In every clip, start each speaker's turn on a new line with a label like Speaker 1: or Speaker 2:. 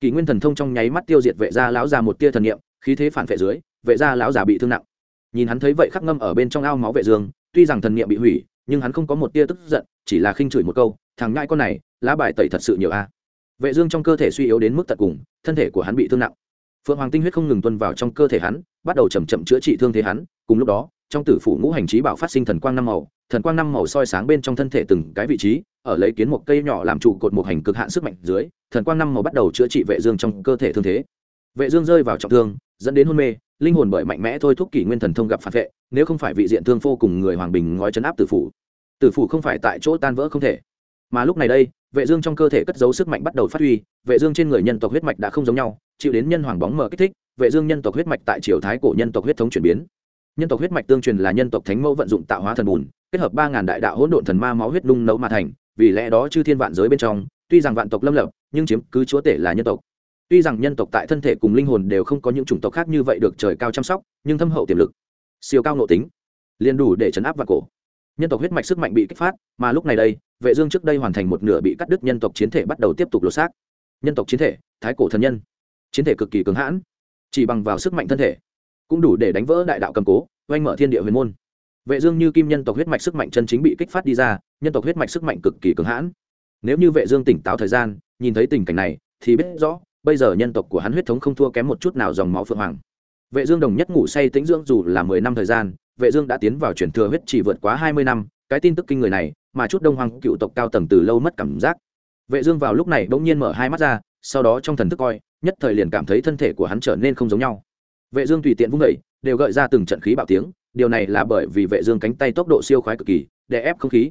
Speaker 1: kỷ nguyên thần thông trong nháy mắt tiêu diệt vệ gia lão già một tia thần niệm, khí thế phản vệ dưới, vệ gia lão già bị thương nặng. Nhìn hắn thấy vậy khắc ngâm ở bên trong ao máu vệ dương, tuy rằng thần niệm bị hủy, nhưng hắn không có một tia tức giận, chỉ là khinh chửi một câu, thằng ngại con này, lá bài tẩy thật sự nhiều a. Vệ dương trong cơ thể suy yếu đến mức tận cùng, thân thể của hắn bị thương nặng. Phượng hoàng tinh huyết không ngừng tuôn vào trong cơ thể hắn, bắt đầu chậm chậm chữa trị thương thế hắn, cùng lúc đó trong tử phủ ngũ hành trí bảo phát sinh thần quang năm màu, thần quang năm màu soi sáng bên trong thân thể từng cái vị trí, ở lấy kiến một cây nhỏ làm trụ cột một hành cực hạn sức mạnh dưới, thần quang năm màu bắt đầu chữa trị vệ dương trong cơ thể thương thế. Vệ dương rơi vào trọng thương, dẫn đến hôn mê, linh hồn bởi mạnh mẽ thôi thúc kỷ nguyên thần thông gặp phản vệ, nếu không phải vị diện thương phô cùng người hoàng bình ngói chấn áp tử phủ. Tử phủ không phải tại chỗ tan vỡ không thể. Mà lúc này đây, vệ dương trong cơ thể cất giấu sức mạnh bắt đầu phát huy, vệ dương trên người nhân tộc huyết mạch đã không giống nhau, chịu đến nhân hoàng bóng mờ kích thích, vệ dương nhân tộc huyết mạch tại triều thái cổ nhân tộc huyết thống chuyển biến nhân tộc huyết mạch tương truyền là nhân tộc thánh mẫu vận dụng tạo hóa thần bùn, kết hợp ba ngàn đại đạo hỗn độn thần ma máu huyết nung nấu mà thành, vì lẽ đó chư thiên vạn giới bên trong, tuy rằng vạn tộc lâm lập, nhưng chiếm cứ chúa tể là nhân tộc. Tuy rằng nhân tộc tại thân thể cùng linh hồn đều không có những chủng tộc khác như vậy được trời cao chăm sóc, nhưng thâm hậu tiềm lực, siêu cao nội tính, liền đủ để chấn áp và cổ. Nhân tộc huyết mạch sức mạnh bị kích phát, mà lúc này đây, vệ dương trước đây hoàn thành một nửa bị cắt đứt nhân tộc chiến thể bắt đầu tiếp tục lột xác. Nhân tộc chiến thể, thái cổ thần nhân. Chiến thể cực kỳ cứng hãn, chỉ bằng vào sức mạnh thân thể cũng đủ để đánh vỡ đại đạo cầm cố, oanh mở thiên địa huyền môn. Vệ dương như kim nhân tộc huyết mạch sức mạnh chân chính bị kích phát đi ra, nhân tộc huyết mạch sức mạnh cực kỳ cứng hãn. Nếu như vệ dương tỉnh táo thời gian, nhìn thấy tình cảnh này, thì biết rõ, bây giờ nhân tộc của hắn huyết thống không thua kém một chút nào dòng máu phượng hoàng. Vệ dương đồng nhất ngủ say tĩnh dưỡng dù là mười năm thời gian, vệ dương đã tiến vào chuyển thừa huyết chỉ vượt quá hai mươi năm, cái tin tức kinh người này, mà chút đông hoàng cựu tộc cao tầng từ lâu mất cảm giác. Vệ dương vào lúc này đột nhiên mở hai mắt ra, sau đó trong thần thức coi, nhất thời liền cảm thấy thân thể của hắn trở nên không giống nhau vệ dương tùy tiện vung đẩy đều gợi ra từng trận khí bạo tiếng, điều này là bởi vì vệ dương cánh tay tốc độ siêu khoái cực kỳ, để ép không khí.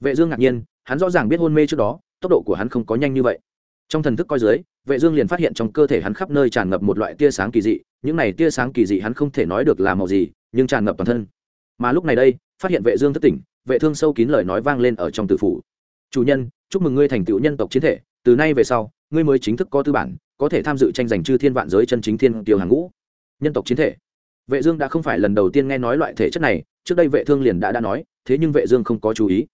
Speaker 1: Vệ dương ngạc nhiên, hắn rõ ràng biết hôn mê trước đó, tốc độ của hắn không có nhanh như vậy. Trong thần thức coi dưới, vệ dương liền phát hiện trong cơ thể hắn khắp nơi tràn ngập một loại tia sáng kỳ dị, những này tia sáng kỳ dị hắn không thể nói được là màu gì, nhưng tràn ngập toàn thân. Mà lúc này đây, phát hiện vệ dương thất tỉnh, vệ thương sâu kín lời nói vang lên ở trong tử phủ. Chủ nhân, chúc mừng ngươi thành tựu nhân tộc chiến thể, từ nay về sau, ngươi mới chính thức có tư bản, có thể tham dự tranh giành chư thiên vạn giới chân chính thiên tiêu hàng ngũ nhân tộc chiến thể. Vệ dương đã không phải lần đầu tiên nghe nói loại thể chất này, trước đây vệ thương liền đã đã nói, thế nhưng vệ dương không có chú ý.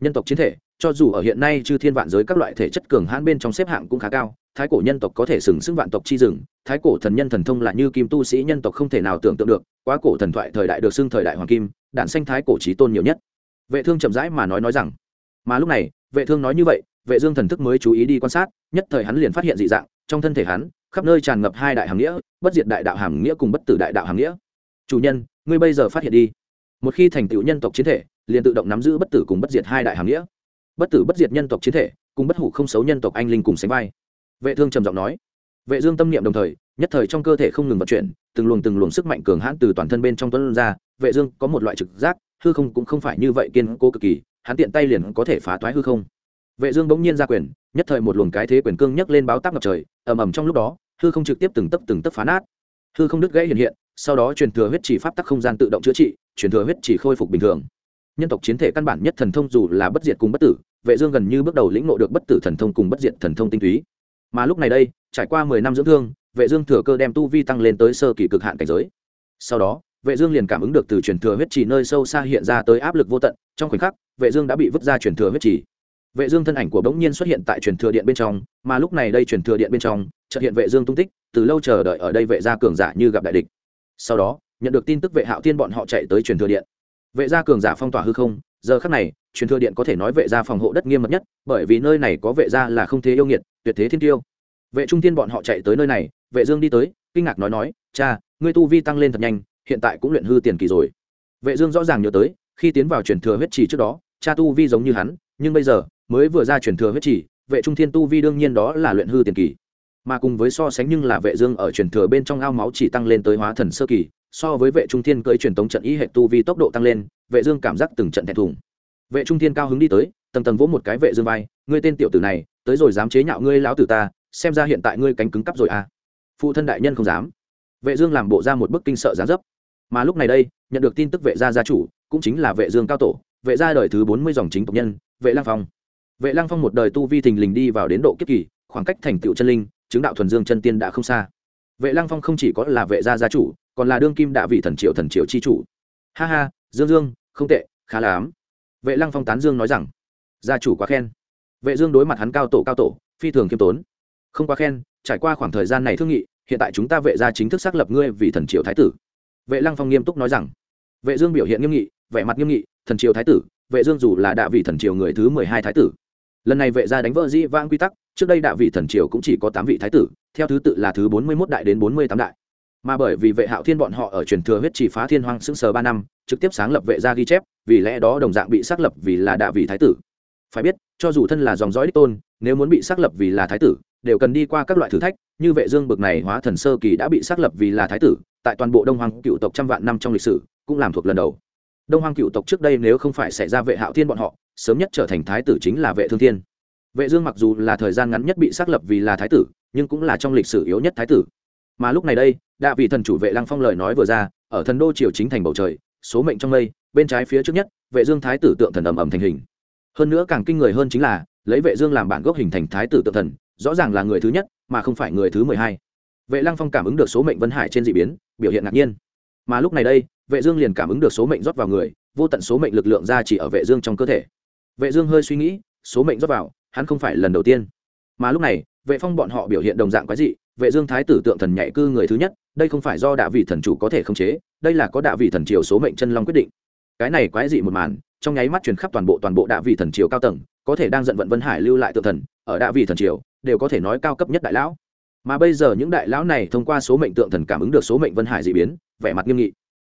Speaker 1: Nhân tộc chiến thể, cho dù ở hiện nay chư thiên vạn giới các loại thể chất cường hãn bên trong xếp hạng cũng khá cao, thái cổ nhân tộc có thể sừng sững vạn tộc chi rừng, thái cổ thần nhân thần thông là như kim tu sĩ nhân tộc không thể nào tưởng tượng được, quá cổ thần thoại thời đại được xưng thời đại hoàng kim, đản sanh thái cổ trí tôn nhiều nhất. Vệ thương chậm rãi mà nói nói rằng, mà lúc này, vệ thương nói như vậy, vệ dương thần thức mới chú ý đi quan sát, nhất thời hắn liền phát hiện dị dạng, trong thân thể hắn khắp nơi tràn ngập hai đại hàm nghĩa, bất diệt đại đạo hàm nghĩa cùng bất tử đại đạo hàm nghĩa. Chủ nhân, ngươi bây giờ phát hiện đi. Một khi thành tựu nhân tộc chiến thể, liền tự động nắm giữ bất tử cùng bất diệt hai đại hàm nghĩa. Bất tử bất diệt nhân tộc chiến thể, cùng bất hủ không xấu nhân tộc anh linh cùng sánh vai. Vệ thương trầm giọng nói. Vệ dương tâm niệm đồng thời, nhất thời trong cơ thể không ngừng vận chuyển, từng luồng từng luồng sức mạnh cường hãn từ toàn thân bên trong tuấn ra. Vệ dương có một loại trực giác, hư không cũng không phải như vậy kiên cố cực kỳ, hắn tiện tay liền có thể phá toái hư không vệ dương bỗng nhiên ra quyền, nhất thời một luồng cái thế quyền cương nhấc lên báo táp ngập trời, ầm ầm trong lúc đó, hư không trực tiếp từng tấc từng tấc phá nát. Hư không đứt gãy hiện hiện, sau đó truyền thừa huyết chỉ pháp tắc không gian tự động chữa trị, truyền thừa huyết chỉ khôi phục bình thường. Nhân tộc chiến thể căn bản nhất thần thông dù là bất diệt cùng bất tử, vệ dương gần như bước đầu lĩnh ngộ được bất tử thần thông cùng bất diệt thần thông tinh túy. Mà lúc này đây, trải qua mười năm dưỡng thương, vệ dương thừa cơ đem tu vi tăng lên tới sơ kỳ cực hạn cảnh giới. Sau đó, vệ dương liền cảm ứng được từ truyền thừa huyết chỉ nơi sâu xa hiện ra tới áp lực vô tận, trong khoảnh khắc, vệ dương đã bị vứt ra truyền thừa huyết chỉ vệ dương thân ảnh của bỗng nhiên xuất hiện tại truyền thừa điện bên trong, mà lúc này đây truyền thừa điện bên trong, chợt hiện vệ dương tung tích, từ lâu chờ đợi ở đây vệ gia cường giả như gặp đại địch. Sau đó, nhận được tin tức vệ hạo thiên bọn họ chạy tới truyền thừa điện. Vệ gia cường giả phong tỏa hư không, giờ khắc này, truyền thừa điện có thể nói vệ gia phòng hộ đất nghiêm mật nhất, bởi vì nơi này có vệ gia là không thế yêu nghiệt, tuyệt thế thiên tiêu. Vệ trung thiên bọn họ chạy tới nơi này, vệ dương đi tới, kinh ngạc nói nói, cha, ngươi tu vi tăng lên thật nhanh, hiện tại cũng luyện hư tiền kỳ rồi. Vệ dương rõ ràng nhớ tới, khi tiến vào truyền thừa huyết chỉ trước đó, cha tu vi giống như hắn, nhưng bây giờ mới vừa ra truyền thừa huyết chỉ, vệ trung thiên tu vi đương nhiên đó là luyện hư tiền kỳ. Mà cùng với so sánh nhưng là vệ dương ở truyền thừa bên trong ao máu chỉ tăng lên tới hóa thần sơ kỳ, so với vệ trung thiên cưỡi truyền tống trận ý hệ tu vi tốc độ tăng lên, vệ dương cảm giác từng trận thẹn thùng. Vệ trung thiên cao hứng đi tới, tầng tầng vỗ một cái vệ dương vai, ngươi tên tiểu tử này, tới rồi dám chế nhạo ngươi lão tử ta, xem ra hiện tại ngươi cánh cứng cắp rồi à. Phụ thân đại nhân không dám. Vệ dương làm bộ ra một bức kinh sợ giáng dấp. Mà lúc này đây, nhận được tin tức vệ gia gia chủ, cũng chính là vệ dương cao tổ, vệ gia đời thứ 40 dòng chính tộc nhân, vệ lang phong vệ lang phong một đời tu vi thình lình đi vào đến độ kiếp kỳ, khoảng cách thành tựu chân linh, chứng đạo thuần dương chân tiên đã không xa. Vệ lang phong không chỉ có là vệ gia gia chủ, còn là đương kim đạ vị thần triệu thần triệu chi chủ. Ha ha, dương dương, không tệ, khá là ám. Vệ lăng phong tán dương nói rằng, gia chủ quá khen. Vệ dương đối mặt hắn cao tổ cao tổ, phi thường kiêm tốn. Không quá khen, trải qua khoảng thời gian này thương nghị, hiện tại chúng ta vệ gia chính thức xác lập ngươi vì thần triều thái tử. Vệ lăng phong nghiêm túc nói rằng, vệ dương biểu hiện nghiêm nghị, vẻ mặt nghiêm nghị, thần triều thái tử, vệ dương dù là đạ vị thần triều người thứ mười hai thái tử lần này vệ gia đánh vỡ di vang quy tắc, trước đây đạ vị thần triều cũng chỉ có tám vị thái tử, theo thứ tự là thứ bốn mươi mốt đại đến bốn mươi tám đại. Mà bởi vì vệ hạo thiên bọn họ ở truyền thừa huyết chỉ phá thiên hoang sững sờ ba năm, trực tiếp sáng lập vệ gia ghi chép, vì lẽ đó đồng dạng bị xác lập vì là đạ vị thái tử. Phải biết, cho dù thân là dòng dõi đích tôn, nếu muốn bị xác lập vì là thái tử, đều cần đi qua các loại thử thách, như vệ dương bực này hóa thần sơ kỳ đã bị xác lập vì là thái tử, tại toàn bộ đông hoàng cựu tộc trăm vạn năm trong lịch sử, cũng làm thuộc lần đầu. Đông hoàng cựu tộc trước đây nếu không phải xảy ra vệ hạo thiên bọn họ sớm nhất trở thành thái tử chính là vệ thương thiên. Vệ dương mặc dù là thời gian ngắn nhất bị xác lập vì là thái tử, nhưng cũng là trong lịch sử yếu nhất thái tử. Mà lúc này đây, đạ vị thần chủ vệ lăng phong lời nói vừa ra, ở thần đô triều chính thành bầu trời, số mệnh trong mây, bên trái phía trước nhất, vệ dương thái tử tượng thần ầm ầm thành hình. Hơn nữa càng kinh người hơn chính là, lấy vệ dương làm bản gốc hình thành thái tử tượng thần, rõ ràng là người thứ nhất, mà không phải người thứ mười hai. Vệ lăng phong cảm ứng được số mệnh vân hải trên dị biến, biểu hiện ngạc nhiên. Mà lúc này đây, vệ dương liền cảm ứng được số mệnh rót vào người, vô tận số mệnh lực lượng ra chỉ ở vệ dương trong cơ thể vệ dương hơi suy nghĩ, số mệnh rót vào, hắn không phải lần đầu tiên. Mà lúc này, vệ phong bọn họ biểu hiện đồng dạng quái dị, vệ dương thái tử tượng thần nhảy cư người thứ nhất, đây không phải do đạo vị thần chủ có thể khống chế, đây là có đạo vị thần triều số mệnh chân long quyết định. Cái này quái dị một màn, trong nháy mắt truyền khắp toàn bộ toàn bộ đạo vị thần triều cao tầng, có thể đang giận vận vân hải lưu lại tượng thần, ở đạo vị thần triều, đều có thể nói cao cấp nhất đại lão. Mà bây giờ những đại lão này thông qua số mệnh tượng thần cảm ứng được số mệnh vân hải dị biến, vẻ mặt nghiêm nghị.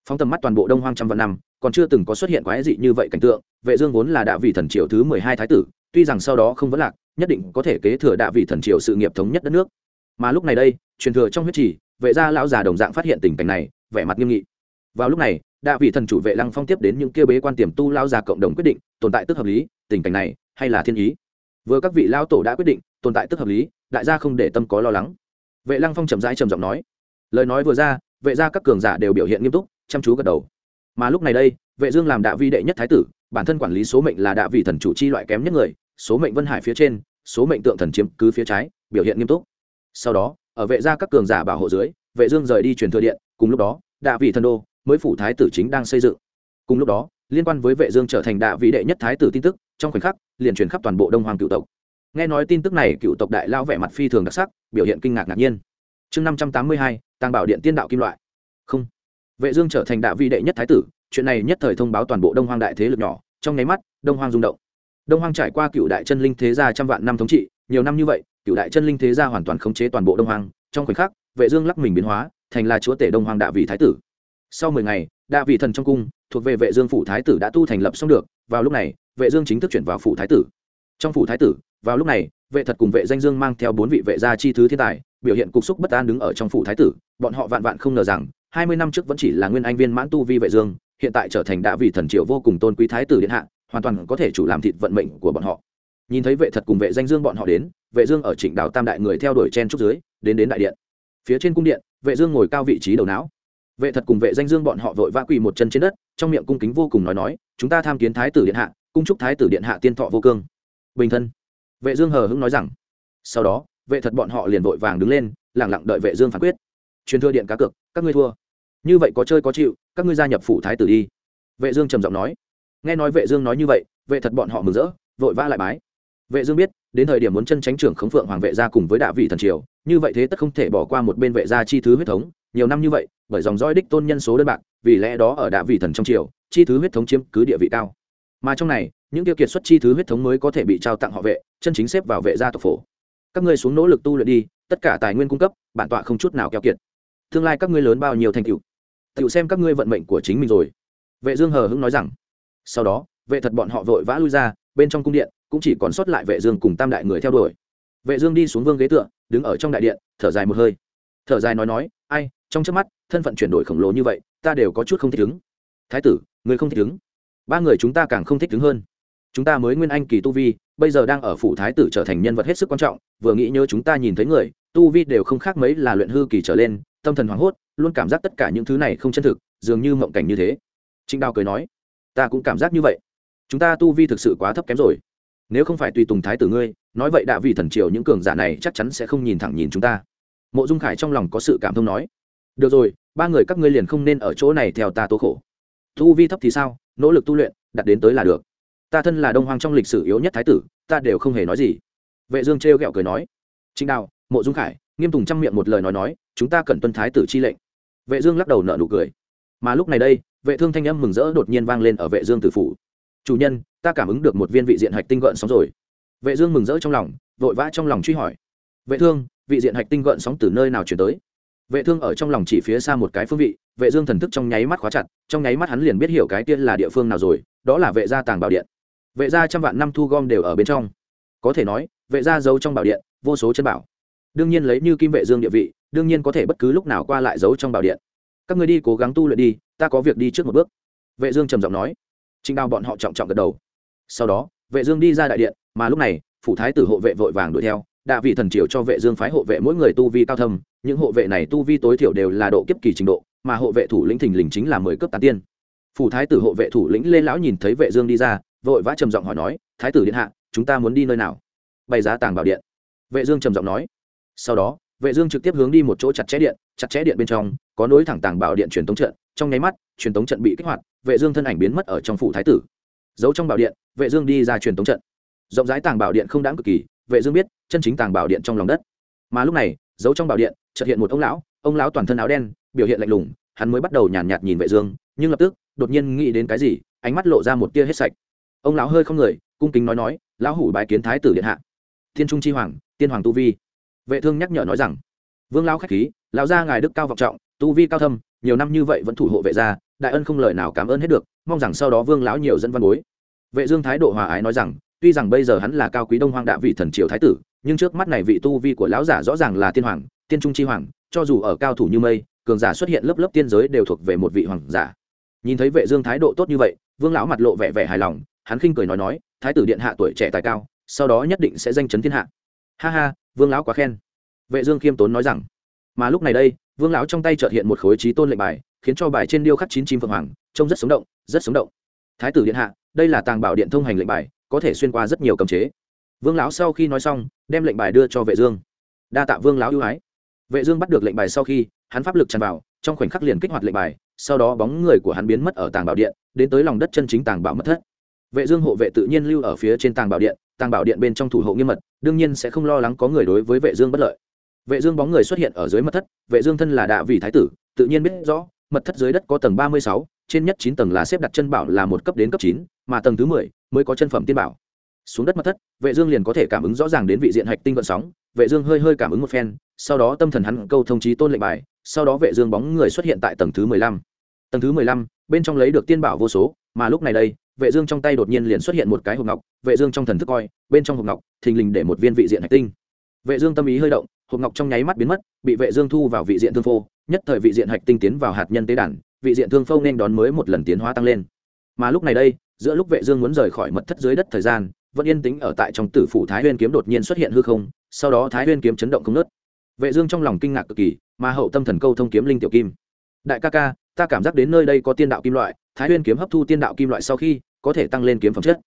Speaker 1: Phóng tầm mắt toàn bộ đông hoang trăm vạn năm còn chưa từng có xuất hiện quái dị như vậy cảnh tượng, vệ dương vốn là đạo vị thần triều thứ mười hai thái tử, tuy rằng sau đó không vấn lạc, nhất định có thể kế thừa đạo vị thần triều sự nghiệp thống nhất đất nước. Mà lúc này đây, truyền thừa trong huyết trì, vệ gia lão già đồng dạng phát hiện tình cảnh này, vẻ mặt nghiêm nghị. Vào lúc này đạo vị thần chủ vệ lăng phong tiếp đến những kia bế quan tiềm tu lão già cộng đồng quyết định, tồn tại tức hợp lý, tình cảnh này hay là thiên ý? Vừa các vị lão tổ đã quyết định, tồn tại tức hợp lý, đại gia không để tâm có lo lắng. Vệ lăng phong chậm rãi trầm giọng nói. Lời nói vừa ra, vệ gia các cường giả đều biểu hiện nghiêm túc, chăm chú gật đầu mà lúc này đây, vệ dương làm đạo vi đệ nhất thái tử, bản thân quản lý số mệnh là đạo vị thần chủ chi loại kém nhất người, số mệnh vân hải phía trên, số mệnh tượng thần chiếm cứ phía trái, biểu hiện nghiêm túc. Sau đó, ở vệ gia các cường giả bảo hộ dưới, vệ dương rời đi truyền thừa điện, cùng lúc đó đạo vị thần đô mới phủ thái tử chính đang xây dựng. Cùng lúc đó, liên quan với vệ dương trở thành đạo vị đệ nhất thái tử tin tức, trong khoảnh khắc, liền truyền khắp toàn bộ đông hoàng cựu tộc. Nghe nói tin tức này, cựu tộc đại lao vẻ mặt phi thường đặc sắc, biểu hiện kinh ngạc ngạc nhiên. Chương năm trăm tám mươi hai, tàng bảo điện tiên đạo kim loại. Không vệ dương trở thành đại vi đệ nhất thái tử, chuyện này nhất thời thông báo toàn bộ đông hoang đại thế lực nhỏ, trong nháy mắt, đông hoang rung động. Đông hoang trải qua cựu đại chân linh thế gia trăm vạn năm thống trị, nhiều năm như vậy, cựu đại chân linh thế gia hoàn toàn khống chế toàn bộ đông hoang. Trong khoảnh khắc, vệ dương lắc mình biến hóa, thành là chúa tể đông hoang đại vị thái tử. Sau mười ngày đại vị thần trong cung, thuộc về vệ dương phủ thái tử đã tu thành lập xong được, vào lúc này, vệ dương chính thức chuyển vào phủ thái tử. Trong phủ thái tử, vào lúc này, vệ thật cùng vệ danh dương mang theo bốn vị vệ gia chi thứ thiên tài, biểu hiện cục xúc bất an đứng ở trong phủ thái tử, bọn họ vạn vạn không ngờ rằng hai mươi năm trước vẫn chỉ là nguyên anh viên mãn tu vi vệ dương, hiện tại trở thành đại vị thần triều vô cùng tôn quý thái tử điện hạ, hoàn toàn có thể chủ làm thịt vận mệnh của bọn họ. Nhìn thấy vệ thật cùng vệ danh dương bọn họ đến, vệ dương ở trịnh đảo tam đại người theo đuổi chen trúc dưới, đến đến đại điện. Phía trên cung điện, vệ dương ngồi cao vị trí đầu não. Vệ thật cùng vệ danh dương bọn họ vội vã quỳ một chân trên đất, trong miệng cung kính vô cùng nói nói, chúng ta tham kiến thái tử điện hạ, cung chúc thái tử điện hạ tiên thọ vô cương. Bình thân. Vệ dương hờ hững nói rằng. Sau đó, vệ thật bọn họ liền vội vàng đứng lên, lặng lặng đợi vệ dương phán quyết. Truyền thừa điện cá cược, các ngươi thua như vậy có chơi có chịu, các ngươi gia nhập phủ thái tử đi. Vệ dương trầm giọng nói. Nghe nói vệ dương nói như vậy, vệ thật bọn họ mừng rỡ, vội vã lại bái. Vệ dương biết, đến thời điểm muốn chân tránh trưởng khống phượng hoàng vệ gia cùng với đại vị thần triều, như vậy thế tất không thể bỏ qua một bên vệ gia chi thứ huyết thống. Nhiều năm như vậy, bởi dòng dõi đích tôn nhân số đơn bạc, vì lẽ đó ở đại vị thần trong triều, chi thứ huyết thống chiếm cứ địa vị cao. Mà trong này, những tiêu kiệt xuất chi thứ huyết thống mới có thể bị trao tặng họ vệ, chân chính xếp vào vệ gia tộc phổ. Các ngươi xuống nỗ lực tu luyện đi, tất cả tài nguyên cung cấp, bản tọa không chút nào keo kiệt. Tương lai các ngươi lớn bao nhiêu thành tựu? Tự xem các ngươi vận mệnh của chính mình rồi. Vệ dương hờ hững nói rằng, sau đó, vệ thật bọn họ vội vã lui ra, bên trong cung điện cũng chỉ còn sót lại vệ dương cùng tam đại người theo đuổi. Vệ dương đi xuống vương ghế tựa, đứng ở trong đại điện, thở dài một hơi. Thở dài nói nói, ai, trong chớp mắt, thân phận chuyển đổi khổng lồ như vậy, ta đều có chút không thích ứng. Thái tử, người không thích ứng. Ba người chúng ta càng không thích ứng hơn. Chúng ta mới nguyên anh kỳ tu vi, bây giờ đang ở phủ thái tử trở thành nhân vật hết sức quan trọng, vừa nghĩ nhớ chúng ta nhìn thấy người, tu vi đều không khác mấy là luyện hư kỳ trở lên, tâm thần hoảng hốt luôn cảm giác tất cả những thứ này không chân thực, dường như mộng cảnh như thế. Trịnh đào cười nói, ta cũng cảm giác như vậy. Chúng ta tu vi thực sự quá thấp kém rồi. Nếu không phải tùy tùng thái tử ngươi, nói vậy đã vì thần triều những cường giả này chắc chắn sẽ không nhìn thẳng nhìn chúng ta. Mộ dung khải trong lòng có sự cảm thông nói, được rồi, ba người các ngươi liền không nên ở chỗ này theo ta tố khổ. Tu vi thấp thì sao? Nỗ lực tu luyện, đặt đến tới là được. Ta thân là đông hoàng trong lịch sử yếu nhất thái tử, ta đều không hề nói gì. Vệ dương trêu ghẹo cười nói, trịnh đào, mộ dung khải, nghiêm tùng chăm miệng một lời nói nói, chúng ta cần tuân thái tử chi lệnh vệ dương lắc đầu nở nụ cười. Mà lúc này đây, vệ thương thanh âm mừng rỡ đột nhiên vang lên ở vệ dương tử phủ. Chủ nhân, ta cảm ứng được một viên vị diện hạch tinh gợn sóng rồi. Vệ dương mừng rỡ trong lòng, vội vã trong lòng truy hỏi. Vệ thương, vị diện hạch tinh gợn sóng từ nơi nào chuyển tới? Vệ thương ở trong lòng chỉ phía xa một cái phương vị, vệ dương thần thức trong nháy mắt khóa chặt, trong nháy mắt hắn liền biết hiểu cái tiên là địa phương nào rồi, đó là vệ gia tàng bảo điện. Vệ gia trăm vạn năm thu gom đều ở bên trong. Có thể nói, vệ gia giấu trong bảo điện, vô số chân bảo. Đương nhiên lấy như kim vệ dương địa vị đương nhiên có thể bất cứ lúc nào qua lại giấu trong bảo điện. Các người đi cố gắng tu luyện đi, ta có việc đi trước một bước. Vệ dương trầm giọng nói. Trình đào bọn họ trọng trọng gật đầu. Sau đó, vệ dương đi ra đại điện, mà lúc này, phủ thái tử hộ vệ vội vàng đuổi theo, đạ vị thần triều cho vệ dương phái hộ vệ mỗi người tu vi cao thâm, những hộ vệ này tu vi tối thiểu đều là độ kiếp kỳ trình độ, mà hộ vệ thủ lĩnh thình lình chính là mười cấp tán tiên. Phủ thái tử hộ vệ thủ lĩnh lê lão nhìn thấy vệ dương đi ra, vội vã trầm giọng hỏi nói, thái tử điện hạ, chúng ta muốn đi nơi nào? Bày giá tàng bảo điện. Vệ dương trầm giọng nói. Sau đó vệ dương trực tiếp hướng đi một chỗ chặt chẽ điện chặt chẽ điện bên trong có nối thẳng tàng bảo điện truyền tống trận trong nháy mắt truyền tống trận bị kích hoạt vệ dương thân ảnh biến mất ở trong phủ thái tử. Giấu trong bảo điện vệ dương đi ra truyền tống trận. Rộng rãi tàng bảo điện không đáng cực kỳ vệ dương biết chân chính tàng bảo điện trong lòng đất. Mà lúc này giấu trong bảo điện chợt hiện một ông lão ông lão toàn thân áo đen biểu hiện lạnh lùng hắn mới bắt đầu nhàn nhạt, nhìn vệ dương nhưng lập tức đột nhiên nghĩ đến cái gì ánh mắt lộ ra một tia hết sạch. Ông lão hơi không người cung kính nói nói lão hủ bái kiến thái tử điện hạ. Thiên trung chi hoàng tiên hoàng tu vi vệ thương nhắc nhở nói rằng, vương lão khách khí, lão gia ngài đức cao vọng trọng, tu vi cao thâm, nhiều năm như vậy vẫn thủ hộ vệ gia, đại ân không lời nào cảm ơn hết được, mong rằng sau đó vương lão nhiều dẫn văn bối. Vệ dương thái độ hòa ái nói rằng, tuy rằng bây giờ hắn là cao quý đông hoang Đạo vị thần triều thái tử, nhưng trước mắt này vị tu vi của lão giả rõ ràng là tiên hoàng, tiên trung chi hoàng, cho dù ở cao thủ như mây, cường giả xuất hiện lớp lớp tiên giới đều thuộc về một vị hoàng giả. Nhìn thấy vệ dương thái độ tốt như vậy, vương lão mặt lộ vẻ vẻ hài lòng, hắn khinh cười nói nói, thái tử điện hạ tuổi trẻ tài cao, sau đó nhất định sẽ danh chấn thiên hạ ha ha, vương lão quá khen. Vệ dương khiêm tốn nói rằng, mà lúc này đây, vương lão trong tay chợt hiện một khối trí tôn lệnh bài, khiến cho bài trên điêu khắc chín chim phượng hoàng, trông rất sống động, rất sống động. Thái tử điện hạ, đây là tàng bảo điện thông hành lệnh bài, có thể xuyên qua rất nhiều cấm chế. Vương lão sau khi nói xong, đem lệnh bài đưa cho vệ dương. Đa tạ vương lão ưu ái. Vệ dương bắt được lệnh bài sau khi, hắn pháp lực tràn vào, trong khoảnh khắc liền kích hoạt lệnh bài, sau đó bóng người của hắn biến mất ở tàng bảo điện, đến tới lòng đất chân chính tàng bảo mất thất vệ dương hộ vệ tự nhiên lưu ở phía trên tàng bảo điện tàng bảo điện bên trong thủ hộ nghiêm mật đương nhiên sẽ không lo lắng có người đối với vệ dương bất lợi vệ dương bóng người xuất hiện ở dưới mật thất vệ dương thân là đạ vị thái tử tự nhiên biết rõ mật thất dưới đất có tầng 36, trên nhất 9 tầng là xếp đặt chân bảo là một cấp đến cấp 9, mà tầng thứ 10 mới có chân phẩm tiên bảo xuống đất mật thất vệ dương liền có thể cảm ứng rõ ràng đến vị diện hạch tinh vận sóng vệ dương hơi hơi cảm ứng một phen sau đó tâm thần hắn câu thông chí tôn lệnh bài sau đó vệ dương bóng người xuất hiện tại tầng thứ 15. tầng thứ 15, bên trong lấy được tiên bảo vô số mà lúc này đây vệ dương trong tay đột nhiên liền xuất hiện một cái hộp ngọc, vệ dương trong thần thức coi, bên trong hộp ngọc, thình lình để một viên vị diện hạch tinh. Vệ dương tâm ý hơi động, hộp ngọc trong nháy mắt biến mất, bị vệ dương thu vào vị diện thương phô, nhất thời vị diện hạch tinh tiến vào hạt nhân tế đàn, vị diện thương phô nên đón mới một lần tiến hóa tăng lên. Mà lúc này đây, giữa lúc vệ dương muốn rời khỏi mật thất dưới đất thời gian, vẫn yên tĩnh ở tại trong tử phủ thái nguyên kiếm đột nhiên xuất hiện hư không, sau đó thái nguyên kiếm chấn động không nứt vệ dương trong lòng kinh ngạc cực kỳ, mà hậu tâm thần câu thông kiếm linh tiểu kim. Đại ca ca ta cảm giác đến nơi đây có tiên đạo kim loại, thái Huyên kiếm hấp thu tiên đạo kim loại sau khi, có thể tăng lên kiếm phẩm chất.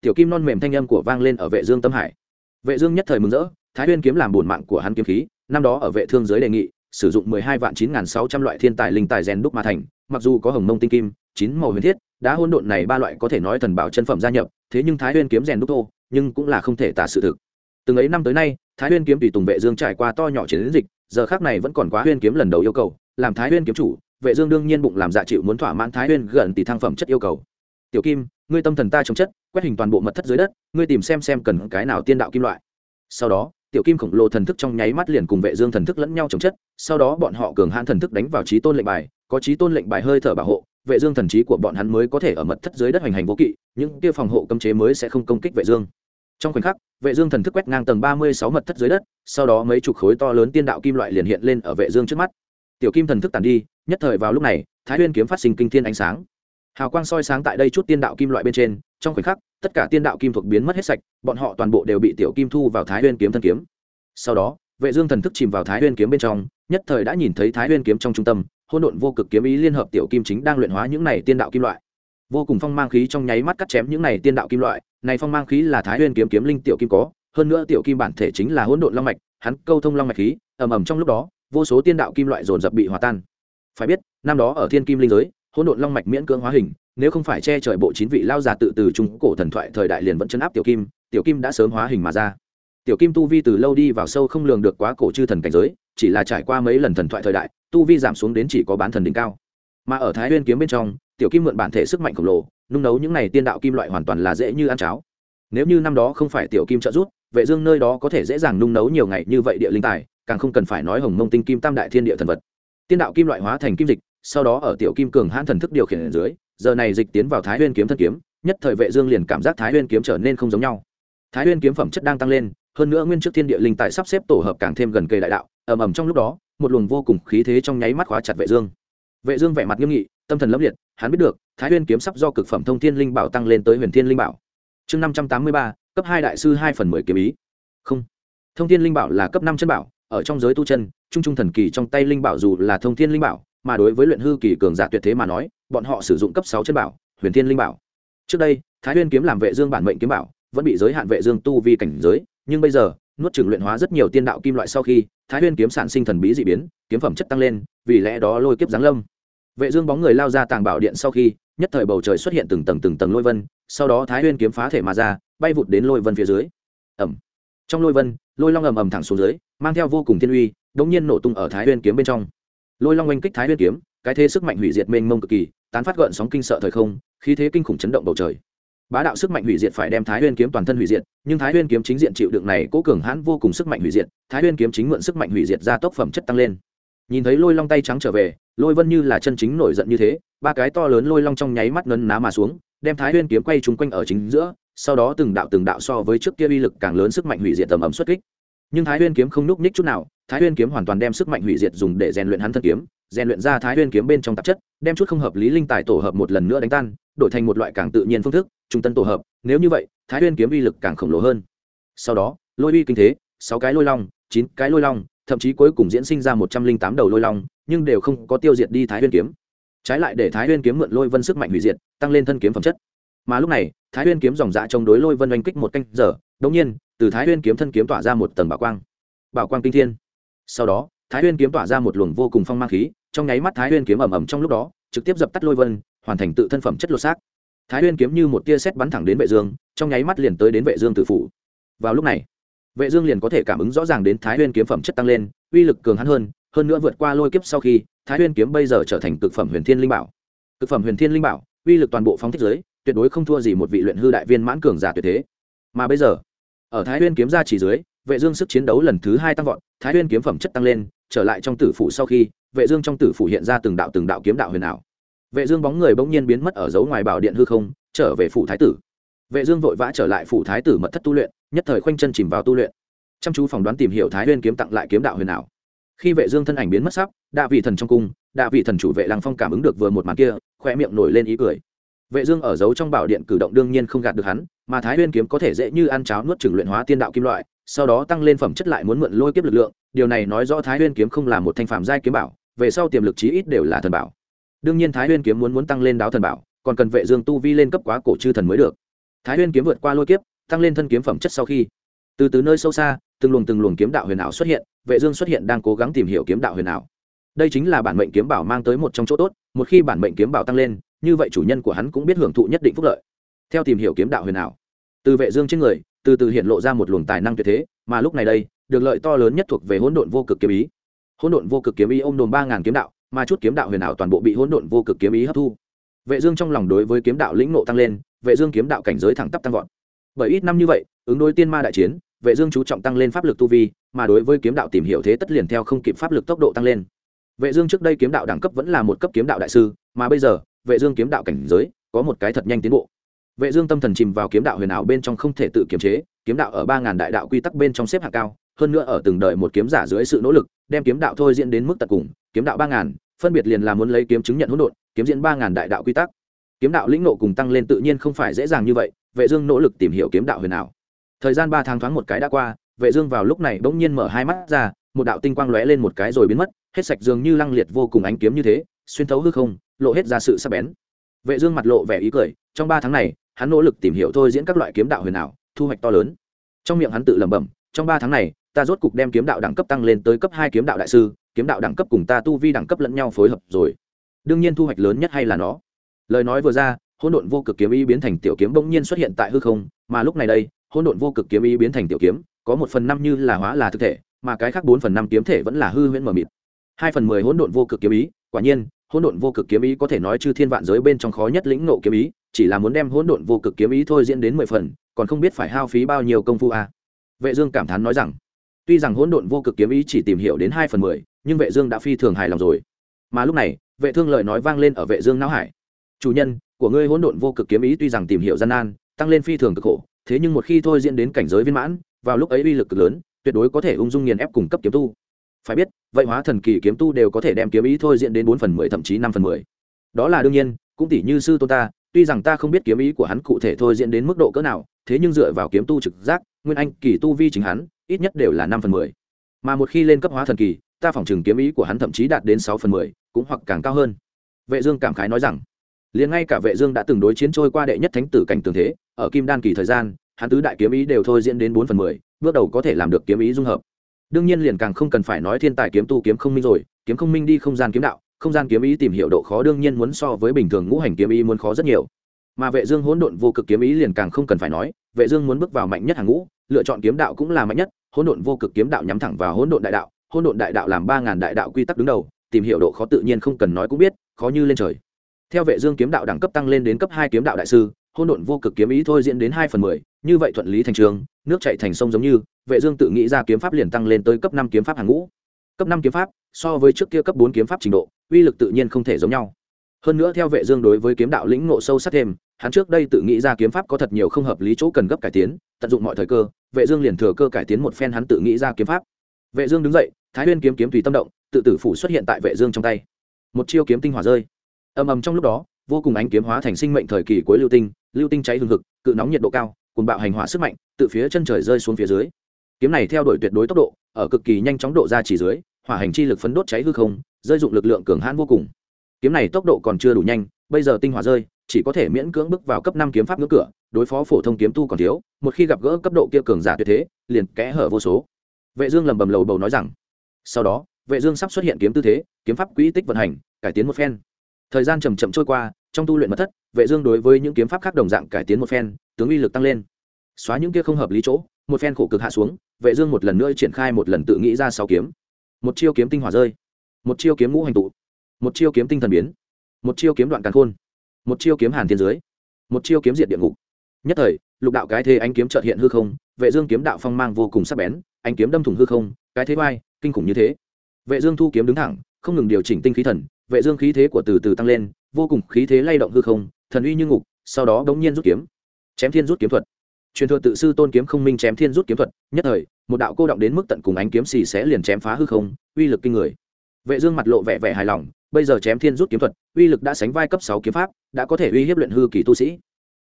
Speaker 1: Tiểu kim non mềm thanh âm của vang lên ở vệ dương tâm hải. Vệ dương nhất thời mừng rỡ, thái Huyên kiếm làm bổn mạng của hắn kiếm khí, năm đó ở vệ thương giới đề nghị, sử dụng 12 vạn 9600 loại thiên tài linh tài rèn đúc mà thành, mặc dù có hồng mông tinh kim, chín màu huyền thiết, đá hỗn độn này ba loại có thể nói thần bảo chân phẩm gia nhập, thế nhưng thái Huyên kiếm rèn đúc thô, nhưng cũng là không thể tả sự thực. Từng ấy năm tới nay, thái Huyên kiếm tùy tùng vệ dương trải qua to nhỏ chiến dịch, giờ khắc này vẫn còn quá huyên kiếm lần đầu yêu cầu, làm thái huyên kiếm chủ vệ dương đương nhiên bụng làm dạ chịu muốn thỏa mãn thái huyên gần tỷ thăng phẩm chất yêu cầu. Tiểu kim, ngươi tâm thần ta chống chất, quét hình toàn bộ mật thất dưới đất, ngươi tìm xem xem cần cái nào tiên đạo kim loại. Sau đó, tiểu kim khổng lồ thần thức trong nháy mắt liền cùng vệ dương thần thức lẫn nhau chống chất, sau đó bọn họ cường hãn thần thức đánh vào trí tôn lệnh bài, có trí tôn lệnh bài hơi thở bảo hộ, vệ dương thần trí của bọn hắn mới có thể ở mật thất dưới đất hành hành vô kỵ, những kia phòng hộ cấm chế mới sẽ không công kích vệ dương. Trong khoảnh khắc, vệ dương thần thức quét ngang tầng 36 mật thất dưới đất, sau đó mấy chục khối to lớn tiên đạo kim loại liền hiện lên ở vệ dương trước mắt. Tiểu kim thần thức tản đi nhất thời vào lúc này, thái huyên kiếm phát sinh kinh thiên ánh sáng. Hào quang soi sáng tại đây chút tiên đạo kim loại bên trên, trong khoảnh khắc, tất cả tiên đạo kim thuộc biến mất hết sạch, bọn họ toàn bộ đều bị tiểu kim thu vào thái huyên kiếm thân kiếm. Sau đó, vệ dương thần thức chìm vào thái huyên kiếm bên trong, nhất thời đã nhìn thấy thái huyên kiếm trong trung tâm, hỗn độn vô cực kiếm ý liên hợp tiểu kim chính đang luyện hóa những này tiên đạo kim loại. Vô cùng phong mang khí trong nháy mắt cắt chém những này tiên đạo kim loại, này phong mang khí là thái huyên kiếm kiếm linh tiểu kim có, hơn nữa tiểu kim bản thể chính là hỗn độn long mạch, hắn câu thông long mạch khí, ầm ầm trong lúc đó, vô số tiên đạo kim loại dồn dập bị hòa tan phải biết, năm đó ở thiên kim linh giới, hỗn độn long mạch miễn cưỡng hóa hình, nếu không phải che trời bộ chín vị lao già tự từ trung cổ thần thoại thời đại liền vẫn chấn áp tiểu kim tiểu kim đã sớm hóa hình mà ra. Tiểu kim tu vi từ lâu đi vào sâu không lường được quá cổ chư thần cảnh giới, chỉ là trải qua mấy lần thần thoại thời đại, tu vi giảm xuống đến chỉ có bán thần đỉnh cao. Mà ở thái nguyên kiếm bên trong, tiểu kim mượn bản thể sức mạnh khổng lồ, nung nấu những này tiên đạo kim loại hoàn toàn là dễ như ăn cháo. Nếu như năm đó không phải tiểu kim trợ giúp, vệ dương nơi đó có thể dễ dàng nung nấu nhiều ngày như vậy địa linh tài, càng không cần phải nói hồng mông tinh kim tam đại thiên địa thần vật tiên đạo kim loại hóa thành kim dịch, sau đó ở tiểu kim cường hãn thần thức điều khiển ở dưới, giờ này dịch tiến vào thái nguyên kiếm thân kiếm, nhất thời vệ dương liền cảm giác thái nguyên kiếm trở nên không giống nhau. Thái nguyên kiếm phẩm chất đang tăng lên, hơn nữa nguyên trước thiên địa linh tài sắp xếp tổ hợp càng thêm gần cây đại đạo, ầm ầm trong lúc đó, một luồng vô cùng khí thế trong nháy mắt khóa chặt vệ dương. Vệ dương vẻ mặt nghiêm nghị, tâm thần lấp liệt, hắn biết được, thái nguyên kiếm sắp do cực phẩm thông thiên linh bảo tăng lên tới huyền thiên linh bảo. Chương năm trăm tám mươi ba, cấp hai đại sư hai phần mười kiếm ý. Không, thông thiên linh bảo là cấp năm chân bảo ở trong giới tu chân, trung trung thần kỳ trong tay linh bảo dù là thông thiên linh bảo, mà đối với luyện hư kỳ cường giả tuyệt thế mà nói, bọn họ sử dụng cấp sáu chân bảo, huyền thiên linh bảo. Trước đây, thái Huyên kiếm làm vệ dương bản mệnh kiếm bảo, vẫn bị giới hạn vệ dương tu vi cảnh giới, nhưng bây giờ, nuốt trừng luyện hóa rất nhiều tiên đạo kim loại sau khi, thái Huyên kiếm sản sinh thần bí dị biến, kiếm phẩm chất tăng lên, vì lẽ đó lôi kiếp giáng lâm. Vệ dương bóng người lao ra tàng bảo điện sau khi, nhất thời bầu trời xuất hiện từng tầng từng tầng lôi vân, sau đó thái Huyên kiếm phá thể mà ra, bay vụt đến lôi vân phía dưới. Ầm trong lôi vân, lôi long ầm ầm thẳng xuống dưới mang theo vô cùng thiên uy đống nhiên nổ tung ở thái nguyên kiếm bên trong. Lôi long oanh kích thái nguyên kiếm, cái thế sức mạnh hủy diệt mênh mông cực kỳ, tán phát gợn sóng kinh sợ thời không, khí thế kinh khủng chấn động bầu trời. Bá đạo sức mạnh hủy diệt phải đem thái nguyên kiếm toàn thân hủy diệt, nhưng thái nguyên kiếm chính diện chịu đựng này cố cường hãn vô cùng sức mạnh hủy diệt, thái nguyên kiếm chính mượn sức mạnh hủy diệt ra tốc phẩm chất tăng lên. Nhìn thấy lôi long tay trắng trở về, lôi vân như là chân chính nổi giận như thế, ba cái to lớn lôi long trong nháy mắt ngấn ná mà xuống, đem thái nguyên kiếm quay trúng quanh ở chính giữa, sau đó từng đạo từng đạo so với trước kia uy lực càng lớn sức mạnh hủy diệt tầm ẩm xuất kích nhưng thái Huyên kiếm không núc ních chút nào, thái Huyên kiếm hoàn toàn đem sức mạnh hủy diệt dùng để rèn luyện hắn thân kiếm, rèn luyện ra thái Huyên kiếm bên trong tạp chất, đem chút không hợp lý linh tài tổ hợp một lần nữa đánh tan, đổi thành một loại càng tự nhiên phương thức, trung tân tổ hợp. Nếu như vậy, thái Huyên kiếm uy lực càng khổng lồ hơn. Sau đó, lôi uy kinh thế, sáu cái lôi long, chín cái lôi long, thậm chí cuối cùng diễn sinh ra một trăm linh tám đầu lôi long, nhưng đều không có tiêu diệt đi thái Huyên kiếm. Trái lại để thái Huyên kiếm mượn lôi vân sức mạnh hủy diệt, tăng lên thân kiếm phẩm chất. Mà lúc này, thái Huyên kiếm dòng dạ chống đối lôi vân oanh kích một canh giờ đống nhiên, từ thái Huyên kiếm thân kiếm tỏa ra một tầng bảo quang. Bảo quang kinh thiên. Sau đó, thái Huyên kiếm tỏa ra một luồng vô cùng phong mang khí, trong nháy mắt thái Huyên kiếm ầm ầm trong lúc đó, trực tiếp dập tắt lôi vân, hoàn thành tự thân phẩm chất lột xác. Thái Huyên kiếm như một tia sét bắn thẳng đến vệ dương, trong nháy mắt liền tới đến vệ dương tự phủ. Vào lúc này, vệ dương liền có thể cảm ứng rõ ràng đến thái Huyên kiếm phẩm chất tăng lên, uy lực cường hãn hơn hơn nữa vượt qua lôi kiếp sau khi, thái Huyên kiếm bây giờ trở thành cực phẩm huyền thiên linh bảo. Cực phẩm huyền thiên linh bảo, uy lực toàn bộ phóng thích giới, tuyệt đối không thua gì một vị luyện hư đại viên mãn cường giả tuyệt thế. Mà bây giờ ở thái nguyên kiếm ra chỉ dưới, vệ dương sức chiến đấu lần thứ hai tăng vọt, thái nguyên kiếm phẩm chất tăng lên, trở lại trong tử phủ sau khi, vệ dương trong tử phủ hiện ra từng đạo từng đạo kiếm đạo huyền ảo. Vệ dương bóng người bỗng nhiên biến mất ở dấu ngoài bảo điện hư không, trở về phủ thái tử. Vệ dương vội vã trở lại phủ thái tử mật thất tu luyện, nhất thời khoanh chân chìm vào tu luyện. Chăm chú phỏng đoán tìm hiểu thái nguyên kiếm tặng lại kiếm đạo huyền ảo. Khi vệ dương thân ảnh biến mất sắp đa vị thần trong cung đa vị thần chủ vệ lăng phong cảm ứng được vừa một màn kia khoe miệng nổi lên ý cười. Vệ dương ở giấu trong bảo điện cử động đương nhiên không gạt được hắn mà thái Huyên kiếm có thể dễ như ăn cháo nuốt trừng luyện hóa tiên đạo kim loại, sau đó tăng lên phẩm chất lại muốn mượn lôi kiếp lực lượng. Điều này nói rõ thái Huyên kiếm không là một thanh phạm giai kiếm bảo, về sau tiềm lực chí ít đều là thần bảo. Đương nhiên thái Huyên kiếm muốn muốn tăng lên đáo thần bảo, còn cần vệ dương tu vi lên cấp quá cổ chư thần mới được. Thái Huyên kiếm vượt qua lôi kiếp, tăng lên thân kiếm phẩm chất sau khi, từ từ nơi sâu xa, từng luồng từng luồng kiếm đạo huyền ảo xuất hiện, vệ dương xuất hiện đang cố gắng tìm hiểu kiếm đạo huyền ảo. Đây chính là bản mệnh kiếm bảo mang tới một trong chỗ tốt, một khi bản mệnh kiếm bảo tăng lên, như vậy chủ nhân của hắn cũng biết hưởng thụ nhất định phúc lợi theo tìm hiểu kiếm đạo huyền ảo, từ vệ dương trên người, từ từ hiện lộ ra một luồng tài năng tuyệt thế, mà lúc này đây, được lợi to lớn nhất thuộc về hỗn độn vô cực kiếm ý. Hỗn độn vô cực kiếm ý ôm đồn ba ngàn kiếm đạo, mà chút kiếm đạo huyền ảo toàn bộ bị hỗn độn vô cực kiếm ý hấp thu. Vệ dương trong lòng đối với kiếm đạo lĩnh ngộ tăng lên, vệ dương kiếm đạo cảnh giới thẳng tắp tăng vọt. Bởi ít năm như vậy, ứng đối tiên ma đại chiến, vệ dương chú trọng tăng lên pháp lực tu vi, mà đối với kiếm đạo tìm hiểu thế tất liền theo không kịp pháp lực tốc độ tăng lên. Vệ dương trước đây kiếm đạo đẳng cấp vẫn là một cấp kiếm đạo đại sư, mà bây giờ, vệ dương kiếm đạo cảnh giới có một cái thật nhanh tiến bộ vệ dương tâm thần chìm vào kiếm đạo huyền ảo bên trong không thể tự kiềm chế, kiếm đạo ở ba ngàn đại đạo quy tắc bên trong xếp hạng cao, hơn nữa ở từng đời một kiếm giả dưới sự nỗ lực, đem kiếm đạo thôi diễn đến mức tận cùng, kiếm đạo ba ngàn, phân biệt liền là muốn lấy kiếm chứng nhận hỗn độn, kiếm diễn ba ngàn đại đạo quy tắc. Kiếm đạo lĩnh ngộ cùng tăng lên tự nhiên không phải dễ dàng như vậy, vệ dương nỗ lực tìm hiểu kiếm đạo huyền ảo. Thời gian ba tháng thoáng một cái đã qua, vệ dương vào lúc này bỗng nhiên mở hai mắt ra, một đạo tinh quang lóe lên một cái rồi biến mất, hết sạch dường như lăng liệt vô cùng ánh kiếm như thế, xuyên thấu hư không, lộ hết ra sự sắc bén. Vệ dương mặt lộ vẻ ý cười, trong ba tháng này hắn nỗ lực tìm hiểu thôi diễn các loại kiếm đạo huyền ảo, thu hoạch to lớn. Trong miệng hắn tự lẩm bẩm, trong ba tháng này, ta rốt cục đem kiếm đạo đẳng cấp tăng lên tới cấp hai kiếm đạo đại sư, kiếm đạo đẳng cấp cùng ta tu vi đẳng cấp lẫn nhau phối hợp rồi. Đương nhiên thu hoạch lớn nhất hay là nó. Lời nói vừa ra, hỗn độn vô cực kiếm ý biến thành tiểu kiếm bỗng nhiên xuất hiện tại hư không, mà lúc này đây, hỗn độn vô cực kiếm ý biến thành tiểu kiếm, có một phần năm như là hóa là thực thể, mà cái khác bốn phần năm kiếm thể vẫn là hư huyễn mờ mịt. Hai phần mười hỗn độn vô cực kiếm ý, quả nhiên, hỗn độn vô cực kiếm ý có thể nói chư thiên vạn giới bên trong khó nhất lĩnh nộ kiếm ý chỉ là muốn đem hỗn độn vô cực kiếm ý thôi diễn đến mười phần, còn không biết phải hao phí bao nhiêu công phu à. vệ dương cảm thán nói rằng, tuy rằng hỗn độn vô cực kiếm ý chỉ tìm hiểu đến hai phần mười, nhưng vệ dương đã phi thường hài lòng rồi. Mà lúc này, vệ thương lời nói vang lên ở vệ dương não hải. Chủ nhân, của ngươi hỗn độn vô cực kiếm ý tuy rằng tìm hiểu gian nan, tăng lên phi thường cực khổ, thế nhưng một khi thôi diễn đến cảnh giới viên mãn, vào lúc ấy uy lực cực lớn, tuyệt đối có thể ung dung nghiền ép cùng cấp kiếm tu. Phải biết, vậy hóa thần kỳ kiếm tu đều có thể đem kiếm ý thôi diễn đến bốn phần mười, thậm chí năm phần mười. Đó là đương nhiên, cũng tỷ như sư tôn ta tuy rằng ta không biết kiếm ý của hắn cụ thể thôi diễn đến mức độ cỡ nào, thế nhưng dựa vào kiếm tu trực giác, nguyên anh kỳ tu vi chính hắn, ít nhất đều là năm phần mười. Mà một khi lên cấp hóa thần kỳ, ta phỏng chừng kiếm ý của hắn thậm chí đạt đến sáu phần mười, cũng hoặc càng cao hơn. Vệ dương cảm khái nói rằng, liền ngay cả vệ dương đã từng đối chiến trôi qua đệ nhất thánh tử cảnh tường thế, ở kim đan kỳ thời gian, hắn tứ đại kiếm ý đều thôi diễn đến bốn phần mười, bước đầu có thể làm được kiếm ý dung hợp. Đương nhiên liền càng không cần phải nói thiên tài kiếm tu kiếm không minh rồi, kiếm không minh đi không gian kiếm đạo không gian kiếm ý tìm hiểu độ khó đương nhiên muốn so với bình thường ngũ hành kiếm ý muốn khó rất nhiều. Mà vệ dương hỗn độn vô cực kiếm ý liền càng không cần phải nói, vệ dương muốn bước vào mạnh nhất hàng ngũ, lựa chọn kiếm đạo cũng là mạnh nhất, hỗn độn vô cực kiếm đạo nhắm thẳng vào hỗn độn đại đạo, hỗn độn đại đạo làm ba ngàn đại đạo quy tắc đứng đầu, tìm hiểu độ khó tự nhiên không cần nói cũng biết, khó như lên trời. Theo vệ dương kiếm đạo đẳng cấp tăng lên đến cấp hai kiếm đạo đại sư, hỗn độn vô cực kiếm ý thôi diễn đến hai phần mười, như vậy thuận lý thành trường, nước chảy thành sông giống như, vệ dương tự nghĩ ra kiếm pháp liền tăng lên tới cấp năm kiếm pháp hàng ngũ. Cấp năm kiếm pháp, so với trước kia cấp bốn kiếm pháp trình độ uy lực tự nhiên không thể giống nhau. Hơn nữa theo vệ dương đối với kiếm đạo lĩnh ngộ sâu sắc thêm, hắn trước đây tự nghĩ ra kiếm pháp có thật nhiều không hợp lý chỗ cần gấp cải tiến, tận dụng mọi thời cơ, vệ dương liền thừa cơ cải tiến một phen hắn tự nghĩ ra kiếm pháp. Vệ dương đứng dậy, thái nguyên kiếm kiếm tùy tâm động, tự tử phủ xuất hiện tại vệ dương trong tay. Một chiêu kiếm tinh hỏa rơi. Ầm ầm trong lúc đó, vô cùng ánh kiếm hóa thành sinh mệnh thời kỳ cuối lưu tinh lưu tinh cháy hừng hực, cự nóng nhiệt độ cao cùng bạo hành hỏa sức mạnh từ phía chân trời rơi xuống phía dưới. Kiếm này theo đuổi tuyệt đối tốc độ, ở cực kỳ nhanh chóng độ ra chỉ dưới, hỏa hành chi lực phấn đốt cháy hư không rơi dụng lực lượng cường hãn vô cùng. Kiếm này tốc độ còn chưa đủ nhanh, bây giờ tinh hỏa rơi, chỉ có thể miễn cưỡng bước vào cấp năm kiếm pháp ngưỡng cửa, đối phó phổ thông kiếm tu còn thiếu, một khi gặp gỡ cấp độ kia cường giả tuyệt thế, liền kẽ hở vô số. Vệ dương lầm bầm lầu bầu nói rằng, sau đó, vệ dương sắp xuất hiện kiếm tư thế, kiếm pháp quỹ tích vận hành, cải tiến một phen. Thời gian chậm chậm trôi qua, trong tu luyện mật thất, vệ dương đối với những kiếm pháp khác đồng dạng cải tiến một phen, tướng uy lực tăng lên. Xóa những kia không hợp lý chỗ, một phen khổ cực hạ xuống, vệ dương một lần nữa triển khai một lần tự nghĩ ra sáu kiếm. Một chiêu kiếm tinh hỏa rơi một chiêu kiếm ngũ hành tụ, một chiêu kiếm tinh thần biến, một chiêu kiếm đoạn càn khôn, một chiêu kiếm hàn thiên dưới, một chiêu kiếm diệt địa ngục. Nhất thời, lục đạo cái thế anh kiếm trợt hiện hư không, vệ dương kiếm đạo phong mang vô cùng sắc bén anh kiếm đâm thủng hư không, cái thế vai kinh khủng như thế. Vệ dương thu kiếm đứng thẳng, không ngừng điều chỉnh tinh khí thần, vệ dương khí thế của từ từ tăng lên, vô cùng khí thế lay động hư không, thần uy như ngục, sau đó đống nhiên rút kiếm. Chém thiên rút kiếm thuật. Truyền thừa tự sư tôn kiếm không minh chém thiên rút kiếm thuật, nhất thời, một đạo cô động đến mức tận cùng ánh kiếm xì sẽ liền chém phá hư không, uy lực kinh người vệ dương mặt lộ vẻ vẻ hài lòng, bây giờ chém thiên rút kiếm thuật, uy lực đã sánh vai cấp sáu kiếm pháp, đã có thể uy hiếp luyện hư kỳ tu sĩ.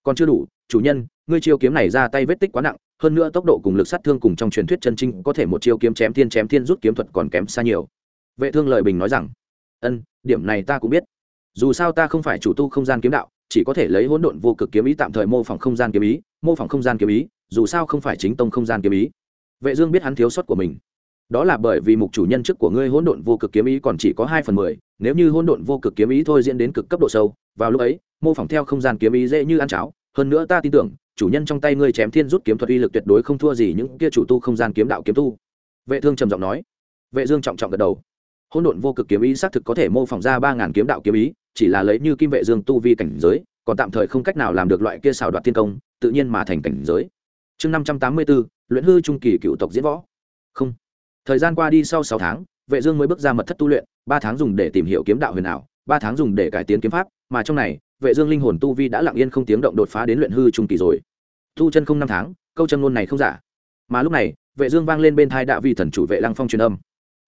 Speaker 1: Còn chưa đủ, chủ nhân, ngươi chiêu kiếm này ra tay vết tích quá nặng, hơn nữa tốc độ cùng lực sát thương cùng trong truyền thuyết chân trinh có thể một chiêu kiếm chém thiên chém thiên rút kiếm thuật còn kém xa nhiều. Vệ thương lời bình nói rằng, ân, điểm này ta cũng biết. Dù sao ta không phải chủ tu không gian kiếm đạo, chỉ có thể lấy hỗn độn vô cực kiếm ý tạm thời mô phỏng không gian kiếm ý, mô phỏng không gian kiếm ý, dù sao không phải chính tông không gian kiếm ý. Vệ dương biết hắn thiếu sót của mình đó là bởi vì mục chủ nhân chức của ngươi hỗn độn vô cực kiếm ý còn chỉ có hai phần mười, nếu như hỗn độn vô cực kiếm ý thôi diễn đến cực cấp độ sâu, vào lúc ấy, mô phỏng theo không gian kiếm ý dễ như ăn cháo. Hơn nữa ta tin tưởng, chủ nhân trong tay ngươi chém thiên rút kiếm thuật uy lực tuyệt đối không thua gì những kia chủ tu không gian kiếm đạo kiếm tu. Vệ thương trầm giọng nói. Vệ dương trọng trọng gật đầu. Hỗn độn vô cực kiếm ý xác thực có thể mô phỏng ra ba ngàn kiếm đạo kiếm ý, chỉ là lấy như kim vệ dương tu vi cảnh giới, còn tạm thời không cách nào làm được loại kia xảo đoạt thiên công, tự nhiên mà thành cảnh giới. Chương năm trăm tám mươi bốn, luyện hư trung kỳ cựu tộc diễn võ. Không thời gian qua đi sau sáu tháng, vệ dương mới bước ra mật thất tu luyện, ba tháng dùng để tìm hiểu kiếm đạo huyền ảo, ba tháng dùng để cải tiến kiếm pháp, mà trong này, vệ dương linh hồn tu vi đã lặng yên không tiếng động đột phá đến luyện hư trung kỳ rồi. Tu chân không năm tháng, câu chân ngôn này không giả. Mà lúc này, vệ dương vang lên bên thay đạo vị thần chủ vệ lăng phong truyền âm.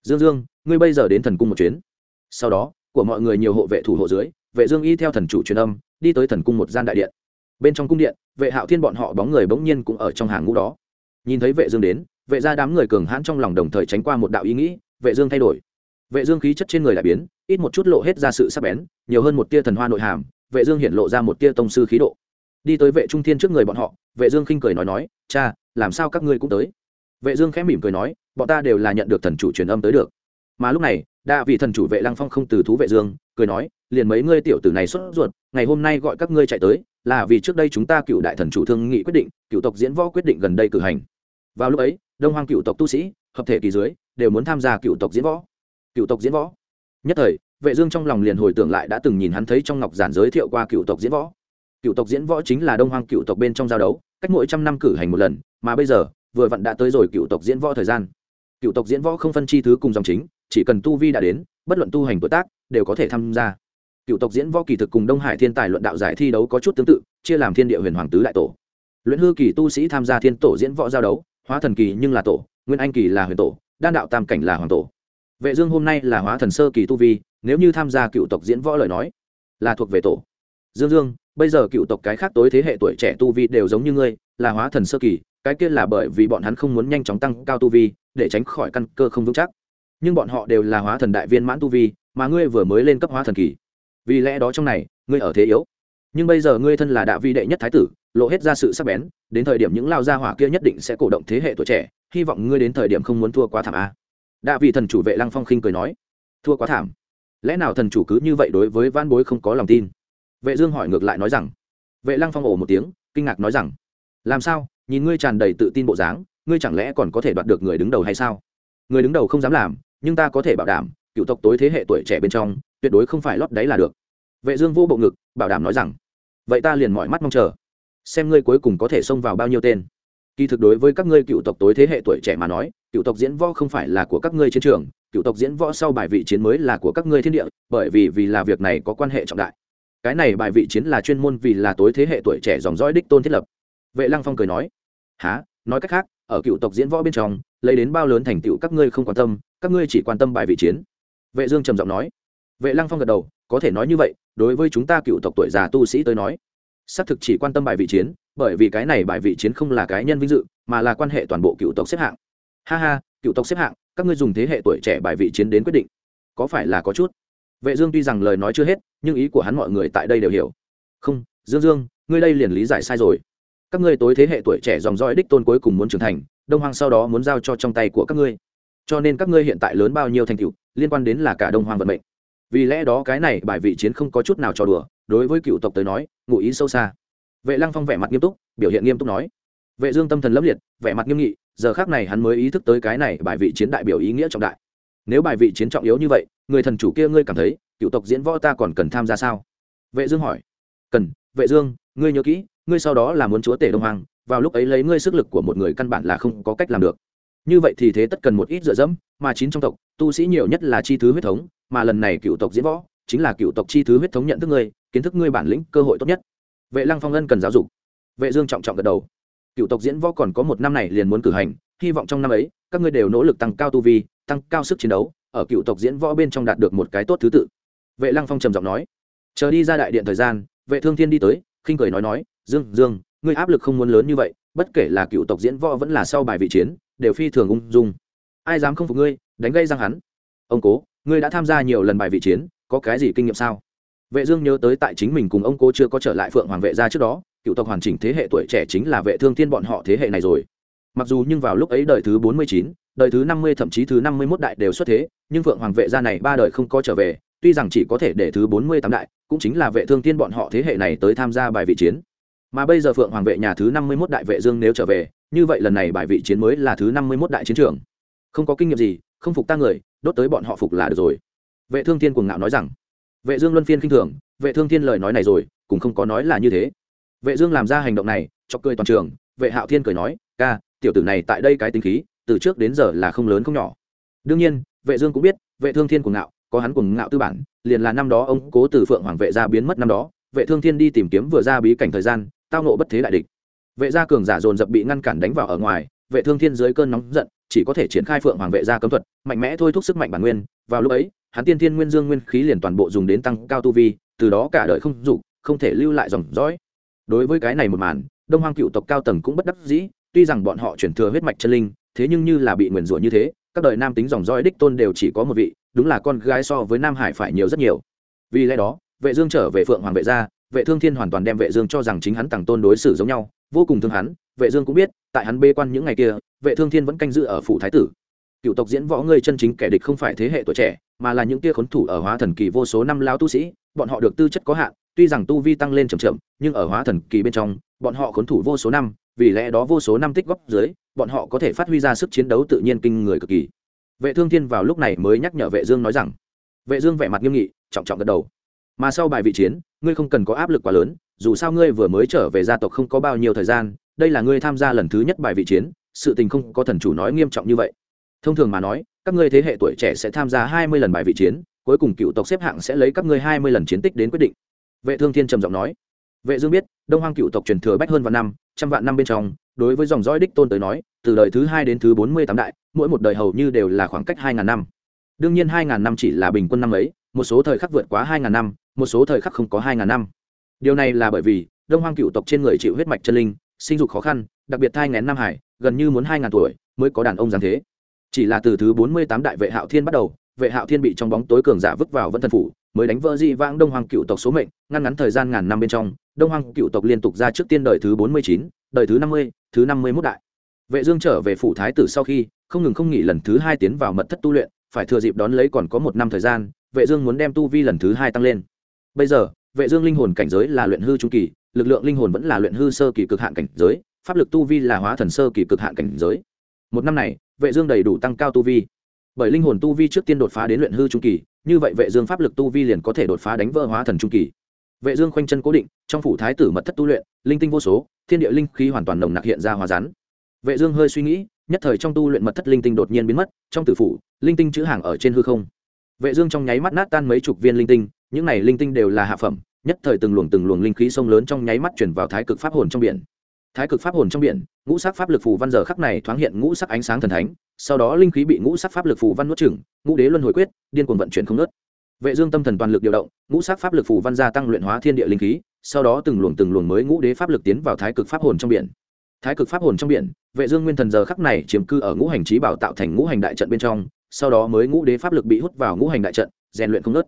Speaker 1: Dương dương, ngươi bây giờ đến thần cung một chuyến. Sau đó, của mọi người nhiều hộ vệ thủ hộ dưới, vệ dương y theo thần chủ truyền âm, đi tới thần cung một gian đại điện. Bên trong cung điện, vệ hạo thiên bọn họ bóng người bỗng nhiên cũng ở trong hàng ngũ đó. Nhìn thấy vệ dương đến vệ gia đám người cường hãn trong lòng đồng thời tránh qua một đạo ý nghĩ, vệ dương thay đổi. Vệ dương khí chất trên người lại biến, ít một chút lộ hết ra sự sắc bén, nhiều hơn một tia thần hoa nội hàm, vệ dương hiện lộ ra một tia tông sư khí độ. Đi tới vệ trung thiên trước người bọn họ, vệ dương khinh cười nói nói, cha, làm sao các ngươi cũng tới? Vệ dương khẽ mỉm cười nói, bọn ta đều là nhận được thần chủ truyền âm tới được. Mà lúc này đa vị thần chủ vệ lăng phong không từ thú vệ dương, cười nói, liền mấy ngươi tiểu tử này xuất ruột, ngày hôm nay gọi các ngươi chạy tới, là vì trước đây chúng ta cựu đại thần chủ thương nghị quyết định, cựu tộc diễn võ quyết định gần đây cử hành. Vào lúc ấy đông hoang cựu tộc tu sĩ, hợp thể kỳ dưới, đều muốn tham gia cựu tộc diễn võ. Cựu tộc diễn võ. Nhất thời, vệ dương trong lòng liền hồi tưởng lại đã từng nhìn hắn thấy trong ngọc giản giới thiệu qua cựu tộc diễn võ. Cựu tộc diễn võ chính là đông hoang cựu tộc bên trong giao đấu, cách mỗi trăm năm cử hành một lần, mà bây giờ, vừa vặn đã tới rồi cựu tộc diễn võ thời gian. Cựu tộc diễn võ không phân chi thứ cùng dòng chính, chỉ cần tu vi đã đến, bất luận tu hành tuổi tác, đều có thể tham gia. Cựu tộc diễn võ kỳ thực cùng đông hải thiên tài luận đạo giải thi đấu có chút tương tự, chia làm thiên địa huyền hoàng tứ đại tổ. Luyện hư kỳ tu sĩ tham gia thiên tổ diễn võ giao đấu hóa thần kỳ nhưng là tổ, nguyên anh kỳ là huyền tổ, đan đạo tam cảnh là hoàng tổ. Vệ dương hôm nay là hóa thần sơ kỳ tu vi, nếu như tham gia cựu tộc diễn võ lời nói, là thuộc về tổ. Dương dương, bây giờ cựu tộc cái khác tối thế hệ tuổi trẻ tu vi đều giống như ngươi, là hóa thần sơ kỳ, cái kia là bởi vì bọn hắn không muốn nhanh chóng tăng cao tu vi, để tránh khỏi căn cơ không vững chắc. Nhưng bọn họ đều là hóa thần đại viên mãn tu vi, mà ngươi vừa mới lên cấp hóa thần kỳ. Vì lẽ đó trong này, ngươi ở thế yếu. Nhưng bây giờ ngươi thân là đạo vi đệ nhất thái tử lộ hết ra sự sắc bén, đến thời điểm những lao gia hỏa kia nhất định sẽ cổ động thế hệ tuổi trẻ, hy vọng ngươi đến thời điểm không muốn thua quá thảm a. Đạ vị thần chủ vệ lăng phong khinh cười nói, thua quá thảm? Lẽ nào thần chủ cứ như vậy đối với van bối không có lòng tin? Vệ dương hỏi ngược lại nói rằng, vệ lăng phong ồ một tiếng, kinh ngạc nói rằng, làm sao? Nhìn ngươi tràn đầy tự tin bộ dáng, ngươi chẳng lẽ còn có thể đoạt được người đứng đầu hay sao? Người đứng đầu không dám làm, nhưng ta có thể bảo đảm, cựu tộc tối thế hệ tuổi trẻ bên trong, tuyệt đối không phải lót đáy là được. Vệ dương vô bộ ngực, bảo đảm nói rằng, vậy ta liền mọi mắt mong chờ xem ngươi cuối cùng có thể xông vào bao nhiêu tên. Kỳ thực đối với các ngươi cựu tộc tối thế hệ tuổi trẻ mà nói, cựu tộc diễn võ không phải là của các ngươi chiến trường, cựu tộc diễn võ sau bài vị chiến mới là của các ngươi thiên địa, bởi vì vì là việc này có quan hệ trọng đại. Cái này bài vị chiến là chuyên môn vì là tối thế hệ tuổi trẻ dòng dõi đích tôn thiết lập. Vệ lăng phong cười nói há nói cách khác, ở cựu tộc diễn võ bên trong, lấy đến bao lớn thành tựu các ngươi không quan tâm, các ngươi chỉ quan tâm bài vị chiến. Vệ dương trầm giọng nói. Vệ lăng phong gật đầu, có thể nói như vậy, đối với chúng ta cựu tộc tuổi già tu sĩ tới nói xác thực chỉ quan tâm bài vị chiến, bởi vì cái này bài vị chiến không là cái nhân vinh dự, mà là quan hệ toàn bộ cựu tộc xếp hạng. Ha ha, cựu tộc xếp hạng, các ngươi dùng thế hệ tuổi trẻ bài vị chiến đến quyết định. Có phải là có chút? Vệ dương tuy rằng lời nói chưa hết, nhưng ý của hắn mọi người tại đây đều hiểu. Không, dương dương, ngươi đây liền lý giải sai rồi. Các ngươi tối thế hệ tuổi trẻ dòng dõi đích tôn cuối cùng muốn trưởng thành, đông hoàng sau đó muốn giao cho trong tay của các ngươi. Cho nên các ngươi hiện tại lớn bao nhiêu thành tựu, liên quan đến là cả đông hoàng vận mệnh. Vì lẽ đó cái này bài vị chiến không có chút nào cho đùa đối với cựu tộc tới nói, ngụ ý sâu xa. Vệ lăng phong vẻ mặt nghiêm túc, biểu hiện nghiêm túc nói. Vệ dương tâm thần lấp liệt, vẻ mặt nghiêm nghị, giờ khác này hắn mới ý thức tới cái này bài vị chiến đại biểu ý nghĩa trọng đại. Nếu bài vị chiến trọng yếu như vậy, người thần chủ kia ngươi cảm thấy, cựu tộc diễn võ ta còn cần tham gia sao? Vệ dương hỏi. Cần, vệ dương, ngươi nhớ kỹ, ngươi sau đó là muốn chúa tể đông hoàng vào lúc ấy lấy ngươi sức lực của một người căn bản là không có cách làm được. Như vậy thì thế tất cần một ít dựa dẫm, mà chín trong tộc, tu sĩ nhiều nhất là chi thứ huyết thống, mà lần này cựu tộc diễn võ, chính là cựu tộc chi thứ huyết thống nhận thức ngươi kiến thức ngươi bản lĩnh cơ hội tốt nhất. Vệ lăng phong ân cần giáo dục. Vệ dương trọng trọng gật đầu. Cựu tộc diễn võ còn có một năm này liền muốn cử hành, hy vọng trong năm ấy, các ngươi đều nỗ lực tăng cao tu vi, tăng cao sức chiến đấu, ở cựu tộc diễn võ bên trong đạt được một cái tốt thứ tự. Vệ lăng phong trầm giọng nói. Chờ đi ra đại điện thời gian, vệ thương thiên đi tới, khinh cười nói nói, dương dương, ngươi áp lực không muốn lớn như vậy, bất kể là cựu tộc diễn võ vẫn là sau bài vị chiến, đều phi thường ung dung. Ai dám không phục ngươi, đánh gây răng hắn. Ông cố, ngươi đã tham gia nhiều lần bài vị chiến, có cái gì kinh nghiệm sao? Vệ dương nhớ tới tại chính mình cùng ông cố chưa có trở lại phượng hoàng vệ gia trước đó cựu tộc hoàn chỉnh thế hệ tuổi trẻ chính là vệ thương thiên bọn họ thế hệ này rồi. Mặc dù nhưng vào lúc ấy đời thứ 49, đời thứ 50 thậm chí thứ 51 đại đều xuất thế nhưng phượng hoàng vệ gia này ba đời không có trở về tuy rằng chỉ có thể để thứ 48 đại cũng chính là vệ thương thiên bọn họ thế hệ này tới tham gia bài vị chiến. Mà bây giờ phượng hoàng vệ nhà thứ 51 đại vệ dương nếu trở về như vậy lần này bài vị chiến mới là thứ 51 đại chiến trường. Không có kinh nghiệm gì không phục ta người đốt tới bọn họ phục là được rồi. Vệ thương thiên cuồng ngạo nói rằng vệ dương luân phiên khinh thường, vệ thương thiên lời nói này rồi, cũng không có nói là như thế. Vệ dương làm ra hành động này, chọc cười toàn trường, vệ hạo thiên cười nói, ca, tiểu tử này tại đây cái tính khí, từ trước đến giờ là không lớn không nhỏ. Đương nhiên, vệ dương cũng biết, vệ thương thiên cuồng ngạo, có hắn cuồng ngạo tư bản, liền là năm đó ông cố từ phượng hoàng vệ gia biến mất năm đó, vệ thương thiên đi tìm kiếm vừa ra bí cảnh thời gian, tao nộ bất thế đại địch. Vệ gia cường giả dồn dập bị ngăn cản đánh vào ở ngoài, vệ thương thiên dưới cơn nóng giận, chỉ có thể triển khai phượng hoàng vệ gia cấm thuật, mạnh mẽ thôi thúc sức mạnh bản nguyên, vào lúc ấy hắn tiên thiên nguyên dương nguyên khí liền toàn bộ dùng đến tăng cao tu vi, từ đó cả đời không dục, không thể lưu lại dòng dõi. Đối với cái này một màn, đông hoang cựu tộc cao tầng cũng bất đắc dĩ, tuy rằng bọn họ chuyển thừa huyết mạch chân linh, thế nhưng như là bị nguyền rủa như thế, các đời nam tính dòng dõi đích tôn đều chỉ có một vị, đúng là con gái so với nam hải phải nhiều rất nhiều. Vì lẽ đó, vệ dương trở về phượng hoàng vệ gia, vệ thương thiên hoàn toàn đem vệ dương cho rằng chính hắn tàng tôn đối xử giống nhau, vô cùng thương hắn. Vệ dương cũng biết, tại hắn bê quan những ngày kia, vệ thương thiên vẫn canh giữ ở phủ thái tử cựu tộc diễn võ ngươi chân chính kẻ địch không phải thế hệ tuổi trẻ, mà là những tia khốn thủ ở hóa thần kỳ vô số năm lao tu sĩ, bọn họ được tư chất có hạn, tuy rằng tu vi tăng lên chậm chậm, nhưng ở hóa thần kỳ bên trong, bọn họ khốn thủ vô số năm, vì lẽ đó vô số năm tích góp dưới, bọn họ có thể phát huy ra sức chiến đấu tự nhiên kinh người cực kỳ. Vệ thương thiên vào lúc này mới nhắc nhở vệ dương nói rằng, vệ dương vẻ mặt nghiêm nghị, trọng trọng gật đầu. Mà sau bài vị chiến, ngươi không cần có áp lực quá lớn, dù sao ngươi vừa mới trở về gia tộc không có bao nhiêu thời gian, đây là ngươi tham gia lần thứ nhất bài vị chiến, sự tình không có thần chủ nói nghiêm trọng như vậy thông thường mà nói, các ngươi thế hệ tuổi trẻ sẽ tham gia hai mươi lần bài vị chiến, cuối cùng cựu tộc xếp hạng sẽ lấy các ngươi hai mươi lần chiến tích đến quyết định. Vệ thương thiên trầm giọng nói. Vệ dương biết, đông hoang cựu tộc truyền thừa bách hơn vạn năm, trăm vạn năm bên trong, đối với dòng dõi đích tôn tới nói, từ đời thứ hai đến thứ bốn mươi tám đại, mỗi một đời hầu như đều là khoảng cách hai ngàn năm. Đương nhiên hai ngàn năm chỉ là bình quân năm ấy, một số thời khắc vượt quá hai ngàn năm, một số thời khắc không có hai ngàn năm. Điều này là bởi vì, đông hoang cựu tộc trên người chịu huyết mạch chân linh, sinh dục khó khăn, đặc biệt thai ngén nam hải, gần như muốn hai ngàn tuổi mới có đàn ông giáng thế chỉ là từ thứ bốn mươi tám đại vệ hạo thiên bắt đầu, vệ hạo thiên bị trong bóng tối cường giả vứt vào vân thần phủ, mới đánh vỡ di vãng đông hoàng cựu tộc số mệnh, ngăn ngắn thời gian ngàn năm bên trong, đông hoàng cựu tộc liên tục ra trước tiên đời thứ bốn mươi chín, đời thứ năm mươi, thứ năm mươi mốt đại. Vệ dương trở về phủ thái tử sau khi, không ngừng không nghỉ lần thứ hai tiến vào mật thất tu luyện, phải thừa dịp đón lấy còn có một năm thời gian, vệ dương muốn đem tu vi lần thứ hai tăng lên. Bây giờ, vệ dương linh hồn cảnh giới là luyện hư trung kỳ, lực lượng linh hồn vẫn là luyện hư sơ kỳ cực hạn cảnh giới, pháp lực tu vi là hóa thần sơ kỳ cực hạn cảnh giới. Một năm này vệ dương đầy đủ tăng cao tu vi. Bởi linh hồn tu vi trước tiên đột phá đến luyện hư trung kỳ, như vậy vệ dương pháp lực tu vi liền có thể đột phá đánh vỡ hóa thần trung kỳ. Vệ dương khoanh chân cố định, trong phủ thái tử mật thất tu luyện, linh tinh vô số, thiên địa linh khí hoàn toàn nồng nặc hiện ra hóa rắn. Vệ dương hơi suy nghĩ, nhất thời trong tu luyện mật thất linh tinh đột nhiên biến mất, trong tử phủ, linh tinh chữ hàng ở trên hư không. Vệ dương trong nháy mắt nát tan mấy chục viên linh tinh, những này linh tinh đều là hạ phẩm, nhất thời từng luồng từng luồng linh khí sông lớn trong nháy mắt chuyển vào thái cực pháp hồn trong biển thái cực pháp hồn trong biển, ngũ sắc pháp lực phù văn giờ khắc này thoáng hiện ngũ sắc ánh sáng thần thánh, sau đó linh khí bị ngũ sắc pháp lực phù văn nuốt chửng, ngũ đế luân hồi quyết, điên cuồng vận chuyển không nứt vệ dương tâm thần toàn lực điều động, ngũ sắc pháp lực phù văn gia tăng luyện hóa thiên địa linh khí, sau đó từng luồng từng luồng mới ngũ đế pháp lực tiến vào thái cực pháp hồn trong biển. Thái cực pháp hồn trong biển, vệ dương nguyên thần giờ khắc này chiếm cư ở ngũ hành trí bảo tạo thành ngũ hành đại trận bên trong, sau đó mới ngũ đế pháp lực bị hút vào ngũ hành đại trận, rèn luyện không nứt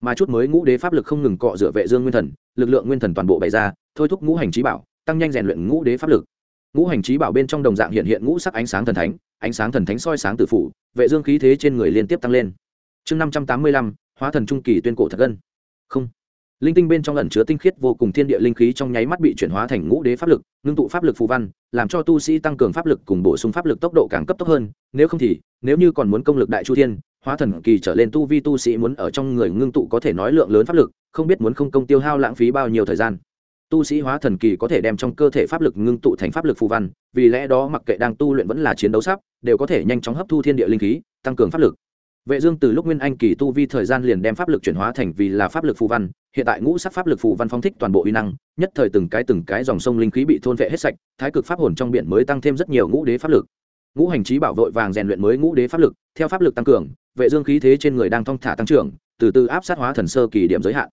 Speaker 1: mà chút mới ngũ đế pháp lực không ngừng cọ rửa vệ dương nguyên thần, lực lượng nguyên thần toàn bộ bày ra, thôi thúc ngũ hành trí bảo tăng nhanh rèn luyện ngũ đế pháp lực. Ngũ hành trí bảo bên trong đồng dạng hiện hiện ngũ sắc ánh sáng thần thánh, ánh sáng thần thánh soi sáng tự phủ, vệ dương khí thế trên người liên tiếp tăng lên. Chương năm trăm tám mươi lăm, hóa thần trung kỳ tuyên cổ thật gân. Không. Linh tinh bên trong ẩn chứa tinh khiết vô cùng thiên địa linh khí trong nháy mắt bị chuyển hóa thành ngũ đế pháp lực, ngưng tụ pháp lực phù văn, làm cho tu sĩ tăng cường pháp lực cùng bổ sung pháp lực tốc độ càng cấp tốc hơn, nếu không thì, nếu như còn muốn công lực đại chu thiên, hóa thần kỳ trở lên tu vi tu sĩ muốn ở trong người ngưng tụ có thể nói lượng lớn pháp lực, không biết muốn không công tiêu hao lãng phí bao nhiêu thời gian tu sĩ hóa thần kỳ có thể đem trong cơ thể pháp lực ngưng tụ thành pháp lực phù văn, vì lẽ đó mặc kệ đang tu luyện vẫn là chiến đấu sắp, đều có thể nhanh chóng hấp thu thiên địa linh khí, tăng cường pháp lực. Vệ dương từ lúc nguyên anh kỳ tu vi thời gian liền đem pháp lực chuyển hóa thành vì là pháp lực phù văn, hiện tại ngũ sắc pháp lực phù văn phong thích toàn bộ uy năng, nhất thời từng cái từng cái dòng sông linh khí bị thôn vệ hết sạch, thái cực pháp hồn trong biển mới tăng thêm rất nhiều ngũ đế pháp lực. Ngũ hành trí bảo vội vàng rèn luyện mới ngũ đế pháp lực, theo pháp lực tăng cường, vệ dương khí thế trên người đang thong thả tăng trưởng, từ từ áp sát hóa thần sơ kỳ điểm giới hạn.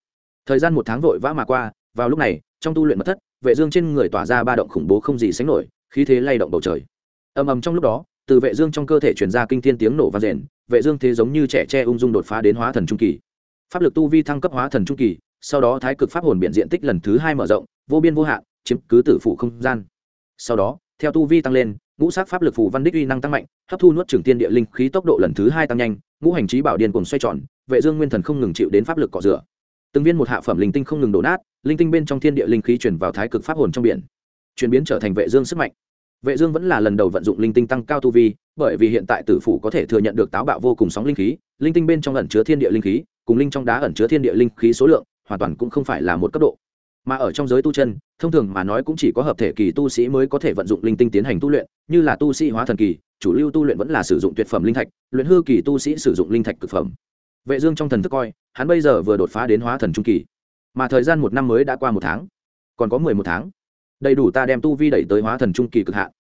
Speaker 1: Thời gian một tháng vội vã mà qua, vào lúc này trong tu luyện mật thất, vệ dương trên người tỏa ra ba động khủng bố không gì sánh nổi, khí thế lay động bầu trời. Ầm ầm trong lúc đó, từ vệ dương trong cơ thể truyền ra kinh thiên tiếng nổ vang rền, vệ dương thế giống như trẻ tre ung dung đột phá đến hóa thần trung kỳ. Pháp lực tu vi thăng cấp hóa thần trung kỳ, sau đó thái cực pháp hồn biển diện tích lần thứ hai mở rộng, vô biên vô hạn, chiếm cứ tử phủ không gian. Sau đó, theo tu vi tăng lên, ngũ sắc pháp lực phù văn đích uy năng tăng mạnh, hấp thu nuốt trường tiên địa linh khí tốc độ lần thứ hai tăng nhanh, ngũ hành trí bảo điên cùng xoay tròn, vệ dương nguyên thần không ngừng chịu đến pháp lực cọ rửa. Từng viên một hạ phẩm linh tinh không ngừng đổ nát linh tinh bên trong thiên địa linh khí chuyển vào thái cực pháp hồn trong biển, chuyển biến trở thành vệ dương sức mạnh. Vệ dương vẫn là lần đầu vận dụng linh tinh tăng cao tu vi, bởi vì hiện tại tử phủ có thể thừa nhận được táo bạo vô cùng sóng linh khí, linh tinh bên trong ẩn chứa thiên địa linh khí, cùng linh trong đá ẩn chứa thiên địa linh khí số lượng, hoàn toàn cũng không phải là một cấp độ. Mà ở trong giới tu chân, thông thường mà nói cũng chỉ có hợp thể kỳ tu sĩ mới có thể vận dụng linh tinh tiến hành tu luyện, như là tu sĩ hóa thần kỳ, chủ lưu tu luyện vẫn là sử dụng tuyệt phẩm linh thạch, luyện hư kỳ tu sĩ sử dụng linh thạch cực phẩm. Vệ dương trong thần thức coi, hắn bây giờ vừa đột phá đến hóa thần trung kỳ mà thời gian một năm mới đã qua một tháng, còn có mười một tháng. Đầy đủ ta đem tu vi đẩy tới hóa thần trung kỳ cực hạn.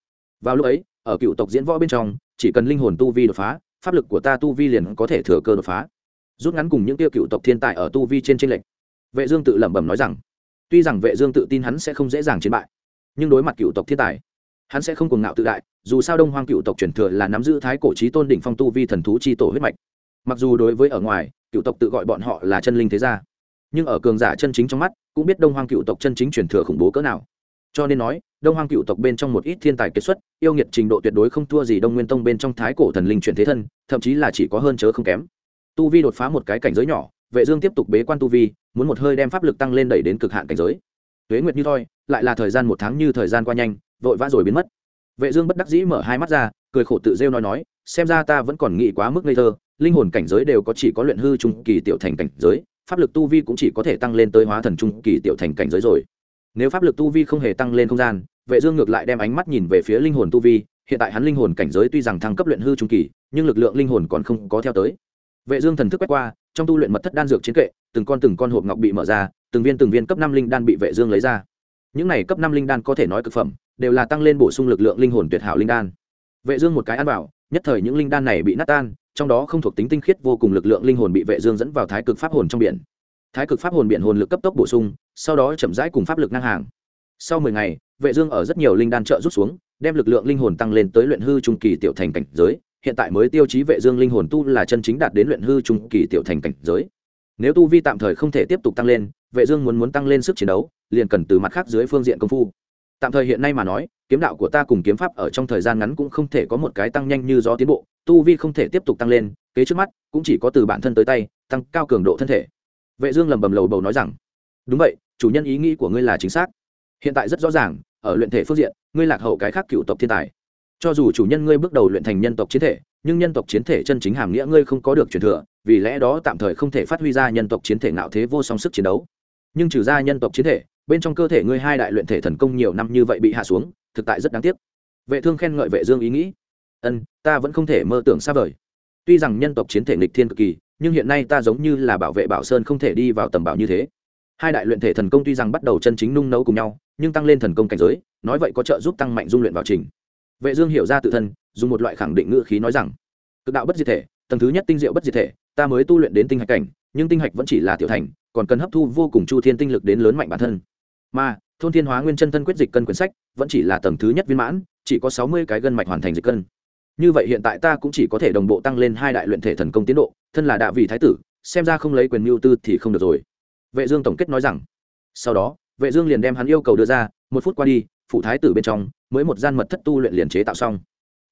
Speaker 1: Vào lúc ấy, ở cựu tộc diễn võ bên trong, chỉ cần linh hồn tu vi đột phá, pháp lực của ta tu vi liền có thể thừa cơ đột phá. Rút ngắn cùng những tiêu cựu tộc thiên tài ở tu vi trên tranh lệch. Vệ dương tự lẩm bẩm nói rằng, tuy rằng vệ dương tự tin hắn sẽ không dễ dàng chiến bại, nhưng đối mặt cựu tộc thiên tài, hắn sẽ không cuồng ngạo tự đại, dù sao đông hoang cựu tộc truyền thừa là nắm giữ thái cổ chí tôn đỉnh phong tu vi thần thú chi tổ huyết mạch. Mặc dù đối với ở ngoài, cựu tộc tự gọi bọn họ là chân linh thế gia nhưng ở cường giả chân chính trong mắt cũng biết đông hoang cựu tộc chân chính truyền thừa khủng bố cỡ nào. Cho nên nói đông hoang cựu tộc bên trong một ít thiên tài kết xuất yêu nghiệt trình độ tuyệt đối không thua gì đông nguyên tông bên trong thái cổ thần linh chuyển thế thân thậm chí là chỉ có hơn chớ không kém. Tu vi đột phá một cái cảnh giới nhỏ vệ dương tiếp tục bế quan tu vi muốn một hơi đem pháp lực tăng lên đẩy đến cực hạn cảnh giới. Tuế nguyệt như thôi, lại là thời gian một tháng như thời gian qua nhanh vội vã rồi biến mất. Vệ dương bất đắc dĩ mở hai mắt ra cười khổ tự rêu nói nói xem ra ta vẫn còn nghĩ quá mức ngây thơ linh hồn cảnh giới đều có chỉ có luyện hư trung kỳ tiểu thành cảnh giới pháp lực tu vi cũng chỉ có thể tăng lên tới hóa thần trung kỳ tiểu thành cảnh giới rồi. Nếu pháp lực tu vi không hề tăng lên không gian, vệ dương ngược lại đem ánh mắt nhìn về phía linh hồn tu vi, hiện tại hắn linh hồn cảnh giới tuy rằng thăng cấp luyện hư trung kỳ, nhưng lực lượng linh hồn còn không có theo tới. Vệ dương thần thức quét qua, trong tu luyện mật thất đan dược chiến kệ, từng con từng con hộp ngọc bị mở ra, từng viên từng viên cấp năm linh đan bị vệ dương lấy ra. Những này cấp năm linh đan có thể nói cực phẩm, đều là tăng lên bổ sung lực lượng linh hồn tuyệt hảo linh đan. Vệ dương một cái ăn vào nhất thời những linh đan này bị nát tan trong đó không thuộc tính tinh khiết vô cùng lực lượng linh hồn bị vệ dương dẫn vào thái cực pháp hồn trong biển. Thái cực pháp hồn biển hồn lực cấp tốc bổ sung, sau đó chậm rãi cùng pháp lực ngang hàng. Sau 10 ngày, vệ dương ở rất nhiều linh đan trợ rút xuống, đem lực lượng linh hồn tăng lên tới luyện hư trung kỳ tiểu thành cảnh giới. Hiện tại mới tiêu chí vệ dương linh hồn tu là chân chính đạt đến luyện hư trung kỳ tiểu thành cảnh giới. Nếu tu vi tạm thời không thể tiếp tục tăng lên, vệ dương muốn muốn tăng lên sức chiến đấu, liền cần từ mặt khác dưới phương diện công phu. Tạm thời hiện nay mà nói, kiếm đạo của ta cùng kiếm pháp ở trong thời gian ngắn cũng không thể có một cái tăng nhanh như gió tiến bộ tu vi không thể tiếp tục tăng lên, kế trước mắt cũng chỉ có từ bản thân tới tay, tăng cao cường độ thân thể. Vệ dương lầm bầm lầu bầu nói rằng, đúng vậy, chủ nhân ý nghĩ của ngươi là chính xác. Hiện tại rất rõ ràng, ở luyện thể phương diện, ngươi lạc hậu cái khác cựu tộc thiên tài. Cho dù chủ nhân ngươi bước đầu luyện thành nhân tộc chiến thể, nhưng nhân tộc chiến thể chân chính hàm nghĩa ngươi không có được truyền thừa, vì lẽ đó tạm thời không thể phát huy ra nhân tộc chiến thể ngạo thế vô song sức chiến đấu. Nhưng trừ ra nhân tộc chiến thể, bên trong cơ thể ngươi hai đại luyện thể thần công nhiều năm như vậy bị hạ xuống, thực tại rất đáng tiếc. Vệ thương khen ngợi vệ dương ý nghĩ ân, ta vẫn không thể mơ tưởng xa vời. Tuy rằng nhân tộc chiến thể nghịch thiên cực kỳ, nhưng hiện nay ta giống như là bảo vệ bảo sơn không thể đi vào tầm bảo như thế. Hai đại luyện thể thần công tuy rằng bắt đầu chân chính nung nấu cùng nhau, nhưng tăng lên thần công cảnh giới, nói vậy có trợ giúp tăng mạnh dung luyện vào trình. Vệ dương hiểu ra tự thân, dùng một loại khẳng định ngữ khí nói rằng, cực đạo bất diệt thể, tầng thứ nhất tinh diệu bất diệt thể, ta mới tu luyện đến tinh hạch cảnh, nhưng tinh hạch vẫn chỉ là tiểu thành, còn cần hấp thu vô cùng chu thiên tinh lực đến lớn mạnh bản thân. Mà, thôn thiên hóa nguyên chân thân quyết dịch cân quyển sách, vẫn chỉ là tầng thứ nhất viên mãn, chỉ có sáu mươi cái gân mạch hoàn thành dịch cân như vậy hiện tại ta cũng chỉ có thể đồng bộ tăng lên hai đại luyện thể thần công tiến độ, thân là đạo vị thái tử, xem ra không lấy quyền mưu tư thì không được rồi. Vệ dương tổng kết nói rằng, sau đó, vệ dương liền đem hắn yêu cầu đưa ra, một phút qua đi, phụ thái tử bên trong, mới một gian mật thất tu luyện liền chế tạo xong.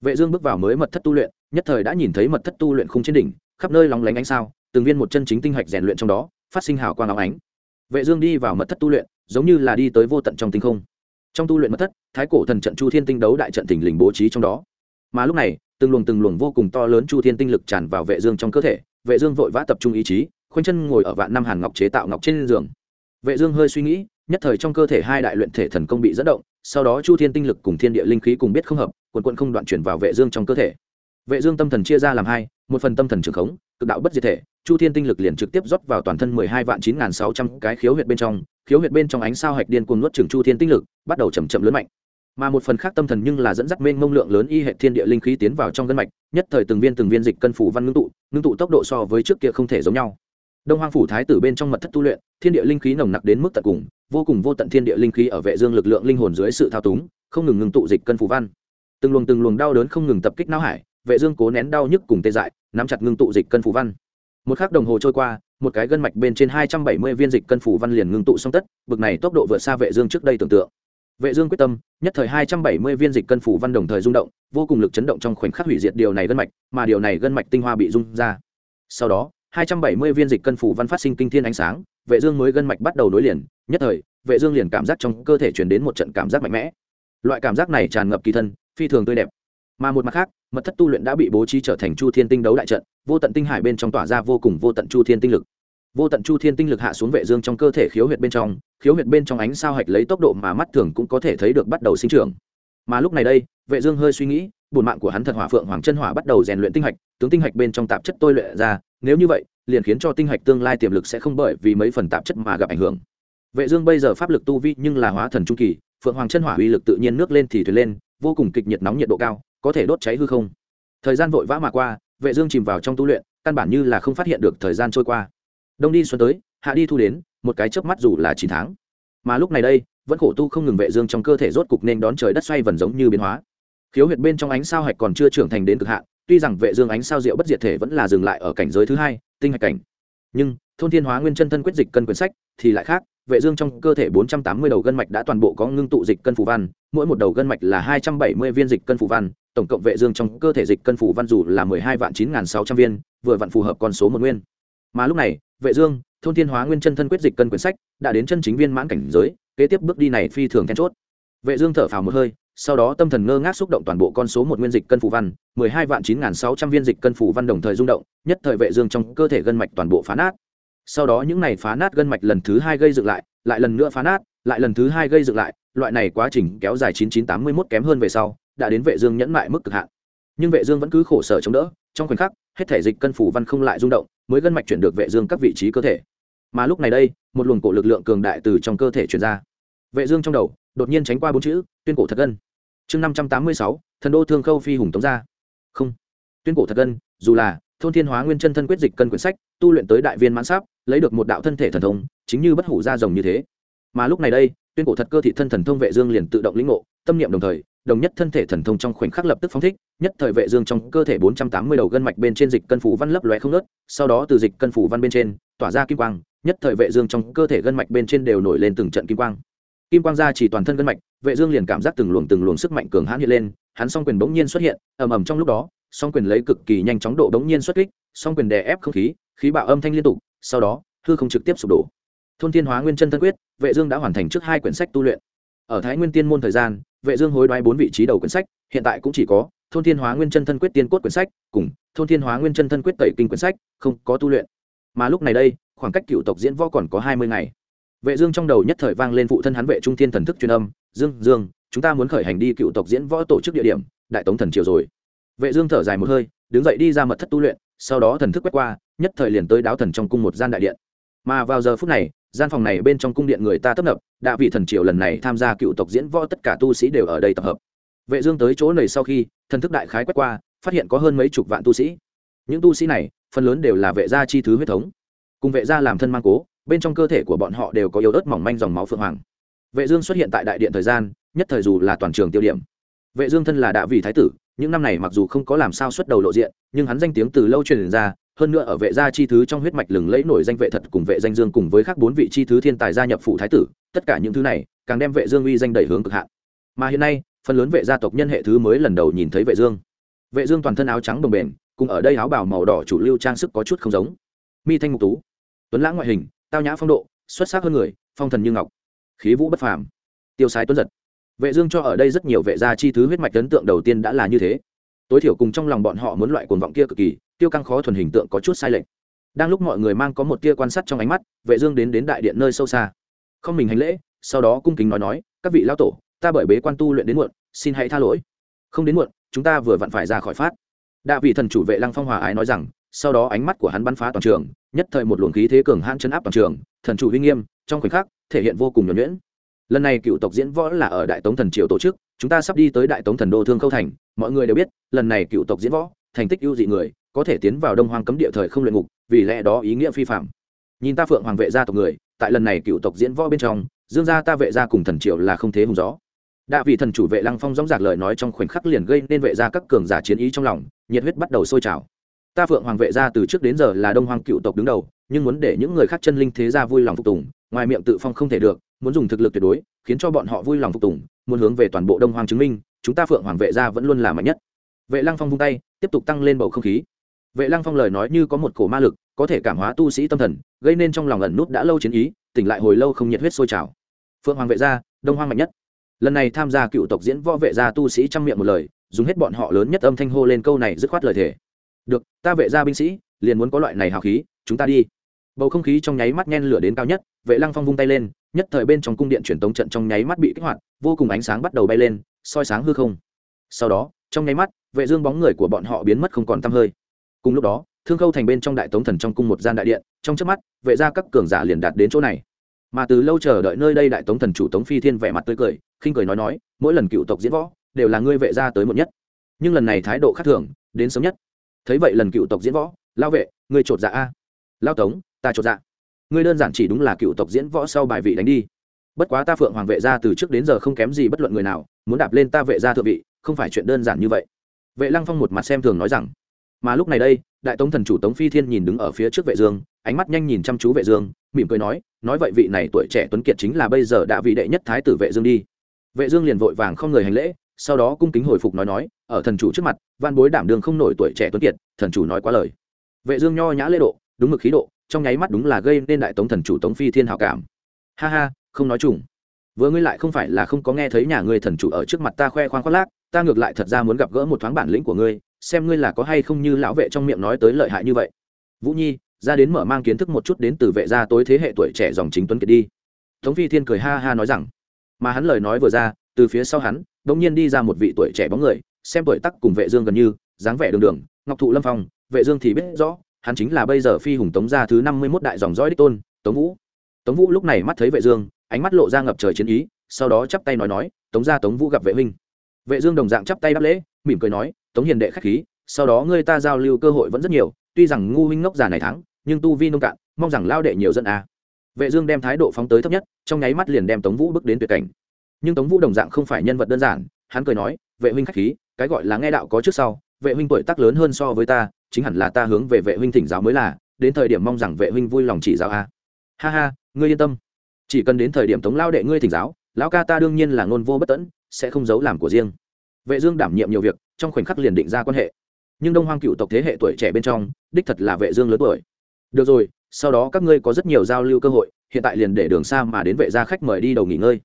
Speaker 1: Vệ dương bước vào mới mật thất tu luyện, nhất thời đã nhìn thấy mật thất tu luyện khung trên đỉnh, khắp nơi lóng lánh ánh sao, từng viên một chân chính tinh hạch rèn luyện trong đó, phát sinh hào quang óng ánh. Vệ dương đi vào mật thất tu luyện, giống như là đi tới vô tận trong tinh không. Trong tu luyện mật thất, thái cổ thần trận chu thiên tinh đấu đại trận tình lình bố trí trong đó mà lúc này, từng luồng từng luồng vô cùng to lớn chu thiên tinh lực tràn vào vệ dương trong cơ thể, vệ dương vội vã tập trung ý chí, khoanh chân ngồi ở vạn năm hàn ngọc chế tạo ngọc trên giường. Vệ dương hơi suy nghĩ, nhất thời trong cơ thể hai đại luyện thể thần công bị dẫn động, sau đó chu thiên tinh lực cùng thiên địa linh khí cùng biết không hợp quần quận không đoạn chuyển vào vệ dương trong cơ thể. Vệ dương tâm thần chia ra làm hai, một phần tâm thần trường khống, cực đạo bất diệt thể, chu thiên tinh lực liền trực tiếp rót vào toàn thân mười hai vạn chín sáu trăm cái khiếu huyệt bên trong, khiếu huyệt bên trong ánh sao hạch điên cuồng nuốt trường chu thiên tinh lực, bắt đầu chậm chậm lớn mạnh mà một phần khác tâm thần nhưng là dẫn dắt mênh mông lượng lớn y hệ thiên địa linh khí tiến vào trong gân mạch, nhất thời từng viên từng viên dịch cân phủ văn ngưng tụ ngưng tụ tốc độ so với trước kia không thể giống nhau. Đông hoang phủ thái tử bên trong mật thất tu luyện, thiên địa linh khí nồng nặc đến mức tận cùng, vô cùng vô tận thiên địa linh khí ở vệ dương lực lượng linh hồn dưới sự thao túng, không ngừng ngưng tụ dịch cân phủ văn. Từng luồng từng luồng đau đớn không ngừng tập kích não hải, vệ dương cố nén đau nhức cùng tê dại, nắm chặt ngưng tụ dịch cân phủ văn. Một khắc đồng hồ trôi qua, một cái gân mạch bên trên 270 viên dịch cân phủ văn liền ngưng tụ xong tất, bực này tốc độ vượt xa vệ dương trước đây tưởng tượng vệ dương quyết tâm, nhất thời 270 viên dịch cân phủ văn đồng thời rung động, vô cùng lực chấn động trong khoảnh khắc hủy diệt điều này gân mạch, mà điều này gân mạch tinh hoa bị rung ra. Sau đó 270 viên dịch cân phủ văn phát sinh kinh thiên ánh sáng, vệ dương mới gân mạch bắt đầu nối liền, nhất thời, vệ dương liền cảm giác trong cơ thể truyền đến một trận cảm giác mạnh mẽ. Loại cảm giác này tràn ngập kỳ thân, phi thường tươi đẹp. Mà một mặt khác, mật thất tu luyện đã bị bố trí trở thành chu thiên tinh đấu đại trận, vô tận tinh hải bên trong tỏa ra vô cùng vô tận chu thiên tinh lực vô tận chu thiên tinh lực hạ xuống vệ dương trong cơ thể khiếu huyệt bên trong, khiếu huyệt bên trong ánh sao hạch lấy tốc độ mà mắt thường cũng có thể thấy được bắt đầu sinh trưởng. Mà lúc này đây, vệ dương hơi suy nghĩ, bổn mạng của hắn thật hỏa phượng hoàng chân hỏa bắt đầu rèn luyện tinh hạch, tướng tinh hạch bên trong tạp chất tôi luyện ra, nếu như vậy, liền khiến cho tinh hạch tương lai tiềm lực sẽ không bởi vì mấy phần tạp chất mà gặp ảnh hưởng. Vệ dương bây giờ pháp lực tu vi nhưng là hóa thần trung kỳ, phượng hoàng chân hỏa uy lực tự nhiên nước lên thì thuyền lên, vô cùng kịch nhiệt nóng nhiệt độ cao, có thể đốt cháy hư không. Thời gian vội vã mà qua, vệ dương chìm vào trong tu luyện, căn bản như là không phát hiện được thời gian trôi qua đông đi xuân tới, hạ đi thu đến, một cái chớp mắt dù là chín tháng. Mà lúc này đây, vẫn khổ tu không ngừng vệ dương trong cơ thể rốt cục nên đón trời đất xoay vần giống như biến hóa. Khiếu huyệt bên trong ánh sao hạch còn chưa trưởng thành đến cực hạn, tuy rằng vệ dương ánh sao diệu bất diệt thể vẫn là dừng lại ở cảnh giới thứ hai, tinh hạch cảnh. Nhưng, thôn thiên hóa nguyên chân thân quyết dịch cân quyển sách, thì lại khác, vệ dương trong cơ thể 480 đầu gân mạch đã toàn bộ có ngưng tụ dịch cân phù văn, mỗi một đầu gân mạch là 270 viên dịch cân phù văn, tổng cộng vệ dương trong cơ thể dịch cân phù văn dù là 12 vạn 9600 viên, vừa vặn phù hợp con số một nguyên. Mà lúc này vệ dương, thôn thiên hóa nguyên chân thân quyết dịch cân quyển sách, đã đến chân chính viên mãn cảnh giới, kế tiếp bước đi này phi thường then chốt. Vệ dương thở phào một hơi, sau đó tâm thần ngơ ngác xúc động toàn bộ con số một nguyên dịch cân phủ văn, mười hai vạn chín sáu trăm viên dịch cân phủ văn đồng thời rung động, nhất thời vệ dương trong cơ thể gân mạch toàn bộ phá nát. Sau đó những này phá nát gân mạch lần thứ hai gây dựng lại lại lần nữa phá nát, lại lần thứ hai gây dựng lại, loại này quá trình kéo dài chín chín tám mươi mốt kém hơn về sau, đã đến vệ dương nhẫn mại mức cực hạn. Nhưng vệ dương vẫn cứ khổ sở chống đỡ, trong khoảnh khắc hết thể dịch cân phủ văn không lại rung động, mới gân mạch chuyển được vệ dương các vị trí cơ thể. Mà lúc này đây, một luồng cổ lực lượng cường đại từ trong cơ thể truyền ra. Vệ dương trong đầu, đột nhiên tránh qua bốn chữ, tuyên cổ thật gân. Chương năm trăm tám mươi sáu, thần đô thương khâu phi hùng tống ra. Không. Tuyên cổ thật gân, dù là, thôn thiên hóa nguyên chân thân quyết dịch cân quyển sách, tu luyện tới đại viên mãn sáp, lấy được một đạo thân thể thần thông, chính như bất hủ ra rồng như thế. Mà lúc này đây, tuyên cổ thật cơ thị thân thần thông vệ dương liền tự động lĩnh ngộ, tâm niệm đồng thời đồng nhất thân thể thần thông trong khoảnh khắc lập tức phóng thích, nhất thời vệ dương trong cơ thể 480 đầu gân mạch bên trên dịch cân phủ văn lấp lóe không nứt sau đó từ dịch cân phủ văn bên trên tỏa ra kim quang, nhất thời vệ dương trong cơ thể gân mạch bên trên đều nổi lên từng trận kim quang. Kim quang ra chỉ toàn thân gân mạch, vệ dương liền cảm giác từng luồng từng luồng sức mạnh cường hãn hiện lên, hắn song quyền bỗng nhiên xuất hiện, ầm ầm trong lúc đó, song quyền lấy cực kỳ nhanh chóng độ bỗng nhiên xuất kích, song quyền đè ép không khí khí bạo âm thanh liên tục, sau đó, hư không trực tiếp sụp đổ. Thôn thiên hóa nguyên chân thân quyết, vệ dương đã hoàn thành trước hai quyển sách tu luyện. Ở thái nguyên tiên môn thời gian vệ dương hối đoái bốn vị trí đầu quyển sách, hiện tại cũng chỉ có thôn thiên hóa nguyên chân thân quyết tiên cốt quyển sách cùng thôn thiên hóa nguyên chân thân quyết tẩy kinh quyển sách, không có tu luyện. Mà lúc này đây, khoảng cách cựu tộc diễn võ còn có hai mươi ngày. Vệ dương trong đầu nhất thời vang lên phụ thân hắn vệ trung thiên thần thức truyền âm, dương dương, chúng ta muốn khởi hành đi cựu tộc diễn võ tổ chức địa điểm, đại tống thần triều rồi. Vệ dương thở dài một hơi, đứng dậy đi ra mật thất tu luyện, sau đó thần thức quét qua, nhất thời liền tới đáo thần trong cung một gian đại điện. Mà vào giờ phút này, gian phòng này bên trong cung điện người ta tấp nập đã vị thần triều lần này tham gia cựu tộc diễn võ tất cả tu sĩ đều ở đây tập hợp. Vệ dương tới chỗ này sau khi, thần thức đại khái quét qua, phát hiện có hơn mấy chục vạn tu sĩ. Những tu sĩ này, phần lớn đều là vệ gia chi thứ huyết thống. Cùng vệ gia làm thân mang cố, bên trong cơ thể của bọn họ đều có yếu ớt mỏng manh dòng máu phượng hoàng. Vệ dương xuất hiện tại đại điện thời gian, nhất thời dù là toàn trường tiêu điểm. Vệ dương thân là đại vị thái tử, những năm này mặc dù không có làm sao xuất đầu lộ diện, nhưng hắn danh tiếng từ lâu truyền ra, hơn nữa ở vệ gia chi thứ trong huyết mạch lừng lẫy nổi danh vệ thật cùng vệ danh dương cùng với các bốn vị chi thứ thiên tài gia nhập phụ thái tử tất cả những thứ này càng đem vệ dương uy danh đẩy hướng cực hạn. Mà hiện nay, phần lớn vệ gia tộc nhân hệ thứ mới lần đầu nhìn thấy vệ dương. Vệ dương toàn thân áo trắng đồng bền cùng ở đây áo bào màu đỏ chủ lưu trang sức có chút không giống. Mi thanh ngục tú, tuấn lãng ngoại hình, tao nhã phong độ, xuất sắc hơn người, phong thần như ngọc, khí vũ bất phàm, tiêu sái tuấn giật. Vệ dương cho ở đây rất nhiều vệ gia chi thứ huyết mạch ấn tượng đầu tiên đã là như thế. Tối thiểu cùng trong lòng bọn họ muốn loại cuồng vọng kia cực kỳ, tiêu căng khó thuần hình tượng có chút sai lệch. Đang lúc mọi người mang có một tia quan sát trong ánh mắt, vệ dương đến đến đại điện nơi sâu xa không mình hành lễ, sau đó cung kính nói nói, các vị lão tổ, ta bởi bế quan tu luyện đến muộn, xin hãy tha lỗi. Không đến muộn, chúng ta vừa vặn phải ra khỏi phát. Đại vị thần chủ vệ lăng phong hòa ái nói rằng, sau đó ánh mắt của hắn bắn phá toàn trường, nhất thời một luồng khí thế cường hãn chấn áp toàn trường, thần chủ uy nghiêm, trong khoảnh khắc, thể hiện vô cùng nhuẩn nhuyễn. Lần này cựu tộc diễn võ là ở đại tống thần triều tổ chức, chúng ta sắp đi tới đại tống thần đô thương khâu thành, mọi người đều biết, lần này cựu tộc diễn võ, thành tích ưu dị người, có thể tiến vào đông hoang cấm địa thời không luyện ngục, vì lẽ đó ý nghĩa phi phạm. Nhìn ta phượng hoàng vệ gia tộc người tại lần này cựu tộc diễn võ bên trong, dương gia ta vệ gia cùng thần triều là không thế hùng gió. Đạ vị thần chủ vệ lăng phong dõng dạc lời nói trong khoảnh khắc liền gây nên vệ gia các cường giả chiến ý trong lòng, nhiệt huyết bắt đầu sôi trào. Ta phượng hoàng vệ gia từ trước đến giờ là đông hoang cựu tộc đứng đầu, nhưng muốn để những người khác chân linh thế gia vui lòng phục tùng, ngoài miệng tự phong không thể được, muốn dùng thực lực tuyệt đối, khiến cho bọn họ vui lòng phục tùng, muốn hướng về toàn bộ đông hoang chứng minh, chúng ta phượng hoàng vệ gia vẫn luôn là mạnh nhất. Vệ lăng phong vung tay, tiếp tục tăng lên bầu không khí vệ lăng phong lời nói như có một cổ ma lực, có thể cảm hóa tu sĩ tâm thần, gây nên trong lòng ẩn nút đã lâu chiến ý, tỉnh lại hồi lâu không nhiệt huyết sôi trào. Phượng hoàng vệ gia, đông hoang mạnh nhất. Lần này tham gia cựu tộc diễn võ vệ gia tu sĩ trăm miệng một lời, dùng hết bọn họ lớn nhất âm thanh hô lên câu này dứt khoát lời thể được, ta vệ gia binh sĩ, liền muốn có loại này hào khí, chúng ta đi. Bầu không khí trong nháy mắt nhen lửa đến cao nhất, vệ lăng phong vung tay lên, nhất thời bên trong cung điện truyền tống trận trong nháy mắt bị kích hoạt, vô cùng ánh sáng bắt đầu bay lên, soi sáng hư không. Sau đó, trong nháy mắt, vệ dương bóng người của bọn họ biến mất không còn tăm hơi cùng lúc đó, thương khâu thành bên trong đại tống thần trong cung một gian đại điện, trong chớp mắt, vệ gia các cường giả liền đạt đến chỗ này. Mà từ lâu chờ đợi nơi đây đại tống thần chủ tống phi thiên vẻ mặt tươi cười, khinh cười nói nói, mỗi lần cựu tộc diễn võ, đều là ngươi vệ gia tới muộn nhất. Nhưng lần này thái độ khác thường, đến sớm nhất. Thấy vậy lần cựu tộc diễn võ lao vệ, ngươi trột dạ a. Lao tống, ta trột dạ. Ngươi đơn giản chỉ đúng là cựu tộc diễn võ sau bài vị đánh đi. Bất quá ta phượng hoàng vệ gia từ trước đến giờ không kém gì bất luận người nào, muốn đạp lên ta vệ gia thượng vị, không phải chuyện đơn giản như vậy. Vệ lăng phong một mặt xem thường nói rằng mà lúc này đây, đại tống thần chủ tống phi thiên nhìn đứng ở phía trước vệ dương, ánh mắt nhanh nhìn chăm chú vệ dương, mỉm cười nói nói vậy vị này tuổi trẻ tuấn kiệt chính là bây giờ đã vị đệ nhất thái tử vệ dương đi. Vệ dương liền vội vàng không người hành lễ, sau đó cung kính hồi phục nói nói, ở thần chủ trước mặt văn bối đảm đương không nổi tuổi trẻ tuấn kiệt, thần chủ nói quá lời. Vệ dương nho nhã lễ độ, đúng mực khí độ, trong nháy mắt đúng là gây nên đại tống thần chủ tống phi thiên hảo cảm. Ha ha, không nói chung vừa ngươi lại không phải là không có nghe thấy nhà ngươi thần chủ ở trước mặt ta khoe khoang khoác lác, ta ngược lại thật ra muốn gặp gỡ một thoáng bản lĩnh của ngươi xem ngươi là có hay không như lão vệ trong miệng nói tới lợi hại như vậy. Vũ nhi, ra đến mở mang kiến thức một chút đến từ vệ gia tối thế hệ tuổi trẻ dòng chính tuấn kiệt đi. Tống phi thiên cười ha ha nói rằng, mà hắn lời nói vừa ra, từ phía sau hắn đ ỗ n g nhiên đi ra một vị tuổi trẻ bóng người, xem tuổi tắc cùng vệ dương gần như, dáng vẻ đường đường, ngọc thụ lâm phong, vệ dương thì biết rõ, hắn chính là bây giờ phi hùng tống gia thứ năm mươi 51 đại dòng dõi đích tôn, tống vũ. Tống vũ lúc này mắt thấy vệ dương, ánh mắt lộ ra ngập trời chiến ý, sau đó chắp tay nói nói, tống gia tống vũ gặp vệ huynh. Vệ dương đồng dạng chắp tay đáp lễ, mỉm cười nói tống hiền đệ khách khí sau đó ngươi ta giao lưu cơ hội vẫn rất nhiều tuy rằng ngu huynh ngốc già này thắng nhưng tu vi nông cạn mong rằng lao đệ nhiều dân a. Vệ dương đem thái độ phóng tới thấp nhất trong nháy mắt liền đem tống vũ bước đến tuyệt cảnh. Nhưng tống vũ đồng dạng không phải nhân vật đơn giản hắn cười nói vệ huynh khách khí cái gọi là nghe đạo có trước sau vệ huynh tuổi tác lớn hơn so với ta chính hẳn là ta hướng về vệ huynh thỉnh giáo mới là đến thời điểm mong rằng vệ huynh vui lòng chỉ giáo a. Ha ha ngươi yên tâm. Chỉ cần đến thời điểm tống lao đệ ngươi thỉnh giáo lão ca ta đương nhiên là ngôn vô bất tận, sẽ không giấu làm của riêng. Vệ dương đảm nhiệm nhiều việc trong khoảnh khắc liền định ra quan hệ. Nhưng đông hoang cựu tộc thế hệ tuổi trẻ bên trong, đích thật là vệ dương lớn tuổi. Được rồi, sau đó các ngươi có rất nhiều giao lưu cơ hội, hiện tại liền để đường xa mà đến vệ gia khách mời đi đầu nghỉ ngơi.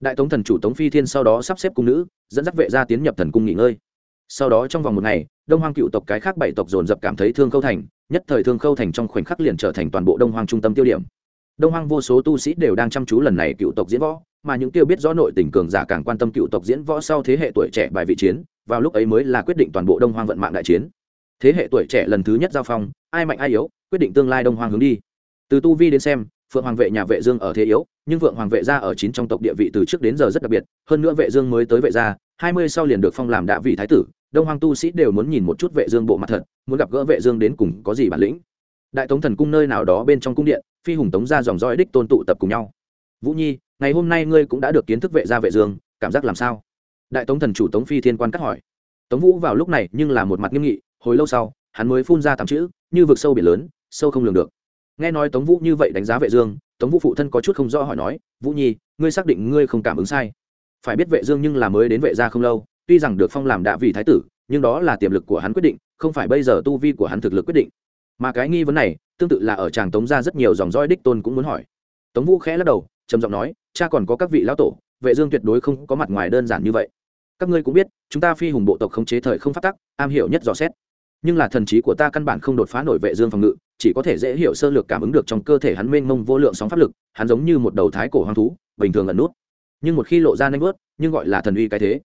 Speaker 1: Đại tống thần chủ tống phi thiên sau đó sắp xếp cung nữ, dẫn dắt vệ gia tiến nhập thần cung nghỉ ngơi. Sau đó trong vòng một ngày, đông hoang cựu tộc cái khác bảy tộc dồn dập cảm thấy thương khâu thành, nhất thời thương khâu thành trong khoảnh khắc liền trở thành toàn bộ đông hoang trung tâm tiêu điểm. Đông hoang vô số tu sĩ đều đang chăm chú lần này cựu tộc diễn võ, mà những tiêu biết rõ nội tình cường giả càng quan tâm cựu tộc diễn võ sau thế hệ tuổi trẻ bài vị chiến vào lúc ấy mới là quyết định toàn bộ đông hoang vận mạng đại chiến. Thế hệ tuổi trẻ lần thứ nhất giao phong, ai mạnh ai yếu, quyết định tương lai đông hoang hướng đi. Từ tu vi đến xem, phượng hoàng vệ nhà vệ dương ở thế yếu, nhưng phượng hoàng vệ gia ở chín trong tộc địa vị từ trước đến giờ rất đặc biệt, hơn nữa vệ dương mới tới vệ gia, hai mươi sau liền được phong làm đại vị thái tử, đông hoàng tu sĩ đều muốn nhìn một chút vệ dương bộ mặt thật, muốn gặp gỡ vệ dương đến cùng có gì bản lĩnh. Đại tống thần cung nơi nào đó bên trong cung điện, phi hùng tống gia dòng dõi đích tôn tụ tập cùng nhau. Vũ nhi, ngày hôm nay ngươi cũng đã được kiến thức vệ gia vệ dương, cảm giác làm sao? Đại tống thần chủ tống phi thiên quan cắt hỏi. Tống vũ vào lúc này nhưng là một mặt nghiêm nghị, hồi lâu sau, hắn mới phun ra tám chữ, như vực sâu biển lớn, sâu không lường được. Nghe nói tống vũ như vậy đánh giá vệ dương, tống vũ phụ thân có chút không rõ hỏi nói, vũ nhi, ngươi xác định ngươi không cảm ứng sai? Phải biết vệ dương nhưng là mới đến vệ gia không lâu, tuy rằng được phong làm đạ vị thái tử, nhưng đó là tiềm lực của hắn quyết định, không phải bây giờ tu vi của hắn thực lực quyết định. Mà cái nghi vấn này, tương tự là ở chàng tống gia rất nhiều dòng dõi đích tôn cũng muốn hỏi. Tống vũ khẽ lắc đầu, trầm giọng nói, cha còn có các vị lão tổ vệ dương tuyệt đối không có mặt ngoài đơn giản như vậy. Các ngươi cũng biết, chúng ta phi hùng bộ tộc khống chế thời không phát tắc, am hiểu nhất dò xét. Nhưng là thần trí của ta căn bản không đột phá nổi vệ dương phòng ngự, chỉ có thể dễ hiểu sơ lược cảm ứng được trong cơ thể hắn mênh mông vô lượng sóng pháp lực, hắn giống như một đầu thái cổ hoang thú, bình thường ẩn nút. Nhưng một khi lộ ra nhanh vớt nhưng gọi là thần uy cái thế.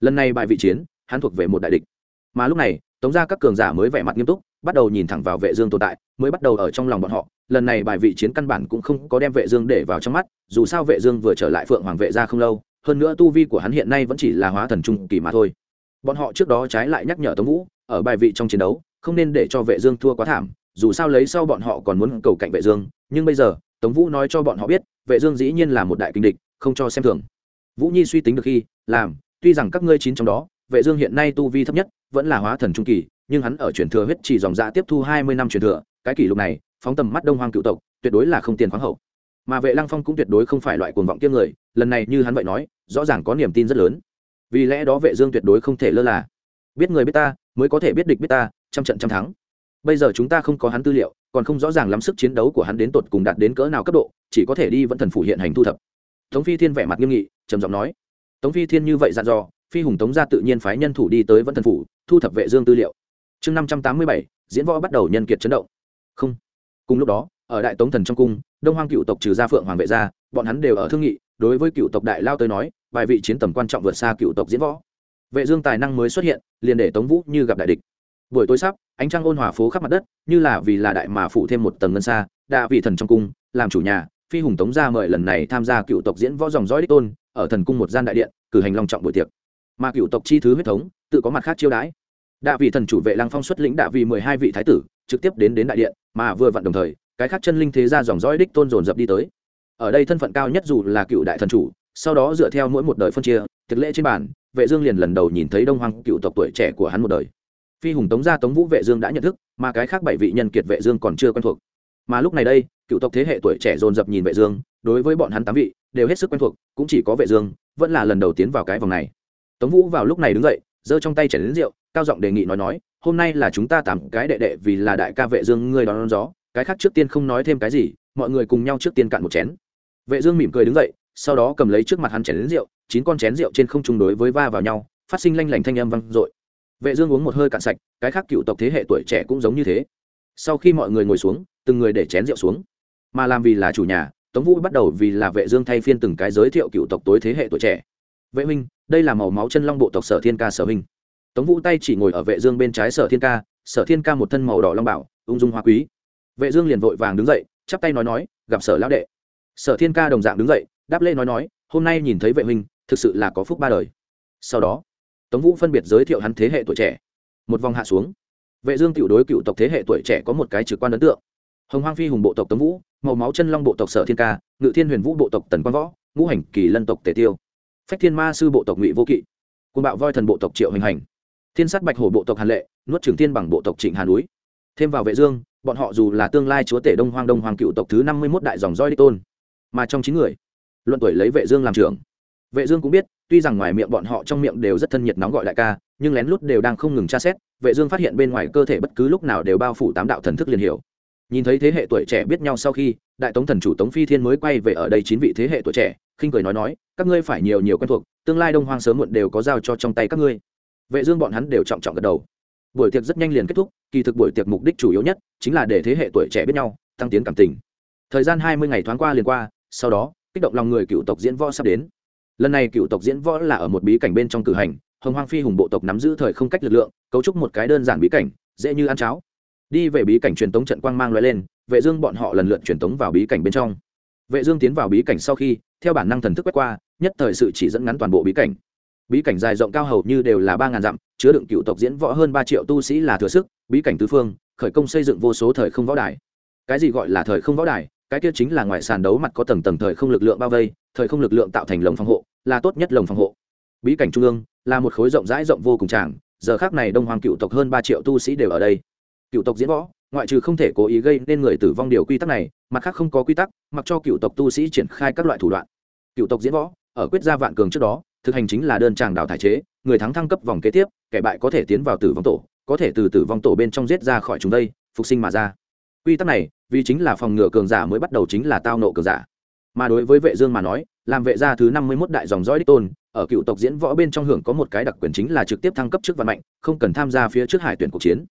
Speaker 1: Lần này bại vị chiến, hắn thuộc về một đại địch. Mà lúc này, tống gia các cường giả mới vẻ mặt nghiêm túc, bắt đầu nhìn thẳng vào vệ dương tồn tại, mới bắt đầu ở trong lòng bọn họ lần này bài vị chiến căn bản cũng không có đem vệ dương để vào trong mắt, dù sao vệ dương vừa trở lại phượng hoàng vệ gia không lâu, hơn nữa tu vi của hắn hiện nay vẫn chỉ là hóa thần trung kỳ mà thôi. Bọn họ trước đó trái lại nhắc nhở tống vũ, ở bài vị trong chiến đấu, không nên để cho vệ dương thua quá thảm, dù sao lấy sau bọn họ còn muốn cầu cạnh vệ dương, nhưng bây giờ, tống vũ nói cho bọn họ biết, vệ dương dĩ nhiên là một đại kinh địch, không cho xem thường. Vũ nhi suy tính được khi, làm, tuy rằng các ngươi chín trong đó, vệ dương hiện nay tu vi thấp nhất, vẫn là hóa thần trung kỳ, nhưng hắn ở truyền thừa huyết chỉ dòng dạ tiếp thu 20 năm truyền thừa, cái kỷ lục này phóng tầm mắt đông hoang cựu tộc, tuyệt đối là không tiền khoáng hậu. Mà vệ lăng phong cũng tuyệt đối không phải loại cuồng vọng kiêng người, lần này như hắn vậy nói, rõ ràng có niềm tin rất lớn. Vì lẽ đó vệ dương tuyệt đối không thể lơ là. Biết người biết ta, mới có thể biết địch biết ta, trăm trận trăm thắng. Bây giờ chúng ta không có hắn tư liệu, còn không rõ ràng lắm sức chiến đấu của hắn đến tột cùng đạt đến cỡ nào cấp độ, chỉ có thể đi vẫn thần phủ hiện hành thu thập. Tống phi thiên vẻ mặt nghiêm nghị, trầm giọng nói. Tống phi thiên như vậy dặn dò, phi hùng tống gia tự nhiên phái nhân thủ đi tới vẫn thần phủ, thu thập vệ dương tư liệu. Chương năm trăm tám mươi bảy, diễn võ bắt đầu nhân kiệt chấn động. Không cùng lúc đó, ở đại tống thần trong cung, đông hoang cựu tộc trừ gia phượng hoàng vệ gia bọn hắn đều ở thương nghị, đối với cựu tộc đại lao tới nói vài vị chiến tầm quan trọng vượt xa cựu tộc diễn võ. Vệ dương tài năng mới xuất hiện, liền để tống vũ như gặp đại địch. Buổi tối sắp, ánh trăng ôn hòa phố khắp mặt đất, như là vì là đại mà phụ thêm một tầng ngân xa đa vị thần trong cung, làm chủ nhà, phi hùng tống gia mời lần này tham gia cựu tộc diễn võ dòng dõi đích tôn, ở thần cung một gian đại điện, cử hành long trọng buổi tiệc. Mà cựu tộc chi thứ huyết thống, tự có mặt khác chiêu đãi. Đạ vị thần chủ vệ lăng phong xuất lĩnh đạ vị mười hai vị thái tử trực tiếp đến đến đại điện, mà vừa vặn đồng thời, cái khác chân linh thế gia dòng dõi đích tôn dồn dập đi tới. Ở đây thân phận cao nhất dù là cựu đại thần chủ, sau đó dựa theo mỗi một đời phân chia thực lễ trên bản. vệ dương liền lần đầu nhìn thấy đông hoàng cựu tộc tuổi trẻ của hắn một đời. Phi hùng tống gia tống vũ vệ dương đã nhận thức, mà cái khác bảy vị nhân kiệt vệ dương còn chưa quen thuộc. Mà lúc này đây, cựu tộc thế hệ tuổi trẻ dồn dập nhìn vệ dương, đối với bọn hắn tám vị, đều hết sức quen thuộc, cũng chỉ có vệ dương, vẫn là lần đầu tiến vào cái vòng này. Tống vũ vào lúc này đứng dậy giơ trong tay chén đến rượu cao giọng đề nghị nói nói hôm nay là chúng ta tạm cái đệ đệ vì là đại ca vệ dương ngươi đón, đón gió cái khác trước tiên không nói thêm cái gì mọi người cùng nhau trước tiên cạn một chén. Vệ dương mỉm cười đứng dậy sau đó cầm lấy trước mặt hắn chén đến rượu chín con chén rượu trên không trung đối với va vào nhau phát sinh lanh lảnh thanh âm vang dội. Vệ dương uống một hơi cạn sạch cái khác cựu tộc thế hệ tuổi trẻ cũng giống như thế. Sau khi mọi người ngồi xuống từng người để chén rượu xuống. Mà làm vì là chủ nhà tống vũ bắt đầu vì là vệ dương thay phiên từng cái giới thiệu cựu tộc tối thế hệ tuổi trẻ vệ huynh, đây là màu máu chân long bộ tộc sở thiên ca sở huynh. Tống vũ tay chỉ ngồi ở vệ dương bên trái sở thiên ca, sở thiên ca một thân màu đỏ long bảo, ung dung hoa quý. Vệ dương liền vội vàng đứng dậy, chắp tay nói nói, gặp sở lão đệ. Sở thiên ca đồng dạng đứng dậy, đáp lễ nói nói, hôm nay nhìn thấy vệ huynh, thực sự là có phúc ba đời. Sau đó, tống vũ phân biệt giới thiệu hắn thế hệ tuổi trẻ. Một vòng hạ xuống, vệ dương tiểu đối cựu tộc thế hệ tuổi trẻ có một cái trực quan ấn tượng. Hồng hoang phi hùng bộ tộc tống vũ, màu máu chân long bộ tộc sở thiên ca, ngự thiên huyền vũ bộ tộc tần quang võ, ngũ hành kỳ lân tộc tề tiêu phách thiên ma sư bộ tộc ngụy vô kỵ côn bạo voi thần bộ tộc triệu hình hành, thiên sát bạch hổ bộ tộc hàn lệ, nuốt trường thiên bằng bộ tộc trịnh hà núi. Thêm vào vệ dương, bọn họ dù là tương lai chúa tể đông hoang đông hoàng cựu tộc thứ năm mươi 51 đại dòng roi đi tôn, mà trong chín người, luận tuổi lấy vệ dương làm trưởng. Vệ dương cũng biết, tuy rằng ngoài miệng bọn họ trong miệng đều rất thân nhiệt nóng gọi đại ca, nhưng lén lút đều đang không ngừng tra xét, vệ dương phát hiện bên ngoài cơ thể bất cứ lúc nào đều bao phủ tám đạo thần thức liền hiểu nhìn thấy thế hệ tuổi trẻ biết nhau sau khi, đại tống thần chủ tống phi thiên mới quay về ở đây chín vị thế hệ tuổi trẻ, khinh cười nói nói, các ngươi phải nhiều nhiều quen thuộc, tương lai đông hoang sớm muộn đều có giao cho trong tay các ngươi. Vệ dương bọn hắn đều trọng trọng gật đầu. Buổi tiệc rất nhanh liền kết thúc, kỳ thực buổi tiệc mục đích chủ yếu nhất chính là để thế hệ tuổi trẻ biết nhau, tăng tiến cảm tình. Thời gian 20 ngày thoáng qua liền qua, sau đó, kích động lòng người cựu tộc diễn võ sắp đến. Lần này cựu tộc diễn võ là ở một bí cảnh bên trong cử hành, hồng hoang phi hùng bộ tộc nắm giữ thời không cách lực lượng, cấu trúc một cái đơn giản bí cảnh, dễ như ăn cháo đi về bí cảnh truyền tống trận quang mang loại lên, vệ dương bọn họ lần lượt truyền tống vào bí cảnh bên trong. Vệ dương tiến vào bí cảnh sau khi, theo bản năng thần thức quét qua, nhất thời sự chỉ dẫn ngắn toàn bộ bí cảnh. Bí cảnh dài rộng cao hầu như đều là ba ngàn dặm, chứa đựng cựu tộc diễn võ hơn ba triệu tu sĩ là thừa sức, bí cảnh tứ phương, khởi công xây dựng vô số thời không võ đài. Cái gì gọi là thời không võ đài? Cái kia chính là ngoài sàn đấu mặt có tầng tầng thời không lực lượng bao vây, thời không lực lượng tạo thành lồng phòng hộ, là tốt nhất lồng phòng hộ. Bí cảnh trung ương, là một khối rộng rãi rộng vô cùng tràng, giờ khác này đông hoàng cựu tộc hơn ba triệu tu sĩ đều ở đây cựu tộc diễn võ, ngoại trừ không thể cố ý gây nên người tử vong điều quy tắc này, mặt khác không có quy tắc, mặc cho cựu tộc tu sĩ triển khai các loại thủ đoạn. Cựu tộc diễn võ, ở quyết gia vạn cường trước đó, thực hành chính là đơn tràng đào thải chế, người thắng thăng cấp vòng kế tiếp, kẻ bại có thể tiến vào tử vong tổ, có thể từ tử vong tổ bên trong giết ra khỏi chúng đây, phục sinh mà ra. Quy tắc này, vì chính là phòng ngừa cường giả mới bắt đầu chính là tao nộ cường giả. Mà đối với vệ dương mà nói, làm vệ gia thứ năm mươi 51 đại dòng dõi đích tôn, ở cựu tộc diễn võ bên trong hưởng có một cái đặc quyền chính là trực tiếp thăng cấp trước vận mạnh không cần tham gia phía trước hải tuyển cuộc chiến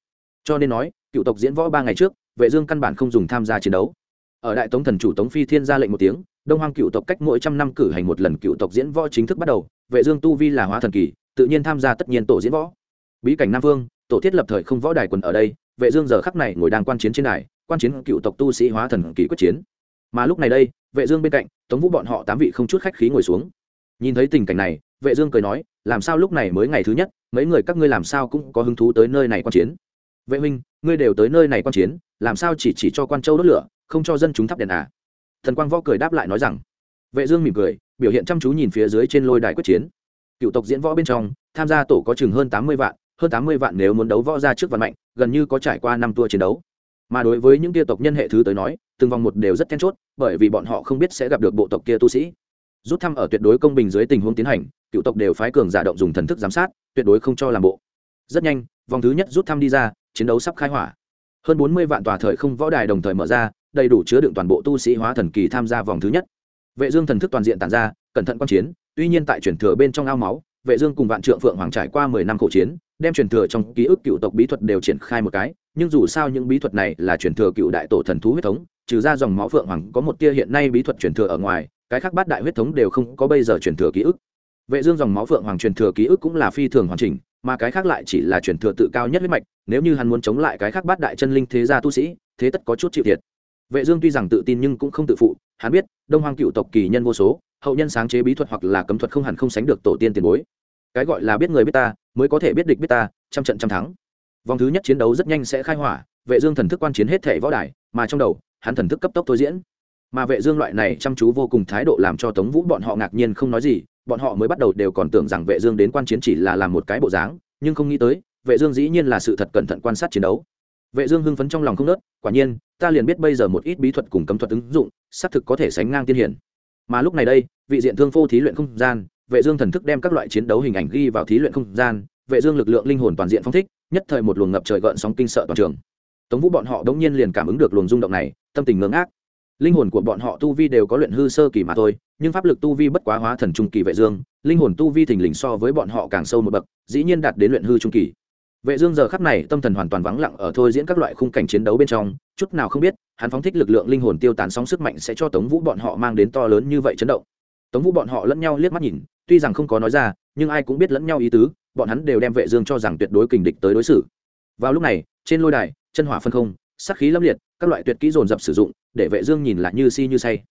Speaker 1: cho nên nói, cựu tộc diễn võ ba ngày trước, vệ dương căn bản không dùng tham gia chiến đấu. Ở đại tống thần chủ tống phi thiên ra lệnh một tiếng, đông hoang cựu tộc cách mỗi trăm năm cử hành một lần cựu tộc diễn võ chính thức bắt đầu, vệ dương tu vi là hóa thần kỳ, tự nhiên tham gia tất nhiên tổ diễn võ. Bí cảnh nam vương, tổ thiết lập thời không võ đài quần ở đây, vệ dương giờ khắc này ngồi đang quan chiến trên đài, quan chiến cựu tộc tu sĩ hóa thần kỳ quyết chiến. Mà lúc này đây, vệ dương bên cạnh, tống vũ bọn họ tám vị không chút khách khí ngồi xuống. Nhìn thấy tình cảnh này, vệ dương cười nói, làm sao lúc này mới ngày thứ nhất, mấy người các ngươi làm sao cũng có hứng thú tới nơi này quan chiến? Vệ huynh, ngươi đều tới nơi này quan chiến, làm sao chỉ chỉ cho quan châu đốt lửa, không cho dân chúng thắp đèn à? Thần quang võ cười đáp lại nói rằng. Vệ dương mỉm cười, biểu hiện chăm chú nhìn phía dưới trên lôi đài quyết chiến. Cựu tộc diễn võ bên trong, tham gia tổ có chừng hơn 80 vạn, hơn 80 vạn nếu muốn đấu võ ra trước vận mạnh gần như có trải qua năm tour chiến đấu. Mà đối với những kia tộc nhân hệ thứ tới nói, từng vòng một đều rất then chốt, bởi vì bọn họ không biết sẽ gặp được bộ tộc kia tu sĩ. Rút thăm ở tuyệt đối công bình dưới tình huống tiến hành, cựu tộc đều phái cường giả động dùng thần thức giám sát, tuyệt đối không cho làm bộ. Rất nhanh, vòng thứ nhất rút thăm đi ra chiến đấu sắp khai hỏa. Hơn bốn mươi vạn tòa thời không võ đài đồng thời mở ra, đầy đủ chứa đựng toàn bộ tu sĩ hóa thần kỳ tham gia vòng thứ nhất. Vệ dương thần thức toàn diện tản ra, cẩn thận quan chiến, tuy nhiên tại truyền thừa bên trong ao máu, vệ dương cùng vạn trượng phượng hoàng trải qua mười năm khổ chiến, đem truyền thừa trong ký ức cựu tộc bí thuật đều triển khai một cái, nhưng dù sao những bí thuật này là truyền thừa cựu đại tổ thần thú huyết thống, trừ ra dòng máu phượng hoàng có một tia hiện nay bí thuật truyền thừa ở ngoài, cái khác bát đại huyết thống đều không có bây giờ truyền thừa ký ức. Vệ dương dòng máu phượng hoàng truyền thừa ký ức cũng là phi thường hoàn chỉnh, mà cái khác lại chỉ là truyền thừa tự cao nhất huyết mạch nếu như hắn muốn chống lại cái khác bát đại chân linh thế gia tu sĩ, thế tất có chút chịu thiệt. Vệ dương tuy rằng tự tin nhưng cũng không tự phụ, hắn biết, đông hoang cựu tộc kỳ nhân vô số, hậu nhân sáng chế bí thuật hoặc là cấm thuật không hẳn không sánh được tổ tiên tiền bối. Cái gọi là biết người biết ta, mới có thể biết địch biết ta, trăm trận trăm thắng. Vòng thứ nhất chiến đấu rất nhanh sẽ khai hỏa, vệ dương thần thức quan chiến hết thể võ đài, mà trong đầu, hắn thần thức cấp tốc thôi diễn. Mà vệ dương loại này chăm chú vô cùng thái độ làm cho tống vũ bọn họ ngạc nhiên không nói gì, bọn họ mới bắt đầu đều còn tưởng rằng vệ dương đến quan chiến chỉ là làm một cái bộ dáng, nhưng không nghĩ tới vệ dương dĩ nhiên là sự thật cẩn thận quan sát chiến đấu. Vệ dương hưng phấn trong lòng không nớt, quả nhiên, ta liền biết bây giờ một ít bí thuật cùng cấm thuật ứng dụng, xác thực có thể sánh ngang tiên hiển. Mà lúc này đây, vị diện thương phô thí luyện không gian, vệ dương thần thức đem các loại chiến đấu hình ảnh ghi vào thí luyện không gian, vệ dương lực lượng linh hồn toàn diện phong thích, nhất thời một luồng ngập trời gợn sóng kinh sợ toàn trường. Tống vũ bọn họ đống nhiên liền cảm ứng được luồng rung động này, tâm tình ngưỡng ác. Linh hồn của bọn họ tu vi đều có luyện hư sơ kỳ mà thôi, nhưng pháp lực tu vi bất quá hóa thần trung kỳ vệ dương, linh hồn tu vi thình lình so với bọn họ càng sâu một bậc, dĩ nhiên đạt đến luyện hư trung kỳ vệ dương giờ khắc này tâm thần hoàn toàn vắng lặng ở thôi diễn các loại khung cảnh chiến đấu bên trong, chút nào không biết, hắn phóng thích lực lượng linh hồn tiêu tán sóng sức mạnh sẽ cho tống vũ bọn họ mang đến to lớn như vậy chấn động. Tống vũ bọn họ lẫn nhau liếc mắt nhìn, tuy rằng không có nói ra, nhưng ai cũng biết lẫn nhau ý tứ, bọn hắn đều đem vệ dương cho rằng tuyệt đối kình địch tới đối xử. Vào lúc này, trên lôi đài, chân hỏa phân không, sát khí lâm liệt, các loại tuyệt kỹ dồn dập sử dụng, để vệ dương nhìn lại như si như say.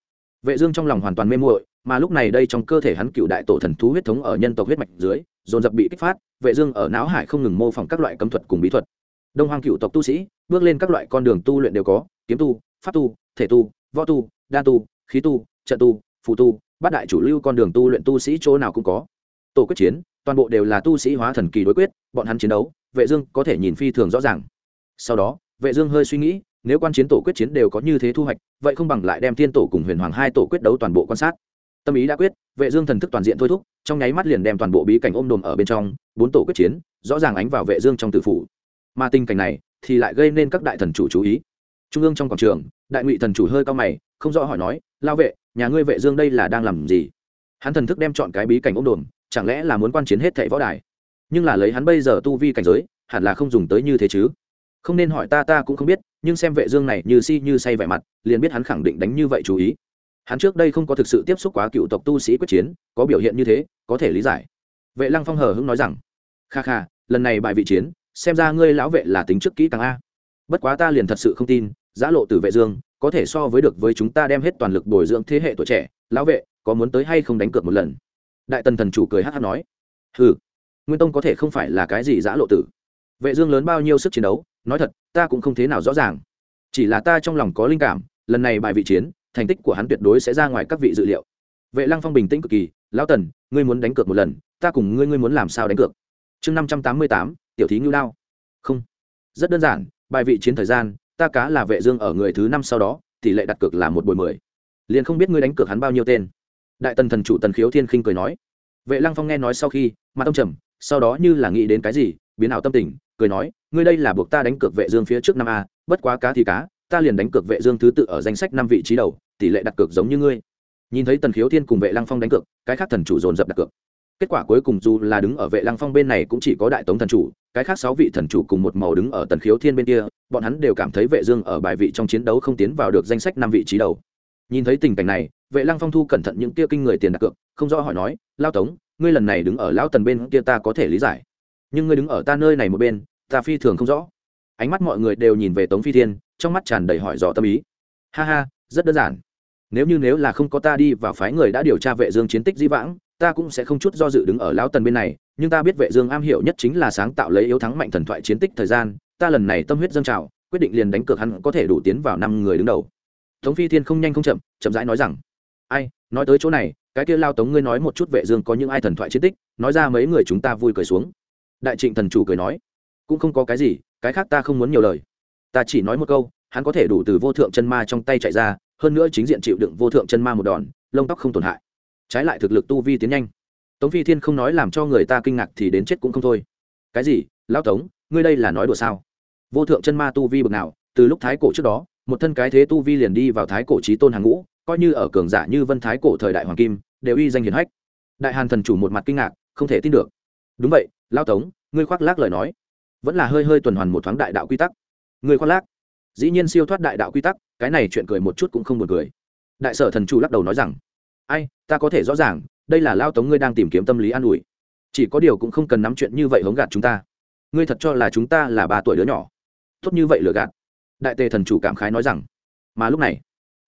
Speaker 1: Vệ dương trong lòng hoàn toàn mê muội mà lúc này đây trong cơ thể hắn cựu đại tổ thần thú huyết thống ở nhân tộc huyết mạch dưới, dồn dập bị kích phát, vệ dương ở não hải không ngừng mô phỏng các loại cấm thuật cùng bí thuật. Đông hoang cựu tộc tu sĩ bước lên các loại con đường tu luyện đều có, kiếm tu, pháp tu, thể tu, võ tu, đa tu, khí tu, trận tu, phù tu, bát đại chủ lưu con đường tu luyện tu sĩ chỗ nào cũng có. Tổ quyết chiến, toàn bộ đều là tu sĩ hóa thần kỳ đối quyết, bọn hắn chiến đấu, vệ dương có thể nhìn phi thường rõ ràng. Sau đó, vệ dương hơi suy nghĩ, nếu quan chiến tổ quyết chiến đều có như thế thu hoạch, vậy không bằng lại đem thiên tổ cùng huyền hoàng hai tổ quyết đấu toàn bộ quan sát tâm ý đã quyết, vệ dương thần thức toàn diện thôi thúc, trong nháy mắt liền đem toàn bộ bí cảnh ôm đồm ở bên trong, bốn tổ quyết chiến, rõ ràng ánh vào vệ dương trong tử phủ. Mà tình cảnh này thì lại gây nên các đại thần chủ chú ý. Trung ương trong quảng trường, đại ngụy thần chủ hơi cao mày, không rõ hỏi nói, lao vệ, nhà ngươi vệ dương đây là đang làm gì? Hắn thần thức đem chọn cái bí cảnh ôm đồm, chẳng lẽ là muốn quan chiến hết thảy võ đài? Nhưng là lấy hắn bây giờ tu vi cảnh giới, hẳn là không dùng tới như thế chứ? Không nên hỏi ta ta cũng không biết, nhưng xem vệ dương này như si như say vẻ mặt, liền biết hắn khẳng định đánh như vậy chú ý hắn trước đây không có thực sự tiếp xúc quá cựu tộc tu sĩ quyết chiến, có biểu hiện như thế, có thể lý giải. Vệ lăng phong hờ hững nói rằng, kha kha, lần này bại vị chiến, xem ra ngươi lão vệ là tính trước kỹ càng a. Bất quá ta liền thật sự không tin, giã lộ từ vệ dương, có thể so với được với chúng ta đem hết toàn lực bồi dưỡng thế hệ tuổi trẻ, lão vệ, có muốn tới hay không đánh cược một lần? Đại tần thần chủ cười hát hát nói, hừ, nguyên tông có thể không phải là cái gì giã lộ tử. Vệ dương lớn bao nhiêu sức chiến đấu, nói thật, ta cũng không thế nào rõ ràng. Chỉ là ta trong lòng có linh cảm, lần này bài vị chiến thành tích của hắn tuyệt đối sẽ ra ngoài các vị dự liệu. Vệ lăng phong bình tĩnh cực kỳ, lão tần, ngươi muốn đánh cược một lần, ta cùng ngươi ngươi muốn làm sao đánh cược? Chương năm trăm tám mươi tám, tiểu thí ngưu đao. Không. Rất đơn giản, bài vị chiến thời gian, ta cá là vệ dương ở người thứ năm sau đó, tỷ lệ đặt cược là một buổi mười. Liền không biết ngươi đánh cược hắn bao nhiêu tên. Đại tần thần chủ tần khiếu thiên khinh cười nói. Vệ lăng phong nghe nói sau khi, mặt ông trầm, sau đó như là nghĩ đến cái gì, biến ảo tâm tình, cười nói, ngươi đây là buộc ta đánh cược vệ dương phía trước năm a, bất quá cá thì cá ta liền đánh cược vệ dương thứ tự ở danh sách năm vị trí đầu, tỷ lệ đặt cược giống như ngươi. Nhìn thấy tần khiếu thiên cùng vệ lăng phong đánh cược, cái khác thần chủ dồn dập đặt cược. Kết quả cuối cùng dù là đứng ở vệ lăng phong bên này cũng chỉ có đại tống thần chủ, cái khác sáu vị thần chủ cùng một màu đứng ở tần khiếu thiên bên kia, bọn hắn đều cảm thấy vệ dương ở bài vị trong chiến đấu không tiến vào được danh sách năm vị trí đầu. Nhìn thấy tình cảnh này, vệ lăng phong thu cẩn thận những kia kinh người tiền đặt cược, không rõ hỏi nói, lao tống, ngươi lần này đứng ở lão tần bên kia ta có thể lý giải. Nhưng ngươi đứng ở ta nơi này một bên, ta phi thường không rõ. Ánh mắt mọi người đều nhìn về tống phi thiên trong mắt tràn đầy hỏi dò tâm ý. Ha ha, rất đơn giản. Nếu như nếu là không có ta đi vào phái người đã điều tra vệ dương chiến tích di vãng, ta cũng sẽ không chút do dự đứng ở lão tần bên này, nhưng ta biết vệ dương am hiểu nhất chính là sáng tạo lấy yếu thắng mạnh thần thoại chiến tích thời gian, ta lần này tâm huyết dâng trào, quyết định liền đánh cược hắn có thể đủ tiến vào năm người đứng đầu. Tống phi thiên không nhanh không chậm chậm rãi nói rằng, ai, nói tới chỗ này, cái kia lao tống ngươi nói một chút vệ dương có những ai thần thoại chiến tích, nói ra mấy người chúng ta vui cười xuống. Đại trịnh thần chủ cười nói, cũng không có cái gì, cái khác ta không muốn nhiều lời ta chỉ nói một câu, hắn có thể đủ từ vô thượng chân ma trong tay chạy ra, hơn nữa chính diện chịu đựng vô thượng chân ma một đòn, lông tóc không tổn hại. Trái lại thực lực tu vi tiến nhanh. Tống phi thiên không nói làm cho người ta kinh ngạc thì đến chết cũng không thôi. Cái gì? Lão tống, ngươi đây là nói đùa sao? Vô thượng chân ma tu vi bực nào, từ lúc thái cổ trước đó, một thân cái thế tu vi liền đi vào thái cổ trí tôn hàng ngũ, coi như ở cường giả như vân thái cổ thời đại hoàng kim, đều uy danh hiển hách. Đại hàn thần chủ một mặt kinh ngạc, không thể tin được. Đúng vậy lao tống, ngươi khoác lác lời nói. Vẫn là hơi hơi tuần hoàn một thoáng đại đạo quy tắc. Người khoác lác. Dĩ nhiên siêu thoát đại đạo quy tắc, cái này chuyện cười một chút cũng không buồn cười. Đại sở thần chủ lắc đầu nói rằng, ai, ta có thể rõ ràng, đây là lao tống ngươi đang tìm kiếm tâm lý an ủi. Chỉ có điều cũng không cần nắm chuyện như vậy hống gạt chúng ta. Ngươi thật cho là chúng ta là ba tuổi đứa nhỏ. Tốt như vậy lừa gạt. Đại tề thần chủ cảm khái nói rằng, mà lúc này,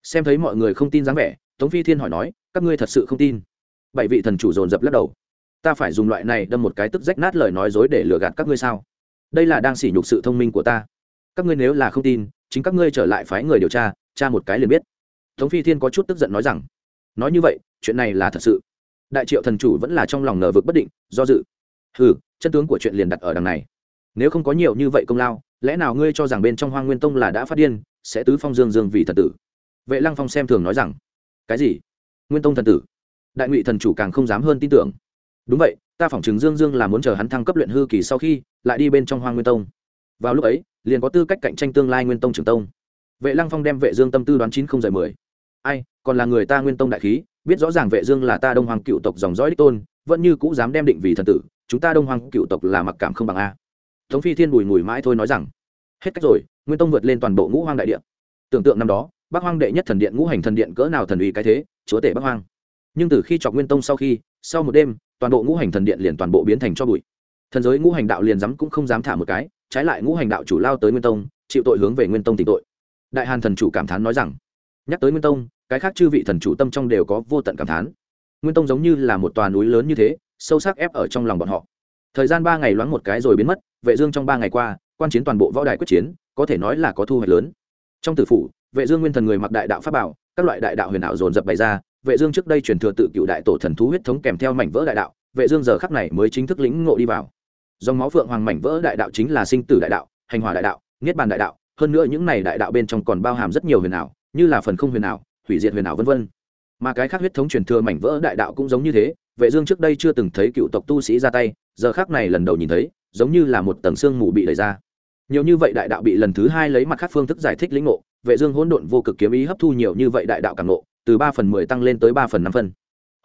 Speaker 1: xem thấy mọi người không tin dáng vẻ, tống phi thiên hỏi nói, các ngươi thật sự không tin? Bảy vị thần chủ dồn dập lắc đầu. Ta phải dùng loại này đâm một cái tức rách nát lời nói dối để lừa gạt các ngươi sao? Đây là đang sỉ nhục sự thông minh của ta các ngươi nếu là không tin, chính các ngươi trở lại phái người điều tra tra một cái liền biết. Tống phi thiên có chút tức giận nói rằng, nói như vậy, chuyện này là thật sự. Đại triệu thần chủ vẫn là trong lòng nở vực bất định, do dự. Hừ, chân tướng của chuyện liền đặt ở đằng này. Nếu không có nhiều như vậy công lao, lẽ nào ngươi cho rằng bên trong hoang nguyên tông là đã phát điên, sẽ tứ phong dương dương vì thần tử? Vệ lăng phong xem thường nói rằng, cái gì? Nguyên tông thần tử? Đại ngụy thần chủ càng không dám hơn tin tưởng. Đúng vậy, ta phỏng chứng dương dương là muốn chờ hắn thăng cấp luyện hư kỳ sau khi, lại đi bên trong hoang nguyên tông vào lúc ấy, liền có tư cách cạnh tranh tương lai nguyên tông trường tông. Vệ lăng phong đem vệ dương tâm tư đoán chín không rời mười. Ai, còn là người ta nguyên tông đại khí, biết rõ ràng vệ dương là ta đông hoàng cựu tộc dòng dõi đích tôn, vẫn như cũ dám đem định vì thần tử, chúng ta đông hoàng cựu tộc là mặc cảm không bằng a. Tống phi thiên bùi ngùi mãi thôi nói rằng, hết cách rồi, nguyên tông vượt lên toàn bộ ngũ hoang đại địa. Tưởng tượng năm đó, bắc hoang đệ nhất thần điện ngũ hành thần điện cỡ nào thần uy cái thế, chúa tể bắc hoang. Nhưng từ khi chọc nguyên tông sau khi, sau một đêm, toàn bộ ngũ hành thần điện liền toàn bộ biến thành cho bụi. Thần giới ngũ hành đạo liền dám cũng không dám thả một cái trái lại ngũ hành đạo chủ lao tới nguyên tông, chịu tội hướng về nguyên tông tịnh tội. Đại hàn thần chủ cảm thán nói rằng, nhắc tới nguyên tông, cái khác chư vị thần chủ tâm trong đều có vô tận cảm thán. Nguyên tông giống như là một tòa núi lớn như thế, sâu sắc ép ở trong lòng bọn họ. Thời gian ba ngày loáng một cái rồi biến mất, vệ dương trong ba ngày qua, quan chiến toàn bộ võ đài quyết chiến, có thể nói là có thu hoạch lớn. Trong tử phủ, vệ dương nguyên thần người mặc đại đạo pháp bảo, các loại đại đạo huyền ảo dồn dập bày ra, vệ dương trước đây truyền thừa tự cựu đại tổ thần thú huyết thống kèm theo mảnh vỡ đại đạo, vệ dương giờ khắc này mới chính thức lĩnh ngộ đi vào dòng máu phượng hoàng mảnh vỡ đại đạo chính là sinh tử đại đạo, hành hòa đại đạo, niết bàn đại đạo, hơn nữa những này đại đạo bên trong còn bao hàm rất nhiều huyền ảo, như là phần không huyền ảo, hủy diệt huyền ảo vân vân mà cái khác huyết thống truyền thừa mảnh vỡ đại đạo cũng giống như thế, vệ dương trước đây chưa từng thấy cựu tộc tu sĩ ra tay, giờ khắc này lần đầu nhìn thấy, giống như là một tầng xương mù bị đẩy ra nhiều như vậy đại đạo bị lần thứ hai lấy mặt khác phương thức giải thích lĩnh ngộ, vệ dương hỗn độn vô cực kiếm ý hấp thu nhiều như vậy đại đạo càng ngộ, từ ba phần mười tăng lên tới ba phần năm phần.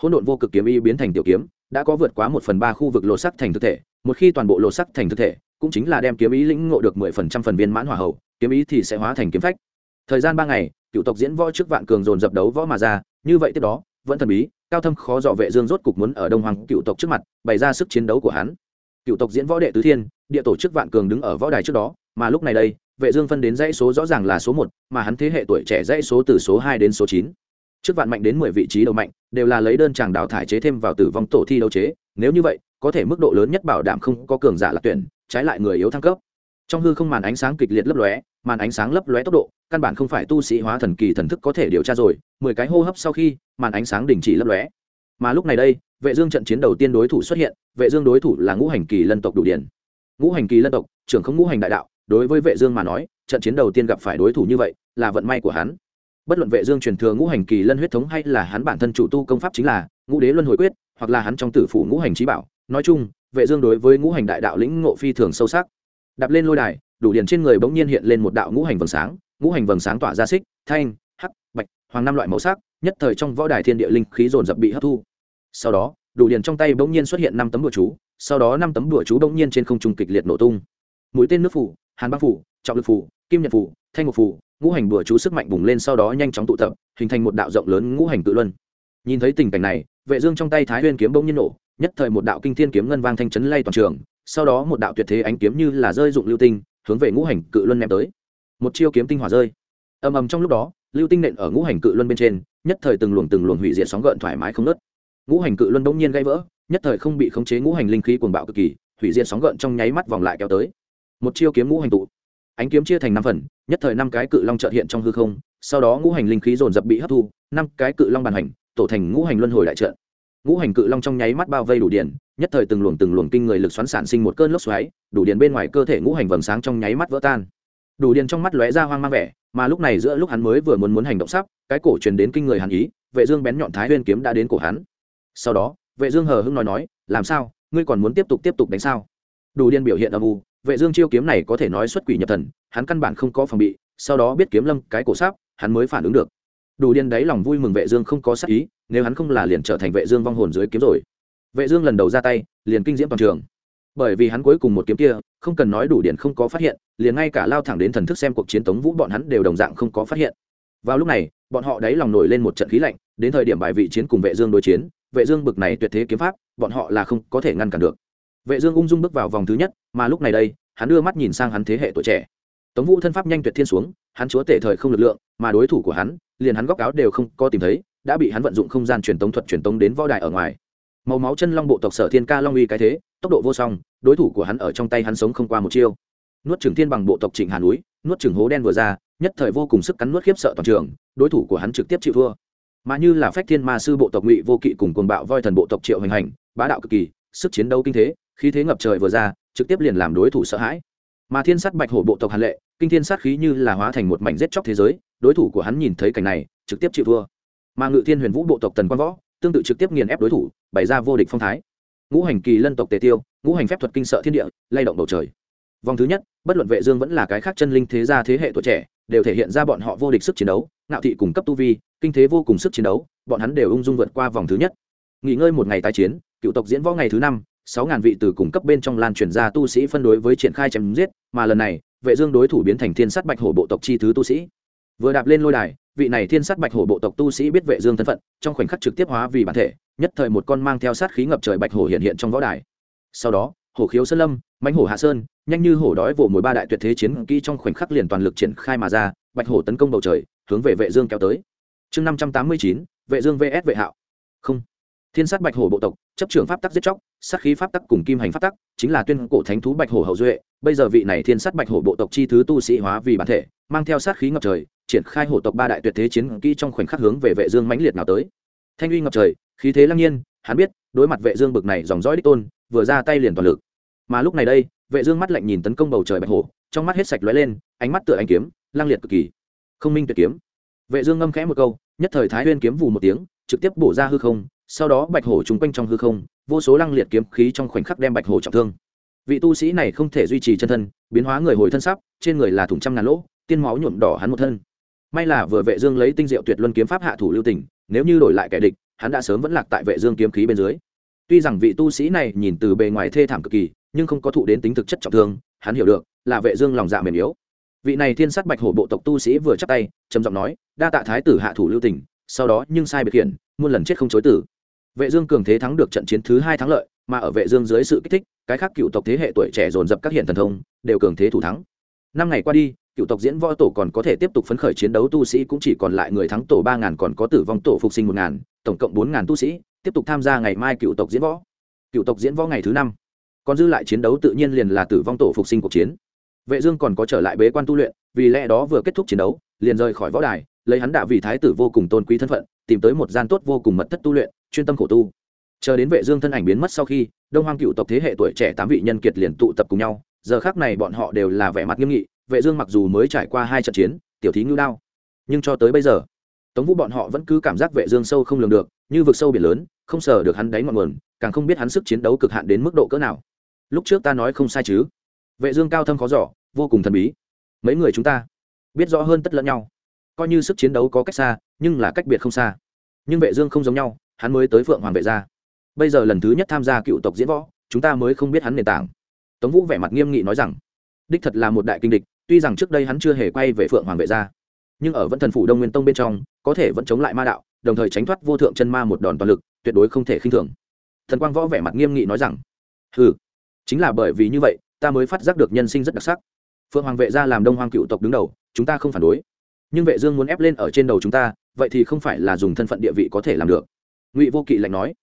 Speaker 1: hỗn độn vô cực kiếm ý biến thành tiểu kiếm, đã có vượt quá một phần ba khu vực lột sắc thành thực thể một khi toàn bộ lộ sắc thành thực thể, cũng chính là đem kiếm ý lĩnh ngộ được mười phần trăm phần viên mãn hỏa hậu, kiếm ý thì sẽ hóa thành kiếm phách. Thời gian ba ngày, cựu tộc diễn võ trước vạn cường dồn dập đấu võ mà ra, như vậy tiếp đó, vẫn thần bí, cao thâm khó dò vệ dương rốt cục muốn ở đông hoàng cựu tộc trước mặt, bày ra sức chiến đấu của hắn. Cựu tộc diễn võ đệ tứ thiên, địa tổ chức vạn cường đứng ở võ đài trước đó, mà lúc này đây, vệ dương phân đến dãy số rõ ràng là số một, mà hắn thế hệ tuổi trẻ dãy số từ số hai đến số chín. Trước vạn mạnh đến mười vị trí đầu mạnh, đều là lấy đơn chàng đào thải chế thêm vào tử vong tổ thi đấu chế, nếu như vậy có thể mức độ lớn nhất bảo đảm không có cường giả lạc tuyển, trái lại người yếu thăng cấp. Trong hư không màn ánh sáng kịch liệt lấp lóe, màn ánh sáng lấp lóe tốc độ, căn bản không phải tu sĩ hóa thần kỳ thần thức có thể điều tra rồi, mười cái hô hấp sau khi, màn ánh sáng đình chỉ lấp lóe. Mà lúc này đây, vệ dương trận chiến đầu tiên đối thủ xuất hiện, vệ dương đối thủ là ngũ hành kỳ lân tộc đủ điển ngũ hành kỳ lân tộc, trưởng không ngũ hành đại đạo, đối với vệ dương mà nói, trận chiến đầu tiên gặp phải đối thủ như vậy, là vận may của hắn. Bất luận vệ dương truyền thừa ngũ hành kỳ lân huyết thống hay là hắn bản thân chủ tu công pháp chính là ngũ đế luân hồi quyết, hoặc là hắn trong tử phủ ngũ hành trí bảo nói chung, vệ dương đối với ngũ hành đại đạo lĩnh ngộ phi thường sâu sắc. Đạp lên lôi đài, đủ điển trên người bỗng nhiên hiện lên một đạo ngũ hành vầng sáng. Ngũ hành vầng sáng tỏa ra xích, thanh, hắc, bạch, hoàng năm loại màu sắc, nhất thời trong võ đài thiên địa linh khí dồn dập bị hấp thu. Sau đó, đủ điển trong tay bỗng nhiên xuất hiện năm tấm bùa chú, sau đó năm tấm bùa chú bỗng nhiên trên không trung kịch liệt nổ tung. Mũi tên nước phủ, hàn băng phủ, trọng lực phủ, kim nhật phủ, thanh ngục phủ, ngũ hành bùa chú sức mạnh bùng lên sau đó nhanh chóng tụ tập, hình thành một đạo rộng lớn ngũ hành tự luân. Nhìn thấy tình cảnh này, vệ dương trong tay thái nguyên kiếm bỗng nhiên nổ nhất thời một đạo kinh thiên kiếm ngân vang thanh chấn lay toàn trường, sau đó một đạo tuyệt thế ánh kiếm như là rơi dụng lưu tinh, hướng về ngũ hành cự luân ném tới. Một chiêu kiếm tinh hỏa rơi. Ầm ầm trong lúc đó, lưu tinh nện ở ngũ hành cự luân bên trên, nhất thời từng luồng từng luồng hủy diệt sóng gợn thoải mái không nứt ngũ hành cự luân bỗng nhiên gãy vỡ, nhất thời không bị khống chế ngũ hành linh khí cuồng bạo cực kỳ, hủy diệt sóng gợn trong nháy mắt vòng lại kéo tới. Một chiêu kiếm ngũ hành tụ. Ánh kiếm chia thành năm phần, nhất thời năm cái cự long trợt hiện trong hư không, sau đó ngũ hành linh khí dồn dập bị hấp thu, năm cái cự long bàn hành, tổ thành ngũ hành luân hồi đại trận ngũ hành cự long trong nháy mắt bao vây đủ điện, nhất thời từng luồng từng luồng kinh người lực xoắn sản sinh một cơn lốc xoáy, đủ điện bên ngoài cơ thể ngũ hành vầng sáng trong nháy mắt vỡ tan. Đủ điện trong mắt lóe ra hoang mang vẻ, mà lúc này giữa lúc hắn mới vừa muốn muốn hành động sắp, cái cổ truyền đến kinh người hàn ý, vệ dương bén nhọn thái nguyên kiếm đã đến cổ hắn. Sau đó, vệ dương hờ hững nói nói, làm sao, ngươi còn muốn tiếp tục tiếp tục đánh sao? Đủ điện biểu hiện âm u, vệ dương chiêu kiếm này có thể nói xuất quỷ nhập thần, hắn căn bản không có phòng bị, sau đó biết kiếm lâm cái cổ sáp hắn mới phản ứng được đủ điên đáy lòng vui mừng vệ dương không có sát ý, nếu hắn không là liền trở thành vệ dương vong hồn dưới kiếm rồi. Vệ dương lần đầu ra tay, liền kinh diễm toàn trường. Bởi vì hắn cuối cùng một kiếm kia, không cần nói đủ điện không có phát hiện, liền ngay cả lao thẳng đến thần thức xem cuộc chiến tống vũ bọn hắn đều đồng dạng không có phát hiện. Vào lúc này, bọn họ đáy lòng nổi lên một trận khí lạnh, đến thời điểm bài vị chiến cùng vệ dương đối chiến, vệ dương bực này tuyệt thế kiếm pháp, bọn họ là không có thể ngăn cản được. Vệ dương ung dung bước vào vòng thứ nhất, mà lúc này đây, hắn đưa mắt nhìn sang hắn thế hệ tuổi trẻ. Tống vũ thân pháp nhanh tuyệt thiên xuống, hắn chúa tể thời không lực lượng, mà đối thủ của hắn liền hắn góc áo đều không có tìm thấy, đã bị hắn vận dụng không gian truyền tống thuật truyền tống đến võ đài ở ngoài. Màu máu chân long bộ tộc sở thiên ca long uy cái thế, tốc độ vô song, đối thủ của hắn ở trong tay hắn sống không qua một chiêu. Nuốt trường thiên bằng bộ tộc trịnh hà núi, nuốt trường hố đen vừa ra, nhất thời vô cùng sức cắn nuốt khiếp sợ toàn trường, đối thủ của hắn trực tiếp chịu thua. Mà như là phách thiên ma sư bộ tộc ngụy vô kỵ cùng cuồng bạo voi thần bộ tộc triệu hành hành, bá đạo cực kỳ, sức chiến đấu kinh thế, khí thế ngập trời vừa ra, trực tiếp liền làm đối thủ sợ hãi. Mà thiên sát bạch hổ bộ tộc hàn lệ kinh thiên sát khí như là hóa thành một mảnh giết chóc thế giới, đối thủ của hắn nhìn thấy cảnh này, trực tiếp chịu thua. Mà ngự thiên huyền vũ bộ tộc tần quan võ, tương tự trực tiếp nghiền ép đối thủ, bày ra vô địch phong thái. Ngũ hành kỳ lân tộc tề tiêu, ngũ hành phép thuật kinh sợ thiên địa, lay động bầu trời. Vòng thứ nhất, bất luận vệ dương vẫn là cái khác chân linh thế gia thế hệ tuổi trẻ, đều thể hiện ra bọn họ vô địch sức chiến đấu, ngạo thị cùng cấp tu vi, kinh thế vô cùng sức chiến đấu, bọn hắn đều ung dung vượt qua vòng thứ nhất. Nghỉ ngơi một ngày tái chiến, cựu tộc diễn võ ngày thứ năm, sáu ngàn vị từ cùng cấp bên trong lan truyền ra tu sĩ phân đối với triển khai chém giết, mà lần này vệ dương đối thủ biến thành thiên sát bạch hổ bộ tộc chi thứ tu sĩ. Vừa đạp lên lôi đài, vị này thiên sát bạch hổ bộ tộc tu sĩ biết vệ dương thân phận, trong khoảnh khắc trực tiếp hóa vì bản thể, nhất thời một con mang theo sát khí ngập trời bạch hổ hiện hiện trong võ đài. Sau đó, hổ khiếu sơn lâm, mãnh hổ hạ sơn, nhanh như hổ đói vồ mồi ba đại tuyệt thế chiến kỹ trong khoảnh khắc liền toàn lực triển khai mà ra, bạch hổ tấn công bầu trời, hướng về vệ dương kéo tới. Chương năm trăm tám mươi chín, vệ dương vs vệ hạo. Không thiên sát bạch hổ bộ tộc, chấp trưởng pháp tắc giết chóc, sát khí pháp tắc cùng kim hành pháp tắc, chính là tuyên cổ thánh thú bạch hổ hậu duệ. Bây giờ vị này thiên sát bạch hổ bộ tộc chi thứ tu sĩ hóa vì bản thể, mang theo sát khí ngập trời, triển khai hổ tộc ba đại tuyệt thế chiến kỹ trong khoảnh khắc hướng về vệ dương mãnh liệt nào tới. Thanh uy ngập trời, khí thế lăng nhiên, hắn biết, đối mặt vệ dương bực này dòng dõi đích tôn, vừa ra tay liền toàn lực. Mà lúc này đây, vệ dương mắt lạnh nhìn tấn công bầu trời bạch hổ, trong mắt hết sạch lóe lên, ánh mắt tựa ánh kiếm lang liệt cực kỳ. Không minh tuyệt kiếm. Vệ dương ngâm khẽ một câu, nhất thời thái nguyên kiếm vù một tiếng, trực tiếp bổ ra hư không sau đó bạch hổ trúng quanh trong hư không, vô số lăng liệt kiếm khí trong khoảnh khắc đem bạch hổ trọng thương. Vị tu sĩ này không thể duy trì chân thân, biến hóa người hồi thân sắp, trên người là thủng trăm ngàn lỗ, tiên máu nhuộm đỏ hắn một thân. May là vừa vệ dương lấy tinh diệu tuyệt luân kiếm pháp hạ thủ lưu tình, nếu như đổi lại kẻ địch, hắn đã sớm vẫn lạc tại vệ dương kiếm khí bên dưới. Tuy rằng vị tu sĩ này nhìn từ bề ngoài thê thảm cực kỳ, nhưng không có thụ đến tính thực chất trọng thương, hắn hiểu được, là vệ dương lòng dạ mềm yếu. Vị này thiên sát bạch hổ bộ tộc tu sĩ vừa chắp tay, trầm giọng nói, đa tạ thái tử hạ thủ lưu tình, sau đó nhưng sai biệt hiển muôn lần chết không chối tử vệ dương cường thế thắng được trận chiến thứ hai thắng lợi, mà ở vệ dương dưới sự kích thích, cái khác cựu tộc thế hệ tuổi trẻ dồn dập các hiện thần thông, đều cường thế thủ thắng. Năm ngày qua đi, cựu tộc diễn võ tổ còn có thể tiếp tục phấn khởi chiến đấu, tu sĩ cũng chỉ còn lại người thắng tổ ba ngàn còn có tử vong tổ phục sinh một ngàn, tổng cộng bốn ngàn tu sĩ, tiếp tục tham gia ngày mai cựu tộc diễn võ. Cựu tộc diễn võ ngày thứ năm. Còn dư lại chiến đấu tự nhiên liền là tử vong tổ phục sinh cuộc chiến. Vệ dương còn có trở lại bế quan tu luyện, vì lẽ đó vừa kết thúc chiến đấu, liền rời khỏi võ đài, lấy hắn đạo vị thái tử vô cùng tôn quý thân phận, tìm tới một gian tốt vô cùng mật thất tu luyện chuyên tâm khổ tu. Chờ đến vệ dương thân ảnh biến mất sau khi, đông hoang cựu tộc thế hệ tuổi trẻ tám vị nhân kiệt liền tụ tập cùng nhau. Giờ khắc này bọn họ đều là vẻ mặt nghiêm nghị, vệ dương mặc dù mới trải qua hai trận chiến, tiểu thí ngưu đao, nhưng cho tới bây giờ, tống vũ bọn họ vẫn cứ cảm giác vệ dương sâu không lường được, như vực sâu biển lớn, không sờ được hắn đáy ngọn nguồn, càng không biết hắn sức chiến đấu cực hạn đến mức độ cỡ nào. Lúc trước ta nói không sai chứ? Vệ dương cao thâm khó giỏ vô cùng thần bí. Mấy người chúng ta biết rõ hơn tất lẫn nhau. Coi như sức chiến đấu có cách xa, nhưng là cách biệt không xa. Nhưng vệ dương không giống nhau hắn mới tới phượng hoàng vệ gia. Bây giờ lần thứ nhất tham gia cựu tộc diễn võ, chúng ta mới không biết hắn nền tảng. Tống vũ vẻ mặt nghiêm nghị nói rằng, đích thật là một đại kinh địch, tuy rằng trước đây hắn chưa hề quay về phượng hoàng vệ gia, nhưng ở vẫn thần phủ đông nguyên tông bên trong, có thể vẫn chống lại ma đạo, đồng thời tránh thoát vô thượng chân ma một đòn toàn lực, tuyệt đối không thể khinh thường. Thần quang võ vẻ mặt nghiêm nghị nói rằng ừ chính là bởi vì như vậy, ta mới phát giác được nhân sinh rất đặc sắc. Phượng hoàng vệ gia làm đông hoàng cựu tộc đứng đầu, chúng ta không phản đối. Nhưng vệ dương muốn ép lên ở trên đầu chúng ta, vậy thì không phải là dùng thân phận địa vị có thể làm được ngụy vô kỵ lạnh nói,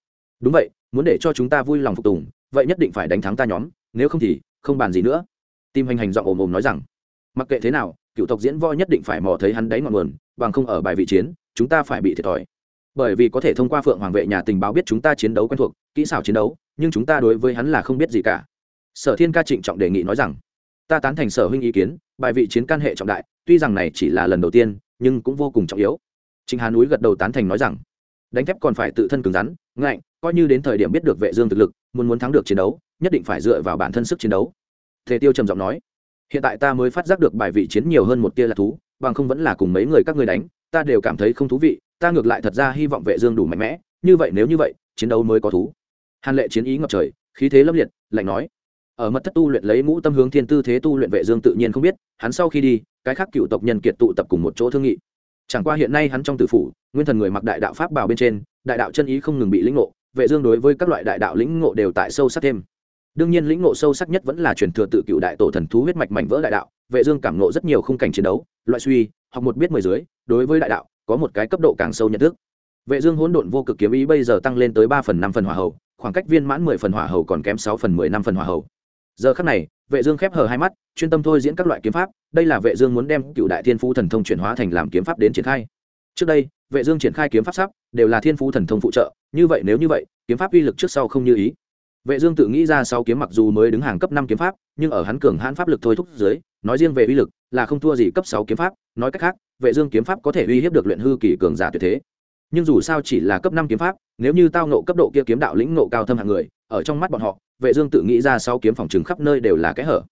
Speaker 1: đúng vậy, muốn để cho chúng ta vui lòng phục tùng, vậy nhất định phải đánh thắng ta nhóm, nếu không thì không bàn gì nữa. Tim hành hành giọng ồm ồm nói rằng, mặc kệ thế nào, cựu tộc diễn võ nhất định phải mò thấy hắn đáy ngọn nguồn, bằng không ở bài vị chiến, chúng ta phải bị thiệt thòi. Bởi vì có thể thông qua phượng hoàng vệ nhà tình báo biết chúng ta chiến đấu quen thuộc, kỹ xảo chiến đấu, nhưng chúng ta đối với hắn là không biết gì cả. Sở thiên ca trịnh trọng đề nghị nói rằng, ta tán thành sở huynh ý kiến, bài vị chiến can hệ trọng đại, tuy rằng này chỉ là lần đầu tiên, nhưng cũng vô cùng trọng yếu. Trịnh hà núi gật đầu tán thành nói rằng đánh thép còn phải tự thân cứng rắn, ngạnh, coi như đến thời điểm biết được vệ dương thực lực, muốn muốn thắng được chiến đấu, nhất định phải dựa vào bản thân sức chiến đấu. Thế tiêu trầm giọng nói, hiện tại ta mới phát giác được bài vị chiến nhiều hơn một tia là thú, bằng không vẫn là cùng mấy người các ngươi đánh, ta đều cảm thấy không thú vị, ta ngược lại thật ra hy vọng vệ dương đủ mạnh mẽ, như vậy nếu như vậy, chiến đấu mới có thú. Hàn lệ chiến ý ngập trời, khí thế lâm liệt, lạnh nói, ở mật thất tu luyện lấy ngũ tâm hướng thiên tư thế tu luyện vệ dương tự nhiên không biết, hắn sau khi đi, cái khác cựu tộc nhân kiệt tụ tập cùng một chỗ thương nghị chẳng qua hiện nay hắn trong tử phủ, nguyên thần người mặc đại đạo pháp bào bên trên, đại đạo chân ý không ngừng bị lĩnh ngộ, vệ dương đối với các loại đại đạo lĩnh ngộ đều tại sâu sắc thêm. Đương nhiên lĩnh ngộ sâu sắc nhất vẫn là truyền thừa tự cựu đại tổ thần thú huyết mạch mảnh vỡ đại đạo, vệ dương cảm ngộ rất nhiều khung cảnh chiến đấu, loại suy, học một biết mười dưới, đối với đại đạo, có một cái cấp độ càng sâu nhận thức. Vệ dương hỗn độn vô cực kiếm ý bây giờ tăng lên tới ba phần năm phần hỏa hậu khoảng cách viên mãn mười phần hỏa hậu còn kém sáu phần mười năm phần hỏa hậu giờ khắc này, vệ dương khép hờ hai mắt, chuyên tâm thôi diễn các loại kiếm pháp, đây là vệ dương muốn đem cựu đại thiên phú thần thông chuyển hóa thành làm kiếm pháp đến triển khai. Trước đây, vệ dương triển khai kiếm pháp sắp đều là thiên phú thần thông phụ trợ, như vậy nếu như vậy, kiếm pháp uy lực trước sau không như ý. Vệ dương tự nghĩ ra sáu kiếm mặc dù mới đứng hàng cấp năm kiếm pháp, nhưng ở hắn cường hãn pháp lực thôi thúc dưới, nói riêng về uy lực là không thua gì cấp sáu kiếm pháp, nói cách khác, vệ dương kiếm pháp có thể uy hiếp được luyện hư kỳ cường giả tuyệt thế nhưng dù sao chỉ là cấp năm kiếm pháp, nếu như tao nộ cấp độ kia kiếm đạo lĩnh nộ cao thâm hạng người, ở trong mắt bọn họ, vệ dương tự nghĩ ra sáu kiếm phòng trừng khắp nơi đều là cái hở.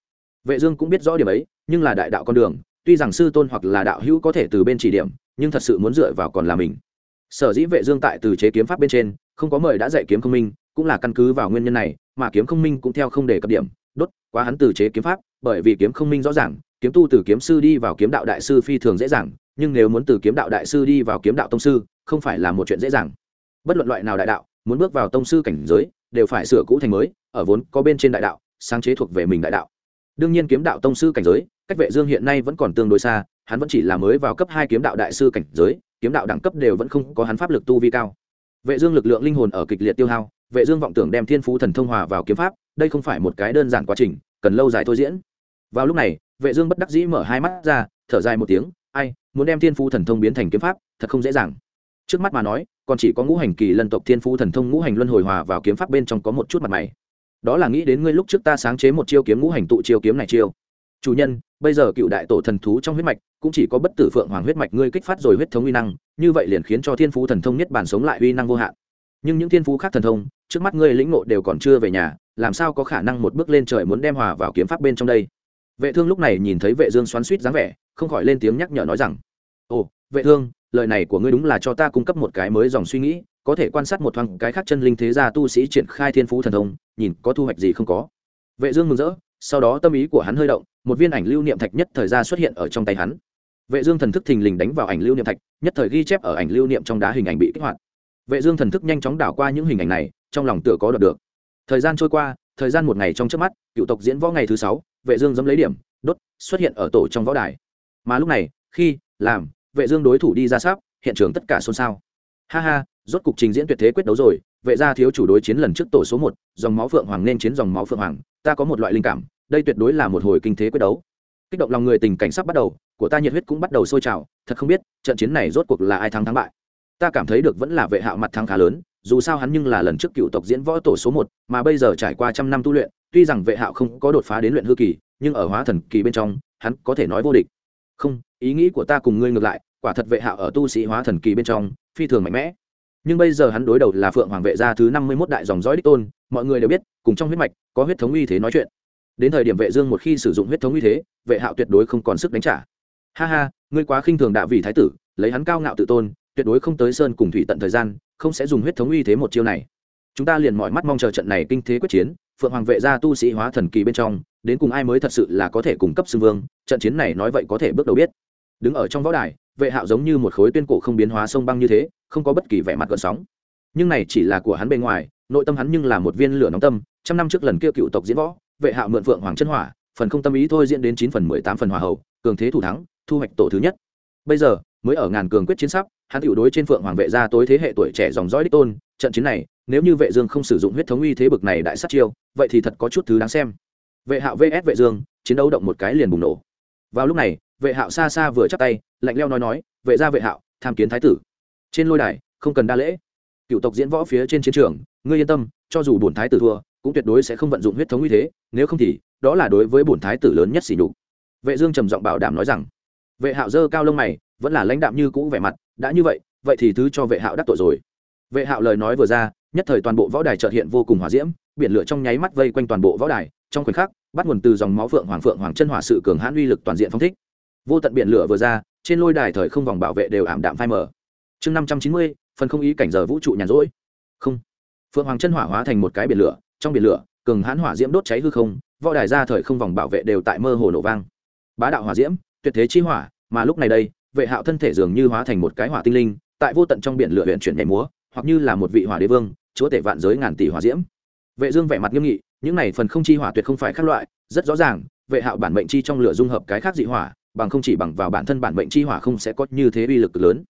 Speaker 1: Vệ dương cũng biết rõ điểm ấy, nhưng là đại đạo con đường, tuy rằng sư tôn hoặc là đạo hữu có thể từ bên chỉ điểm, nhưng thật sự muốn dựa vào còn là mình. Sở dĩ vệ dương tại từ chế kiếm pháp bên trên, không có mời đã dạy kiếm không minh, cũng là căn cứ vào nguyên nhân này, mà kiếm không minh cũng theo không để cập điểm. Đốt, quá hắn từ chế kiếm pháp, bởi vì kiếm không minh rõ ràng, kiếm tu từ kiếm sư đi vào kiếm đạo đại sư phi thường dễ dàng, nhưng nếu muốn từ kiếm đạo đại sư đi vào kiếm đạo tông sư không phải là một chuyện dễ dàng. Bất luận loại nào đại đạo, muốn bước vào tông sư cảnh giới, đều phải sửa cũ thành mới, ở vốn có bên trên đại đạo, sáng chế thuộc về mình đại đạo. Đương nhiên kiếm đạo tông sư cảnh giới, cách vệ dương hiện nay vẫn còn tương đối xa, hắn vẫn chỉ là mới vào cấp hai kiếm đạo đại sư cảnh giới, kiếm đạo đẳng cấp đều vẫn không có hắn pháp lực tu vi cao. Vệ dương lực lượng linh hồn ở kịch liệt tiêu hao, vệ dương vọng tưởng đem thiên phú thần thông hòa vào kiếm pháp, đây không phải một cái đơn giản quá trình, cần lâu dài thôi diễn. Vào lúc này, vệ dương bất đắc dĩ mở hai mắt ra, thở dài một tiếng, ai, muốn đem thiên phú thần thông biến thành kiếm pháp, thật không dễ dàng trước mắt mà nói, còn chỉ có ngũ hành kỳ lân tộc thiên phú thần thông ngũ hành luân hồi hòa vào kiếm pháp bên trong có một chút mặt mày. Đó là nghĩ đến ngươi lúc trước ta sáng chế một chiêu kiếm ngũ hành tụ chiêu kiếm này chiêu. Chủ nhân, bây giờ cựu đại tổ thần thú trong huyết mạch, cũng chỉ có bất tử phượng hoàng huyết mạch ngươi kích phát rồi huyết thống uy năng, như vậy liền khiến cho thiên phú thần thông nhất bản sống lại uy năng vô hạn. Nhưng những thiên phú khác thần thông, trước mắt ngươi lĩnh ngộ đều còn chưa về nhà, làm sao có khả năng một bước lên trời muốn đem hòa vào kiếm pháp bên trong đây? Vệ thương lúc này nhìn thấy vệ dương xoắn xuýt dáng vẻ, không khỏi lên tiếng nhắc nhở nói rằng, ồ, vệ thương lời này của ngươi đúng là cho ta cung cấp một cái mới dòng suy nghĩ, có thể quan sát một thoáng cái khác chân linh thế gia tu sĩ triển khai thiên phú thần thông, nhìn có thu hoạch gì không có. Vệ dương mừng rỡ, sau đó tâm ý của hắn hơi động, một viên ảnh lưu niệm thạch nhất thời ra xuất hiện ở trong tay hắn. Vệ dương thần thức thình lình đánh vào ảnh lưu niệm thạch, nhất thời ghi chép ở ảnh lưu niệm trong đá hình ảnh bị kích hoạt. Vệ dương thần thức nhanh chóng đảo qua những hình ảnh này, trong lòng tựa có đoạt được. Thời gian trôi qua, thời gian một ngày trong chớp mắt, cựu tộc diễn võ ngày thứ sáu, vệ dương dám lấy điểm, đốt, xuất hiện ở tổ trong võ đài. Mà lúc này, khi, làm vệ dương đối thủ đi ra sắp hiện trường tất cả xôn xao. Ha ha, rốt cục trình diễn tuyệt thế quyết đấu rồi, vệ gia thiếu chủ đối chiến lần trước tổ số một, dòng máu phượng hoàng nên chiến dòng máu phượng hoàng, ta có một loại linh cảm, đây tuyệt đối là một hồi kinh thế quyết đấu. Kích động lòng người tình cảnh sắp bắt đầu, của ta nhiệt huyết cũng bắt đầu sôi trào, thật không biết, trận chiến này rốt cuộc là ai thắng thắng bại. Ta cảm thấy được vẫn là vệ hạo mặt thắng khá lớn, dù sao hắn nhưng là lần trước cựu tộc diễn võ tổ số một, mà bây giờ trải qua trăm năm tu luyện, tuy rằng vệ hạo không có đột phá đến luyện hư kỳ, nhưng ở hóa thần kỳ bên trong, hắn có thể nói vô địch. Không, ý nghĩ của ta cùng ngươi ngược lại quả thật vệ hạo ở tu sĩ hóa thần kỳ bên trong, phi thường mạnh mẽ. Nhưng bây giờ hắn đối đầu là phượng hoàng vệ gia thứ năm mươi mốt đại dòng dõi đích tôn, mọi người đều biết, cùng trong huyết mạch, có huyết thống uy thế nói chuyện. Đến thời điểm vệ dương một khi sử dụng huyết thống uy thế, vệ hạo tuyệt đối không còn sức đánh trả. Ha ha, ngươi quá khinh thường đạo vị thái tử, lấy hắn cao ngạo tự tôn, tuyệt đối không tới sơn cùng thủy tận thời gian, không sẽ dùng huyết thống uy thế một chiêu này. Chúng ta liền mọi mắt mong chờ trận này kinh thế quyết chiến, phượng hoàng vệ gia tu sĩ hóa thần kỳ bên trong, đến cùng ai mới thật sự là có thể cung cấp xưng vương, trận chiến này nói vậy có thể bước đầu biết. Đứng ở trong võ đài vệ hạo giống như một khối tuyên cổ không biến hóa sông băng như thế, không có bất kỳ vẻ mặt gợn sóng. Nhưng này chỉ là của hắn bên ngoài, nội tâm hắn nhưng là một viên lửa nóng tâm, trăm năm trước lần kia cựu tộc diễn võ, vệ hạo mượn phượng hoàng chân hỏa, phần không tâm ý thôi diễn đến chín phần mười tám phần hòa hậu, cường thế thủ thắng, thu hoạch tổ thứ nhất. Bây giờ, mới ở ngàn cường quyết chiến sắp, hắn tiểu đối trên phượng hoàng vệ gia tối thế hệ tuổi trẻ dòng dõi đích tôn, trận chiến này, nếu như vệ dương không sử dụng huyết thống uy thế bực này đại sát chiêu, vậy thì thật có chút thứ đáng xem. Vệ hạo vs vệ dương, chiến đấu động một cái liền bùng nổ. Vào lúc này vệ hạo xa xa vừa chắp tay, lạnh leo nói nói, vệ gia vệ hạo, tham kiến thái tử. Trên lôi đài, không cần đa lễ. Cựu tộc diễn võ phía trên chiến trường, ngươi yên tâm, cho dù bổn thái tử thua, cũng tuyệt đối sẽ không vận dụng huyết thống uy thế, nếu không thì, đó là đối với bổn thái tử lớn nhất sỉ nhục. Vệ dương trầm giọng bảo đảm nói rằng, vệ hạo dơ cao lông mày, vẫn là lãnh đạm như cũ vẻ mặt, đã như vậy vậy thì thứ cho vệ hạo đắc tội rồi. Vệ hạo lời nói vừa ra, nhất thời toàn bộ võ đài chợt hiện vô cùng hỏa diễm, biển lửa trong nháy mắt vây quanh toàn bộ võ đài, trong khoảnh khắc, bắt nguồn từ dòng máu phượng hoàng phượng hoàng chân hỏa sự cường hãn uy lực toàn diện phong thích vô tận biển lửa vừa ra, trên lôi đài thời không vòng bảo vệ đều ảm đạm phai mờ. Chương năm trăm chín mươi, phần không ý cảnh giờ vũ trụ nhàn rỗi. Không. Phượng hoàng chân hỏa hóa thành một cái biển lửa, trong biển lửa, cường hãn hỏa diễm đốt cháy hư không, võ đài ra thời không vòng bảo vệ đều tại mơ hồ nổ vang. Bá đạo hỏa diễm, tuyệt thế chi hỏa, mà lúc này đây, vệ hạo thân thể dường như hóa thành một cái hỏa tinh linh, tại vô tận trong biển lửa huyện chuyển nhảy múa, hoặc như là một vị hỏa đế vương, chúa tể vạn giới ngàn tỷ hỏa diễm. Vệ dương vẻ mặt nghiêm nghị, những này phần không chi hỏa tuyệt không phải khác loại, rất rõ ràng, vệ hạo bản mệnh chi trong lửa dung hợp cái khác dị hỏa bằng không chỉ bằng vào bản thân bản mệnh chi hỏa không sẽ có như thế uy lực lớn.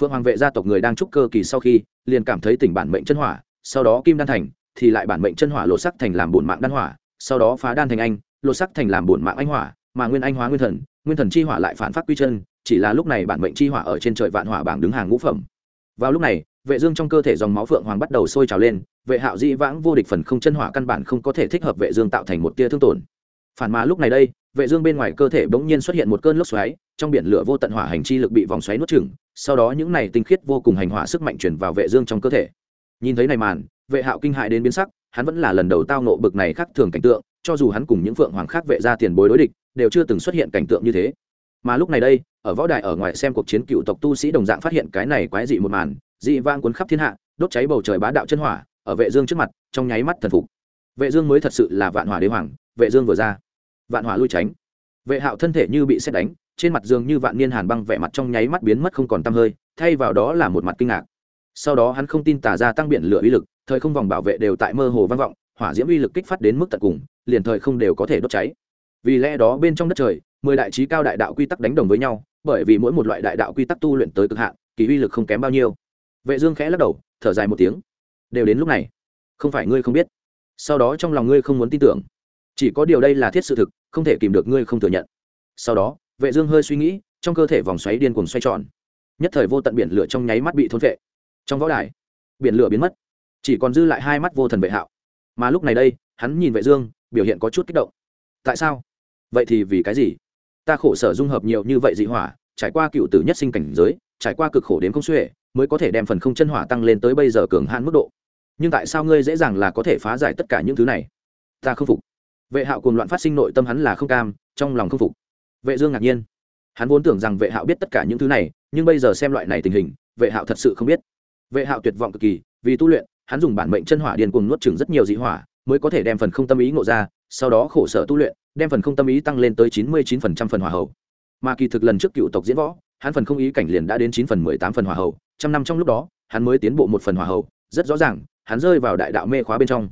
Speaker 1: Phượng hoàng vệ gia tộc người đang trúc cơ kỳ sau khi, liền cảm thấy tỉnh bản mệnh chân hỏa, sau đó kim đan thành, thì lại bản mệnh chân hỏa lột sắc thành làm bổn mạng đan hỏa, sau đó phá đan thành anh, lột sắc thành làm bổn mạng anh hỏa, mà nguyên anh hóa nguyên thần nguyên thần chi hỏa lại phản phát quy chân, chỉ là lúc này bản mệnh chi hỏa ở trên trời vạn hỏa bảng đứng hàng ngũ phẩm. Vào lúc này, vệ dương trong cơ thể dòng máu phượng hoàng bắt đầu sôi trào lên, vệ hạo dĩ vãng vô địch phần không chân hỏa căn bản không có thể thích hợp vệ dương tạo thành một tia thương tổn. Phản mà lúc này đây vệ dương bên ngoài cơ thể bỗng nhiên xuất hiện một cơn lốc xoáy, trong biển lửa vô tận hỏa hành chi lực bị vòng xoáy nuốt chửng, sau đó những này tinh khiết vô cùng hành hỏa sức mạnh truyền vào vệ dương trong cơ thể. Nhìn thấy này màn, vệ hạo kinh hãi đến biến sắc, hắn vẫn là lần đầu tao nộ bực này khác thường cảnh tượng, cho dù hắn cùng những phượng hoàng khác vệ ra tiền bối đối địch, đều chưa từng xuất hiện cảnh tượng như thế. Mà lúc này đây, ở võ đài ở ngoài xem cuộc chiến cựu tộc tu sĩ đồng dạng phát hiện cái này quái dị một màn, dị vang cuốn khắp thiên hạ, đốt cháy bầu trời bá đạo chân hỏa, ở vệ dương trước mặt, trong nháy mắt thần phục. Vệ dương mới thật sự là vạn hỏa đế hoàng, vệ dương vừa ra vạn hỏa lui tránh. Vệ hạo thân thể như bị xét đánh, trên mặt giường như vạn niên hàn băng vẻ mặt trong nháy mắt biến mất không còn tăm hơi, thay vào đó là một mặt kinh ngạc. Sau đó hắn không tin tà ra tăng biển lửa uy lực, thời không vòng bảo vệ đều tại mơ hồ vang vọng, hỏa diễm uy lực kích phát đến mức tận cùng, liền thời không đều có thể đốt cháy. Vì lẽ đó bên trong đất trời, mười đại trí cao đại đạo quy tắc đánh đồng với nhau, bởi vì mỗi một loại đại đạo quy tắc tu luyện tới cực hạn, kỳ uy lực không kém bao nhiêu. Vệ dương khẽ lắc đầu, thở dài một tiếng. Đều đến lúc này. Không phải ngươi không biết. Sau đó trong lòng ngươi không muốn tin tưởng chỉ có điều đây là thiết sự thực, không thể kìm được ngươi không thừa nhận. Sau đó, vệ dương hơi suy nghĩ, trong cơ thể vòng xoáy điên cuồng xoay tròn. Nhất thời vô tận biển lửa trong nháy mắt bị thôn vệ trong võ đài, biển lửa biến mất. Chỉ còn dư lại hai mắt vô thần vệ hạo. Mà lúc này đây, hắn nhìn vệ dương, biểu hiện có chút kích động. Tại sao? Vậy thì vì cái gì? Ta khổ sở dung hợp nhiều như vậy dị hỏa, trải qua cựu tử nhất sinh cảnh giới, trải qua cực khổ đến không xuể, mới có thể đem phần không chân hỏa tăng lên tới bây giờ cường hạn mức độ. Nhưng tại sao ngươi dễ dàng là có thể phá giải tất cả những thứ này? Ta không phục vệ hạo cuồng loạn phát sinh nội tâm hắn là không cam, trong lòng không phục. Vệ dương ngạc nhiên. Hắn vốn tưởng rằng vệ hạo biết tất cả những thứ này, nhưng bây giờ xem loại này tình hình, vệ hạo thật sự không biết. Vệ hạo tuyệt vọng cực kỳ, vì tu luyện, hắn dùng bản mệnh chân hỏa điên cuồng nuốt chửng rất nhiều dị hỏa, mới có thể đem phần không tâm ý ngộ ra, sau đó khổ sở tu luyện, đem phần không tâm ý tăng lên tới chín mươi chín phần trăm phần hỏa hậu mà kỳ thực lần trước cựu tộc diễn võ, hắn phần không ý cảnh liền đã đến chín phần mười tám phần hỏa hậu trăm năm trong lúc đó, hắn mới tiến bộ một phần hỏa hậu rất rõ ràng, hắn rơi vào đại đạo mê khóa bên trong.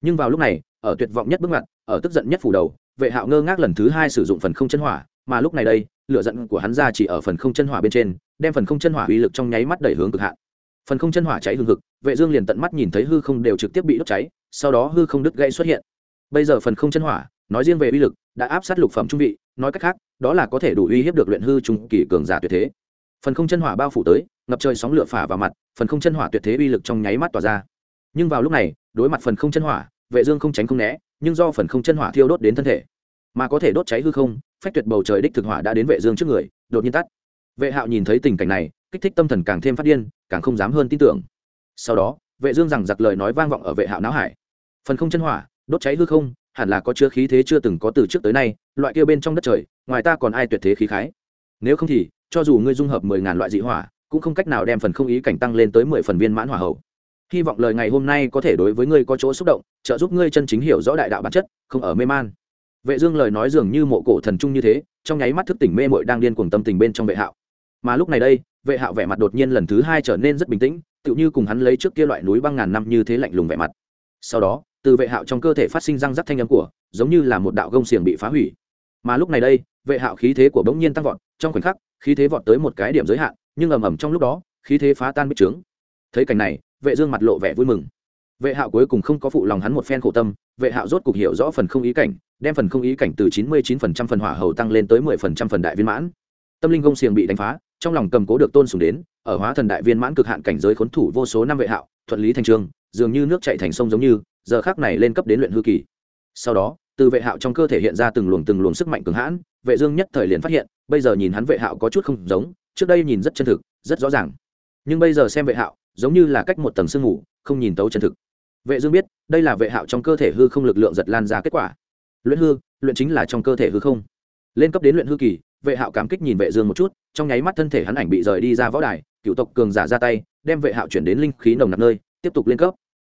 Speaker 1: Nhưng vào lúc này, ở tuyệt vọng nhất bước ngoặt ở tức giận nhất phủ đầu, vệ hạo ngơ ngác lần thứ hai sử dụng phần không chân hỏa, mà lúc này đây, lửa giận của hắn ra chỉ ở phần không chân hỏa bên trên, đem phần không chân hỏa uy lực trong nháy mắt đẩy hướng cực hạn. Phần không chân hỏa cháy hương hực, vệ dương liền tận mắt nhìn thấy hư không đều trực tiếp bị đốt cháy, sau đó hư không đứt gãy xuất hiện. Bây giờ phần không chân hỏa, nói riêng về uy lực, đã áp sát lục phẩm trung vị, nói cách khác, đó là có thể đủ uy hiếp được luyện hư trung kỳ cường giả tuyệt thế. Phần không chân hỏa bao phủ tới, ngập trời sóng lửa phả vào mặt, phần không chân hỏa tuyệt thế uy lực trong nháy mắt tỏa ra. Nhưng vào lúc này, đối mặt phần không chân hỏa, vệ dương không tránh không né nhưng do phần không chân hỏa thiêu đốt đến thân thể, mà có thể đốt cháy hư không, phách tuyệt bầu trời đích thực hỏa đã đến vệ dương trước người, đột nhiên tắt. Vệ hạo nhìn thấy tình cảnh này, kích thích tâm thần càng thêm phát điên, càng không dám hơn tin tưởng. Sau đó, vệ dương rằng giặc lời nói vang vọng ở vệ hạo não hải. Phần không chân hỏa, đốt cháy hư không, hẳn là có chứa khí thế chưa từng có từ trước tới nay, loại kia bên trong đất trời, ngoài ta còn ai tuyệt thế khí khái? Nếu không thì, cho dù ngươi dung hợp mười ngàn loại dị hỏa, cũng không cách nào đem phần không ý cảnh tăng lên tới mười phần viên mãn hỏa hậu hy vọng lời ngày hôm nay có thể đối với ngươi có chỗ xúc động, trợ giúp ngươi chân chính hiểu rõ đại đạo bản chất, không ở mê man. Vệ dương lời nói dường như mộ cổ thần trung như thế, trong nháy mắt thức tỉnh mê muội đang điên cuồng tâm tình bên trong vệ hạo. Mà lúc này đây, vệ hạo vẻ mặt đột nhiên lần thứ hai trở nên rất bình tĩnh, tựu như cùng hắn lấy trước kia loại núi băng ngàn năm như thế lạnh lùng vẻ mặt. Sau đó, từ vệ hạo trong cơ thể phát sinh răng rắc thanh âm của, giống như là một đạo gông xiềng bị phá hủy. Mà lúc này đây, vệ hạo khí thế của bỗng nhiên tăng vọt, trong khoảnh khắc, khí thế vọt tới một cái điểm giới hạn, nhưng ầm ầm trong lúc đó, khí thế phá tan bích trướng. Thấy cảnh này vệ dương mặt lộ vẻ vui mừng. Vệ hạo cuối cùng không có phụ lòng hắn một phen khổ tâm, vệ hạo rốt cục hiểu rõ phần không ý cảnh, đem phần không ý cảnh từ 99% phần hỏa hầu tăng lên tới 10% phần đại viên mãn. Tâm linh gông xiềng bị đánh phá, trong lòng cầm cố được tôn sùng đến, ở hóa thần đại viên mãn cực hạn cảnh giới khốn thủ vô số năm vệ hạo, thuận lý thành trường, dường như nước chảy thành sông giống như, giờ khác này lên cấp đến luyện hư kỳ. Sau đó, từ vệ hạo trong cơ thể hiện ra từng luồng từng luồng sức mạnh cường hãn, vệ dương nhất thời liền phát hiện, bây giờ nhìn hắn vệ hạo có chút không giống, trước đây nhìn rất chân thực, rất rõ ràng. Nhưng bây giờ xem vệ hạo giống như là cách một tầng sương ngủ không nhìn tấu chân thực. Vệ dương biết, đây là vệ hạo trong cơ thể hư không lực lượng giật lan ra kết quả. Luyện hư, luyện chính là trong cơ thể hư không. Lên cấp đến luyện hư kỳ, vệ hạo cảm kích nhìn vệ dương một chút, trong nháy mắt thân thể hắn ảnh bị rời đi ra võ đài, cựu tộc cường giả ra tay, đem vệ hạo chuyển đến linh khí nồng nặc nơi, tiếp tục lên cấp.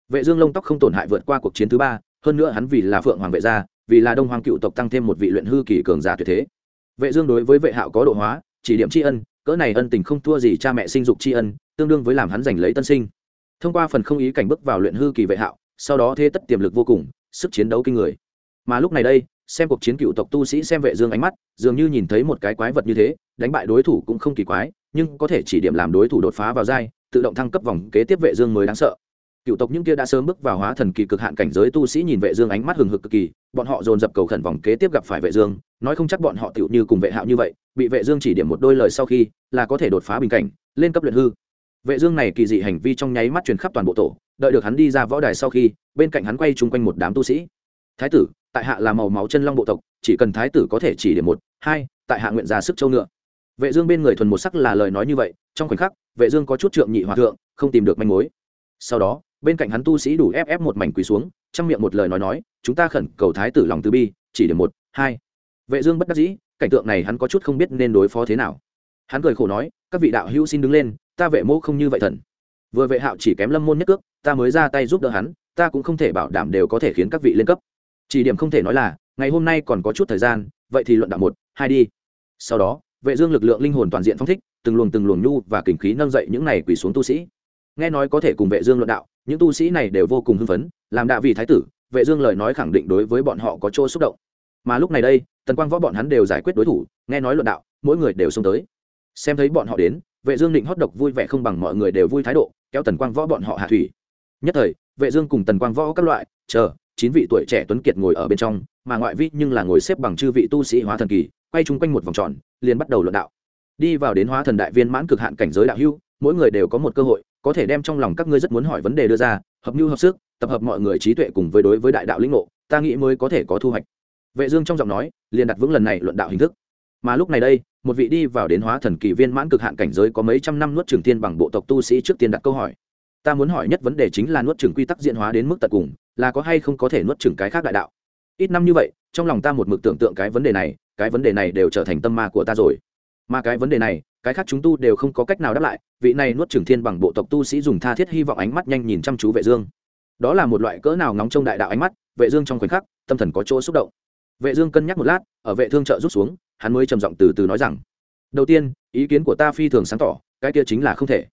Speaker 1: Vệ dương lông tóc không tổn hại vượt qua cuộc chiến thứ ba, hơn nữa hắn vì là phượng hoàng vệ gia, vì là đông hoàng cựu tộc tăng thêm một vị luyện hư kỳ cường giả tuyệt thế. Vệ dương đối với vệ hạo có độ hóa, chỉ điểm tri ân cỡ này ân tình không thua gì cha mẹ sinh dục tri ân, tương đương với làm hắn giành lấy tân sinh. Thông qua phần không ý cảnh bước vào luyện hư kỳ vệ hạo, sau đó thế tất tiềm lực vô cùng, sức chiến đấu kinh người. Mà lúc này đây, xem cuộc chiến cựu tộc tu sĩ xem vệ dương ánh mắt, dường như nhìn thấy một cái quái vật như thế, đánh bại đối thủ cũng không kỳ quái, nhưng có thể chỉ điểm làm đối thủ đột phá vào giai, tự động thăng cấp vòng kế tiếp vệ dương mới đáng sợ cựu tộc những kia đã sớm bước vào hóa thần kỳ cực hạn cảnh giới, tu sĩ nhìn vệ dương ánh mắt hừng hực cực kỳ, bọn họ dồn dập cầu khẩn vòng kế tiếp gặp phải vệ dương, nói không chắc bọn họ tiểu như cùng vệ hạo như vậy, bị vệ dương chỉ điểm một đôi lời sau khi, là có thể đột phá bình cảnh, lên cấp luyện hư. Vệ dương này kỳ dị hành vi trong nháy mắt truyền khắp toàn bộ tổ, đợi được hắn đi ra võ đài sau khi, bên cạnh hắn quay chung quanh một đám tu sĩ. Thái tử, tại hạ là màu máu chân long bộ tộc, chỉ cần thái tử có thể chỉ điểm một, hai, tại hạ nguyện ra sức châu ngựa. Vệ dương bên người thuần một sắc là lời nói như vậy, trong khoảnh khắc, vệ dương có chút trượng nhị hòa thượng, không tìm được manh mối. Sau đó bên cạnh hắn tu sĩ đủ ép ép một mảnh quỳ xuống, trong miệng một lời nói nói, chúng ta khẩn cầu thái tử lòng từ bi, chỉ điểm một, hai. Vệ dương bất đắc dĩ, cảnh tượng này hắn có chút không biết nên đối phó thế nào. Hắn cười khổ nói, các vị đạo hữu xin đứng lên, ta vệ mô không như vậy thần. Vừa vệ hạo chỉ kém lâm môn nhất cước, ta mới ra tay giúp đỡ hắn, ta cũng không thể bảo đảm đều có thể khiến các vị lên cấp. Chỉ điểm không thể nói là, ngày hôm nay còn có chút thời gian, vậy thì luận đạo một, hai đi. Sau đó, vệ dương lực lượng linh hồn toàn diện phong thích, từng luồng từng luồng nhu và kình khí nâng dậy những này quỳ xuống tu sĩ. Nghe nói có thể cùng vệ dương luận đạo những tu sĩ này đều vô cùng hưng phấn, làm đạ vị thái tử, vệ dương lời nói khẳng định đối với bọn họ có chỗ xúc động. Mà lúc này đây, tần quang võ bọn hắn đều giải quyết đối thủ, nghe nói luận đạo, mỗi người đều xông tới. Xem thấy bọn họ đến, vệ dương định hót độc vui vẻ không bằng mọi người đều vui thái độ, kéo tần quang võ bọn họ hạ thủy. Nhất thời, vệ dương cùng tần quang võ các loại, chờ, chín vị tuổi trẻ tuấn kiệt ngồi ở bên trong, mà ngoại vi nhưng là ngồi xếp bằng chư vị tu sĩ hóa thần kỳ, quay chung quanh một vòng tròn, liền bắt đầu luận đạo. Đi vào đến hóa thần đại viên mãn cực hạn cảnh giới đạo hưu, mỗi người đều có một cơ hội có thể đem trong lòng các ngươi rất muốn hỏi vấn đề đưa ra, hợp mưu hợp sức, tập hợp mọi người trí tuệ cùng với đối với đại đạo linh ngộ, ta nghĩ mới có thể có thu hoạch. Vệ dương trong giọng nói, liền đặt vững lần này luận đạo hình thức. Mà lúc này đây, một vị đi vào đến hóa thần kỳ viên mãn cực hạn cảnh giới có mấy trăm năm nuốt trường tiên bằng bộ tộc tu sĩ trước tiên đặt câu hỏi. Ta muốn hỏi nhất vấn đề chính là nuốt trường quy tắc diễn hóa đến mức tận cùng, là có hay không có thể nuốt trường cái khác đại đạo? Ít năm như vậy, trong lòng ta một mực tưởng tượng cái vấn đề này, cái vấn đề này đều trở thành tâm ma của ta rồi. Mà cái vấn đề này cái khác chúng tu đều không có cách nào đáp lại, vị này nuốt trường thiên bằng bộ tộc tu sĩ dùng tha thiết hy vọng ánh mắt nhanh nhìn chăm chú vệ dương. Đó là một loại cỡ nào ngóng trông đại đạo ánh mắt, vệ dương trong khoảnh khắc, tâm thần có chỗ xúc động. Vệ dương cân nhắc một lát, ở vệ thương trợ rút xuống, hắn mới trầm giọng từ từ nói rằng, đầu tiên, ý kiến của ta phi thường sáng tỏ, cái kia chính là không thể.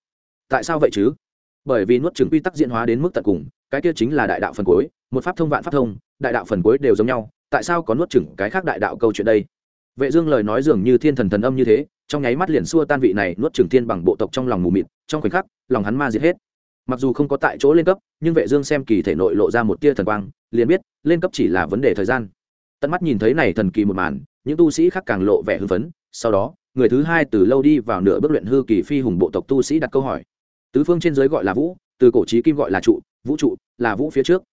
Speaker 1: Tại sao vậy chứ? Bởi vì nuốt trường quy tắc diễn hóa đến mức tận cùng, cái kia chính là đại đạo phần cuối, một pháp thông vạn pháp thông, đại đạo phần cuối đều giống nhau, tại sao có nuốt chửng cái khác đại đạo câu chuyện đây? Vệ dương lời nói dường như thiên thần thần âm như thế trong nháy mắt liền xua tan vị này nuốt trường thiên bằng bộ tộc trong lòng mù mịt, trong khoảnh khắc, lòng hắn ma diệt hết. Mặc dù không có tại chỗ lên cấp, nhưng vệ dương xem kỳ thể nội lộ ra một tia thần quang, liền biết, lên cấp chỉ là vấn đề thời gian. Tận mắt nhìn thấy này thần kỳ một màn, những tu sĩ khác càng lộ vẻ hưng phấn, sau đó, người thứ hai từ lâu đi vào nửa bước luyện hư kỳ phi hùng bộ tộc tu sĩ đặt câu hỏi. Tứ phương trên dưới gọi là vũ, từ cổ chí kim gọi là trụ, vũ trụ là vũ phía trước.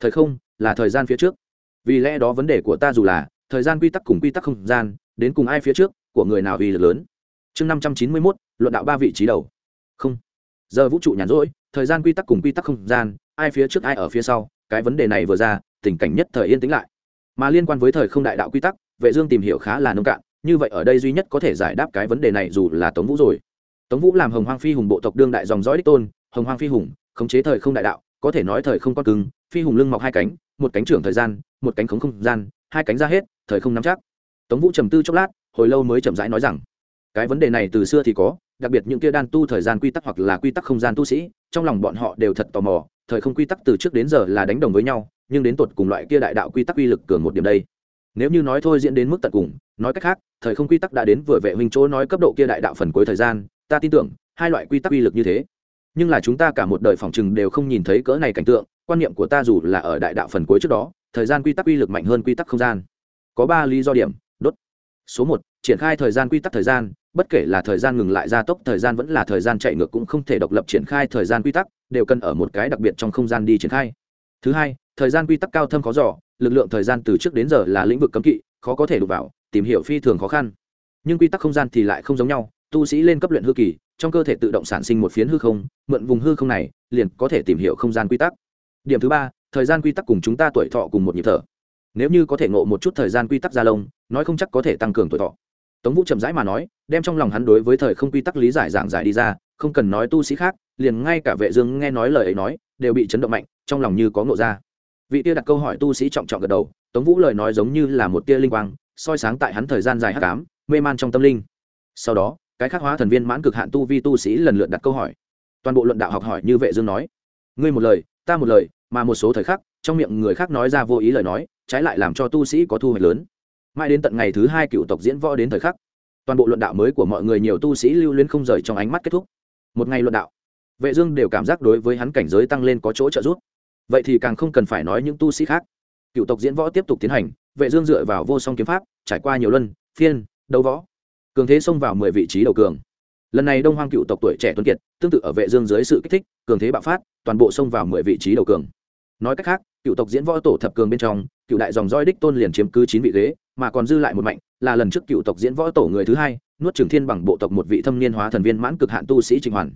Speaker 1: Thời không là thời gian phía trước. Vì lẽ đó vấn đề của ta dù là, thời gian quy tắc cùng quy tắc không gian, đến cùng ai phía trước của người nào uy lực lớn. Chương năm trăm chín mươi mốt, luận đạo ba vị trí đầu. Không. Giờ vũ trụ nhàn rỗi, thời gian quy tắc cùng quy tắc không gian, ai phía trước ai ở phía sau, cái vấn đề này vừa ra, tình cảnh nhất thời yên tĩnh lại. Mà liên quan với thời không đại đạo quy tắc, vệ dương tìm hiểu khá là nông cạn, như vậy ở đây duy nhất có thể giải đáp cái vấn đề này dù là tống vũ rồi. Tống vũ làm hồng hoang phi hùng bộ tộc đương đại dòng dõi đích tôn, hồng hoang phi hùng, khống chế thời không đại đạo, có thể nói thời không con cứng, phi hùng lưng mọc hai cánh, một cánh trưởng thời gian, một cánh khống không gian, hai cánh ra hết, thời không nắm chắc. Tống vũ trầm tư chốc lát hồi lâu mới chậm rãi nói rằng, cái vấn đề này từ xưa thì có, đặc biệt những kia đan tu thời gian quy tắc hoặc là quy tắc không gian tu sĩ, trong lòng bọn họ đều thật tò mò, thời không quy tắc từ trước đến giờ là đánh đồng với nhau, nhưng đến tột cùng loại kia đại đạo quy tắc uy lực cường một điểm đây. Nếu như nói thôi diễn đến mức tận cùng, nói cách khác, thời không quy tắc đã đến vừa vệ huynh chỗ nói cấp độ kia đại đạo phần cuối thời gian, ta tin tưởng, hai loại quy tắc uy lực như thế. Nhưng là chúng ta cả một đời phòng chừng đều không nhìn thấy cỡ này cảnh tượng, quan niệm của ta dù là ở đại đạo phần cuối trước đó, thời gian quy tắc uy lực mạnh hơn quy tắc không gian. Có ba lý do điểm số một, triển khai thời gian quy tắc thời gian, bất kể là thời gian ngừng lại gia tốc, thời gian vẫn là thời gian chạy ngược cũng không thể độc lập triển khai thời gian quy tắc, đều cần ở một cái đặc biệt trong không gian đi triển khai. Thứ hai, thời gian quy tắc cao thâm khó giỏ lực lượng thời gian từ trước đến giờ là lĩnh vực cấm kỵ, khó có thể đụng vào, tìm hiểu phi thường khó khăn. Nhưng quy tắc không gian thì lại không giống nhau, tu sĩ lên cấp luyện hư kỳ, trong cơ thể tự động sản sinh một phiến hư không, mượn vùng hư không này, liền có thể tìm hiểu không gian quy tắc. Điểm thứ ba, thời gian quy tắc cùng chúng ta tuổi thọ cùng một nhịp thở nếu như có thể ngộ một chút thời gian quy tắc gia lông, nói không chắc có thể tăng cường tuổi thọ. Tống vũ chậm rãi mà nói, đem trong lòng hắn đối với thời không quy tắc lý giải giảng giải đi ra, không cần nói tu sĩ khác, liền ngay cả vệ dương nghe nói lời ấy nói, đều bị chấn động mạnh, trong lòng như có ngộ ra. Vị tia đặt câu hỏi tu sĩ trọng trọng gật đầu, tống vũ lời nói giống như là một tia linh quang, soi sáng tại hắn thời gian dài hắc ám, mê man trong tâm linh. Sau đó, cái khắc hóa thần viên mãn cực hạn tu vi tu sĩ lần lượt đặt câu hỏi. Toàn bộ luận đạo học hỏi như vệ dương nói. Ngươi một lời, ta một lời, mà một số thời khắc, trong miệng người khác nói ra vô ý lời nói trái lại làm cho tu sĩ có thu hoạch lớn. Mãi đến tận ngày thứ hai cựu tộc diễn võ đến thời khắc, toàn bộ luận đạo mới của mọi người nhiều tu sĩ lưu luyến không rời trong ánh mắt kết thúc. Một ngày luận đạo, vệ dương đều cảm giác đối với hắn cảnh giới tăng lên có chỗ trợ giúp. Vậy thì càng không cần phải nói những tu sĩ khác. Cựu tộc diễn võ tiếp tục tiến hành, vệ dương dựa vào vô song kiếm pháp, trải qua nhiều luân, phiên, đấu võ. Cường thế xông vào mười vị trí đầu cường. Lần này đông hoang cựu tộc tuổi trẻ tuấn kiệt, tương tự ở vệ dương dưới sự kích thích, cường thế bạo phát, toàn bộ xông vào mười vị trí đầu cường. Nói cách khác cựu tộc diễn võ tổ thập cường bên trong, cựu đại dòng roi đích tôn liền chiếm cứ chín vị ghế, mà còn dư lại một mạnh, là lần trước cựu tộc diễn võ tổ người thứ hai, nuốt trường thiên bằng bộ tộc một vị thâm niên hóa thần viên mãn cực hạn tu sĩ trịnh hoàn.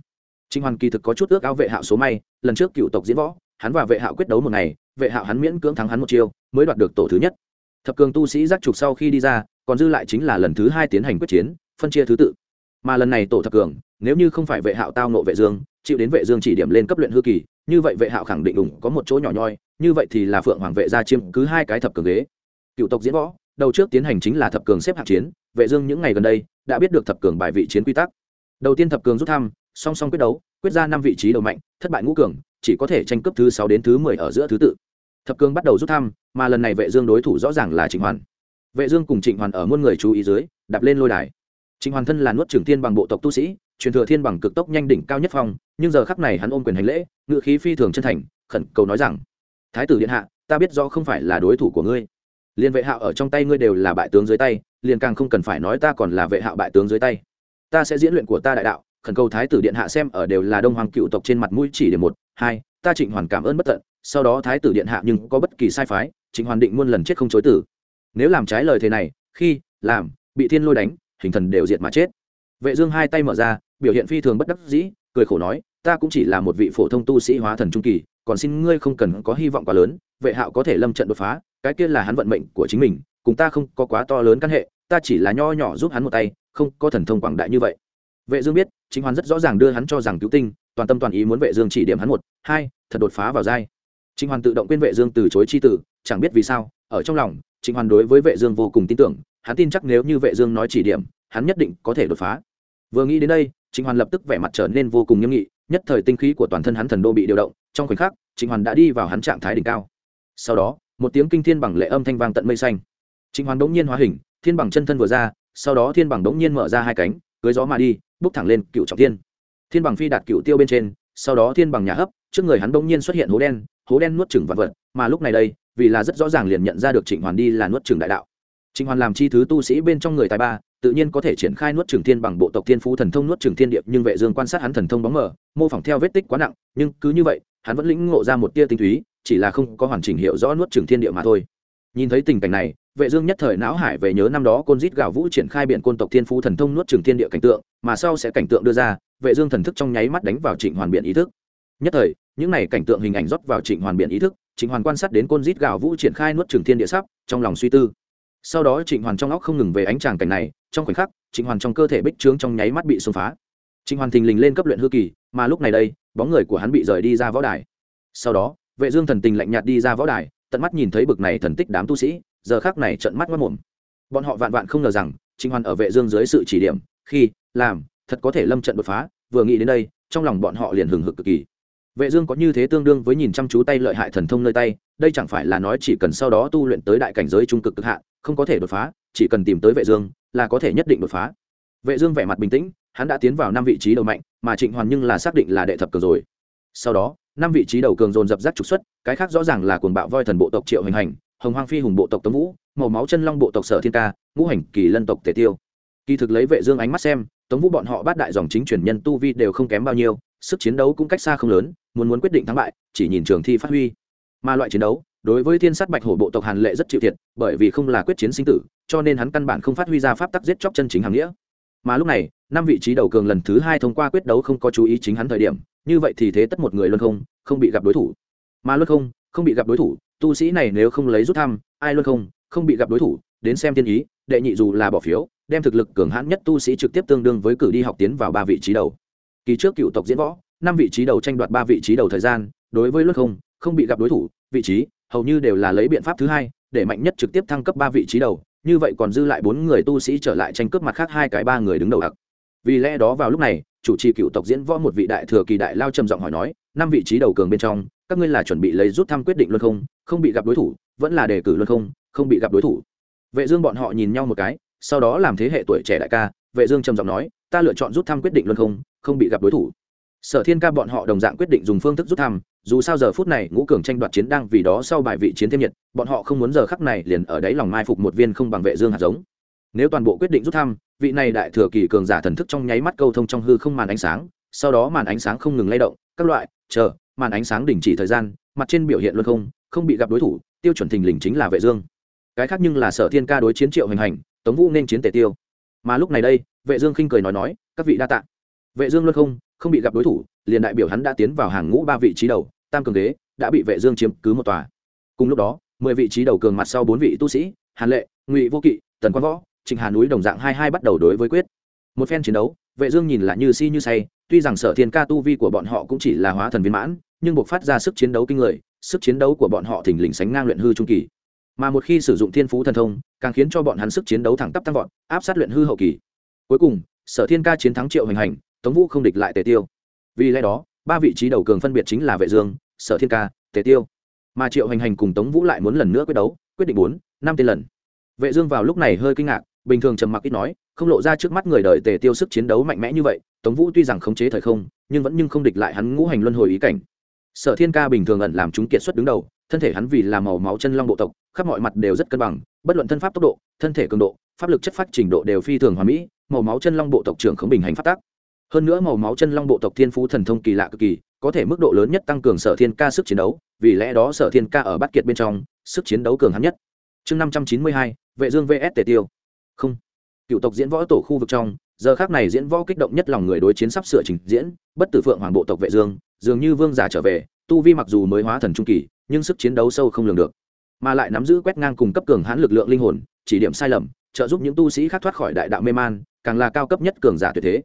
Speaker 1: Trịnh hoàn kỳ thực có chút ước ao vệ hạo số may, lần trước cựu tộc diễn võ, hắn và vệ hạo quyết đấu một ngày, vệ hạo hắn miễn cưỡng thắng hắn một chiêu, mới đoạt được tổ thứ nhất. Thập cường tu sĩ giác trục sau khi đi ra, còn dư lại chính là lần thứ hai tiến hành quyết chiến, phân chia thứ tự. Mà lần này tổ thập cường, nếu như không phải vệ hạo tao nộ vệ dương, chịu đến vệ dương chỉ điểm lên cấp luyện hư kỳ, như vậy vệ hạo khẳng định đủng có một chỗ nhỏ nhoi như vậy thì là phượng hoàng vệ gia chiêm cứ hai cái thập cường ghế. Cựu tộc diễn võ, đầu trước tiến hành chính là thập cường xếp hạng chiến, vệ dương những ngày gần đây đã biết được thập cường bài vị chiến quy tắc. Đầu tiên thập cường rút thăm, song song quyết đấu, quyết ra năm vị trí đầu mạnh, thất bại ngũ cường, chỉ có thể tranh cướp thứ sáu đến thứ mười ở giữa thứ tự. Thập cường bắt đầu rút thăm, mà lần này vệ dương đối thủ rõ ràng là trịnh hoàn. Vệ dương cùng trịnh hoàn ở muôn người chú ý dưới, đạp lên lôi đài. Trịnh hoàn thân là nuốt trưởng thiên bằng bộ tộc tu sĩ, truyền thừa thiên bằng cực tốc nhanh đỉnh cao nhất phong, nhưng giờ khắc này hắn ôm quyền hành lễ, ngự khí phi thường chân thành, khẩn cầu nói rằng thái tử điện hạ, ta biết do không phải là đối thủ của ngươi. Liên vệ hạo ở trong tay ngươi đều là bại tướng dưới tay, liền càng không cần phải nói ta còn là vệ hạo bại tướng dưới tay. Ta sẽ diễn luyện của ta đại đạo, khẩn cầu thái tử điện hạ xem ở đều là đông hoàng cựu tộc trên mặt mũi chỉ để một, hai, ta trịnh hoàn cảm ơn bất tận, sau đó thái tử điện hạ nhưng có bất kỳ sai phái, trịnh hoàn định muôn lần chết không chối tử nếu làm trái lời thế này, khi, làm, bị thiên lôi đánh, hình thần đều diệt mà chết. Vệ dương hai tay mở ra, biểu hiện phi thường bất đắc dĩ, cười khổ nói ta cũng chỉ là một vị phổ thông tu sĩ hóa thần trung kỳ, còn xin ngươi không cần có hy vọng quá lớn, vệ hạo có thể lâm trận đột phá, cái kia là hắn vận mệnh của chính mình, cùng ta không có quá to lớn căn hệ, ta chỉ là nho nhỏ giúp hắn một tay, không có thần thông quảng đại như vậy. Vệ dương biết, chính hoàn rất rõ ràng đưa hắn cho rằng cứu tinh, toàn tâm toàn ý muốn vệ dương chỉ điểm hắn một, hai, thật đột phá vào giai. Chính hoàn tự động quên vệ dương từ chối chi tử, chẳng biết vì sao, ở trong lòng, chính hoàn đối với vệ dương vô cùng tin tưởng, hắn tin chắc nếu như vệ dương nói chỉ điểm, hắn nhất định có thể đột phá. Vừa nghĩ đến đây, chính hoàn lập tức vẻ mặt trở nên vô cùng nghiêm nghị nhất thời tinh khí của toàn thân hắn thần đô bị điều động, trong khoảnh khắc, trịnh hoàn đã đi vào hắn trạng thái đỉnh cao. Sau đó, một tiếng kinh thiên bằng lệ âm thanh vang tận mây xanh. Trịnh hoàn đống nhiên hóa hình, thiên bằng chân thân vừa ra, sau đó thiên bằng đống nhiên mở ra hai cánh, cưới gió mà đi, bước thẳng lên cựu trọng thiên. Thiên bằng phi đạt cựu tiêu bên trên, sau đó thiên bằng nhà hấp, trước người hắn đống nhiên xuất hiện hố đen hố đen nuốt chửng vật vật, mà lúc này đây, vì là rất rõ ràng liền nhận ra được trịnh hoàn đi là nuốt chửng đại đạo. Trịnh hoàn làm chi thứ tu sĩ bên trong người tài ba tự nhiên có thể triển khai nuốt trường thiên bằng bộ tộc thiên phú thần thông nuốt trường thiên điệp nhưng vệ dương quan sát hắn thần thông bóng mờ, mô phỏng theo vết tích quá nặng, nhưng cứ như vậy, hắn vẫn lĩnh ngộ ra một tia tinh túy, chỉ là không có hoàn chỉnh hiểu rõ nuốt trường thiên địa mà thôi. Nhìn thấy tình cảnh này, vệ dương nhất thời não hải về nhớ năm đó côn giết gạo vũ triển khai biện côn tộc thiên phú thần thông nuốt trường thiên địa cảnh tượng, mà sau sẽ cảnh tượng đưa ra, vệ dương thần thức trong nháy mắt đánh vào trịnh hoàn biện ý thức. Nhất thời, những này cảnh tượng hình ảnh rót vào trịnh hoàn biện ý thức, trịnh hoàn quan sát đến côn giết gạo vũ triển khai nuốt trường thiên địa sắp, trong lòng suy tư sau đó trịnh hoàn trong óc không ngừng về ánh tràng cảnh này, trong khoảnh khắc, trịnh hoàn trong cơ thể bích trướng trong nháy mắt bị xông phá. Trịnh hoàn thình lình lên cấp luyện hư kỳ, mà lúc này đây, bóng người của hắn bị rời đi ra võ đài. Sau đó, vệ dương thần tình lạnh nhạt đi ra võ đài, tận mắt nhìn thấy bực này thần tích đám tu sĩ, giờ khắc này trợn mắt mắt mồm bọn họ vạn vạn không ngờ rằng, trịnh hoàn ở vệ dương dưới sự chỉ điểm, khi, làm, thật có thể lâm trận đột phá, vừa nghĩ đến đây, trong lòng bọn họ liền hừng hực cực kỳ. Vệ dương có như thế tương đương với nhìn chăm chú tay lợi hại thần thông nơi tay, đây chẳng phải là nói chỉ cần sau đó tu luyện tới đại cảnh giới trung cực cực hạn không có thể đột phá, chỉ cần tìm tới vệ dương là có thể nhất định đột phá. Vệ dương vẻ mặt bình tĩnh, hắn đã tiến vào năm vị trí đầu mạnh, mà trịnh hoàn nhưng là xác định là đệ thập cường rồi. Sau đó, năm vị trí đầu cường dồn dập rác trục xuất, cái khác rõ ràng là cuồng bạo voi thần bộ tộc triệu hành hành, hồng hoang phi hùng bộ tộc tống vũ, màu máu chân long bộ tộc sở thiên ca, ngũ hành kỳ lân tộc tề tiêu. Kỳ thực lấy vệ dương ánh mắt xem, tống vũ bọn họ bát đại dòng chính truyền nhân tu vi đều không kém bao nhiêu, sức chiến đấu cũng cách xa không lớn, muốn muốn quyết định thắng bại, chỉ nhìn trường thi phát huy. Mà loại chiến đấu đối với thiên sát bạch hổ bộ tộc hàn lệ rất chịu thiệt, bởi vì không là quyết chiến sinh tử, cho nên hắn căn bản không phát huy ra pháp tắc giết chóc chân chính hàng nghĩa. Mà lúc này, năm vị trí đầu cường lần thứ hai thông qua quyết đấu không có chú ý chính hắn thời điểm, như vậy thì thế tất một người luân không không bị gặp đối thủ. Mà luân không không bị gặp đối thủ, tu sĩ này nếu không lấy rút thăm, ai luân không không bị gặp đối thủ, đến xem thiên ý, đệ nhị dù là bỏ phiếu, đem thực lực cường hãn nhất tu sĩ trực tiếp tương đương với cử đi học tiến vào ba vị trí đầu. Kỳ trước cựu tộc diễn võ, năm vị trí đầu tranh đoạt ba vị trí đầu thời gian, đối với luân không không bị gặp đối thủ, vị trí hầu như đều là lấy biện pháp thứ hai, để mạnh nhất trực tiếp thăng cấp ba vị trí đầu, như vậy còn dư lại bốn người tu sĩ trở lại tranh cướp mặt khác hai cái ba người đứng đầu đặc vì lẽ đó vào lúc này, chủ trì cựu tộc diễn võ một vị đại thừa kỳ đại lao trầm giọng hỏi nói, năm vị trí đầu cường bên trong, các ngươi là chuẩn bị lấy rút thăm quyết định luân không? Không bị gặp đối thủ, vẫn là đề cử luân không? Không bị gặp đối thủ. Vệ dương bọn họ nhìn nhau một cái, sau đó làm thế hệ tuổi trẻ đại ca, vệ dương trầm giọng nói, ta lựa chọn rút thăm quyết định luân không không bị gặp đối thủ sở thiên ca bọn họ đồng dạng quyết định dùng phương thức rút thăm, dù sao giờ phút này ngũ cường tranh đoạt chiến đang vì đó sau bài vị chiến thêm nhiệt, bọn họ không muốn giờ khắc này liền ở đấy lòng mai phục một viên không bằng vệ dương hạt giống. Nếu toàn bộ quyết định rút thăm, vị này đại thừa kỳ cường giả thần thức trong nháy mắt câu thông trong hư không màn ánh sáng, sau đó màn ánh sáng không ngừng lay động, các loại, chờ, màn ánh sáng đình chỉ thời gian, mặt trên biểu hiện luôn không không bị gặp đối thủ, tiêu chuẩn thình lình chính là vệ dương. Cái khác nhưng là sở thiên ca đối chiến triệu hành hành, tống vũ nên chiến tề tiêu. Mà lúc này đây, vệ dương khinh cười nói nói, các vị đa tạ. Vệ dương luôn không không bị gặp đối thủ, liền đại biểu hắn đã tiến vào hàng ngũ ba vị trí đầu, tam cường ghế đã bị vệ dương chiếm cứ một tòa. Cùng lúc đó, mười vị trí đầu cường mặt sau bốn vị tu sĩ, hàn lệ, ngụy vô kỵ, tần quan võ, trịnh hà núi đồng dạng hai hai bắt đầu đối với quyết. Một phen chiến đấu, vệ dương nhìn là như si như say, tuy rằng sở thiên ca tu vi của bọn họ cũng chỉ là hóa thần viên mãn, nhưng buộc phát ra sức chiến đấu kinh người, sức chiến đấu của bọn họ thình lình sánh ngang luyện hư trung kỳ. Mà một khi sử dụng thiên phú thần thông, càng khiến cho bọn hắn sức chiến đấu thẳng tắp tăng vọt, áp sát luyện hư hậu kỳ. Cuối cùng, sở thiên ca chiến thắng triệu hành hành tống vũ không địch lại tề tiêu. Vì lẽ đó, ba vị trí đầu cường phân biệt chính là vệ dương, sở thiên ca, tề tiêu. Mà triệu hành hành cùng tống vũ lại muốn lần nữa quyết đấu, quyết định bốn, năm tên lần. Vệ dương vào lúc này hơi kinh ngạc, bình thường trầm mặc ít nói, không lộ ra trước mắt người đời tề tiêu sức chiến đấu mạnh mẽ như vậy, tống vũ tuy rằng khống chế thời không, nhưng vẫn nhưng không địch lại hắn ngũ hành luân hồi ý cảnh. Sở thiên ca bình thường ẩn làm chúng kiệt xuất đứng đầu, thân thể hắn vì là màu máu chân long bộ tộc, khắp mọi mặt đều rất cân bằng, bất luận thân pháp tốc độ, thân thể cường độ, pháp lực chất phát trình độ đều phi thường hoàn mỹ, màu máu chân long bộ tộc trưởng khống bình hành phát tác hơn nữa màu máu chân long bộ tộc thiên phú thần thông kỳ lạ cực kỳ, có thể mức độ lớn nhất tăng cường sở thiên ca sức chiến đấu, vì lẽ đó sở thiên ca ở bát kiệt bên trong, sức chiến đấu cường hắn nhất. Chương năm trăm chín mươi hai, vệ dương vs tề tiêu. Không. Cựu tộc diễn võ tổ khu vực trong, giờ khác này diễn võ kích động nhất lòng người đối chiến sắp sửa trình diễn, bất tử phượng hoàng bộ tộc vệ dương, dường như vương giả trở về, tu vi mặc dù mới hóa thần trung kỳ, nhưng sức chiến đấu sâu không lường được. Mà lại nắm giữ quét ngang cùng cấp cường hãn lực lượng linh hồn, chỉ điểm sai lầm, trợ giúp những tu sĩ khác thoát khỏi đại đạo mê man, càng là cao cấp nhất cường giả tuyệt thế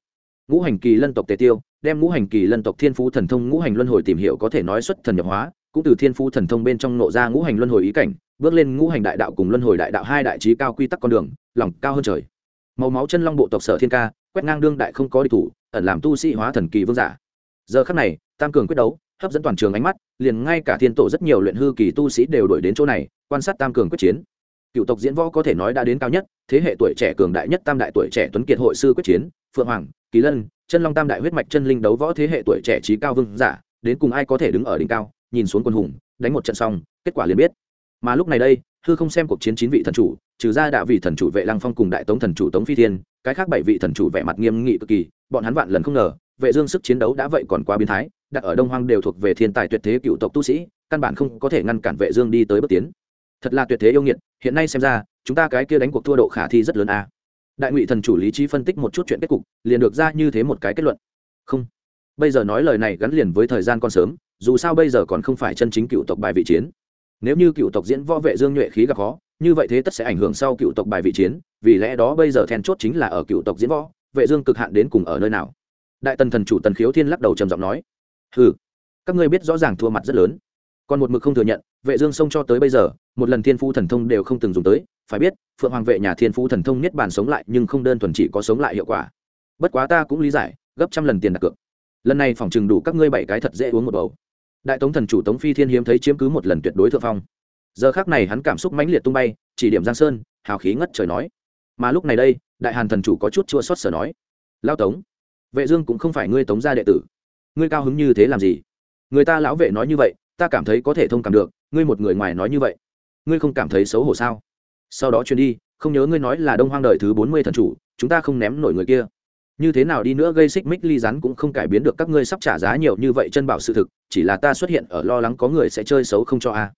Speaker 1: ngũ hành kỳ lân tộc tề tiêu, đem ngũ hành kỳ lân tộc thiên phú thần thông ngũ hành luân hồi tìm hiểu có thể nói xuất thần nhập hóa, cũng từ thiên phú thần thông bên trong nộ ra ngũ hành luân hồi ý cảnh, bước lên ngũ hành đại đạo cùng luân hồi đại đạo hai đại trí cao quy tắc con đường, lòng cao hơn trời. Màu máu chân long bộ tộc sở thiên ca, quét ngang đương đại không có địch thủ, ẩn làm tu sĩ hóa thần kỳ vương giả. Giờ khắc này, tam cường quyết đấu, hấp dẫn toàn trường ánh mắt, liền ngay cả thiên tổ rất nhiều luyện hư kỳ tu sĩ đều đổi đến chỗ này, quan sát tam cường quyết chiến. Cựu tộc diễn võ có thể nói đã đến cao nhất, thế hệ tuổi trẻ cường đại nhất tam đại tuổi trẻ tuấn kiệt hội sư quyết chiến, phượng hoàng kỳ lân, chân long tam đại huyết mạch chân linh đấu võ thế hệ tuổi trẻ trí cao vương giả, đến cùng ai có thể đứng ở đỉnh cao, nhìn xuống quân hùng, đánh một trận xong, kết quả liền biết. Mà lúc này đây, hư không xem cuộc chiến chín vị thần chủ, trừ ra đạo vị thần chủ vệ lăng phong cùng đại tống thần chủ tống phi thiên, cái khác bảy vị thần chủ vẻ mặt nghiêm nghị cực kỳ, bọn hắn vạn lần không ngờ, vệ dương sức chiến đấu đã vậy còn quá biến thái, đặt ở đông hoang đều thuộc về thiên tài tuyệt thế cựu tộc tu sĩ, căn bản không có thể ngăn cản vệ dương đi tới bước tiến. Thật là tuyệt thế yêu nghiệt, hiện nay xem ra, chúng ta cái kia đánh cuộc thua độ khả thi rất lớn a đại ngụy thần chủ lý trí phân tích một chút chuyện kết cục, liền được ra như thế một cái kết luận. Không. Bây giờ nói lời này gắn liền với thời gian còn sớm, dù sao bây giờ còn không phải chân chính cựu tộc bài vị chiến. Nếu như cựu tộc diễn võ vệ dương nhuệ khí gặp khó, như vậy thế tất sẽ ảnh hưởng sau cựu tộc bài vị chiến, vì lẽ đó bây giờ then chốt chính là ở cựu tộc diễn võ, vệ dương cực hạn đến cùng ở nơi nào? Đại tần thần chủ tần khiếu thiên lắc đầu trầm giọng nói. Hừ, các ngươi biết rõ ràng thua mặt rất lớn. Còn một mực không thừa nhận, vệ dương xông cho tới bây giờ, một lần thiên phú thần thông đều không từng dùng tới phải biết, phượng hoàng vệ nhà thiên phú thần thông niết bàn sống lại nhưng không đơn thuần chỉ có sống lại hiệu quả. Bất quá ta cũng lý giải, gấp trăm lần tiền đặt cược. Lần này phòng chừng đủ các ngươi bảy cái thật dễ uống một bầu. Đại tống thần chủ tống phi thiên hiếm thấy chiếm cứ một lần tuyệt đối thượng phong. Giờ khác này hắn cảm xúc mãnh liệt tung bay, chỉ điểm giang sơn, hào khí ngất trời nói. Mà lúc này đây, đại hàn thần chủ có chút chua xót sở nói. Lao tống, vệ dương cũng không phải ngươi tống gia đệ tử. Ngươi cao hứng như thế làm gì? Người ta lão vệ nói như vậy, ta cảm thấy có thể thông cảm được, ngươi một người ngoài nói như vậy. Ngươi không cảm thấy xấu hổ sao? Sau đó truyền đi, không nhớ ngươi nói là đông hoang đời thứ bốn mươi thần chủ, chúng ta không ném nổi người kia. Như thế nào đi nữa gây xích mích ly rắn cũng không cải biến được các ngươi sắp trả giá nhiều như vậy chân bảo sự thực, chỉ là ta xuất hiện ở lo lắng có người sẽ chơi xấu không cho a.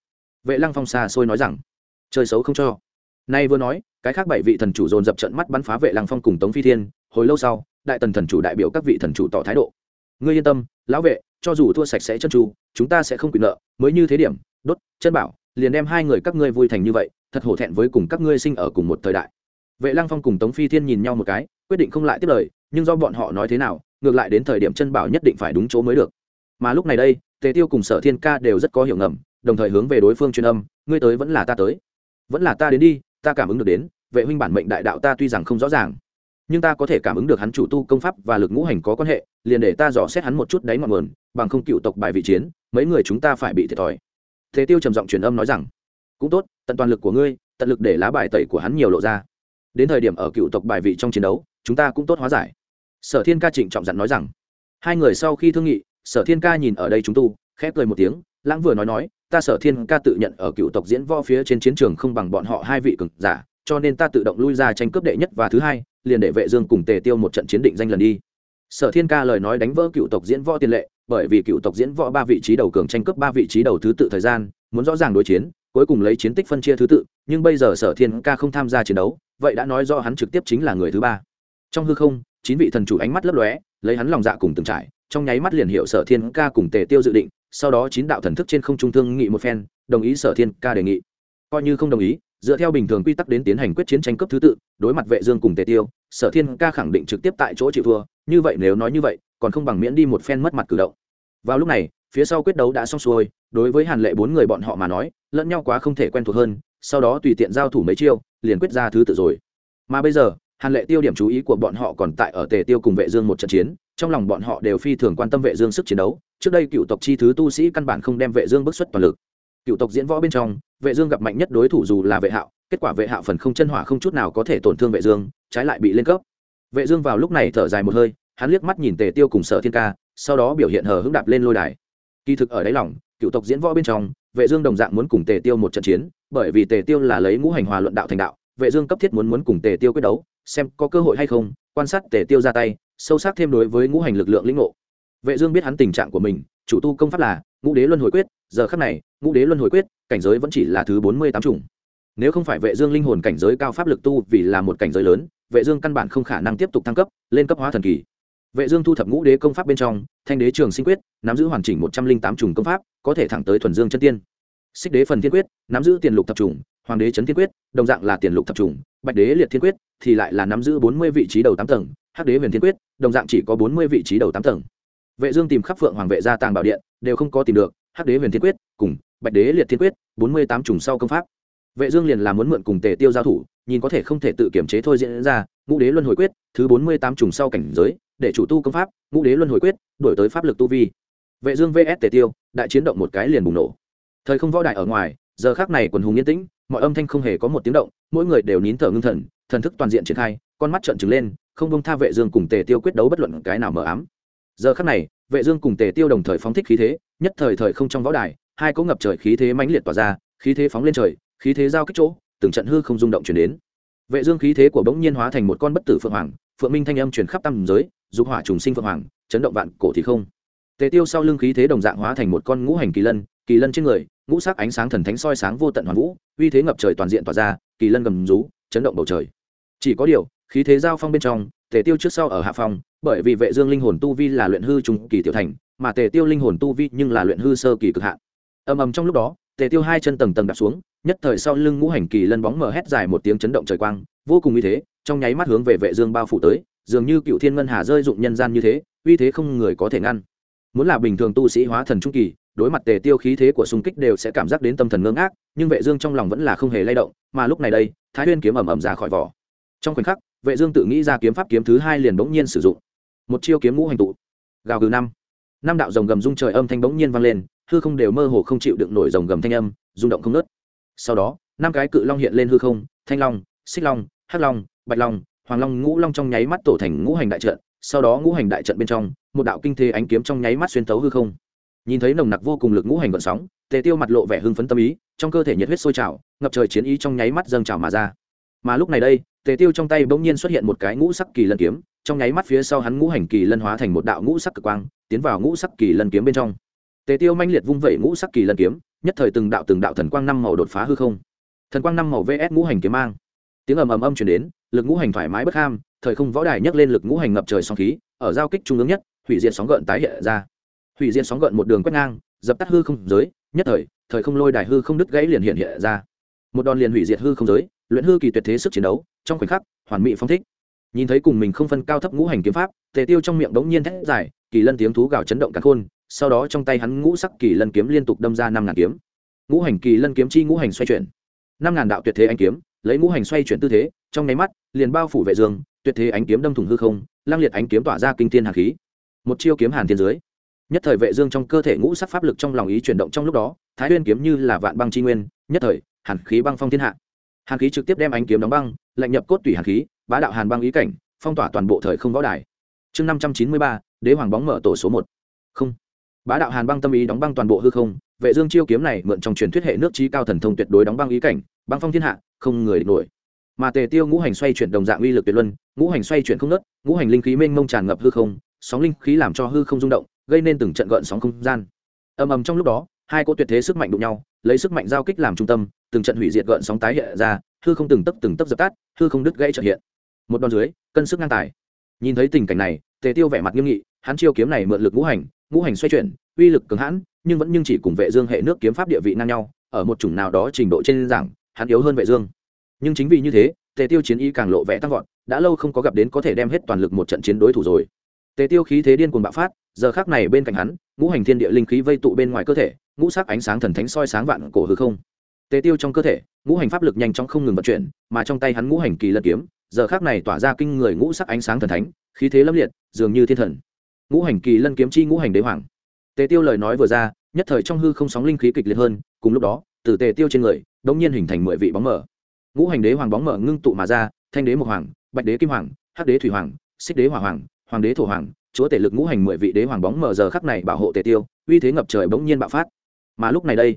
Speaker 1: Vệ lăng phong xa xôi nói rằng, chơi xấu không cho. Nay vừa nói, cái khác bảy vị thần chủ dồn dập trận mắt bắn phá vệ lăng phong cùng tống phi thiên, hồi lâu sau, đại tần thần chủ đại biểu các vị thần chủ tỏ thái độ. Ngươi yên tâm, lão vệ, cho dù thua sạch sẽ chân tru, chúng ta sẽ không quyền nợ, mới như thế điểm, đốt, chân bảo, liền đem hai người các ngươi vui thành như vậy thật hổ thẹn với cùng các ngươi sinh ở cùng một thời đại. Vệ lăng phong cùng tống phi thiên nhìn nhau một cái, quyết định không lại tiếp lời, nhưng do bọn họ nói thế nào, ngược lại đến thời điểm chân bảo nhất định phải đúng chỗ mới được. Mà lúc này đây, tề tiêu cùng sở thiên ca đều rất có hiểu ngầm, đồng thời hướng về đối phương truyền âm, ngươi tới vẫn là ta tới. Vẫn là ta đến đi, ta cảm ứng được đến, vệ huynh bản mệnh đại đạo ta tuy rằng không rõ ràng, nhưng ta có thể cảm ứng được hắn chủ tu công pháp và lực ngũ hành có quan hệ, liền để ta dò xét hắn một chút đáy ngọn nguồn, bằng không cựu tộc bài vị chiến, mấy người chúng ta phải bị thiệt thòi. Thế tiêu trầm giọng truyền âm nói rằng cũng tốt, tận toàn lực của ngươi, tận lực để lá bài tẩy của hắn nhiều lộ ra. Đến thời điểm ở cựu tộc bài vị trong chiến đấu, chúng ta cũng tốt hóa giải. Sở thiên ca trịnh trọng dặn nói rằng. Hai người sau khi thương nghị, sở thiên ca nhìn ở đây chúng tu khép cười một tiếng, lãng vừa nói nói, ta sở thiên ca tự nhận ở cựu tộc diễn võ phía trên chiến trường không bằng bọn họ hai vị cực giả, cho nên ta tự động lui ra tranh cướp đệ nhất và thứ hai, liền để vệ dương cùng tề tiêu một trận chiến định danh lần đi. Sở thiên ca lời nói đánh vỡ cựu tộc diễn võ tiền lệ, bởi vì cựu tộc diễn võ ba vị trí đầu cường tranh cướp ba vị trí đầu thứ tự thời gian, muốn rõ ràng đối chiến cuối cùng lấy chiến tích phân chia thứ tự, nhưng bây giờ sở thiên ca không tham gia chiến đấu, vậy đã nói do hắn trực tiếp chính là người thứ ba. Trong hư không, chín vị thần chủ ánh mắt lấp lóe, lấy hắn lòng dạ cùng từng trải, trong nháy mắt liền hiệu sở thiên ca cùng tề tiêu dự định, sau đó chín đạo thần thức trên không trung thương nghị một phen, đồng ý sở thiên ca đề nghị. Coi như không đồng ý, dựa theo bình thường quy tắc đến tiến hành quyết chiến tranh cấp thứ tự, đối mặt vệ dương cùng tề tiêu, sở thiên ca khẳng định trực tiếp tại chỗ chịu thua, như vậy nếu nói như vậy, còn không bằng miễn đi một phen mất mặt cử động. Vào lúc này phía sau quyết đấu đã xong xuôi, đối với hàn lệ bốn người bọn họ mà nói, lẫn nhau quá không thể quen thuộc hơn, sau đó tùy tiện giao thủ mấy chiêu, liền quyết ra thứ tự rồi. Mà bây giờ, hàn lệ tiêu điểm chú ý của bọn họ còn tại ở tề tiêu cùng vệ dương một trận chiến, trong lòng bọn họ đều phi thường quan tâm vệ dương sức chiến đấu. Trước đây cựu tộc chi thứ tu sĩ căn bản không đem vệ dương bức xuất toàn lực. Cựu tộc diễn võ bên trong, vệ dương gặp mạnh nhất đối thủ dù là vệ hạo, kết quả vệ hạo phần không chân hỏa không chút nào có thể tổn thương vệ dương, trái lại bị lên cấp. Vệ dương vào lúc này thở dài một hơi, hắn liếc mắt nhìn tề tiêu cùng sở thiên ca, sau đó biểu hiện hờ hững đạp lên lôi đài kỳ thực ở đáy lòng, cựu tộc diễn võ bên trong, vệ dương đồng dạng muốn cùng tề tiêu một trận chiến, bởi vì tề tiêu là lấy ngũ hành hòa luận đạo thành đạo, vệ dương cấp thiết muốn muốn cùng tề tiêu quyết đấu, xem có cơ hội hay không, quan sát tề tiêu ra tay, sâu sắc thêm đối với ngũ hành lực lượng lĩnh ngộ. Vệ dương biết hắn tình trạng của mình, chủ tu công pháp là ngũ đế luân hồi quyết, giờ khắc này, ngũ đế luân hồi quyết, cảnh giới vẫn chỉ là thứ bốn mươi tám chủng. Nếu không phải vệ dương linh hồn cảnh giới cao pháp lực tu vì là một cảnh giới lớn, vệ dương căn bản không khả năng tiếp tục thăng cấp, lên cấp hóa thần kỳ vệ dương thu thập ngũ đế công pháp bên trong, thanh đế trường sinh quyết, nắm giữ hoàn chỉnh một trăm linh tám chủng công pháp, có thể thẳng tới thuần dương chân tiên. Xích đế phần thiên quyết, nắm giữ tiền lục thập chủng hoàng đế chấn thiên quyết, đồng dạng là tiền lục thập chủng bạch đế liệt thiên quyết, thì lại là nắm giữ bốn mươi vị trí đầu tám tầng, hắc đế huyền thiên quyết, đồng dạng chỉ có bốn mươi vị trí đầu tám tầng. Vệ dương tìm khắp phượng hoàng vệ gia tàng bảo điện, đều không có tìm được, hắc đế huyền thiên quyết cùng bạch đế liệt thiên quyết, bốn mươi tám chủng sau công pháp. Vệ dương liền là muốn mượn cùng tề tiêu giao thủ, nhìn có thể không thể tự kiểm chế thôi diễn ra ngũ đế luân hồi quyết, thứ bốn mươi tám trùng sau cảnh giới, để chủ tu công pháp, ngũ đế luân hồi quyết, đổi tới pháp lực tu vi. Vệ dương vs tề tiêu, đại chiến động một cái liền bùng nổ. Thời không võ đại ở ngoài, giờ khắc này quần hùng yên tĩnh, mọi âm thanh không hề có một tiếng động, mỗi người đều nín thở ngưng thần thần thức toàn diện triển khai, con mắt trợn trừng lên, không bông tha vệ dương cùng tề tiêu quyết đấu bất luận cái nào mờ ám. Giờ khắc này, vệ dương cùng tề tiêu đồng thời phóng thích khí thế, nhất thời thời không trong võ đài, hai cỗ ngập trời khí thế mãnh liệt tỏa ra, khí thế phóng lên trời, khí thế giao kích chỗ, từng trận hư không rung động truyền đến vệ dương khí thế của bỗng nhiên hóa thành một con bất tử phượng hoàng, phượng minh thanh âm truyền khắp tam giới, dục hỏa trùng sinh phượng hoàng, chấn động vạn cổ thì không. Tề tiêu sau lưng khí thế đồng dạng hóa thành một con ngũ hành kỳ lân kỳ lân trên người, ngũ sắc ánh sáng thần thánh soi sáng vô tận hoàn vũ, uy thế ngập trời toàn diện tỏa ra, kỳ lân gầm rú, chấn động bầu trời. Chỉ có điều, khí thế giao phong bên trong, tề tiêu trước sau ở hạ phong, bởi vì vệ dương linh hồn tu vi là luyện hư trung kỳ tiểu thành, mà tề tiêu linh hồn tu vi nhưng là luyện hư sơ kỳ cực hạn. Ầm ầm trong lúc đó, tề tiêu hai chân tầng tầng đạp xuống nhất thời sau lưng ngũ hành kỳ lân bóng mờ hét dài một tiếng chấn động trời quang, vô cùng uy thế, trong nháy mắt hướng về vệ dương bao phủ tới, dường như cựu thiên ngân hà rơi dụng nhân gian như thế, uy thế không người có thể ngăn. Muốn là bình thường tu sĩ hóa thần trung kỳ, đối mặt tề tiêu khí thế của xung kích đều sẽ cảm giác đến tâm thần ngưng ác nhưng vệ dương trong lòng vẫn là không hề lay động, mà lúc này đây, thái nguyên kiếm ầm ầm ra khỏi vỏ. Trong khoảnh khắc, vệ dương tự nghĩ ra kiếm pháp kiếm thứ hai liền bỗng nhiên sử dụng. Một chiêu kiếm ngũ hành tụ. Gào gừ năm. Năm đạo rồng gầm rung trời âm thanh bỗng nhiên vang lên, hư không đều mơ hồ không chịu đựng nổi rồng gầm thanh âm, rung động không nứt sau đó, năm cái cự long hiện lên hư không, thanh long, xích long, hắc long, bạch long, hoàng long ngũ long trong nháy mắt tổ thành ngũ hành đại trận. Sau đó ngũ hành đại trận bên trong, một đạo kinh thế ánh kiếm trong nháy mắt xuyên tấu hư không. Nhìn thấy nồng nặc vô cùng lực ngũ hành vận sóng, tề tiêu mặt lộ vẻ hưng phấn tâm ý, trong cơ thể nhiệt huyết sôi trào, ngập trời chiến ý trong nháy mắt dâng trào mà ra. Mà lúc này đây, tề tiêu trong tay bỗng nhiên xuất hiện một cái ngũ sắc kỳ lân kiếm, trong nháy mắt phía sau hắn ngũ hành kỳ lân hóa thành một đạo ngũ sắc cực quang, tiến vào ngũ sắc kỳ lân kiếm bên trong. Tề tiêu manh liệt vung vẩy ngũ sắc kỳ lân kiếm nhất thời từng đạo từng đạo thần quang năm màu đột phá hư không. Thần quang năm màu vs ngũ hành kiếm mang. Tiếng ầm ầm âm chuyển đến, lực ngũ hành thoải mái bất ham, thời không võ đài nhấc lên lực ngũ hành ngập trời sóng khí, ở giao kích trung ương nhất, hủy diệt sóng gợn tái hiện ra. Hủy diệt sóng gợn một đường quét ngang, dập tắt hư không giới, nhất thời thời không lôi đài hư không đứt gãy liền hiện hiện ra. Một đòn liền hủy diệt hư không giới, luyện hư kỳ tuyệt thế sức chiến đấu, trong khoảnh khắc, hoàn mỹ phong thích. Nhìn thấy cùng mình không phân cao thấp ngũ hành kiếm pháp, tề tiêu trong miệng đống nhiên thét dài, kỳ lân tiếng thú gào chấn động cả khôn sau đó trong tay hắn ngũ sắc kỳ lân kiếm liên tục đâm ra năm ngàn kiếm. Ngũ hành kỳ lân kiếm chi ngũ hành xoay chuyển. Năm ngàn đạo tuyệt thế anh kiếm, lấy ngũ hành xoay chuyển tư thế, trong nháy mắt, liền bao phủ vệ dương, tuyệt thế ánh kiếm đâm thủng hư không, lang liệt ánh kiếm tỏa ra kinh thiên hàn khí. Một chiêu kiếm hàn thiên dưới. Nhất thời vệ dương trong cơ thể ngũ sắc pháp lực trong lòng ý chuyển động trong lúc đó, thái nguyên kiếm như là vạn băng chi nguyên, nhất thời, hàn khí băng phong thiên hạ. Hàn khí trực tiếp đem ánh kiếm đóng băng, lạnh nhập cốt tủy hàn khí, bá đạo hàn băng ý cảnh, phong tỏa toàn bộ thời không võ đài. Chương năm trăm chín mươi ba, đế hoàng bóng mở tổ số một. Không bá đạo hàn băng tâm ý đóng băng toàn bộ hư không, vệ dương chiêu kiếm này mượn trong truyền thuyết hệ nước trí cao thần thông tuyệt đối đóng băng ý cảnh, băng phong thiên hạ, không người địch nổi. Mà tề tiêu ngũ hành xoay chuyển đồng dạng uy lực tuyệt luân, ngũ hành xoay chuyển không nứt ngũ hành linh khí mênh mông tràn ngập hư không, sóng linh khí làm cho hư không rung động, gây nên từng trận gợn sóng không gian. Ầm ầm trong lúc đó, hai cỗ tuyệt thế sức mạnh đụng nhau, lấy sức mạnh giao kích làm trung tâm, từng trận hủy diệt gợn sóng tái hiện ra, hư không từng tấc từng tấc dập tắt, hư không đứt gãy trợ hiện. Một đòn dưới, cân sức ngang tài. Nhìn thấy tình cảnh này, tề tiêu vẻ mặt nghiêm nghị, hắn chiêu kiếm này mượn lực ngũ hành ngũ hành xoay chuyển, uy lực cường hãn, nhưng vẫn nhưng chỉ cùng vệ dương hệ nước kiếm pháp địa vị ngang nhau, ở một chủng nào đó trình độ trên giảng, hắn yếu hơn vệ dương. Nhưng chính vì như thế, tề tiêu chiến ý càng lộ vẻ tăng vọt, đã lâu không có gặp đến có thể đem hết toàn lực một trận chiến đối thủ rồi. Tề tiêu khí thế điên cuồng bạo phát, giờ khắc này bên cạnh hắn, ngũ hành thiên địa linh khí vây tụ bên ngoài cơ thể, ngũ sắc ánh sáng thần thánh soi sáng vạn cổ hư không. Tề tiêu trong cơ thể, ngũ hành pháp lực nhanh chóng không ngừng vận chuyển, mà trong tay hắn ngũ hành kỳ lân kiếm, giờ khắc này tỏa ra kinh người ngũ sắc ánh sáng thần thánh, khí thế lâm liệt, dường như thiên thần ngũ hành kỳ lân kiếm chi ngũ hành đế hoàng. Tề tiêu lời nói vừa ra, nhất thời trong hư không sóng linh khí kịch liệt hơn, cùng lúc đó, từ tề tiêu trên người, đống nhiên hình thành mười vị bóng mở ngũ hành đế hoàng bóng mở ngưng tụ mà ra, thanh đế mộc hoàng, bạch đế kim hoàng, hắc đế thủy hoàng, xích đế hỏa hoàng hoàng đế thổ hoàng, chúa tể lực ngũ hành mười vị đế hoàng bóng mở giờ khắc này bảo hộ tề tiêu, uy thế ngập trời bỗng nhiên bạo phát. Mà lúc này đây,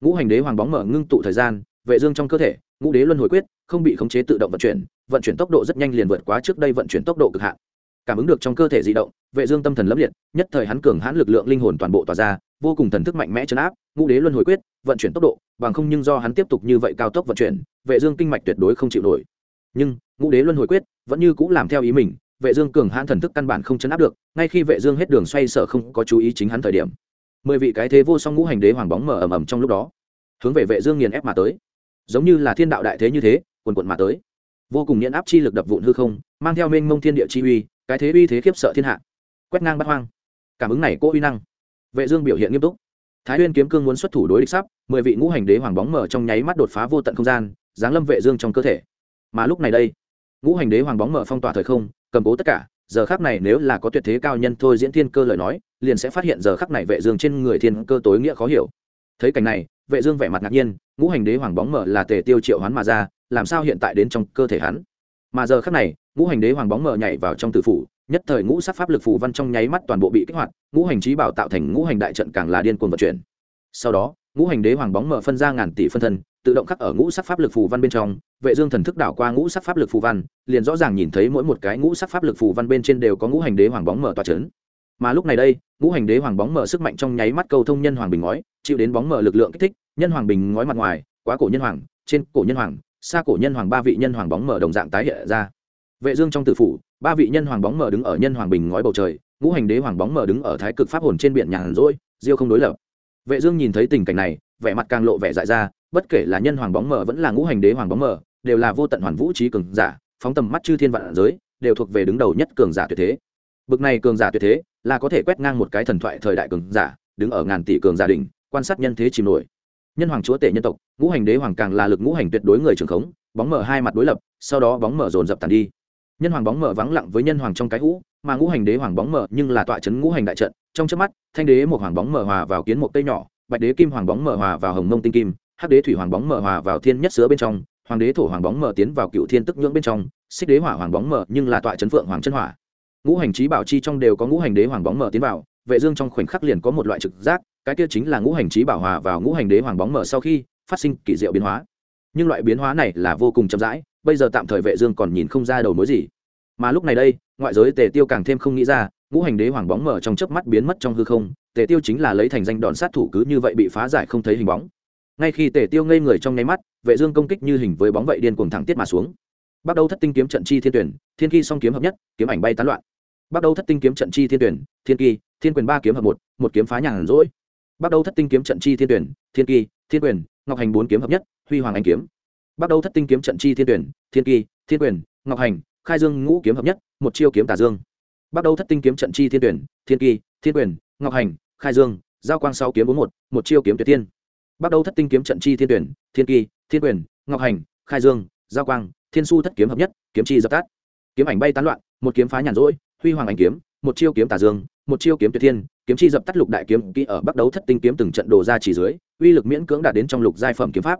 Speaker 1: ngũ hành đế hoàng bóng mở ngưng tụ thời gian, vệ dương trong cơ thể, ngũ đế luân hồi quyết, không bị khống chế tự động vận chuyển vận chuyển tốc độ rất nhanh liền vượt quá trước đây vận chuyển tốc độ cực hạn cảm ứng được trong cơ thể di động, vệ dương tâm thần lấp liệt, nhất thời hắn cường hãn lực lượng linh hồn toàn bộ tỏa ra, vô cùng thần thức mạnh mẽ chấn áp, ngũ đế luân hồi quyết, vận chuyển tốc độ, bằng không nhưng do hắn tiếp tục như vậy cao tốc vận chuyển, vệ dương kinh mạch tuyệt đối không chịu nổi. Nhưng, ngũ đế luân hồi quyết vẫn như cũ làm theo ý mình, vệ dương cường hãn thần thức căn bản không chấn áp được, ngay khi vệ dương hết đường xoay sở không có chú ý chính hắn thời điểm. Mười vị cái thế vô song ngũ hành đế hoàng bóng mở ầm ầm trong lúc đó, hướng về vệ dương nghiền ép mà tới. Giống như là thiên đạo đại thế như thế cuồn cuộn mà tới. Vô cùng nghiền áp chi lực đập vụn hư không, mang theo mênh mông thiên địa chi uy cái thế uy thế khiếp sợ thiên hạ. Quét ngang bắt hoang. Cảm ứng này cố uy năng. Vệ dương biểu hiện nghiêm túc. Thái nguyên kiếm cương muốn xuất thủ đối địch sắp, mười vị ngũ hành đế hoàng bóng mở trong nháy mắt đột phá vô tận không gian, giáng lâm vệ dương trong cơ thể. Mà lúc này đây, ngũ hành đế hoàng bóng mở phong tỏa thời không, cầm cố tất cả, giờ khắc này nếu là có tuyệt thế cao nhân thôi diễn thiên cơ lời nói, liền sẽ phát hiện giờ khắc này vệ dương trên người thiên cơ tối nghĩa khó hiểu. Thấy cảnh này, vệ dương vẻ mặt ngạc nhiên, ngũ hành đế hoàng bóng mở là tề tiêu triệu hoán mà ra, làm sao hiện tại đến trong cơ thể hắn? Mà giờ khắc này ngũ hành đế hoàng bóng mở nhảy vào trong tử phủ, nhất thời ngũ sắc pháp lực phù văn trong nháy mắt toàn bộ bị kích hoạt, ngũ hành trí bảo tạo thành ngũ hành đại trận càng là điên cuồng vận chuyển. Sau đó, ngũ hành đế hoàng bóng mở phân ra ngàn tỷ phân thân, tự động khắc ở ngũ sắc pháp lực phù văn bên trong, vệ dương thần thức đảo qua ngũ sắc pháp lực phù văn, liền rõ ràng nhìn thấy mỗi một cái ngũ sắc pháp lực phù văn bên trên đều có ngũ hành đế hoàng bóng mở toa chấn. Mà lúc này đây, ngũ hành đế hoàng bóng mở sức mạnh trong nháy mắt cầu thông nhân hoàng bình ngói, chịu đến bóng mở lực lượng kích thích, nhân hoàng bình ngói mặt ngoài, quá cổ nhân hoàng, trên cổ nhân hoàng, xa cổ nhân hoàng ba vị nhân hoàng bóng mở đồng dạng tái hiện ra vệ dương trong tử phủ ba vị nhân hoàng bóng mờ đứng ở nhân hoàng bình ngói bầu trời ngũ hành đế hoàng bóng mờ đứng ở thái cực pháp hồn trên biển nhàn rỗi diêu không đối lập. Vệ dương nhìn thấy tình cảnh này vẻ mặt càng lộ vẻ dại ra bất kể là nhân hoàng bóng mờ vẫn là ngũ hành đế hoàng bóng mờ, đều là vô tận hoàn vũ trí cường giả phóng tầm mắt chư thiên vạn giới đều thuộc về đứng đầu nhất cường giả tuyệt thế. Bực này cường giả tuyệt thế là có thể quét ngang một cái thần thoại thời đại cường giả đứng ở ngàn tỷ cường giả đỉnh quan sát nhân thế chìm nổi. Nhân hoàng chúa tể nhân tộc ngũ hành đế hoàng càng là lực ngũ hành tuyệt đối người trường khống bóng mở hai mặt đối lập sau đó bóng mở dồn dập tàn đi nhân hoàng bóng mở vắng lặng với nhân hoàng trong cái hũ, mà ngũ hành đế hoàng bóng mở nhưng là tọa chấn ngũ hành đại trận. Trong trước mắt, thanh đế một hoàng bóng mở hòa vào kiến một cây nhỏ, bạch đế kim hoàng bóng mở hòa vào hồng mông tinh kim, hắc đế thủy hoàng bóng mở hòa vào thiên nhất sứa bên trong, hoàng đế thổ hoàng bóng mở tiến vào cựu thiên tức nhưỡng bên trong, xích đế hỏa hoàng bóng mở nhưng là tọa chấn phượng hoàng chân hỏa. Ngũ hành trí bảo chi trong đều có ngũ hành đế hoàng bóng mở tiến vào, vệ dương trong khoảnh khắc liền có một loại trực giác, cái kia chính là ngũ hành trí bảo hòa vào ngũ hành đế hoàng bóng mở sau khi phát sinh kỳ diệu biến hóa. Nhưng loại biến hóa này là vô cùng chậm rãi bây giờ tạm thời vệ dương còn nhìn không ra đầu mối gì. Mà lúc này đây, ngoại giới tề tiêu càng thêm không nghĩ ra, ngũ hành đế hoàng bóng mở trong chớp mắt biến mất trong hư không, tề tiêu chính là lấy thành danh đòn sát thủ cứ như vậy bị phá giải không thấy hình bóng. Ngay khi tề tiêu ngây người trong nháy mắt, vệ dương công kích như hình với bóng vậy điên cuồng thẳng tiết mà xuống. Bắt đầu thất tinh kiếm trận chi thiên tuyển, thiên kỳ song kiếm hợp nhất, kiếm ảnh bay tán loạn. Bắt đầu thất tinh kiếm trận chi thiên tuyển, thiên kỳ thiên quyền ba kiếm hợp một một kiếm phá nhàn rỗi. Bắt đầu thất tinh kiếm trận chi thiên tuyển, thiên kỳ thiên quyền, ngọc hành bốn kiếm hợp nhất, huy hoàng anh kiếm bắt đầu thất tinh kiếm trận chi thiên tuyển, thiên kỳ, thiên quyền, ngọc hành, khai dương ngũ kiếm hợp nhất, một chiêu kiếm tà dương. Bắt đầu thất tinh kiếm trận chi thiên tuyển, thiên kỳ, thiên quyền, ngọc hành, khai dương, giao quang sáu kiếm bốn một một chiêu kiếm tuyệt tiên. Bắt đầu thất tinh kiếm trận chi thiên tuyển, thiên kỳ, thiên quyền, ngọc hành, khai dương, giao quang, thiên su thất kiếm hợp nhất, kiếm chi dập tắt. Kiếm ảnh bay tán loạn, một kiếm phá nhàn rỗi, huy hoàng ảnh kiếm, một chiêu kiếm tà dương, một chiêu kiếm tuyệt thiên, kiếm chi dập tắt lục đại kiếm kỹ ở bắt đầu thất tinh kiếm từng trận đồ ra chỉ dưới, uy lực miễn cưỡng đạt đến trong lục giai phẩm kiếm pháp.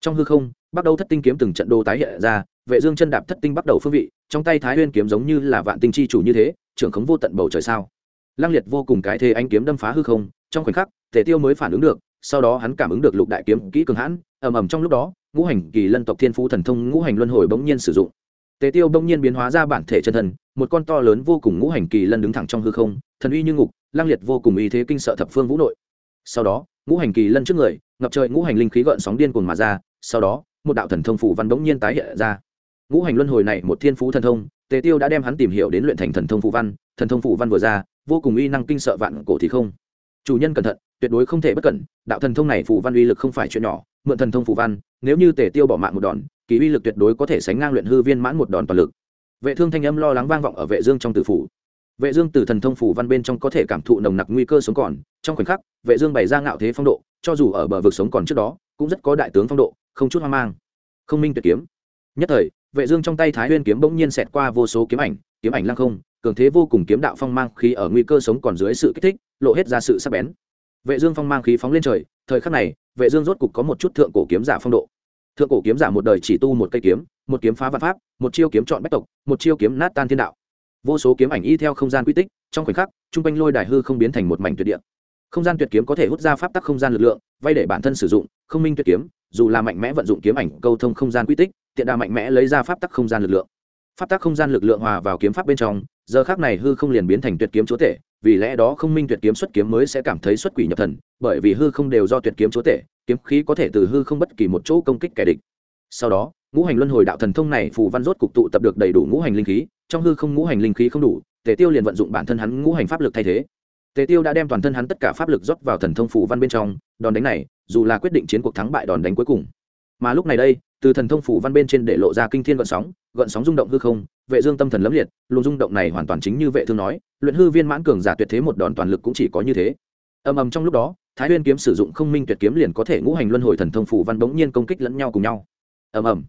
Speaker 1: Trong hư không bắt đầu thất tinh kiếm từng trận đồ tái hiện ra, vệ dương chân đạp thất tinh bắt đầu phương vị, trong tay thái nguyên kiếm giống như là vạn tinh chi chủ như thế, trưởng khống vô tận bầu trời sao. Lăng liệt vô cùng cái thế anh kiếm đâm phá hư không, trong khoảnh khắc, tề tiêu mới phản ứng được, sau đó hắn cảm ứng được lục đại kiếm kỹ cường hãn, ầm ầm trong lúc đó, ngũ hành kỳ lân tộc thiên phú thần thông ngũ hành luân hồi bỗng nhiên sử dụng. Tề tiêu bỗng nhiên biến hóa ra bản thể chân thần, một con to lớn vô cùng ngũ hành kỳ lân đứng thẳng trong hư không, thần uy như ngục lang liệt vô cùng uy thế kinh sợ thập phương vũ nội. Sau đó, ngũ hành kỳ lân trước người, ngập trời ngũ hành linh khí gợn sóng điên cuồng mà ra, sau đó một đạo thần thông phủ văn bỗng nhiên tái hiện ra. Ngũ hành luân hồi này một thiên phú thần thông, tề tiêu đã đem hắn tìm hiểu đến luyện thành thần thông phủ văn, thần thông phủ văn vừa ra, vô cùng uy năng kinh sợ vạn cổ thì không. Chủ nhân cẩn thận, tuyệt đối không thể bất cẩn, đạo thần thông này phủ văn uy lực không phải chuyện nhỏ, mượn thần thông phủ văn, nếu như tề tiêu bỏ mạng một đòn, kỳ uy lực tuyệt đối có thể sánh ngang luyện hư viên mãn một đòn toàn lực. Vệ thương thanh âm lo lắng vang vọng ở vệ dương trong tử phủ. Vệ dương từ thần thông phủ văn bên trong có thể cảm thụ nồng nặc nguy cơ sống còn, trong khoảnh khắc, vệ dương bày ra ngạo thế phong độ, cho dù ở bờ vực sống còn trước đó cũng rất có đại tướng phong độ, không chút hoang mang, không minh tuyệt kiếm. Nhất thời, vệ dương trong tay thái nguyên kiếm bỗng nhiên xẹt qua vô số kiếm ảnh kiếm ảnh lăng không, cường thế vô cùng kiếm đạo phong mang khí ở nguy cơ sống còn dưới sự kích thích, lộ hết ra sự sắc bén. Vệ dương phong mang khí phóng lên trời, thời khắc này, vệ dương rốt cục có một chút thượng cổ kiếm giả phong độ. Thượng cổ kiếm giả một đời chỉ tu một cây kiếm, một kiếm phá vạn pháp, một chiêu kiếm chọn bách tộc, một chiêu kiếm nát tan thiên đạo. Vô số kiếm ảnh y theo không gian quy tích, trong khoảnh khắc, trung quanh lôi đài hư không biến thành một mảnh tuyệt địa không gian tuyệt kiếm có thể hút ra pháp tắc không gian lực lượng, vay để bản thân sử dụng, không minh tuyệt kiếm, dù là mạnh mẽ vận dụng kiếm ảnh, câu thông không gian quy tích, tiện đà mạnh mẽ lấy ra pháp tắc không gian lực lượng. Pháp tắc không gian lực lượng hòa vào kiếm pháp bên trong, giờ khác này hư không liền biến thành tuyệt kiếm chúa tể, vì lẽ đó không minh tuyệt kiếm xuất kiếm mới sẽ cảm thấy xuất quỷ nhập thần, bởi vì hư không đều do tuyệt kiếm chúa tể, kiếm khí có thể từ hư không bất kỳ một chỗ công kích kẻ địch. Sau đó, ngũ hành luân hồi đạo thần thông này phù văn rốt cục tụ tập được đầy đủ ngũ hành linh khí, trong hư không ngũ hành linh khí không đủ, tề tiêu liền vận dụng bản thân hắn ngũ hành pháp lực thay thế tề tiêu đã đem toàn thân hắn tất cả pháp lực rót vào thần thông phù văn bên trong, đòn đánh này, dù là quyết định chiến cuộc thắng bại đòn đánh cuối cùng. Mà lúc này đây, từ thần thông phủ văn bên trên để lộ ra kinh thiên gợn sóng gợn sóng rung động hư không, vệ dương tâm thần lấm liệt, luồng rung động này hoàn toàn chính như vệ thương nói, luyện hư viên mãn cường giả tuyệt thế một đòn toàn lực cũng chỉ có như thế. Ầm ầm trong lúc đó, thái nguyên kiếm sử dụng không minh tuyệt kiếm liền có thể ngũ hành luân hồi thần thông phủ văn bỗng nhiên công kích lẫn nhau cùng nhau. Ầm ầm.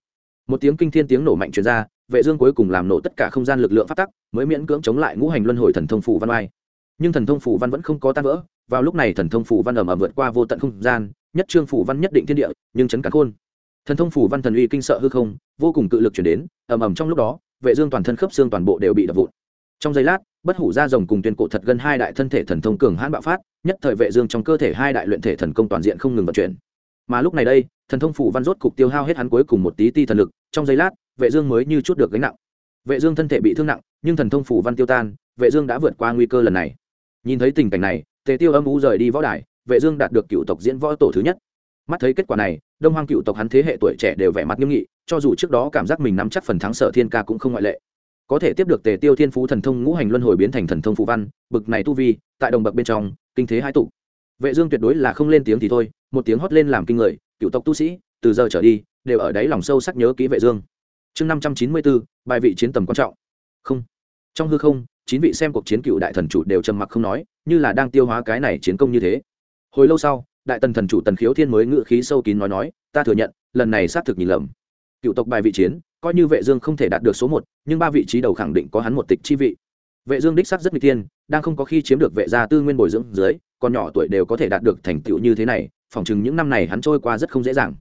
Speaker 1: Một tiếng kinh thiên tiếng nổ mạnh truyền ra, vệ dương cuối cùng làm nổ tất cả không gian lực lượng phát tắc, mới miễn cưỡng chống lại ngũ hành luân hồi thần thông phủ văn ai nhưng thần thông phủ văn vẫn không có tan vỡ, vào lúc này thần thông phủ văn ầm ầm vượt qua vô tận không gian, nhất trương phủ văn nhất định thiên địa, nhưng chấn cả khôn. Thần thông phủ văn thần uy kinh sợ hư không, vô cùng cự lực chuyển đến, ầm ầm trong lúc đó, vệ dương toàn thân khớp xương toàn bộ đều bị đập vụn. Trong giây lát, bất hủ ra rồng cùng tuyên cổ thật gần hai đại thân thể thần thông cường hãn bạo phát, nhất thời vệ dương trong cơ thể hai đại luyện thể thần công toàn diện không ngừng vận chuyển. Mà lúc này đây, thần thông phủ văn rốt cục tiêu hao hết hắn cuối cùng một tí ti thần lực, trong giây lát, vệ dương mới như chút được gánh nặng. Vệ dương thân thể bị thương nặng, nhưng thần thông phủ văn tiêu tan, vệ dương đã vượt qua nguy cơ lần này nhìn thấy tình cảnh này, tề tiêu âm u rời đi võ đài, vệ dương đạt được cựu tộc diễn võ tổ thứ nhất. Mắt thấy kết quả này, đông hoang cựu tộc hắn thế hệ tuổi trẻ đều vẻ mặt nghiêm nghị, cho dù trước đó cảm giác mình nắm chắc phần thắng sở thiên ca cũng không ngoại lệ. Có thể tiếp được tề tiêu thiên phú thần thông ngũ hành luân hồi biến thành thần thông phụ văn, bực này tu vi, tại đồng bậc bên trong, kinh thế hai tụ. Vệ dương tuyệt đối là không lên tiếng thì thôi, một tiếng hót lên làm kinh người, cựu tộc tu sĩ, từ giờ trở đi, đều ở đấy lòng sâu sắc nhớ kỹ vệ dương. Chương năm trăm chín mươi bốn, bài vị chiến tầm quan trọng. Không. Trong hư không chín vị xem cuộc chiến cựu đại thần chủ đều trầm mặc không nói, như là đang tiêu hóa cái này chiến công như thế. Hồi lâu sau, đại tần thần chủ tần khiếu thiên mới ngự khí sâu kín nói nói, ta thừa nhận, lần này xác thực nhìn lầm. Cựu tộc bài vị chiến, coi như vệ dương không thể đạt được số một, nhưng ba vị trí đầu khẳng định có hắn một tịch chi vị. Vệ dương đích xác rất nguy tiên đang không có khi chiếm được vệ gia tư nguyên bồi dưỡng dưới, còn nhỏ tuổi đều có thể đạt được thành tựu như thế này, phỏng chừng những năm này hắn trôi qua rất không dễ dàng.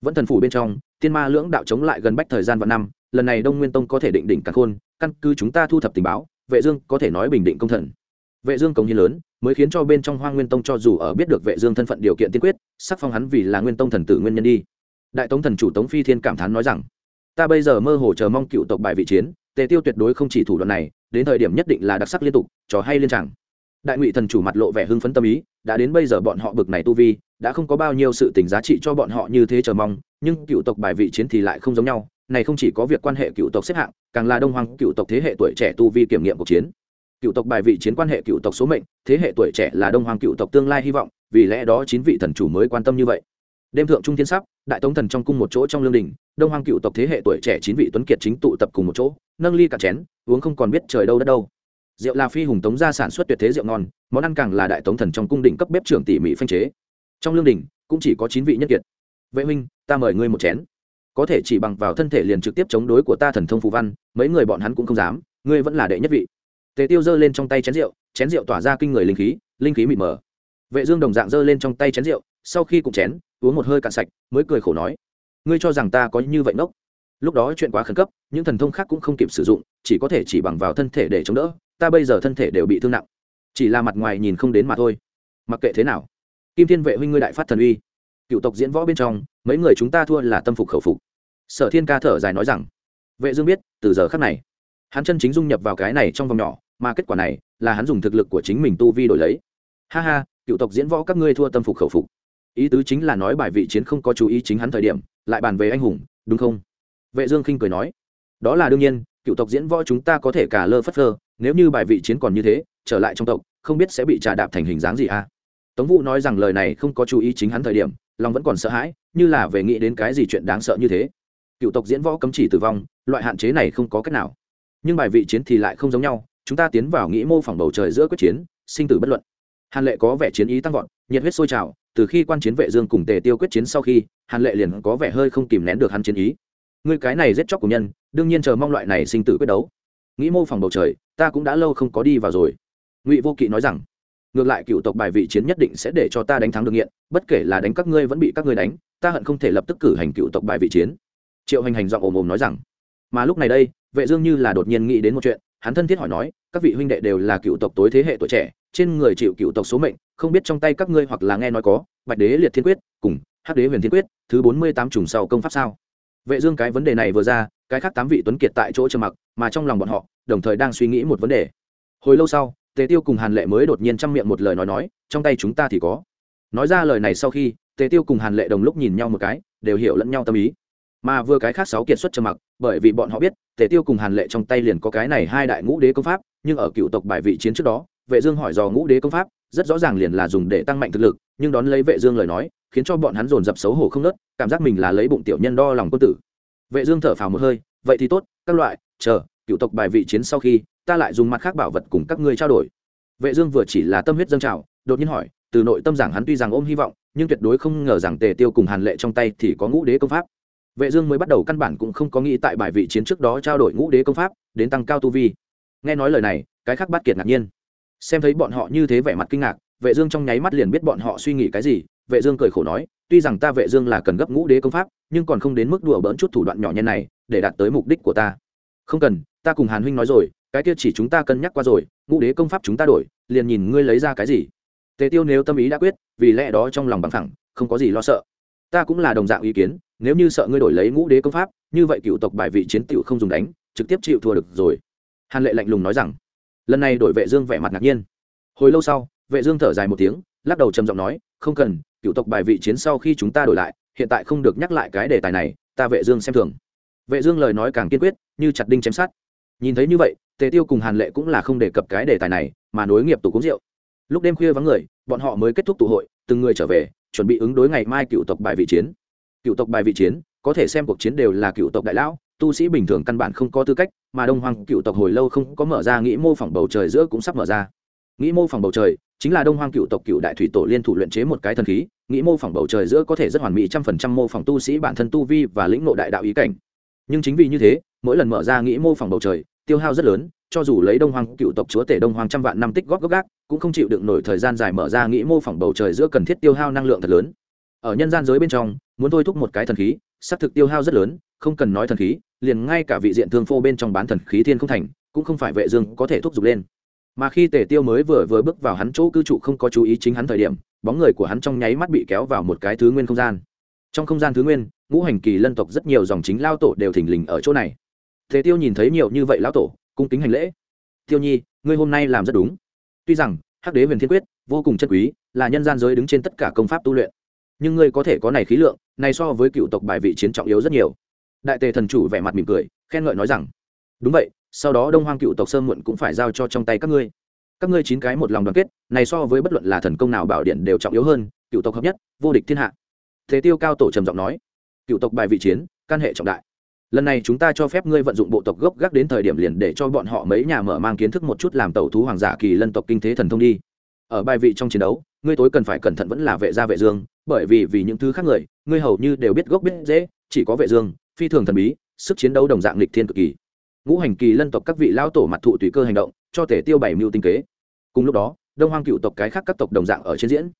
Speaker 1: Vẫn thần phủ bên trong, tiên ma lưỡng đạo chống lại gần bách thời gian vạn năm, lần này đông nguyên tông có thể định đỉnh cả khôn, căn cứ chúng ta thu thập tình báo vệ dương có thể nói bình định công thần. Vệ dương công hiến lớn, mới khiến cho bên trong hoang nguyên tông cho dù ở biết được vệ dương thân phận điều kiện tiên quyết, sắc phong hắn vì là nguyên tông thần tử nguyên nhân đi. Đại tống thần chủ tống phi thiên cảm thán nói rằng, ta bây giờ mơ hồ chờ mong cựu tộc bài vị chiến, tề tiêu tuyệt đối không chỉ thủ đoạn này, đến thời điểm nhất định là đặc sắc liên tục, trò hay liên tràng đại ngụy thần chủ mặt lộ vẻ hưng phấn tâm ý, đã đến bây giờ bọn họ bực này tu vi, đã không có bao nhiêu sự tình giá trị cho bọn họ như thế chờ mong, nhưng cựu tộc bài vị chiến thì lại không giống nhau này không chỉ có việc quan hệ cựu tộc xếp hạng, càng là đông hoàng cựu tộc thế hệ tuổi trẻ tu vi kiểm nghiệm cuộc chiến. Cựu tộc bài vị chiến quan hệ cựu tộc số mệnh, thế hệ tuổi trẻ là đông hoàng cựu tộc tương lai hy vọng, vì lẽ đó chín vị thần chủ mới quan tâm như vậy. Đêm thượng trung thiên sắp, đại tống thần trong cung một chỗ trong lương đình, đông hoàng cựu tộc thế hệ tuổi trẻ chín vị tuấn kiệt chính tụ tập cùng một chỗ, nâng ly cả chén, uống không còn biết trời đâu đất đâu. Rượu là phi hùng tống gia sản xuất tuyệt thế rượu ngon, món ăn càng là đại tống thần trong cung đỉnh cấp bếp trưởng tỉ mỉ phanh chế. Trong lương đình, cũng chỉ có chín vị nhất kiệt. Vệ huynh, ta mời ngươi một chén có thể chỉ bằng vào thân thể liền trực tiếp chống đối của ta thần thông phù văn, mấy người bọn hắn cũng không dám, ngươi vẫn là đệ nhất vị. Tề tiêu giơ lên trong tay chén rượu chén rượu tỏa ra kinh người linh khí linh khí mịt mờ. Vệ dương đồng dạng giơ lên trong tay chén rượu, sau khi cùng chén, uống một hơi cạn sạch, mới cười khổ nói, ngươi cho rằng ta có như vậy ngốc? Lúc đó chuyện quá khẩn cấp, những thần thông khác cũng không kịp sử dụng, chỉ có thể chỉ bằng vào thân thể để chống đỡ, ta bây giờ thân thể đều bị thương nặng. Chỉ là mặt ngoài nhìn không đến mà thôi. Mặc kệ thế nào, kim thiên vệ huynh ngươi đại phát thần uy. Cựu tộc diễn võ bên trong, mấy người chúng ta thua là tâm phục khẩu phục sở thiên ca thở dài nói rằng, vệ dương biết, từ giờ khắc này, hắn chân chính dung nhập vào cái này trong vòng nhỏ, mà kết quả này là hắn dùng thực lực của chính mình tu vi đổi lấy. Ha ha, cựu tộc diễn võ các ngươi thua tâm phục khẩu phục. Ý tứ chính là nói bài vị chiến không có chú ý chính hắn thời điểm, lại bàn về anh hùng, đúng không? Vệ dương khinh cười nói, đó là đương nhiên, cựu tộc diễn võ chúng ta có thể cả lơ phất lơ nếu như bài vị chiến còn như thế, trở lại trong tộc, không biết sẽ bị trà đạp thành hình dáng gì à tống vũ nói rằng lời này không có chú ý chính hắn thời điểm, lòng vẫn còn sợ hãi, như là về nghĩ đến cái gì chuyện đáng sợ như thế cựu tộc diễn võ cấm chỉ tử vong, loại hạn chế này không có cách nào. Nhưng bài vị chiến thì lại không giống nhau, chúng ta tiến vào nghĩ mô phỏng bầu trời giữa quyết chiến, sinh tử bất luận. Hàn lệ có vẻ chiến ý tăng vọt, nhiệt huyết sôi trào, từ khi quan chiến vệ dương cùng tề tiêu quyết chiến sau khi, hàn lệ liền có vẻ hơi không kìm nén được hắn chiến ý. Người cái này giết chóc của nhân, đương nhiên chờ mong loại này sinh tử quyết đấu. Nghĩ mô phỏng bầu trời, ta cũng đã lâu không có đi vào rồi. Ngụy vô kỵ nói rằng, ngược lại cựu tộc bài vị chiến nhất định sẽ để cho ta đánh thắng được nghiện, bất kể là đánh các ngươi vẫn bị các ngươi đánh, ta hận không thể lập tức cử hành cựu tộc bài vị chiến triệu hành hành giọng ồm ồm nói rằng, mà lúc này đây, vệ dương như là đột nhiên nghĩ đến một chuyện, hắn thân thiết hỏi nói, các vị huynh đệ đều là cựu tộc tối thế hệ tuổi trẻ, trên người chịu cựu tộc số mệnh, không biết trong tay các ngươi hoặc là nghe nói có, bạch đế liệt thiên quyết, cùng hắc đế huyền thiên quyết, thứ bốn mươi tám trùng sau công pháp sao? Vệ dương cái vấn đề này vừa ra, cái khác tám vị tuấn kiệt tại chỗ trầm mặc, mà trong lòng bọn họ, đồng thời đang suy nghĩ một vấn đề. Hồi lâu sau, tề tiêu cùng hàn lệ mới đột nhiên chăm miệng một lời nói nói, trong tay chúng ta thì có. Nói ra lời này sau khi, tề tiêu cùng hàn lệ đồng lúc nhìn nhau một cái, đều hiểu lẫn nhau tâm ý mà vừa cái khác sáu kiệt xuất trầm mặc, bởi vì bọn họ biết, tề tiêu cùng hàn lệ trong tay liền có cái này hai đại ngũ đế công pháp, nhưng ở cựu tộc bài vị chiến trước đó, vệ dương hỏi dò ngũ đế công pháp, rất rõ ràng liền là dùng để tăng mạnh thực lực, nhưng đón lấy vệ dương lời nói, khiến cho bọn hắn dồn dập xấu hổ không nớt, cảm giác mình là lấy bụng tiểu nhân đo lòng quân tử. Vệ dương thở phào một hơi, vậy thì tốt, các loại, chờ, cựu tộc bài vị chiến sau khi, ta lại dùng mặt khác bảo vật cùng các ngươi trao đổi. Vệ dương vừa chỉ là tâm huyết dâng trào, đột nhiên hỏi, từ nội tâm giảng hắn tuy rằng ôm hy vọng, nhưng tuyệt đối không ngờ rằng tề tiêu cùng hàn lệ trong tay thì có ngũ đế công pháp vệ dương mới bắt đầu căn bản cũng không có nghĩ tại bài vị chiến trước đó trao đổi ngũ đế công pháp, đến tăng cao tu vi. Nghe nói lời này, cái khác bắt kiệt ngạc nhiên. Xem thấy bọn họ như thế vẻ mặt kinh ngạc, vệ dương trong nháy mắt liền biết bọn họ suy nghĩ cái gì. Vệ dương cười khổ nói, tuy rằng ta vệ dương là cần gấp ngũ đế công pháp, nhưng còn không đến mức đùa bỡn chút thủ đoạn nhỏ nhen này, để đạt tới mục đích của ta. Không cần, ta cùng hàn huynh nói rồi, cái kia chỉ chúng ta cân nhắc qua rồi, ngũ đế công pháp chúng ta đổi, liền nhìn ngươi lấy ra cái gì. Tề tiêu nếu tâm ý đã quyết, vì lẽ đó trong lòng bằng thẳng không có gì lo sợ ta cũng là đồng dạng ý kiến, nếu như sợ ngươi đổi lấy ngũ đế công pháp, như vậy cựu tộc bài vị chiến tựu không dùng đánh, trực tiếp chịu thua được rồi. Hàn lệ lạnh lùng nói rằng. Lần này đổi vệ dương vẻ mặt ngạc nhiên. Hồi lâu sau, vệ dương thở dài một tiếng, lắc đầu trầm giọng nói, không cần, cựu tộc bài vị chiến sau khi chúng ta đổi lại, hiện tại không được nhắc lại cái đề tài này, ta vệ dương xem thường. Vệ dương lời nói càng kiên quyết, như chặt đinh chém sắt. Nhìn thấy như vậy, tề tiêu cùng hàn lệ cũng là không đề cập cái đề tài này, mà nối nghiệp tụ cúng rượu. Lúc đêm khuya vắng người, bọn họ mới kết thúc tụ hội, từng người trở về chuẩn bị ứng đối ngày mai cựu tộc bài vị chiến. Cựu tộc bài vị chiến, có thể xem cuộc chiến đều là cựu tộc đại lão, tu sĩ bình thường căn bản không có tư cách, mà đông hoàng cựu tộc hồi lâu không có mở ra nghĩ mô phỏng bầu trời giữa cũng sắp mở ra. Nghĩ mô phỏng bầu trời chính là đông hoàng cựu tộc cựu đại thủy tổ liên thủ luyện chế một cái thần khí nghĩ mô phỏng bầu trời giữa có thể rất hoàn mỹ trăm phần trăm mô phỏng tu sĩ bản thân tu vi và lĩnh ngộ đại đạo ý cảnh. Nhưng chính vì như thế, mỗi lần mở ra nghĩ mô phỏng bầu trời, tiêu hao rất lớn cho dù lấy đông hoàng cựu tộc chúa tể đông hoàng trăm vạn năm tích góp gốc gác, cũng không chịu đựng nổi thời gian dài mở ra nghĩ mô phỏng bầu trời giữa cần thiết tiêu hao năng lượng thật lớn. Ở nhân gian giới bên trong, muốn thôi thúc một cái thần khí, xác thực tiêu hao rất lớn, không cần nói thần khí, liền ngay cả vị diện thương phô bên trong bán thần khí thiên không thành, cũng không phải vệ dương có thể thúc giục lên. Mà khi tề tiêu mới vừa vừa bước vào hắn chỗ cư trụ không có chú ý chính hắn thời điểm, bóng người của hắn trong nháy mắt bị kéo vào một cái thứ nguyên không gian. Trong không gian thứ nguyên, ngũ hành kỳ lân tộc rất nhiều dòng chính lao tổ đều thình lình ở chỗ này. Tề tiêu nhìn thấy nhiều như vậy lão tổ cung kính hành lễ. Tiêu nhi, ngươi hôm nay làm rất đúng. Tuy rằng, hắc đế huyền thiên quyết, vô cùng chân quý, là nhân gian giới đứng trên tất cả công pháp tu luyện. Nhưng ngươi có thể có này khí lượng, này so với cựu tộc bài vị chiến trọng yếu rất nhiều. Đại tề thần chủ vẻ mặt mỉm cười, khen ngợi nói rằng, đúng vậy, sau đó đông hoang cựu tộc sơn muộn cũng phải giao cho trong tay các ngươi. Các ngươi chín cái một lòng đoàn kết, này so với bất luận là thần công nào bảo điện đều trọng yếu hơn, cựu tộc hợp nhất, vô địch thiên hạ. Thế tiêu cao tổ trầm giọng nói, cựu tộc bài vị chiến, can hệ trọng đại lần này chúng ta cho phép ngươi vận dụng bộ tộc gốc gác đến thời điểm liền để cho bọn họ mấy nhà mở mang kiến thức một chút làm tẩu thú hoàng giả kỳ lân tộc kinh thế thần thông đi. Ở bài vị trong chiến đấu, ngươi tối cần phải cẩn thận vẫn là vệ gia vệ dương, bởi vì vì những thứ khác người, ngươi hầu như đều biết gốc biết dễ chỉ có vệ dương, phi thường thần bí, sức chiến đấu đồng dạng lịch thiên cực kỳ. Ngũ hành kỳ lân tộc các vị lao tổ mặt thụ tùy cơ hành động, cho thể tiêu bảy mưu tinh kế. Cùng lúc đó, đông hoang cựu tộc cái khác các tộc đồng dạng ở trên diễn.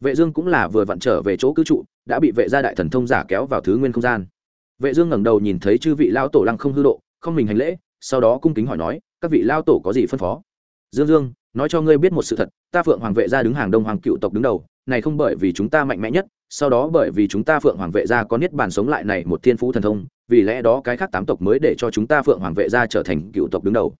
Speaker 1: Vệ dương cũng là vừa vặn trở về chỗ cư trụ, đã bị vệ gia đại thần thông giả kéo vào thứ nguyên không gian vệ dương ngẩng đầu nhìn thấy chư vị lao tổ lăng không hư độ, không mình hành lễ, sau đó cung kính hỏi nói, các vị lao tổ có gì phân phó? Dương dương, nói cho ngươi biết một sự thật, ta phượng hoàng vệ gia đứng hàng đông hoàng cựu tộc đứng đầu, này không bởi vì chúng ta mạnh mẽ nhất, sau đó bởi vì chúng ta phượng hoàng vệ gia có niết bàn sống lại này một thiên phú thần thông, vì lẽ đó cái khác tám tộc mới để cho chúng ta phượng hoàng vệ gia trở thành cựu tộc đứng đầu.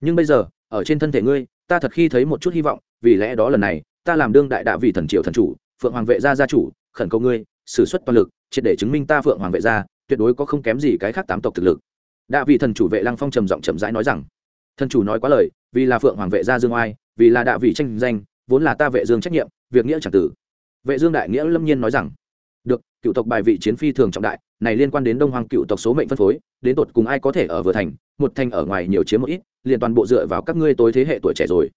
Speaker 1: Nhưng bây giờ, ở trên thân thể ngươi, ta thật khi thấy một chút hy vọng, vì lẽ đó lần này, ta làm đương đại đạo vị thần triều thần chủ, phượng hoàng vệ gia gia chủ, khẩn cầu ngươi sử xuất toàn lực, triệt để chứng minh ta phượng hoàng vệ gia tuyệt đối có không kém gì cái khác tám tộc thực lực. Đạo vị thần chủ vệ lăng phong trầm giọng chậm rãi nói rằng, thần chủ nói quá lời, vì là phượng hoàng vệ gia dương oai, vì là đại vị tranh danh, vốn là ta vệ dương trách nhiệm, việc nghĩa chẳng tử. Vệ dương đại nghĩa lâm nhiên nói rằng, được, cựu tộc bài vị chiến phi thường trọng đại, này liên quan đến đông hoàng cựu tộc số mệnh phân phối, đến tột cùng ai có thể ở vừa thành, một thành ở ngoài nhiều chiếm một ít, liền toàn bộ dựa vào các ngươi tối thế hệ tuổi trẻ rồi.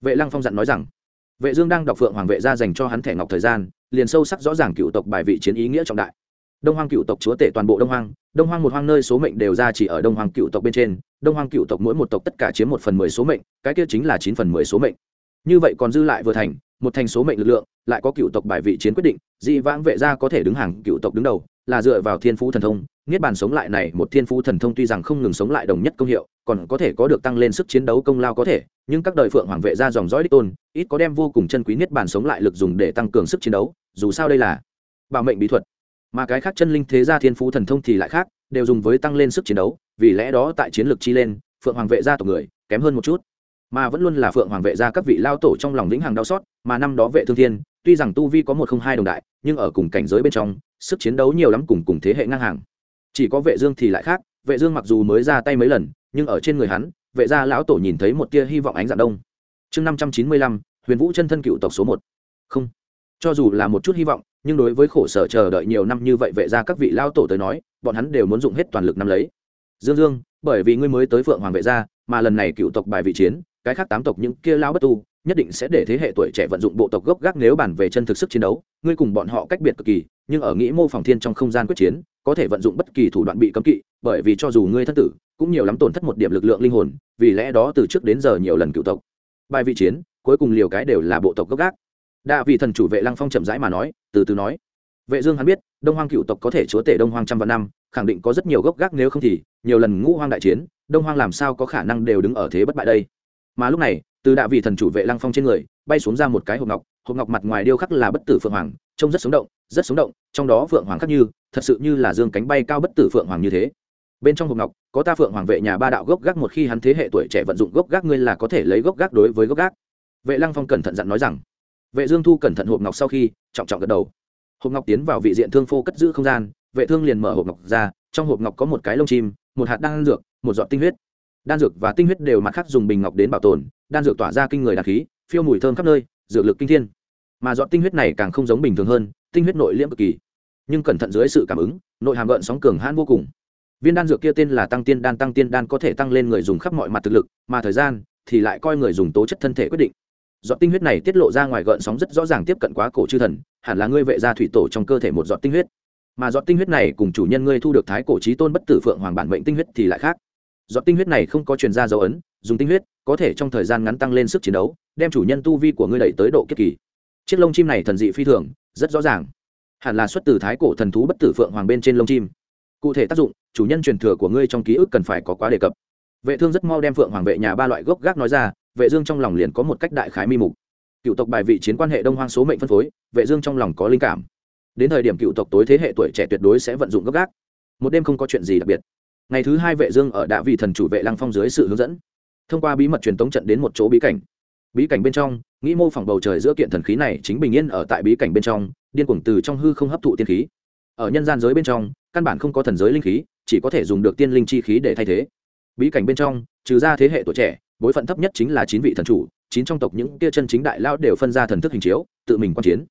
Speaker 1: Vệ lăng phong dặn nói rằng, vệ dương đang đọc phượng hoàng vệ gia dành cho hắn thẻ ngọc thời gian, liền sâu sắc rõ ràng cựu tộc bài vị chiến ý nghĩa trọng đại đông hoang cựu tộc chúa tể toàn bộ đông hoang đông hoang một hoang nơi số mệnh đều ra chỉ ở đông hoang cựu tộc bên trên, đông hoang cựu tộc mỗi một tộc tất cả chiếm một phần mười số mệnh, cái kia chính là chín phần mười số mệnh. Như vậy còn dư lại vừa thành, một thành số mệnh lực lượng, lại có cựu tộc bài vị chiến quyết định, dị vãng vệ gia có thể đứng hàng cựu tộc đứng đầu, là dựa vào thiên phú thần thông. Niết bàn sống lại này, một thiên phú thần thông tuy rằng không ngừng sống lại đồng nhất công hiệu, còn có thể có được tăng lên sức chiến đấu công lao có thể, nhưng các đời phượng hoàng vệ gia dòng dõi đích tôn, ít có đem vô cùng chân quý niết bàn sống lại lực dùng để tăng cường sức chiến đấu, dù sao đây là bảo mệnh bí thuật mà cái khác chân linh thế gia thiên phú thần thông thì lại khác, đều dùng với tăng lên sức chiến đấu, vì lẽ đó tại chiến lược chi lên, phượng hoàng vệ gia tộc người kém hơn một chút. Mà vẫn luôn là phượng hoàng vệ gia các vị lao tổ trong lòng lĩnh hàng đau xót, mà năm đó vệ thương thiên, tuy rằng tu vi có một không hai đồng đại, nhưng ở cùng cảnh giới bên trong, sức chiến đấu nhiều lắm cùng cùng thế hệ ngang hàng. Chỉ có vệ dương thì lại khác, vệ dương mặc dù mới ra tay mấy lần, nhưng ở trên người hắn, vệ gia lão tổ nhìn thấy một tia hy vọng ánh dạng đông. Chương năm trăm chín mươi lăm, huyền vũ chân thân cựu tộc số một. Không cho dù là một chút hy vọng, nhưng đối với khổ sở chờ đợi nhiều năm như vậy vệ gia các vị lao tổ tới nói, bọn hắn đều muốn dùng hết toàn lực nắm lấy. Dương dương, bởi vì ngươi mới tới phượng hoàng vệ gia, mà lần này cựu tộc bài vị chiến, cái khác tám tộc những kia lao bất tu, nhất định sẽ để thế hệ tuổi trẻ vận dụng bộ tộc gốc gác nếu bàn về chân thực sức chiến đấu. Ngươi cùng bọn họ cách biệt cực kỳ, nhưng ở nghĩ mô phỏng thiên trong không gian quyết chiến, có thể vận dụng bất kỳ thủ đoạn bị cấm kỵ, bởi vì cho dù ngươi thân tử, cũng nhiều lắm tổn thất một điểm lực lượng linh hồn, vì lẽ đó từ trước đến giờ nhiều lần cựu tộc bài vị chiến, cuối cùng liều cái đều là bộ tộc gốc gác đa vị thần chủ vệ lăng phong chậm rãi mà nói, từ từ nói. Vệ dương hắn biết, đông hoang cựu tộc có thể chúa tể đông hoang trăm vạn năm, khẳng định có rất nhiều gốc gác nếu không thì, nhiều lần ngũ hoang đại chiến, đông hoang làm sao có khả năng đều đứng ở thế bất bại đây? Mà lúc này, từ đạ vị thần chủ vệ lăng phong trên người, bay xuống ra một cái hộp ngọc hộp ngọc mặt ngoài điêu khắc là bất tử phượng hoàng, trông rất sống động, rất sống động, trong đó phượng hoàng khắc như, thật sự như là dương cánh bay cao bất tử phượng hoàng như thế. Bên trong hộp ngọc, có ta phượng hoàng vệ nhà ba đạo gốc gác một khi hắn thế hệ tuổi trẻ vận dụng gốc gác ngươi là có thể lấy gốc gác đối với gốc gác. Vệ lăng phong cẩn thận dặn nói rằng vệ dương thu cẩn thận hộp ngọc sau khi, trọng trọng gật đầu. Hộp ngọc tiến vào vị diện thương phô cất giữ không gian, vệ thương liền mở hộp ngọc ra, trong hộp ngọc có một cái lông chim, một hạt đan dược, một giọt tinh huyết. Đan dược và tinh huyết đều mặt khác dùng bình ngọc đến bảo tồn, đan dược tỏa ra kinh người đàn khí, phiêu mùi thơm khắp nơi, dược lực kinh thiên. Mà giọt tinh huyết này càng không giống bình thường hơn, tinh huyết nội liễm cực kỳ. Nhưng cẩn thận dưới sự cảm ứng, nội hàm gợn sóng cường hãn vô cùng. Viên đan dược kia tên là tăng tiên đan, tăng tiên đan có thể tăng lên người dùng khắp mọi mặt thực lực, mà thời gian thì lại coi người dùng tố chất thân thể quyết định giọt tinh huyết này tiết lộ ra ngoài gợn sóng rất rõ ràng tiếp cận quá cổ chư thần, hẳn là ngươi vệ gia thủy tổ trong cơ thể một giọt tinh huyết. Mà giọt tinh huyết này cùng chủ nhân ngươi thu được thái cổ trí tôn bất tử phượng hoàng bản mệnh tinh huyết thì lại khác. Giọt tinh huyết này không có truyền ra dấu ấn, dùng tinh huyết có thể trong thời gian ngắn tăng lên sức chiến đấu, đem chủ nhân tu vi của ngươi đẩy tới độ kiết kỳ. Chiếc lông chim này thần dị phi thường, rất rõ ràng. Hẳn là xuất từ thái cổ thần thú bất tử phượng hoàng bên trên lông chim. Cụ thể tác dụng, chủ nhân truyền thừa của ngươi trong ký ức cần phải có quá đề cập. Vệ thương rất mau đem phượng hoàng vệ nhà ba loại gốc gác nói ra vệ dương trong lòng liền có một cách đại khái mi mục. Cựu tộc bài vị chiến quan hệ đông hoang số mệnh phân phối, vệ dương trong lòng có linh cảm. Đến thời điểm cựu tộc tối thế hệ tuổi trẻ tuyệt đối sẽ vận dụng gấp gáp. một đêm không có chuyện gì đặc biệt. Ngày thứ hai vệ dương ở đạ vị thần chủ vệ lăng phong dưới sự hướng dẫn. Thông qua bí mật truyền tống trận đến một chỗ bí cảnh. Bí cảnh bên trong nghĩ mô phỏng bầu trời giữa kiện thần khí này chính bình yên ở tại bí cảnh bên trong, điên cuồng từ trong hư không hấp thụ tiên khí. Ở nhân gian giới bên trong, căn bản không có thần giới linh khí, chỉ có thể dùng được tiên linh chi khí để thay thế. Bí cảnh bên trong, trừ ra thế hệ tuổi trẻ bối phận thấp nhất chính là chín vị thần chủ, chín trong tộc những kia chân chính đại lao đều phân ra thần thức hình chiếu, tự mình quan chiến.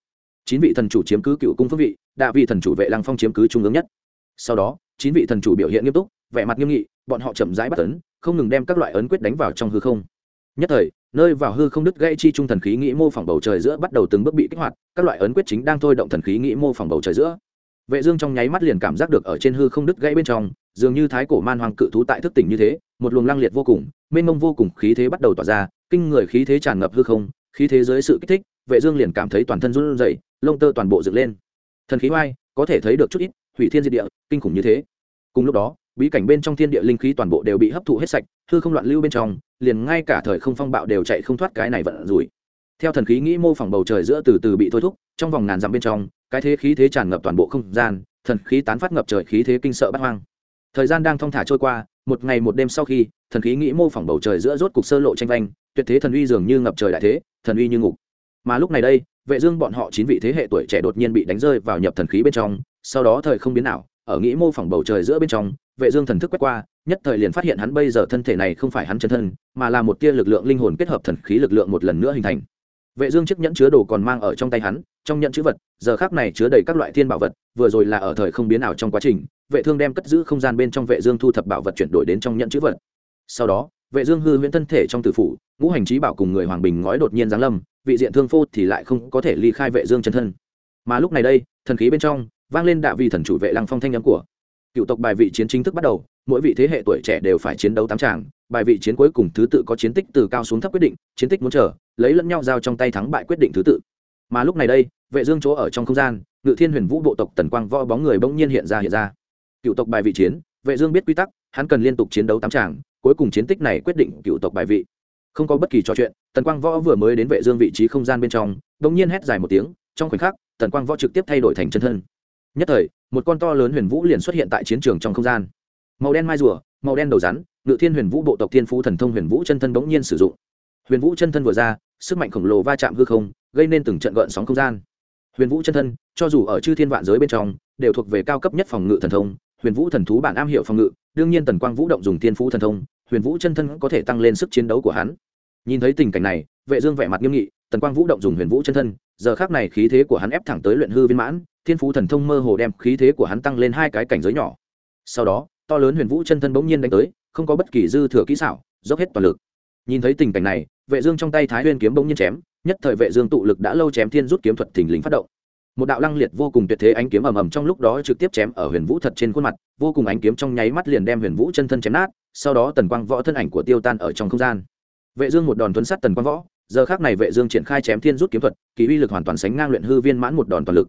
Speaker 1: Chín vị thần chủ chiếm cứ cựu cung phước vị đạ vị thần chủ vệ lăng phong chiếm cứ trung ương nhất. Sau đó, chín vị thần chủ biểu hiện nghiêm túc, vẻ mặt nghiêm nghị, bọn họ chậm rãi bắt ấn không ngừng đem các loại ấn quyết đánh vào trong hư không. Nhất thời, nơi vào hư không đứt gãy chi trung thần khí nghĩ mô phỏng bầu trời giữa bắt đầu từng bước bị kích hoạt, các loại ấn quyết chính đang thôi động thần khí nghĩ mô phỏng bầu trời giữa. Vệ dương trong nháy mắt liền cảm giác được ở trên hư không đứt gãy bên trong, dường như thái cổ man hoàng cự thú tại thức tỉnh như thế, một luồng lăng liệt vô cùng mênh mông vô cùng khí thế bắt đầu tỏa ra, kinh người khí thế tràn ngập hư không, khí thế dưới sự kích thích, vệ dương liền cảm thấy toàn thân run rẩy, lông tơ toàn bộ dựng lên. Thần khí oai, có thể thấy được chút ít, hủy thiên diệt địa, kinh khủng như thế. Cùng lúc đó, bí cảnh bên trong thiên địa linh khí toàn bộ đều bị hấp thụ hết sạch, hư không loạn lưu bên trong, liền ngay cả thời không phong bạo đều chạy không thoát cái này vận rủi. Theo thần khí nghĩ mô phỏng bầu trời giữa từ từ bị thôi thúc, trong vòng ngàn dặm bên trong, cái thế khí thế tràn ngập toàn bộ không gian, thần khí tán phát ngập trời khí thế kinh sợ bắt hoang. Thời gian đang thong thả trôi qua một ngày một đêm sau khi, thần khí nghĩ mô phỏng bầu trời giữa rốt cục sơ lộ tranh vanh, tuyệt thế thần uy dường như ngập trời đại thế, thần uy như ngục. Mà lúc này đây, vệ dương bọn họ chín vị thế hệ tuổi trẻ đột nhiên bị đánh rơi vào nhập thần khí bên trong, sau đó thời không biến nào ở nghĩ mô phỏng bầu trời giữa bên trong, vệ dương thần thức quét qua, nhất thời liền phát hiện hắn bây giờ thân thể này không phải hắn chân thân, mà là một tia lực lượng linh hồn kết hợp thần khí lực lượng một lần nữa hình thành vệ dương chiếc nhẫn chứa đồ còn mang ở trong tay hắn, trong nhẫn chứa vật, giờ khắc này chứa đầy các loại thiên bảo vật, vừa rồi là ở thời không biến ảo trong quá trình, vệ thương đem cất giữ không gian bên trong vệ dương thu thập bảo vật chuyển đổi đến trong nhẫn chứa vật. Sau đó, vệ dương hư huyễn thân thể trong tử phủ, ngũ hành trí bảo cùng người hoàng bình ngói đột nhiên giáng lâm, vị diện thương phô thì lại không có thể ly khai vệ dương chân thân. Mà lúc này đây, thần khí bên trong vang lên đạ vị thần chủ vệ lăng phong thanh âm của cựu tộc bài vị chiến chính thức bắt đầu, mỗi vị thế hệ tuổi trẻ đều phải chiến đấu tám tràng bài vị chiến cuối cùng thứ tự có chiến tích từ cao xuống thấp quyết định, chiến tích muốn chờ, lấy lẫn nhau giao trong tay thắng bại quyết định thứ tự. Mà lúc này đây, vệ dương chỗ ở trong không gian, ngự thiên huyền vũ bộ tộc tần quang võ bóng người bỗng nhiên hiện ra hiện ra. Cựu tộc bài vị chiến, vệ dương biết quy tắc, hắn cần liên tục chiến đấu tám tràng cuối cùng chiến tích này quyết định cựu tộc bài vị. Không có bất kỳ trò chuyện, tần quang võ vừa mới đến vệ dương vị trí không gian bên trong, bỗng nhiên hét dài một tiếng, trong khoảnh khắc, tần quang võ trực tiếp thay đổi thành chân thân nhất thời, một con to lớn huyền vũ liền xuất hiện tại chiến trường trong không gian. Màu đen mai rùa, màu đen đầu rắn, ngự thiên huyền vũ bộ tộc thiên phú thần thông huyền vũ chân thân bỗng nhiên sử dụng. Huyền vũ chân thân vừa ra, sức mạnh khổng lồ va chạm hư không, gây nên từng trận gợn sóng không gian. Huyền vũ chân thân, cho dù ở chư thiên vạn giới bên trong, đều thuộc về cao cấp nhất phòng ngự thần thông. Huyền vũ thần thú bản am hiểu phòng ngự, đương nhiên tần quang vũ động dùng thiên phú thần thông, huyền vũ chân thân có thể tăng lên sức chiến đấu của hắn. Nhìn thấy tình cảnh này, vệ dương vẻ mặt nghiêm nghị tần quang vũ động dùng huyền vũ chân thân, giờ khắc này khí thế của hắn ép thẳng tới luyện hư viên mãn, thiên phú thần thông mơ hồ đem khí thế của hắn tăng lên hai cái cảnh giới nhỏ. Sau đó, to lớn huyền vũ chân thân bỗng nhiên đánh tới, không có bất kỳ dư thừa kỹ xảo, dốc hết toàn lực. Nhìn thấy tình cảnh này, vệ dương trong tay thái nguyên kiếm bỗng nhiên chém, nhất thời vệ dương tụ lực đã lâu chém thiên rút kiếm thuật thình lình phát động. Một đạo lăng liệt vô cùng tuyệt thế ánh kiếm ầm ầm trong lúc đó trực tiếp chém ở huyền vũ thật trên khuôn mặt, vô cùng ánh kiếm trong nháy mắt liền đem huyền vũ chân thân chém nát, sau đó tần quang võ thân ảnh của tiêu tan ở trong không gian. Vệ dương một đòn tuấn sát tần quang võ giờ khác này vệ dương triển khai chém thiên rút kiếm thuật, kỳ uy lực hoàn toàn sánh ngang luyện hư viên mãn một đòn toàn lực.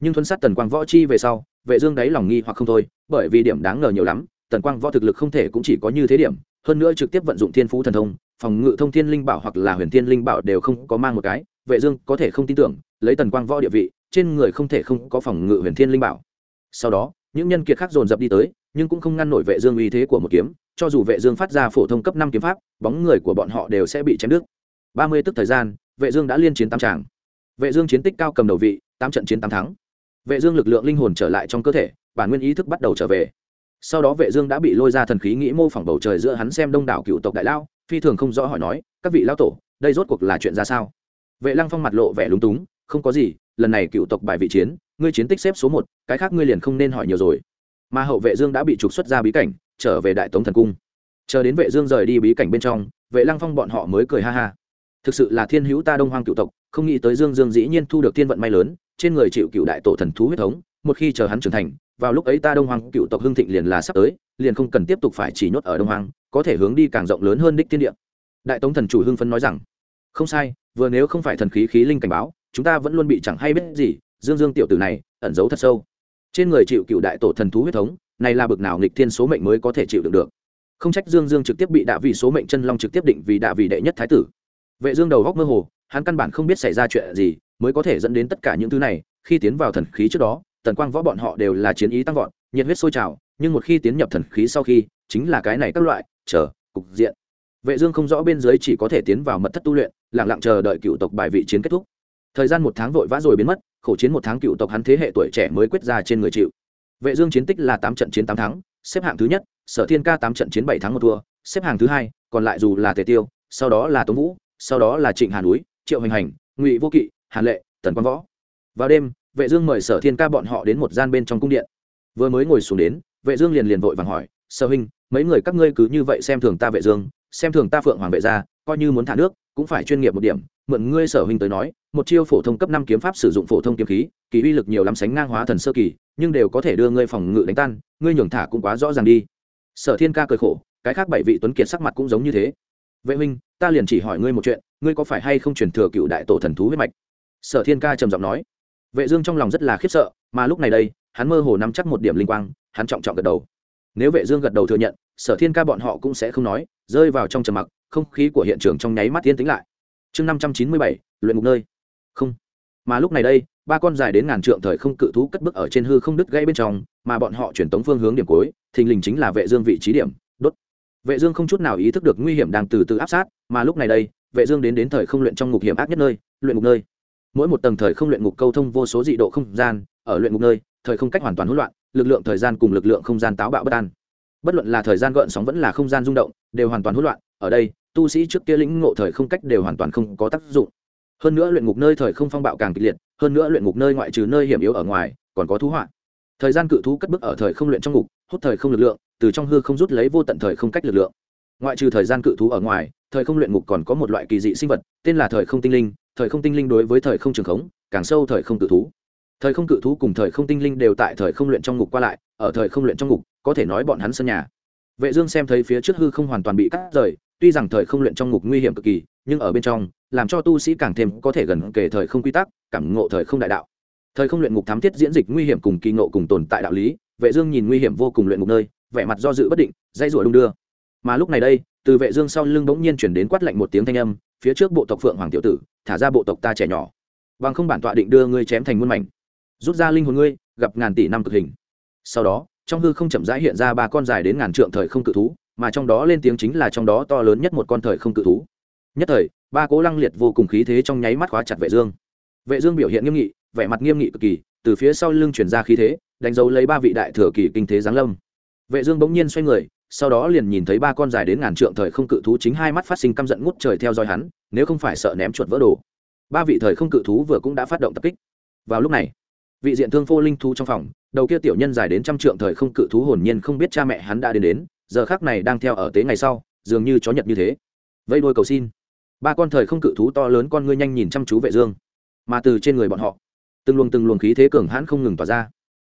Speaker 1: Nhưng thuấn sát tần quang võ chi về sau, vệ dương đấy lòng nghi hoặc không thôi, bởi vì điểm đáng ngờ nhiều lắm, tần quang võ thực lực không thể cũng chỉ có như thế điểm, hơn nữa trực tiếp vận dụng thiên phú thần thông, phòng ngự thông thiên linh bảo hoặc là huyền thiên linh bảo đều không có mang một cái, vệ dương có thể không tin tưởng, lấy tần quang võ địa vị, trên người không thể không có phòng ngự huyền thiên linh bảo. Sau đó, những nhân kiệt khác dồn dập đi tới, nhưng cũng không ngăn nổi vệ dương uy thế của một kiếm, cho dù vệ dương phát ra phổ thông cấp năm kiếm pháp, bóng người của bọn họ đều sẽ bị chém đứt. 30 tức thời gian, vệ dương đã liên chiến tam tràng. Vệ dương chiến tích cao cầm đầu vị, tám trận chiến tám thắng. Vệ dương lực lượng linh hồn trở lại trong cơ thể, bản nguyên ý thức bắt đầu trở về. Sau đó vệ dương đã bị lôi ra thần khí nghĩ mô phỏng bầu trời giữa hắn xem đông đảo cựu tộc đại lao, phi thường không rõ hỏi nói, các vị lao tổ, đây rốt cuộc là chuyện ra sao? Vệ lăng phong mặt lộ vẻ lúng túng, không có gì, lần này cựu tộc bài vị chiến, ngươi chiến tích xếp số một, cái khác ngươi liền không nên hỏi nhiều rồi. Mà hậu vệ dương đã bị trục xuất ra bí cảnh, trở về đại tống thần cung. Chờ đến vệ dương rời đi bí cảnh bên trong, vệ lăng phong bọn họ mới cười ha ha thực sự là thiên hữu ta đông hoang cựu tộc, không nghĩ tới dương dương dĩ nhiên thu được thiên vận may lớn, trên người chịu cựu đại tổ thần thú huyết thống, một khi chờ hắn trưởng thành, vào lúc ấy ta đông hoang cựu tộc hưng thịnh liền là sắp tới, liền không cần tiếp tục phải chỉ nhốt ở đông hoang, có thể hướng đi càng rộng lớn hơn đích tiên địa. Đại tống thần chủ hưng phấn nói rằng. Không sai, vừa nếu không phải thần khí khí linh cảnh báo, chúng ta vẫn luôn bị chẳng hay biết gì, dương dương tiểu tử này, ẩn giấu thật sâu. Trên người chịu cựu đại tổ thần thú huyết thống, này là bực nào nghịch thiên số mệnh mới có thể chịu được được? Không trách dương dương trực tiếp bị đạ vị số mệnh chân long trực tiếp định vì đạ vị đệ nhất thái tử vệ dương đầu góc mơ hồ, hắn căn bản không biết xảy ra chuyện gì, mới có thể dẫn đến tất cả những thứ này. Khi tiến vào thần khí trước đó, tần quang võ bọn họ đều là chiến ý tăng vọt, nhiệt huyết sôi trào, nhưng một khi tiến nhập thần khí sau khi, chính là cái này các loại, chờ, cục diện. Vệ dương không rõ bên dưới chỉ có thể tiến vào mật thất tu luyện, lặng lặng chờ đợi cựu tộc bài vị chiến kết thúc. Thời gian một tháng vội vã rồi biến mất, khổ chiến một tháng cựu tộc hắn thế hệ tuổi trẻ mới quyết ra trên người chịu. Vệ dương chiến tích là tám trận chiến tám thắng, xếp hạng thứ nhất, sở thiên ca tám trận chiến bảy thắng một thua, xếp hạng thứ hai, còn lại dù là tề tiêu, sau đó là tống vũ sau đó là trịnh hà núi, triệu hành hành, ngụy vô kỵ hàn lệ, tần quang võ. Vào đêm, vệ dương mời sở thiên ca bọn họ đến một gian bên trong cung điện. Vừa mới ngồi xuống đến, vệ dương liền liền vội vàng hỏi, sở huynh, mấy người các ngươi cứ như vậy xem thường ta vệ dương, xem thường ta phượng hoàng vệ gia, coi như muốn thả nước, cũng phải chuyên nghiệp một điểm. Mượn ngươi sở huynh tới nói, một chiêu phổ thông cấp năm kiếm pháp sử dụng phổ thông kiếm khí, kỳ uy lực nhiều lắm sánh ngang hóa thần sơ kỳ, nhưng đều có thể đưa ngươi phòng ngự đánh tan, ngươi nhường thả cũng quá rõ ràng đi. Sở thiên ca cười khổ, cái khác bảy vị tuấn kiệt sắc mặt cũng giống như thế. Vệ huynh ta liền chỉ hỏi ngươi một chuyện ngươi có phải hay không truyền thừa cựu đại tổ thần thú huyết mạch? Sở thiên ca trầm giọng nói. Vệ dương trong lòng rất là khiếp sợ mà lúc này đây hắn mơ hồ nắm chắc một điểm linh quang hắn trọng trọng gật đầu. Nếu vệ dương gật đầu thừa nhận sở thiên ca bọn họ cũng sẽ không nói rơi vào trong trầm mặc không khí của hiện trường trong nháy mắt tiến tĩnh lại. Chương 597, luyện ngục nơi. Không. Mà lúc này đây ba con dài đến ngàn trượng thời không cự thú cất bước ở trên hư không đứt gãy bên trong mà bọn họ chuyển tống phương hướng điểm cuối thình lình chính là vệ dương vị trí điểm vệ dương không chút nào ý thức được nguy hiểm đang từ từ áp sát, mà lúc này đây, vệ dương đến đến thời không luyện trong ngục hiểm ác nhất nơi, luyện ngục nơi. Mỗi một tầng thời không luyện ngục câu thông vô số dị độ không gian, ở luyện ngục nơi, thời không cách hoàn toàn hỗn loạn, lực lượng thời gian cùng lực lượng không gian táo bạo bất an. Bất luận là thời gian gợn sóng vẫn là không gian rung động, đều hoàn toàn hỗn loạn, ở đây, tu sĩ trước kia lĩnh ngộ thời không cách đều hoàn toàn không có tác dụng. Hơn nữa luyện ngục nơi thời không phong bạo càng kịch liệt, hơn nữa luyện ngục nơi ngoại trừ nơi hiểm yếu ở ngoài, còn có thú họa. Thời gian cự thú cất bước ở thời không luyện trong ngục hút thời không lực lượng từ trong hư không rút lấy vô tận thời không cách lực lượng ngoại trừ thời gian cự thú ở ngoài thời không luyện ngục còn có một loại kỳ dị sinh vật tên là thời không tinh linh thời không tinh linh đối với thời không trường khống càng sâu thời không cự thú thời không cự thú cùng thời không tinh linh đều tại thời không luyện trong ngục qua lại ở thời không luyện trong ngục có thể nói bọn hắn sân nhà vệ dương xem thấy phía trước hư không hoàn toàn bị cắt rời tuy rằng thời không luyện trong ngục nguy hiểm cực kỳ nhưng ở bên trong làm cho tu sĩ càng thêm có thể gần kề thời không quy tắc cảm ngộ thời không đại đạo thời không luyện ngục thám thiết diễn dịch nguy hiểm cùng kỳ ngộ cùng tồn tại đạo lý vệ dương nhìn nguy hiểm vô cùng luyện ngục nơi, vẻ mặt do dự bất định dây rủa đung đưa. Mà lúc này đây, từ vệ dương sau lưng bỗng nhiên chuyển đến quát lạnh một tiếng thanh âm, phía trước bộ tộc phượng hoàng tiểu tử, thả ra bộ tộc ta trẻ nhỏ. Bằng không bản tọa định đưa ngươi chém thành muôn mảnh. Rút ra linh hồn ngươi, gặp ngàn tỷ năm cực hình. Sau đó, trong hư không chậm rãi hiện ra ba con dài đến ngàn trượng thời không cự thú, mà trong đó lên tiếng chính là trong đó to lớn nhất một con thời không cự thú. Nhất thời, ba cố lăng liệt vô cùng khí thế trong nháy mắt khóa chặt vệ dương. Vệ dương biểu hiện nghiêm nghị, vẻ mặt nghiêm nghị cực kỳ từ phía sau lưng chuyển ra khí thế, đánh dấu lấy ba vị đại thừa kỳ kinh thế giáng lâm. Vệ dương bỗng nhiên xoay người, sau đó liền nhìn thấy ba con dài đến ngàn trượng thời không cự thú chính hai mắt phát sinh căm giận ngút trời theo dõi hắn, nếu không phải sợ ném chuột vỡ đồ. Ba vị thời không cự thú vừa cũng đã phát động tập kích. Vào lúc này, vị diện thương phô linh thú trong phòng, đầu kia tiểu nhân dài đến trăm trượng thời không cự thú hồn nhiên không biết cha mẹ hắn đã đến đến, giờ khắc này đang theo ở tế ngày sau, dường như chó nhật như thế. Vây đôi cầu xin. Ba con thời không cự thú to lớn con ngươi nhanh nhìn chăm chú vệ dương, mà từ trên người bọn họ từng luồng từng luồng khí thế cường hãn không ngừng tỏa ra.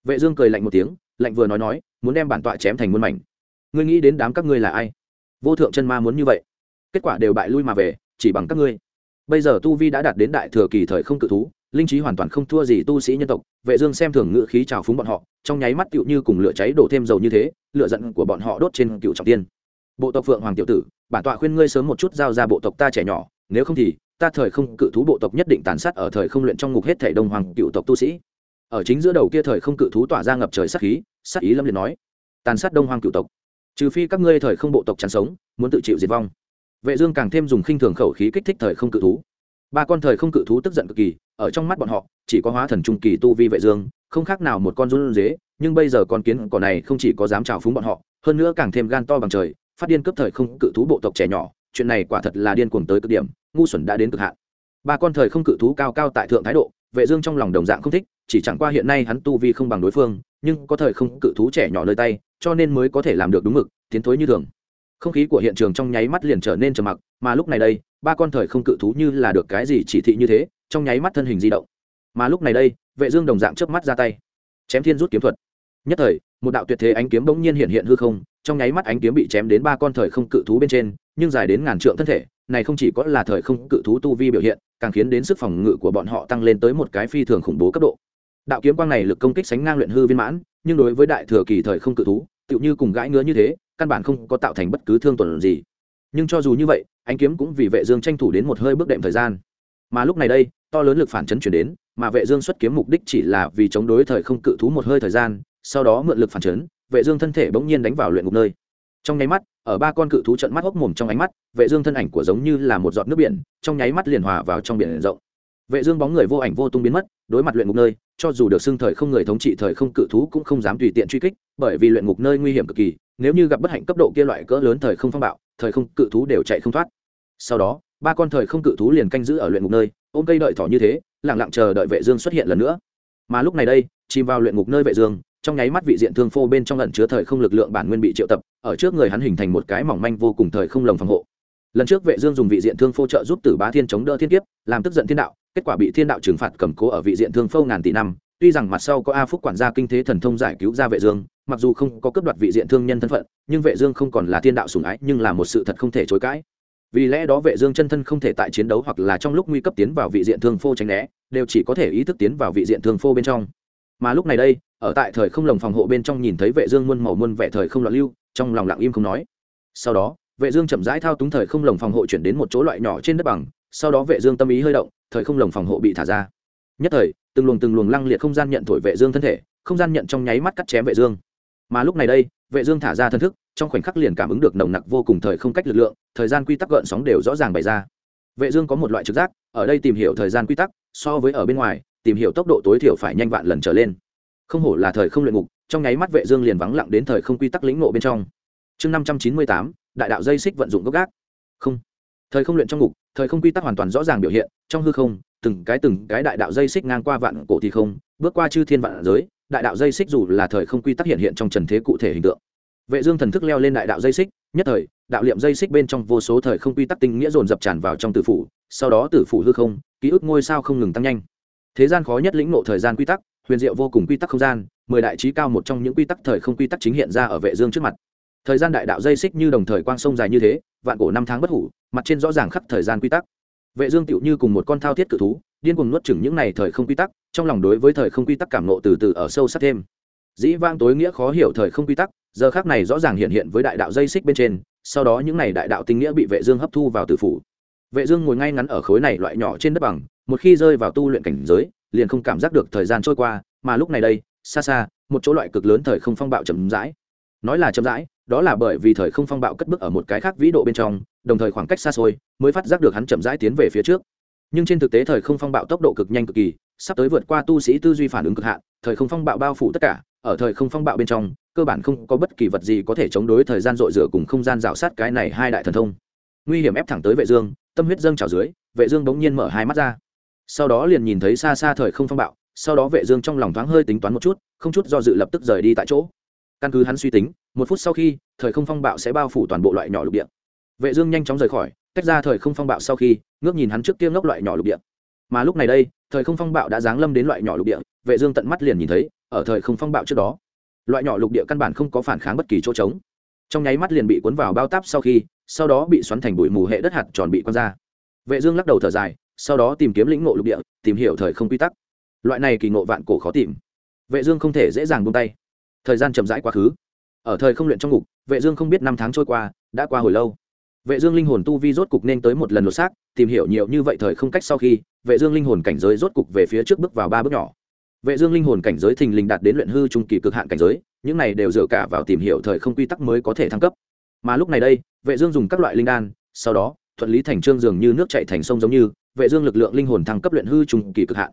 Speaker 1: Vệ dương cười lạnh một tiếng, lạnh vừa nói nói, muốn đem bản tọa chém thành muôn mảnh. Ngươi nghĩ đến đám các ngươi là ai? Vô thượng chân ma muốn như vậy. Kết quả đều bại lui mà về, chỉ bằng các ngươi. Bây giờ tu vi đã đạt đến đại thừa kỳ thời không cự thú, linh trí hoàn toàn không thua gì tu sĩ nhân tộc. Vệ dương xem thường ngựa khí trào phúng bọn họ, trong nháy mắt tựu như cùng lửa cháy đổ thêm dầu như thế, lửa giận của bọn họ đốt trên cựu trọng tiên. Bộ tộc phượng hoàng tiểu tử, bản tọa khuyên ngươi sớm một chút giao ra bộ tộc ta trẻ nhỏ, nếu không thì ta thời không cự thú bộ tộc nhất định tàn sát ở thời không luyện trong ngục hết thể đông hoàng cựu tộc tu sĩ. Ở chính giữa đầu kia thời không cự thú tỏa ra ngập trời sát khí, sát ý lâm liệt nói, tàn sát đông hoàng cựu tộc. Trừ phi các ngươi thời không bộ tộc chán sống, muốn tự chịu diệt vong. Vệ dương càng thêm dùng khinh thường khẩu khí kích thích thời không cự thú. Ba con thời không cự thú tức giận cực kỳ, ở trong mắt bọn họ, chỉ có hóa thần trung kỳ tu vi vệ dương, không khác nào một con run dế, nhưng bây giờ con kiến cỏ này không chỉ có dám trào phúng bọn họ, hơn nữa càng thêm gan to bằng trời, phát điên cướp thời không cự thú bộ tộc trẻ nhỏ chuyện này quả thật là điên cuồng tới cực điểm, ngu xuẩn đã đến cực hạn. Ba con thời không cự thú cao cao tại thượng thái độ, vệ dương trong lòng đồng dạng không thích, chỉ chẳng qua hiện nay hắn tu vi không bằng đối phương, nhưng có thời không cự thú trẻ nhỏ nơi tay, cho nên mới có thể làm được đúng mực, tiến thối như thường. Không khí của hiện trường trong nháy mắt liền trở nên trầm mặc, mà lúc này đây, ba con thời không cự thú như là được cái gì chỉ thị như thế, trong nháy mắt thân hình di động. Mà lúc này đây, vệ dương đồng dạng chớp mắt ra tay. Chém thiên rút kiếm thuật. Nhất thời, một đạo tuyệt thế ánh kiếm bỗng nhiên hiện hiện hư không, trong nháy mắt ánh kiếm bị chém đến ba con thời không cự thú bên trên nhưng dài đến ngàn trượng thân thể, này không chỉ có là thời không cự thú tu vi biểu hiện, càng khiến đến sức phòng ngự của bọn họ tăng lên tới một cái phi thường khủng bố cấp độ. Đạo kiếm quang này lực công kích sánh ngang luyện hư viên mãn, nhưng đối với đại thừa kỳ thời không cự thú, tựu như cùng gãi ngứa như thế, căn bản không có tạo thành bất cứ thương tổn gì. Nhưng cho dù như vậy, ánh kiếm cũng vì vệ dương tranh thủ đến một hơi bước đệm thời gian. Mà lúc này đây, to lớn lực phản chấn chuyển đến, mà vệ dương xuất kiếm mục đích chỉ là vì chống đối thời không cự thú một hơi thời gian, sau đó mượn lực phản chấn, vệ dương thân thể bỗng nhiên đánh vào luyện ngục nơi. Trong nháy mắt ở ba con cự thú trận mắt hốc mồm trong ánh mắt, vệ dương thân ảnh của giống như là một giọt nước biển, trong nháy mắt liền hòa vào trong biển rộng. Vệ dương bóng người vô ảnh vô tung biến mất, đối mặt luyện ngục nơi, cho dù được xưng thời không người thống trị thời không cự thú cũng không dám tùy tiện truy kích, bởi vì luyện ngục nơi nguy hiểm cực kỳ, nếu như gặp bất hạnh cấp độ kia loại cỡ lớn thời không phong bạo, thời không cự thú đều chạy không thoát. Sau đó, ba con thời không cự thú liền canh giữ ở luyện ngục nơi, ôm cây đợi thỏ như thế, lặng lặng chờ đợi vệ dương xuất hiện lần nữa. Mà lúc này đây, chìm vào luyện ngục nơi vệ dương trong nháy mắt vị diện thương phô bên trong lần chứa thời không lực lượng bản nguyên bị triệu tập, ở trước người hắn hình thành một cái mỏng manh vô cùng thời không lồng phòng hộ. Lần trước vệ dương dùng vị diện thương phô trợ giúp tử bá thiên chống đỡ thiên kiếp, làm tức giận thiên đạo, kết quả bị thiên đạo trừng phạt cầm cố ở vị diện thương phô ngàn tỷ năm. Tuy rằng mặt sau có a phúc quản gia kinh thế thần thông giải cứu ra vệ dương, mặc dù không có cướp đoạt vị diện thương nhân thân phận, nhưng vệ dương không còn là thiên đạo sủng ái, nhưng là một sự thật không thể chối cãi. Vì lẽ đó vệ dương chân thân không thể tại chiến đấu hoặc là trong lúc nguy cấp tiến vào vị diện thương phô tránh né, đều chỉ có thể ý thức tiến vào vị diện thương phô bên trong mà lúc này đây, ở tại thời không lồng phòng hộ bên trong nhìn thấy vệ dương muôn màu muôn vẻ thời không loạn lưu, trong lòng lặng im không nói. Sau đó, vệ dương chậm rãi thao túng thời không lồng phòng hộ chuyển đến một chỗ loại nhỏ trên đất bằng, sau đó vệ dương tâm ý hơi động, thời không lồng phòng hộ bị thả ra. Nhất thời, từng luồng từng luồng lăng liệt không gian nhận thổi vệ dương thân thể, không gian nhận trong nháy mắt cắt chém vệ dương. Mà lúc này đây, vệ dương thả ra thân thức, trong khoảnh khắc liền cảm ứng được nồng nặc vô cùng thời không cách lực lượng, thời gian quy tắc gợn sóng đều rõ ràng bày ra. Vệ dương có một loại trực giác, ở đây tìm hiểu thời gian quy tắc, so với ở bên ngoài tìm hiểu tốc độ tối thiểu phải nhanh vạn lần trở lên. Không hổ là thời không luyện ngục, trong nháy mắt vệ dương liền vắng lặng đến thời không quy tắc lĩnh ngộ bên trong. Chương 598 đại đạo dây xích vận dụng gốc gác. Không. Thời không luyện trong ngục, thời không quy tắc hoàn toàn rõ ràng biểu hiện, trong hư không, từng cái từng cái đại đạo dây xích ngang qua vạn cổ thì không, bước qua chư thiên vạn giới, đại đạo dây xích dù là thời không quy tắc hiện hiện trong trần thế cụ thể hình tượng. Vệ dương thần thức leo lên đại đạo dây xích, nhất thời, đạo liệm dây xích bên trong vô số thời không quy tắc tinh nghĩa dồn dập tràn vào trong tử phủ, sau đó tử phủ hư không, ký ức ngôi sao không ngừng tăng nhanh thế gian khó nhất lĩnh ngộ thời gian quy tắc, huyền diệu vô cùng quy tắc không gian, mười đại trí cao một trong những quy tắc thời không quy tắc chính hiện ra ở vệ dương trước mặt. Thời gian đại đạo dây xích như đồng thời quang sông dài như thế, vạn cổ năm tháng bất hủ, mặt trên rõ ràng khắc thời gian quy tắc. Vệ dương tựu như cùng một con thao thiết cự thú, điên cuồng nuốt chửng những này thời không quy tắc, trong lòng đối với thời không quy tắc cảm nộ từ từ ở sâu sắc thêm. Dĩ vang tối nghĩa khó hiểu thời không quy tắc, giờ khắc này rõ ràng hiện hiện với đại đạo dây xích bên trên, sau đó những này đại đạo tinh nghĩa bị vệ dương hấp thu vào tử phủ. Vệ dương ngồi ngay ngắn ở khối này loại nhỏ trên đất bằng một khi rơi vào tu luyện cảnh giới, liền không cảm giác được thời gian trôi qua, mà lúc này đây, xa xa, một chỗ loại cực lớn thời không phong bạo chậm rãi. Nói là chậm rãi, đó là bởi vì thời không phong bạo cất bước ở một cái khác vĩ độ bên trong, đồng thời khoảng cách xa xôi mới phát giác được hắn chậm rãi tiến về phía trước. Nhưng trên thực tế thời không phong bạo tốc độ cực nhanh cực kỳ, sắp tới vượt qua tu sĩ tư duy phản ứng cực hạn, thời không phong bạo bao phủ tất cả, ở thời không phong bạo bên trong, cơ bản không có bất kỳ vật gì có thể chống đối thời gian dội rửa cùng không gian rào sát cái này hai đại thần thông. Nguy hiểm ép thẳng tới vệ dương, tâm huyết dâng trào dưới, vệ dương bỗng nhiên mở hai mắt ra sau đó liền nhìn thấy xa xa thời không phong bạo, sau đó vệ dương trong lòng thoáng hơi tính toán một chút, không chút do dự lập tức rời đi tại chỗ. Căn cứ hắn suy tính, một phút sau khi, thời không phong bạo sẽ bao phủ toàn bộ loại nhỏ lục địa. Vệ dương nhanh chóng rời khỏi, tách ra thời không phong bạo sau khi, ngước nhìn hắn trước kia ngốc loại nhỏ lục địa. Mà lúc này đây, thời không phong bạo đã giáng lâm đến loại nhỏ lục địa, vệ dương tận mắt liền nhìn thấy, ở thời không phong bạo trước đó, loại nhỏ lục địa căn bản không có phản kháng bất kỳ chỗ trống. Trong nháy mắt liền bị cuốn vào bao táp sau khi, sau đó bị xoắn thành bụi mù hệ đất hạt tròn bị quăng ra. Vệ dương lắc đầu thở dài sau đó tìm kiếm lĩnh ngộ lục địa, tìm hiểu thời không quy tắc. Loại này kỳ ngộ vạn cổ khó tìm. Vệ dương không thể dễ dàng buông tay. Thời gian chậm rãi quá khứ. Ở thời không luyện trong ngục, vệ dương không biết năm tháng trôi qua, đã qua hồi lâu. Vệ dương linh hồn tu vi rốt cục nên tới một lần lột xác, tìm hiểu nhiều như vậy thời không cách sau khi, vệ dương linh hồn cảnh giới rốt cục về phía trước bước vào ba bước nhỏ. Vệ dương linh hồn cảnh giới thình lình đạt đến luyện hư trung kỳ cực hạn cảnh giới, những này đều dựa cả vào tìm hiểu thời không quy tắc mới có thể thăng cấp. Mà lúc này đây, vệ dương dùng các loại linh đan, sau đó, thuận lý thành trương dường như nước chảy thành sông giống như vệ dương lực lượng linh hồn thăng cấp luyện hư trung kỳ cực hạn.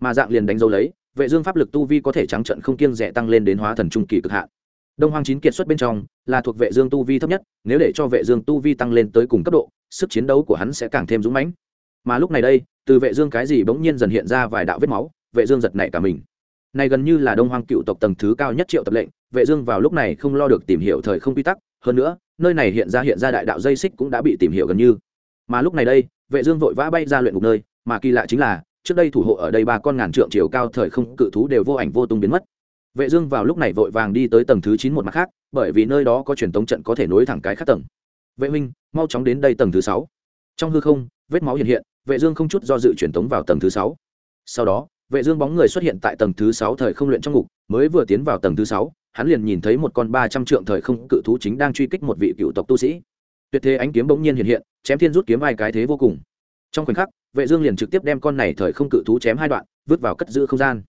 Speaker 1: Mà dạng liền đánh dấu lấy, vệ dương pháp lực tu vi có thể trắng trận không kiêng dè tăng lên đến hóa thần trung kỳ cực hạn. Đông hoang chín kiệt xuất bên trong, là thuộc vệ dương tu vi thấp nhất, nếu để cho vệ dương tu vi tăng lên tới cùng cấp độ, sức chiến đấu của hắn sẽ càng thêm dũng mãnh. Mà lúc này đây, từ vệ dương cái gì bỗng nhiên dần hiện ra vài đạo vết máu, vệ dương giật nảy cả mình. Này gần như là đông hoang cựu tộc tầng thứ cao nhất triệu tập lệnh, vệ dương vào lúc này không lo được tìm hiểu thời không quy tắc, hơn nữa, nơi này hiện ra hiện ra đại đạo dây xích cũng đã bị tìm hiểu gần như. Mà lúc này đây vệ dương vội vã bay ra luyện ngục nơi, mà kỳ lạ chính là, trước đây thủ hộ ở đây ba con ngàn trượng chiều cao thời không cự thú đều vô ảnh vô tung biến mất. Vệ dương vào lúc này vội vàng đi tới tầng thứ chín một mặt khác, bởi vì nơi đó có truyền tống trận có thể nối thẳng cái khác tầng. Vệ minh mau chóng đến đây tầng thứ sáu. Trong hư không, vết máu hiện hiện, vệ dương không chút do dự truyền tống vào tầng thứ sáu. Sau đó, vệ dương bóng người xuất hiện tại tầng thứ sáu thời không luyện trong ngục, mới vừa tiến vào tầng thứ sáu, hắn liền nhìn thấy một con ba trăm trượng thời không cự thú chính đang truy kích một vị cựu tộc tu sĩ tuyệt thế ánh kiếm bỗng nhiên hiện hiện, chém thiên rút kiếm hai cái thế vô cùng. Trong khoảnh khắc, vệ dương liền trực tiếp đem con này thời không cự thú chém hai đoạn, vứt vào cất giữ không gian.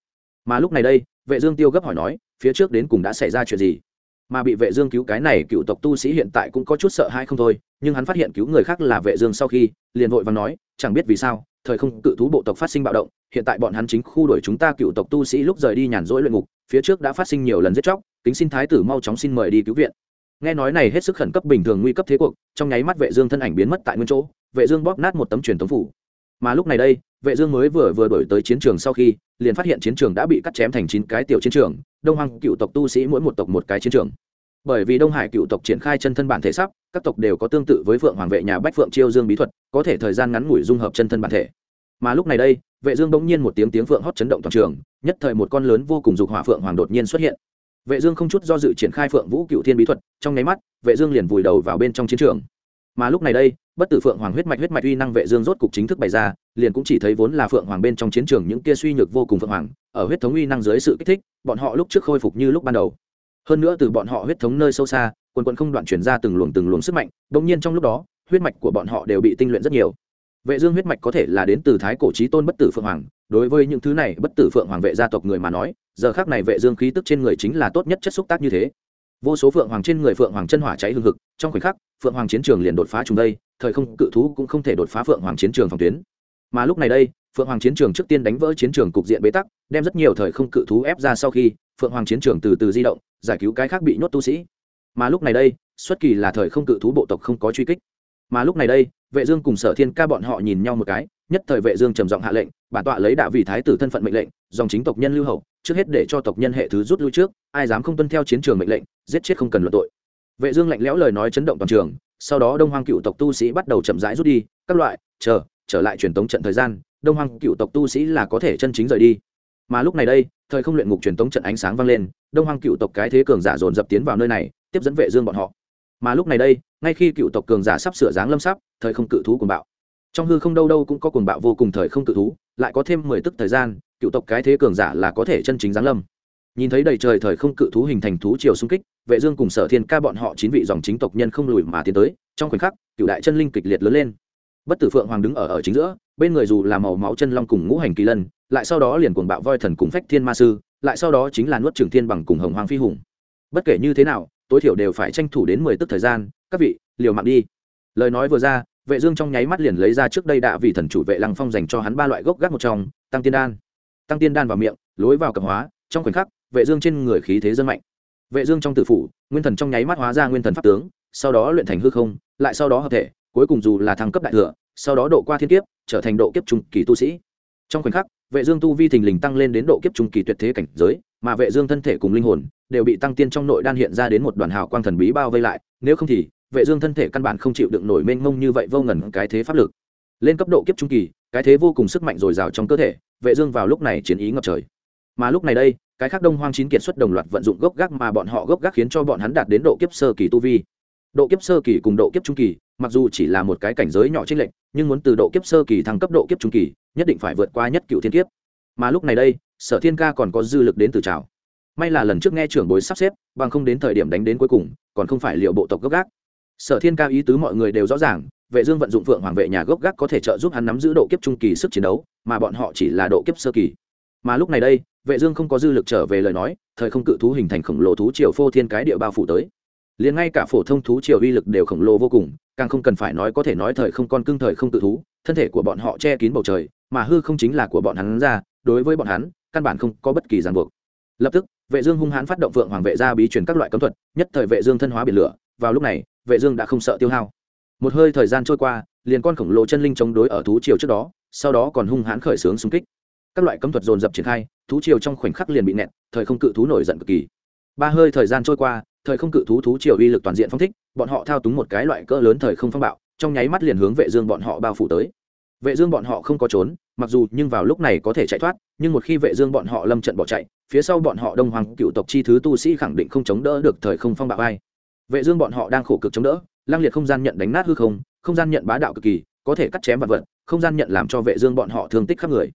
Speaker 1: Mà lúc này đây, vệ dương tiêu gấp hỏi nói, phía trước đến cùng đã xảy ra chuyện gì? Mà bị vệ dương cứu cái này cựu tộc tu sĩ hiện tại cũng có chút sợ hãi không thôi, nhưng hắn phát hiện cứu người khác là vệ dương sau khi, liền vội vàng nói, chẳng biết vì sao, thời không cự thú bộ tộc phát sinh bạo động, hiện tại bọn hắn chính khu đuổi chúng ta cựu tộc tu sĩ lúc rời đi nhàn rỗi luyện ngục, phía trước đã phát sinh nhiều lần giết chóc, kính xin thái tử mau chóng xin mời đi cứu viện nghe nói này hết sức khẩn cấp bình thường nguy cấp thế cuộc, trong nháy mắt vệ dương thân ảnh biến mất tại nguyên chỗ, vệ dương bóp nát một tấm truyền tống phủ. Mà lúc này đây, vệ dương mới vừa vừa đổi tới chiến trường sau khi, liền phát hiện chiến trường đã bị cắt chém thành chín cái tiểu chiến trường, đông hoàng cựu tộc tu sĩ mỗi một tộc một cái chiến trường. Bởi vì đông hải cựu tộc triển khai chân thân bản thể sắp, các tộc đều có tương tự với phượng hoàng vệ nhà bách phượng chiêu dương bí thuật, có thể thời gian ngắn ngủi dung hợp chân thân bản thể. Mà lúc này đây, vệ dương bỗng nhiên một tiếng tiếng phượng hót chấn động toàn trường, nhất thời một con lớn vô cùng dục hỏa phượng hoàng đột nhiên xuất hiện vệ dương không chút do dự triển khai phượng vũ cựu thiên bí thuật, trong nháy mắt, vệ dương liền vùi đầu vào bên trong chiến trường. Mà lúc này đây, bất tử phượng hoàng huyết mạch huyết mạch uy năng vệ dương rốt cục chính thức bày ra, liền cũng chỉ thấy vốn là phượng hoàng bên trong chiến trường những kia suy nhược vô cùng phượng hoàng, ở huyết thống uy năng dưới sự kích thích, bọn họ lúc trước khôi phục như lúc ban đầu. Hơn nữa từ bọn họ huyết thống nơi sâu xa, quần quần không đoạn chuyển ra từng luồng từng luồng sức mạnh, đột nhiên trong lúc đó, huyết mạch của bọn họ đều bị tinh luyện rất nhiều. Vệ dương huyết mạch có thể là đến từ thái cổ chí tôn bất tử phượng hoàng đối với những thứ này, bất tử phượng hoàng vệ gia tộc người mà nói, giờ khắc này vệ dương khí tức trên người chính là tốt nhất chất xúc tác như thế. Vô số phượng hoàng trên người phượng hoàng chân hỏa cháy hừng hực, trong khoảnh khắc, phượng hoàng chiến trường liền đột phá chúng đây, thời không cự thú cũng không thể đột phá phượng hoàng chiến trường phòng tuyến. Mà lúc này đây, phượng hoàng chiến trường trước tiên đánh vỡ chiến trường cục diện bế tắc, đem rất nhiều thời không cự thú ép ra sau khi, phượng hoàng chiến trường từ từ di động, giải cứu cái khác bị nhốt tu sĩ. Mà lúc này đây, xuất kỳ là thời không cự thú bộ tộc không có truy kích. Mà lúc này đây, vệ dương cùng sở thiên ca bọn họ nhìn nhau một cái nhất thời vệ dương trầm giọng hạ lệnh, bản tọa lấy đạo vị thái tử thân phận mệnh lệnh, dòng chính tộc nhân lưu hậu, trước hết để cho tộc nhân hệ thứ rút lui trước, ai dám không tuân theo chiến trường mệnh lệnh, giết chết không cần luận tội. Vệ dương lạnh lẽo lời nói chấn động toàn trường, sau đó đông hoang cựu tộc tu sĩ bắt đầu chậm rãi rút đi, các loại, chờ, trở lại truyền tống trận thời gian, đông hoang cựu tộc tu sĩ là có thể chân chính rời đi. Mà lúc này đây, thời không luyện ngục truyền tống trận ánh sáng vang lên, đông hoang cựu tộc cái thế cường giả dồn dập tiến vào nơi này, tiếp dẫn vệ dương bọn họ. Mà lúc này đây, ngay khi cựu tộc cường giả sắp sửa dáng lâm sắp, thời không cự thú cuồng bạo trong hư không đâu đâu cũng có cuồng bạo vô cùng thời không tự thú, lại có thêm mười tức thời gian, cựu tộc cái thế cường giả là có thể chân chính giáng lâm. Nhìn thấy đầy trời thời không cự thú hình thành thú chiều xung kích, vệ dương cùng sở thiên ca bọn họ chín vị dòng chính tộc nhân không lùi mà tiến tới, trong khoảnh khắc, cựu đại chân linh kịch liệt lớn lên. Bất tử phượng hoàng đứng ở ở chính giữa, bên người dù là màu máu chân long cùng ngũ hành kỳ lân, lại sau đó liền cuồng bạo voi thần cùng phách thiên ma sư, lại sau đó chính là nuốt trường thiên bằng cùng hồng hoàng phi hùng. Bất kể như thế nào, tối thiểu đều phải tranh thủ đến mười tức thời gian, các vị, liều mạng đi. Lời nói vừa ra vệ dương trong nháy mắt liền lấy ra trước đây đã vì thần chủ vệ lăng phong dành cho hắn ba loại gốc gác một trong, tăng tiên đan. Tăng tiên đan vào miệng, lối vào cẩm hóa, trong khoảnh khắc, vệ dương trên người khí thế dân mạnh. Vệ dương trong tử phủ, nguyên thần trong nháy mắt hóa ra nguyên thần pháp tướng, sau đó luyện thành hư không, lại sau đó hợp thể, cuối cùng dù là thăng cấp đại thừa, sau đó độ qua thiên kiếp, trở thành độ kiếp trung kỳ tu sĩ. Trong khoảnh khắc, vệ dương tu vi thình lình tăng lên đến độ kiếp trung kỳ tuyệt thế cảnh giới, mà vệ dương thân thể cùng linh hồn, đều bị tăng tiên trong nội đan hiện ra đến một đoàn hào quang thần bí bao vây lại, nếu không thì vệ dương thân thể căn bản không chịu đựng nổi mênh mông như vậy vô ngần cái thế pháp lực. Lên cấp độ kiếp trung kỳ, cái thế vô cùng sức mạnh dồi dào trong cơ thể, vệ dương vào lúc này chiến ý ngập trời. Mà lúc này đây, cái khác đông hoang chín kiệt xuất đồng loạt vận dụng gốc gác mà bọn họ gốc gác khiến cho bọn hắn đạt đến độ kiếp sơ kỳ tu vi. Độ kiếp sơ kỳ cùng độ kiếp trung kỳ, mặc dù chỉ là một cái cảnh giới nhỏ trên lệnh nhưng muốn từ độ kiếp sơ kỳ thăng cấp độ kiếp trung kỳ, nhất định phải vượt qua nhất cựu thiên kiếp. Mà lúc này đây, sở thiên ca còn có dư lực đến từ trào. May là lần trước nghe trưởng bối sắp xếp, bằng không đến thời điểm đánh đến cuối cùng, còn không phải liệu bộ tộc gốc gác sở thiên ca ý tứ mọi người đều rõ ràng, vệ dương vận dụng phượng hoàng vệ nhà gốc gác có thể trợ giúp hắn nắm giữ độ kiếp trung kỳ sức chiến đấu, mà bọn họ chỉ là độ kiếp sơ kỳ. Mà lúc này đây, vệ dương không có dư lực trở về lời nói, thời không cự thú hình thành khổng lồ thú triều phô thiên cái địa bao phủ tới. Liền ngay cả phổ thông thú triều uy lực đều khổng lồ vô cùng, càng không cần phải nói có thể nói thời không con cưng thời không cự thú, thân thể của bọn họ che kín bầu trời, mà hư không chính là của bọn hắn ra, đối với bọn hắn, căn bản không có bất kỳ ràng buộc. Lập tức, vệ dương hung hãn phát động vượng hoàng vệ gia bí truyền các loại cấm thuật, nhất thời vệ dương thân hóa biển lửa. Vào lúc này vệ dương đã không sợ tiêu hao. Một hơi thời gian trôi qua, liền con khổng lồ chân linh chống đối ở thú triều trước đó, sau đó còn hung hãn khởi sướng xung kích. Các loại cấm thuật dồn dập triển khai, thú triều trong khoảnh khắc liền bị nẹt, thời không cự thú nổi giận cực kỳ. Ba hơi thời gian trôi qua, thời không cự thú thú triều uy lực toàn diện phong thích, bọn họ thao túng một cái loại cỡ lớn thời không phong bạo, trong nháy mắt liền hướng vệ dương bọn họ bao phủ tới. Vệ dương bọn họ không có trốn, mặc dù nhưng vào lúc này có thể chạy thoát, nhưng một khi vệ dương bọn họ lâm trận bỏ chạy, phía sau bọn họ đông hoàng cựu tộc chi thứ tu sĩ khẳng định không chống đỡ được thời không phong bạo ai vệ dương bọn họ đang khổ cực chống đỡ lang liệt không gian nhận đánh nát hư không không gian nhận bá đạo cực kỳ, có thể cắt chém vật vật, không gian nhận làm cho vệ dương bọn họ thương tích khắp người.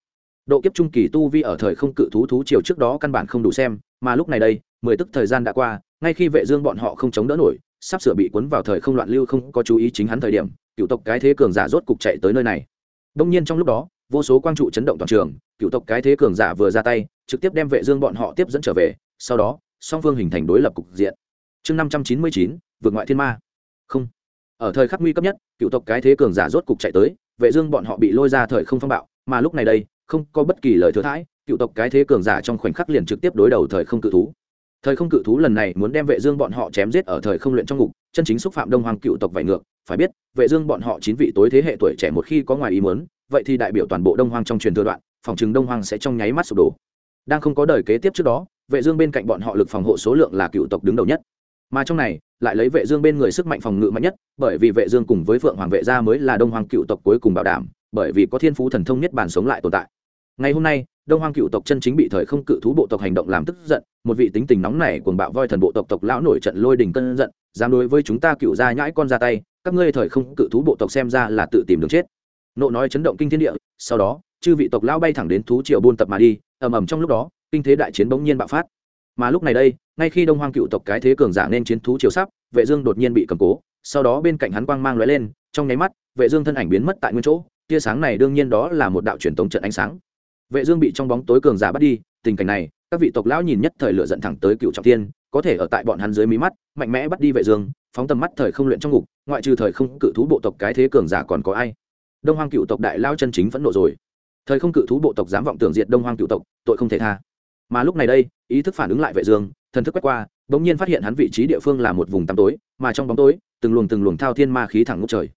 Speaker 1: Độ kiếp trung kỳ tu vi ở thời không cự thú thú chiều trước đó căn bản không đủ xem, mà lúc này đây, mười tức thời gian đã qua, ngay khi vệ dương bọn họ không chống đỡ nổi, sắp sửa bị cuốn vào thời không loạn lưu không có chú ý chính hắn thời điểm, cựu tộc cái thế cường giả rốt cục chạy tới nơi này. Đông nhiên trong lúc đó, vô số quang trụ chấn động toàn trường, cựu tộc cái thế cường giả vừa ra tay, trực tiếp đem vệ dương bọn họ tiếp dẫn trở về, sau đó, song phương hình thành đối lập cục diện chương năm trăm chín mươi chín, vượt ngoại thiên ma. Không. Ở thời khắc nguy cấp nhất, cựu tộc cái thế cường giả rốt cục chạy tới, vệ dương bọn họ bị lôi ra thời không phong bạo, mà lúc này đây, không có bất kỳ lời thừa thãi, cựu tộc cái thế cường giả trong khoảnh khắc liền trực tiếp đối đầu thời không cự thú. Thời không cự thú lần này muốn đem vệ dương bọn họ chém giết ở thời không luyện trong ngục, chân chính xúc phạm đông hoàng cựu tộc vậy ngược, phải biết, vệ dương bọn họ chín vị tối thế hệ tuổi trẻ một khi có ngoài ý muốn, vậy thì đại biểu toàn bộ đông hoàng trong truyền thừa đoạn, phòng trường đông hoàng sẽ trong nháy mắt sụp đổ. Đang không có đời kế tiếp trước đó, vệ dương bên cạnh bọn họ lực phòng hộ số lượng là cựu tộc đứng đầu nhất mà trong này, lại lấy vệ dương bên người sức mạnh phòng ngự mạnh nhất, bởi vì vệ dương cùng với phượng hoàng vệ gia mới là đông hoàng cựu tộc cuối cùng bảo đảm, bởi vì có thiên phú thần thông nhất bản sống lại tồn tại. Ngày hôm nay, đông hoàng cựu tộc chân chính bị thời không cự thú bộ tộc hành động làm tức giận, một vị tính tình nóng này cuồng bạo voi thần bộ tộc tộc lão nổi trận lôi đình cơn giận, dám đối với chúng ta cựu gia nhãi con ra tay, các ngươi thời không cự thú bộ tộc xem ra là tự tìm đường chết. Nộ nói chấn động kinh thiên địa, sau đó, chư vị tộc lão bay thẳng đến thú triều buôn tập mà đi, ầm ầm trong lúc đó, kinh thế đại chiến bỗng nhiên bạo phát mà lúc này đây, ngay khi đông hoang cựu tộc cái thế cường giả nên chiến thú chiều sắp, vệ dương đột nhiên bị cầm cố, sau đó bên cạnh hắn quang mang lóe lên, trong nháy mắt, vệ dương thân ảnh biến mất tại nguyên chỗ, tia sáng này đương nhiên đó là một đạo truyền tống trận ánh sáng. Vệ dương bị trong bóng tối cường giả bắt đi, tình cảnh này, các vị tộc lão nhìn nhất thời lửa giận thẳng tới cựu trọng thiên, có thể ở tại bọn hắn dưới mí mắt, mạnh mẽ bắt đi vệ dương, phóng tầm mắt thời không luyện trong ngục, ngoại trừ thời không cự thú bộ tộc cái thế cường giả còn có ai? Đông hoang cựu tộc đại lao chân chính phẫn nộ rồi. Thời không cự thú bộ tộc dám vọng tưởng diệt đông hoang cựu tộc, tội không thể tha mà lúc này đây, ý thức phản ứng lại vệ dương, thần thức quét qua, bỗng nhiên phát hiện hắn vị trí địa phương là một vùng tăm tối, mà trong bóng tối, từng luồng từng luồng thao thiên ma khí thẳng ngút trời.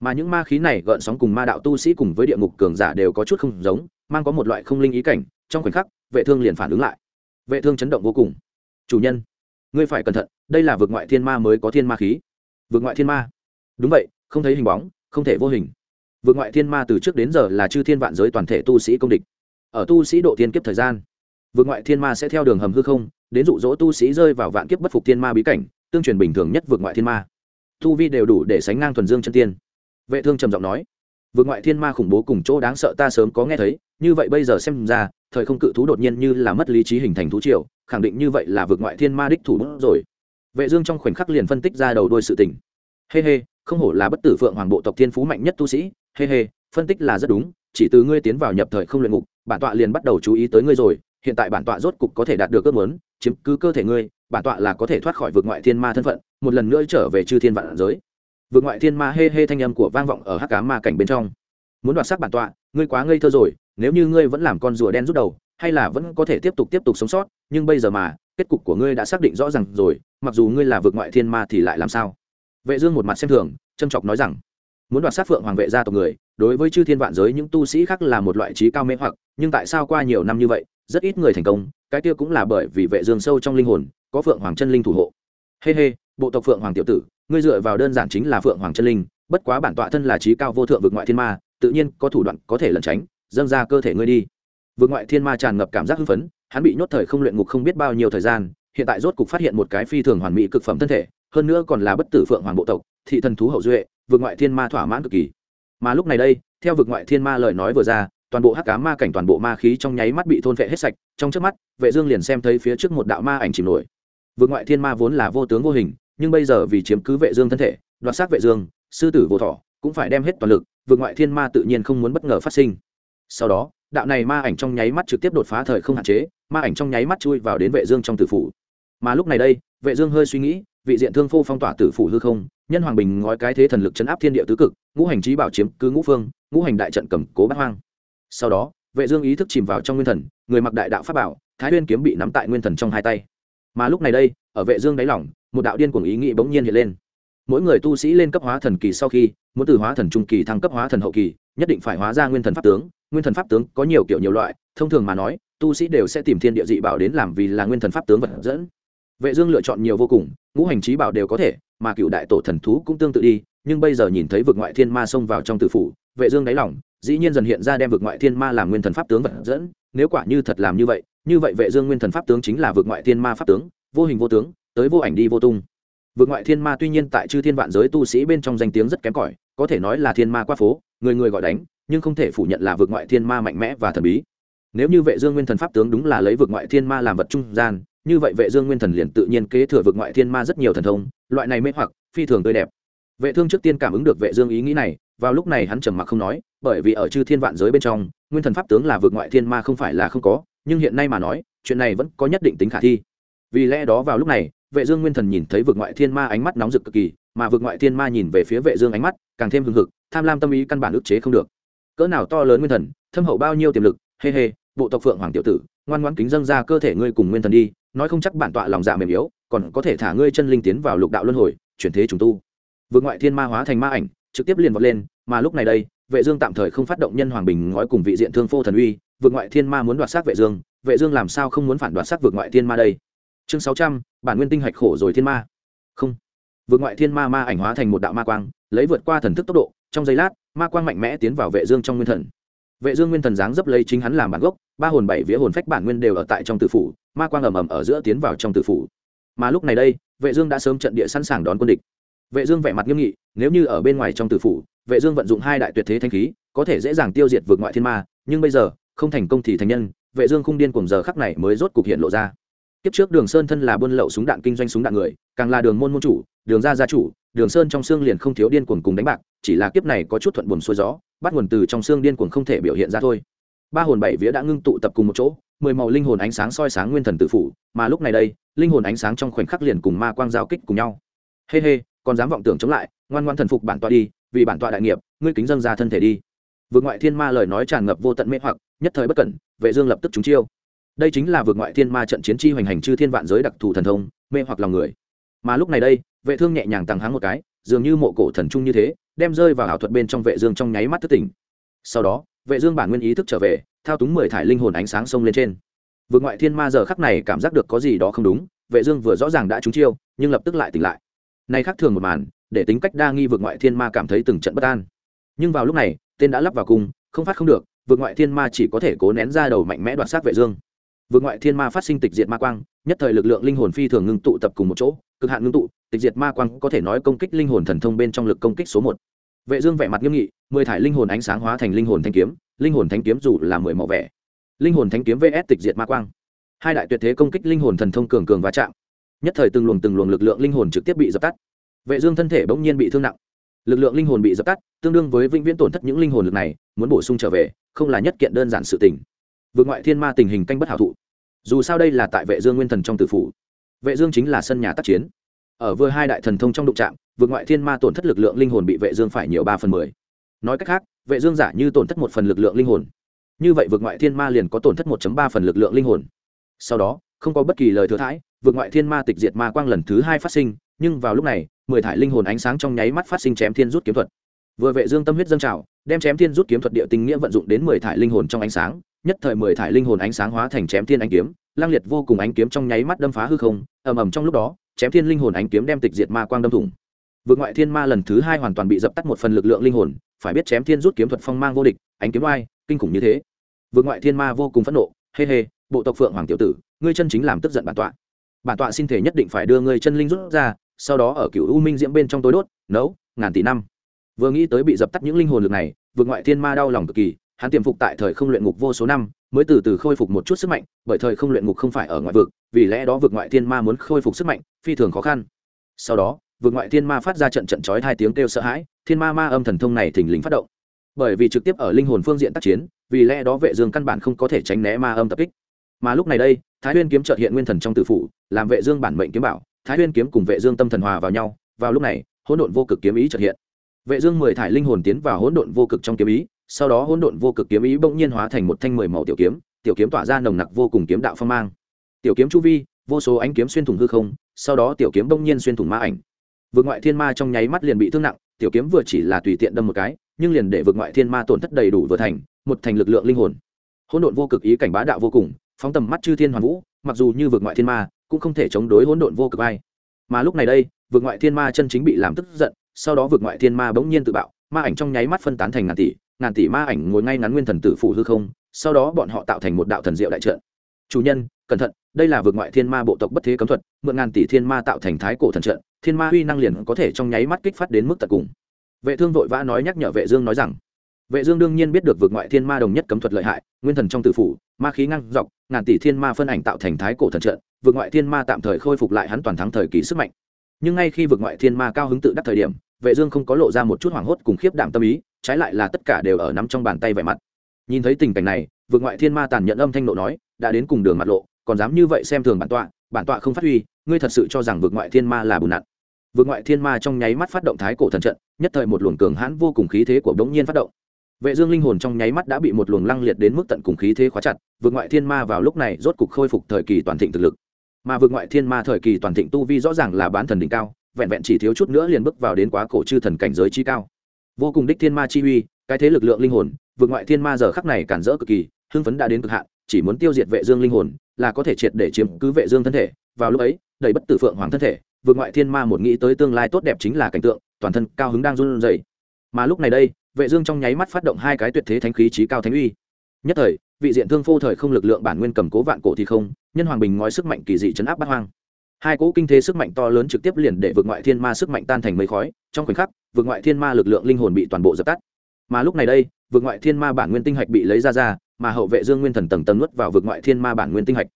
Speaker 1: Mà những ma khí này gợn sóng cùng ma đạo tu sĩ cùng với địa ngục cường giả đều có chút không giống, mang có một loại không linh ý cảnh, trong khoảnh khắc, vệ thương liền phản ứng lại. Vệ thương chấn động vô cùng. Chủ nhân, ngươi phải cẩn thận, đây là vực ngoại thiên ma mới có thiên ma khí. Vực ngoại thiên ma? Đúng vậy, không thấy hình bóng, không thể vô hình. Vực ngoại thiên ma từ trước đến giờ là chư thiên vạn giới toàn thể tu sĩ công địch. Ở tu sĩ độ thiên kiếp thời gian Vượt ngoại thiên ma sẽ theo đường hầm hư không, đến dụ dỗ tu sĩ rơi vào vạn kiếp bất phục thiên ma bí cảnh, tương truyền bình thường nhất vượt ngoại thiên ma. Tu vi đều đủ để sánh ngang thuần dương chân tiên. Vệ thương trầm giọng nói, vượt ngoại thiên ma khủng bố cùng chỗ đáng sợ ta sớm có nghe thấy, như vậy bây giờ xem ra, thời không cự thú đột nhiên như là mất lý trí hình thành thú triều, khẳng định như vậy là vượt ngoại thiên ma đích thủ bút rồi. Vệ dương trong khoảnh khắc liền phân tích ra đầu đuôi sự tình. Hê hê, không hổ là bất tử phượng hoàng bộ tộc thiên phú mạnh nhất tu sĩ. Hê hê, phân tích là rất đúng, chỉ từ ngươi tiến vào nhập thời không luyện ngục, bản tọa liền bắt đầu chú ý tới ngươi rồi hiện tại bản tọa rốt cục có thể đạt được ước muốn, chiếm cứ cơ thể ngươi, bản tọa là có thể thoát khỏi vực ngoại thiên ma thân phận, một lần nữa trở về chư thiên vạn giới. Vực ngoại thiên ma hê hê thanh âm của vang vọng ở hắc cá ma cảnh bên trong. Muốn đoạt xác bản tọa, ngươi quá ngây thơ rồi, nếu như ngươi vẫn làm con rùa đen rút đầu, hay là vẫn có thể tiếp tục tiếp tục sống sót, nhưng bây giờ mà, kết cục của ngươi đã xác định rõ ràng rồi, mặc dù ngươi là vực ngoại thiên ma thì lại làm sao? Vệ dương một mặt xem thường trâm trọc nói rằng, muốn đoạt sát phượng hoàng vệ gia tộc người, đối với chư thiên vạn giới những tu sĩ khác là một loại trí cao mê hoặc, nhưng tại sao qua nhiều năm như vậy rất ít người thành công, cái kia cũng là bởi vì vệ dương sâu trong linh hồn, có phượng hoàng chân linh thủ hộ. Hê hê, bộ tộc phượng hoàng tiểu tử, ngươi dựa vào đơn giản chính là phượng hoàng chân linh, bất quá bản tọa thân là trí cao vô thượng vực ngoại thiên ma, tự nhiên có thủ đoạn có thể lẩn tránh, dâng ra cơ thể ngươi đi. Vực ngoại thiên ma tràn ngập cảm giác hưng phấn, hắn bị nhốt thời không luyện ngục không biết bao nhiêu thời gian, hiện tại rốt cục phát hiện một cái phi thường hoàn mỹ cực phẩm thân thể, hơn nữa còn là bất tử phượng hoàng bộ tộc, thị thần thú hậu duệ, vực ngoại thiên ma thỏa mãn cực kỳ. Mà lúc này đây, theo vực ngoại thiên ma lời nói vừa ra toàn bộ hắc cá ma cảnh toàn bộ ma khí trong nháy mắt bị thôn vệ hết sạch, trong trước mắt, vệ dương liền xem thấy phía trước một đạo ma ảnh chìm nổi. Vực ngoại thiên ma vốn là vô tướng vô hình, nhưng bây giờ vì chiếm cứ vệ dương thân thể, đoạt xác vệ dương, sư tử vô thọ, cũng phải đem hết toàn lực, vực ngoại thiên ma tự nhiên không muốn bất ngờ phát sinh. Sau đó, đạo này ma ảnh trong nháy mắt trực tiếp đột phá thời không hạn chế, ma ảnh trong nháy mắt chui vào đến vệ dương trong tử phủ. Mà lúc này đây, vệ dương hơi suy nghĩ, vị diện thương phô phong tỏa tử phủ hư không, nhân hoàng bình ngói cái thế thần lực chấn áp thiên địa tứ cực, ngũ hành trí bảo chiếm cứ ngũ phương, ngũ hành đại trận cầm cố bát hoang sau đó, vệ dương ý thức chìm vào trong nguyên thần, người mặc đại đạo pháp bảo, thái nguyên kiếm bị nắm tại nguyên thần trong hai tay. Mà lúc này đây, ở vệ dương đáy lòng, một đạo điên cuồng ý nghĩ bỗng nhiên hiện lên. Mỗi người tu sĩ lên cấp hóa thần kỳ sau khi, muốn từ hóa thần trung kỳ thăng cấp hóa thần hậu kỳ, nhất định phải hóa ra nguyên thần pháp tướng. Nguyên thần pháp tướng có nhiều kiểu nhiều loại, thông thường mà nói, tu sĩ đều sẽ tìm thiên địa dị bảo đến làm vì là nguyên thần pháp tướng vật dẫn. Vệ dương lựa chọn nhiều vô cùng, ngũ hành trí bảo đều có thể, mà cựu đại tổ thần thú cũng tương tự đi, nhưng bây giờ nhìn thấy vực ngoại thiên ma xông vào trong tử phủ, vệ dương đáy lòng dĩ nhiên dần hiện ra đem vực ngoại thiên ma làm nguyên thần pháp tướng vật dẫn. Nếu quả như thật làm như vậy như vậy vệ dương nguyên thần pháp tướng chính là vực ngoại thiên ma pháp tướng, vô hình vô tướng, tới vô ảnh đi vô tung. Vực ngoại thiên ma tuy nhiên tại chư thiên vạn giới tu sĩ bên trong danh tiếng rất kém cỏi, có thể nói là thiên ma qua phố, người người gọi đánh, nhưng không thể phủ nhận là vực ngoại thiên ma mạnh mẽ và thần bí. Nếu như vệ dương nguyên thần pháp tướng đúng là lấy vực ngoại thiên ma làm vật trung gian, như vậy vệ dương nguyên thần liền tự nhiên kế thừa vực ngoại thiên ma rất nhiều thần thông, loại này mê hoặc, phi thường tươi đẹp. Vệ thương trước tiên cảm ứng được vệ dương ý nghĩ này vào lúc này hắn trầm mặc không nói, bởi vì ở chư thiên vạn giới bên trong, nguyên thần pháp tướng là vượt ngoại thiên ma không phải là không có, nhưng hiện nay mà nói, chuyện này vẫn có nhất định tính khả thi. Vì lẽ đó vào lúc này, vệ dương nguyên thần nhìn thấy vượt ngoại thiên ma ánh mắt nóng rực cực kỳ, mà vượt ngoại thiên ma nhìn về phía vệ dương ánh mắt càng thêm hưng hực, tham lam tâm ý căn bản ức chế không được. Cỡ nào to lớn nguyên thần, thâm hậu bao nhiêu tiềm lực hê hê bộ tộc phượng hoàng tiểu tử, ngoan ngoãn kính dâng ra cơ thể ngươi cùng nguyên thần đi, nói không chắc bản tọa lòng dạ mềm yếu, còn có thể thả ngươi chân linh tiến vào lục đạo luân hồi, chuyển thế trùng tu. Vượt ngoại thiên ma hóa thành ma ảnh, trực tiếp liền vọt lên mà lúc này đây vệ dương tạm thời không phát động nhân hoàng bình ngói cùng vị diện thương phô thần uy vượt ngoại thiên ma muốn đoạt xác vệ dương vệ dương làm sao không muốn phản đoạt xác vượt ngoại thiên ma đây? Chương 600, bản nguyên tinh hạch khổ rồi thiên ma. Không. Vượt ngoại thiên ma ma ảnh hóa thành một đạo ma quang lấy vượt qua thần thức tốc độ trong giây lát ma quang mạnh mẽ tiến vào vệ dương trong nguyên thần. Vệ dương nguyên thần dáng dấp lấy chính hắn làm bản gốc ba hồn bảy vía hồn phách bản nguyên đều ở tại trong tử phủ ma quang ầm ầm ở giữa tiến vào trong tử phủ. Mà lúc này đây vệ dương đã sớm trận địa sẵn sàng đón quân địch. Vệ dương vẻ mặt nghiêm nghị nếu như ở bên ngoài trong tử phủ vệ dương vận dụng hai đại tuyệt thế thanh khí có thể dễ dàng tiêu diệt vượt ngoại thiên ma nhưng bây giờ không thành công thì thành nhân vệ dương khung điên cuồng giờ khắc này mới rốt cục hiện lộ ra. Kiếp trước đường sơn thân là buôn lậu súng đạn kinh doanh súng đạn người càng là đường môn môn chủ đường gia gia chủ đường sơn trong xương liền không thiếu điên cuồng cùng đánh bạc chỉ là kiếp này có chút thuận buồn xuôi gió bắt nguồn từ trong xương điên cuồng không thể biểu hiện ra thôi. Ba hồn bảy vía đã ngưng tụ tập cùng một chỗ mười màu linh hồn ánh sáng soi sáng nguyên thần tự phủ mà lúc này đây linh hồn ánh sáng trong khoảnh khắc liền cùng ma quang giao kích cùng nhau. Hê、hey、hê、hey, còn dám vọng tưởng chống lại ngoan ngoan thần phục bản tọa đi vì bản tọa đại nghiệp, ngươi kính dân ra thân thể đi. Vượt ngoại thiên ma lời nói tràn ngập vô tận mê hoặc, nhất thời bất cẩn, vệ dương lập tức trúng chiêu. Đây chính là vượt ngoại thiên ma trận chiến chi hoành hành chư thiên vạn giới đặc thù thần thông, mê hoặc lòng người. Mà lúc này đây, vệ thương nhẹ nhàng tăng háng một cái, dường như mộ cổ thần trung như thế, đem rơi vào ảo thuật bên trong vệ dương trong nháy mắt thức tỉnh. Sau đó, vệ dương bản nguyên ý thức trở về, thao túng mười thải linh hồn ánh sáng sông lên trên. Vượt ngoại thiên ma giờ khắc này cảm giác được có gì đó không đúng, vệ dương vừa rõ ràng đã trúng chiêu, nhưng lập tức lại tỉnh lại này khác thường một màn, để tính cách đa nghi vượt ngoại thiên ma cảm thấy từng trận bất an. Nhưng vào lúc này, tên đã lắp vào cung, không phát không được vượt ngoại thiên ma chỉ có thể cố nén ra đầu mạnh mẽ đoạt sát vệ dương. Vượt ngoại thiên ma phát sinh tịch diệt ma quang, nhất thời lực lượng linh hồn phi thường ngưng tụ tập cùng một chỗ, cực hạn ngưng tụ, tịch diệt ma quang có thể nói công kích linh hồn thần thông bên trong lực công kích số một. Vệ dương vẻ mặt nghiêm nghị, mười thải linh hồn ánh sáng hóa thành linh hồn thanh kiếm, linh hồn thanh kiếm dù là mười màu vẻ. Linh hồn thanh kiếm vs tịch diệt ma quang. Hai đại tuyệt thế công kích linh hồn thần thông cường cường va chạm nhất thời từng luồng từng luồng lực lượng linh hồn trực tiếp bị dập tắt. Vệ dương thân thể bỗng nhiên bị thương nặng. Lực lượng linh hồn bị dập tắt, tương đương với vĩnh viễn tổn thất những linh hồn lực này, muốn bổ sung trở về, không là nhất kiện đơn giản sự tình. Vượt ngoại thiên ma tình hình canh bất hảo thụ. Dù sao đây là tại vệ dương nguyên thần trong tử phủ. Vệ dương chính là sân nhà tác chiến. Ở vừa hai đại thần thông trong đụng chạm, vượt ngoại thiên ma tổn thất lực lượng linh hồn bị vệ dương phải nhiều ba phần mười. Nói cách khác, vệ dương giả như tổn thất một phần lực lượng linh hồn. Như vậy vượt ngoại thiên ma liền có tổn thất 1 ba phần lực lượng linh hồn. Sau đó, không có bất kỳ lời thừa thãi vượt ngoại thiên ma tịch diệt ma quang lần thứ hai phát sinh, nhưng vào lúc này, mười thải linh hồn ánh sáng trong nháy mắt phát sinh chém thiên rút kiếm thuật. Vừa vệ dương tâm huyết dâng trào, đem chém thiên rút kiếm thuật địa tinh nghĩa vận dụng đến mười thải linh hồn trong ánh sáng, nhất thời mười thải linh hồn ánh sáng hóa thành chém thiên ánh kiếm, lang liệt vô cùng ánh kiếm trong nháy mắt đâm phá hư không, ầm ầm trong lúc đó, chém thiên linh hồn ánh kiếm đem tịch diệt ma quang đâm thủng. Vượt ngoại thiên ma lần thứ hai hoàn toàn bị dập tắt một phần lực lượng linh hồn, phải biết chém thiên rút kiếm thuật phong mang vô địch, ánh kiếm oai, kinh khủng như thế. Vượt ngoại thiên ma vô cùng phẫn nộ, hê hê, bộ tộc phượng hoàng tiểu tử, ngươi chân chính làm tức giận bản tọa bản tọa xin thể nhất định phải đưa ngươi chân linh rút ra, sau đó ở cựu u minh diễm bên trong tối đốt, nấu, ngàn tỷ năm. Vừa nghĩ tới bị dập tắt những linh hồn lực này, vượt ngoại thiên ma đau lòng cực kỳ, hắn tiềm phục tại thời không luyện ngục vô số năm, mới từ từ khôi phục một chút sức mạnh, bởi thời không luyện ngục không phải ở ngoại vực, vì lẽ đó vượt ngoại thiên ma muốn khôi phục sức mạnh, phi thường khó khăn. Sau đó, vượt ngoại thiên ma phát ra trận trận chói hai tiếng kêu sợ hãi, thiên ma ma âm thần thông này thình lình phát động. Bởi vì trực tiếp ở linh hồn phương diện tác chiến, vì lẽ đó vệ dương căn bản không có thể tránh né ma âm tập kích mà lúc này đây, thái huyên kiếm chợt hiện nguyên thần trong tử phủ, làm vệ dương bản mệnh kiếm bảo. Thái huyên kiếm cùng vệ dương tâm thần hòa vào nhau. Vào lúc này, hỗn độn vô cực kiếm ý chợt hiện. Vệ dương mười thải linh hồn tiến vào hỗn độn vô cực trong kiếm ý, sau đó hỗn độn vô cực kiếm ý bỗng nhiên hóa thành một thanh mười màu tiểu kiếm tiểu kiếm tỏa ra nồng nặc vô cùng kiếm đạo phong mang. Tiểu kiếm chu vi, vô số ánh kiếm xuyên thủng hư không, sau đó tiểu kiếm bỗng nhiên xuyên thủng ma ảnh. Vượt ngoại thiên ma trong nháy mắt liền bị thương nặng, tiểu kiếm vừa chỉ là tùy tiện đâm một cái, nhưng liền để vượt ngoại thiên ma tổn thất đầy đủ vừa thành, một thành lực lượng linh hồn. Hỗn độn vô cực ý cảnh bá đạo vô cùng phóng tầm mắt chư thiên hoàn vũ, mặc dù như vượt ngoại thiên ma, cũng không thể chống đối hỗn độn vô cực ai. Mà lúc này đây vượt ngoại thiên ma chân chính bị làm tức giận, sau đó vượt ngoại thiên ma bỗng nhiên tự bạo, ma ảnh trong nháy mắt phân tán thành ngàn tỷ ngàn tỷ ma ảnh ngồi ngay ngắn nguyên thần tử phủ hư không, sau đó bọn họ tạo thành một đạo thần diệu đại trận. Chủ nhân, cẩn thận, đây là vượt ngoại thiên ma bộ tộc bất thế cấm thuật, mượn ngàn tỷ thiên ma tạo thành thái cổ thần trận, thiên ma huy năng liền có thể trong nháy mắt kích phát đến mức tận cùng. Vệ thương vội vã nói nhắc nhở vệ dương nói rằng, vệ dương đương nhiên biết được vượt ngoại thiên ma đồng nhất cấm thuật lợi hại, nguyên thần trong tử phủ ma khí ngăn dọc, ngàn tỷ thiên ma phân ảnh tạo thành thái cổ thần trận vượt ngoại thiên ma tạm thời khôi phục lại hắn toàn thắng thời kỳ sức mạnh. Nhưng ngay khi vượt ngoại thiên ma cao hứng tự đắc thời điểm, vệ dương không có lộ ra một chút hoảng hốt cùng khiếp đảm tâm ý, trái lại là tất cả đều ở nắm trong bàn tay vẻ mặt. Nhìn thấy tình cảnh này vượt ngoại thiên ma tàn nhẫn âm thanh nộ nói, đã đến cùng đường mặt lộ, còn dám như vậy xem thường bản tọa bản tọa không phát huy, ngươi thật sự cho rằng vượt ngoại thiên ma là bùn nặn. Vượt ngoại thiên ma trong nháy mắt phát động thái cổ thần trận, nhất thời một luồng cường hãn vô cùng khí thế của đống nhiên phát động vệ dương linh hồn trong nháy mắt đã bị một luồng lăng liệt đến mức tận cùng khí thế khóa chặt, vượt ngoại thiên ma vào lúc này rốt cục khôi phục thời kỳ toàn thịnh thực lực. Mà vượt ngoại thiên ma thời kỳ toàn thịnh tu vi rõ ràng là bán thần đỉnh cao, vẹn vẹn chỉ thiếu chút nữa liền bước vào đến quá cổ chư thần cảnh giới chi cao. Vô cùng đích thiên ma chi uy, cái thế lực lượng linh hồn, vượt ngoại thiên ma giờ khắc này cản rỡ cực kỳ, hưng phấn đã đến cực hạn, chỉ muốn tiêu diệt vệ dương linh hồn, là có thể triệt để chiếm cứ vệ dương thân thể. Vào lúc ấy, đầy bất tử phượng hoàng thân thể, vượt ngoại thiên ma một nghĩ tới tương lai tốt đẹp chính là cảnh tượng, toàn thân cao hứng đang run rẩy. Mà lúc này đây vệ dương trong nháy mắt phát động hai cái tuyệt thế thánh khí trí cao thánh uy. Nhất thời, vị diện thương phô thời không lực lượng bản nguyên cầm cố vạn cổ thì không, nhân hoàng bình ngói sức mạnh kỳ dị chấn áp bát hoang. Hai cỗ kinh thế sức mạnh to lớn trực tiếp liền để vượt ngoại thiên ma sức mạnh tan thành mây khói, trong khoảnh khắc vượt ngoại thiên ma lực lượng linh hồn bị toàn bộ dập tắt. Mà lúc này đây vượt ngoại thiên ma bản nguyên tinh hạch bị lấy ra ra, mà hậu vệ dương nguyên thần tầng tầng nuốt vào vượt ngoại thiên ma bản nguyên tinh hạch.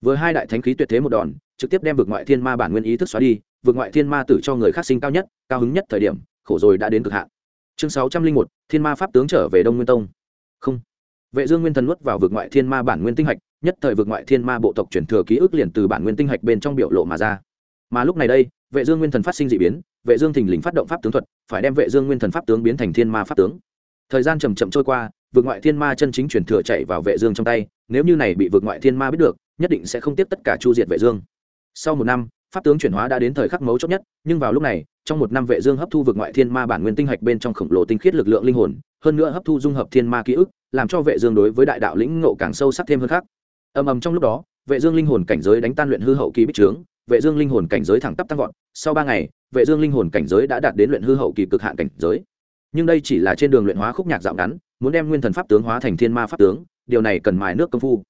Speaker 1: Với hai đại thánh khí tuyệt thế một đòn, trực tiếp đem vượt ngoại thiên ma bản nguyên ý thức xóa đi vượt ngoại thiên ma tử cho người khác sinh cao nhất, cao hứng nhất thời điểm, khổ rồi đã đến cực hạn chương sáu trăm linh một, thiên ma pháp tướng trở về đông nguyên tông. Không. Vệ dương nguyên thần nuốt vào vượt ngoại thiên ma bản nguyên tinh hạch, nhất thời vượt ngoại thiên ma bộ tộc chuyển thừa ký ức liền từ bản nguyên tinh hạch bên trong biểu lộ mà ra. Mà lúc này đây, vệ dương nguyên thần phát sinh dị biến, vệ dương thình lình phát động pháp tướng thuật, phải đem vệ dương nguyên thần pháp tướng biến thành thiên ma pháp tướng. Thời gian chậm chậm trôi qua vượt ngoại thiên ma chân chính chuyển thừa chạy vào vệ dương trong tay, nếu như này bị vượt ngoại thiên ma biết được, nhất định sẽ không tiếp tất cả chu diệt vệ dương. Sau một năm pháp tướng chuyển hóa đã đến thời khắc mấu chốt nhất, nhưng vào lúc này, trong một năm vệ dương hấp thu vực ngoại thiên ma bản nguyên tinh hạch bên trong khổng lồ tinh khiết lực lượng linh hồn, hơn nữa hấp thu dung hợp thiên ma ký ức, làm cho vệ dương đối với đại đạo lĩnh ngộ càng sâu sắc thêm hơn khác. Ầm ầm trong lúc đó, vệ dương linh hồn cảnh giới đánh tan luyện hư hậu kỳ bích trướng, vệ dương linh hồn cảnh giới thẳng tắp tăng vọt, sau ba ngày, vệ dương linh hồn cảnh giới đã đạt đến luyện hư hậu kỳ cực hạn cảnh giới. Nhưng đây chỉ là trên đường luyện hóa khúc nhạc dạo ngắn, muốn đem nguyên thần pháp tướng hóa thành thiên ma pháp tướng, điều này cần mài nước công phu.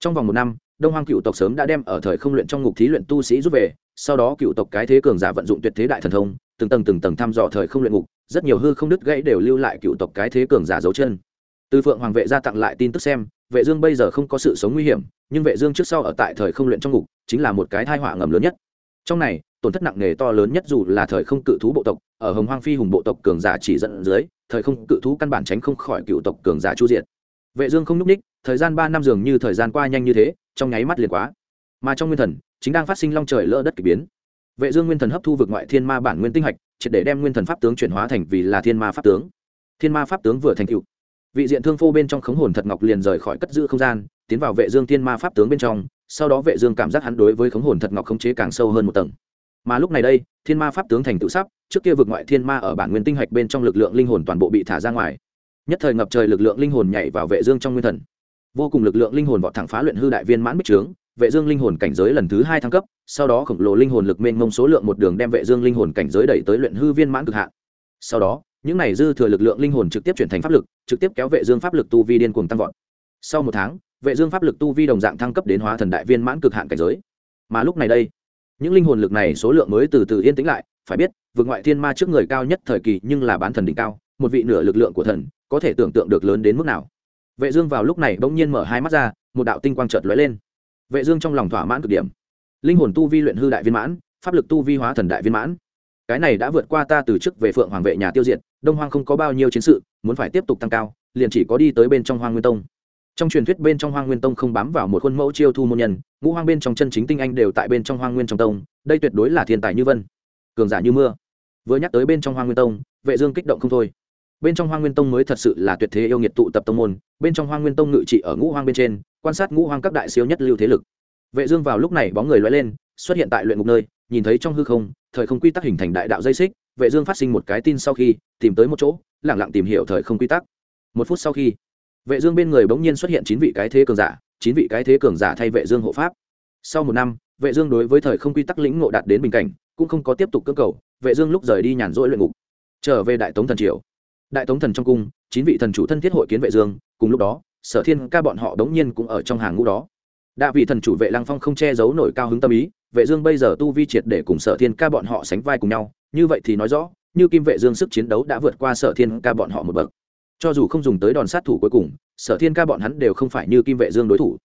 Speaker 1: Trong vòng một năm đông hoang cựu tộc sớm đã đem ở thời không luyện trong ngục thí luyện tu sĩ rút về, sau đó cựu tộc cái thế cường giả vận dụng tuyệt thế đại thần thông, từng tầng từng tầng thăm dò thời không luyện ngục, rất nhiều hư không đứt gãy đều lưu lại cựu tộc cái thế cường giả dấu chân. Từ phượng hoàng vệ ra tặng lại tin tức xem, vệ dương bây giờ không có sự sống nguy hiểm, nhưng vệ dương trước sau ở tại thời không luyện trong ngục, chính là một cái tai họa ngầm lớn nhất. Trong này, tổn thất nặng nề to lớn nhất dù là thời không cự thú bộ tộc, ở hồng hoang phi hùng bộ tộc cường giả chỉ dẫn dưới, thời không cự thú căn bản tránh không khỏi cựu tộc cường giả chu diệt vệ dương không núp ních thời gian ba năm dường như thời gian qua nhanh như thế trong nháy mắt liền quá. Mà trong nguyên thần chính đang phát sinh long trời lỡ đất kỳ biến. Vệ dương nguyên thần hấp thu vực ngoại thiên ma bản nguyên tinh hạch triệt để đem nguyên thần pháp tướng chuyển hóa thành vì là thiên ma pháp tướng. Thiên ma pháp tướng vừa thành tựu, vị diện thương phô bên trong khống hồn thật ngọc liền rời khỏi cất giữ không gian tiến vào vệ dương thiên ma pháp tướng bên trong sau đó vệ dương cảm giác hắn đối với khống hồn thật ngọc khống chế càng sâu hơn một tầng. Mà lúc này đây thiên ma pháp tướng thành tựu sắp trước kia vực ngoại thiên ma ở bản nguyên tinh hạch bên trong lực lượng linh hồn toàn bộ bị thả ra ngoài nhất thời ngập trời lực lượng linh hồn nhảy vào vệ dương trong nguyên thần. Vô cùng lực lượng linh hồn vọt thẳng phá luyện hư đại viên mãn bích trướng, vệ dương linh hồn cảnh giới lần thứ hai thăng cấp, sau đó khổng lồ linh hồn lực mênh mông số lượng một đường đem vệ dương linh hồn cảnh giới đẩy tới luyện hư viên mãn cực hạn. Sau đó, những này dư thừa lực lượng linh hồn trực tiếp chuyển thành pháp lực, trực tiếp kéo vệ dương pháp lực tu vi điên cuồng tăng vọt. Sau một tháng, vệ dương pháp lực tu vi đồng dạng thăng cấp đến hóa thần đại viên mãn cực hạn cảnh giới. Mà lúc này đây, những linh hồn lực này số lượng mới từ từ yên tĩnh lại, phải biết vượt ngoại thiên ma trước người cao nhất thời kỳ nhưng là bán thần đỉnh cao, một vị nửa lực lượng của thần có thể tưởng tượng được lớn đến mức nào. Vệ dương vào lúc này bỗng nhiên mở hai mắt ra, một đạo tinh quang chợt lóe lên. Vệ dương trong lòng thỏa mãn cực điểm. Linh hồn tu vi luyện hư đại viên mãn, pháp lực tu vi hóa thần đại viên mãn. Cái này đã vượt qua ta từ chức về phượng hoàng vệ nhà tiêu diệt, đông hoang không có bao nhiêu chiến sự, muốn phải tiếp tục tăng cao, liền chỉ có đi tới bên trong hoang nguyên tông. Trong truyền thuyết bên trong hoang nguyên tông không bám vào một khuôn mẫu chiêu thu môn nhân, ngũ hoang bên trong chân chính tinh anh đều tại bên trong hoang nguyên trong tông, đây tuyệt đối là thiên tài như vân, cường giả như mưa. Vừa nhắc tới bên trong hoang nguyên tông, vệ dương kích động không thôi bên trong hoang nguyên tông mới thật sự là tuyệt thế yêu nghiệt tụ tập tông môn, bên trong hoang nguyên tông ngự trị ở ngũ hoang bên trên, quan sát ngũ hoang các đại siêu nhất lưu thế lực. Vệ dương vào lúc này bóng người lóe lên, xuất hiện tại luyện ngục nơi, nhìn thấy trong hư không, thời không quy tắc hình thành đại đạo dây xích, vệ dương phát sinh một cái tin sau khi, tìm tới một chỗ, lặng lặng tìm hiểu thời không quy tắc. Một phút sau khi, vệ dương bên người bỗng nhiên xuất hiện chín vị cái thế cường giả, chín vị cái thế cường giả thay vệ dương hộ pháp. Sau một năm, vệ dương đối với thời không quy tắc lĩnh ngộ đạt đến bình cảnh, cũng không có tiếp tục cưỡng cầu, vệ dương lúc rời đi nhàn rỗi luyện ngục. Trở về đại tống thần triều đại tống thần trong cung, chín vị thần chủ thân thiết hội kiến vệ dương, cùng lúc đó, sở thiên ca bọn họ đống nhiên cũng ở trong hàng ngũ đó. Đa vị thần chủ vệ lăng phong không che giấu nổi cao hứng tâm ý, vệ dương bây giờ tu vi triệt để cùng sở thiên ca bọn họ sánh vai cùng nhau, như vậy thì nói rõ, như kim vệ dương sức chiến đấu đã vượt qua sở thiên ca bọn họ một bậc. Cho dù không dùng tới đòn sát thủ cuối cùng, sở thiên ca bọn hắn đều không phải như kim vệ dương đối thủ.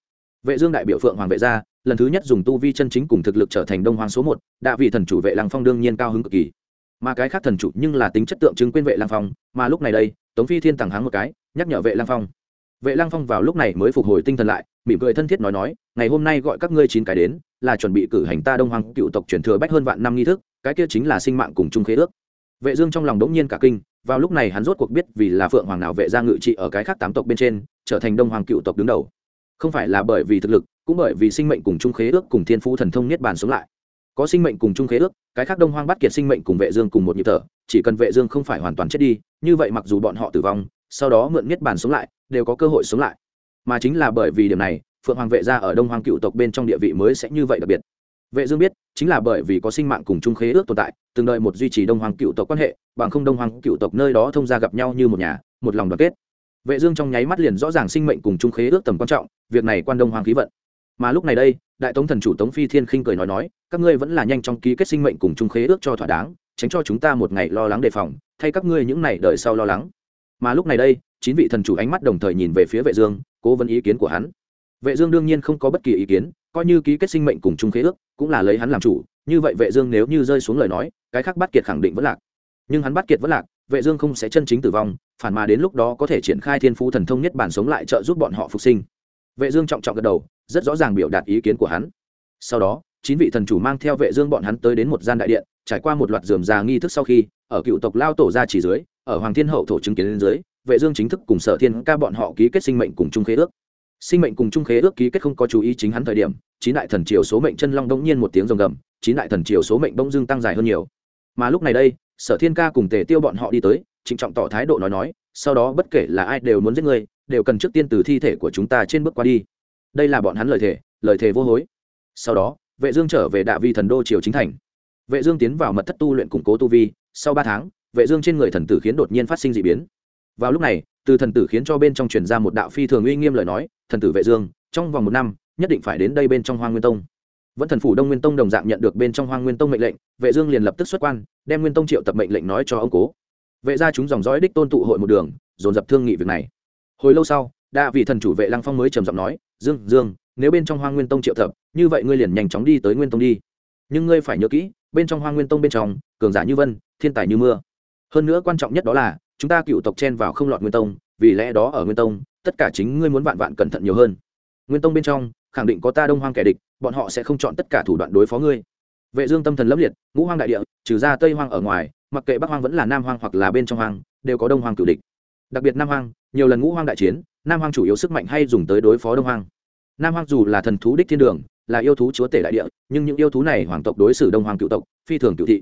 Speaker 1: Vệ dương đại biểu phượng hoàng vệ gia, lần thứ nhất dùng tu vi chân chính cùng thực lực trở thành đông hoàng số một, đa vị thần chủ vệ lăng phong đương nhiên cao hứng cực kỳ mà cái khác thần chủ nhưng là tính chất tượng trưng quên vệ lang phong, mà lúc này đây, tống phi thiên tặng háng một cái, nhắc nhở vệ lang phong. Vệ lang phong vào lúc này mới phục hồi tinh thần lại, mỉm cười thân thiết nói nói, ngày hôm nay gọi các ngươi chín cái đến, là chuẩn bị cử hành ta đông hoàng cựu tộc truyền thừa bách hơn vạn năm nghi thức, cái kia chính là sinh mạng cùng chung khế ước. Vệ dương trong lòng đống nhiên cả kinh, vào lúc này hắn rốt cuộc biết vì là phượng hoàng nào vệ gia ngự trị ở cái khác tám tộc bên trên, trở thành đông hoàng cựu tộc đứng đầu. Không phải là bởi vì thực lực, cũng bởi vì sinh mệnh cùng chung khế ước cùng thiên phú thần thông niết bàn sống lại có sinh mệnh cùng chung khế ước, cái khác đông hoang bắt kiệt sinh mệnh cùng vệ dương cùng một nhịp thở, chỉ cần vệ dương không phải hoàn toàn chết đi, như vậy mặc dù bọn họ tử vong, sau đó mượn miết bàn sống lại, đều có cơ hội sống lại. Mà chính là bởi vì điểm này, phượng hoàng vệ gia ở đông hoang cựu tộc bên trong địa vị mới sẽ như vậy đặc biệt. Vệ dương biết, chính là bởi vì có sinh mạng cùng chung khế ước tồn tại, từng đợi một duy trì đông hoang cựu tộc quan hệ, bằng không đông hoang cựu tộc nơi đó thông gia gặp nhau như một nhà, một lòng đoàn kết. Vệ dương trong nháy mắt liền rõ ràng sinh mệnh cùng chung khế ước tầm quan trọng, việc này quan đông hoang khí vận. Mà lúc này đây đại tống thần chủ tống phi thiên khinh cười nói nói, các ngươi vẫn là nhanh chóng ký kết sinh mệnh cùng trung khế ước cho thỏa đáng, tránh cho chúng ta một ngày lo lắng đề phòng, thay các ngươi những ngày đợi sau lo lắng. Mà lúc này đây, chín vị thần chủ ánh mắt đồng thời nhìn về phía vệ dương, cố vấn ý kiến của hắn. Vệ dương đương nhiên không có bất kỳ ý kiến, coi như ký kết sinh mệnh cùng chung khế ước, cũng là lấy hắn làm chủ, như vậy vệ dương nếu như rơi xuống lời nói, cái khác bắt kiệt khẳng định vẫn lạc. Nhưng hắn bắt kiệt vẫn lạc, vệ dương không sẽ chân chính tử vong, phản mà đến lúc đó có thể triển khai thiên phú thần thông nhất bản sống lại trợ giúp bọn họ phục sinh vệ dương trọng trọng gật đầu, rất rõ ràng biểu đạt ý kiến của hắn. Sau đó, chín vị thần chủ mang theo vệ dương bọn hắn tới đến một gian đại điện, trải qua một loạt dườm già nghi thức sau khi, ở cựu tộc lao tổ gia chỉ dưới, ở hoàng thiên hậu thổ chứng kiến lên dưới, vệ dương chính thức cùng sở thiên ca bọn họ ký kết sinh mệnh cùng chung khế ước. Sinh mệnh cùng chung khế ước ký kết không có chú ý chính hắn thời điểm, chín đại thần triều số mệnh chân long đống nhiên một tiếng rồng gầm, chín đại thần triều số mệnh bỗng dưng tăng dài hơn nhiều. Mà lúc này đây, sở thiên ca cùng tề tiêu bọn họ đi tới, trịnh trọng tỏ thái độ nói nói, sau đó bất kể là ai đều muốn giết người đều cần trước tiên từ thi thể của chúng ta trên bước qua đi. Đây là bọn hắn lời thề lời thề vô hối. Sau đó, vệ dương trở về đạ vi thần đô triều chính thành. Vệ dương tiến vào mật thất tu luyện củng cố tu vi, sau ba tháng, vệ dương trên người thần tử khiến đột nhiên phát sinh dị biến. Vào lúc này, từ thần tử khiến cho bên trong truyền ra một đạo phi thường uy nghiêm lời nói, thần tử vệ dương, trong vòng một năm, nhất định phải đến đây bên trong hoang nguyên tông. Vẫn thần phủ đông nguyên tông đồng dạng nhận được bên trong hoang nguyên tông mệnh lệnh, vệ dương liền lập tức xuất quan, đem nguyên tông triệu tập mệnh lệnh nói cho ông cố. Vệ gia chúng dòng dõi đích tôn tụ hội một đường, dồn dập thương nghị việc này hồi lâu sau, đa vị thần chủ vệ lăng phong mới trầm giọng nói, dương dương, nếu bên trong hoang nguyên tông triệu thập như vậy ngươi liền nhanh chóng đi tới nguyên tông đi. Nhưng ngươi phải nhớ kỹ, bên trong hoang nguyên tông bên trong, cường giả như vân, thiên tài như mưa. Hơn nữa quan trọng nhất đó là, chúng ta cựu tộc chen vào không lọt nguyên tông, vì lẽ đó ở nguyên tông, tất cả chính ngươi muốn vạn vạn cẩn thận nhiều hơn. Nguyên tông bên trong, khẳng định có ta đông hoang kẻ địch, bọn họ sẽ không chọn tất cả thủ đoạn đối phó ngươi. Vệ dương tâm thần lấp liệt, ngũ hoang đại địa, trừ ra tây hoang ở ngoài, mặc kệ bắc hoang vẫn là nam hoang hoặc là bên trong hoang, đều có đông hoang cửu địch. Đặc biệt nam hoang nhiều lần ngũ hoang đại chiến, nam hoang chủ yếu sức mạnh hay dùng tới đối phó đông hoang. Nam hoang dù là thần thú đích thiên đường, là yêu thú chúa tể đại địa, nhưng những yêu thú này hoàng tộc đối xử đông hoàng cựu tộc, phi thường cựu thị.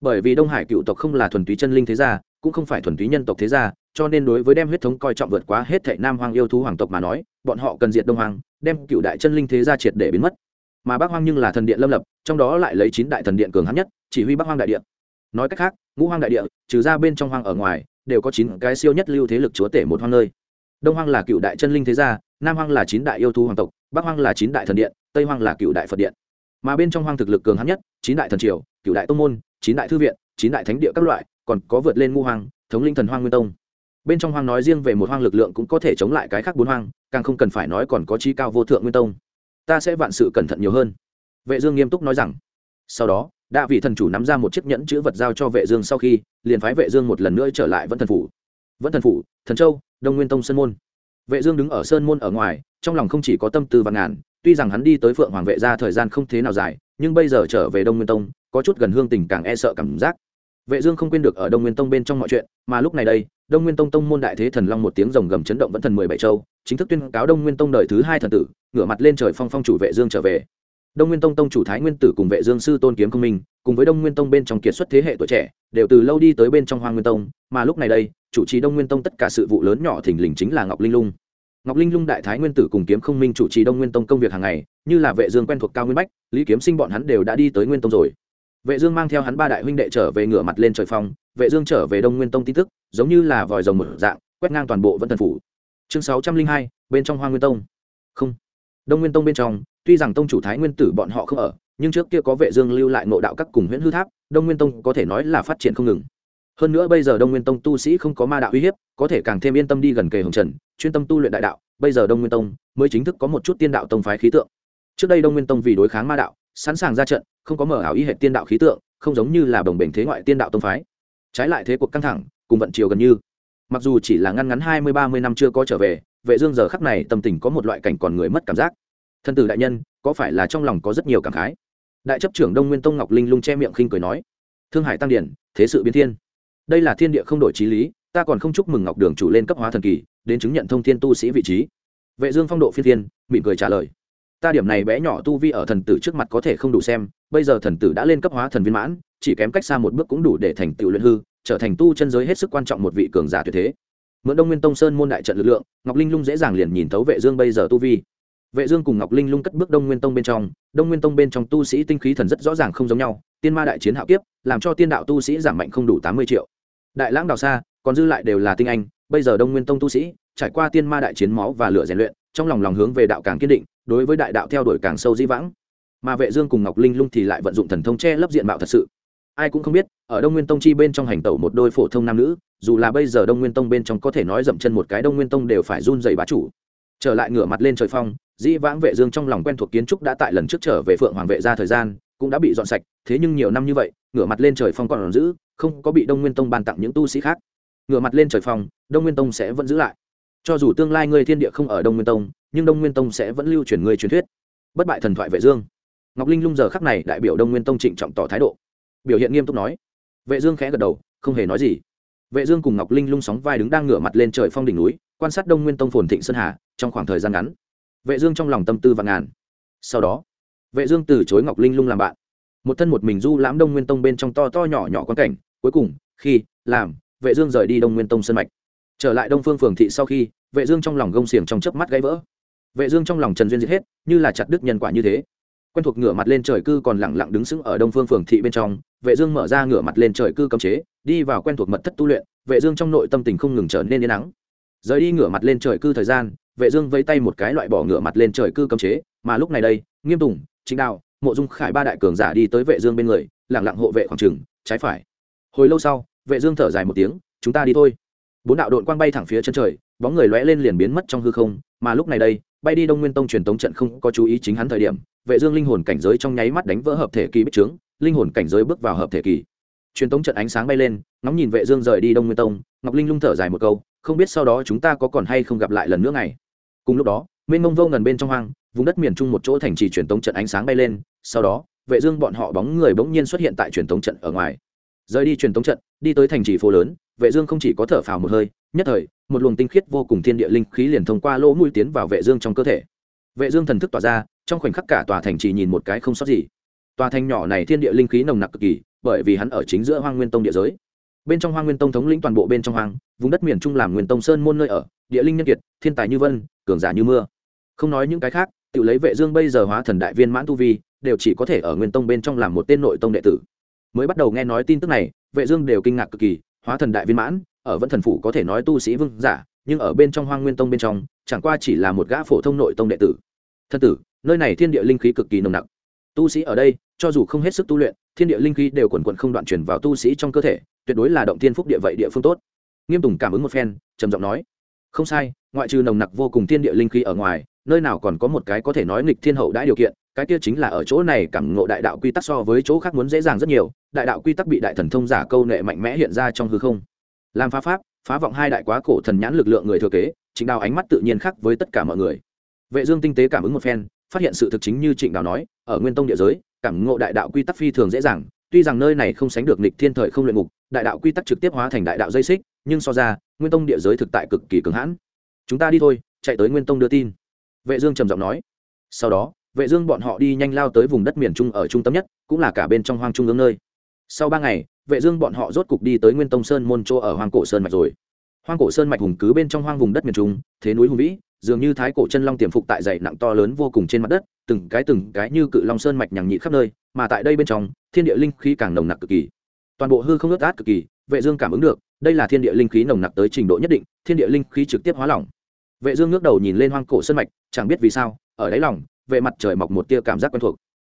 Speaker 1: Bởi vì đông hải cựu tộc không là thuần túy chân linh thế gia, cũng không phải thuần túy nhân tộc thế gia, cho nên đối với đem huyết thống coi trọng vượt quá hết thệ nam hoang yêu thú hoàng tộc mà nói, bọn họ cần diệt đông hoàng đem cựu đại chân linh thế gia triệt để biến mất. Mà bắc hoang nhưng là thần điện lâm lập, trong đó lại lấy chín đại thần điện cường hắn nhất, chỉ huy bắc hoang đại địa. Nói cách khác, ngũ hoang đại địa, trừ ra bên trong hoang ở ngoài đều có chín cái siêu nhất lưu thế lực chúa tể một hoang nơi. Đông hoang là cựu đại chân linh thế gia, nam hoang là chín đại yêu thú hoàng tộc, bắc hoang là chín đại thần điện, tây hoang là cựu đại phật điện. Mà bên trong hoang thực lực cường hắn nhất, chín đại thần triều, cựu đại tông môn, chín đại thư viện, chín đại thánh địa các loại, còn có vượt lên ngu hoang, thống linh thần hoang nguyên tông. Bên trong hoang nói riêng về một hoang lực lượng cũng có thể chống lại cái khác bốn hoang, càng không cần phải nói còn có trí cao vô thượng nguyên tông. Ta sẽ vạn sự cẩn thận nhiều hơn. Vệ dương nghiêm túc nói rằng, sau đó đạ vị thần chủ nắm ra một chiếc nhẫn chữ vật giao cho vệ dương sau khi, liền phái vệ dương một lần nữa trở lại vẫn thần phủ. Vẫn thần phủ, thần châu, đông nguyên tông sơn môn. Vệ dương đứng ở sơn môn ở ngoài, trong lòng không chỉ có tâm tư và ngàn, tuy rằng hắn đi tới phượng hoàng vệ gia thời gian không thế nào dài, nhưng bây giờ trở về đông nguyên tông, có chút gần hương tình càng e sợ cảm giác. Vệ dương không quên được ở đông nguyên tông bên trong mọi chuyện, mà lúc này đây, đông nguyên tông tông môn đại thế thần long một tiếng rồng gầm chấn động vẫn thần mười bảy châu, chính thức tuyên cáo đông nguyên tông đời thứ hai thần tử, ngửa mặt lên trời phong phong chủ vệ dương trở về đông nguyên tông tông chủ thái nguyên tử cùng vệ dương sư tôn kiếm công minh cùng với đông nguyên tông bên trong kiệt xuất thế hệ tuổi trẻ đều từ lâu đi tới bên trong hoang nguyên tông mà lúc này đây chủ trì đông nguyên tông tất cả sự vụ lớn nhỏ thình lình chính là ngọc linh lung. Ngọc linh lung đại thái nguyên tử cùng kiếm không minh chủ trì đông nguyên tông công việc hàng ngày như là vệ dương quen thuộc cao nguyên bách lý kiếm sinh bọn hắn đều đã đi tới nguyên tông rồi. Vệ dương mang theo hắn ba đại huynh đệ trở về ngửa mặt lên trời phong vệ dương trở về đông nguyên tông tin tức giống như là vòi rồng mở dạng quét ngang toàn bộ vân thần phủ. Chương 602, bên trong hoang nguyên tông. Không. Đông nguyên tông bên trong tuy rằng tông chủ thái nguyên tử bọn họ không ở, nhưng trước kia có vệ dương lưu lại ngộ đạo các cùng huyễn hư tháp, đông nguyên tông có thể nói là phát triển không ngừng. Hơn nữa bây giờ đông nguyên tông tu sĩ không có ma đạo uy hiếp, có thể càng thêm yên tâm đi gần kề hồng trần, chuyên tâm tu luyện đại đạo, bây giờ đông nguyên tông mới chính thức có một chút tiên đạo tông phái khí tượng. Trước đây đông nguyên tông vì đối kháng ma đạo, sẵn sàng ra trận, không có mở ảo ý hệ tiên đạo khí tượng, không giống như là đồng bình thế ngoại tiên đạo tông phái. Trái lại thế cuộc căng thẳng, cùng vận chiều gần như. Mặc dù chỉ là ngăn ngắn hai mươi, ba mươi năm chưa có trở về, vệ dương giờ khắc này tâm tình có một loại cảnh còn người mất cảm giác thân tử đại nhân, có phải là trong lòng có rất nhiều cảm khái? Đại chấp trưởng đông nguyên tông ngọc linh lung che miệng khinh cười nói, thương hải tăng điển, thế sự biến thiên. Đây là thiên địa không đổi trí lý, ta còn không chúc mừng ngọc đường chủ lên cấp hóa thần kỳ, đến chứng nhận thông thiên tu sĩ vị trí. Vệ dương phong độ phiên thiên, mỉm cười trả lời, ta điểm này bé nhỏ tu vi ở thần tử trước mặt có thể không đủ xem, bây giờ thần tử đã lên cấp hóa thần viên mãn, chỉ kém cách xa một bước cũng đủ để thành tựu luyện hư, trở thành tu chân giới hết sức quan trọng một vị cường giả tuyệt thế. Mượn đông nguyên tông sơn môn đại trận lực lượng, ngọc linh lung dễ dàng liền nhìn thấu vệ dương bây giờ tu vi vệ dương cùng ngọc linh lung cất bước đông nguyên tông bên trong. Đông nguyên tông bên trong tu sĩ tinh khí thần rất rõ ràng không giống nhau. Tiên ma đại chiến hạo kiếp làm cho tiên đạo tu sĩ giảm mạnh không đủ tám mươi triệu. Đại lãng đào xa còn dư lại đều là tinh anh. Bây giờ đông nguyên tông tu sĩ trải qua tiên ma đại chiến máu và lửa rèn luyện, trong lòng lòng hướng về đạo càng kiên định, đối với đại đạo theo đuổi càng sâu di vãng. Mà vệ dương cùng ngọc linh lung thì lại vận dụng thần thông che lấp diện mạo thật sự. Ai cũng không biết, ở đông nguyên tông chi bên trong hành tẩu một đôi phổ thông nam nữ, dù là bây giờ đông nguyên tông bên trong có thể nói dậm chân một cái đông nguyên tông đều phải run rẩy bá chủ. Trở lại ngửa mặt lên trời phong dĩ vãng vệ dương trong lòng quen thuộc kiến trúc đã tại lần trước trở về phượng hoàng vệ ra thời gian, cũng đã bị dọn sạch, thế nhưng nhiều năm như vậy, ngửa mặt lên trời phong còn giữ, không có bị đông nguyên tông ban tặng những tu sĩ khác. Ngửa mặt lên trời phong, đông nguyên tông sẽ vẫn giữ lại. Cho dù tương lai ngươi thiên địa không ở đông nguyên tông, nhưng đông nguyên tông sẽ vẫn lưu truyền ngươi truyền thuyết. Bất bại thần thoại vệ dương. Ngọc linh lung giờ khắc này đại biểu đông nguyên tông trịnh trọng tỏ thái độ. Biểu hiện nghiêm túc nói. Vệ dương khẽ gật đầu, không hề nói gì. Vệ dương cùng ngọc linh lung sóng vai đứng đang ngửa mặt lên trời phong đỉnh núi, quan sát đông nguyên tông phồn thịnh sơn hà trong khoảng thời gian ngắn vệ dương trong lòng tâm tư vạn ngàn. Sau đó, vệ dương từ chối ngọc linh lung làm bạn. Một thân một mình du lãm đông nguyên tông bên trong to to nhỏ nhỏ quan cảnh, cuối cùng, khi, làm, vệ dương rời đi đông nguyên tông sân mạch. Trở lại đông phương phường thị sau khi, vệ dương trong lòng gông xiềng trong chớp mắt gãy vỡ. Vệ dương trong lòng trần duyên diệt hết, như là chặt đứt nhân quả như thế. Quen thuộc ngửa mặt lên trời cư còn lặng lặng đứng sững ở đông phương phường thị bên trong, vệ dương mở ra ngửa mặt lên trời cư cấm chế, đi vào quen thuộc mật thất tu luyện, vệ dương trong nội tâm tình không ngừng trở nên yên nắng. Rời đi ngửa mặt lên trời cư thời gian vệ dương vẫy tay một cái loại bỏ ngựa mặt lên trời cư cấm chế, mà lúc này đây, nghiêm tùng chính đạo mộ dung khải ba đại cường giả đi tới vệ dương bên người, lặng lặng hộ vệ khoảng trường trái phải. Hồi lâu sau, vệ dương thở dài một tiếng, chúng ta đi thôi. Bốn đạo đội quang bay thẳng phía chân trời, bóng người lóe lên liền biến mất trong hư không, mà lúc này đây, bay đi đông nguyên tông truyền tống trận không có chú ý chính hắn thời điểm, vệ dương linh hồn cảnh giới trong nháy mắt đánh vỡ hợp thể kỳ bích trướng, linh hồn cảnh giới bước vào hợp thể kỳ. Truyền tống trận ánh sáng bay lên, ngóng nhìn vệ dương rời đi đông nguyên tông, ngọc linh lung thở dài một câu, không biết sau đó chúng ta có còn hay không gặp lại lần nữa ngày cùng lúc đó, mênh mông vô ngần bên trong hoang, vùng đất miền trung một chỗ thành trì truyền tống trận ánh sáng bay lên, sau đó, vệ dương bọn họ bóng người bỗng nhiên xuất hiện tại truyền tống trận ở ngoài. Rời đi truyền tống trận, đi tới thành trì phố lớn, vệ dương không chỉ có thở phào một hơi, nhất thời, một luồng tinh khiết vô cùng thiên địa linh khí liền thông qua lỗ mũi tiến vào vệ dương trong cơ thể. Vệ dương thần thức tỏa ra, trong khoảnh khắc cả tòa thành trì nhìn một cái không sót gì. Tòa thành nhỏ này thiên địa linh khí nồng nặc cực kỳ, bởi vì hắn ở chính giữa hoang nguyên tông địa giới bên trong hoang nguyên tông thống lĩnh toàn bộ bên trong hoang, vùng đất miền trung làm nguyên tông sơn môn nơi ở, địa linh nhân kiệt, thiên tài như vân, cường giả như mưa. Không nói những cái khác, tự lấy vệ dương bây giờ hóa thần đại viên mãn tu vi, đều chỉ có thể ở nguyên tông bên trong làm một tên nội tông đệ tử. Mới bắt đầu nghe nói tin tức này, vệ dương đều kinh ngạc cực kỳ, hóa thần đại viên mãn, ở vẫn thần phủ có thể nói tu sĩ vương giả, nhưng ở bên trong hoang nguyên tông bên trong, chẳng qua chỉ là một gã phổ thông nội tông đệ tử. Thân tử, nơi này thiên địa linh khí cực kỳ nồng nặc. Tu sĩ ở đây, cho dù không hết sức tu luyện thiên địa linh khí đều quần quần không đoạn chuyển vào tu sĩ trong cơ thể, tuyệt đối là động thiên phúc địa vậy địa phương tốt. Nghiêm tùng cảm ứng một phen, trầm giọng nói, không sai, ngoại trừ nồng nặc vô cùng thiên địa linh khí ở ngoài, nơi nào còn có một cái có thể nói nghịch thiên hậu đã điều kiện, cái kia chính là ở chỗ này cảm ngộ đại đạo quy tắc so với chỗ khác muốn dễ dàng rất nhiều, đại đạo quy tắc bị đại thần thông giả câu nệ mạnh mẽ hiện ra trong hư không. Làm phá pháp, phá vọng hai đại quá cổ thần nhãn lực lượng người thừa kế, trịnh đào ánh mắt tự nhiên khác với tất cả mọi người. Vệ dương tinh tế cảm ứng một phen, phát hiện sự thực chính như trịnh đào nói, ở nguyên tông địa giới cảm ngộ đại đạo quy tắc phi thường dễ dàng, tuy rằng nơi này không sánh được nịch thiên thời không luyện ngục, đại đạo quy tắc trực tiếp hóa thành đại đạo dây xích, nhưng so ra, nguyên tông địa giới thực tại cực kỳ cứng hãn. Chúng ta đi thôi, chạy tới nguyên tông đưa tin. Vệ dương trầm giọng nói. Sau đó, vệ dương bọn họ đi nhanh lao tới vùng đất miền trung ở trung tâm nhất, cũng là cả bên trong hoang trung ương nơi. Sau ba ngày, vệ dương bọn họ rốt cục đi tới nguyên tông sơn môn chỗ ở hoang cổ sơn mạch rồi. Hoang cổ sơn mạch hùng cứ bên trong hoang vùng đất miền trung, thế núi hùng vĩ dường như thái cổ chân long tiềm phục tại dày nặng to lớn vô cùng trên mặt đất, từng cái từng cái như cự long sơn mạch nhằng nhị khắp nơi, mà tại đây bên trong, thiên địa linh khí càng nồng nặc cực kỳ. Toàn bộ hư không ướt át cực kỳ, vệ dương cảm ứng được, đây là thiên địa linh khí nồng nặc tới trình độ nhất định, thiên địa linh khí trực tiếp hóa lỏng. Vệ dương ngước đầu nhìn lên hoang cổ sơn mạch, chẳng biết vì sao, ở đáy lòng vệ mặt trời mọc một tia cảm giác quen thuộc.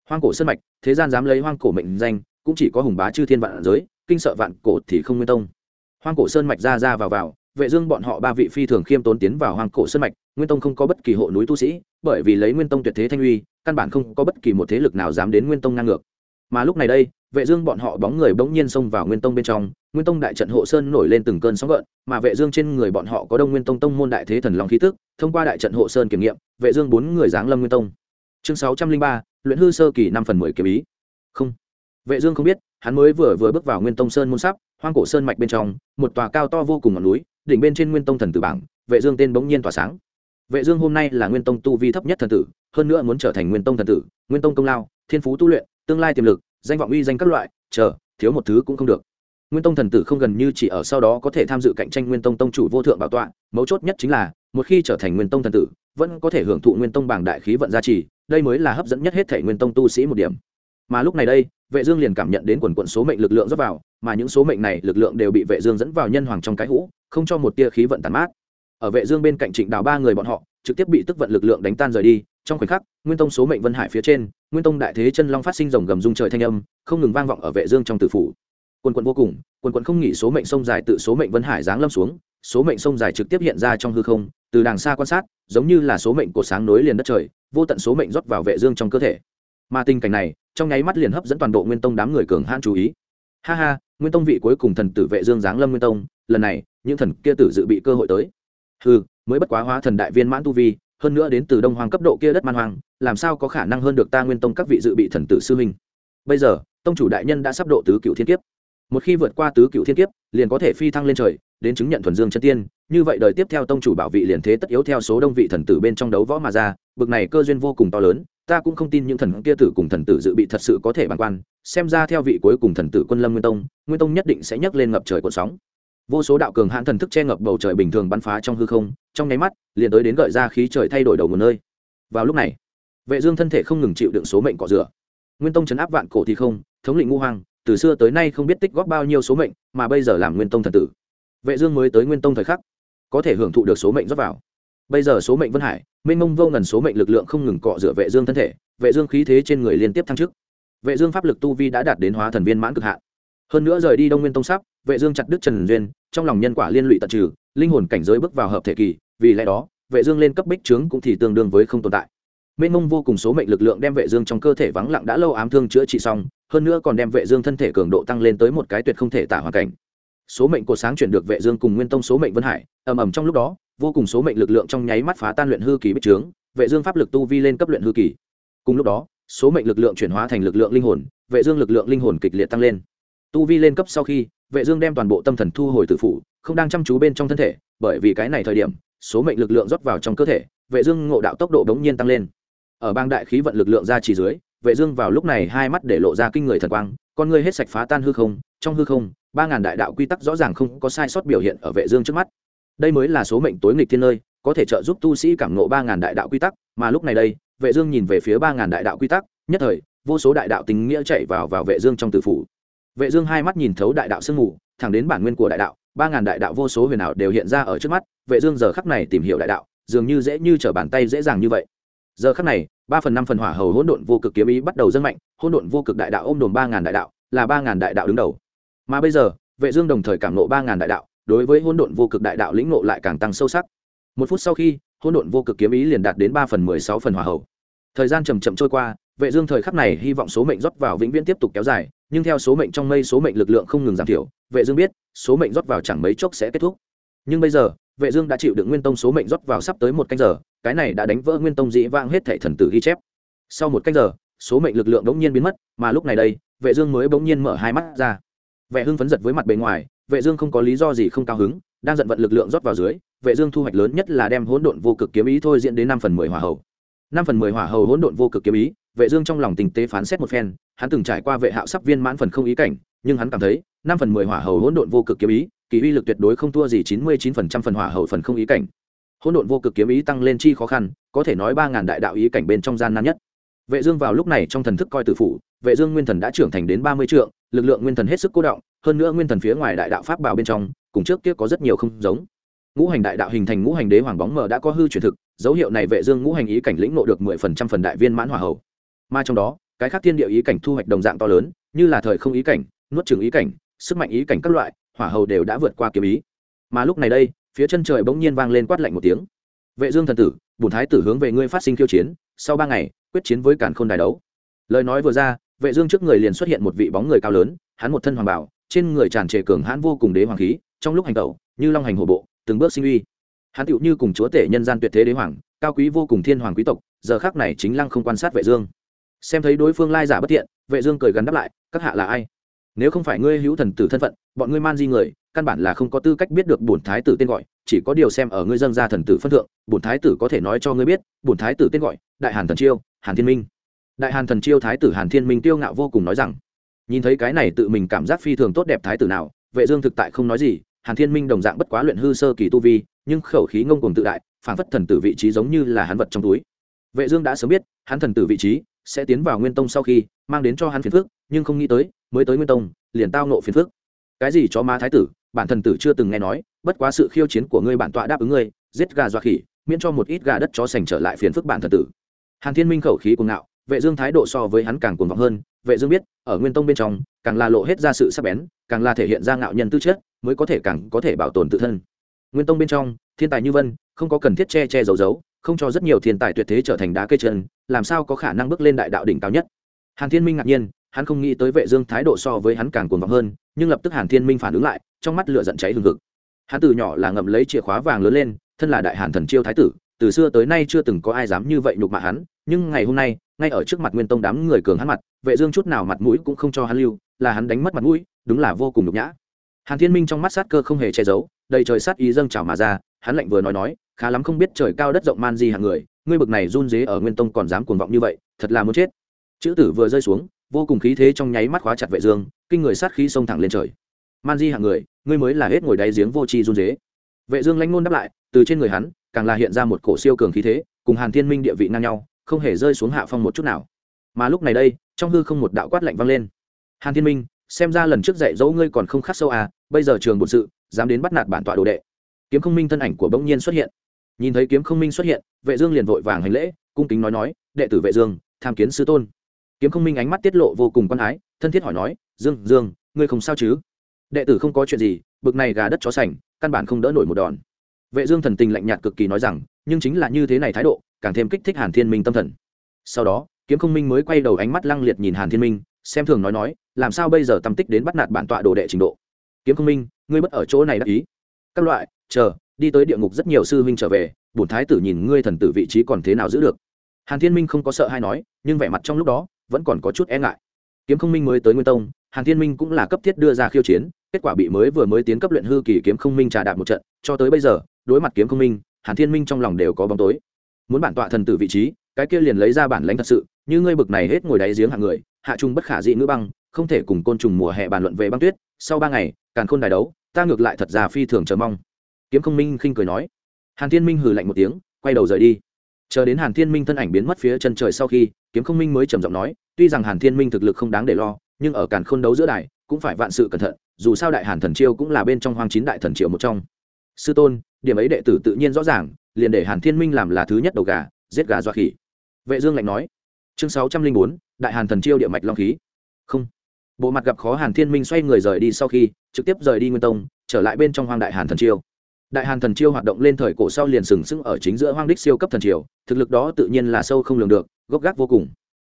Speaker 1: Hoang cổ sơn mạch, thế gian dám lấy hoang cổ mệnh danh, cũng chỉ có hùng bá chư thiên vạn giới, kinh sợ vạn cổ thì không nguyên tông. Hoang cổ sơn mạch ra ra vào vào, vệ dương bọn họ ba vị phi thường khiêm tốn tiến vào hoang cổ sơn mạch nguyên tông không có bất kỳ hộ núi tu sĩ bởi vì lấy nguyên tông tuyệt thế thanh uy căn bản không có bất kỳ một thế lực nào dám đến nguyên tông ngang ngược. Mà lúc này đây vệ dương bọn họ bóng người bỗng nhiên xông vào nguyên tông bên trong nguyên tông đại trận hộ sơn nổi lên từng cơn sóng gợn mà vệ dương trên người bọn họ có đông nguyên tông tông môn đại thế thần long khí tức thông qua đại trận hộ sơn kiểm nghiệm vệ dương bốn người giáng lâm nguyên tông. Chương 603, luyện hư sơ kỳ năm phần mười kiếm ý. Không. Vệ dương không biết hắn mới vừa vừa bước vào nguyên tông sơn môn sắp hoang cổ sơn mạch bên trong một tòa cao to vô cùng ngọn núi đỉnh bên trên nguyên tông thần tử bảng vệ dương tên bỗng nhiên tỏa sáng vệ dương hôm nay là nguyên tông tu vi thấp nhất thần tử, hơn nữa muốn trở thành nguyên tông thần tử, nguyên tông công lao, thiên phú tu luyện, tương lai tiềm lực, danh vọng uy danh các loại, chờ, thiếu một thứ cũng không được. Nguyên tông thần tử không gần như chỉ ở sau đó có thể tham dự cạnh tranh nguyên tông tông chủ vô thượng bảo tọa, mấu chốt nhất chính là, một khi trở thành nguyên tông thần tử, vẫn có thể hưởng thụ nguyên tông bảng đại khí vận gia trì, đây mới là hấp dẫn nhất hết thể nguyên tông tu sĩ một điểm. Mà lúc này đây, vệ dương liền cảm nhận đến quần quận số mệnh lực lượng rót vào, mà những số mệnh này lực lượng đều bị vệ dương dẫn vào nhân hoàng trong cái hũ, không cho một tia khí vận tàn mát ở vệ dương bên cạnh trịnh đào ba người bọn họ, trực tiếp bị tức vận lực lượng đánh tan rời đi. Trong khoảnh khắc, nguyên tông số mệnh vân hải phía trên, nguyên tông đại thế chân long phát sinh rồng gầm rung trời thanh âm, không ngừng vang vọng ở vệ dương trong tử phủ. Quần quần vô cùng, quần quần không nghỉ số mệnh sông dài tự số mệnh vân hải giáng lâm xuống, số mệnh sông dài trực tiếp hiện ra trong hư không, từ đàng xa quan sát, giống như là số mệnh của sáng nối liền đất trời, vô tận số mệnh rót vào vệ dương trong cơ thể. Mà tình cảnh này, trong nháy mắt liền hấp dẫn toàn bộ nguyên tông đám người cường hãn chú ý. Ha ha, nguyên tông vị cuối cùng thần tử vệ dương giáng lâm nguyên tông, lần này, những thần kia tử dự bị cơ hội tới hừ, mới bất quá hóa thần đại viên mãn tu vi, hơn nữa đến từ đông hoàng cấp độ kia đất man hoàng làm sao có khả năng hơn được ta nguyên tông các vị dự bị thần tử sư huynh? Bây giờ, tông chủ đại nhân đã sắp độ tứ cựu thiên kiếp. Một khi vượt qua tứ cựu thiên kiếp, liền có thể phi thăng lên trời, đến chứng nhận thuần dương chân tiên. Như vậy đời tiếp theo tông chủ bảo vị liền thế tất yếu theo số đông vị thần tử bên trong đấu võ mà ra. Bực này cơ duyên vô cùng to lớn, ta cũng không tin những thần kia tử cùng thần tử dự bị thật sự có thể bằng quan. Xem ra theo vị cuối cùng thần tử quân lâm nguyên tông nguyên tông nhất định sẽ nhấc lên ngập trời cuộn sóng vô số đạo cường hãn thần thức che ngập bầu trời bình thường bắn phá trong hư không, trong nháy mắt, liền tới đến gợi ra khí trời thay đổi đầu một nơi. Vào lúc này, vệ dương thân thể không ngừng chịu đựng số mệnh cọ rửa. Nguyên tông chấn áp vạn cổ thì không, thống lĩnh ngu hoàng từ xưa tới nay không biết tích góp bao nhiêu số mệnh, mà bây giờ làm nguyên tông thần tử. Vệ dương mới tới nguyên tông thời khắc, có thể hưởng thụ được số mệnh rót vào. Bây giờ số mệnh vân hải, mênh mông vô ngần số mệnh lực lượng không ngừng cọ rửa vệ dương thân thể, vệ dương khí thế trên người liên tiếp thăng chức. Vệ dương pháp lực tu vi đã đạt đến hóa thần viên mãn cực hạn hơn nữa rời đi đông nguyên tông sắp vệ dương chặt đứt trần duyên, trong lòng nhân quả liên lụy tận trừ, linh hồn cảnh giới bước vào hợp thể kỳ, vì lẽ đó, vệ dương lên cấp bích trướng cũng thì tương đương với không tồn tại. Mênh mông vô cùng số mệnh lực lượng đem vệ dương trong cơ thể vắng lặng đã lâu ám thương chữa trị xong, hơn nữa còn đem vệ dương thân thể cường độ tăng lên tới một cái tuyệt không thể tả hoàn cảnh. Số mệnh của sáng chuyển được vệ dương cùng nguyên tông số mệnh vân hải, ầm ầm trong lúc đó, vô cùng số mệnh lực lượng trong nháy mắt phá tan luyện hư kỳ bích trướng, vệ dương pháp lực tu vi lên cấp luyện hư kỳ. Cùng lúc đó, số mệnh lực lượng chuyển hóa thành lực lượng linh hồn, vệ dương lực lượng linh hồn kịch liệt tăng lên tu vi lên cấp sau khi, vệ dương đem toàn bộ tâm thần thu hồi tử phủ, không đang chăm chú bên trong thân thể, bởi vì cái này thời điểm, số mệnh lực lượng rót vào trong cơ thể, vệ dương ngộ đạo tốc độ đống nhiên tăng lên. Ở bang đại khí vận lực lượng ra chỉ dưới, vệ dương vào lúc này hai mắt để lộ ra kinh người thần quang, con ngươi hết sạch phá tan hư không, trong hư không, ba ngàn đại đạo quy tắc rõ ràng không có sai sót biểu hiện ở vệ dương trước mắt. Đây mới là số mệnh tối nghịch thiên nơi, có thể trợ giúp tu sĩ cảm ngộ ba ngàn đại đạo quy tắc, mà lúc này đây, vệ dương nhìn về phía ba ngàn đại đạo quy tắc, nhất thời, vô số đại đạo tình nghĩa chạy vào vào vệ dương trong tử phủ vệ dương hai mắt nhìn thấu đại đạo sương mù, thẳng đến bản nguyên của đại đạo, ba ngàn đại đạo vô số huyền ảo đều hiện ra ở trước mắt, vệ dương giờ khắc này tìm hiểu đại đạo, dường như dễ như trở bàn tay dễ dàng như vậy. Giờ khắc này, ba phần năm phần hỏa hầu hỗn độn vô cực kiếm ý bắt đầu dâng mạnh, hỗn độn vô cực đại đạo ôm đồn ba ngàn đại đạo, là ba ngàn đại đạo đứng đầu. Mà bây giờ, vệ dương đồng thời cảm nộ ba ngàn đại đạo, đối với hỗn độn vô cực đại đạo lĩnh ngộ lại càng tăng sâu sắc. Một phút sau khi, hỗn độn vô cực kiếm ý liền đạt đến ba phần mười sáu phần hỏa hầu. Thời gian chậm chậm trôi qua, vệ dương thời khắc này hy vọng số mệnh rót vào vĩnh viễn tiếp tục kéo dài nhưng theo số mệnh trong mây số mệnh lực lượng không ngừng giảm thiểu, vệ dương biết, số mệnh rót vào chẳng mấy chốc sẽ kết thúc. Nhưng bây giờ, vệ dương đã chịu đựng nguyên tông số mệnh rót vào sắp tới một canh giờ, cái này đã đánh vỡ nguyên tông dĩ vãng hết thảy thần tử ghi chép. Sau một canh giờ, số mệnh lực lượng đống nhiên biến mất, mà lúc này đây, vệ dương mới bỗng nhiên mở hai mắt ra. Vẻ hưng phấn giật với mặt bề ngoài, vệ dương không có lý do gì không cao hứng, đang giận vận lực lượng rót vào dưới, vệ dương thu hoạch lớn nhất là đem hỗn độn vô cực kiếm ý thôi diễn đến năm phần mười hỏa hầu. Năm phần mười hỏa hầu hỗn độn vô cực kiếm ý vệ dương trong lòng tình tế phán xét một phen hắn từng trải qua vệ hạo sắp viên mãn phần không ý cảnh nhưng hắn cảm thấy năm phần mười hỏa hầu hỗn độn vô cực kiếm ý kỳ uy lực tuyệt đối không thua gì chín mươi chín phần trăm phần hỏa hầu phần không ý cảnh. Hỗn độn vô cực kiếm ý tăng lên chi khó khăn có thể nói ba ngàn đại đạo ý cảnh bên trong gian nan nhất. Vệ dương vào lúc này trong thần thức coi tử phụ, vệ dương nguyên thần đã trưởng thành đến ba mươi trượng lực lượng nguyên thần hết sức cố động hơn nữa nguyên thần phía ngoài đại đạo pháp bảo bên trong cùng trước kia có rất nhiều không giống. Ngũ hành đại đạo hình thành ngũ hành đế hoàng bóng mờ đã có hư chuyển thực dấu hiệu này vệ dương ngũ hành ý cảnh lĩnh ngộ được mười phần trăm phần đại viên mãn hỏa hầu mà trong đó, cái khác thiên địa ý cảnh thu hoạch đồng dạng to lớn, như là thời không ý cảnh, nuốt trường ý cảnh, sức mạnh ý cảnh các loại, hỏa hầu đều đã vượt qua kiếm ý. Mà lúc này đây, phía chân trời bỗng nhiên vang lên quát lạnh một tiếng. Vệ dương thần tử bùn thái tử hướng về ngươi phát sinh khiêu chiến, sau ba ngày, quyết chiến với cản khôn đài đấu. Lời nói vừa ra, vệ dương trước người liền xuất hiện một vị bóng người cao lớn, hắn một thân hoàng bảo trên người tràn trề cường hãn vô cùng đế hoàng khí, trong lúc hành tẩu, như long hành hổ bộ, từng bước sinh uy. Hắn tựu như cùng chúa tể nhân gian tuyệt thế đế hoàng, cao quý vô cùng thiên hoàng quý tộc, giờ khắc này chính lăng không quan sát vệ dương xem thấy đối phương lai giả bất thiện, vệ dương cười gắn đáp lại, các hạ là ai? Nếu không phải ngươi hữu thần tử thân phận, bọn ngươi man di người, căn bản là không có tư cách biết được bổn thái tử tên gọi, chỉ có điều xem ở ngươi dân gia thần tử phân thượng, bổn thái tử có thể nói cho ngươi biết, bổn thái tử tên gọi, đại hàn thần chiêu, hàn thiên minh. Đại hàn thần chiêu thái tử hàn thiên minh tiêu ngạo vô cùng nói rằng, nhìn thấy cái này tự mình cảm giác phi thường tốt đẹp thái tử nào, vệ dương thực tại không nói gì, hàn thiên minh đồng dạng bất quá luyện hư sơ kỳ tu vi, nhưng khẩu khí ngông cuồng tự đại, phản phất thần tử vị trí giống như là hắn vật trong túi. Vệ dương đã sớm biết, hắn thần tử vị trí sẽ tiến vào nguyên tông sau khi, mang đến cho hắn phiền phức, nhưng không nghĩ tới, mới tới nguyên tông, liền tao nộ phiền phức. Cái gì cho ma thái tử, bản thần tử chưa từng nghe nói, bất quá sự khiêu chiến của ngươi bản tọa đáp ứng ngươi, giết gà dọa khỉ, miễn cho một ít gà đất chó sành trở lại phiền phức bản thần tử. Hàn thiên minh khẩu khí cuồng ngạo, vệ dương thái độ so với hắn càng cuồng vọng hơn, vệ dương biết, ở nguyên tông bên trong, càng là lộ hết ra sự sắc bén, càng là thể hiện ra ngạo nhân tư chất, mới có thể càng có thể bảo tồn tự thân. Nguyên tông bên trong thiên tài như vân, không có cần thiết che che giấu giấu, không cho rất nhiều thiên tài tuyệt thế trở thành đá cây chân, làm sao có khả năng bước lên đại đạo đỉnh cao nhất? Hàn thiên minh ngạc nhiên, hắn không nghĩ tới vệ dương thái độ so với hắn càng cuồng vọng hơn, nhưng lập tức hàn thiên minh phản ứng lại, trong mắt lửa giận cháy hừng hực. Hắn từ nhỏ là ngậm lấy chìa khóa vàng lớn lên, thân là đại hàn thần chiêu thái tử, từ xưa tới nay chưa từng có ai dám như vậy nhục mạ hắn, nhưng ngày hôm nay, ngay ở trước mặt nguyên tông đám người cường hắn mặt, vệ dương chút nào mặt mũi cũng không cho hắn lưu, là hắn đánh mất mặt mũi, đúng là vô cùng nhục nhã. Hàn thiên minh trong mắt sát cơ không hề che giấu, đầy trời sát ý dâng trào mà ra hắn lạnh vừa nói nói, khá lắm không biết trời cao đất rộng man di hàng người, ngươi bực này run dế ở nguyên tông còn dám cuồng vọng như vậy, thật là muốn chết. Chữ tử vừa rơi xuống, vô cùng khí thế trong nháy mắt khóa chặt vệ dương, kinh người sát khí xông thẳng lên trời. Man di hạng người, ngươi mới là hết ngồi đáy giếng vô tri run dế. Vệ dương lãnh ngôn đáp lại, từ trên người hắn, càng là hiện ra một cổ siêu cường khí thế, cùng hàn thiên minh địa vị ngang nhau, không hề rơi xuống hạ phong một chút nào. Mà lúc này đây, trong hư không một đạo quát lạnh vang lên. Hàn thiên minh, xem ra lần trước dạy dỗ ngươi còn không khắc sâu à bây giờ trường bổn sự, dám đến bắt nạt bản tọa đồ đệ kiếm không minh thân ảnh của bỗng nhiên xuất hiện. Nhìn thấy kiếm không minh xuất hiện, vệ dương liền vội vàng hành lễ, cung kính nói nói, đệ tử vệ dương, tham kiến sư tôn. Kiếm không minh ánh mắt tiết lộ vô cùng quan ái, thân thiết hỏi nói, dương dương, ngươi không sao chứ? Đệ tử không có chuyện gì, bực này gà đất chó sành, căn bản không đỡ nổi một đòn. Vệ dương thần tình lạnh nhạt cực kỳ nói rằng, nhưng chính là như thế này thái độ, càng thêm kích thích hàn thiên minh tâm thần. Sau đó, kiếm không minh mới quay đầu ánh mắt lăng liệt nhìn hàn thiên minh, xem thường nói nói, làm sao bây giờ tâm tích đến bắt nạt bản tọa đồ đệ trình độ? Kiếm không minh, ngươi bất ở chỗ này đắc ý. Các loại chờ, đi tới địa ngục rất nhiều sư huynh trở về, bổn thái tử nhìn ngươi thần tử vị trí còn thế nào giữ được. Hàn thiên minh không có sợ hay nói, nhưng vẻ mặt trong lúc đó, vẫn còn có chút e ngại. Kiếm không minh mới tới nguyên tông, hàn thiên minh cũng là cấp thiết đưa ra khiêu chiến, kết quả bị mới vừa mới tiến cấp luyện hư kỳ kiếm không minh trà đạp một trận, cho tới bây giờ, đối mặt kiếm không minh, hàn thiên minh trong lòng đều có bóng tối. Muốn bản tọa thần tử vị trí, cái kia liền lấy ra bản lãnh thật sự, như ngươi bực này hết ngồi đáy giếng hạng người, hạ trung bất khả dị ngữ băng, không thể cùng côn trùng mùa hè bàn luận về băng tuyết, sau ba ngày càng khôn đài đấu, ta ngược lại thật ra phi thường chờ mong kiếm không minh khinh cười nói. Hàn thiên minh hừ lạnh một tiếng, quay đầu rời đi. Chờ đến hàn thiên minh thân ảnh biến mất phía chân trời sau khi, kiếm không minh mới trầm giọng nói, tuy rằng hàn thiên minh thực lực không đáng để lo, nhưng ở càn khôn đấu giữa đài, cũng phải vạn sự cẩn thận, dù sao đại hàn thần chiêu cũng là bên trong hoang chín đại thần triệu một trong. Sư tôn, điểm ấy đệ tử tự nhiên rõ ràng, liền để hàn thiên minh làm là thứ nhất đầu gà, giết gà dọa khỉ. Vệ dương lạnh nói. Chương sáu trăm linh bốn, đại hàn thần chiêu địa mạch long khí. Không. Bộ mặt gặp khó hàn thiên minh xoay người rời đi sau khi, trực tiếp rời đi nguyên tông, trở lại bên trong hoang đại hàn thần chiêu đại hàn thần chiêu hoạt động lên thời cổ sau liền sừng sững ở chính giữa hoang đích siêu cấp thần triều, thực lực đó tự nhiên là sâu không lường được, gốc gác vô cùng.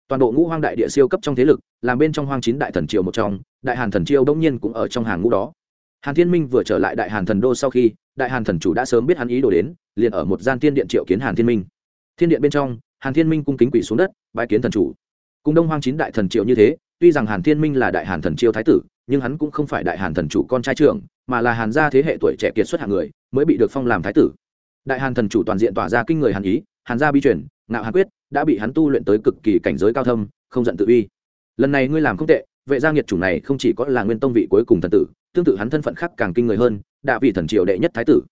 Speaker 1: Toàn bộ ngũ hoang đại địa siêu cấp trong thế lực, làm bên trong hoang chín đại thần triều một trong, đại hàn thần chiêu đông nhiên cũng ở trong hàng ngũ đó. Hàn thiên minh vừa trở lại đại hàn thần đô sau khi, đại hàn thần chủ đã sớm biết hắn ý đồ đến, liền ở một gian thiên điện triệu kiến hàn thiên minh. Thiên điện bên trong, hàn thiên minh cung kính quỷ xuống đất bãi kiến thần chủ. Cùng đông hoang chín đại thần triều như thế, tuy rằng hàn thiên minh là đại hàn thần chiêu thái tử nhưng hắn cũng không phải đại hàn thần chủ con trai trưởng, mà là hàn gia thế hệ tuổi trẻ kiệt xuất hạng người, mới bị được phong làm thái tử. Đại hàn thần chủ toàn diện tỏa ra kinh người hàn ý, hàn gia bi truyền, ngạo hàn quyết, đã bị hắn tu luyện tới cực kỳ cảnh giới cao thâm, không giận tự uy. Lần này ngươi làm không tệ, vệ gia nghiệt chủ này không chỉ có là nguyên tông vị cuối cùng thần tử, tương tự hắn thân phận khác càng kinh người hơn đã vị thần triều đệ nhất thái tử.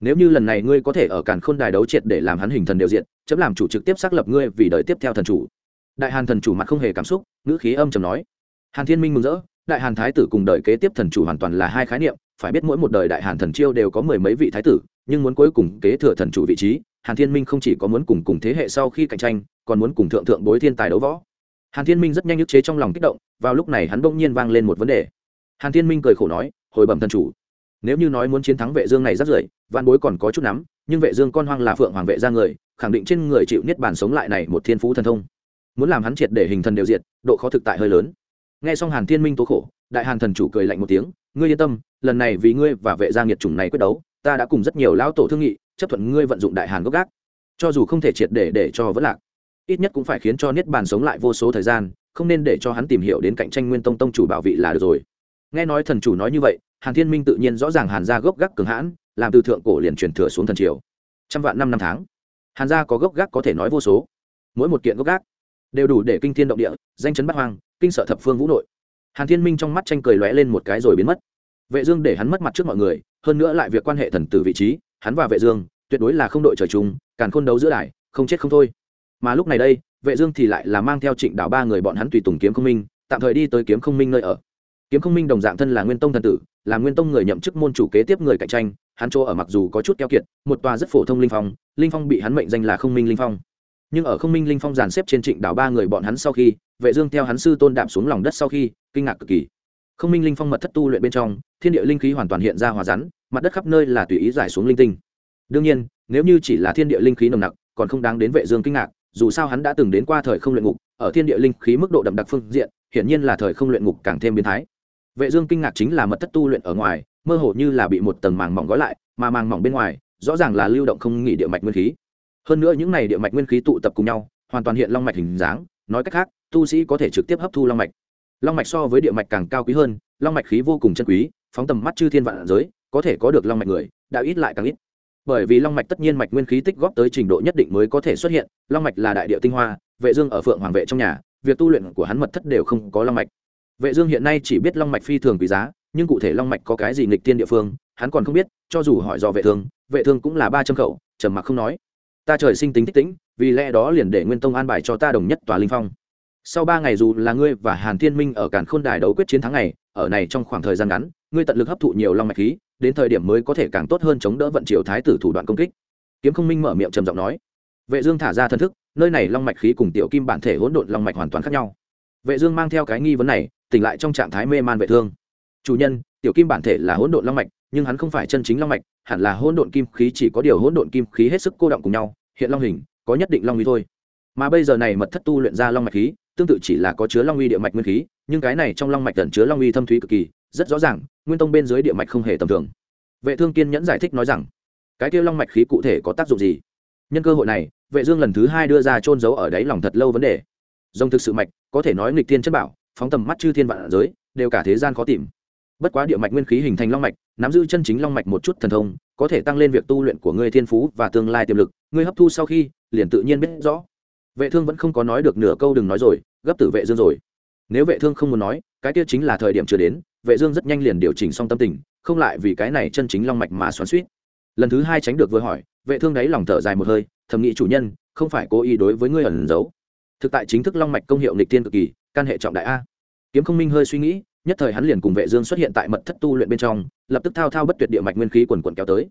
Speaker 1: Nếu như lần này ngươi có thể ở càn khôn đài đấu triệt để làm hắn hình thần đều diện, chấm làm chủ trực tiếp xác lập ngươi vì đợi tiếp theo thần chủ. Đại hàn thần chủ mặt không hề cảm xúc, ngữ khí âm trầm nói. Hàn thiên minh mừng rỡ đại hàn thái tử cùng đời kế tiếp thần chủ hoàn toàn là hai khái niệm, phải biết mỗi một đời đại hàn thần chiêu đều có mười mấy vị thái tử, nhưng muốn cuối cùng kế thừa thần chủ vị trí, hàn thiên minh không chỉ có muốn cùng cùng thế hệ sau khi cạnh tranh, còn muốn cùng thượng thượng bối thiên tài đấu võ. Hàn thiên minh rất nhanh nhức chế trong lòng kích động, vào lúc này hắn bỗng nhiên vang lên một vấn đề. Hàn thiên minh cười khổ nói, hồi bẩm thần chủ, nếu như nói muốn chiến thắng vệ dương này rất rưởi văn bối còn có chút nắm, nhưng vệ dương con hoang là phượng hoàng vệ ra người, khẳng định trên người chịu niết bàn sống lại này một thiên phú thần thông. Muốn làm hắn triệt để hình thần đều diệt, độ khó thực tại hơi lớn nghe xong hàn thiên minh tố khổ, đại hàn thần chủ cười lạnh một tiếng, ngươi yên tâm, lần này vì ngươi và vệ gia nghiệt chủng này quyết đấu, ta đã cùng rất nhiều lão tổ thương nghị, chấp thuận ngươi vận dụng đại hàn gốc gác. Cho dù không thể triệt để để cho vỡ lạc, ít nhất cũng phải khiến cho niết bàn sống lại vô số thời gian, không nên để cho hắn tìm hiểu đến cạnh tranh nguyên tông tông chủ bảo vị là được rồi. Nghe nói thần chủ nói như vậy, hàn thiên minh tự nhiên rõ ràng hàn gia gốc gác cường hãn, làm từ thượng cổ liền truyền thừa xuống thần triều. Trăm vạn năm năm tháng, hàn gia có gốc gác có thể nói vô số. Mỗi một kiện gốc gác đều đủ để kinh thiên động địa, danh chấn bắt hoang kinh sợ thập phương vũ nội. Hàn thiên minh trong mắt tranh cười lóe lên một cái rồi biến mất. Vệ dương để hắn mất mặt trước mọi người, hơn nữa lại việc quan hệ thần tử vị trí, hắn và vệ dương, tuyệt đối là không đội trời chung, càn khôn đấu giữa đài, không chết không thôi. Mà lúc này đây, vệ dương thì lại là mang theo trịnh đảo ba người bọn hắn tùy tùng kiếm không minh, tạm thời đi tới kiếm không minh nơi ở. Kiếm không minh đồng dạng thân là nguyên tông thần tử, là nguyên tông người nhậm chức môn chủ kế tiếp người cạnh tranh, hắn chỗ ở mặc dù có chút keo kiệt, một tòa rất phổ thông linh phong linh phong bị hắn mệnh danh là không minh linh phong nhưng ở không minh linh phong dàn xếp trên trịnh đảo ba người bọn hắn sau khi, vệ dương theo hắn sư tôn đạm xuống lòng đất sau khi, kinh ngạc cực kỳ. Không minh linh phong mật thất tu luyện bên trong, thiên địa linh khí hoàn toàn hiện ra hòa rắn, mặt đất khắp nơi là tùy ý giải xuống linh tinh. Đương nhiên, nếu như chỉ là thiên địa linh khí nồng nặc, còn không đáng đến vệ dương kinh ngạc, dù sao hắn đã từng đến qua thời không luyện ngục, ở thiên địa linh khí mức độ đậm đặc phương diện, hiển nhiên là thời không luyện ngục càng thêm biến thái. Vệ dương kinh ngạc chính là mật thất tu luyện ở ngoài, mơ hồ như là bị một tầng màng mỏng gói lại, mà màng mỏng bên ngoài, rõ ràng là lưu động không nghỉ địa mạch nguyên khí hơn nữa những này địa mạch nguyên khí tụ tập cùng nhau, hoàn toàn hiện long mạch hình dáng, nói cách khác, tu sĩ có thể trực tiếp hấp thu long mạch. Long mạch so với địa mạch càng cao quý hơn, long mạch khí vô cùng chân quý, phóng tầm mắt chư thiên vạn giới, có thể có được long mạch người, đã ít lại càng ít. Bởi vì long mạch tất nhiên mạch nguyên khí tích góp tới trình độ nhất định mới có thể xuất hiện, long mạch là đại địa tinh hoa, vệ dương ở phượng hoàng vệ trong nhà, việc tu luyện của hắn mật thất đều không có long mạch. Vệ dương hiện nay chỉ biết long mạch phi thường quý giá, nhưng cụ thể long mạch có cái gì nghịch tiên địa phương, hắn còn không biết, cho dù hỏi do vệ thương vệ thương cũng là ba trăm khẩu, trầm mặc không nói ta trời sinh tính tích tĩnh, vì lẽ đó liền để nguyên tông an bài cho ta đồng nhất tòa linh phong. Sau ba ngày dù là ngươi và hàn thiên minh ở cản khôn đài đấu quyết chiến thắng này ở này trong khoảng thời gian ngắn, ngươi tận lực hấp thụ nhiều long mạch khí, đến thời điểm mới có thể càng tốt hơn chống đỡ vận triều thái tử thủ đoạn công kích. Kiếm không minh mở miệng trầm giọng nói. Vệ dương thả ra thân thức, nơi này long mạch khí cùng tiểu kim bản thể hỗn độn long mạch hoàn toàn khác nhau. Vệ dương mang theo cái nghi vấn này, tỉnh lại trong trạng thái mê man vệ thương. Chủ nhân, tiểu kim bản thể là hỗn độn long mạch nhưng hắn không phải chân chính long mạch, hẳn là hỗn độn kim khí chỉ có điều hỗn độn kim khí hết sức cô động cùng nhau, hiện long hình, có nhất định long uy thôi. Mà bây giờ này mật thất tu luyện ra long mạch khí, tương tự chỉ là có chứa long uy địa mạch nguyên khí, nhưng cái này trong long mạch tẩn chứa long uy thâm thúy cực kỳ, rất rõ ràng, nguyên tông bên dưới địa mạch không hề tầm thường. Vệ thương kiên nhẫn giải thích nói rằng, cái kia long mạch khí cụ thể có tác dụng gì? Nhân cơ hội này, vệ dương lần thứ hai đưa ra trôn giấu ở đáy lòng thật lâu vấn đề. Dòng thực sự mạch, có thể nói nghịch thiên chất bảo, phóng tầm mắt chư thiên vạn giới, đều cả thế gian khó tìm bất quá địa mạch nguyên khí hình thành long mạch, nắm giữ chân chính long mạch một chút thần thông, có thể tăng lên việc tu luyện của ngươi thiên phú và tương lai tiềm lực. Ngươi hấp thu sau khi, liền tự nhiên biết rõ. Vệ thương vẫn không có nói được nửa câu đừng nói rồi, gấp tử vệ dương rồi. Nếu vệ thương không muốn nói, cái kia chính là thời điểm chưa đến, vệ dương rất nhanh liền điều chỉnh xong tâm tình, không lại vì cái này chân chính long mạch mà xoắn xuýt. Lần thứ hai tránh được vừa hỏi, vệ thương đấy lòng thở dài một hơi, thầm nghĩ chủ nhân, không phải cố ý đối với ngươi ẩn giấu. Thực tại chính thức long mạch công hiệu nghịch tiên cực kỳ, can hệ trọng đại a. Kiếm không minh hơi suy nghĩ nhất thời hắn liền cùng vệ dương xuất hiện tại mật thất tu luyện bên trong, lập tức thao thao bất tuyệt địa mạch nguyên khí quần quần kéo tới.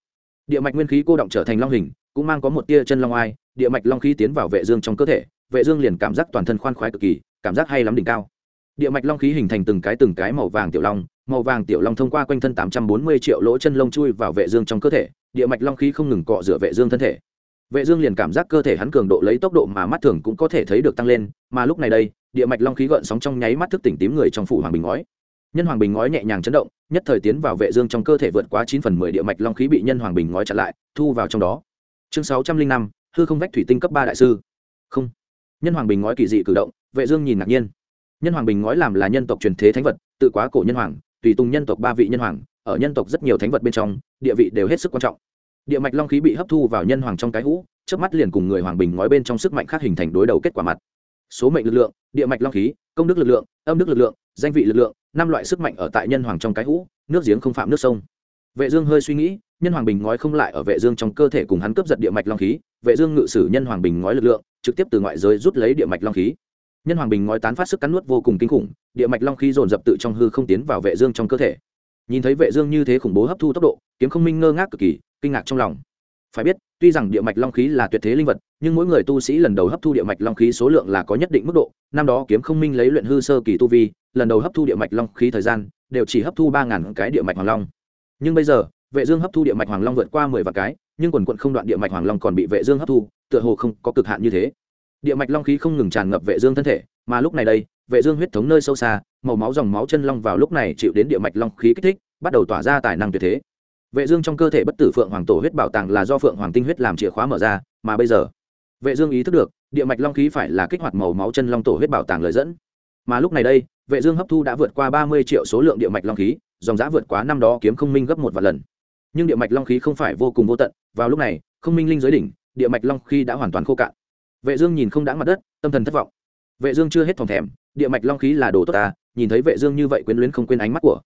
Speaker 1: Địa mạch nguyên khí cô động trở thành long hình, cũng mang có một tia chân long ai địa mạch long khí tiến vào vệ dương trong cơ thể, vệ dương liền cảm giác toàn thân khoan khoái cực kỳ, cảm giác hay lắm đỉnh cao. Địa mạch long khí hình thành từng cái từng cái màu vàng tiểu long, màu vàng tiểu long thông qua quanh thân 840 triệu lỗ chân lông chui vào vệ dương trong cơ thể, địa mạch long khí không ngừng cọ rửa vệ dương thân thể. Vệ dương liền cảm giác cơ thể hắn cường độ lấy tốc độ mà mắt thường cũng có thể thấy được tăng lên, mà lúc này đây, địa mạch long khí gợn sóng trong nháy mắt thức tỉnh tím người trong phủ hoàng bình ngói nhân hoàng bình ngói nhẹ nhàng chấn động, nhất thời tiến vào vệ dương trong cơ thể vượt quá chín phần mười địa mạch long khí bị nhân hoàng bình ngói chặn lại, thu vào trong đó. Chương sáu trăm linh năm, hư không vách thủy tinh cấp ba đại sư. Không. Nhân hoàng bình ngói kỳ dị cử động, vệ dương nhìn ngạc nhiên. Nhân hoàng bình ngói làm là nhân tộc truyền thế thánh vật, tự quá cổ nhân hoàng, tùy tùng nhân tộc ba vị nhân hoàng, ở nhân tộc rất nhiều thánh vật bên trong, địa vị đều hết sức quan trọng. Địa mạch long khí bị hấp thu vào nhân hoàng trong cái hũ trước mắt liền cùng người hoàng bình ngói bên trong sức mạnh khác hình thành đối đầu kết quả mặt. Số mệnh lực lượng, địa mạch long khí, công đức lực lượng, âm đức lực lượng, danh vị lực lượng năm loại sức mạnh ở tại nhân hoàng trong cái hũ, nước giếng không phạm nước sông. Vệ dương hơi suy nghĩ, nhân hoàng bình ngói không lại ở vệ dương trong cơ thể cùng hắn cướp giật địa mạch long khí, vệ dương ngự sử nhân hoàng bình ngói lực lượng, trực tiếp từ ngoại giới rút lấy địa mạch long khí. Nhân hoàng bình ngói tán phát sức cắn nuốt vô cùng kinh khủng, địa mạch long khí dồn dập tự trong hư không tiến vào vệ dương trong cơ thể. Nhìn thấy vệ dương như thế khủng bố hấp thu tốc độ, kiếm không minh ngơ ngác cực kỳ, kinh ngạc trong lòng. Phải biết tuy rằng địa mạch long khí là tuyệt thế linh vật, nhưng mỗi người tu sĩ lần đầu hấp thu địa mạch long khí số lượng là có nhất định mức độ. Năm đó kiếm không minh lấy luyện hư sơ kỳ tu vi, lần đầu hấp thu địa mạch long khí thời gian đều chỉ hấp thu ba ngàn cái địa mạch hoàng long. Nhưng bây giờ, vệ dương hấp thu địa mạch hoàng long vượt qua mười vạn cái, nhưng quần quận không đoạn địa mạch hoàng long còn bị vệ dương hấp thu, tựa hồ không có cực hạn như thế. Địa mạch long khí không ngừng tràn ngập vệ dương thân thể, mà lúc này đây, vệ dương huyết thống nơi sâu xa, màu máu dòng máu chân long vào lúc này chịu đến địa mạch long khí kích thích, bắt đầu tỏa ra tài năng tuyệt thế vệ dương trong cơ thể bất tử phượng hoàng tổ huyết bảo tàng là do phượng hoàng tinh huyết làm chìa khóa mở ra, mà bây giờ, vệ dương ý thức được, địa mạch long khí phải là kích hoạt màu máu chân long tổ huyết bảo tàng lời dẫn. Mà lúc này đây, vệ dương hấp thu đã vượt qua 30 triệu số lượng địa mạch long khí, dòng giá vượt quá năm đó kiếm không minh gấp một vạn lần. Nhưng địa mạch long khí không phải vô cùng vô tận, vào lúc này, không minh linh giới đỉnh, địa mạch long khí đã hoàn toàn khô cạn. Vệ dương nhìn không đãng mặt đất, tâm thần thất vọng. Vệ dương chưa hết thòng thèm, địa mạch long khí là đồ tốt ta, nhìn thấy vệ dương như vậy quyến luyến không quên ánh mắt của.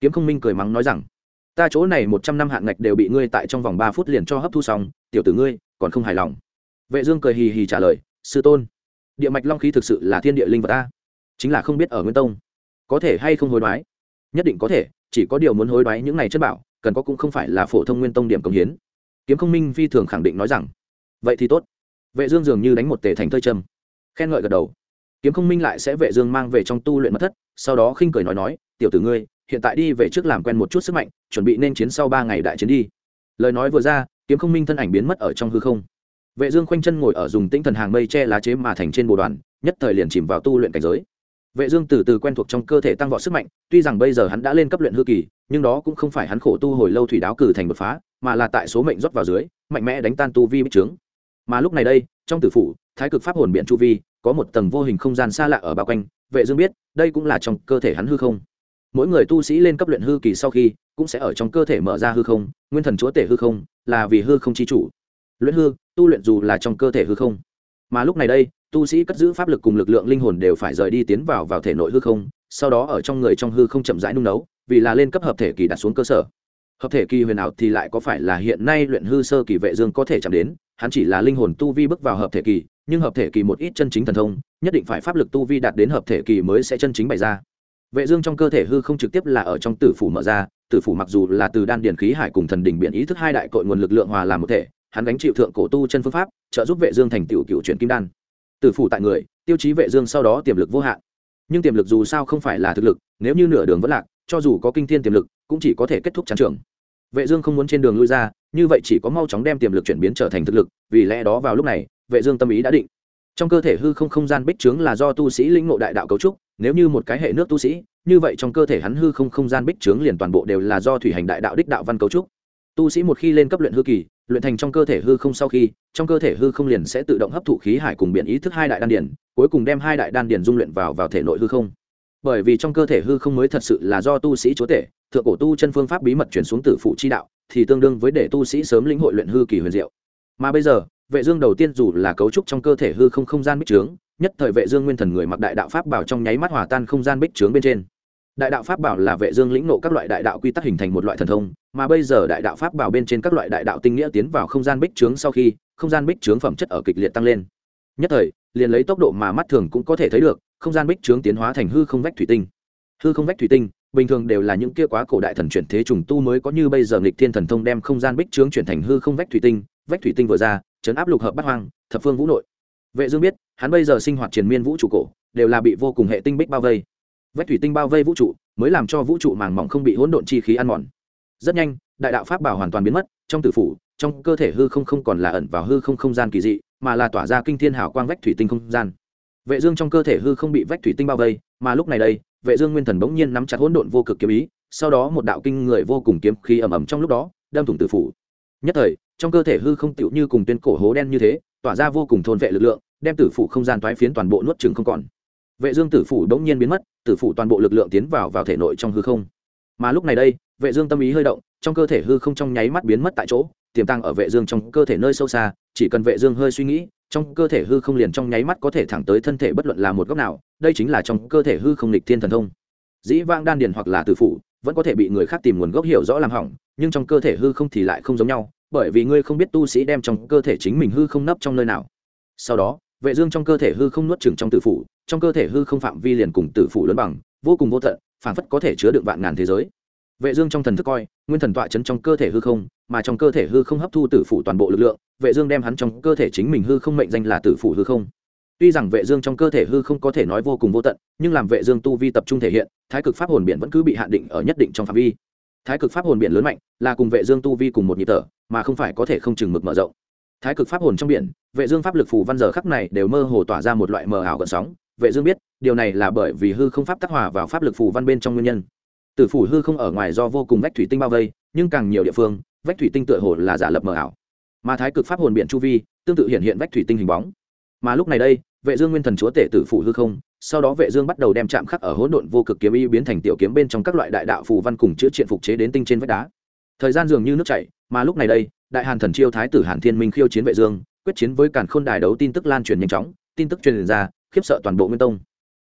Speaker 1: Kiếm không minh cười mắng nói rằng ta chỗ này một trăm năm hạn ngạch đều bị ngươi tại trong vòng ba phút liền cho hấp thu xong, tiểu tử ngươi, còn không hài lòng. Vệ dương cười hì hì trả lời, sư tôn, địa mạch long khí thực sự là thiên địa linh vật ta chính là không biết ở nguyên tông, có thể hay không hối đoái? Nhất định có thể, chỉ có điều muốn hối đoái những này chất bảo, cần có cũng không phải là phổ thông nguyên tông điểm công hiến. Kiếm không minh phi thường khẳng định nói rằng, vậy thì tốt. Vệ dương dường như đánh một tề thành thơi trầm, khen ngợi gật đầu. Kiếm không minh lại sẽ vệ dương mang về trong tu luyện mật thất, sau đó khinh cười nói nói, tiểu tử ngươi hiện tại đi về trước làm quen một chút sức mạnh, chuẩn bị nên chiến sau ba ngày đại chiến đi. Lời nói vừa ra, kiếm không minh thân ảnh biến mất ở trong hư không. Vệ dương khoanh chân ngồi ở dùng tinh thần hàng mây che lá chế mà thành trên bồ đoàn, nhất thời liền chìm vào tu luyện cảnh giới. Vệ dương từ từ quen thuộc trong cơ thể tăng vọt sức mạnh, tuy rằng bây giờ hắn đã lên cấp luyện hư kỳ, nhưng đó cũng không phải hắn khổ tu hồi lâu thủy đáo cử thành đột phá, mà là tại số mệnh rót vào dưới, mạnh mẽ đánh tan tu vi bích trướng. Mà lúc này đây, trong tử phủ, thái cực pháp hồn biện chu vi, có một tầng vô hình không gian xa lạ ở bao quanh. Vệ dương biết, đây cũng là trong cơ thể hắn hư không mỗi người tu sĩ lên cấp luyện hư kỳ sau khi cũng sẽ ở trong cơ thể mở ra hư không, nguyên thần chúa tể hư không, là vì hư không chi chủ. Luyện hư, tu luyện dù là trong cơ thể hư không. Mà lúc này đây, tu sĩ cất giữ pháp lực cùng lực lượng linh hồn đều phải rời đi tiến vào vào thể nội hư không, sau đó ở trong người trong hư không chậm rãi nung nấu, vì là lên cấp hợp thể kỳ đặt xuống cơ sở. Hợp thể kỳ huyền ảo thì lại có phải là hiện nay luyện hư sơ kỳ vệ dương có thể chạm đến, hắn chỉ là linh hồn tu vi bước vào hợp thể kỳ, nhưng hợp thể kỳ một ít chân chính thần thông, nhất định phải pháp lực tu vi đạt đến hợp thể kỳ mới sẽ chân chính bày ra vệ dương trong cơ thể hư không trực tiếp là ở trong tử phủ mở ra, tử phủ mặc dù là từ đan điển khí hải cùng thần đỉnh biển ý thức hai đại cội nguồn lực lượng hòa làm một thể, hắn gánh chịu thượng cổ tu chân phương pháp, trợ giúp vệ dương thành tiểu cựu chuyển kim đan. Tử phủ tại người, tiêu chí vệ dương sau đó tiềm lực vô hạn. Nhưng tiềm lực dù sao không phải là thực lực, nếu như nửa đường vẫn lạc, cho dù có kinh thiên tiềm lực, cũng chỉ có thể kết thúc chán trường. Vệ dương không muốn trên đường lui ra, như vậy chỉ có mau chóng đem tiềm lực chuyển biến trở thành thực lực, vì lẽ đó vào lúc này, vệ dương tâm ý đã định. Trong cơ thể hư không không gian bích trướng là do tu sĩ linh ngộ đại đạo cấu trúc nếu như một cái hệ nước tu sĩ, như vậy trong cơ thể hắn hư không không gian bích trướng liền toàn bộ đều là do thủy hành đại đạo đích đạo văn cấu trúc. Tu sĩ một khi lên cấp luyện hư kỳ, luyện thành trong cơ thể hư không sau khi, trong cơ thể hư không liền sẽ tự động hấp thụ khí hải cùng biện ý thức hai đại đan điển, cuối cùng đem hai đại đan điển dung luyện vào vào thể nội hư không. Bởi vì trong cơ thể hư không mới thật sự là do tu sĩ chúa tể, thượng cổ tu chân phương pháp bí mật chuyển xuống tử phụ chi đạo, thì tương đương với để tu sĩ sớm lĩnh hội luyện hư kỳ huyền diệu. Mà bây giờ, vệ dương đầu tiên dù là cấu trúc trong cơ thể hư không không gian bích trướng nhất thời vệ dương nguyên thần người mặc đại đạo pháp bảo trong nháy mắt hòa tan không gian bích trướng bên trên. Đại đạo pháp bảo là vệ dương lĩnh ngộ các loại đại đạo quy tắc hình thành một loại thần thông, mà bây giờ đại đạo pháp bảo bên trên các loại đại đạo tinh nghĩa tiến vào không gian bích trướng sau khi, không gian bích trướng phẩm chất ở kịch liệt tăng lên. Nhất thời, liền lấy tốc độ mà mắt thường cũng có thể thấy được, không gian bích trướng tiến hóa thành hư không vách thủy tinh. Hư không vách thủy tinh, bình thường đều là những kia quá cổ đại thần chuyển thế trùng tu mới có như bây giờ nghịch thiên thần thông đem không gian bích trướng chuyển thành hư không vách thủy tinh. Vách thủy tinh vừa ra, chấn áp lục hợp bát hoang, thập phương vũ nội vệ dương biết, hắn bây giờ sinh hoạt triền miên vũ trụ cổ, đều là bị vô cùng hệ tinh bích bao vây. Vách thủy tinh bao vây vũ trụ, mới làm cho vũ trụ màng mỏng không bị hỗn độn chi khí ăn mòn. Rất nhanh, đại đạo pháp bảo hoàn toàn biến mất, trong tử phủ, trong cơ thể hư không không còn là ẩn vào hư không không gian kỳ dị, mà là tỏa ra kinh thiên hào quang vách thủy tinh không gian. Vệ dương trong cơ thể hư không bị vách thủy tinh bao vây, mà lúc này đây, vệ dương nguyên thần bỗng nhiên nắm chặt hỗn độn vô cực kiếm ý, sau đó một đạo kinh người vô cùng kiếm khí ầm ầm trong lúc đó, đâm thủng tử phủ. Nhất thời trong cơ thể hư không tựu như cùng tuyên cổ hố đen như thế, tỏa ra vô cùng thôn vệ lực lượng, đem tử phủ không gian thoái phiến toàn bộ nuốt chừng không còn. Vệ dương tử phủ đống nhiên biến mất, tử phủ toàn bộ lực lượng tiến vào vào thể nội trong hư không. Mà lúc này đây, vệ dương tâm ý hơi động, trong cơ thể hư không trong nháy mắt biến mất tại chỗ, tiềm tàng ở vệ dương trong cơ thể nơi sâu xa, chỉ cần vệ dương hơi suy nghĩ, trong cơ thể hư không liền trong nháy mắt có thể thẳng tới thân thể bất luận là một góc nào, đây chính là trong cơ thể hư không lịch thiên thần thông. Dĩ vang đan điền hoặc là tử phủ, vẫn có thể bị người khác tìm nguồn gốc hiểu rõ làm hỏng, nhưng trong cơ thể hư không thì lại không giống nhau bởi vì ngươi không biết tu sĩ đem trong cơ thể chính mình hư không nấp trong nơi nào. Sau đó, vệ dương trong cơ thể hư không nuốt chửng trong tử phủ, trong cơ thể hư không phạm vi liền cùng tử phủ lớn bằng, vô cùng vô tận, phảng phất có thể chứa đựng vạn ngàn thế giới. Vệ dương trong thần thức coi, nguyên thần tọa chấn trong cơ thể hư không, mà trong cơ thể hư không hấp thu tử phủ toàn bộ lực lượng, vệ dương đem hắn trong cơ thể chính mình hư không mệnh danh là tử phủ hư không. Tuy rằng vệ dương trong cơ thể hư không có thể nói vô cùng vô tận, nhưng làm vệ dương tu vi tập trung thể hiện, thái cực pháp hồn biển vẫn cứ bị hạn định ở nhất định trong phạm vi thái cực pháp hồn biển lớn mạnh, là cùng vệ dương tu vi cùng một nhịp thở, mà không phải có thể không chừng mực mở rộng. Thái cực pháp hồn trong biển, vệ dương pháp lực phù văn giờ khắc này đều mơ hồ tỏa ra một loại mờ ảo gần sóng. Vệ dương biết, điều này là bởi vì hư không pháp tác hòa vào pháp lực phù văn bên trong nguyên nhân. Tử phủ hư không ở ngoài do vô cùng vách thủy tinh bao vây, nhưng càng nhiều địa phương, vách thủy tinh tựa hồ là giả lập mờ ảo. Mà thái cực pháp hồn biển chu vi, tương tự hiện hiện vách thủy tinh hình bóng. Mà lúc này đây, vệ dương nguyên thần chúa tể tử phủ hư không sau đó vệ dương bắt đầu đem chạm khắc ở hỗn độn vô cực kiếm y biến thành tiểu kiếm bên trong các loại đại đạo phù văn cùng chữa triện phục chế đến tinh trên vách đá. Thời gian dường như nước chảy, mà lúc này đây, đại hàn thần chiêu thái tử hàn thiên minh khiêu chiến vệ dương, quyết chiến với càn khôn đài đấu tin tức lan truyền nhanh chóng, tin tức truyền ra, khiếp sợ toàn bộ nguyên tông.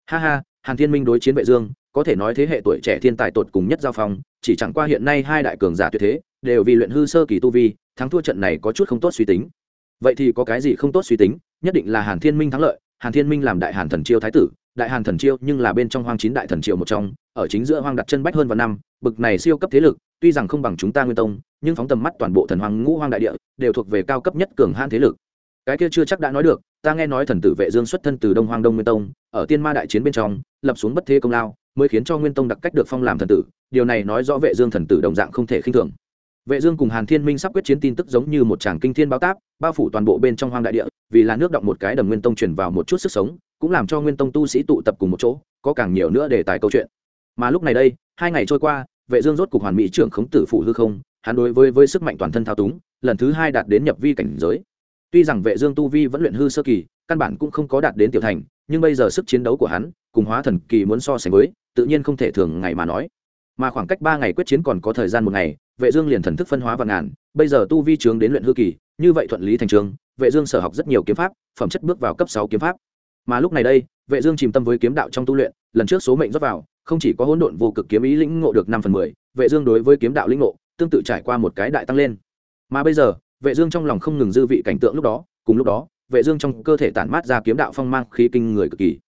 Speaker 1: Ha ha, hàn thiên minh đối chiến vệ dương, có thể nói thế hệ tuổi trẻ thiên tài tột cùng nhất giao phong, chỉ chẳng qua hiện nay hai đại cường giả tuyệt thế, đều vì luyện hư sơ kỳ tu vi, thắng thua trận này có chút không tốt suy tính. Vậy thì có cái gì không tốt suy tính, nhất định là hàn thiên minh thắng lợi, hàn thiên minh làm đại hàn thần chiêu thái tử đại hàn thần chiêu nhưng là bên trong hoang chín đại thần triều một trong, ở chính giữa hoang đặt chân bách hơn vào năm, bực này siêu cấp thế lực, tuy rằng không bằng chúng ta nguyên tông, nhưng phóng tầm mắt toàn bộ thần hoàng ngũ hoang đại địa, đều thuộc về cao cấp nhất cường hãn thế lực. Cái kia chưa chắc đã nói được, ta nghe nói thần tử vệ dương xuất thân từ đông hoang đông nguyên tông, ở tiên ma đại chiến bên trong, lập xuống bất thế công lao, mới khiến cho nguyên tông đặc cách được phong làm thần tử, điều này nói rõ vệ dương thần tử đồng dạng không thể khinh thường. Vệ dương cùng hàn thiên minh sắp quyết chiến tin tức giống như một tràng kinh thiên báo táp, bao phủ toàn bộ bên trong hoang đại địa, vì là nước động một cái đầm nguyên tông truyền vào một chút sức sống cũng làm cho nguyên tông tu sĩ tụ tập cùng một chỗ, có càng nhiều nữa để tài câu chuyện. Mà lúc này đây, hai ngày trôi qua, vệ dương rốt cục hoàn mỹ trưởng khống tử phủ hư không, hắn đối với với sức mạnh toàn thân thao túng, lần thứ hai đạt đến nhập vi cảnh giới. Tuy rằng vệ dương tu vi vẫn luyện hư sơ kỳ, căn bản cũng không có đạt đến tiểu thành, nhưng bây giờ sức chiến đấu của hắn, cùng hóa thần kỳ muốn so sánh với, tự nhiên không thể thường ngày mà nói. Mà khoảng cách ba ngày quyết chiến còn có thời gian một ngày, vệ dương liền thần thức phân hóa và ngàn, bây giờ tu vi trướng đến luyện hư kỳ, như vậy thuận lý thành trường, vệ dương sở học rất nhiều kiếm pháp, phẩm chất bước vào cấp sáu kiếm pháp mà lúc này đây, vệ dương chìm tâm với kiếm đạo trong tu luyện, lần trước số mệnh rót vào, không chỉ có hỗn độn vô cực kiếm ý lĩnh ngộ được năm phần mười, vệ dương đối với kiếm đạo lĩnh ngộ, tương tự trải qua một cái đại tăng lên. Mà bây giờ, vệ dương trong lòng không ngừng dư vị cảnh tượng lúc đó, cùng lúc đó, vệ dương trong cơ thể tản mát ra kiếm đạo phong mang khí kinh người cực kỳ.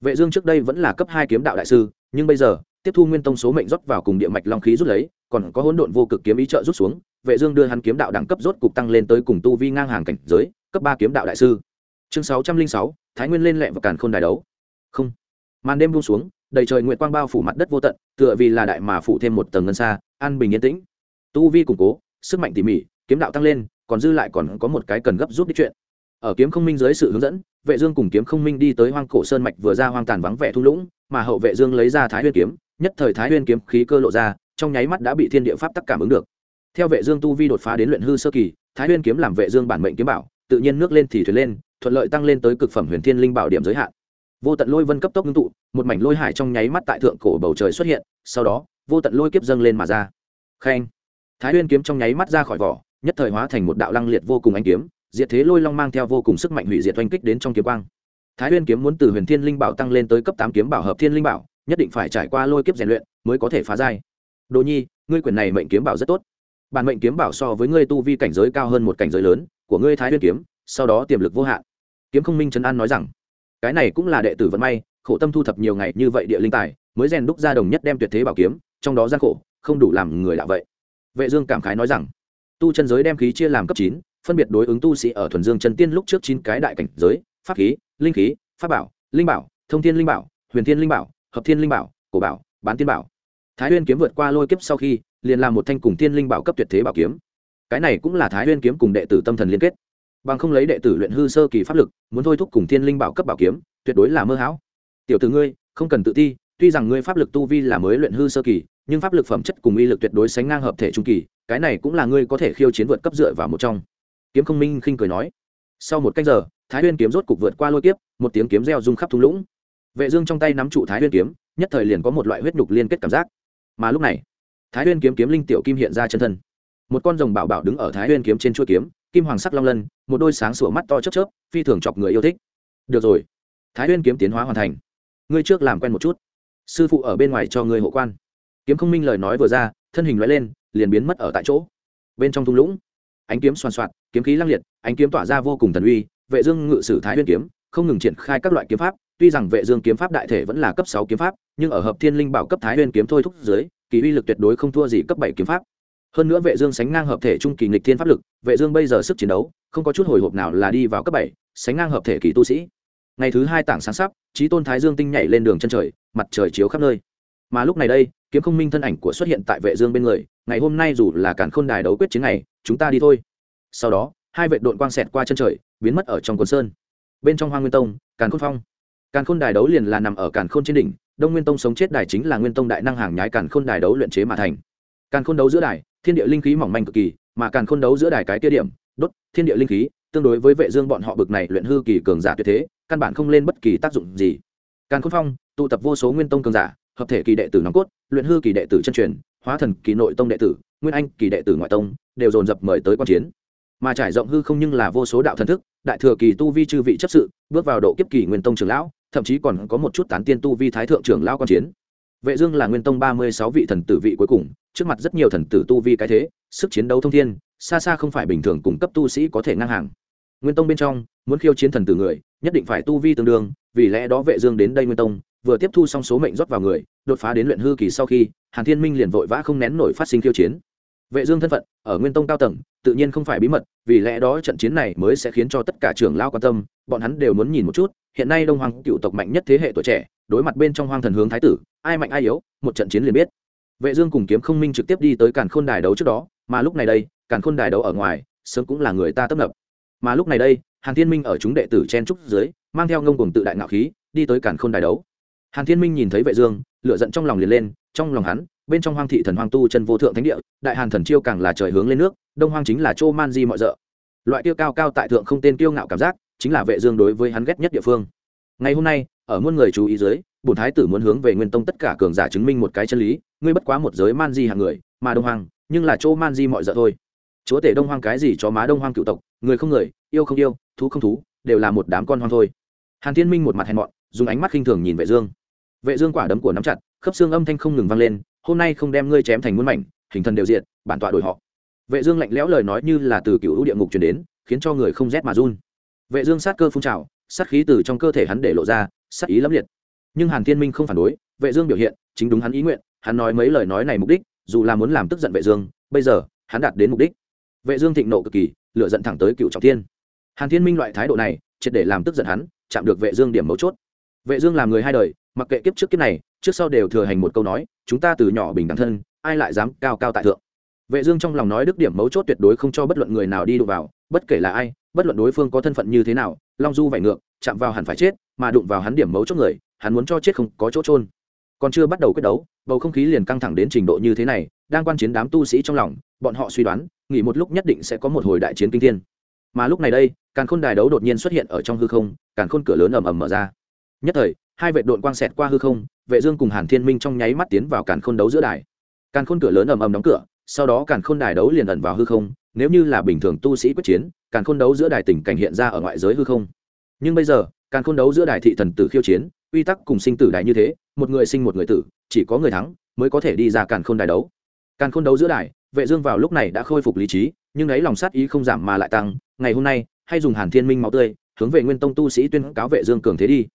Speaker 1: Vệ dương trước đây vẫn là cấp hai kiếm đạo đại sư, nhưng bây giờ, tiếp thu nguyên tông số mệnh rót vào cùng địa mạch long khí rút lấy, còn có hỗn độn vô cực kiếm ý trợ rút xuống, vệ dương đưa hắn kiếm đạo đẳng cấp rốt cục tăng lên tới cùng tu vi ngang hàng cảnh giới, cấp ba kiếm đạo đại sư chương 606, thái nguyên lên lẹ và càn khôn đài đấu. Không. Màn đêm buông xuống đầy trời nguyệt quang bao phủ mặt đất vô tận tựa vì là đại mà phủ thêm một tầng ngân xa an bình yên tĩnh. Tu vi củng cố sức mạnh tỉ mỉ kiếm đạo tăng lên còn dư lại còn có một cái cần gấp rút đi chuyện. Ở kiếm không minh dưới sự hướng dẫn vệ dương cùng kiếm không minh đi tới hoang cổ sơn mạch vừa ra hoang tàn vắng vẻ thung lũng mà hậu vệ dương lấy ra thái nguyên kiếm nhất thời thái nguyên kiếm khí cơ lộ ra trong nháy mắt đã bị thiên địa pháp tắc cảm ứng được. Theo vệ dương tu vi đột phá đến luyện hư sơ kỳ thái nguyên kiếm làm vệ dương bản mệnh kiếm bảo tự nhiên nước lên thì thuyền lên thuận lợi tăng lên tới cực phẩm huyền thiên linh bảo điểm giới hạn. Vô tận lôi vân cấp tốc ngưng tụ, một mảnh lôi hải trong nháy mắt tại thượng cổ bầu trời xuất hiện, sau đó, vô tận lôi kiếp dâng lên mà ra. Khen. Thái huyên kiếm trong nháy mắt ra khỏi vỏ, nhất thời hóa thành một đạo lăng liệt vô cùng anh kiếm, diệt thế lôi long mang theo vô cùng sức mạnh hủy diệt oanh kích đến trong kiếm quang. Thái huyên kiếm muốn từ huyền thiên linh bảo tăng lên tới cấp tám kiếm bảo hợp thiên linh bảo, nhất định phải trải qua lôi kiếp rèn luyện mới có thể phá giai. Đồ nhi, ngươi quyền này mệnh kiếm bảo rất tốt. Bản mệnh kiếm bảo so với ngươi tu vi cảnh giới cao hơn một cảnh giới lớn của ngươi thái huyên kiếm, sau đó tiềm lực vô hạn kiếm không minh trấn an nói rằng, cái này cũng là đệ tử vận may, khổ tâm thu thập nhiều ngày như vậy địa linh tài, mới rèn đúc ra đồng nhất đem tuyệt thế bảo kiếm, trong đó gian khổ, không đủ làm người đạo vậy. Vệ dương cảm khái nói rằng, tu chân giới đem khí chia làm cấp chín, phân biệt đối ứng tu sĩ ở thuần dương chân tiên lúc trước chín cái đại cảnh giới, pháp khí, linh khí, pháp bảo, linh bảo, thông thiên linh bảo, huyền thiên linh bảo, hợp thiên linh bảo, cổ bảo, bán tiên bảo. Thái nguyên kiếm vượt qua lôi kiếp sau khi, liền làm một thanh cùng thiên linh bảo cấp tuyệt thế bảo kiếm. Cái này cũng là thái nguyên kiếm cùng đệ tử tâm thần liên kết bằng không lấy đệ tử luyện hư sơ kỳ pháp lực, muốn thôi thúc cùng thiên linh bảo cấp bảo kiếm, tuyệt đối là mơ hão. Tiểu tử ngươi, không cần tự ti, tuy rằng ngươi pháp lực tu vi là mới luyện hư sơ kỳ, nhưng pháp lực phẩm chất cùng uy lực tuyệt đối sánh ngang hợp thể trung kỳ, cái này cũng là ngươi có thể khiêu chiến vượt cấp dựa vào một trong. Kiếm không minh khinh cười nói. Sau một cách giờ, thái huyên kiếm rốt cục vượt qua lôi kiếp, một tiếng kiếm reo rung khắp thung lũng. Vệ dương trong tay nắm trụ thái huyên kiếm, nhất thời liền có một loại huyết nhục liên kết cảm giác. Mà lúc này, thái huyên kiếm kiếm linh tiểu kim hiện ra chân thân. Một con rồng bảo bảo đứng ở thái huyên kiếm trên chuôi kiếm kim hoàng sắc long lân, một đôi sáng sủa mắt to chớp chớp, phi thường chọc người yêu thích. Được rồi, thái huyên kiếm tiến hóa hoàn thành. Ngươi trước làm quen một chút. Sư phụ ở bên ngoài cho ngươi hộ quan. Kiếm không minh lời nói vừa ra, thân hình loại lên, liền biến mất ở tại chỗ. Bên trong thung lũng, ánh kiếm xoan xoạt, kiếm khí lăng liệt, ánh kiếm tỏa ra vô cùng thần uy, vệ dương ngự sử thái huyên kiếm, không ngừng triển khai các loại kiếm pháp, tuy rằng vệ dương kiếm pháp đại thể vẫn là cấp 6 kiếm pháp, nhưng ở hợp thiên linh bảo cấp thái huyên kiếm thôi thúc dưới, kỳ uy lực tuyệt đối không thua gì cấp 7 kiếm pháp hơn nữa vệ dương sánh ngang hợp thể trung kỳ nghịch thiên pháp lực vệ dương bây giờ sức chiến đấu không có chút hồi hộp nào là đi vào cấp 7, sánh ngang hợp thể kỳ tu sĩ. Ngày thứ hai tảng sáng sắp trí tôn thái dương tinh nhảy lên đường chân trời mặt trời chiếu khắp nơi. Mà lúc này đây kiếm không minh thân ảnh của xuất hiện tại vệ dương bên người ngày hôm nay dù là cản khôn đài đấu quyết chiến này chúng ta đi thôi. Sau đó hai vệ đội quang xẹt qua chân trời biến mất ở trong quần sơn. Bên trong hoang nguyên tông càn khôn phong. Càn khôn đài đấu liền là nằm ở càn khôn trên đỉnh đông nguyên tông sống chết đài chính là nguyên tông đại năng hàng nhái càn khôn đài đấu luyện chế mà thành. Càn khôn đấu giữa đài thiên địa linh khí mỏng manh cực kỳ, mà càng khôn đấu giữa đài cái tiêu điểm, đốt, thiên địa linh khí, tương đối với vệ dương bọn họ bực này luyện hư kỳ cường giả tuyệt thế, căn bản không lên bất kỳ tác dụng gì. Càng khôn phong, tụ tập vô số nguyên tông cường giả, hợp thể kỳ đệ tử nòng cốt, luyện hư kỳ đệ tử chân truyền, hóa thần kỳ nội tông đệ tử, nguyên anh kỳ đệ tử ngoại tông, đều dồn dập mời tới quan chiến. Mà trải rộng hư không nhưng là vô số đạo thần thức, đại thừa kỳ tu vi chư vị chấp sự, bước vào độ kiếp kỳ nguyên tông trưởng lão, thậm chí còn có một chút tán tiên tu vi thái thượng trưởng lão quan chiến vệ dương là nguyên tông ba mươi sáu vị thần tử vị cuối cùng, trước mặt rất nhiều thần tử tu vi cái thế, sức chiến đấu thông thiên, xa xa không phải bình thường cùng cấp tu sĩ có thể ngang hàng. Nguyên tông bên trong, muốn khiêu chiến thần tử người, nhất định phải tu vi tương đương, vì lẽ đó vệ dương đến đây nguyên tông, vừa tiếp thu xong số mệnh rót vào người, đột phá đến luyện hư kỳ sau khi, hàn thiên minh liền vội vã không nén nổi phát sinh khiêu chiến. Vệ dương thân phận, ở nguyên tông cao tầng, tự nhiên không phải bí mật, vì lẽ đó trận chiến này mới sẽ khiến cho tất cả trưởng lão quan tâm, bọn hắn đều muốn nhìn một chút, hiện nay đông hoàng cựu tộc mạnh nhất thế hệ tuổi trẻ, đối mặt bên trong hoang thần hướng thái tử ai mạnh ai yếu, một trận chiến liền biết. Vệ dương cùng kiếm không minh trực tiếp đi tới càn khôn đài đấu trước đó, mà lúc này đây, càn khôn đài đấu ở ngoài, sớm cũng là người ta tấp nập. Mà lúc này đây, hàn thiên minh ở chúng đệ tử chen trúc dưới, mang theo ngông cùng tự đại ngạo khí, đi tới càn khôn đài đấu. Hàn thiên minh nhìn thấy vệ dương, lửa giận trong lòng liền lên, trong lòng hắn, bên trong hoang thị thần hoang tu chân vô thượng thánh địa, đại hàn thần chiêu càng là trời hướng lên nước, đông hoang chính là châu man di mọi dợ loại tiêu cao cao tại thượng không tên kiêu ngạo cảm giác, chính là vệ dương đối với hắn ghét nhất địa phương. Ngày hôm nay ở muôn người chú ý dưới bổn thái tử muốn hướng về nguyên tông tất cả cường giả chứng minh một cái chân lý ngươi bất quá một giới man di hạng người mà đông hoàng nhưng là chỗ man di mọi giờ thôi. Chúa tể đông hoang cái gì cho má đông hoang cựu tộc người không người yêu không yêu thú không thú đều là một đám con hoang thôi. Hàn thiên minh một mặt hèn mọn dùng ánh mắt khinh thường nhìn vệ dương. Vệ dương quả đấm của nắm chặt khớp xương âm thanh không ngừng vang lên hôm nay không đem ngươi chém thành muôn mảnh hình thần đều diện, bản tọa đổi họ. Vệ dương lạnh lẽo lời nói như là từ cựu địa ngục truyền đến khiến cho người không rét mà run. Vệ dương sát cơ phun trào sát khí từ trong cơ thể hắn để lộ ra sắc ý lẫm liệt. Nhưng hàn thiên minh không phản đối, vệ dương biểu hiện, chính đúng hắn ý nguyện, hắn nói mấy lời nói này mục đích, dù là muốn làm tức giận vệ dương, bây giờ, hắn đạt đến mục đích. Vệ dương thịnh nộ cực kỳ, lửa giận thẳng tới cựu trọng thiên. Hàn thiên minh loại thái độ này, triệt để làm tức giận hắn, chạm được vệ dương điểm mấu chốt. Vệ dương làm người hai đời, mặc kệ kiếp trước kiếp này, trước sau đều thừa hành một câu nói, chúng ta từ nhỏ bình đẳng thân, ai lại dám cao cao tại thượng. Vệ dương trong lòng nói đức điểm mấu chốt tuyệt đối không cho bất luận người nào đi đụng vào, bất kể là ai, bất luận đối phương có thân phận như thế nào, long du vảy ngược, chạm vào hẳn phải chết mà đụng vào hắn điểm mấu chốt người, hắn muốn cho chết không có chỗ trôn còn chưa bắt đầu quyết đấu, bầu không khí liền căng thẳng đến trình độ như thế này, đang quan chiến đám tu sĩ trong lòng, bọn họ suy đoán, nghỉ một lúc nhất định sẽ có một hồi đại chiến kinh thiên. Mà lúc này đây, càn khôn đài đấu đột nhiên xuất hiện ở trong hư không, càn khôn cửa lớn ầm ầm mở ra. Nhất thời, hai vệ đội quang xẹt qua hư không, vệ dương cùng hàn thiên minh trong nháy mắt tiến vào càn khôn đấu giữa đài. Càn khôn cửa lớn ầm ầm đóng cửa, sau đó càn khôn đài đấu liền ẩn vào hư không, nếu như là bình thường tu sĩ quyết chiến, càn khôn đấu giữa đài tình cảnh hiện ra ở ngoại giới hư không. Nhưng bây giờ càn khôn đấu giữa đài thị thần tử khiêu chiến, quy tắc cùng sinh tử đài như thế, một người sinh một người tử, chỉ có người thắng mới có thể đi ra càn khôn đài đấu. Càn khôn đấu giữa đài vệ dương vào lúc này đã khôi phục lý trí, nhưng ấy lòng sát ý không giảm mà lại tăng. Ngày hôm nay, hay dùng hàn thiên minh máu tươi, hướng về nguyên tông tu sĩ tuyên cáo vệ dương cường thế đi.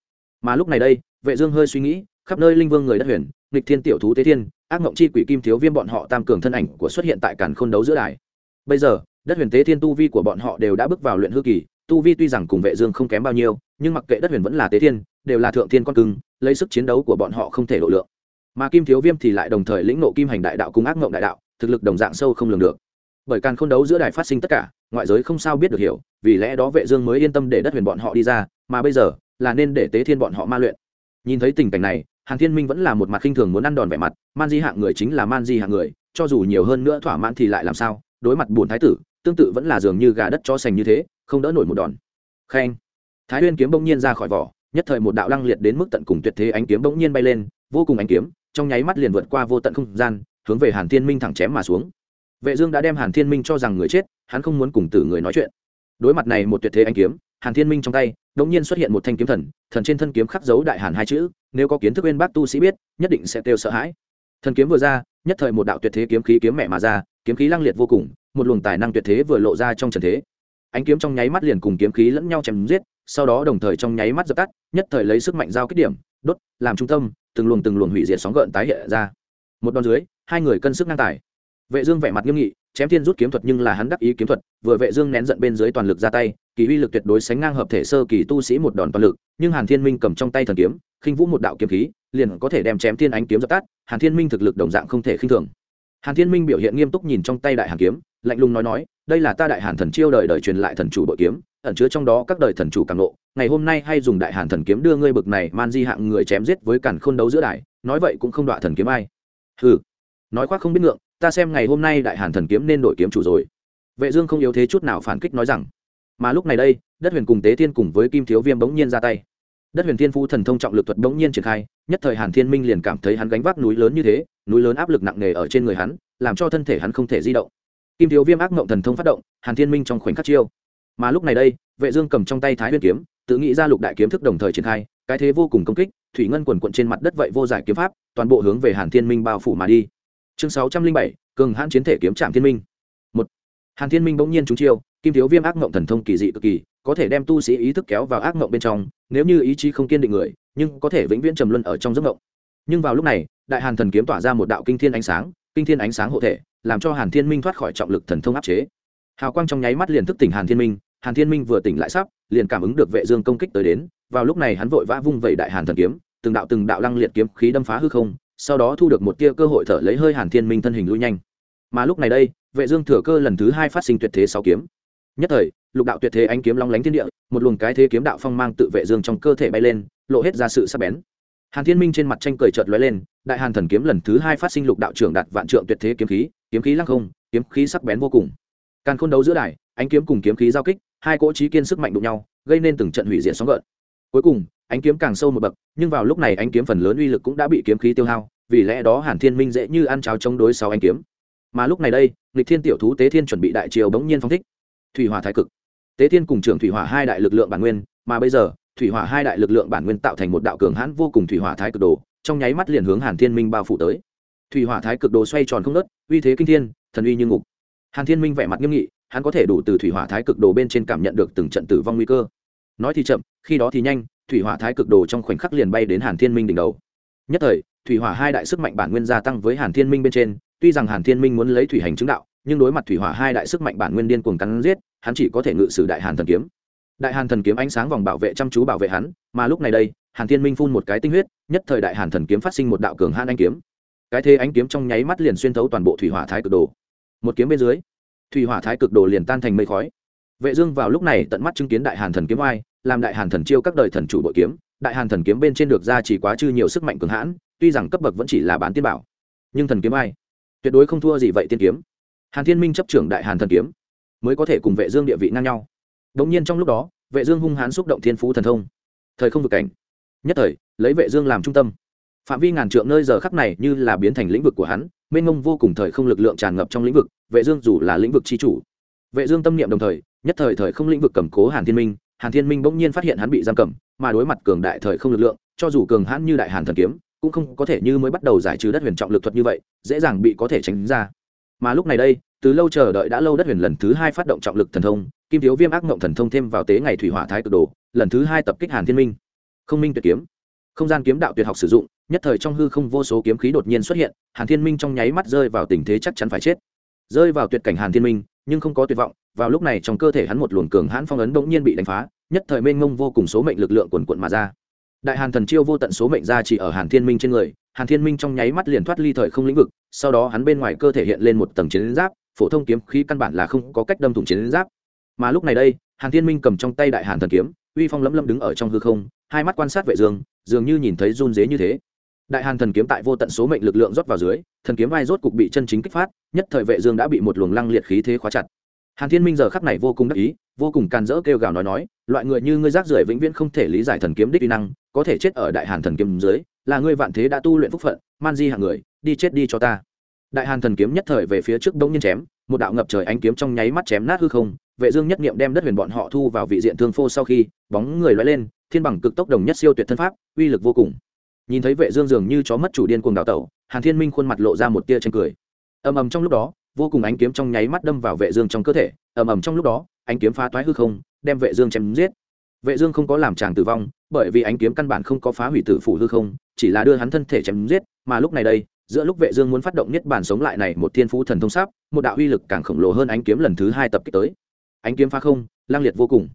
Speaker 1: Mà lúc này đây, vệ dương hơi suy nghĩ, khắp nơi linh vương người đất huyền, nghịch thiên tiểu thú tế thiên, ác ngộng chi quỷ kim thiếu viêm bọn họ tam cường thân ảnh của xuất hiện tại càn khôn đấu giữa đài bây giờ, đất huyền tế thiên tu vi của bọn họ đều đã bước vào luyện hư kỳ, tu vi tuy rằng cùng vệ dương không kém bao nhiêu nhưng mặc kệ đất huyền vẫn là tế thiên, đều là thượng thiên con cưng, lấy sức chiến đấu của bọn họ không thể độ lượng. Mà kim thiếu viêm thì lại đồng thời lĩnh nộ kim hành đại đạo cùng ác mộng đại đạo, thực lực đồng dạng sâu không lường được. Bởi càng không đấu giữa đài phát sinh tất cả, ngoại giới không sao biết được hiểu, vì lẽ đó vệ dương mới yên tâm để đất huyền bọn họ đi ra, mà bây giờ là nên để tế thiên bọn họ ma luyện. Nhìn thấy tình cảnh này, hàn thiên minh vẫn là một mặt khinh thường muốn ăn đòn vẻ mặt, man di hạng người chính là man di hạng người, cho dù nhiều hơn nữa thỏa mãn thì lại làm sao? Đối mặt buồn thái tử, tương tự vẫn là dường như gà đất cho sành như thế, không đỡ nổi một đòn. Khen thái huyên kiếm bỗng nhiên ra khỏi vỏ, nhất thời một đạo lăng liệt đến mức tận cùng tuyệt thế ánh kiếm bỗng nhiên bay lên, vô cùng ánh kiếm, trong nháy mắt liền vượt qua vô tận không gian, hướng về hàn thiên minh thẳng chém mà xuống. Vệ dương đã đem hàn thiên minh cho rằng người chết, hắn không muốn cùng tử người nói chuyện. Đối mặt này một tuyệt thế ánh kiếm, hàn thiên minh trong tay, đột nhiên xuất hiện một thanh kiếm thần thần trên thân kiếm khắc dấu đại hàn hai chữ, nếu có kiến thức bên bác tu sĩ biết, nhất định sẽ tiêu sợ hãi. Thần kiếm vừa ra, nhất thời một đạo tuyệt thế kiếm khí kiếm mẹ mà ra, kiếm khí lăng liệt vô cùng, một luồng tài năng tuyệt thế vừa lộ ra trong trần thế ánh kiếm trong nháy mắt liền cùng kiếm khí lẫn nhau chém giết, sau đó đồng thời trong nháy mắt dập tắt, nhất thời lấy sức mạnh giao kích điểm, đốt, làm trung tâm, từng luồng từng luồng hủy diệt sóng gợn tái hiện ra. Một đòn dưới, hai người cân sức ngang tài. Vệ dương vẻ mặt nghiêm nghị, chém thiên rút kiếm thuật nhưng là hắn đắc ý kiếm thuật, vừa vệ dương nén giận bên dưới toàn lực ra tay, kỳ uy lực tuyệt đối sánh ngang hợp thể sơ kỳ tu sĩ một đòn toàn lực, nhưng hàn thiên minh cầm trong tay thần kiếm, khinh vũ một đạo kiếm khí, liền có thể đem chém thiên ánh kiếm dập tắt, hàn thiên minh thực lực đồng dạng không thể khinh thường hàn thiên minh biểu hiện nghiêm túc nhìn trong tay đại hàn kiếm, lạnh lùng nói nói, đây là ta đại hàn thần chiêu đời đời truyền lại thần chủ bội kiếm, ẩn chứa trong đó các đời thần chủ càng nộ ngày hôm nay hay dùng đại hàn thần kiếm đưa ngươi bực này man di hạng người chém giết với cản khôn đấu giữa đài, nói vậy cũng không đọa thần kiếm ai. Hừ, nói khoác không biết ngượng, ta xem ngày hôm nay đại hàn thần kiếm nên đổi kiếm chủ rồi. Vệ dương không yếu thế chút nào phản kích nói rằng, mà lúc này đây, đất huyền cùng tế thiên cùng với kim thiếu viêm bỗng nhiên ra tay đất huyền thiên phu thần thông trọng lực thuật bỗng nhiên triển khai, nhất thời hàn thiên minh liền cảm thấy hắn gánh vác núi lớn như thế, núi lớn áp lực nặng nề ở trên người hắn, làm cho thân thể hắn không thể di động. Kim thiếu viêm ác mộng thần thông phát động, hàn thiên minh trong khoảnh khắc chiêu. Mà lúc này đây, vệ dương cầm trong tay thái nguyên kiếm, tự nghĩ ra lục đại kiếm thức đồng thời triển khai, cái thế vô cùng công kích, thủy ngân quần quận trên mặt đất vậy vô giải kiếm pháp, toàn bộ hướng về hàn thiên minh bao phủ mà đi. Chương sáu trăm linh bảy, cường hãn chiến thể kiếm Trạng thiên minh. Một. Hàn thiên minh bỗng nhiên trúng chiêu, kim thiếu viêm ác mộng thần thông kỳ dị cực kỳ có thể đem tu sĩ ý thức kéo vào ác mộng bên trong, nếu như ý chí không kiên định người, nhưng có thể vĩnh viễn trầm luân ở trong giấc mộng. Nhưng vào lúc này, đại hàn thần kiếm tỏa ra một đạo kinh thiên ánh sáng, kinh thiên ánh sáng hộ thể, làm cho hàn thiên minh thoát khỏi trọng lực thần thông áp chế. Hào quang trong nháy mắt liền thức tỉnh hàn thiên minh, hàn thiên minh vừa tỉnh lại sắp, liền cảm ứng được vệ dương công kích tới đến, vào lúc này hắn vội vã vung vẩy đại hàn thần kiếm, từng đạo từng đạo lăng liệt kiếm khí đâm phá hư không, sau đó thu được một tia cơ hội thở lấy hơi hàn thiên minh thân hình lui nhanh. Mà lúc này đây, vệ dương thừa cơ lần thứ hai phát sinh tuyệt thế sáu kiếm nhất thời, lục đạo tuyệt thế ánh kiếm long lánh thiên địa, một luồng cái thế kiếm đạo phong mang tự vệ dương trong cơ thể bay lên, lộ hết ra sự sắc bén. Hàn thiên minh trên mặt tranh cười trợt lóe lên, đại hàn thần kiếm lần thứ hai phát sinh lục đạo trưởng đạt vạn trượng tuyệt thế kiếm khí kiếm khí lăng không, kiếm khí sắc bén vô cùng. Càng khôn đấu giữa đài, ánh kiếm cùng kiếm khí giao kích, hai cỗ trí kiên sức mạnh đụng nhau, gây nên từng trận hủy diệt sóng gợn. Cuối cùng, ánh kiếm càng sâu một bậc, nhưng vào lúc này ánh kiếm phần lớn uy lực cũng đã bị kiếm khí tiêu hao, vì lẽ đó hàn thiên minh dễ như ăn cháo chống đối sau ánh kiếm. Mà lúc này đây, lịch thiên tiểu thú tế thiên chuẩn bị đại triều bỗng nhiên phong thích thủy hỏa thái cực. Tế thiên cùng trưởng thủy hỏa hai đại lực lượng bản nguyên, mà bây giờ, thủy hỏa hai đại lực lượng bản nguyên tạo thành một đạo cường hãn vô cùng thủy hỏa thái cực đồ, trong nháy mắt liền hướng hàn thiên minh bao phủ tới. Thủy hỏa thái cực đồ xoay tròn không nớt uy thế kinh thiên, thần uy như ngục. Hàn thiên minh vẻ mặt nghiêm nghị, hắn có thể đủ từ thủy hỏa thái cực đồ bên trên cảm nhận được từng trận tử vong nguy cơ. Nói thì chậm, khi đó thì nhanh, thủy hỏa thái cực đồ trong khoảnh khắc liền bay đến hàn thiên minh đỉnh đầu. Nhất thời, thủy hỏa hai đại sức mạnh bản nguyên gia tăng với hàn thiên minh bên trên, tuy rằng hàn thiên minh muốn lấy thủy hành chứng đạo nhưng đối mặt thủy hỏa hai đại sức mạnh bản nguyên điên cuồng cắn giết, hắn chỉ có thể ngự sử đại hàn thần kiếm. Đại hàn thần kiếm ánh sáng vòng bảo vệ chăm chú bảo vệ hắn, mà lúc này đây, hàn thiên minh phun một cái tinh huyết, nhất thời đại hàn thần kiếm phát sinh một đạo cường hàn anh kiếm. Cái thế ánh kiếm trong nháy mắt liền xuyên thấu toàn bộ thủy hỏa thái cực đồ. Một kiếm bên dưới, thủy hỏa thái cực đồ liền tan thành mây khói. Vệ dương vào lúc này tận mắt chứng kiến đại hàn thần kiếm oai, làm đại hàn thần chiêu các đời thần chủ bội kiếm. Đại hàn thần kiếm bên trên được ra chỉ quá chư nhiều sức mạnh cường hãn, tuy rằng cấp bậc vẫn chỉ là bán tiên bảo, nhưng thần kiếm oai, tuyệt đối không thua gì vậy tiên kiếm hàn thiên minh chấp trưởng đại hàn thần kiếm, mới có thể cùng vệ dương địa vị ngang nhau. Đống nhiên trong lúc đó, vệ dương hung hãn xúc động thiên phú thần thông. Thời không vực cảnh. Nhất thời, lấy vệ dương làm trung tâm. Phạm vi ngàn trượng nơi giờ khắc này như là biến thành lĩnh vực của hắn, mênh mông vô cùng thời không lực lượng tràn ngập trong lĩnh vực, vệ dương dù là lĩnh vực chi chủ. Vệ dương tâm niệm đồng thời, nhất thời thời không lĩnh vực cầm cố hàn thiên minh, hàn thiên minh bỗng nhiên phát hiện hắn bị giam cầm, mà đối mặt cường đại thời không lực lượng, cho dù cường hãn như đại hàn thần kiếm, cũng không có thể như mới bắt đầu giải trừ đất huyền trọng lực thuật như vậy, dễ dàng bị có thể tránh ra mà lúc này đây, từ lâu chờ đợi đã lâu đất huyền lần thứ hai phát động trọng lực thần thông, kim thiếu viêm ác mộng thần thông thêm vào tế ngày thủy hỏa thái cực đồ, lần thứ hai tập kích hàn thiên minh. Không minh tuyệt kiếm. Không gian kiếm đạo tuyệt học sử dụng, nhất thời trong hư không vô số kiếm khí đột nhiên xuất hiện, hàn thiên minh trong nháy mắt rơi vào tình thế chắc chắn phải chết. Rơi vào tuyệt cảnh hàn thiên minh, nhưng không có tuyệt vọng, vào lúc này trong cơ thể hắn một luồng cường hãn phong ấn bỗng nhiên bị đánh phá, nhất thời mênh mông vô cùng số mệnh lực lượng quần quận mà ra. Đại hàn thần chiêu vô tận số mệnh ra chỉ ở hàn thiên minh trên người hàn thiên minh trong nháy mắt liền thoát ly thời không lĩnh vực, sau đó hắn bên ngoài cơ thể hiện lên một tầng chiến giáp, phổ thông kiếm khí căn bản là không có cách đâm thủng chiến giáp. Mà lúc này đây, hàn thiên minh cầm trong tay đại hàn thần kiếm, uy phong lẫm lẫm đứng ở trong hư không, hai mắt quan sát vệ dương, dường như nhìn thấy run rế như thế. Đại hàn thần kiếm tại vô tận số mệnh lực lượng rót vào dưới, thần kiếm vai rốt cục bị chân chính kích phát, nhất thời vệ dương đã bị một luồng lăng liệt khí thế khóa chặt. Hàn thiên minh giờ khắc này vô cùng đắc ý, vô cùng can dỡ kêu gào nói nói, loại người như ngươi rác rưởi vĩnh viễn không thể lý giải thần kiếm đích uy năng, có thể chết ở đại hàn thần kiếm dưới là ngươi vạn thế đã tu luyện phúc phận, man di hạng người, đi chết đi cho ta. Đại hàn thần kiếm nhất thời về phía trước đông nhiên chém, một đạo ngập trời ánh kiếm trong nháy mắt chém nát hư không, vệ dương nhất niệm đem đất huyền bọn họ thu vào vị diện thương phô sau khi, bóng người lói lên, thiên bằng cực tốc đồng nhất siêu tuyệt thân pháp, uy lực vô cùng. Nhìn thấy vệ dương dường như chó mất chủ điên cuồng đảo tẩu, hàn thiên minh khuôn mặt lộ ra một tia tranh cười. Ầm ầm trong lúc đó, vô cùng ánh kiếm trong nháy mắt đâm vào vệ dương trong cơ thể, ầm ầm trong lúc đó, ánh kiếm phá toái hư không, đem vệ dương chém giết. Vệ dương không có làm chàng tử vong bởi vì ánh kiếm căn bản không có phá hủy tử phủ hư không, chỉ là đưa hắn thân thể chém giết, mà lúc này đây, giữa lúc vệ dương muốn phát động niết bàn sống lại này một thiên phú thần thông sắp một đạo uy lực càng khổng lồ hơn ánh kiếm lần thứ hai tập kích tới. Ánh kiếm phá không, lang liệt vô cùng.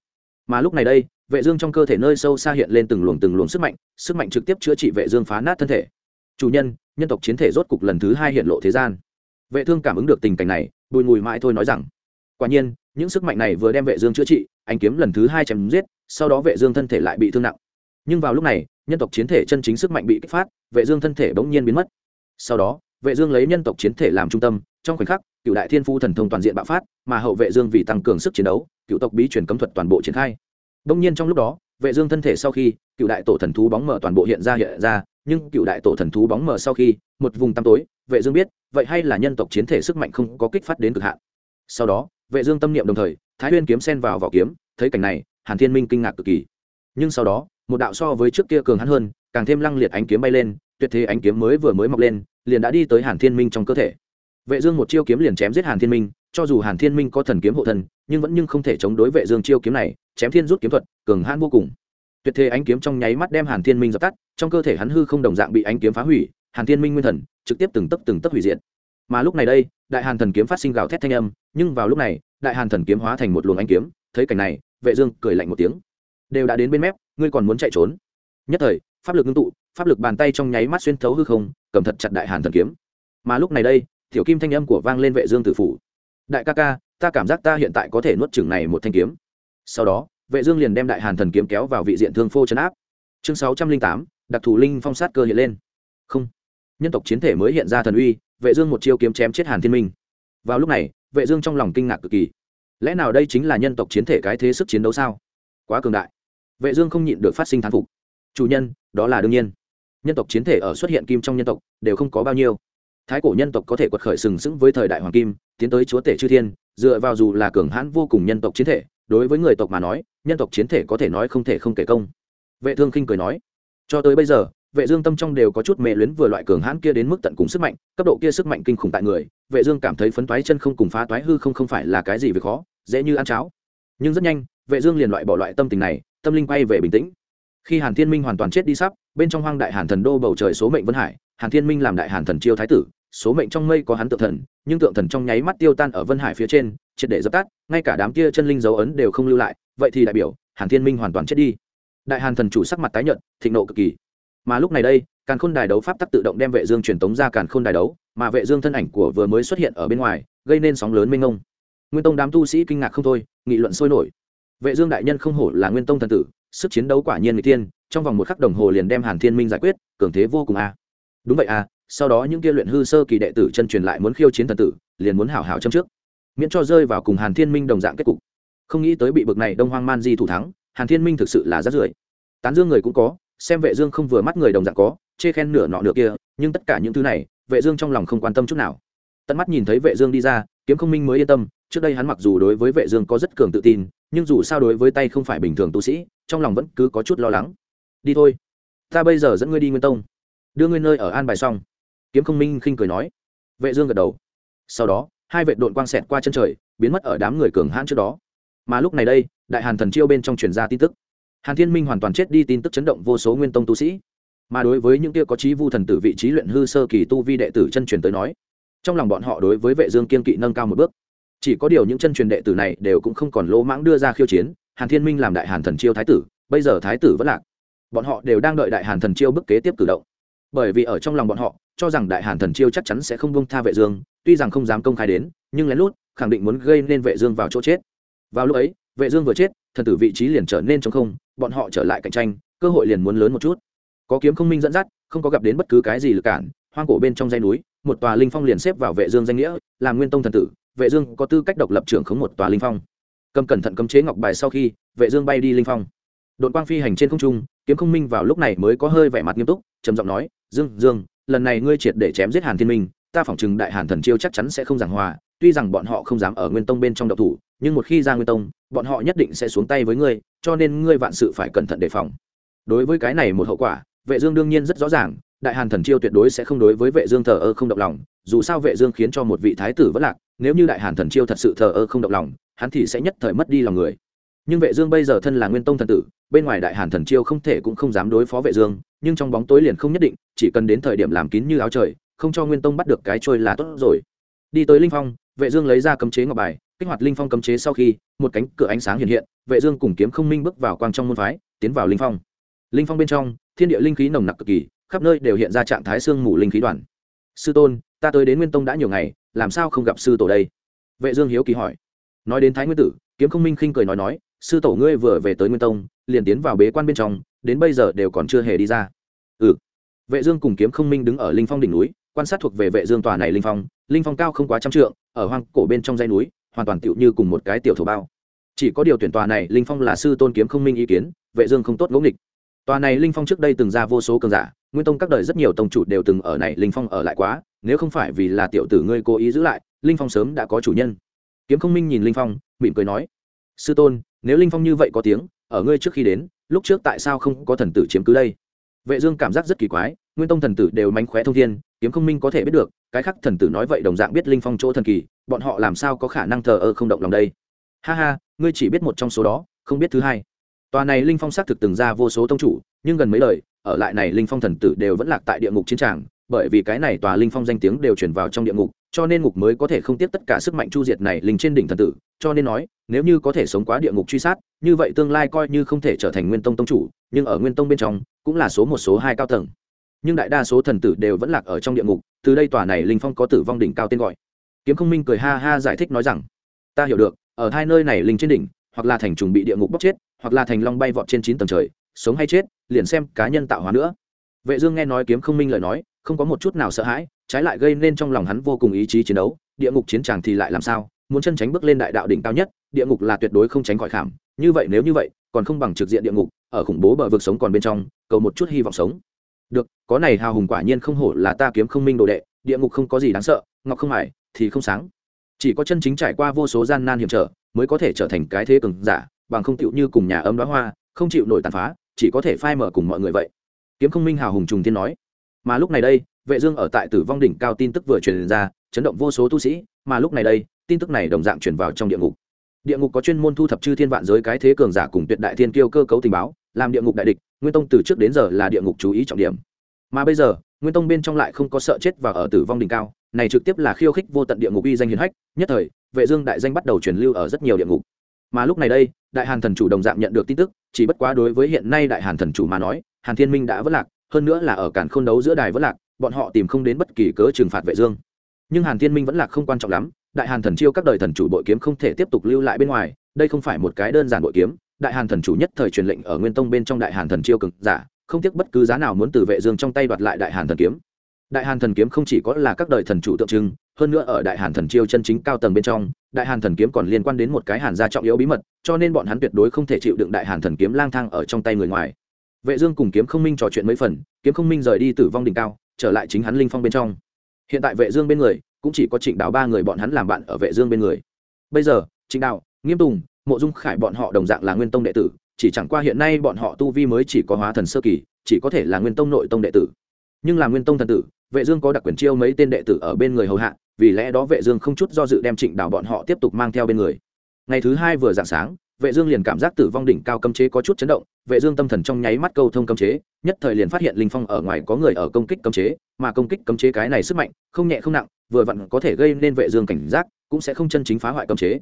Speaker 1: Mà lúc này đây, vệ dương trong cơ thể nơi sâu xa hiện lên từng luồng từng luồng sức mạnh sức mạnh trực tiếp chữa trị vệ dương phá nát thân thể. Chủ nhân nhân tộc chiến thể rốt cục lần thứ hai hiện lộ thế gian. Vệ thương cảm ứng được tình cảnh này, bùi mùi mãi thôi nói rằng, quả nhiên, những sức mạnh này vừa đem vệ dương chữa trị, ánh kiếm lần thứ hai chém giết, sau đó vệ dương thân thể lại bị thương nặng nhưng vào lúc này, nhân tộc chiến thể chân chính sức mạnh bị kích phát, vệ dương thân thể bỗng nhiên biến mất. Sau đó, vệ dương lấy nhân tộc chiến thể làm trung tâm, trong khoảnh khắc, cựu đại thiên phu thần thông toàn diện bạo phát, mà hậu vệ dương vì tăng cường sức chiến đấu, cựu tộc bí truyền cấm thuật toàn bộ triển khai. Bỗng nhiên trong lúc đó, vệ dương thân thể sau khi, cựu đại tổ thần thú bóng mở toàn bộ hiện ra hiện ra, nhưng cựu đại tổ thần thú bóng mở sau khi, một vùng tăm tối, vệ dương biết, vậy hay là nhân tộc chiến thể sức mạnh không có kích phát đến cực hạn. Sau đó, vệ dương tâm niệm đồng thời, thái nguyên kiếm xen vào vỏ kiếm, thấy cảnh này, hàn thiên minh kinh ngạc cực kỳ. Nhưng sau đó một đạo so với trước kia cường hắn hơn, càng thêm lăng liệt ánh kiếm bay lên, tuyệt thế ánh kiếm mới vừa mới mọc lên, liền đã đi tới hàn thiên minh trong cơ thể. Vệ dương một chiêu kiếm liền chém giết hàn thiên minh, cho dù hàn thiên minh có thần kiếm hộ thần, nhưng vẫn nhưng không thể chống đối vệ dương chiêu kiếm này, chém thiên rút kiếm thuật, cường hãn vô cùng. Tuyệt thế ánh kiếm trong nháy mắt đem hàn thiên minh dập tắt, trong cơ thể hắn hư không đồng dạng bị ánh kiếm phá hủy, hàn thiên minh nguyên thần, trực tiếp từng tấc từng tấc hủy diệt. Mà lúc này đây, đại hàn thần kiếm phát sinh gào thét thanh âm, nhưng vào lúc này, đại hàn thần kiếm hóa thành một luồng ánh kiếm, thấy cảnh này, vệ dương cười lạnh một tiếng. Đều đã đến bên mép ngươi còn muốn chạy trốn? Nhất thời pháp lực ngưng tụ pháp lực bàn tay trong nháy mắt xuyên thấu hư không cầm thật chặt đại hàn thần kiếm. Mà lúc này đây tiểu kim thanh âm của vang lên vệ dương tử phủ. Đại ca ca ta cảm giác ta hiện tại có thể nuốt chửng này một thanh kiếm. Sau đó vệ dương liền đem đại hàn thần kiếm kéo vào vị diện thương phô chấn áp. Chương 608, đặc thù linh phong sát cơ hiện lên. Không. Nhân tộc chiến thể mới hiện ra thần uy vệ dương một chiêu kiếm chém chết hàn thiên minh. Vào lúc này vệ dương trong lòng kinh ngạc cực kỳ. Lẽ nào đây chính là nhân tộc chiến thể cái thế sức chiến đấu sao? Quá cường đại vệ dương không nhịn được phát sinh thán phục. Chủ nhân, đó là đương nhiên. Nhân tộc chiến thể ở xuất hiện kim trong nhân tộc, đều không có bao nhiêu. Thái cổ nhân tộc có thể quật khởi sừng sững với thời đại hoàng kim, tiến tới chúa tể chư thiên, dựa vào dù là cường hãn vô cùng nhân tộc chiến thể, đối với người tộc mà nói, nhân tộc chiến thể có thể nói không thể không kể công. Vệ thương khinh cười nói, cho tới bây giờ, vệ dương tâm trong đều có chút mê luyến vừa loại cường hãn kia đến mức tận cùng sức mạnh, cấp độ kia sức mạnh kinh khủng tại người, vệ dương cảm thấy phấn toái chân không cùng phá toái hư không không phải là cái gì việc khó, dễ như ăn cháo. Nhưng rất nhanh, vệ dương liền loại bỏ loại tâm tình này tâm linh quay về bình tĩnh. Khi hàn thiên minh hoàn toàn chết đi sắp, bên trong hoang đại hàn thần đô bầu trời số mệnh vân hải, hàn thiên minh làm đại hàn thần chiêu thái tử, số mệnh trong mây có hắn tượng thần, nhưng tượng thần trong nháy mắt tiêu tan ở vân hải phía trên, triệt để dập tắt, ngay cả đám kia chân linh dấu ấn đều không lưu lại, vậy thì đại biểu hàn thiên minh hoàn toàn chết đi. Đại hàn thần chủ sắc mặt tái nhợt, thịnh nộ cực kỳ. Mà lúc này đây, càn khôn đài đấu pháp tắc tự động đem vệ dương truyền tống ra càn khôn đài đấu, mà vệ dương thân ảnh của vừa mới xuất hiện ở bên ngoài, gây nên sóng lớn mênh mông. Nguyên tông đám tu sĩ kinh ngạc không thôi, nghị luận sôi nổi vệ dương đại nhân không hổ là nguyên tông thần tử, sức chiến đấu quả nhiên người tiên. trong vòng một khắc đồng hồ liền đem hàn thiên minh giải quyết, cường thế vô cùng a. Đúng vậy a, sau đó những kia luyện hư sơ kỳ đệ tử chân truyền lại muốn khiêu chiến thần tử, liền muốn hảo hảo châm trước. Miễn cho rơi vào cùng hàn thiên minh đồng dạng kết cục. Không nghĩ tới bị bực này đông hoang man di thủ thắng, hàn thiên minh thực sự là rất rưởi. Tán dương người cũng có, xem vệ dương không vừa mắt người đồng dạng có, chê khen nửa nọ nửa kia, nhưng tất cả những thứ này, vệ dương trong lòng không quan tâm chút nào. Tận mắt nhìn thấy vệ dương đi ra, kiếm không minh mới yên tâm, trước đây hắn mặc dù đối với vệ dương có rất cường tự tin nhưng dù sao đối với tay không phải bình thường tu sĩ, trong lòng vẫn cứ có chút lo lắng. Đi thôi, ta bây giờ dẫn ngươi đi nguyên tông. Đưa ngươi nơi ở an bài xong. Kiếm không minh khinh cười nói. Vệ dương gật đầu. Sau đó, hai vệ đội quang xẹt qua chân trời, biến mất ở đám người cường hãn trước đó. Mà lúc này đây, đại hàn thần chiêu bên trong truyền ra tin tức. Hàn thiên minh hoàn toàn chết đi tin tức chấn động vô số nguyên tông tu sĩ. Mà đối với những kia có trí vu thần tử vị trí luyện hư sơ kỳ tu vi đệ tử chân truyền tới nói, trong lòng bọn họ đối với vệ dương kiên kỵ nâng cao một bước chỉ có điều những chân truyền đệ tử này đều cũng không còn lỗ mãng đưa ra khiêu chiến, hàn thiên minh làm đại hàn thần chiêu thái tử, bây giờ thái tử vẫn lạc. Bọn họ đều đang đợi đại hàn thần chiêu bước kế tiếp cử động. Bởi vì ở trong lòng bọn họ, cho rằng đại hàn thần chiêu chắc chắn sẽ không bông tha vệ dương, tuy rằng không dám công khai đến, nhưng lén lút, khẳng định muốn gây nên vệ dương vào chỗ chết. Vào lúc ấy, vệ dương vừa chết, thần tử vị trí liền trở nên trống không, bọn họ trở lại cạnh tranh, cơ hội liền muốn lớn một chút. Có kiếm không minh dẫn dắt, không có gặp đến bất cứ cái gì lực cản, hoang cổ bên trong dãy núi, một tòa linh phong liền xếp vào vệ dương danh nghĩa làm nguyên tông thần tử vệ dương có tư cách độc lập trưởng khống một tòa linh phong. Cầm cẩn thận cấm chế ngọc bài sau khi, vệ dương bay đi linh phong. Đội quang phi hành trên không trung, kiếm không minh vào lúc này mới có hơi vẻ mặt nghiêm túc, trầm giọng nói, dương dương, lần này ngươi triệt để chém giết hàn thiên minh, ta phỏng chừng đại hàn thần chiêu chắc chắn sẽ không giảng hòa, tuy rằng bọn họ không dám ở nguyên tông bên trong độc thủ, nhưng một khi ra nguyên tông, bọn họ nhất định sẽ xuống tay với ngươi, cho nên ngươi vạn sự phải cẩn thận đề phòng. Đối với cái này một hậu quả, vệ dương đương nhiên rất rõ ràng đại hàn thần chiêu tuyệt đối sẽ không đối với vệ dương thờ ơ không động lòng, dù sao vệ dương khiến cho một vị thái tử vất lạc, nếu như đại hàn thần chiêu thật sự thờ ơ không động lòng, hắn thì sẽ nhất thời mất đi lòng người. Nhưng vệ dương bây giờ thân là nguyên tông thần tử, bên ngoài đại hàn thần chiêu không thể cũng không dám đối phó vệ dương, nhưng trong bóng tối liền không nhất định, chỉ cần đến thời điểm làm kín như áo trời, không cho nguyên tông bắt được cái trôi là tốt rồi. Đi tới linh phong, vệ dương lấy ra cấm chế ngọc bài, kích hoạt linh phong cấm chế sau khi, một cánh cửa ánh sáng hiện hiện, vệ dương cùng kiếm không minh bước vào quang trong môn phái, tiến vào linh phong. Linh phong bên trong, thiên địa linh khí nồng nặc cực kỳ khắp nơi đều hiện ra trạng thái xương mù linh khí đoàn. Sư tôn, ta tới đến nguyên tông đã nhiều ngày, làm sao không gặp sư tổ đây? Vệ dương hiếu kỳ hỏi. Nói đến thái nguyên tử, kiếm không minh khinh cười nói nói, sư tổ ngươi vừa về tới nguyên tông, liền tiến vào bế quan bên trong, đến bây giờ đều còn chưa hề đi ra. Ừ. Vệ dương cùng kiếm không minh đứng ở linh phong đỉnh núi, quan sát thuộc về vệ dương tòa này linh phong. Linh phong cao không quá trăm trượng, ở hoang cổ bên trong dãy núi, hoàn toàn tựu như cùng một cái tiểu thổ bao. Chỉ có điều tuyển tòa này linh phong là sư tôn kiếm không minh ý kiến, vệ dương không tốt ngỗ nghịch. Tòa này linh phong trước đây từng ra vô số cường giả nguyên tông các đời rất nhiều tông chủ đều từng ở này linh phong ở lại quá, nếu không phải vì là tiểu tử ngươi cố ý giữ lại, linh phong sớm đã có chủ nhân. Kiếm không minh nhìn linh phong, mỉm cười nói, sư tôn, nếu linh phong như vậy có tiếng, ở ngươi trước khi đến, lúc trước tại sao không có thần tử chiếm cứ đây? Vệ dương cảm giác rất kỳ quái, nguyên tông thần tử đều mánh khóe thông thiên, kiếm không minh có thể biết được, cái khác thần tử nói vậy đồng dạng biết linh phong chỗ thần kỳ, bọn họ làm sao có khả năng thờ ơ không động lòng đây? Ha ha, ngươi chỉ biết một trong số đó, không biết thứ hai. Tòa này linh phong xác thực từng ra vô số tông chủ, nhưng gần mấy lời ở lại này linh phong thần tử đều vẫn lạc tại địa ngục chiến tràng, bởi vì cái này tòa linh phong danh tiếng đều chuyển vào trong địa ngục, cho nên ngục mới có thể không tiếp tất cả sức mạnh chu diệt này linh trên đỉnh thần tử, cho nên nói, nếu như có thể sống quá địa ngục truy sát, như vậy tương lai coi như không thể trở thành nguyên tông tông chủ, nhưng ở nguyên tông bên trong, cũng là số một số hai cao tầng. Nhưng đại đa số thần tử đều vẫn lạc ở trong địa ngục, từ đây tòa này linh phong có tử vong đỉnh cao tên gọi. Kiếm không minh cười ha ha giải thích nói rằng, ta hiểu được, ở hai nơi này linh trên đỉnh, hoặc là thành trùng bị địa ngục bóc chết, hoặc là thành long bay vọt trên chín tầng trời, sống hay chết liền xem cá nhân tạo hóa nữa. Vệ dương nghe nói kiếm không minh lời nói, không có một chút nào sợ hãi, trái lại gây nên trong lòng hắn vô cùng ý chí chiến đấu. Địa ngục chiến tràng thì lại làm sao? Muốn chân tránh bước lên đại đạo đỉnh cao nhất, địa ngục là tuyệt đối không tránh khỏi khảm. Như vậy nếu như vậy, còn không bằng trực diện địa ngục, ở khủng bố bờ vực sống còn bên trong, cầu một chút hy vọng sống. Được, có này hào hùng quả nhiên không hổ là ta kiếm không minh đồ đệ, địa ngục không có gì đáng sợ, ngọc không hải thì không sáng. Chỉ có chân chính trải qua vô số gian nan hiểm trở, mới có thể trở thành cái thế cường giả, bằng không chịu như cùng nhà ấm đóa hoa, không chịu nổi tàn phá chỉ có thể phai mở cùng mọi người vậy. Kiếm không minh hào hùng trùng tiên nói. Mà lúc này đây, vệ dương ở tại tử vong đỉnh cao tin tức vừa truyền ra, chấn động vô số tu sĩ, mà lúc này đây, tin tức này đồng dạng truyền vào trong địa ngục. Địa ngục có chuyên môn thu thập chư thiên vạn giới cái thế cường giả cùng tuyệt đại thiên kiêu cơ cấu tình báo, làm địa ngục đại địch, nguyên tông từ trước đến giờ là địa ngục chú ý trọng điểm. Mà bây giờ, nguyên tông bên trong lại không có sợ chết và ở tử vong đỉnh cao, này trực tiếp là khiêu khích vô tận địa ngục uy danh hiển hách, nhất thời, vệ dương đại danh bắt đầu truyền lưu ở rất nhiều địa ngục mà lúc này đây, đại hàn thần chủ đồng dạng nhận được tin tức, chỉ bất quá đối với hiện nay đại hàn thần chủ mà nói, hàn thiên minh đã vất lạc, hơn nữa là ở cản khôn đấu giữa đài vất lạc, bọn họ tìm không đến bất kỳ cớ trừng phạt vệ dương. Nhưng hàn thiên minh vẫn lạc không quan trọng lắm, đại hàn thần chiêu các đời thần chủ bội kiếm không thể tiếp tục lưu lại bên ngoài, đây không phải một cái đơn giản bội kiếm, đại hàn thần chủ nhất thời truyền lệnh ở nguyên tông bên trong đại hàn thần chiêu cực giả, không tiếc bất cứ giá nào muốn từ vệ dương trong tay đoạt lại đại hàn thần kiếm đại hàn thần kiếm không chỉ có là các đời thần chủ tượng trưng, hơn nữa ở đại hàn thần chiêu chân chính cao tầng bên trong, đại hàn thần kiếm còn liên quan đến một cái hàn gia trọng yếu bí mật, cho nên bọn hắn tuyệt đối không thể chịu đựng đại hàn thần kiếm lang thang ở trong tay người ngoài. Vệ dương cùng kiếm không minh trò chuyện mấy phần, kiếm không minh rời đi tử vong đỉnh cao, trở lại chính hắn linh phong bên trong. Hiện tại vệ dương bên người, cũng chỉ có trịnh đào ba người bọn hắn làm bạn ở vệ dương bên người. Bây giờ, trịnh đào nghiêm tùng, mộ dung khải bọn họ đồng dạng là nguyên tông đệ tử, chỉ chẳng qua hiện nay bọn họ tu vi mới chỉ có hóa thần sơ kỳ, chỉ có thể là nguyên tông nội tông đệ tử. Nhưng là nguyên tông thần tử vệ dương có đặc quyền chiêu mấy tên đệ tử ở bên người hầu hạ, vì lẽ đó vệ dương không chút do dự đem trịnh đào bọn họ tiếp tục mang theo bên người. Ngày thứ hai vừa dạng sáng, vệ dương liền cảm giác tử vong đỉnh cao cấm chế có chút chấn động, vệ dương tâm thần trong nháy mắt câu thông cấm chế, nhất thời liền phát hiện linh phong ở ngoài có người ở công kích cấm chế, mà công kích cấm chế cái này sức mạnh, không nhẹ không nặng, vừa vặn có thể gây nên vệ dương cảnh giác, cũng sẽ không chân chính phá hoại cấm chế.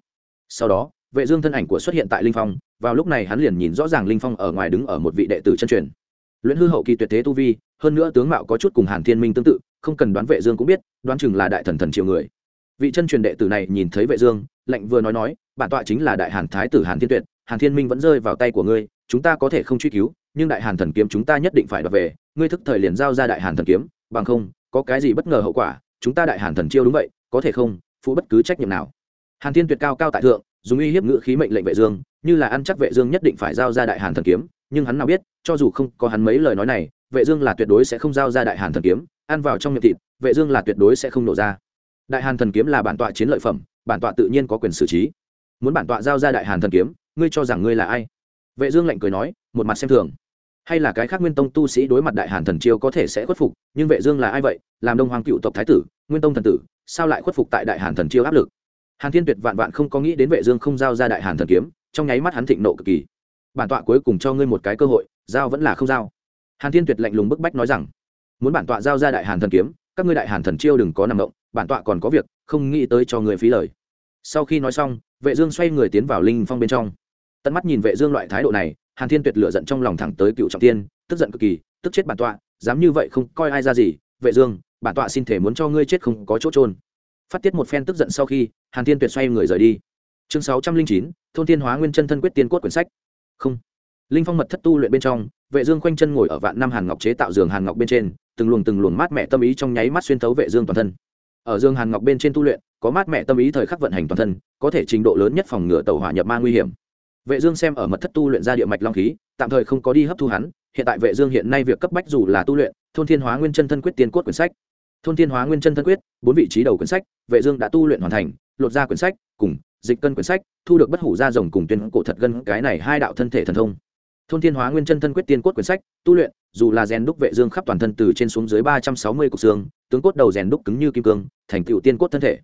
Speaker 1: Sau đó, vệ dương thân ảnh của xuất hiện tại linh phong, vào lúc này hắn liền nhìn rõ ràng linh phong ở ngoài đứng ở một vị đệ tử chân truyền. Luyện hư hậu kỳ tuyệt thế tu vi hơn nữa tướng mạo có chút cùng hàn thiên minh tương tự, không cần đoán vệ dương cũng biết, đoán chừng là đại thần thần triều người. Vị chân truyền đệ tử này nhìn thấy vệ dương, lạnh vừa nói nói, bản tọa chính là đại hàn thái tử hàn thiên tuyệt, hàn thiên minh vẫn rơi vào tay của ngươi, chúng ta có thể không truy cứu, nhưng đại hàn thần kiếm chúng ta nhất định phải đoạt về, ngươi thức thời liền giao ra đại hàn thần kiếm, bằng không, có cái gì bất ngờ hậu quả, chúng ta đại hàn thần chiêu đúng vậy, có thể không, phụ bất cứ trách nhiệm nào. Hàn thiên tuyệt cao cao tại thượng, dùng uy hiếp ngữ khí mệnh lệnh vệ dương, như là ăn chắc vệ dương nhất định phải giao ra đại hàn thần kiếm nhưng hắn nào biết, cho dù không có hắn mấy lời nói này, vệ dương là tuyệt đối sẽ không giao ra đại hàn thần kiếm, ăn vào trong miệng thịt, vệ dương là tuyệt đối sẽ không nổ ra. Đại hàn thần kiếm là bản tọa chiến lợi phẩm, bản tọa tự nhiên có quyền xử trí. Muốn bản tọa giao ra đại hàn thần kiếm, ngươi cho rằng ngươi là ai? Vệ dương lạnh cười nói, một mặt xem thường. Hay là cái khác nguyên tông tu sĩ đối mặt đại hàn thần chiêu có thể sẽ khuất phục, nhưng vệ dương là ai vậy? Làm đông hoàng cựu tộc thái tử, nguyên tông thần tử, sao lại khuất phục tại đại hàn thần chiêu áp lực? Hàn thiên tuyệt vạn vạn không có nghĩ đến vệ dương không giao ra đại hàn thần kiếm, trong nháy mắt hắn thịnh nộ cực kỳ bản tọa cuối cùng cho ngươi một cái cơ hội giao vẫn là không giao. Hàn thiên tuyệt lạnh lùng bức bách nói rằng muốn bản tọa giao ra đại hàn thần kiếm các ngươi đại hàn thần chiêu đừng có nằm động bản tọa còn có việc không nghĩ tới cho người phí lời. Sau khi nói xong vệ dương xoay người tiến vào linh phong bên trong. Tận mắt nhìn vệ dương loại thái độ này hàn thiên tuyệt lửa giận trong lòng thẳng tới cựu trọng tiên tức giận cực kỳ tức chết bản tọa dám như vậy không coi ai ra gì. Vệ dương bản tọa xin thể muốn cho ngươi chết không có chỗ trôn phát tiết một phen tức giận sau khi hàn thiên tuyệt xoay người rời đi. Chương 609, thôn thiên hóa nguyên chân thân quyết tiên cốt quyển sách không. Linh phong mật thất tu luyện bên trong, vệ dương quanh chân ngồi ở vạn năm hàn ngọc chế tạo giường hàn ngọc bên trên, từng luồng từng luồng mát mẻ tâm ý trong nháy mắt xuyên thấu vệ dương toàn thân. Ở dương hàn ngọc bên trên tu luyện, có mát mẻ tâm ý thời khắc vận hành toàn thân, có thể trình độ lớn nhất phòng ngừa tàu hỏa nhập ma nguy hiểm. Vệ dương xem ở mật thất tu luyện ra địa mạch long khí, tạm thời không có đi hấp thu hắn, hiện tại vệ dương hiện nay việc cấp bách dù là tu luyện, thôn thiên hóa nguyên chân thân quyết tiên cốt quyển sách. Thôn thiên hóa nguyên chân thân quyết, bốn vị trí đầu quyển sách, vệ dương đã tu luyện hoàn thành, lột ra quyển sách dịch cân quyển sách, thu được bất hủ gia rồng cùng tuyên cổ thật gân cái này hai đạo thân thể thần thông. Thôn thiên hóa nguyên chân thân quyết tiên cốt quyển sách, tu luyện, dù là rèn đúc vệ dương khắp toàn thân từ trên xuống dưới ba trăm sáu mươi cục xương, tướng cốt đầu rèn đúc cứng như kim cương, thành cựu tiên cốt thân thể.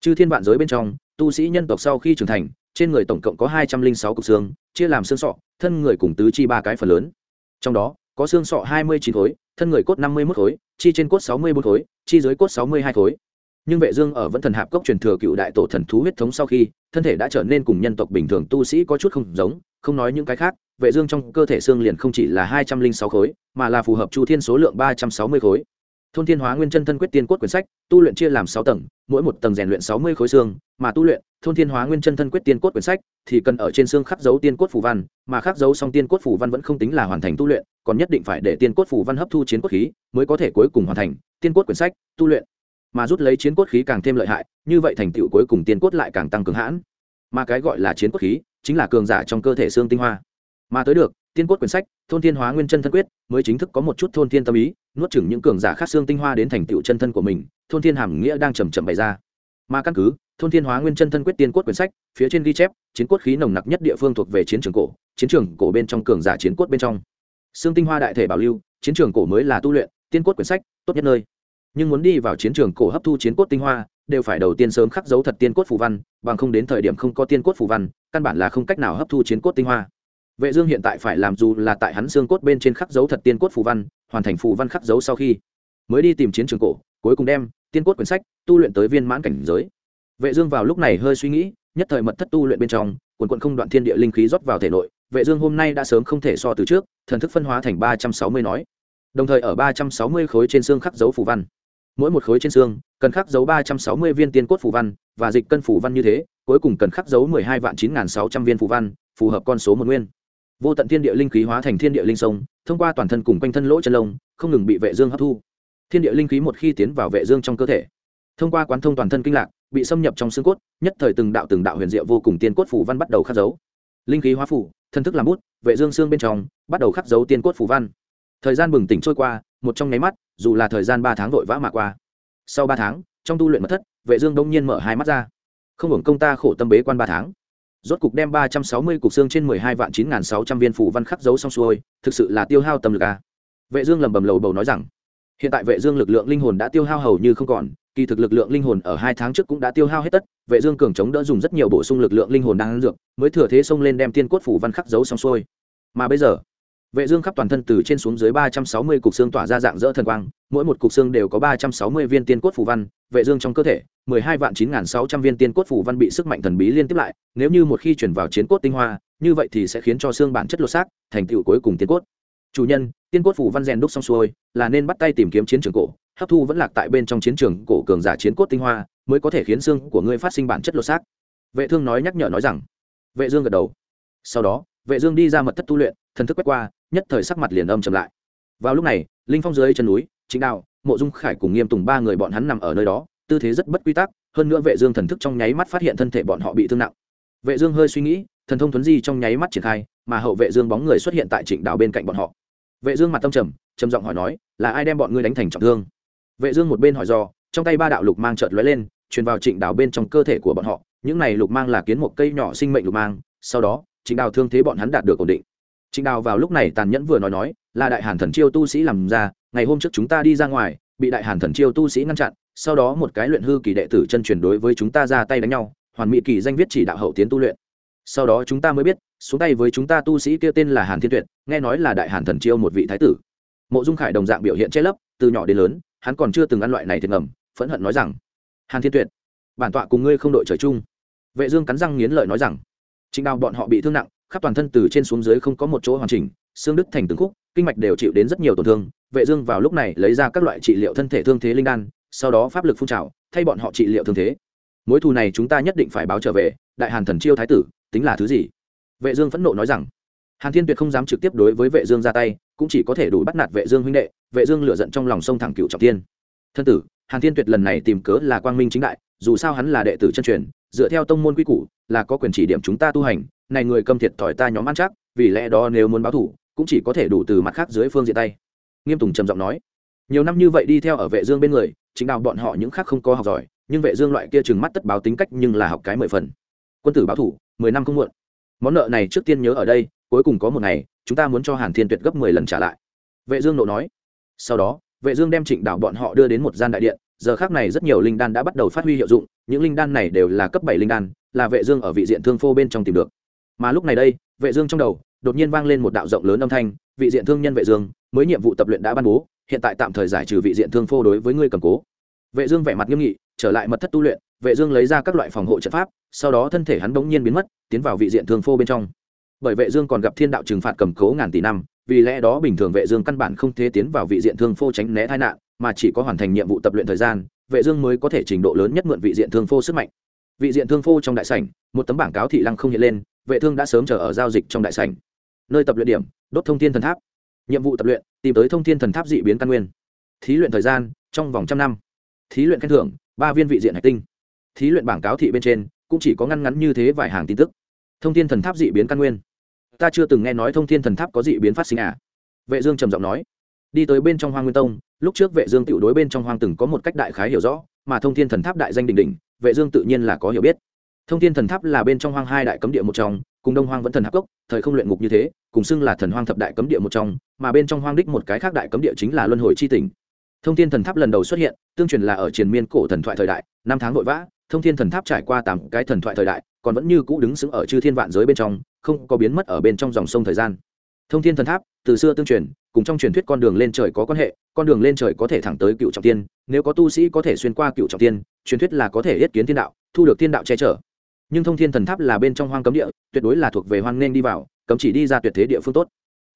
Speaker 1: Chư thiên vạn giới bên trong, tu sĩ nhân tộc sau khi trưởng thành, trên người tổng cộng có hai trăm linh sáu cục xương, chia làm xương sọ, thân người cùng tứ chi ba cái phần lớn. Trong đó, có xương sọ hai mươi chín khối, thân người cốt năm mươi một khối, chi trên cốt sáu mươi bốn khối, chi dưới cốt sáu mươi hai khối nhưng vệ dương ở vẫn thần hạp cốc truyền thừa cựu đại tổ thần thú huyết thống sau khi, thân thể đã trở nên cùng nhân tộc bình thường tu sĩ có chút không giống, không nói những cái khác, vệ dương trong cơ thể xương liền không chỉ là hai trăm linh sáu khối, mà là phù hợp chu thiên số lượng ba trăm sáu mươi khối. Thôn thiên hóa nguyên chân thân quyết tiên cốt quyển sách, tu luyện chia làm sáu tầng, mỗi một tầng rèn luyện sáu mươi khối xương, mà tu luyện, thôn thiên hóa nguyên chân thân quyết tiên cốt quyển sách thì cần ở trên xương khắc dấu tiên cốt phù văn, mà khắc dấu xong tiên cốt phù văn vẫn không tính là hoàn thành tu luyện, còn nhất định phải để tiên cốt phù văn hấp thu chiến cốt khí mới có thể cuối cùng hoàn thành. Tiên cốt quyển sách, tu luyện mà rút lấy chiến cốt khí càng thêm lợi hại, như vậy thành tựu cuối cùng tiên cốt lại càng tăng cường hãn. Mà cái gọi là chiến cốt khí, chính là cường giả trong cơ thể xương tinh hoa. Mà tới được, tiên cốt quyển sách, thôn thiên hóa nguyên chân thân quyết, mới chính thức có một chút thôn thiên tâm ý, nuốt chửng những cường giả khác xương tinh hoa đến thành tựu chân thân của mình, thôn thiên hàm nghĩa đang chầm chậm bày ra. Mà căn cứ, thôn thiên hóa nguyên chân thân quyết tiên cốt quyển sách, phía trên ghi chép, chiến cốt khí nồng nặc nhất địa phương thuộc về chiến trường cổ, chiến trường cổ bên trong cường giả chiến cốt bên trong. Xương tinh hoa đại thể bảo lưu, chiến trường cổ mới là tu luyện, tiên cốt quyển sách, tốt nhất nơi nhưng muốn đi vào chiến trường cổ hấp thu chiến cốt tinh hoa, đều phải đầu tiên sớm khắc dấu thật tiên cốt phù văn, bằng không đến thời điểm không có tiên cốt phù văn, căn bản là không cách nào hấp thu chiến cốt tinh hoa. Vệ dương hiện tại phải làm dù là tại hắn xương cốt bên trên khắc dấu thật tiên cốt phù văn, hoàn thành phù văn khắc dấu sau khi mới đi tìm chiến trường cổ, cuối cùng đem tiên cốt quyển sách tu luyện tới viên mãn cảnh giới. Vệ dương vào lúc này hơi suy nghĩ, nhất thời mật thất tu luyện bên trong, quần cuộn không đoạn thiên địa linh khí rót vào thể nội, vệ dương hôm nay đã sớm không thể so từ trước, thần thức phân hóa thành ba trăm sáu mươi nói. Đồng thời ở ba trăm sáu mươi khối trên xương khắc dấu phù văn mỗi một khối trên xương, cần khắc dấu ba trăm sáu mươi viên tiên cốt phù văn, và dịch cân phù văn như thế, cuối cùng cần khắc dấu mười hai vạn chín sáu trăm viên phù văn, phù hợp con số một nguyên. Vô tận thiên địa linh khí hóa thành thiên địa linh sông, thông qua toàn thân cùng quanh thân lỗ chân lông, không ngừng bị vệ dương hấp thu. Thiên địa linh khí một khi tiến vào vệ dương trong cơ thể, thông qua quán thông toàn thân kinh lạc, bị xâm nhập trong xương cốt, nhất thời từng đạo từng đạo huyền diệu vô cùng tiên cốt phù văn bắt đầu khắc dấu. Linh khí hóa phủ thân thức làm bút, vệ dương xương bên trong, bắt đầu khắc dấu tiên cốt phù văn. Thời gian bừng tỉnh trôi qua một trong nháy mắt, dù là thời gian ba tháng vội vã mà qua. Sau ba tháng, trong tu luyện mật thất, vệ dương đông nhiên mở hai mắt ra. Không hưởng công ta khổ tâm bế quan ba tháng. Rốt cục đem ba trăm sáu mươi cục xương trên mười hai vạn chín sáu trăm viên phủ văn khắc dấu xong xuôi, thực sự là tiêu hao tâm lực a vệ dương lầm bầm lầu bầu nói rằng, hiện tại vệ dương lực lượng linh hồn đã tiêu hao hầu như không còn, kỳ thực lực lượng linh hồn ở hai tháng trước cũng đã tiêu hao hết tất, vệ dương cường chống đỡ dùng rất nhiều bổ sung lực lượng linh hồn đang ăn dược, mới thừa thế xông lên đem tiên cốt phủ văn khắc dấu xong xuôi. Mà bây giờ vệ dương khắp toàn thân từ trên xuống dưới ba trăm sáu mươi cục xương tỏa ra dạng rỡ thần quang, mỗi một cục xương đều có ba trăm sáu mươi viên tiên cốt phủ văn, vệ dương trong cơ thể, mười hai vạn chín sáu trăm viên tiên cốt phủ văn bị sức mạnh thần bí liên tiếp lại, nếu như một khi chuyển vào chiến cốt tinh hoa, như vậy thì sẽ khiến cho xương bản chất lột xác, thành tựu cuối cùng tiên cốt. Chủ nhân, tiên cốt phủ văn rèn đúc xong xuôi, là nên bắt tay tìm kiếm chiến trường cổ, hấp thu vẫn lạc tại bên trong chiến trường cổ cường giả chiến cốt tinh hoa, mới có thể khiến xương của ngươi phát sinh bản chất lột xác. Vệ thương nói nhắc nhở nói rằng, vệ dương gật đầu. Sau đó, vệ dương đi ra mật thất tu luyện, thần thức quét qua nhất thời sắc mặt liền âm trầm lại. Vào lúc này, linh phong dưới chân núi chính đạo mộ dung khải cùng nghiêm tùng ba người bọn hắn nằm ở nơi đó, tư thế rất bất quy tắc, hơn nữa vệ dương thần thức trong nháy mắt phát hiện thân thể bọn họ bị thương nặng. Vệ dương hơi suy nghĩ, thần thông thuấn di trong nháy mắt triển khai, mà hậu vệ dương bóng người xuất hiện tại trịnh đảo bên cạnh bọn họ. Vệ dương mặt tâm trầm trầm giọng hỏi nói, là ai đem bọn ngươi đánh thành trọng thương? Vệ dương một bên hỏi do trong tay ba đạo lục mang chợt lóe lên, truyền vào trịnh đảo bên trong cơ thể của bọn họ. Những này lục mang là kiến một cây nhỏ sinh mệnh lục mang, sau đó, trịnh đảo thương thế bọn hắn đạt được ổn định trịnh đào vào lúc này tàn nhẫn vừa nói nói, là đại hàn thần chiêu tu sĩ làm ra, ngày hôm trước chúng ta đi ra ngoài, bị đại hàn thần chiêu tu sĩ ngăn chặn, sau đó một cái luyện hư kỳ đệ tử chân truyền đối với chúng ta ra tay đánh nhau, hoàn mỹ kỳ danh viết chỉ đạo hậu tiến tu luyện. Sau đó chúng ta mới biết, xuống tay với chúng ta tu sĩ kia tên là hàn thiên tuyệt, nghe nói là đại hàn thần chiêu một vị thái tử. Mộ dung khải đồng dạng biểu hiện che lấp, từ nhỏ đến lớn, hắn còn chưa từng ăn loại này thiệt ngầm, phẫn hận nói rằng, hàn thiên tuyệt, bản tọa cùng ngươi không đội trời chung. Vệ dương cắn răng nghiến lợi nói rằng chính đào bọn họ bị thương nặng khắp toàn thân từ trên xuống dưới không có một chỗ hoàn chỉnh, xương đứt thành từng khúc, kinh mạch đều chịu đến rất nhiều tổn thương. Vệ dương vào lúc này lấy ra các loại trị liệu thân thể thương thế linh đan, sau đó pháp lực phun trào, thay bọn họ trị liệu thương thế. Mối thù này chúng ta nhất định phải báo trở về, đại hàn thần chiêu thái tử, tính là thứ gì? Vệ dương phẫn nộ nói rằng, hàn thiên tuyệt không dám trực tiếp đối với vệ dương ra tay, cũng chỉ có thể đủ bắt nạt vệ dương huynh đệ, vệ dương lửa giận trong lòng sông thẳng cựu trọng thiên. Thân tử, hàn thiên tuyệt lần này tìm cớ là quang minh chính đại, dù sao hắn là đệ tử chân truyền, dựa theo tông môn quy củ, là có quyền chỉ điểm chúng ta tu hành này người câm thiệt thòi ta nhóm ăn chắc, vì lẽ đó nếu muốn báo thù cũng chỉ có thể đủ từ mặt khác dưới phương diện tay. Nghiêm tùng trầm giọng nói. Nhiều năm như vậy đi theo ở vệ dương bên người, chính đạo bọn họ những khác không có học giỏi, nhưng vệ dương loại kia trừng mắt tất báo tính cách nhưng là học cái mười phần. Quân tử báo thủ, mười năm không muộn. Món nợ này trước tiên nhớ ở đây, cuối cùng có một ngày, chúng ta muốn cho hàn thiên tuyệt gấp mười lần trả lại. Vệ dương nộ nói. Sau đó, vệ dương đem trịnh đạo bọn họ đưa đến một gian đại điện, giờ khắc này rất nhiều linh đan đã bắt đầu phát huy hiệu dụng, những linh đan này đều là cấp bảy linh đan, là vệ dương ở vị diện thương phô bên trong tìm được mà lúc này đây, vệ dương trong đầu, đột nhiên vang lên một đạo rộng lớn âm thanh, vị diện thương nhân vệ dương, mới nhiệm vụ tập luyện đã ban bố, hiện tại tạm thời giải trừ vị diện thương phô đối với ngươi cầm cố. Vệ dương vẻ mặt nghiêm nghị, trở lại mật thất tu luyện, vệ dương lấy ra các loại phòng hộ trận pháp, sau đó thân thể hắn đống nhiên biến mất, tiến vào vị diện thương phô bên trong. Bởi vệ dương còn gặp thiên đạo trừng phạt cầm cố ngàn tỷ năm, vì lẽ đó bình thường vệ dương căn bản không thể tiến vào vị diện thương phô tránh né tai nạn, mà chỉ có hoàn thành nhiệm vụ tập luyện thời gian, vệ dương mới có thể trình độ lớn nhất mượn vị diện thương phô sức mạnh. Vị diện thương phô trong đại sảnh, một tấm bảng cáo thị lăng không hiện lên vệ thương đã sớm chờ ở giao dịch trong đại sảnh. Nơi tập luyện điểm, đốt thông thiên thần tháp. Nhiệm vụ tập luyện, tìm tới thông thiên thần tháp dị biến căn nguyên. Thí luyện thời gian, trong vòng trăm năm. Thí luyện khen thưởng, ba viên vị diện hải tinh. Thí luyện bảng cáo thị bên trên, cũng chỉ có ngăn ngắn như thế vài hàng tin tức. Thông thiên thần tháp dị biến căn nguyên. Ta chưa từng nghe nói thông thiên thần tháp có dị biến phát sinh à? Vệ dương trầm giọng nói. Đi tới bên trong hoang nguyên tông, lúc trước vệ dương tiểu đối bên trong hoang từng có một cách đại khái hiểu rõ, mà thông thiên thần tháp đại danh đỉnh đỉnh, vệ dương tự nhiên là có hiểu biết thông thiên thần tháp là bên trong hoang hai đại cấm địa một trong, cùng đông hoang vẫn thần hắc cốc, thời không luyện ngục như thế, cùng xưng là thần hoang thập đại cấm địa một trong, mà bên trong hoang đích một cái khác đại cấm địa chính là luân hồi chi tỉnh. Thông thiên thần tháp lần đầu xuất hiện, tương truyền là ở triền miên cổ thần thoại thời đại, năm tháng vội vã, thông thiên thần tháp trải qua tám cái thần thoại thời đại, còn vẫn như cũ đứng sững ở chư thiên vạn giới bên trong, không có biến mất ở bên trong dòng sông thời gian. Thông thiên thần tháp, từ xưa tương truyền, cùng trong truyền thuyết con đường lên trời có quan hệ, con đường lên trời có thể thẳng tới cựu trọng tiên, nếu có tu sĩ có thể xuyên qua cựu trọng tiên, truyền thuyết là có thể yết kiến thiên đạo, thu được thiên đạo che chở nhưng thông thiên thần tháp là bên trong hoang cấm địa, tuyệt đối là thuộc về hoang nên đi vào, cấm chỉ đi ra tuyệt thế địa phương tốt.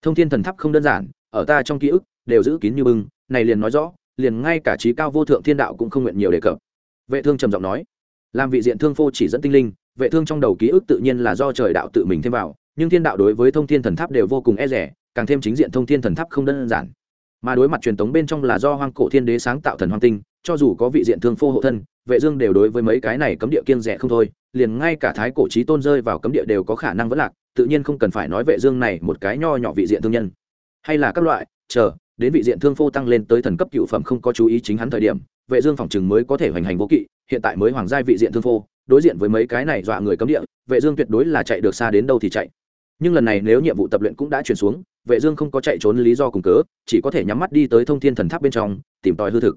Speaker 1: Thông thiên thần tháp không đơn giản, ở ta trong ký ức, đều giữ kín như bưng, này liền nói rõ, liền ngay cả trí cao vô thượng thiên đạo cũng không nguyện nhiều đề cập. Vệ thương trầm giọng nói, làm vị diện thương phô chỉ dẫn tinh linh, vệ thương trong đầu ký ức tự nhiên là do trời đạo tự mình thêm vào, nhưng thiên đạo đối với thông thiên thần tháp đều vô cùng e rẻ, càng thêm chính diện thông thiên thần tháp không đơn giản. Mà đối mặt truyền thống bên trong là do hoang cổ thiên đế sáng tạo thần hoang tinh, cho dù có vị diện thương phô hộ thân, vệ dương đều đối với mấy cái này cấm địa kiên rẻ không thôi liền ngay cả thái cổ trí tôn rơi vào cấm địa đều có khả năng vẫn lạc, tự nhiên không cần phải nói vệ dương này một cái nho nhỏ vị diện thương nhân. Hay là các loại, chờ, đến vị diện thương phô tăng lên tới thần cấp cựu phẩm không có chú ý chính hắn thời điểm, vệ dương phòng chừng mới có thể hoành hành vô kỵ, hiện tại mới hoàng giai vị diện thương phô, đối diện với mấy cái này dọa người cấm địa, vệ dương tuyệt đối là chạy được xa đến đâu thì chạy. Nhưng lần này nếu nhiệm vụ tập luyện cũng đã chuyển xuống, vệ dương không có chạy trốn lý do cùng cớ, chỉ có thể nhắm mắt đi tới thông thiên thần tháp bên trong, tìm tòi hư thực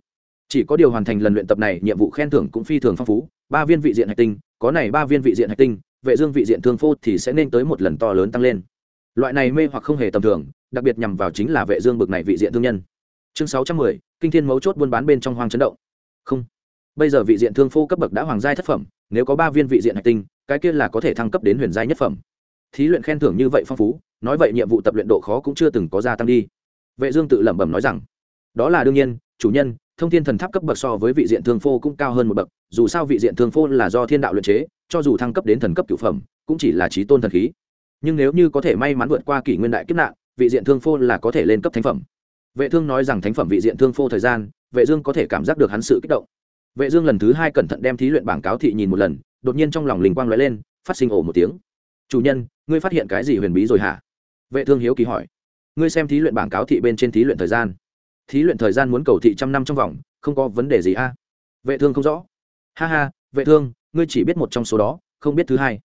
Speaker 1: chỉ có điều hoàn thành lần luyện tập này nhiệm vụ khen thưởng cũng phi thường phong phú. Ba viên vị diện hạch tinh có này ba viên vị diện hạch tinh vệ dương vị diện thương phô thì sẽ nên tới một lần to lớn tăng lên. Loại này mê hoặc không hề tầm thường đặc biệt nhằm vào chính là vệ dương bực này vị diện thương nhân. Chương 610, kinh thiên mấu chốt buôn bán bên trong hoang chấn động. Không. Bây giờ vị diện thương phô cấp bậc đã hoàng giai thất phẩm nếu có ba viên vị diện hạch tinh cái kia là có thể thăng cấp đến huyền giai nhất phẩm. Thí luyện khen thưởng như vậy phong phú nói vậy nhiệm vụ tập luyện độ khó cũng chưa từng có gia tăng đi. Vệ dương tự lẩm bẩm nói rằng đó là đương nhiên chủ nhân thông thiên thần tháp cấp bậc so với vị diện thương phô cũng cao hơn một bậc, dù sao vị diện thương phô là do thiên đạo luyện chế, cho dù thăng cấp đến thần cấp cửu phẩm, cũng chỉ là trí tôn thần khí. Nhưng nếu như có thể may mắn vượt qua kỷ nguyên đại kiếp nạn, vị diện thương phô là có thể lên cấp thánh phẩm. Vệ thương nói rằng thánh phẩm vị diện thương phô thời gian, vệ dương có thể cảm giác được hắn sự kích động. Vệ dương lần thứ hai cẩn thận đem thí luyện bảng cáo thị nhìn một lần, đột nhiên trong lòng linh quang lóe lên, phát sinh ồ một tiếng. Chủ nhân, ngươi phát hiện cái gì huyền bí rồi hả? Vệ thương hiếu kỳ hỏi. Ngươi xem thí luyện bảng cáo thị bên trên thí luyện thời gian thí luyện thời gian muốn cầu thị trăm năm trong vòng, không có vấn đề gì a. Vệ thương không rõ. Ha ha, vệ thương, ngươi chỉ biết một trong số đó, không biết thứ hai.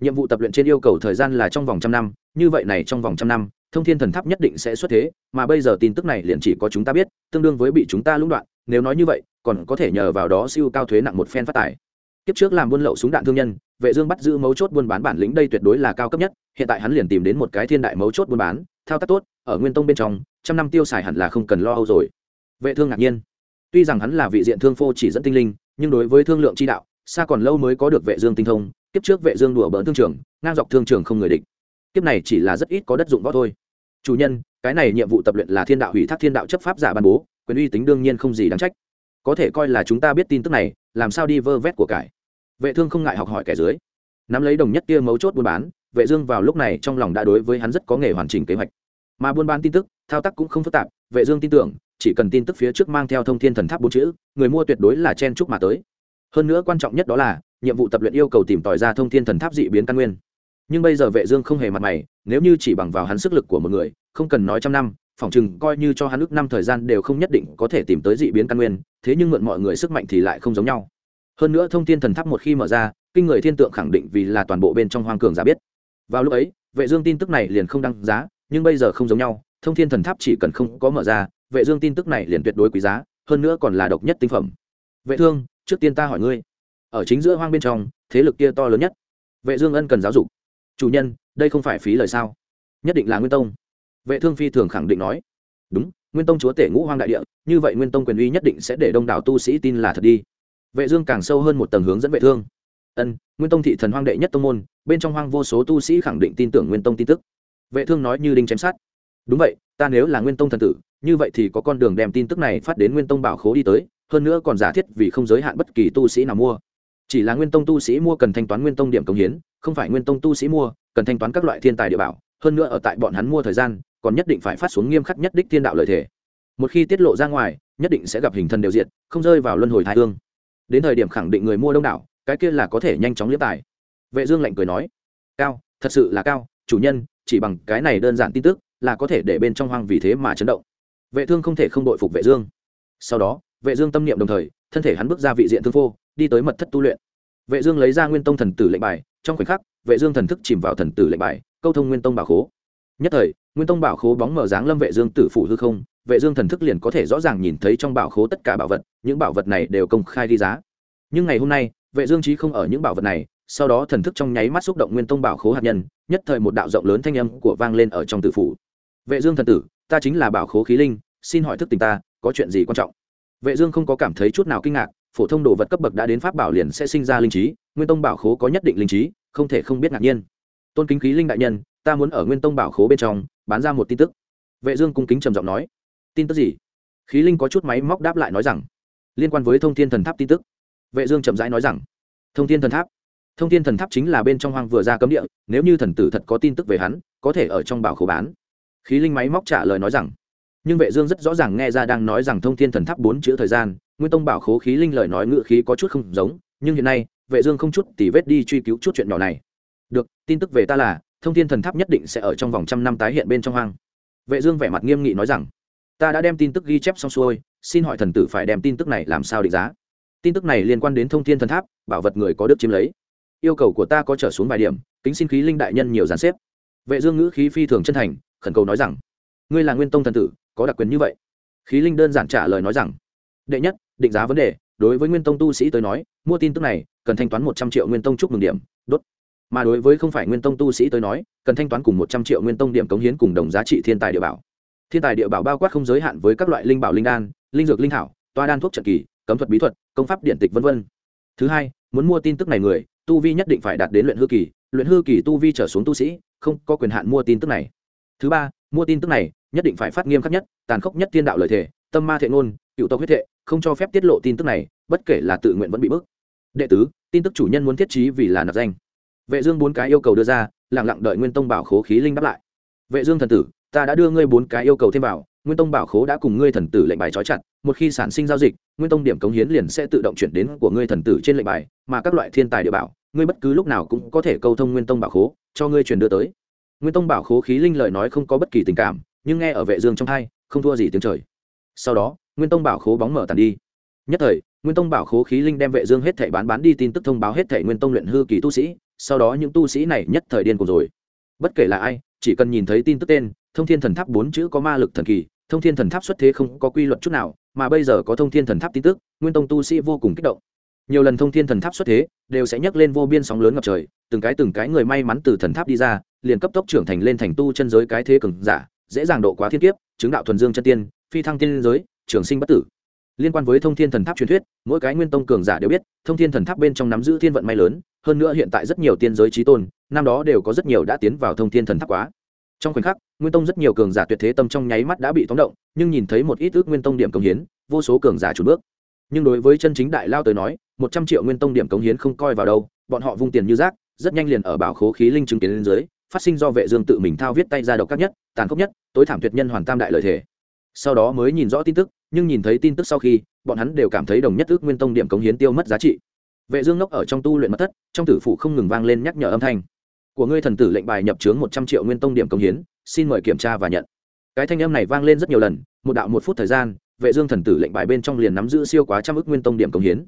Speaker 1: Nhiệm vụ tập luyện trên yêu cầu thời gian là trong vòng trăm năm, như vậy này trong vòng trăm năm, thông thiên thần tháp nhất định sẽ xuất thế, mà bây giờ tin tức này liền chỉ có chúng ta biết, tương đương với bị chúng ta lũng đoạn, nếu nói như vậy, còn có thể nhờ vào đó siêu cao thuế nặng một phen phát tài. Kiếp trước làm buôn lậu súng đạn thương nhân, vệ dương bắt giữ mấu chốt buôn bán bản lĩnh đây tuyệt đối là cao cấp nhất, hiện tại hắn liền tìm đến một cái thiên đại mấu chốt buôn bán, thao tác tốt, ở nguyên tông bên trong trăm năm tiêu xài hẳn là không cần lo âu rồi. Vệ thương ngạc nhiên. Tuy rằng hắn là vị diện thương phô chỉ dẫn tinh linh, nhưng đối với thương lượng chi đạo, xa còn lâu mới có được vệ dương tinh thông, kiếp trước vệ dương đùa bỡn thương trường, ngang dọc thương trường không người địch. Kiếp này chỉ là rất ít có đất dụng võ thôi. Chủ nhân, cái này nhiệm vụ tập luyện là thiên đạo hủy thác thiên đạo chấp pháp giả ban bố, quyền uy tính đương nhiên không gì đáng trách. Có thể coi là chúng ta biết tin tức này, làm sao đi vơ vét của cải? Vệ thương không ngại học hỏi kẻ dưới. Nắm lấy đồng nhất kia mấu chốt buôn bán, vệ dương vào lúc này trong lòng đã đối với hắn rất có nghề hoàn chỉnh kế hoạch. Mà buôn bán tin tức thao tác cũng không phức tạp, vệ dương tin tưởng, chỉ cần tin tức phía trước mang theo thông thiên thần tháp bốn chữ, người mua tuyệt đối là chen chúc mà tới. Hơn nữa quan trọng nhất đó là, nhiệm vụ tập luyện yêu cầu tìm tòi ra thông thiên thần tháp dị biến căn nguyên. Nhưng bây giờ vệ dương không hề mặt mày, nếu như chỉ bằng vào hắn sức lực của một người, không cần nói trăm năm, phỏng chừng coi như cho hắn ước năm thời gian đều không nhất định có thể tìm tới dị biến căn nguyên, thế nhưng mượn mọi người sức mạnh thì lại không giống nhau. Hơn nữa thông thiên thần tháp một khi mở ra, kinh người thiên tượng khẳng định vì là toàn bộ bên trong hoang cường giả biết. Vào lúc ấy, vệ dương tin tức này liền không đăng giá, nhưng bây giờ không giống nhau thông thiên thần tháp chỉ cần không có mở ra, vệ dương tin tức này liền tuyệt đối quý giá, hơn nữa còn là độc nhất tinh phẩm. Vệ thương, trước tiên ta hỏi ngươi, ở chính giữa hoang bên trong, thế lực kia to lớn nhất? Vệ dương ân cần giáo dục. Chủ nhân, đây không phải phí lời sao? Nhất định là nguyên tông. Vệ thương phi thường khẳng định nói. Đúng, nguyên tông chúa tể ngũ hoang đại địa, như vậy nguyên tông quyền uy nhất định sẽ để đông đảo tu sĩ tin là thật đi. Vệ dương càng sâu hơn một tầng hướng dẫn vệ thương. Ân, nguyên tông thị thần hoang đệ nhất tông môn, bên trong hoang vô số tu sĩ khẳng định tin tưởng nguyên tông tin tức. Vệ thương nói như đinh chém sát đúng vậy, ta nếu là nguyên tông thần tử, như vậy thì có con đường đem tin tức này phát đến nguyên tông bảo khố đi tới, hơn nữa còn giả thiết vì không giới hạn bất kỳ tu sĩ nào mua. Chỉ là nguyên tông tu sĩ mua cần thanh toán nguyên tông điểm công hiến, không phải nguyên tông tu sĩ mua, cần thanh toán các loại thiên tài địa bảo, hơn nữa ở tại bọn hắn mua thời gian, còn nhất định phải phát xuống nghiêm khắc nhất đích thiên đạo lợi thể một khi tiết lộ ra ngoài, nhất định sẽ gặp hình thần đều diện không rơi vào luân hồi thái hương. Đến thời điểm khẳng định người mua đông đảo, cái kia là có thể nhanh chóng liếp tài. Vệ dương lạnh cười nói, cao, thật sự là cao, chủ nhân, chỉ bằng cái này đơn giản tin tức là có thể để bên trong hoang vì thế mà chấn động. Vệ thương không thể không đội phục vệ dương. Sau đó, vệ dương tâm niệm đồng thời, thân thể hắn bước ra vị diện thương phô, đi tới mật thất tu luyện. Vệ dương lấy ra nguyên tông thần tử lệnh bài, trong khoảnh khắc, vệ dương thần thức chìm vào thần tử lệnh bài, câu thông nguyên tông bảo khố. Nhất thời, nguyên tông bảo khố bóng mở dáng lâm vệ dương tử phủ hư không, vệ dương thần thức liền có thể rõ ràng nhìn thấy trong bảo khố tất cả bảo vật, những bảo vật này đều công khai đi giá. Nhưng ngày hôm nay, vệ dương trí không ở những bảo vật này, sau đó thần thức trong nháy mắt xúc động nguyên tông bảo khố hạt nhân, nhất thời một đạo rộng lớn thanh âm của vang lên ở trong tử phủ vệ dương thần tử, ta chính là bảo khố khí linh, xin hỏi thức tình ta, có chuyện gì quan trọng? Vệ dương không có cảm thấy chút nào kinh ngạc, phổ thông đồ vật cấp bậc đã đến pháp bảo liền sẽ sinh ra linh trí, nguyên tông bảo khố có nhất định linh trí, không thể không biết ngạc nhiên. Tôn kính khí linh đại nhân, ta muốn ở nguyên tông bảo khố bên trong, bán ra một tin tức. Vệ dương cung kính trầm giọng nói. Tin tức gì? Khí linh có chút máy móc đáp lại nói rằng, liên quan với thông thiên thần tháp tin tức. Vệ dương chậm rãi nói rằng, thông thiên thần tháp? Thông thiên thần tháp chính là bên trong hoang vừa ra cấm địa, nếu như thần tử thật có tin tức về hắn, có thể ở trong bảo khố bán khí linh máy móc trả lời nói rằng, nhưng vệ dương rất rõ ràng nghe ra đang nói rằng thông thiên thần tháp bốn chữ thời gian, nguyên tông bảo khố khí linh lời nói ngựa khí có chút không giống, nhưng hiện nay, vệ dương không chút tỉ vết đi truy cứu chút chuyện nhỏ này. Được, tin tức về ta là, thông thiên thần tháp nhất định sẽ ở trong vòng trăm năm tái hiện bên trong hoang. Vệ dương vẻ mặt nghiêm nghị nói rằng, ta đã đem tin tức ghi chép xong xuôi, xin hỏi thần tử phải đem tin tức này làm sao định giá? Tin tức này liên quan đến thông thiên thần tháp, bảo vật người có được chiếm lấy. Yêu cầu của ta có trở xuống vài điểm, kính xin khí linh đại nhân nhiều dàn xếp. Vệ dương ngữ khí phi thường chân thành khẩn cầu nói rằng, ngươi là nguyên tông thần tử, có đặc quyền như vậy? Khí linh đơn giản trả lời nói rằng, đệ nhất, định giá vấn đề, đối với nguyên tông tu sĩ tới nói, mua tin tức này, cần thanh toán một trăm triệu nguyên tông chúc mừng điểm, đốt. Mà đối với không phải nguyên tông tu sĩ tới nói, cần thanh toán cùng một trăm triệu nguyên tông điểm cống hiến cùng đồng giá trị thiên tài địa bảo. Thiên tài địa bảo bao quát không giới hạn với các loại linh bảo linh đan, linh dược linh thảo, toa đan thuốc trận kỳ, cấm thuật bí thuật, công pháp điện tịch v v thứ hai, muốn mua tin tức này người, tu vi nhất định phải đạt đến luyện hư kỳ, luyện hư kỳ tu vi trở xuống tu sĩ, không có quyền hạn mua tin tức này thứ ba, mua tin tức này, nhất định phải phát nghiêm khắc nhất, tàn khốc nhất tiên đạo lời thề, tâm ma thệ ngôn, cựu tộc huyết thệ, không cho phép tiết lộ tin tức này, bất kể là tự nguyện vẫn bị bức. Đệ tứ, tin tức chủ nhân muốn thiết trí vì là nạp danh. Vệ dương bốn cái yêu cầu đưa ra, lặng lặng đợi nguyên tông bảo khố khí linh đáp lại. Vệ dương thần tử, ta đã đưa ngươi bốn cái yêu cầu thêm vào, nguyên tông bảo khố đã cùng ngươi thần tử lệnh bài trói chặt, một khi sản sinh giao dịch, nguyên tông điểm cống hiến liền sẽ tự động chuyển đến của ngươi thần tử trên lệnh bài, mà các loại thiên tài địa bảo, ngươi bất cứ lúc nào cũng có thể câu thông nguyên tông bảo khố, cho ngươi truyền đưa tới nguyên tông bảo khố khí linh lời nói không có bất kỳ tình cảm, nhưng nghe ở vệ dương trong hai, không thua gì tiếng trời. Sau đó, nguyên tông bảo khố bóng mở tàn đi. Nhất thời, nguyên tông bảo khố khí linh đem vệ dương hết thảy bán bán đi tin tức thông báo hết thảy nguyên tông luyện hư kỳ tu sĩ, sau đó những tu sĩ này nhất thời điên cuồng rồi. Bất kể là ai, chỉ cần nhìn thấy tin tức tên, thông thiên thần tháp bốn chữ có ma lực thần kỳ, thông thiên thần tháp xuất thế không có quy luật chút nào, mà bây giờ có thông thiên thần tháp tin tức, nguyên tông tu sĩ vô cùng kích động. Nhiều lần thông thiên thần tháp xuất thế, đều sẽ nhắc lên vô biên sóng lớn ngập trời, từng cái từng cái người may mắn từ thần tháp đi ra liền cấp tốc trưởng thành lên thành tu chân giới cái thế cường giả, dễ dàng độ quá thiên kiếp, chứng đạo thuần dương chân tiên, phi thăng tiên giới, trường sinh bất tử. Liên quan với thông thiên thần tháp truyền thuyết, mỗi cái nguyên tông cường giả đều biết, thông thiên thần tháp bên trong nắm giữ thiên vận may lớn, hơn nữa hiện tại rất nhiều tiên giới trí tôn, năm đó đều có rất nhiều đã tiến vào thông thiên thần tháp quá. Trong khoảnh khắc, nguyên tông rất nhiều cường giả tuyệt thế tâm trong nháy mắt đã bị tóm động, nhưng nhìn thấy một ít ước nguyên tông điểm cống hiến, vô số cường giả trùn bước. Nhưng đối với chân chính đại lao tới nói, một trăm triệu nguyên tông điểm cống hiến không coi vào đâu, bọn họ vung tiền như rác, rất nhanh liền ở bảo khố khí linh chứng kiến lên dưới phát sinh do vệ dương tự mình thao viết tay ra độc các nhất, tàn khốc nhất, tối thảm tuyệt nhân hoàn tam đại lợi thể sau đó mới nhìn rõ tin tức, nhưng nhìn thấy tin tức sau khi, bọn hắn đều cảm thấy đồng nhất ước nguyên tông điểm cống hiến tiêu mất giá trị. Vệ dương ngốc ở trong tu luyện mất thất, trong tử phủ không ngừng vang lên nhắc nhở âm thanh. Của ngươi thần tử lệnh bài nhập chướng một trăm triệu nguyên tông điểm cống hiến, xin mời kiểm tra và nhận. Cái thanh âm này vang lên rất nhiều lần, một đạo một phút thời gian, vệ dương thần tử lệnh bài bên trong liền nắm giữ siêu quá trăm ước nguyên tông điểm cống hiến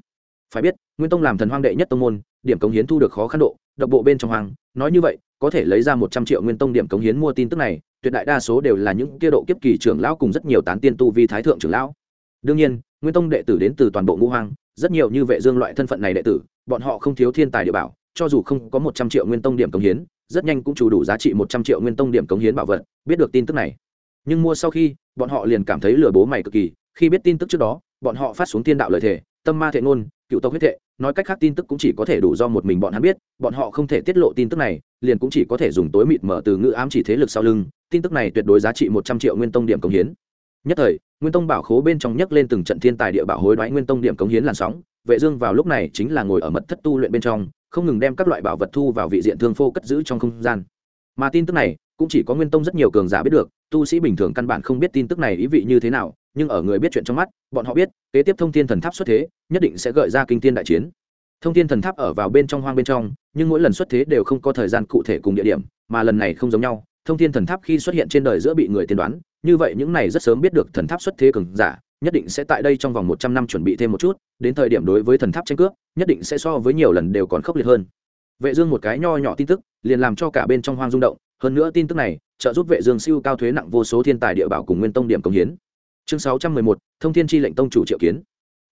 Speaker 1: phải biết, nguyên tông làm thần hoang đệ nhất tông môn, điểm cống hiến thu được khó khăn độ, độc bộ bên trong hoàng nói như vậy, có thể lấy ra một trăm triệu nguyên tông điểm cống hiến mua tin tức này, tuyệt đại đa số đều là những kia độ kiếp kỳ trưởng lão cùng rất nhiều tán tiên tu vi thái thượng trưởng lão. Đương nhiên, nguyên tông đệ tử đến từ toàn bộ ngũ hoang, rất nhiều như vệ dương loại thân phận này đệ tử, bọn họ không thiếu thiên tài địa bảo, cho dù không có một trăm triệu nguyên tông điểm cống hiến, rất nhanh cũng chủ đủ giá trị một trăm triệu nguyên tông điểm cống hiến bảo vật, biết được tin tức này. Nhưng mua sau khi, bọn họ liền cảm thấy lừa bố mày cực kỳ, khi biết tin tức trước đó, bọn họ phát xuống tiên đạo lời thề tâm ma thệ ngôn, cựu tộc huyết thệ, nói cách khác tin tức cũng chỉ có thể đủ do một mình bọn hắn biết, bọn họ không thể tiết lộ tin tức này, liền cũng chỉ có thể dùng tối mịt mở từ ngữ ám chỉ thế lực sau lưng, tin tức này tuyệt đối giá trị một trăm triệu nguyên tông điểm cống hiến. Nhất thời, nguyên tông bảo khố bên trong nhấc lên từng trận thiên tài địa bảo hối đoái nguyên tông điểm cống hiến làn sóng, vệ dương vào lúc này chính là ngồi ở mật thất tu luyện bên trong, không ngừng đem các loại bảo vật thu vào vị diện thương phô cất giữ trong không gian. Mà tin tức này, cũng chỉ có nguyên tông rất nhiều cường giả biết được tu sĩ bình thường căn bản không biết tin tức này ý vị như thế nào, nhưng ở người biết chuyện trong mắt, bọn họ biết, kế tiếp thông thiên thần tháp xuất thế, nhất định sẽ gợi ra kinh thiên đại chiến. Thông thiên thần tháp ở vào bên trong hoang bên trong, nhưng mỗi lần xuất thế đều không có thời gian cụ thể cùng địa điểm, mà lần này không giống nhau. Thông thiên thần tháp khi xuất hiện trên đời giữa bị người tiên đoán, như vậy những này rất sớm biết được thần tháp xuất thế cường giả, nhất định sẽ tại đây trong vòng một trăm năm chuẩn bị thêm một chút, đến thời điểm đối với thần tháp tranh cướp, nhất định sẽ so với nhiều lần đều còn khốc liệt hơn. Vệ dương một cái nho nhỏ tin tức, liền làm cho cả bên trong hoang rung động hơn nữa tin tức này trợ giúp vệ dương siêu cao thuế nặng vô số thiên tài địa bảo cùng nguyên tông điểm công hiến. Chương 611, thông thiên chi lệnh tông chủ triệu kiến.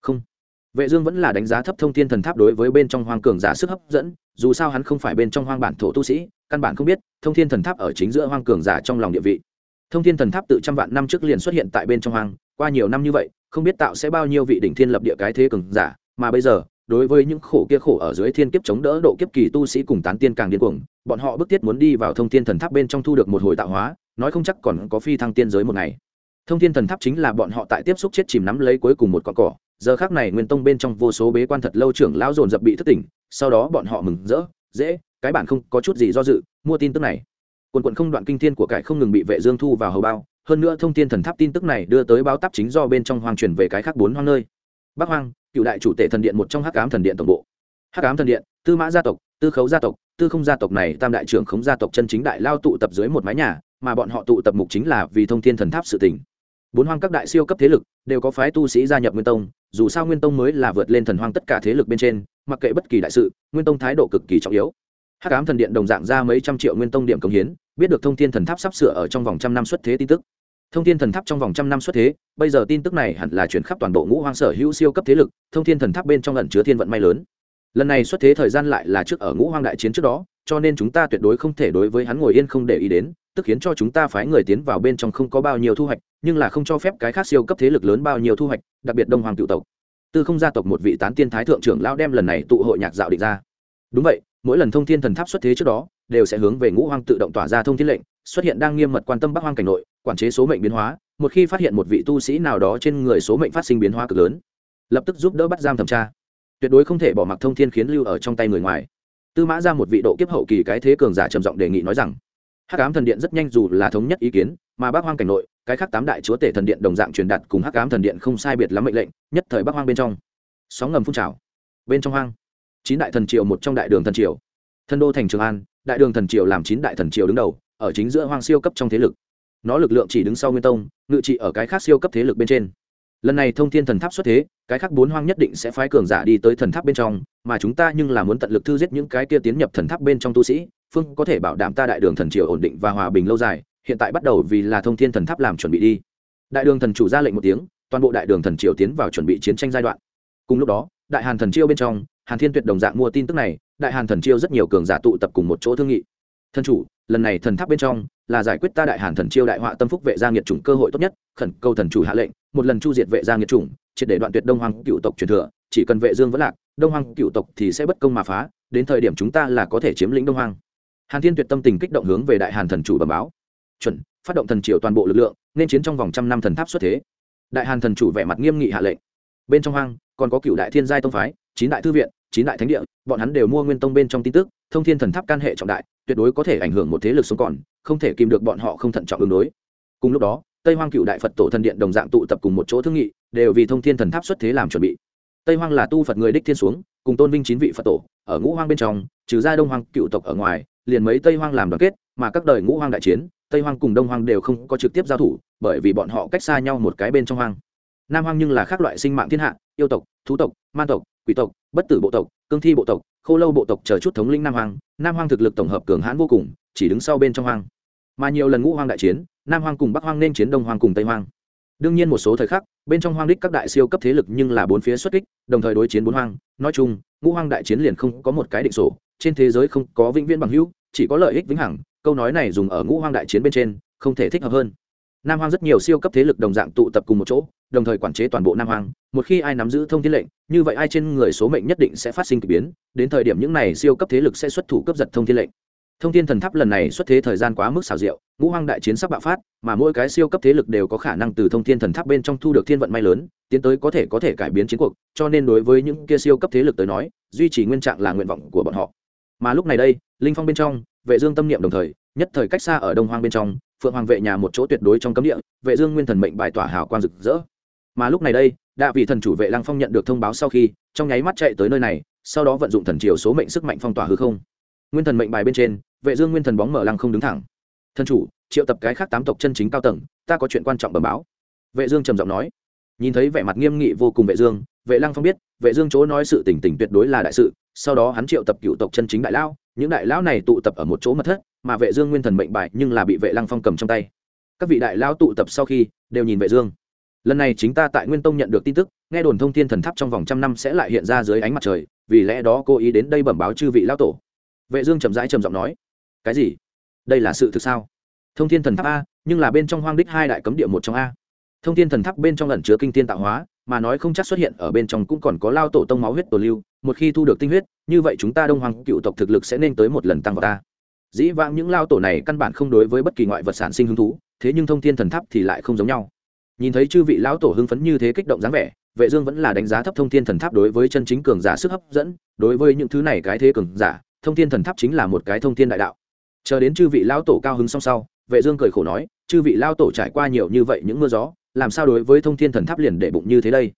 Speaker 1: Không. Vệ dương vẫn là đánh giá thấp thông thiên thần tháp đối với bên trong hoang cường giả sức hấp dẫn dù sao hắn không phải bên trong hoang bản thổ tu sĩ căn bản không biết thông thiên thần tháp ở chính giữa hoang cường giả trong lòng địa vị. Thông thiên thần tháp tự trăm vạn năm trước liền xuất hiện tại bên trong hoang qua nhiều năm như vậy không biết tạo sẽ bao nhiêu vị đỉnh thiên lập địa cái thế cường giả mà bây giờ đối với những khổ kia khổ ở dưới thiên kiếp chống đỡ độ kiếp kỳ tu sĩ cùng tán tiên càng điên cuồng, bọn họ bức thiết muốn đi vào thông thiên thần tháp bên trong thu được một hồi tạo hóa, nói không chắc còn có phi thăng tiên giới một ngày. Thông thiên thần tháp chính là bọn họ tại tiếp xúc chết chìm nắm lấy cuối cùng một con cỏ, giờ khắc này nguyên tông bên trong vô số bế quan thật lâu trưởng lão dồn dập bị thất tỉnh, sau đó bọn họ mừng rỡ, dễ, cái bản không có chút gì do dự, mua tin tức này. Quần quần không đoạn kinh thiên của cải không ngừng bị vệ dương thu vào hầu bao, hơn nữa thông thiên thần tháp tin tức này đưa tới báo táp chính do bên trong hoang truyền về cái khác bốn hoang nơi. Bắc hoang cựu đại chủ tể thần điện một trong hắc ám thần điện tổng bộ. Hắc ám thần điện, tư mã gia tộc, tư khấu gia tộc, tư không gia tộc này tam đại trưởng khống gia tộc chân chính đại lao tụ tập dưới một mái nhà, mà bọn họ tụ tập mục chính là vì thông thiên thần tháp sự tình. Bốn hoang các đại siêu cấp thế lực đều có phái tu sĩ gia nhập nguyên tông, dù sao nguyên tông mới là vượt lên thần hoang tất cả thế lực bên trên, mặc kệ bất kỳ đại sự, nguyên tông thái độ cực kỳ trọng yếu. Hắc ám thần điện đồng dạng ra mấy trăm triệu nguyên tông điểm cống hiến, biết được thông thiên thần tháp sắp sửa ở trong vòng trăm năm xuất thế tin tức thông thiên thần tháp trong vòng trăm năm xuất thế, bây giờ tin tức này hẳn là chuyển khắp toàn bộ ngũ hoang sở hữu siêu cấp thế lực, thông thiên thần tháp bên trong lần chứa thiên vận may lớn. Lần này xuất thế thời gian lại là trước ở ngũ hoang đại chiến trước đó, cho nên chúng ta tuyệt đối không thể đối với hắn ngồi yên không để ý đến, tức khiến cho chúng ta phái người tiến vào bên trong không có bao nhiêu thu hoạch, nhưng là không cho phép cái khác siêu cấp thế lực lớn bao nhiêu thu hoạch, đặc biệt đông hoàng cựu tộc. Tư không gia tộc một vị tán tiên thái thượng trưởng lao đem lần này tụ hội nhạc dạo định ra. Đúng vậy, mỗi lần thông thiên thần tháp xuất thế trước đó, đều sẽ hướng về ngũ hoang tự động tỏa ra thông thiên lệnh xuất hiện đang nghiêm mật quan tâm bắc hoang cảnh nội, quản chế số mệnh biến hóa, một khi phát hiện một vị tu sĩ nào đó trên người số mệnh phát sinh biến hóa cực lớn, lập tức giúp đỡ bắt giam thẩm tra. Tuyệt đối không thể bỏ mặc thông thiên khiến lưu ở trong tay người ngoài. Tư mã ra một vị độ kiếp hậu kỳ cái thế cường giả trầm giọng đề nghị nói rằng, hắc ám thần điện rất nhanh dù là thống nhất ý kiến, mà bác hoang cảnh nội, cái khác tám đại chúa tể thần điện đồng dạng truyền đạt cùng hắc ám thần điện không sai biệt lắm mệnh lệnh, nhất thời bắc hoang bên trong. Sóng ngầm phun trào. Bên trong hoang, chín đại thần triều một trong đại đường thần triều. Thân đô thành trường an, đại đường thần triều làm chín đại thần triều đứng đầu ở chính giữa hoang siêu cấp trong thế lực. Nó lực lượng chỉ đứng sau nguyên tông, ngự trị ở cái khác siêu cấp thế lực bên trên. Lần này thông thiên thần tháp xuất thế, cái khác bốn hoang nhất định sẽ phái cường giả đi tới thần tháp bên trong, mà chúng ta nhưng là muốn tận lực thư giết những cái kia tiến nhập thần tháp bên trong tu sĩ, phương có thể bảo đảm ta đại đường thần triều ổn định và hòa bình lâu dài, hiện tại bắt đầu vì là thông thiên thần tháp làm chuẩn bị đi. Đại đường thần chủ ra lệnh một tiếng, toàn bộ đại đường thần triều tiến vào chuẩn bị chiến tranh giai đoạn. Cùng lúc đó, đại hàn thần triều bên trong, hàn thiên tuyệt đồng dạng mua tin tức này, đại hàn thần triều rất nhiều cường giả tụ tập cùng một chỗ thương nghị thần chủ, lần này thần tháp bên trong là giải quyết ta đại hàn thần chiêu đại họa tâm phúc vệ gia nghiệt chủng cơ hội tốt nhất, khẩn cầu thần chủ hạ lệnh, một lần chu diệt vệ gia nghiệt chủng, triệt để đoạn tuyệt đông hoàng cựu tộc truyền thừa, chỉ cần vệ dương vẫn lạc, đông hoàng cựu tộc thì sẽ bất công mà phá, đến thời điểm chúng ta là có thể chiếm lĩnh đông hoàng hàn thiên tuyệt tâm tình kích động hướng về đại hàn thần chủ bẩm báo. Chuẩn, phát động thần triều toàn bộ lực lượng, nên chiến trong vòng trăm năm thần tháp xuất thế. Đại hàn thần chủ vẻ mặt nghiêm nghị hạ lệnh. Bên trong hoang, còn có cựu đại thiên giai tông phái, chín đại thư viện, chín đại thánh địa, bọn hắn đều mua nguyên tông bên trong tin tức thông thiên thần tháp can hệ trọng đại, tuyệt đối có thể ảnh hưởng một thế lực sống còn, không thể kìm được bọn họ không thận trọng ứng đối. Cùng lúc đó, tây hoang cựu đại phật tổ thần điện đồng dạng tụ tập cùng một chỗ thương nghị, đều vì thông thiên thần tháp xuất thế làm chuẩn bị. Tây hoang là tu phật người đích thiên xuống, cùng tôn vinh chín vị phật tổ, ở ngũ hoang bên trong, trừ ra đông hoang cựu tộc ở ngoài, liền mấy tây hoang làm đoàn kết, mà các đời ngũ hoang đại chiến, tây hoang cùng đông hoang đều không có trực tiếp giao thủ, bởi vì bọn họ cách xa nhau một cái bên trong hoang. Nam hoang nhưng là khác loại sinh mạng thiên hạ, yêu tộc, thú tộc man tộc, quỷ tộc, bất tử bộ tộc, cương thi bộ tộc khô lâu bộ tộc chờ chút thống linh nam hoang nam hoang thực lực tổng hợp cường hãn vô cùng, chỉ đứng sau bên trong hoang. Mà nhiều lần ngũ hoang đại chiến, nam hoang cùng bắc hoang nên chiến đông hoang cùng tây hoang. Đương nhiên một số thời khắc, bên trong hoang đích các đại siêu cấp thế lực nhưng là bốn phía xuất kích, đồng thời đối chiến bốn hoang. Nói chung, ngũ hoang đại chiến liền không có một cái định sổ trên thế giới không có vĩnh viễn bằng hữu, chỉ có lợi ích vĩnh hằng. Câu nói này dùng ở ngũ hoang đại chiến bên trên, không thể thích hợp hơn nam hoang rất nhiều siêu cấp thế lực đồng dạng tụ tập cùng một chỗ, đồng thời quản chế toàn bộ nam hoang. Một khi ai nắm giữ thông thiên lệnh, như vậy ai trên người số mệnh nhất định sẽ phát sinh k ỳ biến. Đến thời điểm những này siêu cấp thế lực sẽ xuất thủ cấp giật thông thiên lệnh. Thông thiên thần tháp lần này xuất thế thời gian quá mức xào rượu ngũ hoang đại chiến sắp bạo phát, mà mỗi cái siêu cấp thế lực đều có khả năng từ thông thiên thần tháp bên trong thu được thiên vận may lớn, tiến tới có thể có thể cải biến chiến cuộc, cho nên đối với những kia siêu cấp thế lực tới nói, duy trì nguyên trạng là nguyện vọng của bọn họ. Mà lúc này đây, linh phong bên trong, vệ dương tâm niệm đồng thời, nhất thời cách xa ở đông hoang bên trong phượng hoàng vệ nhà một chỗ tuyệt đối trong cấm địa, vệ dương nguyên thần mệnh bài tỏa hào quang rực rỡ. Mà lúc này đây đại vị thần chủ vệ lăng phong nhận được thông báo sau khi, trong nháy mắt chạy tới nơi này, sau đó vận dụng thần triều số mệnh sức mạnh phong tỏa hư không. Nguyên thần mệnh bài bên trên, vệ dương nguyên thần bóng mở lăng không đứng thẳng. Thần chủ, triệu tập cái khác tám tộc chân chính cao tầng, ta có chuyện quan trọng bẩm báo. Vệ dương trầm giọng nói. Nhìn thấy vẻ mặt nghiêm nghị vô cùng vệ dương, vệ lăng phong biết, vệ dương chỗ nói sự tình tình tuyệt đối là đại sự, sau đó hắn triệu tập cựu tộc chân chính đại lao những đại lão này tụ tập ở một chỗ mật thất, mà vệ dương nguyên thần mệnh bài nhưng là bị vệ lăng phong cầm trong tay. Các vị đại lão tụ tập sau khi, đều nhìn vệ dương. Lần này chính ta tại nguyên tông nhận được tin tức, nghe đồn thông thiên thần tháp trong vòng trăm năm sẽ lại hiện ra dưới ánh mặt trời, vì lẽ đó cô ý đến đây bẩm báo chư vị lão tổ. Vệ dương chậm rãi trầm giọng nói, cái gì? Đây là sự thực sao? Thông thiên thần tháp a, nhưng là bên trong hoang đích hai đại cấm địa một trong a. Thông thiên thần tháp bên trong ẩn chứa kinh thiên tạo hóa mà nói không chắc xuất hiện ở bên trong cũng còn có lao tổ tông máu huyết tổ lưu, một khi thu được tinh huyết, như vậy chúng ta đông hoàng cựu tộc thực lực sẽ nên tới một lần tăng vào ta. Dĩ vãng những lao tổ này căn bản không đối với bất kỳ ngoại vật sản sinh hứng thú, thế nhưng thông thiên thần tháp thì lại không giống nhau. Nhìn thấy chư vị lão tổ hưng phấn như thế kích động dáng vẻ, vệ dương vẫn là đánh giá thấp thông thiên thần tháp đối với chân chính cường giả sức hấp dẫn, đối với những thứ này cái thế cường giả, thông thiên thần tháp chính là một cái thông thiên đại đạo. Chờ đến chư vị lão tổ cao hứng song sau, vệ dương cười khổ nói, chư vị lão tổ trải qua nhiều như vậy những mưa gió làm sao đối với thông thiên thần tháp liền để bụng như thế đây?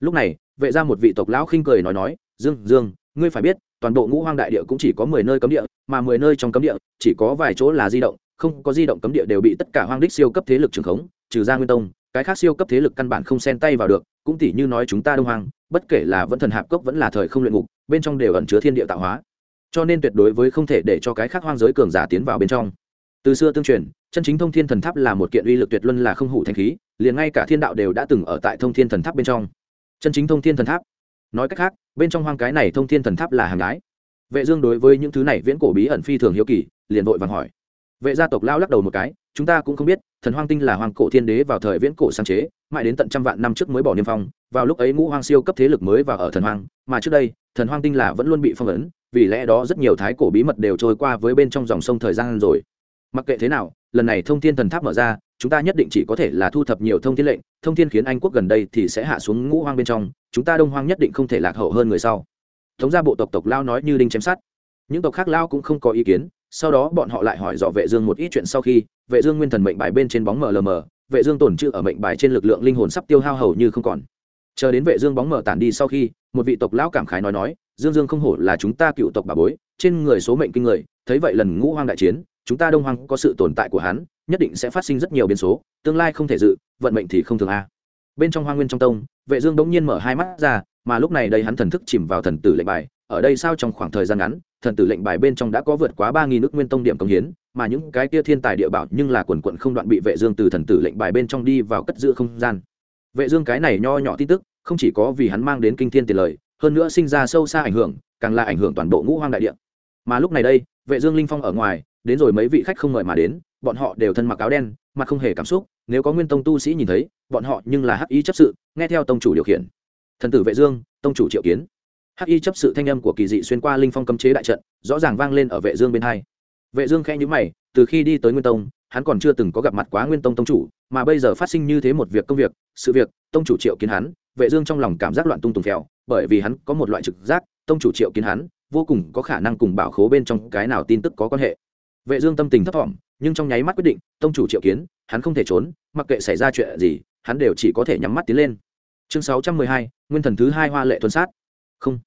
Speaker 1: Lúc này, vệ ra một vị tộc lão khinh cười nói nói, dương dương, ngươi phải biết, toàn bộ ngũ hoang đại địa cũng chỉ có mười nơi cấm địa, mà mười nơi trong cấm địa, chỉ có vài chỗ là di động, không có di động cấm địa đều bị tất cả hoang đích siêu cấp thế lực trường khống, trừ ra nguyên tông, cái khác siêu cấp thế lực căn bản không xen tay vào được, cũng tỉ như nói chúng ta đông hoang, bất kể là vẫn thần hạp cốc vẫn là thời không luyện ngục, bên trong đều ẩn chứa thiên địa tạo hóa. Cho nên tuyệt đối với không thể để cho cái khác hoang giới cường giả tiến vào bên trong. Từ xưa tương truyền, chân chính thông thiên thần tháp là một kiện uy lực tuyệt luân là không hủ thanh khí liền ngay cả thiên đạo đều đã từng ở tại thông thiên thần tháp bên trong. Chân chính thông thiên thần tháp. Nói cách khác, bên trong hoang cái này thông thiên thần tháp là hàng gái. Vệ dương đối với những thứ này viễn cổ bí ẩn phi thường hiếu kỳ, liền vội vàng hỏi. Vệ gia tộc lao lắc đầu một cái, chúng ta cũng không biết, thần hoang tinh là hoàng cổ thiên đế vào thời viễn cổ sáng chế, mãi đến tận trăm vạn năm trước mới bỏ niêm phong, vào lúc ấy ngũ hoang siêu cấp thế lực mới vào ở thần hoang, mà trước đây, thần hoang tinh là vẫn luôn bị phong ấn, vì lẽ đó rất nhiều thái cổ bí mật đều trôi qua với bên trong dòng sông thời gian rồi. Mặc kệ thế nào, lần này thông thiên thần tháp mở ra chúng ta nhất định chỉ có thể là thu thập nhiều thông thiên lệnh, thông thiên khiến anh quốc gần đây thì sẽ hạ xuống ngũ hoang bên trong, chúng ta đông hoang nhất định không thể lạc hậu hơn người sau. Thống gia bộ tộc tộc lao nói như đinh chém sát những tộc khác lao cũng không có ý kiến, sau đó bọn họ lại hỏi dò vệ dương một ít chuyện sau khi, vệ dương nguyên thần mệnh bài bên trên bóng mờ lờ mờ, vệ dương tổn trữ ở mệnh bài trên lực lượng linh hồn sắp tiêu hao hầu như không còn. Chờ đến vệ dương bóng mờ tản đi sau khi, một vị tộc lão cảm khái nói nói, dương dương không hổ là chúng ta cựu tộc bà bối, trên người số mệnh kinh người, thấy vậy lần ngũ hoang đại chiến, chúng ta đông hoang có sự tồn tại của hắn nhất định sẽ phát sinh rất nhiều biến số, tương lai không thể dự, vận mệnh thì không thường a. Bên trong hoang nguyên trong tông, vệ dương đống nhiên mở hai mắt ra, mà lúc này đây hắn thần thức chìm vào thần tử lệnh bài, ở đây sao trong khoảng thời gian ngắn, thần tử lệnh bài bên trong đã có vượt quá ba nghìn nước nguyên tông điểm công hiến, mà những cái kia thiên tài địa bảo nhưng là quần quận không đoạn bị vệ dương từ thần tử lệnh bài bên trong đi vào cất giữ không gian. Vệ dương cái này nho nhỏ tin tức, không chỉ có vì hắn mang đến kinh thiên tiền lời, hơn nữa sinh ra sâu xa ảnh hưởng, càng là ảnh hưởng toàn bộ ngũ hoang đại địa. Mà lúc này đây, vệ dương linh phong ở ngoài, đến rồi mấy vị khách không mời mà đến bọn họ đều thân mặc áo đen, mặt không hề cảm xúc, nếu có nguyên tông tu sĩ nhìn thấy, bọn họ nhưng là hắc y chấp sự, nghe theo tông chủ điều khiển. Thần tử vệ dương, tông chủ triệu kiến. Hắc y chấp sự thanh âm của kỳ dị xuyên qua linh phong cấm chế đại trận, rõ ràng vang lên ở vệ dương bên hai. Vệ dương khẽ nhíu mày, từ khi đi tới nguyên tông, hắn còn chưa từng có gặp mặt quá nguyên tông tông chủ, mà bây giờ phát sinh như thế một việc công việc, sự việc, tông chủ triệu kiến hắn, vệ dương trong lòng cảm giác loạn tung tùng phèo, bởi vì hắn có một loại trực giác, tông chủ triệu kiến hắn, vô cùng có khả năng cùng bảo khố bên trong cái nào tin tức có quan hệ. Vệ dương tâm tình thấp thỏm nhưng trong nháy mắt quyết định tông chủ triệu kiến hắn không thể trốn mặc kệ xảy ra chuyện gì hắn đều chỉ có thể nhắm mắt tiến lên. Chương 612, nguyên thần thứ hai hoa lệ tuần sát. Không.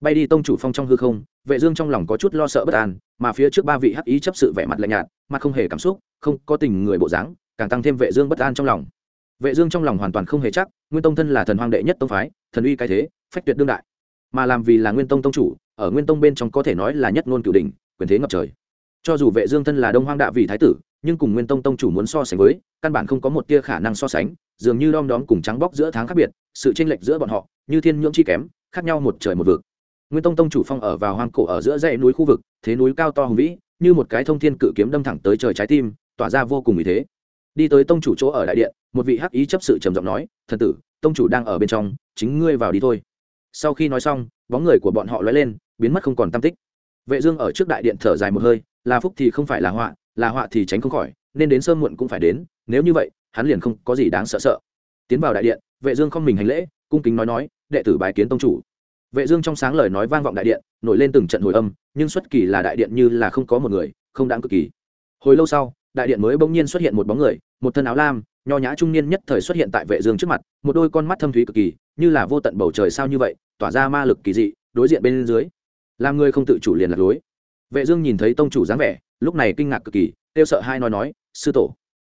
Speaker 1: Bay đi tông chủ phong trong hư không vệ dương trong lòng có chút lo sợ bất an mà phía trước ba vị hắc ý chấp sự vẻ mặt lạnh nhạt mặt không hề cảm xúc không có tình người bộ dáng càng tăng thêm vệ dương bất an trong lòng. Vệ dương trong lòng hoàn toàn không hề chắc nguyên tông thân là thần hoang đệ nhất tông phái thần uy cái thế phách tuyệt đương đại. Mà làm vì là nguyên tông tông chủ ở nguyên tông bên trong có thể nói là nhất ngôn cửu đỉnh quyền thế ngập trời cho dù vệ dương thân là đông hoang đạ vị thái tử, nhưng cùng nguyên tông tông chủ muốn so sánh với, căn bản không có một tia khả năng so sánh, dường như đom đóm cùng trắng bóc giữa tháng khác biệt, sự chênh lệch giữa bọn họ, như thiên nhưỡng chi kém, khác nhau một trời một vực. Nguyên tông tông chủ phong ở vào hoang cổ ở giữa dãy núi khu vực, thế núi cao to hùng vĩ, như một cái thông thiên cự kiếm đâm thẳng tới trời trái tim, tỏa ra vô cùng ý thế. Đi tới tông chủ chỗ ở đại điện, một vị hắc ý chấp sự trầm giọng nói, thần tử, tông chủ đang ở bên trong, chính ngươi vào đi thôi. Sau khi nói xong, bóng người của bọn họ lóe lên, biến mất không còn tam tích. Vệ dương ở trước đại điện thở dài một hơi là phúc thì không phải là họa là họa thì tránh không khỏi, nên đến sớm muộn cũng phải đến, nếu như vậy, hắn liền không có gì đáng sợ sợ. Tiến vào đại điện, vệ dương không mình hành lễ, cung kính nói nói, đệ tử bái kiến tông chủ. Vệ dương trong sáng lời nói vang vọng đại điện, nổi lên từng trận hồi âm, nhưng xuất kỳ là đại điện như là không có một người, không đáng cực kỳ. Hồi lâu sau, đại điện mới bỗng nhiên xuất hiện một bóng người, một thân áo lam, nho nhã trung niên nhất thời xuất hiện tại vệ dương trước mặt, một đôi con mắt thâm thúy cực kỳ, như là vô tận bầu trời sao như vậy, tỏa ra ma lực kỳ dị, đối diện bên dưới. Làm người không tự chủ liền lạc lối vệ dương nhìn thấy tông chủ dáng vẻ, lúc này kinh ngạc cực kỳ, kêu sợ hai nói nói, sư tổ.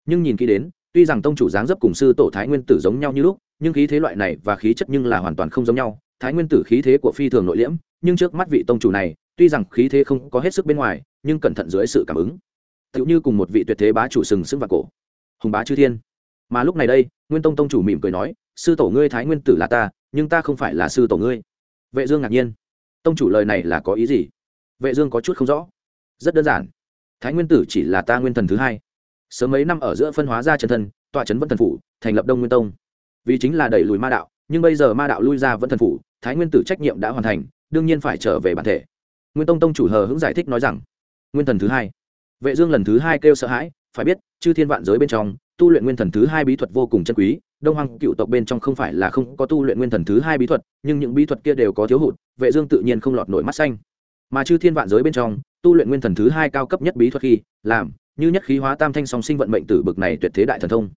Speaker 1: Nhưng nhìn kỹ đến, tuy rằng tông chủ dáng dấp cùng sư tổ thái nguyên tử giống nhau như lúc, nhưng khí thế loại này và khí chất nhưng là hoàn toàn không giống nhau. Thái nguyên tử khí thế của phi thường nội liễm, nhưng trước mắt vị tông chủ này, tuy rằng khí thế không có hết sức bên ngoài, nhưng cẩn thận dưới sự cảm ứng. Tựu như cùng một vị tuyệt thế bá chủ sừng sững vào cổ. Hùng bá chư thiên. Mà lúc này đây, nguyên tông tông chủ mỉm cười nói, sư tổ ngươi thái nguyên tử là ta, nhưng ta không phải là sư tổ ngươi. Vệ dương ngạc nhiên. Tông chủ lời này là có ý gì? Vệ dương có chút không rõ. Rất đơn giản. Thái nguyên tử chỉ là ta nguyên thần thứ hai. Sớm mấy năm ở giữa phân hóa ra chân thân, tọa chấn vân thần phủ, thành lập đông nguyên tông. Vì chính là đẩy lùi ma đạo, nhưng bây giờ ma đạo lui ra vẫn thần phủ, thái nguyên tử trách nhiệm đã hoàn thành, đương nhiên phải trở về bản thể. Nguyên tông tông chủ hờ hững giải thích nói rằng, nguyên thần thứ hai. Vệ dương lần thứ hai kêu sợ hãi, phải biết, chư thiên vạn giới bên trong, tu luyện nguyên thần thứ hai bí thuật vô cùng chân quý, đông hoàng cựu tộc bên trong không phải là không có tu luyện nguyên thần thứ hai bí thuật, nhưng những bí thuật kia đều có thiếu hụt, vệ dương tự nhiên không lọt nổi mắt xanh mà chư thiên vạn giới bên trong, tu luyện nguyên thần thứ hai cao cấp nhất bí thuật khi, làm, như nhất khí hóa tam thanh song sinh vận mệnh tử bực này tuyệt thế đại thần thông.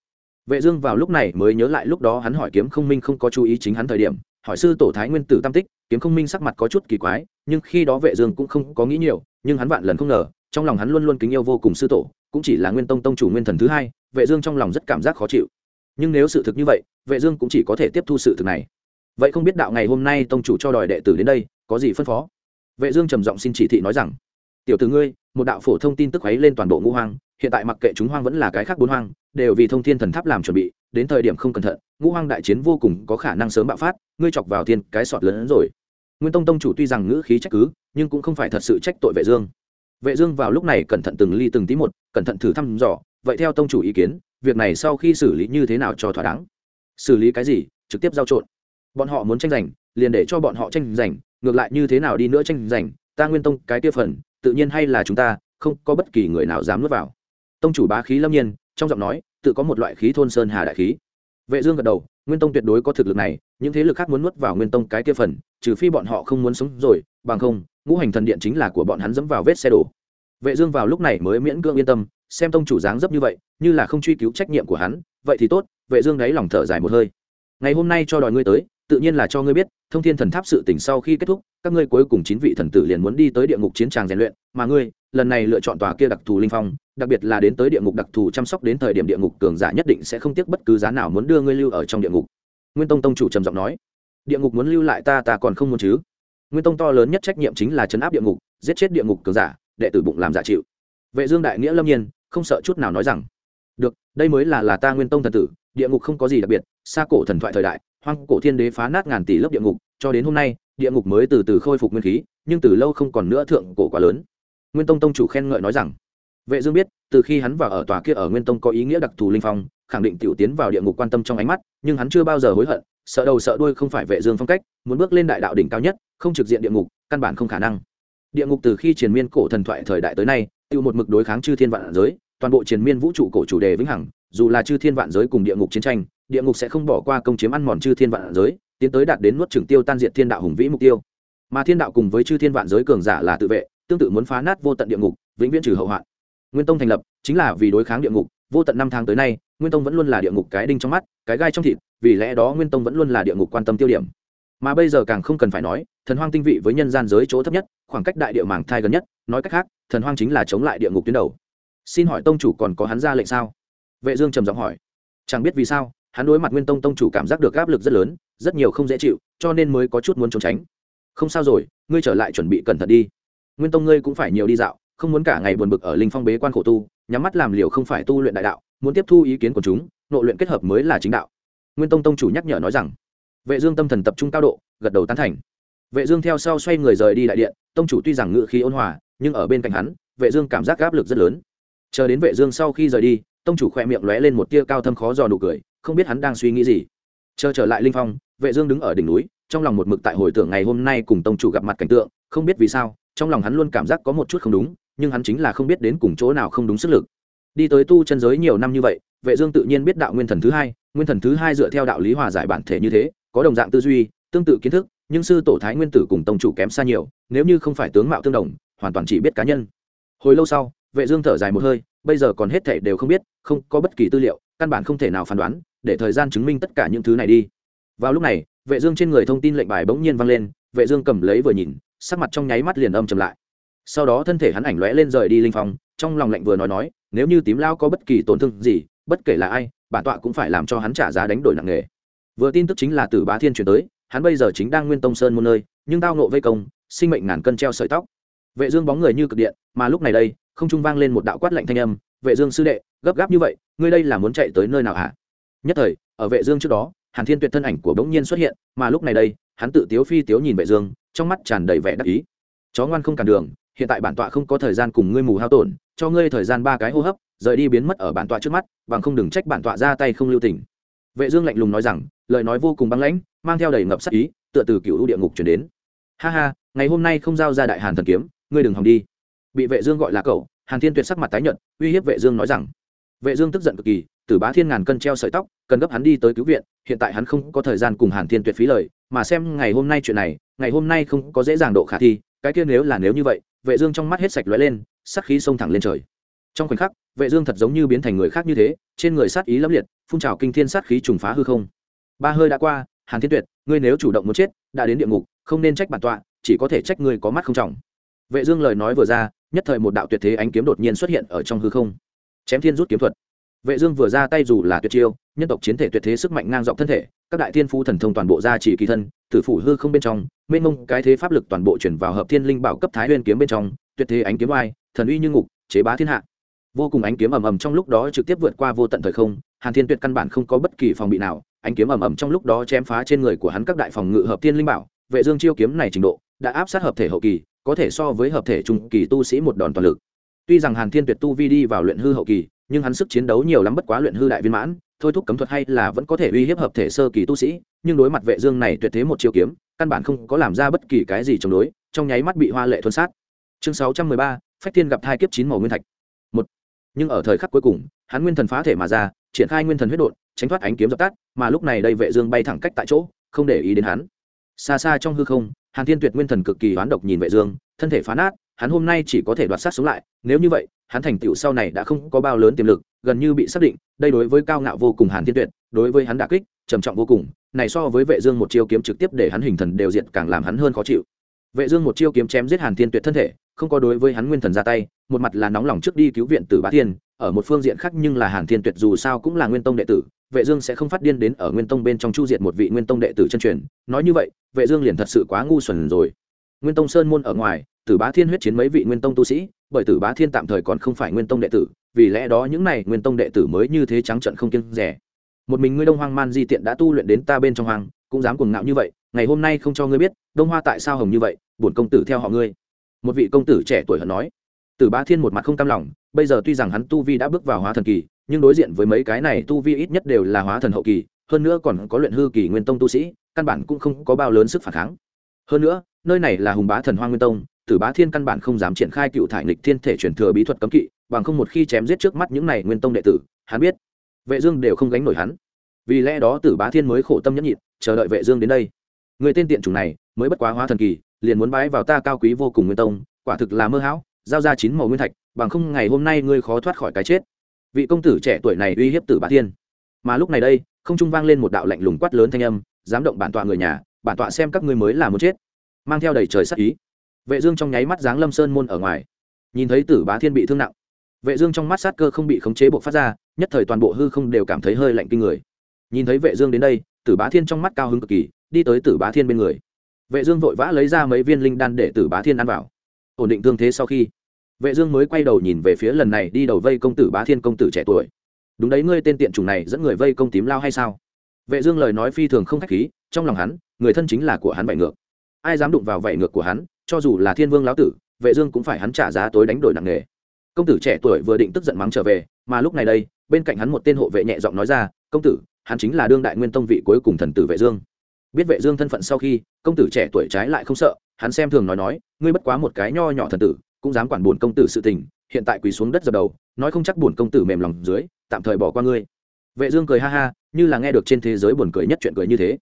Speaker 1: Vệ dương vào lúc này mới nhớ lại lúc đó hắn hỏi kiếm không minh không có chú ý chính hắn thời điểm, hỏi sư tổ thái nguyên tử tam tích, kiếm không minh sắc mặt có chút kỳ quái, nhưng khi đó vệ dương cũng không có nghĩ nhiều, nhưng hắn vạn lần không ngờ, trong lòng hắn luôn luôn kính yêu vô cùng sư tổ, cũng chỉ là nguyên tông tông chủ nguyên thần thứ hai, vệ dương trong lòng rất cảm giác khó chịu. Nhưng nếu sự thực như vậy, vệ dương cũng chỉ có thể tiếp thu sự thực này. Vậy không biết đạo ngày hôm nay tông chủ cho đòi đệ tử đến đây, có gì phân phó? Vệ dương trầm giọng xin chỉ thị nói rằng, tiểu tử ngươi, một đạo phổ thông tin tức ấy lên toàn bộ ngũ hoang, hiện tại mặc kệ chúng hoang vẫn là cái khác bốn hoang, đều vì thông thiên thần tháp làm chuẩn bị, đến thời điểm không cẩn thận, ngũ hoang đại chiến vô cùng có khả năng sớm bạo phát, ngươi chọc vào thiên cái sọt lớn hơn rồi. Nguyên tông tông chủ tuy rằng ngữ khí trách cứ, nhưng cũng không phải thật sự trách tội vệ dương. Vệ dương vào lúc này cẩn thận từng ly từng tí một, cẩn thận thử thăm dò, vậy theo tông chủ ý kiến, việc này sau khi xử lý như thế nào cho thỏa đáng? Xử lý cái gì? Trực tiếp giao trộn. Bọn họ muốn tranh giành, liền để cho bọn họ tranh giành ngược lại như thế nào đi nữa tranh giành, ta nguyên tông cái tiêu phần, tự nhiên hay là chúng ta, không có bất kỳ người nào dám nuốt vào. Tông chủ bá khí lâm nhiên, trong giọng nói, tự có một loại khí thôn sơn hà đại khí. Vệ dương gật đầu, nguyên tông tuyệt đối có thực lực này, những thế lực khác muốn nuốt vào nguyên tông cái tiêu phần, trừ phi bọn họ không muốn sống rồi, bằng không, ngũ hành thần điện chính là của bọn hắn dẫm vào vết xe đổ. Vệ dương vào lúc này mới miễn cưỡng yên tâm, xem tông chủ dáng dấp như vậy, như là không truy cứu trách nhiệm của hắn, vậy thì tốt, vệ dương đấy lòng thở dài một hơi. Ngày hôm nay cho đòi ngươi tới tự nhiên là cho ngươi biết, thông thiên thần tháp sự tình sau khi kết thúc, các ngươi cuối cùng chín vị thần tử liền muốn đi tới địa ngục chiến tràng rèn luyện, mà ngươi, lần này lựa chọn tòa kia đặc thù linh phong, đặc biệt là đến tới địa ngục đặc thù chăm sóc đến thời điểm địa ngục cường giả nhất định sẽ không tiếc bất cứ giá nào muốn đưa ngươi lưu ở trong địa ngục. Nguyên tông tông chủ trầm giọng nói, địa ngục muốn lưu lại ta ta còn không muốn chứ? Nguyên tông to lớn nhất trách nhiệm chính là chấn áp địa ngục, giết chết địa ngục cường giả, đệ tử bụng làm giả chịu. Vệ dương đại nghĩa lâm nhiên, không sợ chút nào nói rằng, được, đây mới là là ta nguyên tông thần tử, địa ngục không có gì đặc biệt, xa cổ thần thoại thời đại hoang cổ thiên đế phá nát ngàn tỷ lớp địa ngục, cho đến hôm nay, địa ngục mới từ từ khôi phục nguyên khí, nhưng từ lâu không còn nữa thượng cổ quá lớn. Nguyên tông tông chủ khen ngợi nói rằng, vệ dương biết, từ khi hắn vào ở tòa kia ở nguyên tông có ý nghĩa đặc thù linh phong, khẳng định tiểu tiến vào địa ngục quan tâm trong ánh mắt, nhưng hắn chưa bao giờ hối hận, sợ đầu sợ đuôi không phải vệ dương phong cách, muốn bước lên đại đạo đỉnh cao nhất, không trực diện địa ngục, căn bản không khả năng. Địa ngục từ khi triền miên cổ thần thoại thời đại tới nay, tiêu một mực đối kháng chư thiên vạn giới, toàn bộ triền miên vũ trụ cổ chủ đề vĩnh hằng, dù là chư thiên vạn giới cùng địa ngục chiến tranh địa ngục sẽ không bỏ qua công chiếm ăn mòn chư thiên vạn giới, tiến tới đạt đến nuốt trừng tiêu tan diệt thiên đạo hùng vĩ mục tiêu. Mà thiên đạo cùng với chư thiên vạn giới cường giả là tự vệ, tương tự muốn phá nát vô tận địa ngục, vĩnh viễn trừ hậu hoạn. Nguyên tông thành lập, chính là vì đối kháng địa ngục, vô tận năm tháng tới nay, nguyên tông vẫn luôn là địa ngục cái đinh trong mắt, cái gai trong thịt, vì lẽ đó nguyên tông vẫn luôn là địa ngục quan tâm tiêu điểm. Mà bây giờ càng không cần phải nói, thần hoang tinh vị với nhân gian giới chỗ thấp nhất, khoảng cách đại địa màng thai gần nhất, nói cách khác, thần hoang chính là chống lại địa ngục tuyến đầu. Xin hỏi tông chủ còn có hắn ra lệnh sao? Vệ dương trầm giọng hỏi. Chẳng biết vì sao hắn đối mặt nguyên tông tông chủ cảm giác được áp lực rất lớn, rất nhiều không dễ chịu, cho nên mới có chút muốn trốn tránh. Không sao rồi, ngươi trở lại chuẩn bị cẩn thận đi. Nguyên tông ngươi cũng phải nhiều đi dạo, không muốn cả ngày buồn bực ở linh phong bế quan khổ tu, nhắm mắt làm liều không phải tu luyện đại đạo, muốn tiếp thu ý kiến của chúng nội luyện kết hợp mới là chính đạo. Nguyên tông tông chủ nhắc nhở nói rằng, vệ dương tâm thần tập trung cao độ, gật đầu tán thành. Vệ dương theo sau xoay người rời đi đại điện, tông chủ tuy rằng ngựa khí ôn hòa, nhưng ở bên cạnh hắn, vệ dương cảm giác áp lực rất lớn. Chờ đến vệ dương sau khi rời đi tông chủ khỏe miệng lóe lên một tia cao thâm khó dò nụ cười, không biết hắn đang suy nghĩ gì. Chờ trở lại linh phong, vệ dương đứng ở đỉnh núi, trong lòng một mực tại hồi tưởng ngày hôm nay cùng tông chủ gặp mặt cảnh tượng, không biết vì sao, trong lòng hắn luôn cảm giác có một chút không đúng, nhưng hắn chính là không biết đến cùng chỗ nào không đúng sức lực. Đi tới tu chân giới nhiều năm như vậy, vệ dương tự nhiên biết đạo nguyên thần thứ hai, nguyên thần thứ hai dựa theo đạo lý hòa giải bản thể như thế, có đồng dạng tư duy, tương tự kiến thức, nhưng sư tổ thái nguyên tử cùng tông chủ kém xa nhiều, nếu như không phải tướng mạo tương đồng, hoàn toàn chỉ biết cá nhân. Hồi lâu sau vệ dương thở dài một hơi, bây giờ còn hết thảy đều không biết, không có bất kỳ tư liệu, căn bản không thể nào phán đoán, để thời gian chứng minh tất cả những thứ này đi. Vào lúc này, vệ dương trên người thông tin lệnh bài bỗng nhiên vang lên, vệ dương cầm lấy vừa nhìn, sắc mặt trong nháy mắt liền âm trầm lại. Sau đó thân thể hắn ảnh lóe lên rời đi linh phong, trong lòng lạnh vừa nói nói, nếu như tím lao có bất kỳ tổn thương gì, bất kể là ai, bản tọa cũng phải làm cho hắn trả giá đánh đổi nặng nề. Vừa tin tức chính là từ bá thiên truyền tới, hắn bây giờ chính đang nguyên tông sơn một nơi, nhưng tao nộ vây công, sinh mệnh ngàn cân treo sợi tóc. Vệ dương bóng người như cực điện, mà lúc này đây không trung vang lên một đạo quát lạnh thanh âm, vệ dương sư đệ, gấp gáp như vậy, ngươi đây là muốn chạy tới nơi nào hả? Nhất thời, ở vệ dương trước đó, hàn thiên tuyệt thân ảnh của bỗng nhiên xuất hiện, mà lúc này đây, hắn tự tiếu phi tiếu nhìn vệ dương, trong mắt tràn đầy vẻ đắc ý. Chó ngoan không cản đường, hiện tại bản tọa không có thời gian cùng ngươi mù hao tổn, cho ngươi thời gian ba cái hô hấp, rời đi biến mất ở bản tọa trước mắt, bằng không đừng trách bản tọa ra tay không lưu tình. Vệ dương lạnh lùng nói rằng, lời nói vô cùng băng lãnh, mang theo đầy ngập sát ý, tựa từ cựu địa ngục truyền đến. Ha ha, ngày hôm nay không giao ra đại hàn thần kiếm, ngươi đừng hòng đi bị vệ dương gọi là cậu, hàn thiên tuyệt sắc mặt tái nhợt, uy hiếp vệ dương nói rằng, vệ dương tức giận cực kỳ, tử bá thiên ngàn cân treo sợi tóc, cần gấp hắn đi tới cứu viện, hiện tại hắn không có thời gian cùng hàn thiên tuyệt phí lời, mà xem ngày hôm nay chuyện này, ngày hôm nay không có dễ dàng độ khả thi, cái kia nếu là nếu như vậy, vệ dương trong mắt hết sạch lóe lên sát khí xông thẳng lên trời. Trong khoảnh khắc, vệ dương thật giống như biến thành người khác như thế, trên người sát ý lâm liệt, phun trào kinh thiên sát khí trùng phá hư không. Ba hơi đã qua, hàn thiên tuyệt, ngươi nếu chủ động muốn chết, đã đến địa ngục, không nên trách bản tọa, chỉ có thể trách ngươi có mắt không trọng. Vệ dương lời nói vừa ra nhất thời một đạo tuyệt thế ánh kiếm đột nhiên xuất hiện ở trong hư không. Chém thiên rút kiếm thuật. Vệ dương vừa ra tay dù là tuyệt chiêu, nhân tộc chiến thể tuyệt thế sức mạnh ngang dọc thân thể, các đại thiên phú thần thông toàn bộ ra chỉ kỳ thân thử phủ hư không bên trong, mênh mông cái thế pháp lực toàn bộ chuyển vào hợp thiên linh bảo cấp thái nguyên kiếm bên trong, tuyệt thế ánh kiếm oai, thần uy như ngục, chế bá thiên hạ. Vô cùng ánh kiếm ầm ầm trong lúc đó trực tiếp vượt qua vô tận thời không, hàn thiên tuyệt căn bản không có bất kỳ phòng bị nào, ánh kiếm ầm ầm trong lúc đó chém phá trên người của hắn các đại phòng ngự hợp thiên linh bảo, vệ dương chiêu kiếm này trình độ, đã áp sát hợp thể hậu kỳ có thể so với hợp thể trung kỳ tu sĩ một đòn toàn lực. Tuy rằng hàn thiên tuyệt tu vi đi vào luyện hư hậu kỳ nhưng hắn sức chiến đấu nhiều lắm bất quá luyện hư đại viên mãn thôi thúc cấm thuật hay là vẫn có thể uy hiếp hợp thể sơ kỳ tu sĩ nhưng đối mặt vệ dương này tuyệt thế một chiêu kiếm căn bản không có làm ra bất kỳ cái gì chống đối trong nháy mắt bị hoa lệ thuần sát. Chương 613, phách thiên gặp thai kiếp chín màu nguyên thạch. Một. Nhưng ở thời khắc cuối cùng hắn nguyên thần phá thể mà ra triển khai nguyên thần huyết đột tránh thoát ánh kiếm dập tắt mà lúc này đây vệ dương bay thẳng cách tại chỗ không để ý đến hắn. Xa xa trong hư không hàn thiên tuyệt nguyên thần cực kỳ oán độc nhìn vệ dương, thân thể phá nát, hắn hôm nay chỉ có thể đoạt sát sống lại, nếu như vậy, hắn thành tựu sau này đã không có bao lớn tiềm lực, gần như bị xác định, đây đối với cao ngạo vô cùng hàn thiên tuyệt, đối với hắn đả kích, trầm trọng vô cùng, này so với vệ dương một chiêu kiếm trực tiếp để hắn hình thần đều diệt càng làm hắn hơn khó chịu. Vệ dương một chiêu kiếm chém giết hàn thiên tuyệt thân thể, không có đối với hắn nguyên thần ra tay, một mặt là nóng lòng trước đi cứu viện tử bá thiên, ở một phương diện khác nhưng là hàn thiên tuyệt dù sao cũng là nguyên tông đệ tử vệ dương sẽ không phát điên đến ở nguyên tông bên trong chu diệt một vị nguyên tông đệ tử chân truyền. Nói như vậy, vệ dương liền thật sự quá ngu xuẩn rồi. Nguyên tông sơn môn ở ngoài, tử bá thiên huyết chiến mấy vị nguyên tông tu sĩ, bởi tử bá thiên tạm thời còn không phải nguyên tông đệ tử, vì lẽ đó những này nguyên tông đệ tử mới như thế trắng trợn không kiêng rẻ. Một mình ngươi đông hoang man di tiện đã tu luyện đến ta bên trong hoang, cũng dám cuồng ngạo như vậy, ngày hôm nay không cho ngươi biết, đông hoa tại sao hồng như vậy, bổn công tử theo họ ngươi. Một vị công tử trẻ tuổi hận nói. Tử bá thiên một mặt không cam lòng, bây giờ tuy rằng hắn tu vi đã bước vào hóa thần kỳ nhưng đối diện với mấy cái này tu vi ít nhất đều là hóa thần hậu kỳ, hơn nữa còn có luyện hư kỳ nguyên tông tu sĩ, căn bản cũng không có bao lớn sức phản kháng. Hơn nữa, nơi này là hùng bá thần hoa nguyên tông, tử bá thiên căn bản không dám triển khai cựu thải nghịch thiên thể truyền thừa bí thuật cấm kỵ, bằng không một khi chém giết trước mắt những này nguyên tông đệ tử, hắn biết vệ dương đều không gánh nổi hắn. Vì lẽ đó tử bá thiên mới khổ tâm nhẫn nhịn, chờ đợi vệ dương đến đây. Người tên tiện chủng này mới bất quá hóa thần kỳ, liền muốn bái vào ta cao quý vô cùng nguyên tông, quả thực là mơ hão, giao ra chín màu nguyên thạch, bằng không ngày hôm nay ngươi khó thoát khỏi cái chết vị công tử trẻ tuổi này uy hiếp tử bá thiên. Mà lúc này đây, không trung vang lên một đạo lạnh lùng quát lớn thanh âm, dám động bản tọa người nhà, bản tọa xem các ngươi mới là muốn chết. Mang theo đầy trời sát ý. Vệ dương trong nháy mắt giáng lâm sơn môn ở ngoài. Nhìn thấy tử bá thiên bị thương nặng. Vệ dương trong mắt sát cơ không bị khống chế bộc phát ra, nhất thời toàn bộ hư không đều cảm thấy hơi lạnh kinh người. Nhìn thấy vệ dương đến đây, tử bá thiên trong mắt cao hứng cực kỳ, đi tới tử bá thiên bên người. Vệ dương vội vã lấy ra mấy viên linh đan để tử bá thiên ăn vào. Ổn định thương thế sau khi vệ dương mới quay đầu nhìn về phía lần này đi đầu vây công tử bá thiên công tử trẻ tuổi. Đúng đấy, ngươi tên tiện trùng này dẫn người vây công tím lao hay sao? Vệ dương lời nói phi thường không khách khí, trong lòng hắn, người thân chính là của hắn vảy ngược. Ai dám đụng vào vảy ngược của hắn, cho dù là thiên vương lão tử, vệ dương cũng phải hắn trả giá tối đánh đổi nặng nề. Công tử trẻ tuổi vừa định tức giận mắng trở về, mà lúc này đây, bên cạnh hắn một tên hộ vệ nhẹ giọng nói ra, công tử, hắn chính là đương đại nguyên tông vị cuối cùng thần tử vệ dương. Biết vệ dương thân phận sau khi, công tử trẻ tuổi trái lại không sợ, hắn xem thường nói nói, ngươi bất quá một cái nho nhỏ thần tử cũng dám quản buồn công tử sự tình, hiện tại quỳ xuống đất dập đầu, nói không chắc buồn công tử mềm lòng dưới, tạm thời bỏ qua ngươi. Vệ dương cười ha ha, như là nghe được trên thế giới buồn cười nhất chuyện cười như thế.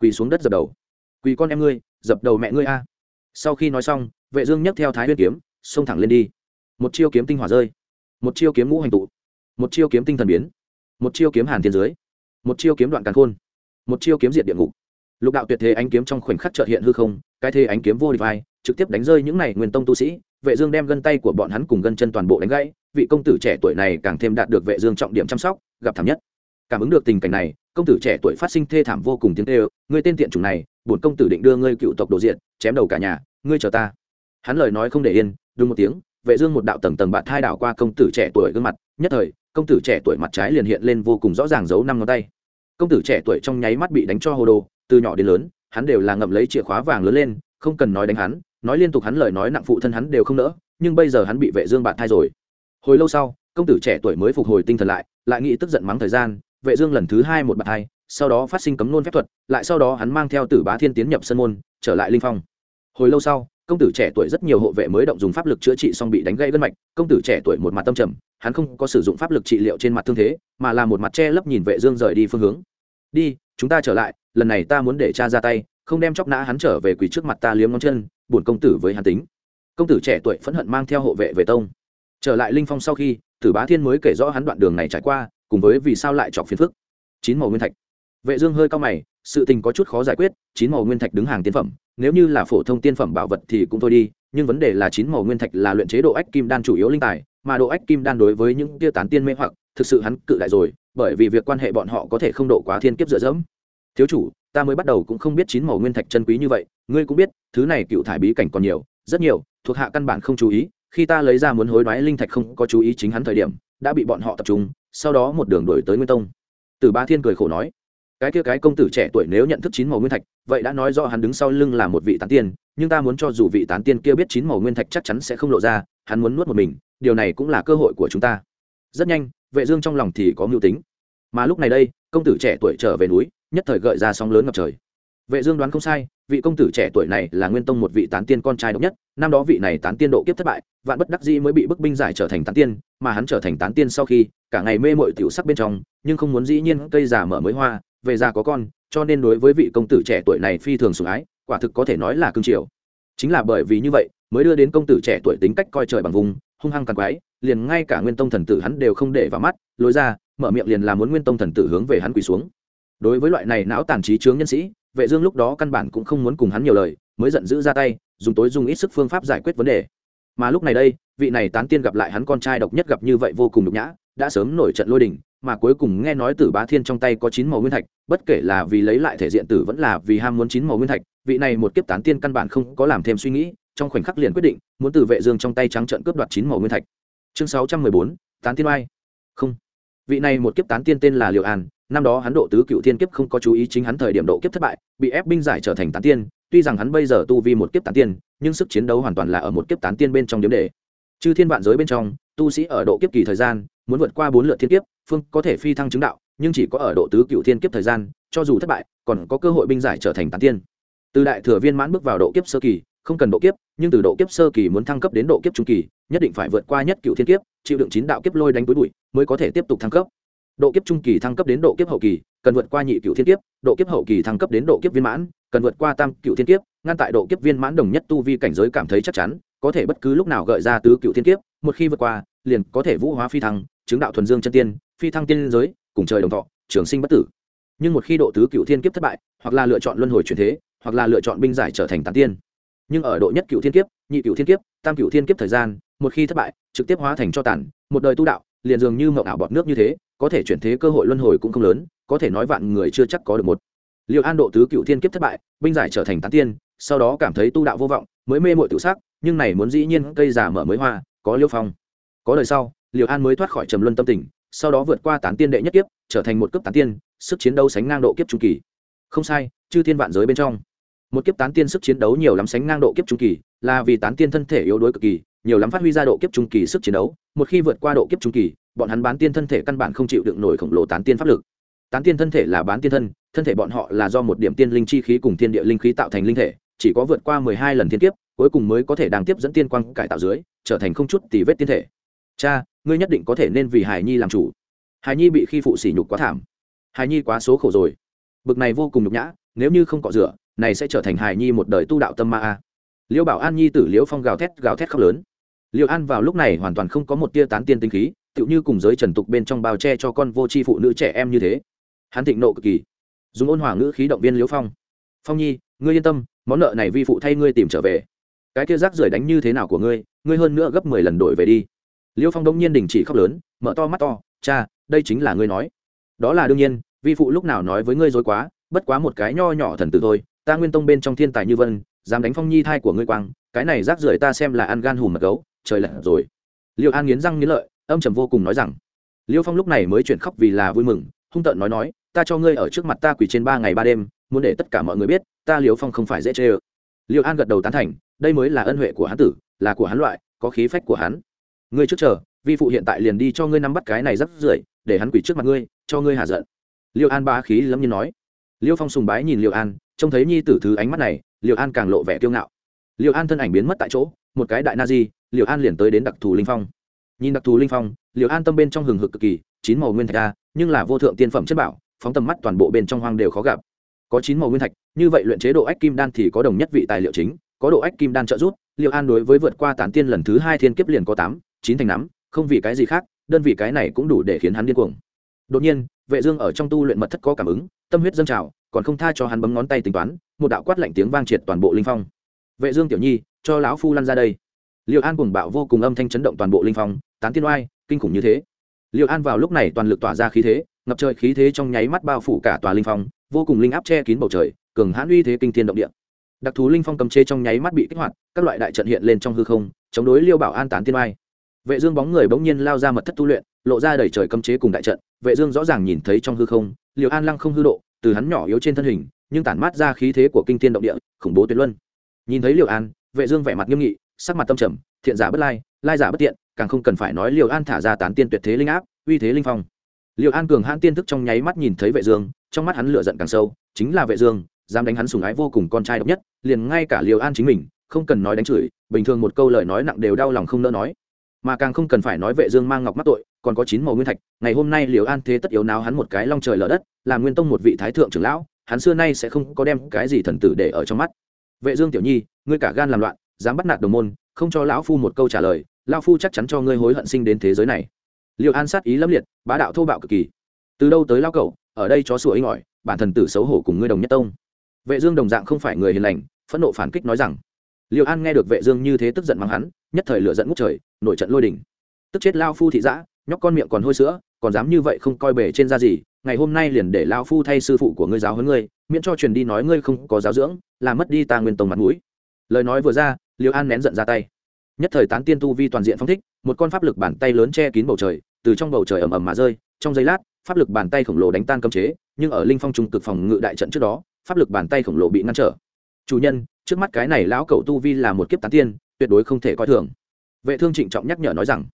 Speaker 1: Quỳ xuống đất dập đầu. Quỳ con em ngươi, dập đầu mẹ ngươi a. Sau khi nói xong, vệ dương nhấc theo thái nguyên kiếm, xông thẳng lên đi. Một chiêu kiếm tinh hỏa rơi. Một chiêu kiếm ngũ hành tụ. Một chiêu kiếm tinh thần biến. Một chiêu kiếm hàn thiên dưới. Một chiêu kiếm đoạn càn khôn. Một chiêu kiếm diệt địa ngục. Lục đạo tuyệt thế ánh kiếm trong khoảnh khắc chợt hiện hư không, cái thế ánh kiếm vô địch vai, trực tiếp đánh rơi những này nguyên tông tu sĩ vệ dương đem gân tay của bọn hắn cùng gân chân toàn bộ đánh gãy, vị công tử trẻ tuổi này càng thêm đạt được vệ dương trọng điểm chăm sóc, gặp thảm nhất. Cảm ứng được tình cảnh này, công tử trẻ tuổi phát sinh thê thảm vô cùng tiếng kêu, ngươi tên tiện chủng này, bổn công tử định đưa ngươi cựu tộc đồ diện chém đầu cả nhà, ngươi chờ ta. Hắn lời nói không để yên, đúng một tiếng, vệ dương một đạo tầng tầng bạt thai đảo qua công tử trẻ tuổi gương mặt, nhất thời, công tử trẻ tuổi mặt trái liền hiện lên vô cùng rõ ràng giấu năm ngón tay. Công tử trẻ tuổi trong nháy mắt bị đánh cho hồ đồ, từ nhỏ đến lớn, hắn đều là ngậm lấy chìa khóa vàng lớn lên, không cần nói đánh hắn nói liên tục hắn lời nói nặng phụ thân hắn đều không nỡ, nhưng bây giờ hắn bị vệ dương bạt thai rồi. Hồi lâu sau, công tử trẻ tuổi mới phục hồi tinh thần lại lại nghĩ tức giận mắng thời gian, vệ dương lần thứ hai một bạt thai, sau đó phát sinh cấm nôn phép thuật, lại sau đó hắn mang theo tử bá thiên tiến nhập sân môn, trở lại linh phong. Hồi lâu sau, công tử trẻ tuổi rất nhiều hộ vệ mới động dùng pháp lực chữa trị xong bị đánh gãy gân mạch, công tử trẻ tuổi một mặt tâm trầm, hắn không có sử dụng pháp lực trị liệu trên mặt thương thế, mà là một mặt che lấp nhìn vệ dương rời đi phương hướng. Đi, chúng ta trở lại, lần này ta muốn để cha ra tay, không đem chóc nã hắn trở về quỳ trước mặt ta liếm ngón chân buồn công tử với hắn tính. Công tử trẻ tuổi phẫn hận mang theo hộ vệ về tông. Trở lại linh phong sau khi, tử bá thiên mới kể rõ hắn đoạn đường này trải qua, cùng với vì sao lại chọc phiền phức. Chín màu nguyên thạch. Vệ dương hơi cao mày, sự tình có chút khó giải quyết, chín màu nguyên thạch đứng hàng tiên phẩm, nếu như là phổ thông tiên phẩm bảo vật thì cũng thôi đi, nhưng vấn đề là chín màu nguyên thạch là luyện chế độ ách kim đan chủ yếu linh tài, mà độ ách kim đan đối với những tia tán tiên mê hoặc, thực sự hắn cự đại rồi, bởi vì việc quan hệ bọn họ có thể không độ quá thiên kiếp dựa dẫm thiếu chủ, ta mới bắt đầu cũng không biết chín màu nguyên thạch chân quý như vậy, ngươi cũng biết, thứ này cựu thải bí cảnh còn nhiều, rất nhiều, thuộc hạ căn bản không chú ý, khi ta lấy ra muốn hối đoái linh thạch không có chú ý chính hắn thời điểm, đã bị bọn họ tập trung, sau đó một đường đổi tới nguyên tông. Từ ba thiên cười khổ nói, cái kia cái công tử trẻ tuổi nếu nhận thức chín màu nguyên thạch, vậy đã nói rõ hắn đứng sau lưng là một vị tán tiên, nhưng ta muốn cho dù vị tán tiên kia biết chín màu nguyên thạch chắc chắn sẽ không lộ ra, hắn muốn nuốt một mình, điều này cũng là cơ hội của chúng ta. Rất nhanh, vệ dương trong lòng thì có mưu tính. Mà lúc này đây, công tử trẻ tuổi trở về núi nhất thời gợi ra sóng lớn ngập trời. Vệ dương đoán không sai, vị công tử trẻ tuổi này là nguyên tông một vị tán tiên con trai độc nhất, năm đó vị này tán tiên độ kiếp thất bại, vạn bất đắc dĩ mới bị bức binh giải trở thành tán tiên, mà hắn trở thành tán tiên sau khi, cả ngày mê mội tiểu sắc bên trong, nhưng không muốn dĩ nhiên cây già mở mới hoa, về già có con, cho nên đối với vị công tử trẻ tuổi này phi thường sủng ái, quả thực có thể nói là cương triều chính là bởi vì như vậy, mới đưa đến công tử trẻ tuổi tính cách coi trời bằng vùng, hung hăng càng quái, liền ngay cả nguyên tông thần tử hắn đều không để vào mắt lối ra, mở miệng liền là muốn nguyên tông thần tử hướng về hắn quỳ xuống đối với loại này não tàn trí chướng nhân sĩ vệ dương lúc đó căn bản cũng không muốn cùng hắn nhiều lời mới giận dữ ra tay dùng tối dùng ít sức phương pháp giải quyết vấn đề. Mà lúc này đây vị này tán tiên gặp lại hắn con trai độc nhất gặp như vậy vô cùng nhục nhã đã sớm nổi trận lôi đình mà cuối cùng nghe nói tử bá thiên trong tay có chín màu nguyên thạch bất kể là vì lấy lại thể diện tử vẫn là vì ham muốn chín màu nguyên thạch vị này một kiếp tán tiên căn bản không có làm thêm suy nghĩ trong khoảnh khắc liền quyết định muốn từ vệ dương trong tay trắng trợn cướp đoạt chín màu nguyên thạch. Chương 614, tán tiên oai vị này một kiếp tán tiên tên là liệu an, năm đó hắn độ tứ cựu thiên kiếp không có chú ý chính hắn thời điểm độ kiếp thất bại, bị ép binh giải trở thành tán tiên, tuy rằng hắn bây giờ tu vi một kiếp tán tiên, nhưng sức chiến đấu hoàn toàn là ở một kiếp tán tiên bên trong điểm đề chư thiên vạn giới bên trong, tu sĩ ở độ kiếp kỳ thời gian, muốn vượt qua bốn lượt thiên kiếp, phương có thể phi thăng chứng đạo, nhưng chỉ có ở độ tứ cựu thiên kiếp thời gian, cho dù thất bại, còn có cơ hội binh giải trở thành tán tiên. Từ đại thừa viên mãn bước vào độ kiếp sơ kỳ không cần độ kiếp, nhưng từ độ kiếp sơ kỳ muốn thăng cấp đến độ kiếp trung kỳ, nhất định phải vượt qua nhất cựu thiên kiếp, chịu đựng chín đạo kiếp lôi đánh túi bụi mới có thể tiếp tục thăng cấp. Độ kiếp trung kỳ thăng cấp đến độ kiếp hậu kỳ, cần vượt qua nhị cựu thiên kiếp, độ kiếp hậu kỳ thăng cấp đến độ kiếp viên mãn, cần vượt qua tam cựu thiên kiếp, ngăn tại độ kiếp viên mãn đồng nhất tu vi cảnh giới cảm thấy chắc chắn, có thể bất cứ lúc nào gợi ra tứ cựu thiên kiếp, một khi vượt qua, liền có thể vũ hóa phi thăng, chứng đạo thuần dương chân tiên, phi thăng tiên giới, cùng trời đồng thọ, trường sinh bất tử. Nhưng một khi độ tứ cựu thiên kiếp thất bại, hoặc là lựa chọn luân hồi chuyển thế, hoặc là lựa chọn binh giải trở thành tán tiên nhưng ở độ nhất cựu thiên kiếp, nhị cựu thiên kiếp, tam cựu thiên kiếp thời gian, một khi thất bại, trực tiếp hóa thành cho tản một đời tu đạo, liền dường như mậu ảo bọt nước như thế, có thể chuyển thế cơ hội luân hồi cũng không lớn, có thể nói vạn người chưa chắc có được một. Liệu an độ tứ cựu thiên kiếp thất bại, binh giải trở thành tán tiên, sau đó cảm thấy tu đạo vô vọng, mới mê mội tự sắc, nhưng này muốn dĩ nhiên cây giả mở mới hoa, có liêu phong. Có đời sau liệu an mới thoát khỏi trầm luân tâm tình, sau đó vượt qua tán tiên đệ nhất kiếp, trở thành một cấp tán tiên, sức chiến đấu sánh ngang độ kiếp trung kỳ. Không sai, chư thiên vạn giới bên trong một kiếp tán tiên sức chiến đấu nhiều lắm sánh ngang độ kiếp trung kỳ, là vì tán tiên thân thể yếu đuối cực kỳ, nhiều lắm phát huy ra độ kiếp trung kỳ sức chiến đấu. Một khi vượt qua độ kiếp trung kỳ, bọn hắn bán tiên thân thể căn bản không chịu đựng nổi khổng lồ tán tiên pháp lực. Tán tiên thân thể là bán tiên thân thân thể bọn họ là do một điểm tiên linh chi khí cùng thiên địa linh khí tạo thành linh thể, chỉ có vượt qua mười hai lần thiên kiếp, cuối cùng mới có thể đang tiếp dẫn tiên quang cải tạo dưới, trở thành không chút tỷ vết tiên thể. Cha, ngươi nhất định có thể nên vì hải nhi làm chủ. Hải nhi bị khi phụ sỉ nhục quá thảm. Hải nhi quá số khổ rồi. Bực này vô cùng nhục nhã, nếu như không cọ rửa này sẽ trở thành hải nhi một đời tu đạo tâm ma a. Liêu bảo an nhi tử liễu phong gào thét gào thét khóc lớn. Liêu an vào lúc này hoàn toàn không có một tia tán tiên tinh khí, tựu như cùng giới trần tục bên trong bao che cho con vô tri phụ nữ trẻ em như thế. Hắn thịnh nộ cực kỳ. Dùng ôn hòa ngữ khí động viên liễu phong. Phong nhi, ngươi yên tâm, món nợ này vi phụ thay ngươi tìm trở về. Cái kia rác rưởi đánh như thế nào của ngươi ngươi hơn nữa gấp mười lần đổi về đi. Liêu phong đông nhiên đình chỉ khóc lớn, mở to mắt to, cha, đây chính là ngươi nói. Đó là đương nhiên, vi phụ lúc nào nói với ngươi dối quá, bất quá một cái nho nhỏ thần tử thôi ta nguyên tông bên trong thiên tài như vân, dám đánh phong nhi thai của ngươi quang, cái này rác rưởi ta xem là ăn gan hùm mật gấu, trời lạnh rồi. Liêu an nghiến răng nghiến lợi, âm trầm vô cùng nói rằng, liêu phong lúc này mới chuyển khóc vì là vui mừng, hung tợn nói nói, ta cho ngươi ở trước mặt ta quỳ trên ba ngày ba đêm, muốn để tất cả mọi người biết, ta liêu phong không phải dễ chê ơ. Liêu an gật đầu tán thành, đây mới là ân huệ của hắn tử, là của hắn loại, có khí phách của hắn. Ngươi trước chờ, vi phụ hiện tại liền đi cho ngươi nắm bắt cái này rắc rưởi, để hắn quỳ trước mặt ngươi, cho ngươi hạ giận. Liêu an ba khí lâm nhiên nói. Liêu phong sùng bái nhìn liêu an trông thấy nhi tử thứ ánh mắt này liệu an càng lộ vẻ kiêu ngạo. Liệu an thân ảnh biến mất tại chỗ, một cái đại na di liệu an liền tới đến đặc thù linh phong. Nhìn đặc thù linh phong liệu an tâm bên trong hừng hực cực kỳ, chín màu nguyên thạch ra, nhưng là vô thượng tiên phẩm chất bảo, phóng tầm mắt toàn bộ bên trong hoang đều khó gặp. Có chín màu nguyên thạch, như vậy luyện chế độ ách kim đan thì có đồng nhất vị tài liệu chính, có độ ách kim đan trợ giúp liệu an đối với vượt qua tán tiên lần thứ hai thiên kiếp liền có tám, chín thành nắm, không vì cái gì khác, đơn vị cái này cũng đủ để khiến hắn điên cuồng. Đột nhiên vệ dương ở trong tu luyện mật thất có cảm ứng, tâm huyết dâng trào, còn không tha cho hắn bấm ngón tay tính toán, một đạo quát lạnh tiếng vang triệt toàn bộ linh phong. Vệ dương tiểu nhi, cho lão phu lăn ra đây. Liêu an cuồng bạo vô cùng âm thanh chấn động toàn bộ linh phong, tán tiên oai, kinh khủng như thế. Liêu an vào lúc này toàn lực tỏa ra khí thế, ngập trời khí thế trong nháy mắt bao phủ cả tòa linh phong, vô cùng linh áp che kín bầu trời, cường hãn uy thế kinh thiên động địa. Đặc thú linh phong cầm chế trong nháy mắt bị kích hoạt, các loại đại trận hiện lên trong hư không, chống đối liêu bảo an tán tiên oai. Vệ dương bóng người bỗng nhiên lao ra mật thất tu luyện, lộ ra đầy trời cấm chế cùng đại trận vệ dương rõ ràng nhìn thấy trong hư không liều an lăng không hư độ, từ hắn nhỏ yếu trên thân hình, nhưng tản mát ra khí thế của kinh thiên động địa, khủng bố tuyệt luân. Nhìn thấy liều an, vệ dương vẻ mặt nghiêm nghị, sắc mặt tâm trầm, thiện giả bất lai lai giả bất tiện, càng không cần phải nói liều an thả ra tán tiên tuyệt thế linh áp, uy thế linh phong. Liều an cường hãn tiên thức trong nháy mắt nhìn thấy vệ dương, trong mắt hắn lửa giận càng sâu, chính là vệ dương, dám đánh hắn sủng ái vô cùng con trai độc nhất, liền ngay cả liều an chính mình, không cần nói đánh chửi, bình thường một câu lời nói nặng đều đau lòng không nỡ nói. Mà càng không cần phải nói vệ dương mang ngọc mắc tội còn có chín màu nguyên thạch, ngày hôm nay liều an thế tất yếu nào hắn một cái long trời lở đất làm nguyên tông một vị thái thượng trưởng lão, hắn xưa nay sẽ không có đem cái gì thần tử để ở trong mắt. Vệ dương tiểu nhi, ngươi cả gan làm loạn, dám bắt nạt đồng môn, không cho lão phu một câu trả lời, lão phu chắc chắn cho ngươi hối hận sinh đến thế giới này. Liều an sát ý lâm liệt, bá đạo thô bạo cực kỳ. Từ đâu tới lão cậu, ở đây chó sủa inh ỏi, bản thần tử xấu hổ cùng ngươi đồng nhất tông. Vệ dương đồng dạng không phải người hiền lành, phẫn nộ phản kích nói rằng. Liều an nghe được vệ dương như thế tức giận mắng hắn, nhất thời lửa giận ngút trời, nổi trận lôi đỉnh tức chết lao phu thị dã nhóc con miệng còn hôi sữa, còn dám như vậy không coi bể trên da gì, ngày hôm nay liền để lao phu thay sư phụ của ngươi giáo huấn ngươi, miễn cho truyền đi nói ngươi không có giáo dưỡng là mất đi ta nguyên tông mặt mũi. Lời nói vừa ra, liêu an nén giận ra tay. Nhất thời tán tiên tu vi toàn diện phong thích, một con pháp lực bàn tay lớn che kín bầu trời, từ trong bầu trời ầm ầm mà rơi, trong giây lát, pháp lực bàn tay khổng lồ đánh tan cấm chế, nhưng ở linh phong trung cực phòng ngự đại trận trước đó, pháp lực bàn tay khổng lồ bị ngăn trở. Chủ nhân, trước mắt cái này lão cậu tu vi là một kiếp tán tiên, tuyệt đối không thể coi thường. Vệ thương trịnh trọng nhắc nhở nói rằng.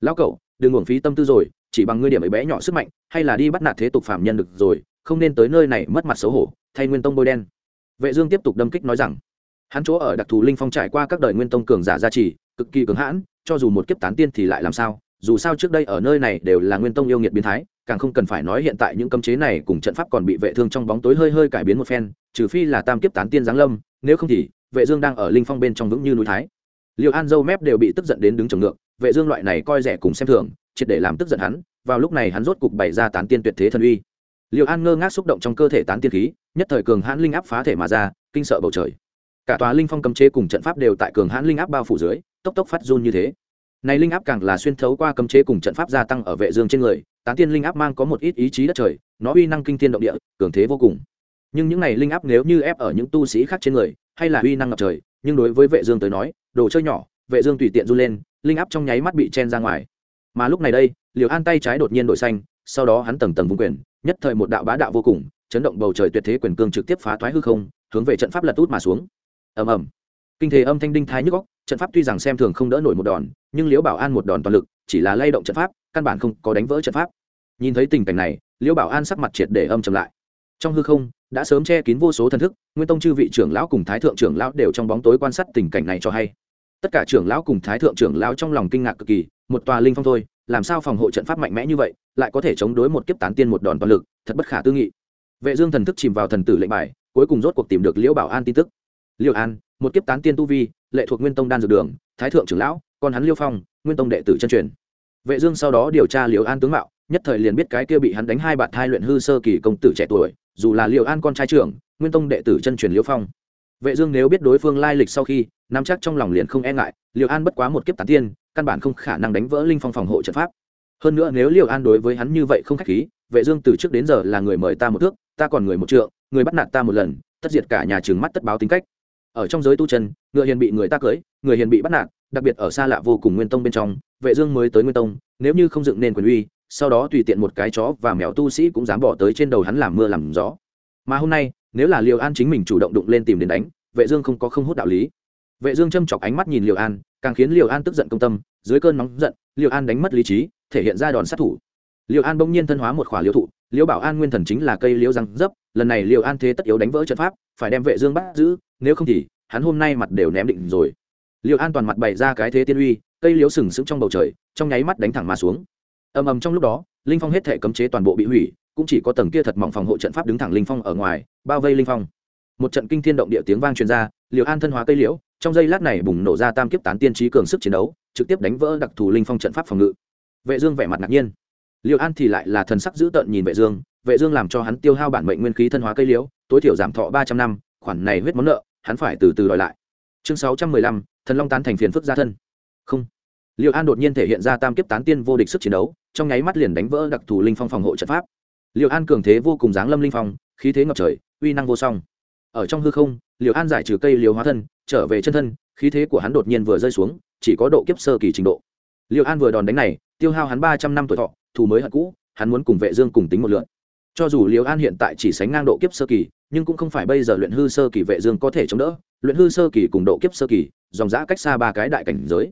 Speaker 1: Lão cậu đừng uổng phí tâm tư rồi, chỉ bằng ngươi điểm ấy bé nhỏ sức mạnh, hay là đi bắt nạt thế tục phạm nhân được rồi, không nên tới nơi này mất mặt xấu hổ, thay nguyên tông bôi đen. Vệ dương tiếp tục đâm kích nói rằng, hắn chỗ ở đặc thù linh phong trải qua các đời nguyên tông cường giả gia trì, cực kỳ cứng hãn, cho dù một kiếp tán tiên thì lại làm sao, dù sao trước đây ở nơi này đều là nguyên tông yêu nghiệt biến thái, càng không cần phải nói hiện tại những cấm chế này cùng trận pháp còn bị vệ thương trong bóng tối hơi hơi cải biến một phen, trừ phi là tam kiếp tán tiên giáng lâm, nếu không thì, vệ dương đang ở linh phong bên trong vững như núi thái. Liêu an dâu mép đều bị tức giận đến đứng trồng ngược vệ dương loại này coi rẻ cùng xem thường, triệt để làm tức giận hắn, vào lúc này hắn rốt cục bày ra tán tiên tuyệt thế thần uy. Liêu an ngơ ngác xúc động trong cơ thể tán tiên khí, nhất thời cường hãn linh áp phá thể mà ra, kinh sợ bầu trời. Cả tòa linh phong cấm chế cùng trận pháp đều tại cường hãn linh áp bao phủ dưới, tốc tốc phát run như thế. Này linh áp càng là xuyên thấu qua cấm chế cùng trận pháp gia tăng ở vệ dương trên người, tán tiên linh áp mang có một ít ý chí đất trời, nó uy năng kinh thiên động địa, cường thế vô cùng. Nhưng những này linh áp nếu như ép ở những tu sĩ khác trên người, hay là uy năng ngập trời, nhưng đối với vệ dương tới nói, đồ chơi nhỏ, vệ dương tùy tiện du lên linh áp trong nháy mắt bị chen ra ngoài. Mà lúc này đây, liều an tay trái đột nhiên đổi xanh, sau đó hắn tầng tầng vung quyền, nhất thời một đạo bá đạo vô cùng, chấn động bầu trời tuyệt thế quyền cương trực tiếp phá thoái hư không, hướng về trận pháp lật út mà xuống. Ầm ầm. Kinh thế âm thanh đinh thái nhức óc, trận pháp tuy rằng xem thường không đỡ nổi một đòn, nhưng liễu bảo an một đòn toàn lực, chỉ là lay động trận pháp, căn bản không có đánh vỡ trận pháp. Nhìn thấy tình cảnh này, liễu bảo an sắc mặt triệt để âm trầm lại. Trong hư không, đã sớm che kín vô số thần thức, nguyên tông chư vị trưởng lão cùng thái thượng trưởng lão đều trong bóng tối quan sát tình cảnh này cho hay tất cả trưởng lão cùng thái thượng trưởng lão trong lòng kinh ngạc cực kỳ, một tòa linh phong thôi, làm sao phòng hộ trận pháp mạnh mẽ như vậy, lại có thể chống đối một kiếp tán tiên một đòn toàn lực, thật bất khả tư nghị. Vệ dương thần thức chìm vào thần tử lệnh bài, cuối cùng rốt cuộc tìm được liễu bảo an tin tức. Liễu an, một kiếp tán tiên tu vi, lệ thuộc nguyên tông đan dược đường, thái thượng trưởng lão, còn hắn liêu phong, nguyên tông đệ tử chân truyền. Vệ dương sau đó điều tra liễu an tướng mạo, nhất thời liền biết cái kia bị hắn đánh hai bạn thai luyện hư sơ kỳ công tử trẻ tuổi, dù là liễu an con trai trưởng, nguyên tông đệ tử chân truyền liễu phong vệ dương nếu biết đối phương lai lịch sau khi, nắm chắc trong lòng liền không e ngại liều an bất quá một kiếp tán tiên, căn bản không khả năng đánh vỡ linh phong phòng hộ trận pháp. Hơn nữa nếu liều an đối với hắn như vậy không khách khí, vệ dương từ trước đến giờ là người mời ta một thước, ta còn người một trượng, người bắt nạt ta một lần, tất diệt cả nhà trường mắt tất báo tính cách. Ở trong giới tu chân, ngựa hiền bị người ta cưới, người hiền bị bắt nạt, đặc biệt ở xa lạ vô cùng nguyên tông bên trong, vệ dương mới tới nguyên tông, nếu như không dựng nên quyền uy, sau đó tùy tiện một cái chó và mèo tu sĩ cũng dám bỏ tới trên đầu hắn làm mưa làm gió. Mà hôm nay nếu là liều an chính mình chủ động đụng lên tìm đến đánh, vệ dương không có không hút đạo lý. Vệ dương châm chọc ánh mắt nhìn liều an, càng khiến liều an tức giận công tâm, dưới cơn nóng giận liều an đánh mất lý trí, thể hiện ra đòn sát thủ. Liều an bỗng nhiên thân hóa một khỏa liễu thụ liễu bảo an nguyên thần chính là cây liễu răng dấp, lần này liều an thế tất yếu đánh vỡ trận pháp, phải đem vệ dương bắt giữ, nếu không thì, hắn hôm nay mặt đều ném định rồi. Liều an toàn mặt bày ra cái thế tiên uy, cây liễu sừng sững trong bầu trời, trong nháy mắt đánh thẳng mà xuống. Ầm ầm trong lúc đó linh phong hết thể cấm chế toàn bộ bị hủy cũng chỉ có tầng kia thật mỏng phòng hộ trận pháp đứng thẳng linh phong ở ngoài bao vây linh phong. Một trận kinh thiên động địa tiếng vang truyền ra liệu an thân hóa cây liễu trong giây lát này bùng nổ ra tam kiếp tán tiên trí cường sức chiến đấu trực tiếp đánh vỡ đặc thù linh phong trận pháp phòng ngự. Vệ dương vẻ mặt ngạc nhiên. Liệu an thì lại là thần sắc dữ tợn nhìn vệ dương vệ dương làm cho hắn tiêu hao bản mệnh nguyên khí thân hóa cây liễu tối thiểu giảm thọ 300 năm khoản này huyết món nợ hắn phải từ từ đòi lại. Chương 615, thần long tán thành phiền phức gia thân. Không liệu an đột nhiên thể hiện ra tam kiếp tán tiên vô địch sức chiến đấu, trong nháy mắt liền đánh vỡ đặc thù linh phong phòng hộ trận pháp. Liệu an cường thế vô cùng giáng lâm linh phong, khí thế ngập trời, uy năng vô song. Ở trong hư không liệu an giải trừ cây liều hóa thân, trở về chân thân, khí thế của hắn đột nhiên vừa rơi xuống, chỉ có độ kiếp sơ kỳ trình độ. Liệu an vừa đòn đánh này, tiêu hao hắn ba trăm năm tuổi thọ, thù mới hận cũ, hắn muốn cùng vệ dương cùng tính một lượng. cho dù liệu an hiện tại chỉ sánh ngang độ kiếp sơ kỳ, nhưng cũng không phải bây giờ luyện hư sơ kỳ vệ dương có thể chống đỡ. Luyện hư sơ kỳ cùng độ kiếp sơ kỳ, dòng giã cách xa ba cái đại cảnh giới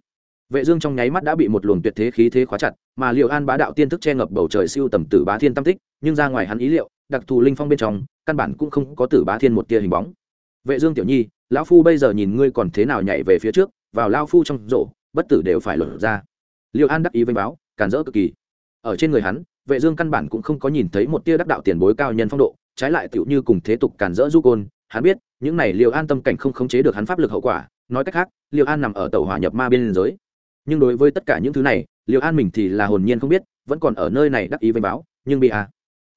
Speaker 1: vệ dương trong nháy mắt đã bị một luồng tuyệt thế khí thế khóa chặt, mà liều an bá đạo tiên thức che ngập bầu trời siêu tầm tử bá thiên tâm tích, nhưng ra ngoài hắn ý liệu, đặc thù linh phong bên trong, căn bản cũng không có tử bá thiên một tia hình bóng. Vệ dương tiểu nhi, lão phu bây giờ nhìn ngươi còn thế nào nhảy về phía trước, vào lão phu trong rổ, bất tử đều phải lột ra. Liêu an đắc ý vênh báo cản rỡ cực kỳ. Ở trên người hắn, vệ dương căn bản cũng không có nhìn thấy một tia đắc đạo tiền bối cao nhân phong độ, trái lại tiểu như cùng thế tục cản rỡ du côn, hắn biết, những này liêu an tâm cảnh không khống chế được hắn pháp lực hậu quả, nói cách khác liêu an nằm ở tẩu hỏa nhập ma bên giới nhưng đối với tất cả những thứ này liệu an mình thì là hồn nhiên không biết, vẫn còn ở nơi này đắc ý với báo, nhưng bị à.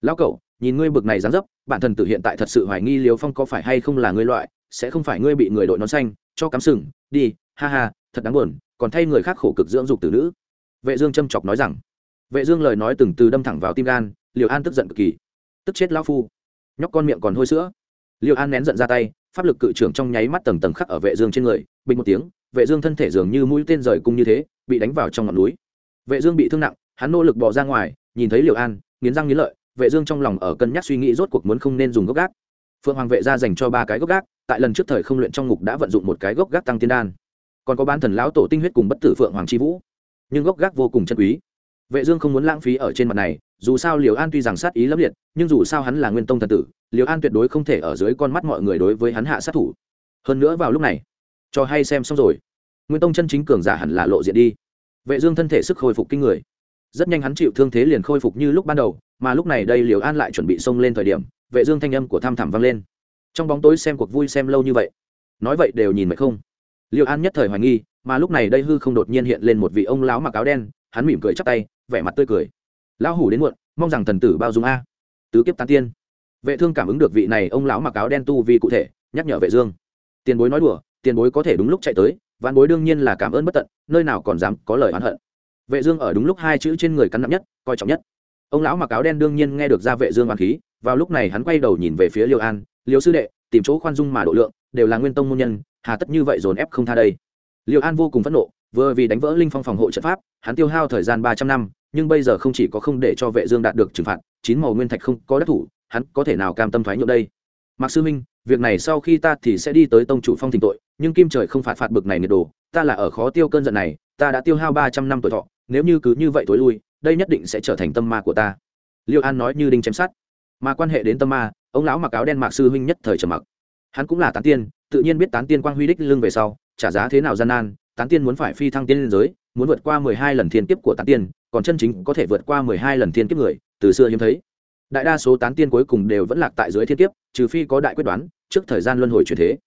Speaker 1: Lão cậu, nhìn ngươi bực này dáng dấp, bản thân tự hiện tại thật sự hoài nghi liều phong có phải hay không là ngươi loại, sẽ không phải ngươi bị người đội nón xanh, cho cắm sừng, đi, ha ha, thật đáng buồn, còn thay người khác khổ cực dưỡng dục tử nữ. Vệ dương châm chọc nói rằng. Vệ dương lời nói từng từ đâm thẳng vào tim gan liều an tức giận cực kỳ. Tức chết lão phu. Nhóc con miệng còn hôi sữa. Liều an nén giận ra tay, pháp lực cự trưởng trong nháy mắt tầng tầng khắc ở vệ dương trên người, bình một tiếng vệ dương thân thể dường như mũi tên rời cung như thế, bị đánh vào trong ngọn núi. Vệ dương bị thương nặng, hắn nỗ lực bò ra ngoài, nhìn thấy liều an, nghiến răng nghiến lợi, vệ dương trong lòng ở cân nhắc suy nghĩ rốt cuộc muốn không nên dùng gốc gác. Phượng hoàng vệ gia dành cho ba cái gốc gác, tại lần trước thời không luyện trong ngục đã vận dụng một cái gốc gác tăng tiên đan. Còn có bán thần lão tổ tinh huyết cùng bất tử phượng hoàng chi vũ. Nhưng gốc gác vô cùng chân quý. Vệ dương không muốn lãng phí ở trên mặt này, dù sao liều an tuy rằng sát ý lắm liệt, nhưng dù sao hắn là nguyên tông thần tử liều an tuyệt đối không thể ở dưới con mắt mọi người đối với hắn hạ sát thủ. Hơn nữa vào lúc này cho hay xem xong rồi. Nguyên tông chân chính cường giả hẳn là lộ diện đi. Vệ dương thân thể sức hồi phục kinh người. Rất nhanh hắn chịu thương thế liền khôi phục như lúc ban đầu, mà lúc này đây liều an lại chuẩn bị xông lên thời điểm, vệ dương thanh âm của tham thẳm vang lên. Trong bóng tối xem cuộc vui xem lâu như vậy. Nói vậy đều nhìn mệt không? Liều an nhất thời hoài nghi, mà lúc này đây hư không đột nhiên hiện lên một vị ông lão mặc áo đen, hắn mỉm cười chắp tay, vẻ mặt tươi cười. Lão hủ đến muộn, mong rằng thần tử bao dung a. Tứ kiếp tán tiên. Vệ thương cảm ứng được vị này ông lão mặc áo đen tu vi cụ thể, nhắc nhở vệ dương. Tiền bối nói đùa tiền bối có thể đúng lúc chạy tới vạn bối đương nhiên là cảm ơn bất tận, nơi nào còn dám có lời oán hận. Vệ dương ở đúng lúc hai chữ trên người cắn nặng nhất, coi trọng nhất. Ông lão mặc áo đen đương nhiên nghe được ra vệ dương oán khí, vào lúc này hắn quay đầu nhìn về phía liêu an, liêu sư đệ, tìm chỗ khoan dung mà độ lượng, đều là nguyên tông môn nhân, hà tất như vậy dồn ép không tha đây. Liêu an vô cùng phẫn nộ, vừa vì đánh vỡ linh phong phòng hộ trận pháp, hắn tiêu hao thời gian ba trăm năm, nhưng bây giờ không chỉ có không để cho vệ dương đạt được trừng phạt, chín màu nguyên thạch không có đắc thủ, hắn có thể nào cam tâm thoái nhượng đây? Mạc sư minh việc này sau khi ta thì sẽ đi tới tông chủ phong thỉnh tội, nhưng kim trời không phạt phạt bực này nhiệt đồ ta là ở khó tiêu cơn giận này, ta đã tiêu hao ba trăm năm tuổi thọ, nếu như cứ như vậy tối lui, đây nhất định sẽ trở thành tâm ma của ta. Liêu an nói như đinh chém sát mà quan hệ đến tâm ma, ông lão mặc áo đen mạc sư huynh nhất thời trầm mặc. Hắn cũng là tán tiên, tự nhiên biết tán tiên quang huy đích lưng về sau, trả giá thế nào gian nan, tán tiên muốn phải phi thăng tiên liên giới, muốn vượt qua mười hai lần thiên kiếp của tán tiên, còn chân chính có thể vượt qua mười hai lần thiên kiếp người, từ xưa hiếm thấy đại đa số tán tiên cuối cùng đều vẫn lạc tại dưới thiên kiếp, trừ phi có đại quyết đoán, trước thời gian luân hồi chuyển thế.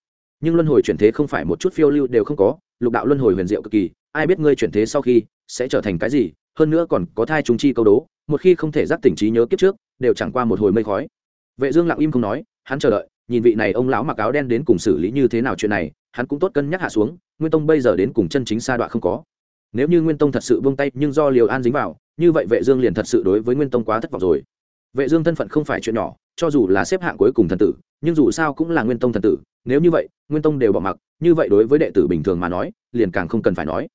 Speaker 1: Nhưng luân hồi chuyển thế không phải một chút phiêu lưu đều không có, lục đạo luân hồi huyền diệu cực kỳ, ai biết ngươi chuyển thế sau khi sẽ trở thành cái gì, hơn nữa còn có thai chúng chi câu đố, một khi không thể giác tỉnh trí nhớ kiếp trước, đều chẳng qua một hồi mây khói. Vệ dương lặng im không nói, hắn chờ đợi, nhìn vị này ông lão mặc áo đen đến cùng xử lý như thế nào chuyện này, hắn cũng tốt cân nhắc hạ xuống, nguyên tông bây giờ đến cùng chân chính sa đoạn không có. Nếu như nguyên tông thật sự buông tay nhưng do liều an dính vào, như vậy vệ dương liền thật sự đối với nguyên tông quá thất vọng rồi vệ dương thân phận không phải chuyện nhỏ, cho dù là xếp hạng cuối cùng thần tử, nhưng dù sao cũng là nguyên tông thần tử, nếu như vậy, nguyên tông đều bỏ mặc, như vậy đối với đệ tử bình thường mà nói, liền càng không cần phải nói.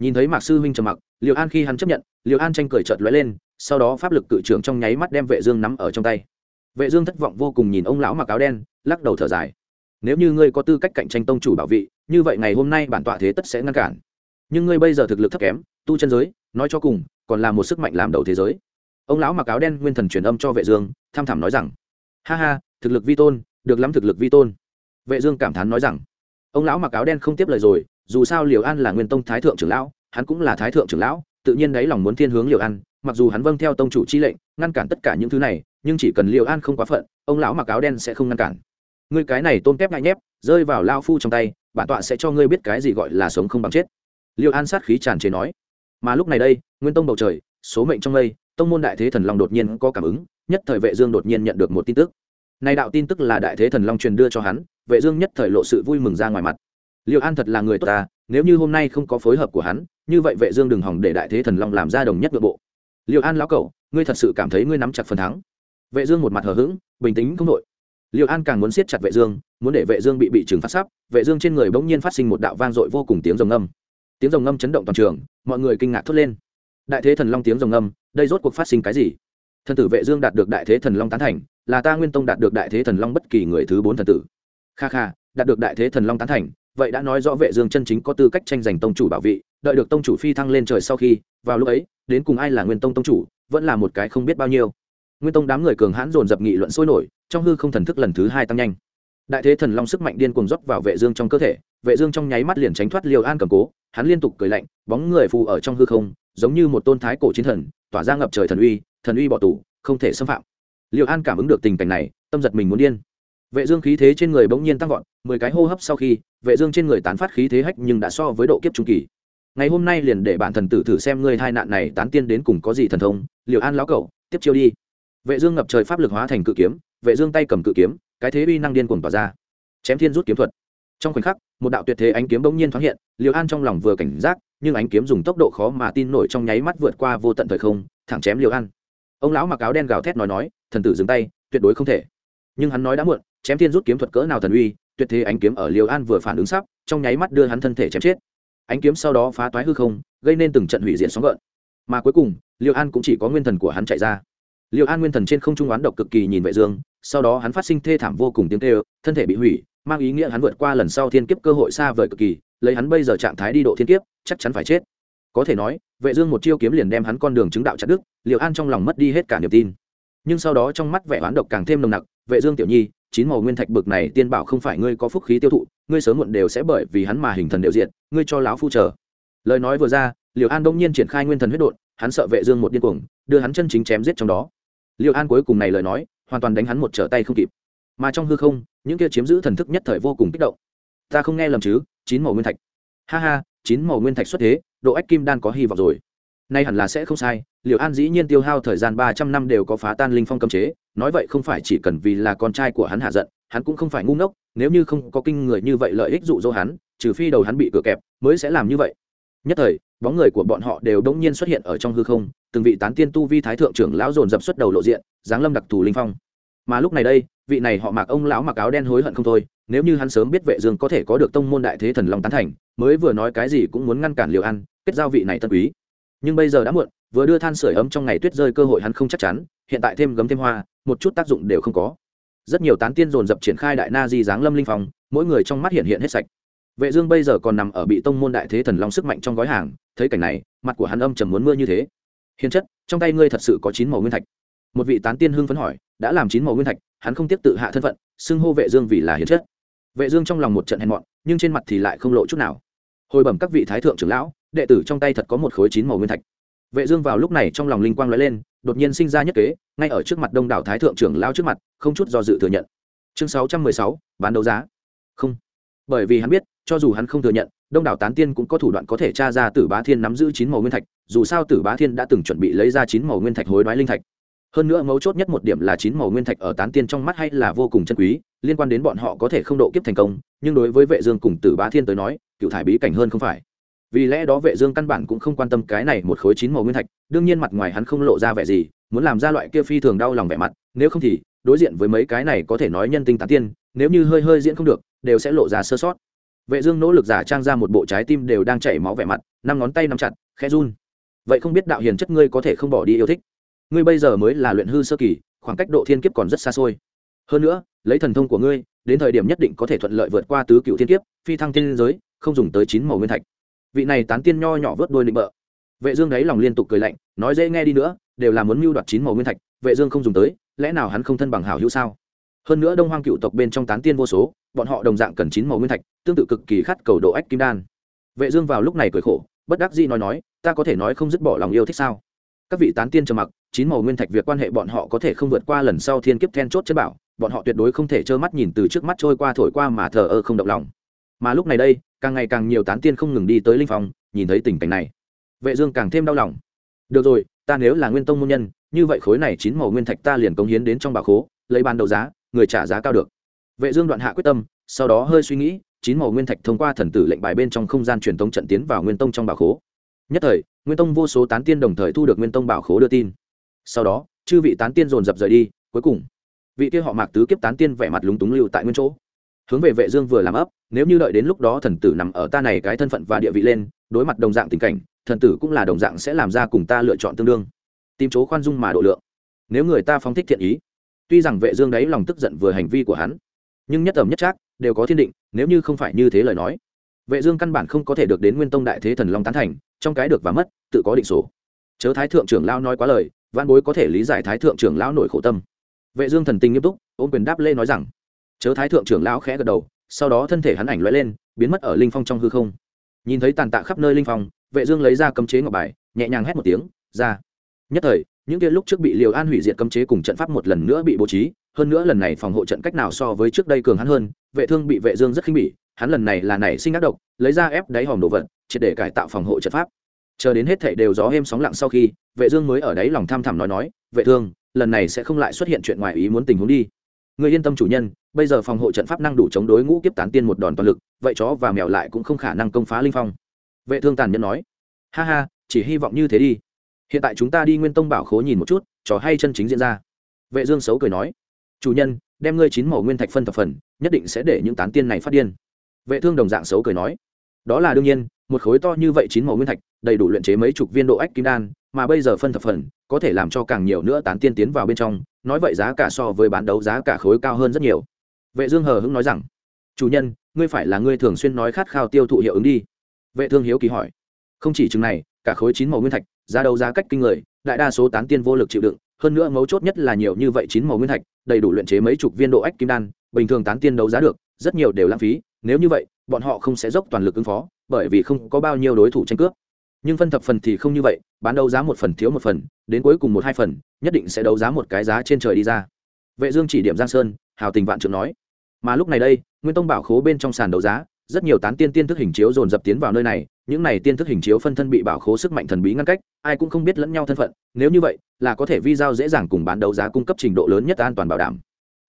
Speaker 1: Nhìn thấy mạc sư huynh trầm mặc liệu an khi hắn chấp nhận liệu an tranh cười chợt lóe lên, sau đó pháp lực cự trưởng trong nháy mắt đem vệ dương nắm ở trong tay. Vệ dương thất vọng vô cùng nhìn ông lão mặc áo đen, lắc đầu thở dài. Nếu như ngươi có tư cách cạnh tranh tông chủ bảo vị, như vậy ngày hôm nay bản tọa thế tất sẽ ngăn cản. Nhưng ngươi bây giờ thực lực thấp kém, tu chân giới, nói cho cùng, còn là một sức mạnh làm đầu thế giới ông lão mặc áo đen nguyên thần truyền âm cho vệ dương, tham thẳm nói rằng, ha ha, thực lực vi tôn, được lắm thực lực vi tôn. Vệ dương cảm thán nói rằng, ông lão mặc áo đen không tiếp lời rồi, dù sao liều an là nguyên tông thái thượng trưởng lão, hắn cũng là thái thượng trưởng lão, tự nhiên đấy lòng muốn thiên hướng liều an, mặc dù hắn vâng theo tông chủ chi lệnh, ngăn cản tất cả những thứ này, nhưng chỉ cần liều an không quá phận, ông lão mặc áo đen sẽ không ngăn cản. Ngươi cái này tôn kép ngại nhép, rơi vào lao phu trong tay, bản tọa sẽ cho ngươi biết cái gì gọi là sống không bằng chết. Liều an sát khí tràn trề nói. Mà lúc này đây, nguyên tông bầu trời, số mệnh trong mây tông môn đại thế thần long đột nhiên có cảm ứng, nhất thời vệ dương đột nhiên nhận được một tin tức. Này đạo tin tức là đại thế thần long truyền đưa cho hắn, vệ dương nhất thời lộ sự vui mừng ra ngoài mặt. Liệu an thật là người tốt ta, nếu như hôm nay không có phối hợp của hắn, như vậy vệ dương đừng hòng để đại thế thần long làm ra đồng nhất nội bộ. Liệu an lão cẩu ngươi thật sự cảm thấy ngươi nắm chặt phần thắng. Vệ dương một mặt hờ hững, bình tĩnh không nội liệu an càng muốn siết chặt vệ dương, muốn để vệ dương bị bị trừng phát sắp, vệ dương trên người bỗng nhiên phát sinh một đạo vang dội vô cùng tiếng rồng ngâm. Tiếng rồng ngâm chấn động toàn trường, mọi người kinh ngạc thốt lên. Đại thế thần long tiếng rồng ngâm đây rốt cuộc phát sinh cái gì? Thần tử vệ dương đạt được đại thế thần long tán thành, là ta nguyên tông đạt được đại thế thần long bất kỳ người thứ bốn thần tử. Kha kha, đạt được đại thế thần long tán thành, vậy đã nói rõ vệ dương chân chính có tư cách tranh giành tông chủ bảo vị, đợi được tông chủ phi thăng lên trời sau khi, vào lúc ấy, đến cùng ai là nguyên tông tông chủ, vẫn là một cái không biết bao nhiêu. Nguyên tông đám người cường hãn dồn dập nghị luận sôi nổi, trong hư không thần thức lần thứ hai tăng nhanh. Đại thế thần long sức mạnh điên cuồng dốc vào vệ dương trong cơ thể vệ dương trong nháy mắt liền tránh thoát liều an cầm cố, hắn liên tục cười lạnh, bóng người phù ở trong hư không, giống như một tôn thái cổ chiến thần, tỏa ra ngập trời thần uy thần uy bỏ tù, không thể xâm phạm. Liều an cảm ứng được tình cảnh này, tâm giật mình muốn điên. Vệ dương khí thế trên người bỗng nhiên tăng vọt, mười cái hô hấp sau khi, vệ dương trên người tán phát khí thế hách nhưng đã so với độ kiếp trung kỳ. Ngày hôm nay liền để bản thần tử thử xem ngươi hai nạn này tán tiên đến cùng có gì thần thông liều an lão cẩu, tiếp chiêu đi. Vệ dương ngập trời pháp lực hóa thành cự kiếm, vệ dương tay cầm cự kiếm, cái thế uy năng điên cuồng tỏa ra. Chém thiên rút kiếm thuật trong khoảnh khắc, một đạo tuyệt thế ánh kiếm bỗng nhiên thoáng hiện liều an trong lòng vừa cảnh giác, nhưng ánh kiếm dùng tốc độ khó mà tin nổi trong nháy mắt vượt qua vô tận thời không, thẳng chém liều an. Ông lão mặc áo đen gào thét nói nói, thần tử dừng tay, tuyệt đối không thể. Nhưng hắn nói đã muộn, chém thiên rút kiếm thuật cỡ nào thần uy, tuyệt thế ánh kiếm ở liều an vừa phản ứng sắp, trong nháy mắt đưa hắn thân thể chém chết. Ánh kiếm sau đó phá toái hư không, gây nên từng trận hủy diệt sóng gợn. Mà cuối cùng liều an cũng chỉ có nguyên thần của hắn chạy ra. Liều an nguyên thần trên không trung oán độc cực kỳ nhìn vệ dương, sau đó hắn phát sinh thê thảm vô cùng tiếng kêu, thân thể bị hủy mang ý nghĩa hắn vượt qua lần sau thiên kiếp cơ hội xa vời cực kỳ, lấy hắn bây giờ trạng thái đi độ thiên kiếp, chắc chắn phải chết. Có thể nói, vệ dương một chiêu kiếm liền đem hắn con đường chứng đạo chặt đứt liều an trong lòng mất đi hết cả niềm tin. Nhưng sau đó trong mắt vẻ oán độc càng thêm nồng nặc, vệ dương tiểu nhi, chín màu nguyên thạch bực này tiên bảo không phải ngươi có phúc khí tiêu thụ, ngươi sớm muộn đều sẽ bởi vì hắn mà hình thần đều diện ngươi cho láo phu chờ. Lời nói vừa ra liều an đông nhiên triển khai nguyên thần huyết đột hắn sợ vệ dương một điên cuồng, đưa hắn chân chính chém giết trong đó. Liều an cuối cùng này lời nói, hoàn toàn đánh hắn một trở tay không kịp mà trong hư không, những kia chiếm giữ thần thức nhất thời vô cùng kích động. Ta không nghe lầm chứ, chín màu nguyên thạch. Ha ha, chín màu nguyên thạch xuất thế, độ ách kim đan có hy vọng rồi. Nay hẳn là sẽ không sai liệu an dĩ nhiên tiêu hao thời gian ba trăm năm đều có phá tan linh phong cấm chế, nói vậy không phải chỉ cần vì là con trai của hắn hạ giận, hắn cũng không phải ngu ngốc, nếu như không có kinh người như vậy lợi ích dụ dỗ hắn, trừ phi đầu hắn bị cửa kẹp, mới sẽ làm như vậy. Nhất thời, bóng người của bọn họ đều đống nhiên xuất hiện ở trong hư không, từng vị tán tiên tu vi thái thượng trưởng lão dồn dập xuất đầu lộ diện, giáng lâm đặc thù linh phong. Mà lúc này đây vị này họ mặc ông lão mặc áo đen hối hận không thôi, nếu như hắn sớm biết vệ dương có thể có được tông môn đại thế thần long tán thành, mới vừa nói cái gì cũng muốn ngăn cản liều ăn kết giao vị này tân quý. Nhưng bây giờ đã muộn, vừa đưa than sửa ấm trong ngày tuyết rơi cơ hội hắn không chắc chắn, hiện tại thêm gấm thêm hoa, một chút tác dụng đều không có. Rất nhiều tán tiên dồn dập triển khai đại na di dáng lâm linh phòng mỗi người trong mắt hiện hiện hết sạch. Vệ dương bây giờ còn nằm ở bị tông môn đại thế thần long sức mạnh trong gói hàng, thấy cảnh này, mặt của hắn âm trầm muốn mưa như thế. Hiền chất, trong tay ngươi thật sự có chín màu nguyên thạch một vị tán tiên hưng phấn hỏi đã làm chín màu nguyên thạch hắn không tiếp tự hạ thân phận xưng hô vệ dương vì là hiến chất. Vệ dương trong lòng một trận hèn mọn nhưng trên mặt thì lại không lộ chút nào. Hồi bẩm các vị thái thượng trưởng lão đệ tử trong tay thật có một khối chín màu nguyên thạch. Vệ dương vào lúc này trong lòng linh quang lóe lên đột nhiên sinh ra nhất kế ngay ở trước mặt đông đảo thái thượng trưởng lão trước mặt không chút do dự thừa nhận. Chương 616, bán đấu giá. Không. Bởi vì hắn biết cho dù hắn không thừa nhận đông đảo tán tiên cũng có thủ đoạn có thể tra ra tử bá thiên nắm giữ chín màu nguyên thạch dù sao tử bá thiên đã từng chuẩn bị lấy ra chín màu nguyên thạch hối đoái linh thạch hơn nữa mấu chốt nhất một điểm là chín màu nguyên thạch ở tán tiên trong mắt hay là vô cùng chân quý, liên quan đến bọn họ có thể không độ kiếp thành công, nhưng đối với vệ dương cùng tử bá thiên tới nói, cựu thải bí cảnh hơn không phải. Vì lẽ đó vệ dương căn bản cũng không quan tâm cái này một khối chín màu nguyên thạch, đương nhiên mặt ngoài hắn không lộ ra vẻ gì, muốn làm ra loại kia phi thường đau lòng vẻ mặt, nếu không thì, đối diện với mấy cái này có thể nói nhân tinh tán tiên, nếu như hơi hơi diễn không được, đều sẽ lộ ra sơ sót. Vệ dương nỗ lực giả trang ra một bộ trái tim đều đang chảy máu vẻ mặt, năm ngón tay nắm chặt, khẽ run. Vậy không biết đạo hiền chất ngươi có thể không bỏ đi yêu thích ngươi bây giờ mới là luyện hư sơ kỳ, khoảng cách độ thiên kiếp còn rất xa xôi. Hơn nữa, lấy thần thông của ngươi, đến thời điểm nhất định có thể thuận lợi vượt qua tứ cựu thiên kiếp, phi thăng thiên giới, không dùng tới chín màu nguyên thạch. Vị này tán tiên nho nhỏ vớt đôi định bợ. Vệ dương đấy lòng liên tục cười lạnh, nói dễ nghe đi nữa, đều là muốn mưu đoạt chín màu nguyên thạch, vệ dương không dùng tới, lẽ nào hắn không thân bằng hảo hữu sao? Hơn nữa đông hoang cựu tộc bên trong tán tiên vô số, bọn họ đồng dạng cần chín màu nguyên thạch, tương tự cực kỳ khát cầu độ ách kim đan. Vệ dương vào lúc này cười khổ, bất đắc dĩ nói nói, ta có thể nói không dứt bỏ lòng yêu thích sao? Các vị tán tiên trầm mặc, chín màu nguyên thạch việc quan hệ bọn họ có thể không vượt qua lần sau thiên kiếp then chốt chân bảo, bọn họ tuyệt đối không thể trơ mắt nhìn từ trước mắt trôi qua thổi qua mà thờ ơ không động lòng. Mà lúc này đây, càng ngày càng nhiều tán tiên không ngừng đi tới linh phòng, nhìn thấy tình cảnh này. Vệ dương càng thêm đau lòng. Được rồi, ta nếu là nguyên tông môn nhân, như vậy khối này chín màu nguyên thạch ta liền cống hiến đến trong bảo khố, lấy ban đầu giá, người trả giá cao được. Vệ dương đoạn hạ quyết tâm, sau đó hơi suy nghĩ, chín màu nguyên thạch thông qua thần tử lệnh bài bên trong không gian truyền tống trận tiến vào nguyên tông trong bảo khố nhất thời, nguyên tông vô số tán tiên đồng thời thu được nguyên tông bảo khố đưa tin. Sau đó, chư vị tán tiên dồn dập rời đi, cuối cùng, vị kia họ mạc tứ kiếp tán tiên vẻ mặt lúng túng lưu tại nguyên chỗ. Hướng về vệ dương vừa làm ấp, nếu như đợi đến lúc đó thần tử nằm ở ta này cái thân phận và địa vị lên, đối mặt đồng dạng tình cảnh, thần tử cũng là đồng dạng sẽ làm ra cùng ta lựa chọn tương đương. Tìm chỗ khoan dung mà độ lượng. Nếu người ta phóng thích thiện ý, tuy rằng vệ dương đấy lòng tức giận vừa hành vi của hắn, nhưng nhất tầm nhất chắc đều có thiên định, nếu như không phải như thế lời nói vệ dương căn bản không có thể được đến nguyên tông đại thế thần long tán thành, trong cái được và mất, tự có định số. Chớ thái thượng trưởng lão nói quá lời văn bối có thể lý giải thái thượng trưởng lão nổi khổ tâm. Vệ dương thần tình nghiêm túc, ôm quyền đáp lê nói rằng, chớ thái thượng trưởng lão khẽ gật đầu, sau đó thân thể hắn ảnh lóe lên, biến mất ở linh phong trong hư không. Nhìn thấy tàn tạ khắp nơi linh phong, vệ dương lấy ra cấm chế ngọc bài, nhẹ nhàng hét một tiếng, ra. Nhất thời, những kia lúc trước bị liều an hủy diệt cấm chế cùng trận pháp một lần nữa bị bố trí, hơn nữa lần này phòng hộ trận cách nào so với trước đây cường hắn hơn, vệ thương bị vệ dương rất khinh bỉ hắn lần này là nảy sinh ác độc, lấy ra ép đáy hòm đồ vật, triệt để cải tạo phòng hộ trận pháp. Chờ đến hết thảy đều gió êm sóng lặng sau khi, vệ dương mới ở đáy lòng tham thẳm nói nói, vệ thương, lần này sẽ không lại xuất hiện chuyện ngoài ý muốn tình huống đi. Người yên tâm chủ nhân, bây giờ phòng hộ trận pháp năng đủ chống đối ngũ kiếp tán tiên một đòn toàn lực, vậy chó và mèo lại cũng không khả năng công phá linh phong. Vệ thương tàn nhẫn nói, ha ha, chỉ hy vọng như thế đi. Hiện tại chúng ta đi nguyên tông bảo khố nhìn một chút, trò hay chân chính diễn ra. Vệ dương xấu cười nói, chủ nhân, đem ngươi chín màu nguyên thạch phân thập phần, nhất định sẽ để những tán tiên này phát điên vệ thương đồng dạng xấu cười nói. Đó là đương nhiên, một khối to như vậy chín màu nguyên thạch, đầy đủ luyện chế mấy chục viên độ ách kim đan, mà bây giờ phân thập phần, có thể làm cho càng nhiều nữa tán tiên tiến vào bên trong, nói vậy giá cả so với bán đấu giá cả khối cao hơn rất nhiều. Vệ dương hờ hững nói rằng, chủ nhân, ngươi phải là ngươi thường xuyên nói khát khao tiêu thụ hiệu ứng đi. Vệ thương hiếu kỳ hỏi. Không chỉ chừng này, cả khối chín màu nguyên thạch, giá đấu giá cách kinh người, đại đa số tán tiên vô lực chịu đựng, hơn nữa mấu chốt nhất là nhiều như vậy chín màu nguyên thạch, đầy đủ luyện chế mấy chục viên độ ách kim đan, bình thường tán tiên đấu giá được, rất nhiều đều lãng phí nếu như vậy, bọn họ không sẽ dốc toàn lực ứng phó, bởi vì không có bao nhiêu đối thủ tranh cướp. Nhưng phân thập phần thì không như vậy, bán đấu giá một phần thiếu một phần, đến cuối cùng một hai phần, nhất định sẽ đấu giá một cái giá trên trời đi ra. Vệ dương chỉ điểm giang sơn, hào tình vạn trượng nói, mà lúc này đây, nguyên tông bảo khố bên trong sàn đấu giá, rất nhiều tán tiên tiên thức hình chiếu dồn dập tiến vào nơi này, những này tiên thức hình chiếu phân thân bị bảo khố sức mạnh thần bí ngăn cách, ai cũng không biết lẫn nhau thân phận, nếu như vậy, là có thể vi giao dễ dàng cùng bán đấu giá cung cấp trình độ lớn nhất an toàn bảo đảm.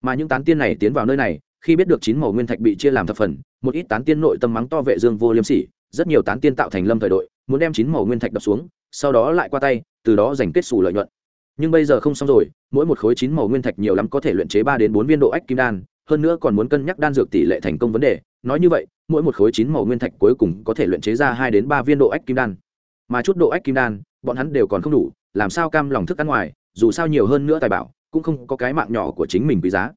Speaker 1: Mà những tán tiên này tiến vào nơi này khi biết được chín màu nguyên thạch bị chia làm thập phần, một ít tán tiên nội tâm mắng to vệ dương vô liêm sỉ, rất nhiều tán tiên tạo thành lâm thời đội, muốn đem chín màu nguyên thạch đập xuống, sau đó lại qua tay, từ đó giành kết xù lợi nhuận. Nhưng bây giờ không xong rồi, mỗi một khối chín màu nguyên thạch nhiều lắm có thể luyện chế ba đến bốn viên độ ách kim đan, hơn nữa còn muốn cân nhắc đan dược tỷ lệ thành công vấn đề. Nói như vậy, mỗi một khối chín màu nguyên thạch cuối cùng có thể luyện chế ra hai đến ba viên độ ách kim đan. Mà chút độ ách kim đan, bọn hắn đều còn không đủ, làm sao cam lòng thức ăn ngoài, dù sao nhiều hơn nữa tài bảo, cũng không có cái mạng nhỏ của chính mình quý giá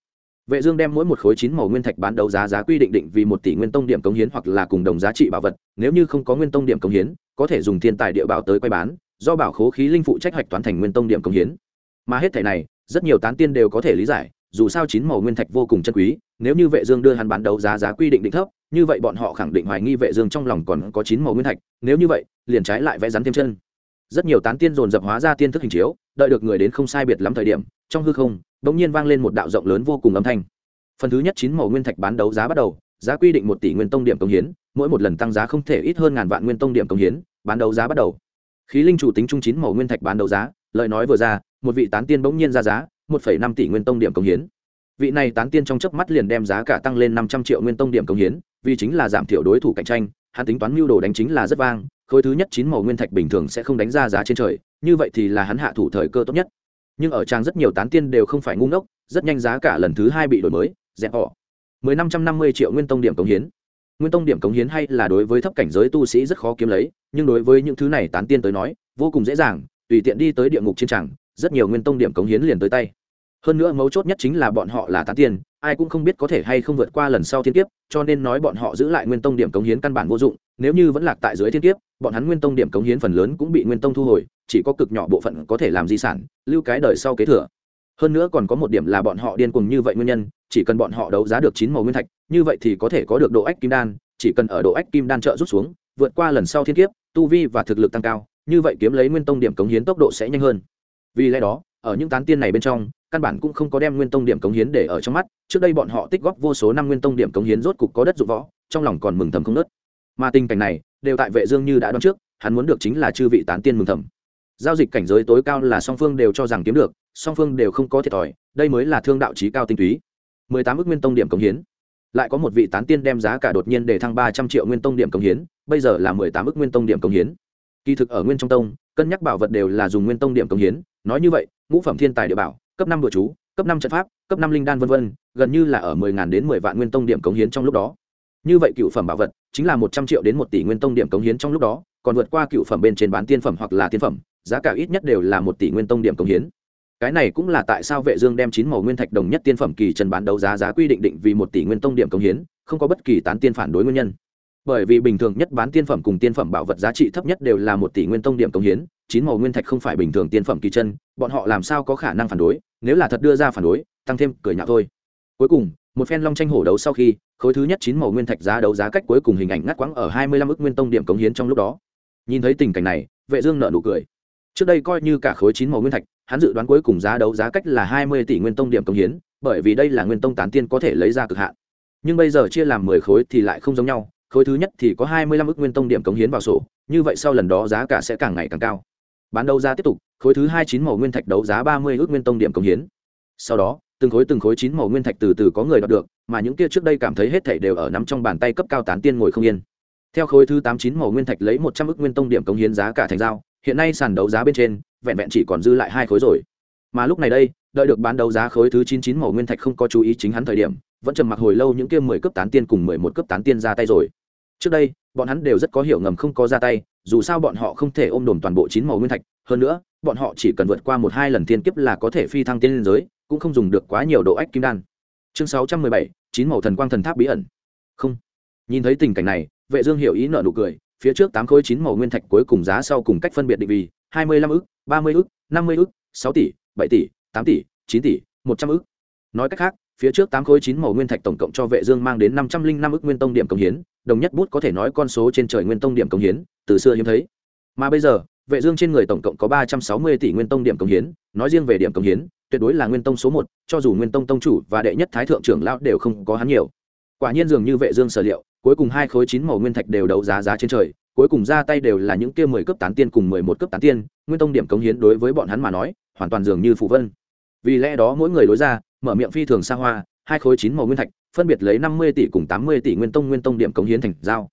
Speaker 1: vệ dương đem mỗi một khối chín màu nguyên thạch bán đấu giá giá quy định định vì một tỷ nguyên tông điểm cống hiến hoặc là cùng đồng giá trị bảo vật, nếu như không có nguyên tông điểm cống hiến, có thể dùng thiên tài địa bảo tới quay bán, do bảo khố khí linh phụ trách hoạch toán thành nguyên tông điểm cống hiến. Mà hết thảy này, rất nhiều tán tiên đều có thể lý giải, dù sao chín màu nguyên thạch vô cùng chân quý, nếu như vệ dương đưa hắn bán đấu giá giá quy định định thấp, như vậy bọn họ khẳng định hoài nghi vệ dương trong lòng còn có chín màu nguyên thạch, nếu như vậy, liền trái lại vẽ rắn thêm chân. Rất nhiều tán tiên dồn dập hóa ra tiên thức hình chiếu, đợi được người đến không sai biệt lắm thời điểm, trong hư không bỗng nhiên vang lên một đạo rộng lớn vô cùng âm thanh. Phần thứ nhất chín màu nguyên thạch bán đấu giá bắt đầu, giá quy định một tỷ nguyên tông điểm công hiến, mỗi một lần tăng giá không thể ít hơn ngàn vạn nguyên tông điểm công hiến, bán đấu giá bắt đầu. Khí linh chủ tính trung chín màu nguyên thạch bán đấu giá, lời nói vừa ra, một vị tán tiên bỗng nhiên ra giá, một phẩy năm tỷ nguyên tông điểm công hiến. Vị này tán tiên trong chớp mắt liền đem giá cả tăng lên năm trăm triệu nguyên tông điểm công hiến, vì chính là giảm thiểu đối thủ cạnh tranh, hắn tính toán mưu đồ đánh chính là rất vang, khối thứ nhất chín màu nguyên thạch bình thường sẽ không đánh ra giá trên trời, như vậy thì là hắn hạ thủ thời cơ tốt nhất nhưng ở trang rất nhiều tán tiên đều không phải ngu ngốc, rất nhanh giá cả lần thứ hai bị đổi mới dẹp họ. Mười năm trăm năm mươi triệu nguyên tông điểm cống hiến. Nguyên tông điểm cống hiến hay là đối với thấp cảnh giới tu sĩ rất khó kiếm lấy, nhưng đối với những thứ này tán tiên tới nói, vô cùng dễ dàng, tùy tiện đi tới địa ngục chiến tràng rất nhiều nguyên tông điểm cống hiến liền tới tay. Hơn nữa mấu chốt nhất chính là bọn họ là tán tiên ai cũng không biết có thể hay không vượt qua lần sau thiên kiếp, cho nên nói bọn họ giữ lại nguyên tông điểm cống hiến căn bản vô dụng, nếu như vẫn lạc tại dưới thiên kiếp, bọn hắn nguyên tông điểm cống hiến phần lớn cũng bị nguyên tông thu hồi, chỉ có cực nhỏ bộ phận có thể làm di sản, lưu cái đời sau kế thừa. Hơn nữa còn có một điểm là bọn họ điên cuồng như vậy nguyên nhân, chỉ cần bọn họ đấu giá được chín màu nguyên thạch, như vậy thì có thể có được độ ách kim đan, chỉ cần ở độ ách kim đan trợ rút xuống, vượt qua lần sau thiên kiếp, tu vi và thực lực tăng cao, như vậy kiếm lấy nguyên tông điểm cống hiến tốc độ sẽ nhanh hơn. Vì lẽ đó, ở những tán tiên này bên trong căn bản cũng không có đem nguyên tông điểm cống hiến để ở trong mắt, trước đây bọn họ tích góp vô số năm nguyên tông điểm cống hiến rốt cục có đất dụng võ, trong lòng còn mừng thầm không nớt. Mà tình cảnh này, đều tại vệ dương như đã đoán trước, hắn muốn được chính là chư vị tán tiên mừng thầm. Giao dịch cảnh giới tối cao là song phương đều cho rằng kiếm được, song phương đều không có thiệt thòi, đây mới là thương đạo trí cao tinh túy. Mười tám nguyên tông điểm cống hiến. Lại có một vị tán tiên đem giá cả đột nhiên để thăng ba trăm triệu nguyên tông điểm cống hiến, bây giờ là mười tám nguyên tông điểm cống hiến. Kỳ thực ở nguyên trong tông, cân nhắc bảo vật đều là dùng nguyên tông điểm cống hiến, nói như vậy, ngũ phẩm thiên tài địa bảo cấp năm bừa chú, cấp năm trận pháp, cấp năm linh đan v v gần như là ở mười ngàn đến mười vạn nguyên tông điểm cống hiến trong lúc đó. Như vậy cựu phẩm bảo vật chính là một trăm triệu đến một tỷ nguyên tông điểm cống hiến trong lúc đó, còn vượt qua cựu phẩm bên trên bán tiên phẩm hoặc là tiên phẩm, giá cả ít nhất đều là một tỷ nguyên tông điểm cống hiến. Cái này cũng là tại sao vệ dương đem chín màu nguyên thạch đồng nhất tiên phẩm kỳ trần bán đấu giá giá quy định định vì một tỷ nguyên tông điểm cống hiến, không có bất kỳ tán tiên phản đối nguyên nhân. Bởi vì bình thường nhất bán tiên phẩm cùng tiên phẩm bảo vật giá trị thấp nhất đều là một tỷ nguyên tông điểm cống hiến chín màu nguyên thạch không phải bình thường tiên phẩm kỳ chân, bọn họ làm sao có khả năng phản đối? Nếu là thật đưa ra phản đối, tăng thêm cười nhạo thôi. Cuối cùng, một phen long tranh hổ đấu sau khi, khối thứ nhất chín màu nguyên thạch giá đấu giá cách cuối cùng hình ảnh ngắt quãng ở hai mươi lăm ức nguyên tông điểm cống hiến trong lúc đó. Nhìn thấy tình cảnh này, vệ dương nở nụ cười. Trước đây coi như cả khối chín màu nguyên thạch, hắn dự đoán cuối cùng giá đấu giá cách là hai mươi tỷ nguyên tông điểm cống hiến, bởi vì đây là nguyên tông tán tiên có thể lấy ra cực hạn. Nhưng bây giờ chia làm mười khối thì lại không giống nhau, khối thứ nhất thì có hai mươi lăm ước nguyên tông điểm cống hiến vào sổ, như vậy sau lần đó giá cả sẽ càng ngày càng cao bán đấu giá tiếp tục, khối thứ hai chín màu nguyên thạch đấu giá ba mươi ước nguyên tông điểm cống hiến. Sau đó, từng khối từng khối chín màu nguyên thạch từ từ có người đọc được, mà những kia trước đây cảm thấy hết thảy đều ở nắm trong bàn tay cấp cao tán tiên ngồi không yên. Theo khối thứ tám chín màu nguyên thạch lấy một trăm ước nguyên tông điểm cống hiến giá cả thành giao, hiện nay sàn đấu giá bên trên, vẹn vẹn chỉ còn dư lại hai khối rồi. Mà lúc này đây, đợi được bán đấu giá khối thứ chín chín màu nguyên thạch không có chú ý chính hắn thời điểm, vẫn trầm mặc hồi lâu những kia mười cấp tán tiên cùng mười một cấp tán tiên ra tay rồi. Trước đây bọn hắn đều rất có hiểu ngầm không có ra tay, dù sao bọn họ không thể ôm đồm toàn bộ chín màu nguyên thạch. Hơn nữa, bọn họ chỉ cần vượt qua một hai lần tiên kiếp là có thể phi thăng tiên liên giới, cũng không dùng được quá nhiều độ ách kim đan. Chương sáu trăm mười bảy, chín màu thần quang thần tháp bí ẩn. Không. Nhìn thấy tình cảnh này, vệ dương hiểu ý nợ nụ cười, phía trước tám khối chín màu nguyên thạch cuối cùng giá sau cùng cách phân biệt định vị hai mươi lăm ức, ba mươi ức, năm mươi ức, sáu tỷ, bảy tỷ, tám tỷ, chín tỷ, một trăm ức. Nói cách khác phía trước tám khối chín màu nguyên thạch tổng cộng cho vệ dương mang đến năm trăm linh năm ức nguyên tông điểm công hiến, đồng nhất bút có thể nói con số trên trời nguyên tông điểm công hiến, từ xưa hiếm thấy. Mà bây giờ, vệ dương trên người tổng cộng có ba trăm sáu mươi tỷ nguyên tông điểm công hiến, nói riêng về điểm công hiến, tuyệt đối là nguyên tông số một, cho dù nguyên tông tông chủ và đệ nhất thái thượng trưởng lão đều không có hắn nhiều. Quả nhiên dường như vệ dương sở liệu, cuối cùng hai khối chín màu nguyên thạch đều đấu giá giá trên trời, cuối cùng ra tay đều là những kia mười cấp tán tiên cùng mười một cấp tán tiên, nguyên tông điểm cống hiến đối với bọn hắn mà nói, hoàn toàn dường như phụ vân vì lẽ đó mỗi người đối ra, mở miệng phi thường xa hoa, hai khối chín màu nguyên thạch, phân biệt lấy năm mươi tỷ cùng tám mươi tỷ nguyên tông nguyên tông điểm cống hiến thành giao.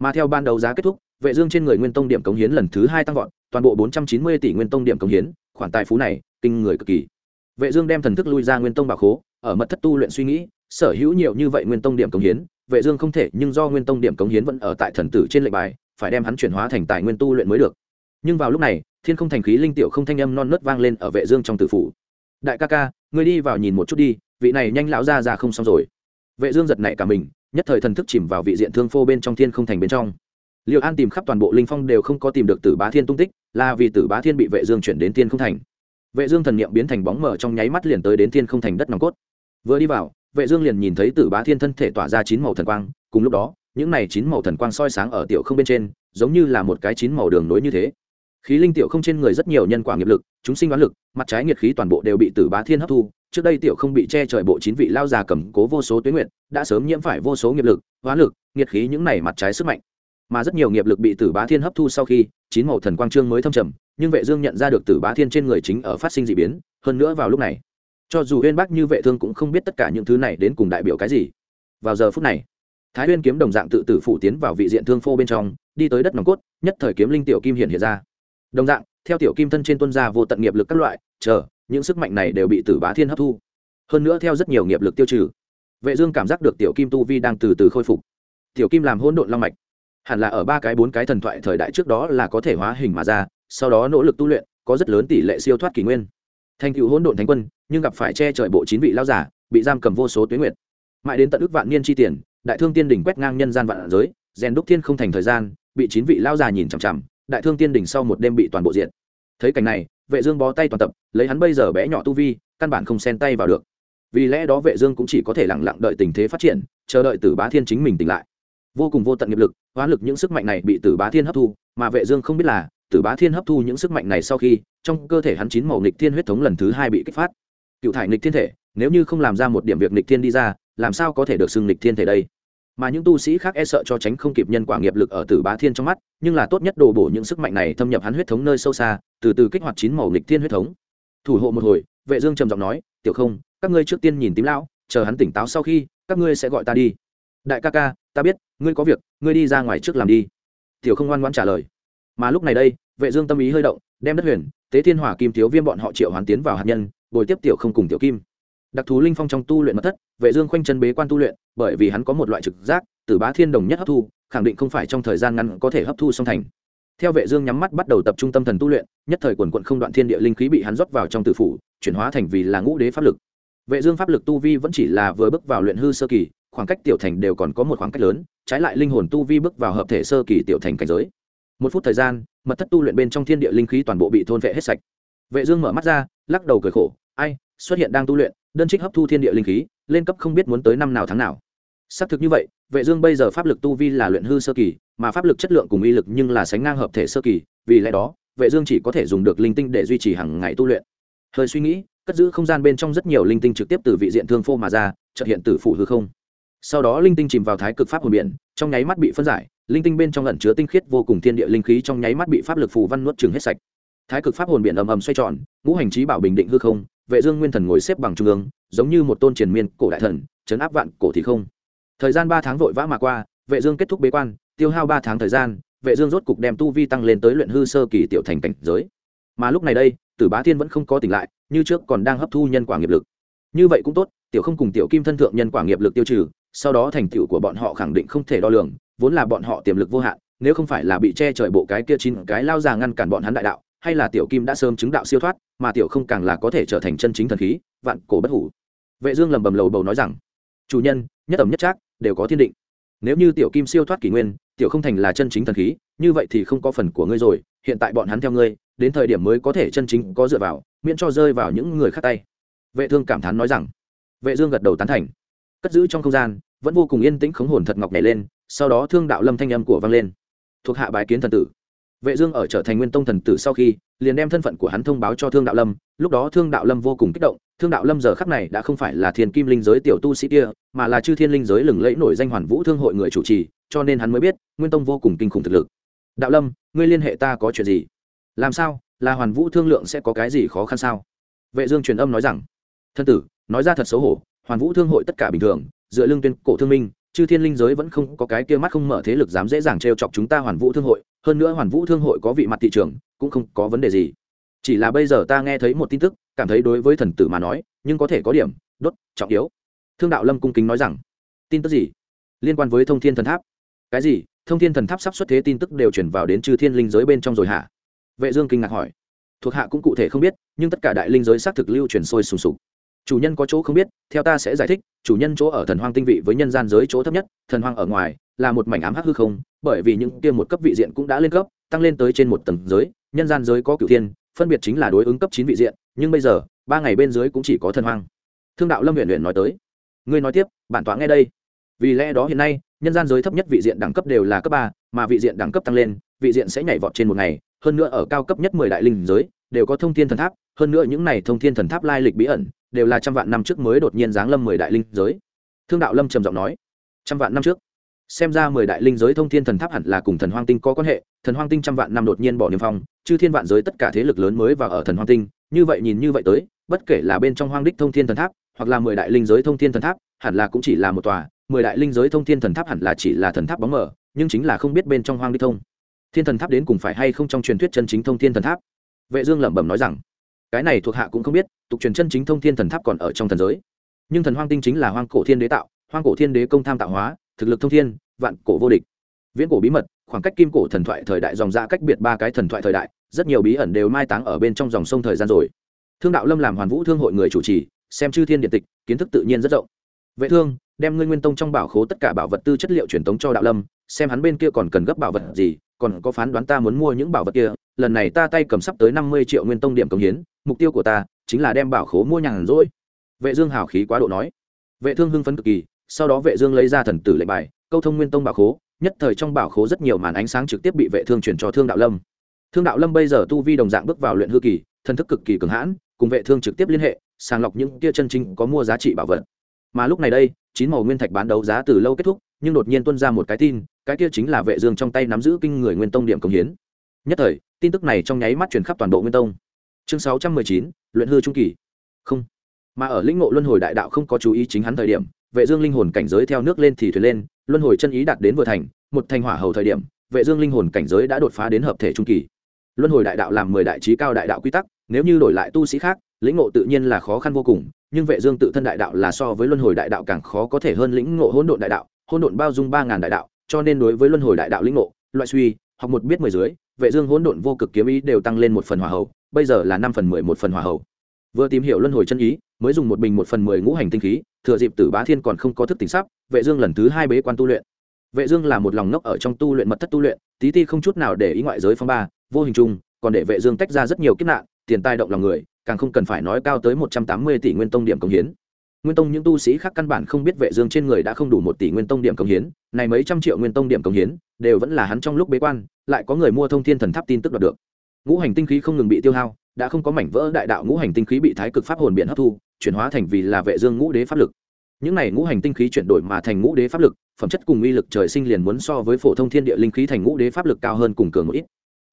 Speaker 1: Mà theo ban đầu giá kết thúc, vệ dương trên người nguyên tông điểm cống hiến lần thứ hai tăng vọt, toàn bộ bốn trăm chín mươi tỷ nguyên tông điểm cống hiến, khoản tài phú này, kinh người cực kỳ. Vệ dương đem thần thức lui ra nguyên tông bảo khố, ở mật thất tu luyện suy nghĩ, sở hữu nhiều như vậy nguyên tông điểm cống hiến, vệ dương không thể, nhưng do nguyên tông điểm cống hiến vẫn ở tại thần tử trên lệnh bài, phải đem hắn chuyển hóa thành tài nguyên tu luyện mới được. Nhưng vào lúc này, thiên không thành khí linh tiểu không thanh âm non nớt vang lên ở vệ dương trong tử phủ đại ca ca, ngươi đi vào nhìn một chút đi, vị này nhanh lão ra ra không xong rồi. Vệ dương giật nảy cả mình, nhất thời thần thức chìm vào vị diện thương phô bên trong thiên không thành bên trong. Liệu an tìm khắp toàn bộ linh phong đều không có tìm được tử bá thiên tung tích, là vì tử bá thiên bị vệ dương chuyển đến thiên không thành. Vệ dương thần niệm biến thành bóng mờ trong nháy mắt liền tới đến thiên không thành đất nòng cốt. Vừa đi vào, vệ dương liền nhìn thấy tử bá thiên thân thể tỏa ra chín màu thần quang, cùng lúc đó, những này chín màu thần quang soi sáng ở tiểu không bên trên, giống như là một cái chín màu đường nối như thế khí linh tiểu không trên người rất nhiều nhân quả nghiệp lực, chúng sinh đoán lực, mặt trái nhiệt khí toàn bộ đều bị tử bá thiên hấp thu. Trước đây tiểu không bị che trời bộ chín vị lao già cầm cố vô số tuyến nguyện đã sớm nhiễm phải vô số nghiệp lực hóa lực nhiệt khí những này mặt trái sức mạnh. Mà rất nhiều nghiệp lực bị tử bá thiên hấp thu sau khi, chín màu thần quang trương mới thâm trầm, nhưng vệ dương nhận ra được tử bá thiên trên người chính ở phát sinh dị biến, hơn nữa vào lúc này, cho dù uyên bác như vệ thương cũng không biết tất cả những thứ này đến cùng đại biểu cái gì. Vào giờ phút này, thái uyên kiếm đồng dạng tự tử phụ tiến vào vị diện thương phô bên trong, đi tới đất nòng cốt, nhất thời kiếm linh tiểu kim hiện hiện ra đồng dạng, theo tiểu kim thân trên tuân gia vô tận nghiệp lực các loại, chờ, những sức mạnh này đều bị tử bá thiên hấp thu. Hơn nữa theo rất nhiều nghiệp lực tiêu trừ, vệ dương cảm giác được tiểu kim tu vi đang từ từ khôi phục. Tiểu kim làm hỗn độn long mạch, hẳn là ở ba cái bốn cái thần thoại thời đại trước đó là có thể hóa hình mà ra, sau đó nỗ lực tu luyện, có rất lớn tỷ lệ siêu thoát kỷ nguyên. Thành cựu hỗn độn thánh quân, nhưng gặp phải che trời bộ chín vị lao giả, bị giam cầm vô số tuyến nguyệt. Mãi đến tận ước vạn niên chi tiền, đại thương tiên đỉnh quét ngang nhân gian vạn giới, rèn đúc thiên không thành thời gian, bị chín vị lao già nhìn chằm chằm đại thương tiên đỉnh sau một đêm bị toàn bộ diện thấy cảnh này, vệ dương bó tay toàn tập, lấy hắn bây giờ bé nhỏ tu vi, căn bản không xen tay vào được. Vì lẽ đó vệ dương cũng chỉ có thể lặng lặng đợi tình thế phát triển, chờ đợi tử bá thiên chính mình tỉnh lại. Vô cùng vô tận nghiệp lực, hóa lực những sức mạnh này bị tử bá thiên hấp thu, mà vệ dương không biết là, tử bá thiên hấp thu những sức mạnh này sau khi, trong cơ thể hắn chín màu nghịch thiên huyết thống lần thứ hai bị kích phát. Cựu thải nghịch thiên thể, nếu như không làm ra một điểm việc nghịch thiên đi ra, làm sao có thể được xưng nghịch thiên thể đây? Mà những tu sĩ khác e sợ cho tránh không kịp nhân quả nghiệp lực ở tử bá thiên trong mắt, nhưng là tốt nhất đổ bổ những sức mạnh này thâm nhập hắn huyết thống nơi sâu xa, từ từ kích hoạt chín màu nghịch thiên huyết thống. Thủ hộ một hồi, vệ dương trầm giọng nói, tiểu không, các ngươi trước tiên nhìn tím lão, chờ hắn tỉnh táo sau khi, các ngươi sẽ gọi ta đi. Đại ca ca, ta biết, ngươi có việc, ngươi đi ra ngoài trước làm đi. Tiểu không ngoan ngoãn trả lời. Mà lúc này đây, vệ dương tâm ý hơi động, đem đất huyền, tế thiên hỏa kim thiếu viêm bọn họ triệu hoán tiến vào hạt nhân, bồi tiếp tiểu không cùng tiểu kim đặc thú linh phong trong tu luyện mật thất, vệ dương khoanh chân bế quan tu luyện, bởi vì hắn có một loại trực giác từ bá thiên đồng nhất hấp thu, khẳng định không phải trong thời gian ngắn có thể hấp thu xong thành. Theo vệ dương nhắm mắt bắt đầu tập trung tâm thần tu luyện, nhất thời quần quận không đoạn thiên địa linh khí bị hắn rót vào trong tử phủ, chuyển hóa thành vì là ngũ đế pháp lực. Vệ dương pháp lực tu vi vẫn chỉ là vừa bước vào luyện hư sơ kỳ, khoảng cách tiểu thành đều còn có một khoảng cách lớn, trái lại linh hồn tu vi bước vào hợp thể sơ kỳ tiểu thành cảnh giới. Một phút thời gian, mật thất tu luyện bên trong thiên địa linh khí toàn bộ bị thôn vệ hết sạch. Vệ dương mở mắt ra, lắc đầu cười khổ, ai, xuất hiện đang tu luyện đơn trích hấp thu thiên địa linh khí, lên cấp không biết muốn tới năm nào tháng nào. Xác thực như vậy, vệ dương bây giờ pháp lực tu vi là luyện hư sơ kỳ, mà pháp lực chất lượng cùng uy lực nhưng là sánh ngang hợp thể sơ kỳ, vì lẽ đó, vệ dương chỉ có thể dùng được linh tinh để duy trì hàng ngày tu luyện. Hơi suy nghĩ, cất giữ không gian bên trong rất nhiều linh tinh trực tiếp từ vị diện thương phô mà ra, chợt hiện tử phụ hư không. Sau đó linh tinh chìm vào thái cực pháp hồn biển, trong nháy mắt bị phân giải, linh tinh bên trong ẩn chứa tinh khiết vô cùng thiên địa linh khí trong nháy mắt bị pháp lực phù văn nuốt chửng hết sạch thái cực pháp hồn biển ầm ầm xoay tròn, ngũ hành trí bảo bình định hư không, vệ dương nguyên thần ngồi xếp bằng trung ương, giống như một tôn triển miên cổ đại thần chấn áp vạn cổ thì không. Thời gian ba tháng vội vã mà qua, vệ dương kết thúc bế quan, tiêu hao ba tháng thời gian, vệ dương rốt cục đem tu vi tăng lên tới luyện hư sơ kỳ tiểu thành cảnh giới. Mà lúc này đây, tử bá thiên vẫn không có tỉnh lại, như trước còn đang hấp thu nhân quả nghiệp lực. Như vậy cũng tốt, tiểu không cùng tiểu kim thân thượng nhân quả nghiệp lực tiêu trừ, sau đó thành tựu của bọn họ khẳng định không thể đo lường, vốn là bọn họ tiềm lực vô hạn, nếu không phải là bị che trời bộ cái kia chín cái lao già ngăn cản bọn hắn đại đạo hay là tiểu kim đã sớm chứng đạo siêu thoát, mà tiểu không càng là có thể trở thành chân chính thần khí, vạn cổ bất hủ. Vệ dương lầm bầm lầu bầu nói rằng, chủ nhân, nhất ẩm nhất trác, đều có thiên định. Nếu như tiểu kim siêu thoát kỷ nguyên, tiểu không thành là chân chính thần khí, như vậy thì không có phần của ngươi rồi, hiện tại bọn hắn theo ngươi, đến thời điểm mới có thể chân chính có dựa vào, miễn cho rơi vào những người khác tay. Vệ thương cảm thán nói rằng. Vệ dương gật đầu tán thành. Cất giữ trong không gian, vẫn vô cùng yên tĩnh khống hồn thật ngọc nhảy lên, sau đó thương đạo lâm thanh âm của vang lên. Thuộc hạ bái kiến thần tử vệ dương ở trở thành nguyên tông thần tử sau khi, liền đem thân phận của hắn thông báo cho thương đạo lâm. Lúc đó thương đạo lâm vô cùng kích động. Thương đạo lâm giờ khắc này đã không phải là thiên kim linh giới tiểu tu sĩ kia, mà là chư thiên linh giới lừng lẫy nổi danh hoàn vũ thương hội người chủ trì, cho nên hắn mới biết, nguyên tông vô cùng kinh khủng thực lực. Đạo lâm, ngươi liên hệ ta có chuyện gì? Làm sao? Là hoàn vũ thương lượng sẽ có cái gì khó khăn sao? Vệ dương truyền âm nói rằng, thân tử, nói ra thật xấu hổ, hoàn vũ thương hội tất cả bình thường, dựa lưng tuyên cổ thương minh chư thiên linh giới vẫn không có cái kia mắt không mở thế lực dám dễ dàng trêu chọc chúng ta hoàn vũ thương hội. Hơn nữa hoàn vũ thương hội có vị mặt thị trường cũng không có vấn đề gì. Chỉ là bây giờ ta nghe thấy một tin tức, cảm thấy đối với thần tử mà nói, nhưng có thể có điểm, đốt, trọng yếu. Thương đạo lâm cung kính nói rằng, tin tức gì? Liên quan với thông thiên thần tháp. Cái gì? Thông thiên thần tháp sắp xuất thế tin tức đều chuyển vào đến chư thiên linh giới bên trong rồi hả? Vệ dương kinh ngạc hỏi. Thuộc hạ cũng cụ thể không biết, nhưng tất cả đại linh giới xác thực lưu truyền sôi sùng sục chủ nhân có chỗ không biết, theo ta sẽ giải thích, chủ nhân chỗ ở thần hoang tinh vị với nhân gian giới chỗ thấp nhất, thần hoang ở ngoài, là một mảnh ám hắc hư không, bởi vì những kia một cấp vị diện cũng đã lên cấp, tăng lên tới trên một tầng giới, nhân gian giới có cửu thiên, phân biệt chính là đối ứng cấp chín vị diện, nhưng bây giờ, ba ngày bên dưới cũng chỉ có thần hoang. Thương đạo lâm huyện huyện nói tới. Ngươi nói tiếp, bản tọa nghe đây. Vì lẽ đó hiện nay, nhân gian giới thấp nhất vị diện đẳng cấp đều là cấp ba, mà vị diện đẳng cấp tăng lên, vị diện sẽ nhảy vọt trên một ngày, hơn nữa ở cao cấp nhất mười đại linh giới đều có thông thiên thần tháp hơn nữa những này thông thiên thần tháp lai lịch bí ẩn đều là trăm vạn năm trước mới đột nhiên giáng lâm mười đại linh giới. Thương đạo lâm trầm giọng nói trăm vạn năm trước? Xem ra mười đại linh giới thông thiên thần tháp hẳn là cùng thần hoang tinh có quan hệ thần hoang tinh trăm vạn năm đột nhiên bỏ niêm phong chư thiên vạn giới tất cả thế lực lớn mới vào ở thần hoang tinh như vậy nhìn như vậy tới bất kể là bên trong hoang đích thông thiên thần tháp hoặc là mười đại linh giới thông thiên thần tháp hẳn là cũng chỉ là một tòa mười đại linh giới thông thiên thần tháp hẳn là chỉ là thần tháp bóng mở, nhưng chính là không biết bên trong hoang đích thông thiên thần tháp đến cùng phải hay không trong truyền thuyết chân chính thông thiên thần tháp vệ dương lẩm bẩm nói rằng, cái này thuộc hạ cũng không biết, tục truyền chân chính thông thiên thần tháp còn ở trong thần giới. Nhưng thần hoang tinh chính là hoang cổ thiên đế tạo, hoang cổ thiên đế công tham tạo hóa, thực lực thông thiên, vạn cổ vô địch. Viễn cổ bí mật, khoảng cách kim cổ thần thoại thời đại dòng ra cách biệt ba cái thần thoại thời đại, rất nhiều bí ẩn đều mai táng ở bên trong dòng sông thời gian rồi. Thương đạo lâm làm hoàn vũ thương hội người chủ trì, xem chư thiên điện tịch, kiến thức tự nhiên rất rộng. Vệ thương, đem ngươi nguyên tông trong bảo khố tất cả bảo vật tư chất liệu truyền tống cho đạo lâm, xem hắn bên kia còn cần gấp bảo vật gì, còn có phán đoán ta muốn mua những bảo vật kia lần này ta tay cầm sắp tới năm mươi triệu nguyên tông điểm cống hiến, mục tiêu của ta chính là đem bảo khố mua nhàn rỗi. Vệ dương hào khí quá độ nói. Vệ thương hưng phấn cực kỳ, sau đó vệ dương lấy ra thần tử lệnh bài, câu thông nguyên tông bảo khố, nhất thời trong bảo khố rất nhiều màn ánh sáng trực tiếp bị vệ thương chuyển cho thương đạo lâm. Thương đạo lâm bây giờ tu vi đồng dạng bước vào luyện hư kỳ, thần thức cực kỳ cường hãn, cùng vệ thương trực tiếp liên hệ, sàng lọc những kia chân chính có mua giá trị bảo vật. Mà lúc này đây, chín màu nguyên thạch bán đấu giá từ lâu kết thúc, nhưng đột nhiên tuân ra một cái tin, cái kia chính là vệ dương trong tay nắm giữ kinh người nguyên tông điểm công hiến nhất thời tin tức này trong nháy mắt truyền khắp toàn bộ nguyên tông. Chương 619, luyện hư trung kỳ. Không. Mà ở lĩnh ngộ luân hồi đại đạo không có chú ý chính hắn thời điểm vệ dương linh hồn cảnh giới theo nước lên thì thuyền lên luân hồi chân ý đạt đến vừa thành một thành hỏa hầu thời điểm vệ dương linh hồn cảnh giới đã đột phá đến hợp thể trung kỳ. Luân hồi đại đạo làm mười đại trí cao đại đạo quy tắc nếu như đổi lại tu sĩ khác lĩnh ngộ tự nhiên là khó khăn vô cùng nhưng vệ dương tự thân đại đạo là so với luân hồi đại đạo càng khó có thể hơn lĩnh ngộ hỗn độn đại đạo hỗn độn bao dung ba ngàn đại đạo cho nên đối với luân hồi đại đạo lĩnh ngộ loại suy học một biết mười dưới vệ dương hỗn độn vô cực kiếm ý đều tăng lên một phần hỏa hậu, bây giờ là năm phần mười một phần hỏa hậu. Vừa tìm hiểu luân hồi chân ý, mới dùng một bình một phần mười ngũ hành tinh khí, thừa dịp tử bá thiên còn không có thức tỉnh sắp, vệ dương lần thứ hai bế quan tu luyện. Vệ dương là một lòng nốc ở trong tu luyện mật thất tu luyện, tí ti không chút nào để ý ngoại giới phong ba, vô hình chung, còn để vệ dương tách ra rất nhiều kiếp nạn, tiền tài động lòng người, càng không cần phải nói cao tới 180 tỷ nguyên tông điểm công hiến nguyên tông những tu sĩ khác căn bản không biết vệ dương trên người đã không đủ một tỷ nguyên tông điểm công hiến, này mấy trăm triệu nguyên tông điểm công hiến, đều vẫn là hắn trong lúc bế quan, lại có người mua thông thiên thần tháp tin tức đoạt được. Ngũ hành tinh khí không ngừng bị tiêu hao, đã không có mảnh vỡ đại đạo ngũ hành tinh khí bị thái cực pháp hồn biển hấp thu, chuyển hóa thành vì là vệ dương ngũ đế pháp lực. Những này ngũ hành tinh khí chuyển đổi mà thành ngũ đế pháp lực, phẩm chất cùng uy lực trời sinh liền muốn so với phổ thông thiên địa linh khí thành ngũ đế pháp lực cao hơn cùng cường một ít.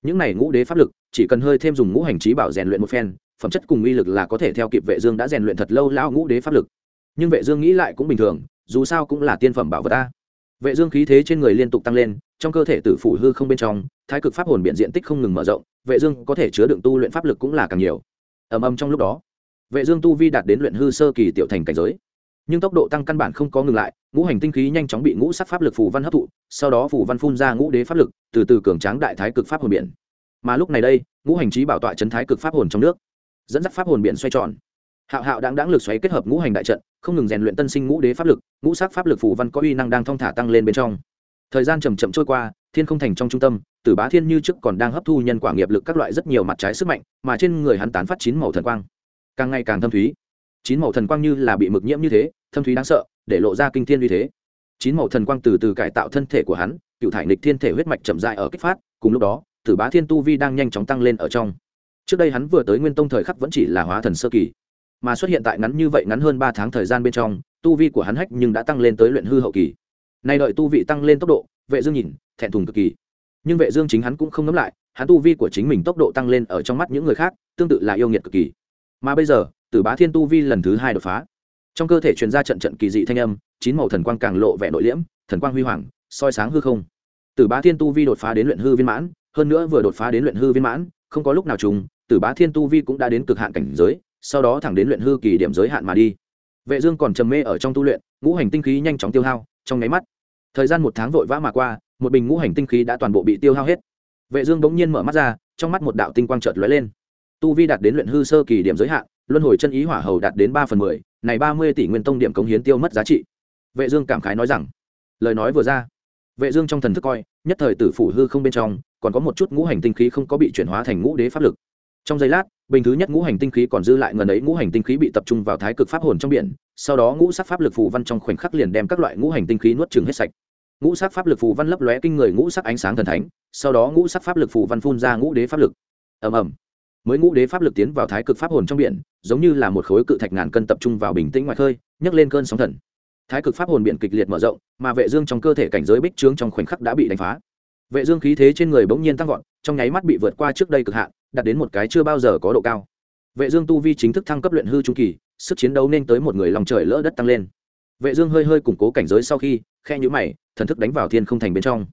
Speaker 1: Những này ngũ đế pháp lực, chỉ cần hơi thêm dùng ngũ hành trí bảo rèn luyện một phen, phẩm chất cùng uy lực là có thể theo kịp vệ dương đã rèn luyện thật lâu lão ngũ đế pháp lực nhưng vệ dương nghĩ lại cũng bình thường, dù sao cũng là tiên phẩm bảo vật ta vệ dương khí thế trên người liên tục tăng lên, trong cơ thể tử phủ hư không bên trong, thái cực pháp hồn biện diện tích không ngừng mở rộng, vệ dương có thể chứa đựng tu luyện pháp lực cũng là càng nhiều. Ầm ầm trong lúc đó, vệ dương tu vi đạt đến luyện hư sơ kỳ tiểu thành cảnh giới. Nhưng tốc độ tăng căn bản không có ngừng lại, ngũ hành tinh khí nhanh chóng bị ngũ sắc pháp lực phù văn hấp thụ, sau đó phù văn phun ra ngũ đế pháp lực, từ từ cường tráng đại thái cực pháp hồn biển. Mà lúc này đây, ngũ hành trí bảo tọa chấn thái cực pháp hồn trong nước, dẫn dắt pháp hồn biển xoay tròn hạo hạo đáng đáng lực xoáy kết hợp ngũ hành đại trận, không ngừng rèn luyện tân sinh ngũ đế pháp lực, ngũ sắc pháp lực phủ văn có uy năng đang thong thả tăng lên bên trong. Thời gian chậm chậm trôi qua, thiên không thành trong trung tâm, tử bá thiên như trước còn đang hấp thu nhân quả nghiệp lực các loại rất nhiều mặt trái sức mạnh, mà trên người hắn tán phát chín màu thần quang. Càng ngày càng thâm thúy. Chín màu thần quang như là bị mực nhiễm như thế, thâm thúy đáng sợ, để lộ ra kinh thiên uy thế. Chín màu thần quang từ từ cải tạo thân thể của hắn, cựu thải nịch thiên thể huyết mạch chậm dại ở kích phát, cùng lúc đó, tử bá thiên tu vi đang nhanh chóng tăng lên ở trong. Trước đây hắn vừa tới nguyên tông thời khắc vẫn chỉ là hóa thần sơ kỳ mà xuất hiện tại ngắn như vậy ngắn hơn ba tháng thời gian bên trong, tu vi của hắn hách nhưng đã tăng lên tới luyện hư hậu kỳ. Nay đợi tu vị tăng lên tốc độ, vệ dương nhìn, thẹn thùng cực kỳ. Nhưng vệ dương chính hắn cũng không nắm lại, hắn tu vi của chính mình tốc độ tăng lên ở trong mắt những người khác, tương tự là yêu nghiệt cực kỳ. Mà bây giờ, tử bá thiên tu vi lần thứ hai đột phá. Trong cơ thể truyền ra trận trận kỳ dị thanh âm, chín màu thần quang càng lộ vẻ nội liễm, thần quang huy hoàng, soi sáng hư không. Tử bá thiên tu vi đột phá đến luyện hư viên mãn, hơn nữa vừa đột phá đến luyện hư viên mãn, không có lúc nào trùng, tử bá thiên tu vi cũng đã đến cực hạn cảnh giới sau đó thẳng đến luyện hư kỳ điểm giới hạn mà đi. Vệ dương còn trầm mê ở trong tu luyện, ngũ hành tinh khí nhanh chóng tiêu hao, trong nháy mắt, thời gian một tháng vội vã mà qua, một bình ngũ hành tinh khí đã toàn bộ bị tiêu hao hết. Vệ dương bỗng nhiên mở mắt ra, trong mắt một đạo tinh quang chợt lóe lên. Tu vi đạt đến luyện hư sơ kỳ điểm giới hạn, luân hồi chân ý hỏa hầu đạt đến ba phần mười, này ba mươi tỷ nguyên tông điểm cống hiến tiêu mất giá trị. Vệ dương cảm khái nói rằng, lời nói vừa ra, vệ dương trong thần thức coi, nhất thời tử phủ hư không bên trong, còn có một chút ngũ hành tinh khí không có bị chuyển hóa thành ngũ đế pháp lực trong giây lát, bình thứ nhất ngũ hành tinh khí còn dư lại ngần ấy ngũ hành tinh khí bị tập trung vào thái cực pháp hồn trong biển, sau đó ngũ sắc pháp lực phù văn trong khoảnh khắc liền đem các loại ngũ hành tinh khí nuốt chửng hết sạch. Ngũ sắc pháp lực phù văn lấp lóe kinh người ngũ sắc ánh sáng thần thánh, sau đó ngũ sắc pháp lực phù văn phun ra ngũ đế pháp lực. Ầm ầm. Mới ngũ đế pháp lực tiến vào thái cực pháp hồn trong biển, giống như là một khối cự thạch ngàn cân tập trung vào bình tĩnh ngoài khơi, nhấc lên cơn sóng thần. Thái cực pháp hồn biển kịch liệt mở rộng, mà vệ dương trong cơ thể cảnh giới bích trướng trong khoảnh khắc đã bị đánh phá. Vệ dương khí thế trên người bỗng nhiên tăng vọt, trong nháy mắt bị vượt qua trước đây cực hạn đạt đến một cái chưa bao giờ có độ cao. Vệ dương tu vi chính thức thăng cấp luyện hư trung kỳ, sức chiến đấu nên tới một người lòng trời lỡ đất tăng lên. Vệ dương hơi hơi củng cố cảnh giới sau khi, khe nhíu mày, thần thức đánh vào thiên không thành bên trong.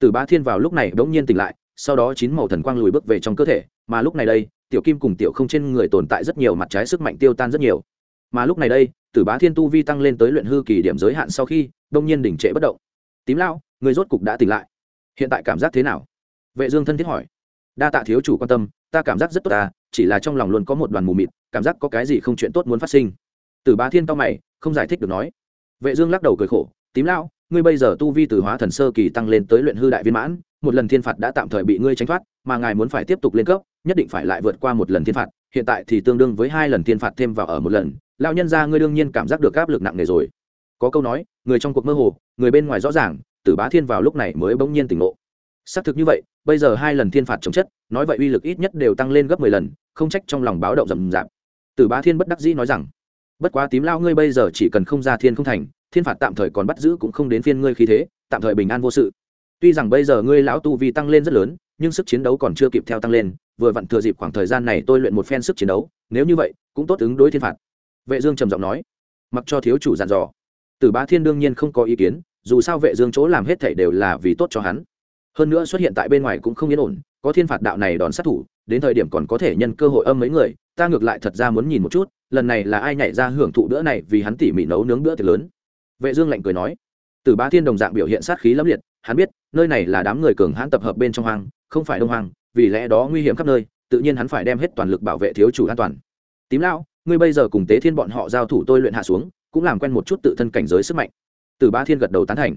Speaker 1: Tử bá thiên vào lúc này đống nhiên tỉnh lại, sau đó chín màu thần quang lùi bước về trong cơ thể, mà lúc này đây, tiểu kim cùng tiểu không trên người tồn tại rất nhiều mặt trái sức mạnh tiêu tan rất nhiều. Mà lúc này đây tử bá thiên tu vi tăng lên tới luyện hư kỳ điểm giới hạn sau khi đông nhiên đỉnh trệ bất động. Tím lão, người rốt cục đã tỉnh lại. Hiện tại cảm giác thế nào? Vệ dương thân thiết hỏi. Đa tạ thiếu chủ quan tâm ta cảm giác rất tốt ta, chỉ là trong lòng luôn có một đoàn mù mịt, cảm giác có cái gì không chuyện tốt muốn phát sinh. Từ bá thiên cao mày, không giải thích được nói. Vệ dương lắc đầu cười khổ, tím lão, ngươi bây giờ tu vi từ hóa thần sơ kỳ tăng lên tới luyện hư đại viên mãn, một lần thiên phạt đã tạm thời bị ngươi tránh thoát, mà ngài muốn phải tiếp tục lên cấp, nhất định phải lại vượt qua một lần thiên phạt, hiện tại thì tương đương với hai lần thiên phạt thêm vào ở một lần, lão nhân gia ngươi đương nhiên cảm giác được áp lực nặng nề rồi. Có câu nói, người trong cuộc mơ hồ, người bên ngoài rõ ràng, tử bá thiên vào lúc này mới bỗng nhiên tỉnh ngộ xác thực như vậy, bây giờ hai lần thiên phạt chống chất, nói vậy uy lực ít nhất đều tăng lên gấp mười lần, không trách trong lòng báo động rầm rạp. Tử bá thiên bất đắc dĩ nói rằng, bất quá tím lao ngươi bây giờ chỉ cần không ra thiên không thành, thiên phạt tạm thời còn bắt giữ cũng không đến phiên ngươi khí thế, tạm thời bình an vô sự. Tuy rằng bây giờ ngươi lão tu vi tăng lên rất lớn, nhưng sức chiến đấu còn chưa kịp theo tăng lên, vừa vặn thừa dịp khoảng thời gian này tôi luyện một phen sức chiến đấu, nếu như vậy, cũng tốt ứng đối thiên phạt. Vệ dương trầm giọng nói, mặc cho thiếu chủ giàn dò. Tử bá thiên đương nhiên không có ý kiến, dù sao vệ dương chỗ làm hết thảy đều là vì tốt cho hắn hơn nữa xuất hiện tại bên ngoài cũng không yên ổn, có thiên phạt đạo này đòn sát thủ, đến thời điểm còn có thể nhân cơ hội âm mấy người, ta ngược lại thật ra muốn nhìn một chút, lần này là ai nhảy ra hưởng thụ bữa này vì hắn tỉ mỉ nấu nướng bữa tiệc lớn. Vệ dương lạnh cười nói, từ bá thiên đồng dạng biểu hiện sát khí lắm liệt, hắn biết, nơi này là đám người cường hãn tập hợp bên trong hoang, không phải đông hoang, vì lẽ đó nguy hiểm khắp nơi, tự nhiên hắn phải đem hết toàn lực bảo vệ thiếu chủ an toàn. Tím lão, ngươi bây giờ cùng tế thiên bọn họ giao thủ tôi luyện hạ xuống, cũng làm quen một chút tự thân cảnh giới sức mạnh. Từ bá thiên gật đầu tán thành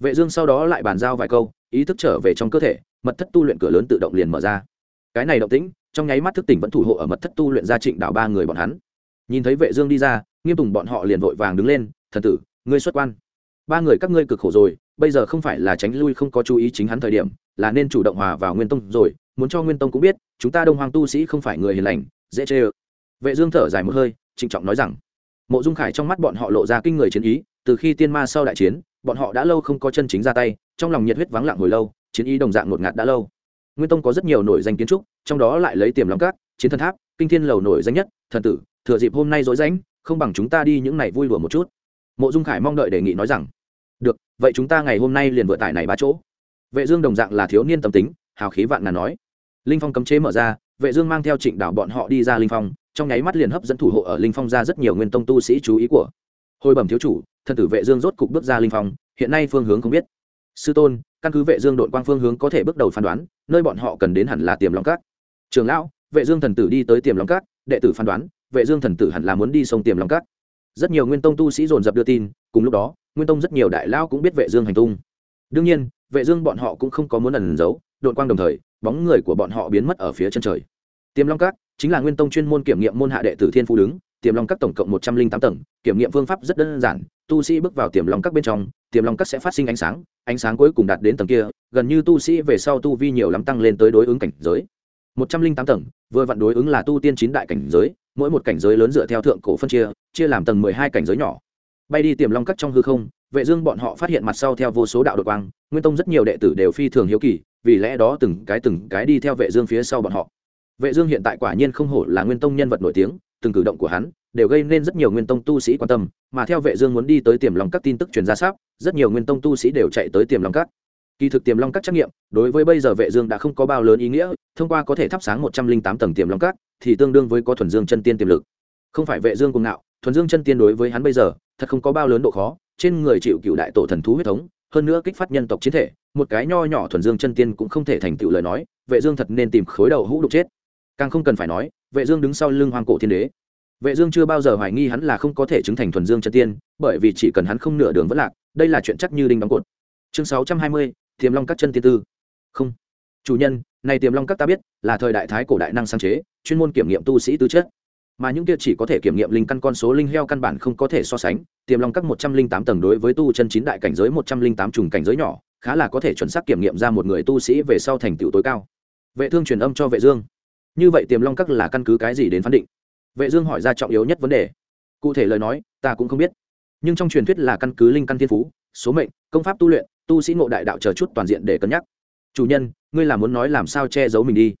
Speaker 1: vệ dương sau đó lại bàn giao vài câu, ý thức trở về trong cơ thể, mật thất tu luyện cửa lớn tự động liền mở ra. Cái này động tĩnh, trong nháy mắt thức tỉnh vẫn thủ hộ ở mật thất tu luyện gia trịnh đảo ba người bọn hắn. Nhìn thấy vệ dương đi ra, nghiêm tùng bọn họ liền vội vàng đứng lên, thần tử, ngươi xuất quan. Ba người các ngươi cực khổ rồi, bây giờ không phải là tránh lui không có chú ý chính hắn thời điểm, là nên chủ động hòa vào nguyên tông rồi, muốn cho nguyên tông cũng biết, chúng ta đông hoàng tu sĩ không phải người hiền lành, dễ chê ơ. Vệ dương thở dài một hơi, trịnh trọng nói rằng. Mộ dung khải trong mắt bọn họ lộ ra kinh người chiến ý, từ khi tiên ma sau đại chiến bọn họ đã lâu không có chân chính ra tay, trong lòng nhiệt huyết vắng lặng hồi lâu, chiến ý đồng dạng ngột ngạt đã lâu. Nguyên tông có rất nhiều nổi danh kiến trúc, trong đó lại lấy tiềm lòng cát chiến thần tháp, kinh thiên lầu nổi danh nhất, thần tử, thừa dịp hôm nay dối danh không bằng chúng ta đi những này vui đùa một chút. Mộ dung khải mong đợi đề nghị nói rằng, được, vậy chúng ta ngày hôm nay liền vựa tải này ba chỗ. Vệ dương đồng dạng là thiếu niên tâm tính, hào khí vạn ngàn nói. Linh phong cấm chế mở ra, vệ dương mang theo trịnh đảo bọn họ đi ra linh phong, trong nháy mắt liền hấp dẫn thủ hộ ở linh phong ra rất nhiều nguyên tông tu sĩ chú ý của. Hồi bẩm thiếu chủ thần tử vệ dương rốt cục bước ra linh phong, hiện nay phương hướng không biết. Sư tôn, căn cứ vệ dương đội quang phương hướng có thể bước đầu phán đoán, nơi bọn họ cần đến hẳn là tiềm long cát. Trường lão, vệ dương thần tử đi tới tiềm long cát, đệ tử phán đoán, vệ dương thần tử hẳn là muốn đi sông tiềm long cát. Rất nhiều nguyên tông tu sĩ dồn dập đưa tin, cùng lúc đó, nguyên tông rất nhiều đại lao cũng biết vệ dương hành tung. Đương nhiên, vệ dương bọn họ cũng không có muốn ẩn giấu, đội quang đồng thời, bóng người của bọn họ biến mất ở phía chân trời. Tiềm long cát chính là nguyên tông chuyên môn kiểm nghiệm môn hạ đệ tử thiên phú đứng tiềm long các tổng cộng một trăm linh tám tầng, kiểm nghiệm phương pháp rất đơn giản, tu sĩ bước vào tiềm long các bên trong, tiềm long các sẽ phát sinh ánh sáng ánh sáng cuối cùng đạt đến tầng kia, gần như tu sĩ về sau tu vi nhiều lắm tăng lên tới đối ứng cảnh giới. Một trăm linh tám tầng, vừa vặn đối ứng là tu tiên chín đại cảnh giới, mỗi một cảnh giới lớn dựa theo thượng cổ phân chia chia làm tầng mười hai cảnh giới nhỏ. Bay đi tiềm long các trong hư không, vệ dương bọn họ phát hiện mặt sau theo vô số đạo đội quang, nguyên tông rất nhiều đệ tử đều phi thường hiếu kỳ, vì lẽ đó từng cái từng cái đi theo vệ dương phía sau bọn họ. Vệ dương hiện tại quả nhiên không hổ là nguyên tông nhân vật nổi tiếng từng cử động của hắn đều gây nên rất nhiều nguyên tông tu sĩ quan tâm, mà theo vệ dương muốn đi tới tiềm long các tin tức truyền ra sắp rất nhiều nguyên tông tu sĩ đều chạy tới tiềm long các. Kỳ thực tiềm long các trắc nghiệm, đối với bây giờ vệ dương đã không có bao lớn ý nghĩa, thông qua có thể thắp sáng 108 tầng tiềm long các thì tương đương với có thuần dương chân tiên tiềm lực. Không phải vệ dương cùng ngạo, thuần dương chân tiên đối với hắn bây giờ, thật không có bao lớn độ khó, trên người chịu cựu đại tổ thần thú huyết thống, hơn nữa kích phát nhân tộc chiến thể, một cái nho nhỏ thuần dương chân tiên cũng không thể thành tựu lời nói, vệ dương thật nên tìm khối đầu hũ đục chết. Càng không cần phải nói vệ dương đứng sau lưng hoàng cổ thiên đế. Vệ dương chưa bao giờ hoài nghi hắn là không có thể chứng thành thuần dương chân tiên bởi vì chỉ cần hắn không nửa đường vẫn lạc đây là chuyện chắc như đinh đóng cột. Chương 620, tiềm long các chân tiên tư. Không. Chủ nhân này tiềm long các ta biết là thời đại thái cổ đại năng sáng chế chuyên môn kiểm nghiệm tu sĩ tư chất. Mà những kia chỉ có thể kiểm nghiệm linh căn con số linh heo căn bản không có thể so sánh tiềm long các một trăm linh tám tầng đối với tu chân chín đại cảnh giới một trăm linh tám trùng cảnh giới nhỏ khá là có thể chuẩn xác kiểm nghiệm ra một người tu sĩ về sau thành tựu tối cao. Vệ thương truyền âm cho vệ dương như vậy tiềm long các là căn cứ cái gì đến phán định? Vệ dương hỏi ra trọng yếu nhất vấn đề. Cụ thể lời nói, ta cũng không biết. Nhưng trong truyền thuyết là căn cứ linh căn thiên phú, số mệnh, công pháp tu luyện, tu sĩ ngộ đại đạo chờ chút toàn diện để cân nhắc. Chủ nhân, ngươi là muốn nói làm sao che giấu mình đi?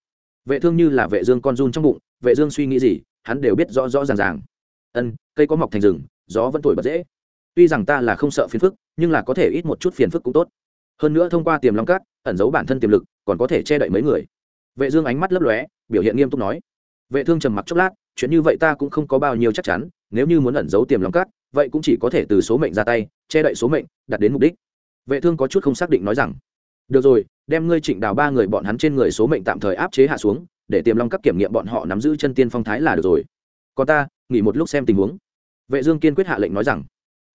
Speaker 1: Vệ thương như là vệ dương con run trong bụng, vệ dương suy nghĩ gì, hắn đều biết rõ rõ ràng ràng. Ân, cây có mọc thành rừng, gió vẫn thổi bật dễ. Tuy rằng ta là không sợ phiền phức, nhưng là có thể ít một chút phiền phức cũng tốt. Hơn nữa thông qua tiềm long cát ẩn giấu bản thân tiềm lực, còn có thể che đậy mấy người. Vệ dương ánh mắt lấp lóe biểu hiện nghiêm túc nói. Vệ thương trầm mặc chốc lát, chuyện như vậy ta cũng không có bao nhiêu chắc chắn, nếu như muốn ẩn giấu tiềm long cát, vậy cũng chỉ có thể từ số mệnh ra tay, che đậy số mệnh đặt đến mục đích. Vệ thương có chút không xác định nói rằng, được rồi, đem ngươi trịnh đào ba người bọn hắn trên người số mệnh tạm thời áp chế hạ xuống, để tiềm long các kiểm nghiệm bọn họ nắm giữ chân tiên phong thái là được rồi. Còn ta, nghỉ một lúc xem tình huống. Vệ dương kiên quyết hạ lệnh nói rằng,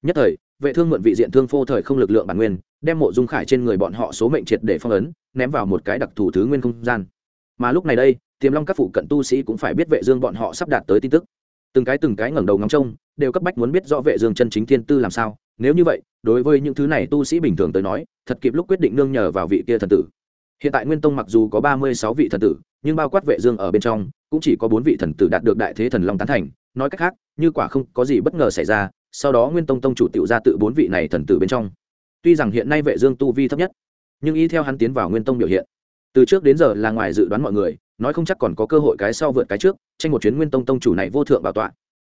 Speaker 1: nhất thời, vệ thương mượn vị diện thương phô thời không lực lượng bản nguyên, đem mộ dung khải trên người bọn họ số mệnh triệt để phong ấn, ném vào một cái đặc thù thứ nguyên không gian. Mà lúc này đây tiềm long các phụ cận tu sĩ cũng phải biết vệ dương bọn họ sắp đạt tới tin tức. Từng cái từng cái ngẩng đầu ngóng trông, đều cấp bách muốn biết rõ vệ dương chân chính thiên tư làm sao. Nếu như vậy, đối với những thứ này tu sĩ bình thường tới nói, thật kịp lúc quyết định nương nhờ vào vị kia thần tử. Hiện tại nguyên tông mặc dù có ba mươi sáu vị thần tử, nhưng bao quát vệ dương ở bên trong, cũng chỉ có bốn vị thần tử đạt được đại thế thần long tán thành. Nói cách khác, như quả không có gì bất ngờ xảy ra, sau đó nguyên tông tông chủ tiểu ra tự bốn vị này thần tử bên trong. Tuy rằng hiện nay vệ dương tu vi thấp nhất, nhưng y theo hắn tiến vào nguyên tông biểu hiện. Từ trước đến giờ là ngoài dự đoán mọi người nói không chắc còn có cơ hội cái sau vượt cái trước, tranh một chuyến nguyên tông tông chủ này vô thượng bảo tọa.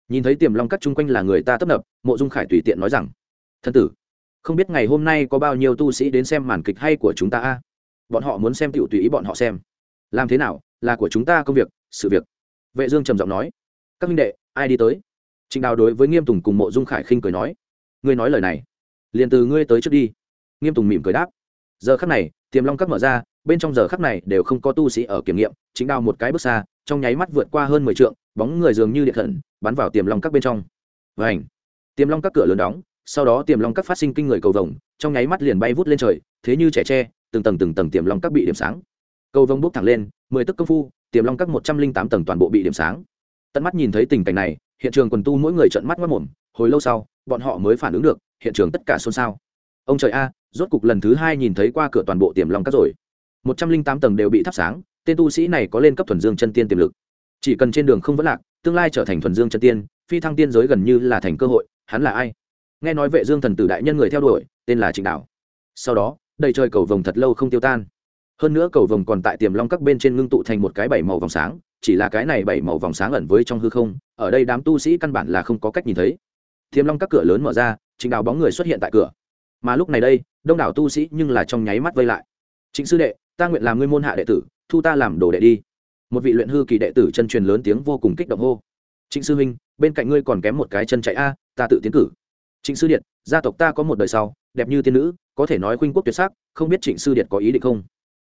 Speaker 1: Nhìn thấy tiềm long cắt chung quanh là người ta tấp nập, mộ dung khải tùy tiện nói rằng, thân tử, không biết ngày hôm nay có bao nhiêu tu sĩ đến xem màn kịch hay của chúng ta a? Bọn họ muốn xem tiểu tùy ý bọn họ xem. Làm thế nào, là của chúng ta công việc, sự việc. Vệ dương trầm giọng nói, các minh đệ, ai đi tới? Trịnh đào đối với nghiêm tùng cùng mộ dung khải khinh cười nói, ngươi nói lời này, liền từ ngươi tới trước đi. Nghiêm tùng mỉm cười đáp, giờ khắc này, tiềm long các mở ra bên trong giờ khắc này đều không có tu sĩ ở kiểm nghiệm, chính đao một cái bước xa, trong nháy mắt vượt qua hơn mười trượng, bóng người dường như điện thần, bắn vào tiềm long các bên trong. Và ảnh tiềm long các cửa lớn đóng, sau đó tiềm long các phát sinh kinh người cầu vồng, trong nháy mắt liền bay vút lên trời, thế như trẻ tre, từng tầng từng tầng tiềm long các bị điểm sáng. Cầu vồng bốc thẳng lên, mười tức công phu, tiềm long các một trăm linh tám tầng toàn bộ bị điểm sáng. Tận mắt nhìn thấy tình cảnh này, hiện trường quần tu mỗi người trợn mắt mất mồm, hồi lâu sau, bọn họ mới phản ứng được, hiện trường tất cả xôn xao. Ông trời a, rốt cục lần thứ hai nhìn thấy qua cửa toàn bộ tiềm long các rồi một trăm linh tám tầng đều bị thắp sáng, tên tu sĩ này có lên cấp thuần dương chân tiên tiềm lực. Chỉ cần trên đường không vẫn lạc, tương lai trở thành thuần dương chân tiên, phi thăng tiên giới gần như là thành cơ hội, hắn là ai? Nghe nói vệ dương thần tử đại nhân người theo đuổi, tên là trịnh đạo. Sau đó, đầy trời cầu vồng thật lâu không tiêu tan. Hơn nữa cầu vồng còn tại tiềm long các bên trên ngưng tụ thành một cái bảy màu vòng sáng, chỉ là cái này bảy màu vòng sáng ẩn với trong hư không, ở đây đám tu sĩ căn bản là không có cách nhìn thấy. Tiềm long các cửa lớn mở ra, trịnh đào bóng người xuất hiện tại cửa. Mà lúc này đây, đông đảo tu sĩ nhưng là trong nháy mắt vây lại. Trịnh sư đệ ta nguyện làm ngươi môn hạ đệ tử, thu ta làm đồ đệ đi. Một vị luyện hư kỳ đệ tử chân truyền lớn tiếng vô cùng kích động hô. Trịnh sư huynh, bên cạnh ngươi còn kém một cái chân chạy a, ta tự tiến cử. Trịnh sư điện, gia tộc ta có một đời sau, đẹp như tiên nữ, có thể nói khuynh quốc tuyệt sắc, không biết trịnh sư điện có ý định không?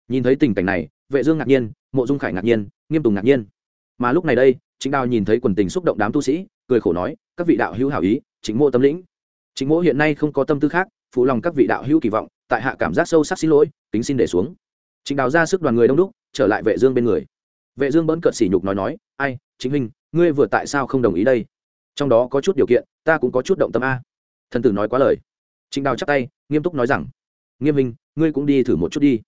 Speaker 1: Nhìn thấy tình cảnh này, vệ dương ngạc nhiên, mộ dung khải ngạc nhiên, nghiêm tùng ngạc nhiên. Mà lúc này đây, trịnh đào nhìn thấy quần tình xúc động đám tu sĩ, cười khổ nói, các vị đạo hữu hảo ý chính mộ tâm lĩnh. Chính mộ hiện nay không có tâm tư khác, phụ lòng các vị đạo hữu kỳ vọng, tại hạ cảm giác sâu sắc xin lỗi tính xin để xuống trịnh đào ra sức đoàn người đông đúc, trở lại vệ dương bên người. Vệ dương bỗng cợt sỉ nhục nói nói, ai chính huynh, ngươi vừa tại sao không đồng ý đây? Trong đó có chút điều kiện, ta cũng có chút động tâm a. Thần tử nói quá lời. Trịnh đào chắp tay, nghiêm túc nói rằng, nghiêm minh ngươi cũng đi thử một chút đi.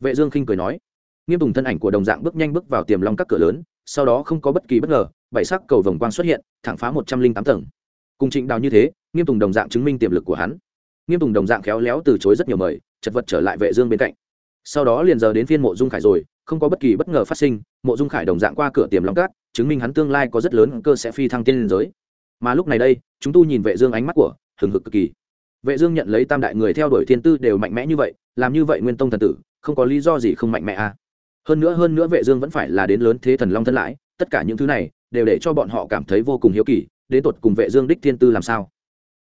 Speaker 1: Vệ dương khinh cười nói. Nghiêm tùng thân ảnh của đồng dạng bước nhanh bước vào tiềm long các cửa lớn, sau đó không có bất kỳ bất ngờ, bảy sắc cầu vồng quang xuất hiện, thẳng phá một trăm linh tám tầng. Cùng trịnh đào như thế, nghiêm tùng đồng dạng chứng minh tiềm lực của hắn. Nghiêm tùng đồng dạng khéo léo từ chối rất nhiều mời, chật vật trở lại vệ dương bên cạnh sau đó liền giờ đến phiên mộ dung khải rồi, không có bất kỳ bất ngờ phát sinh, mộ dung khải đồng dạng qua cửa tiềm long cát chứng minh hắn tương lai có rất lớn cơ sẽ phi thăng tiên liên giới. Mà lúc này đây, chúng tu nhìn vệ dương ánh mắt của hừng hực cực kỳ. Vệ dương nhận lấy tam đại người theo đuổi thiên tư đều mạnh mẽ như vậy, làm như vậy nguyên tông thần tử, không có lý do gì không mạnh mẽ à. Hơn nữa hơn nữa vệ dương vẫn phải là đến lớn thế thần long thân lãi, tất cả những thứ này đều để cho bọn họ cảm thấy vô cùng hiếu kỳ, đến tột cùng vệ dương đích thiên tư làm sao?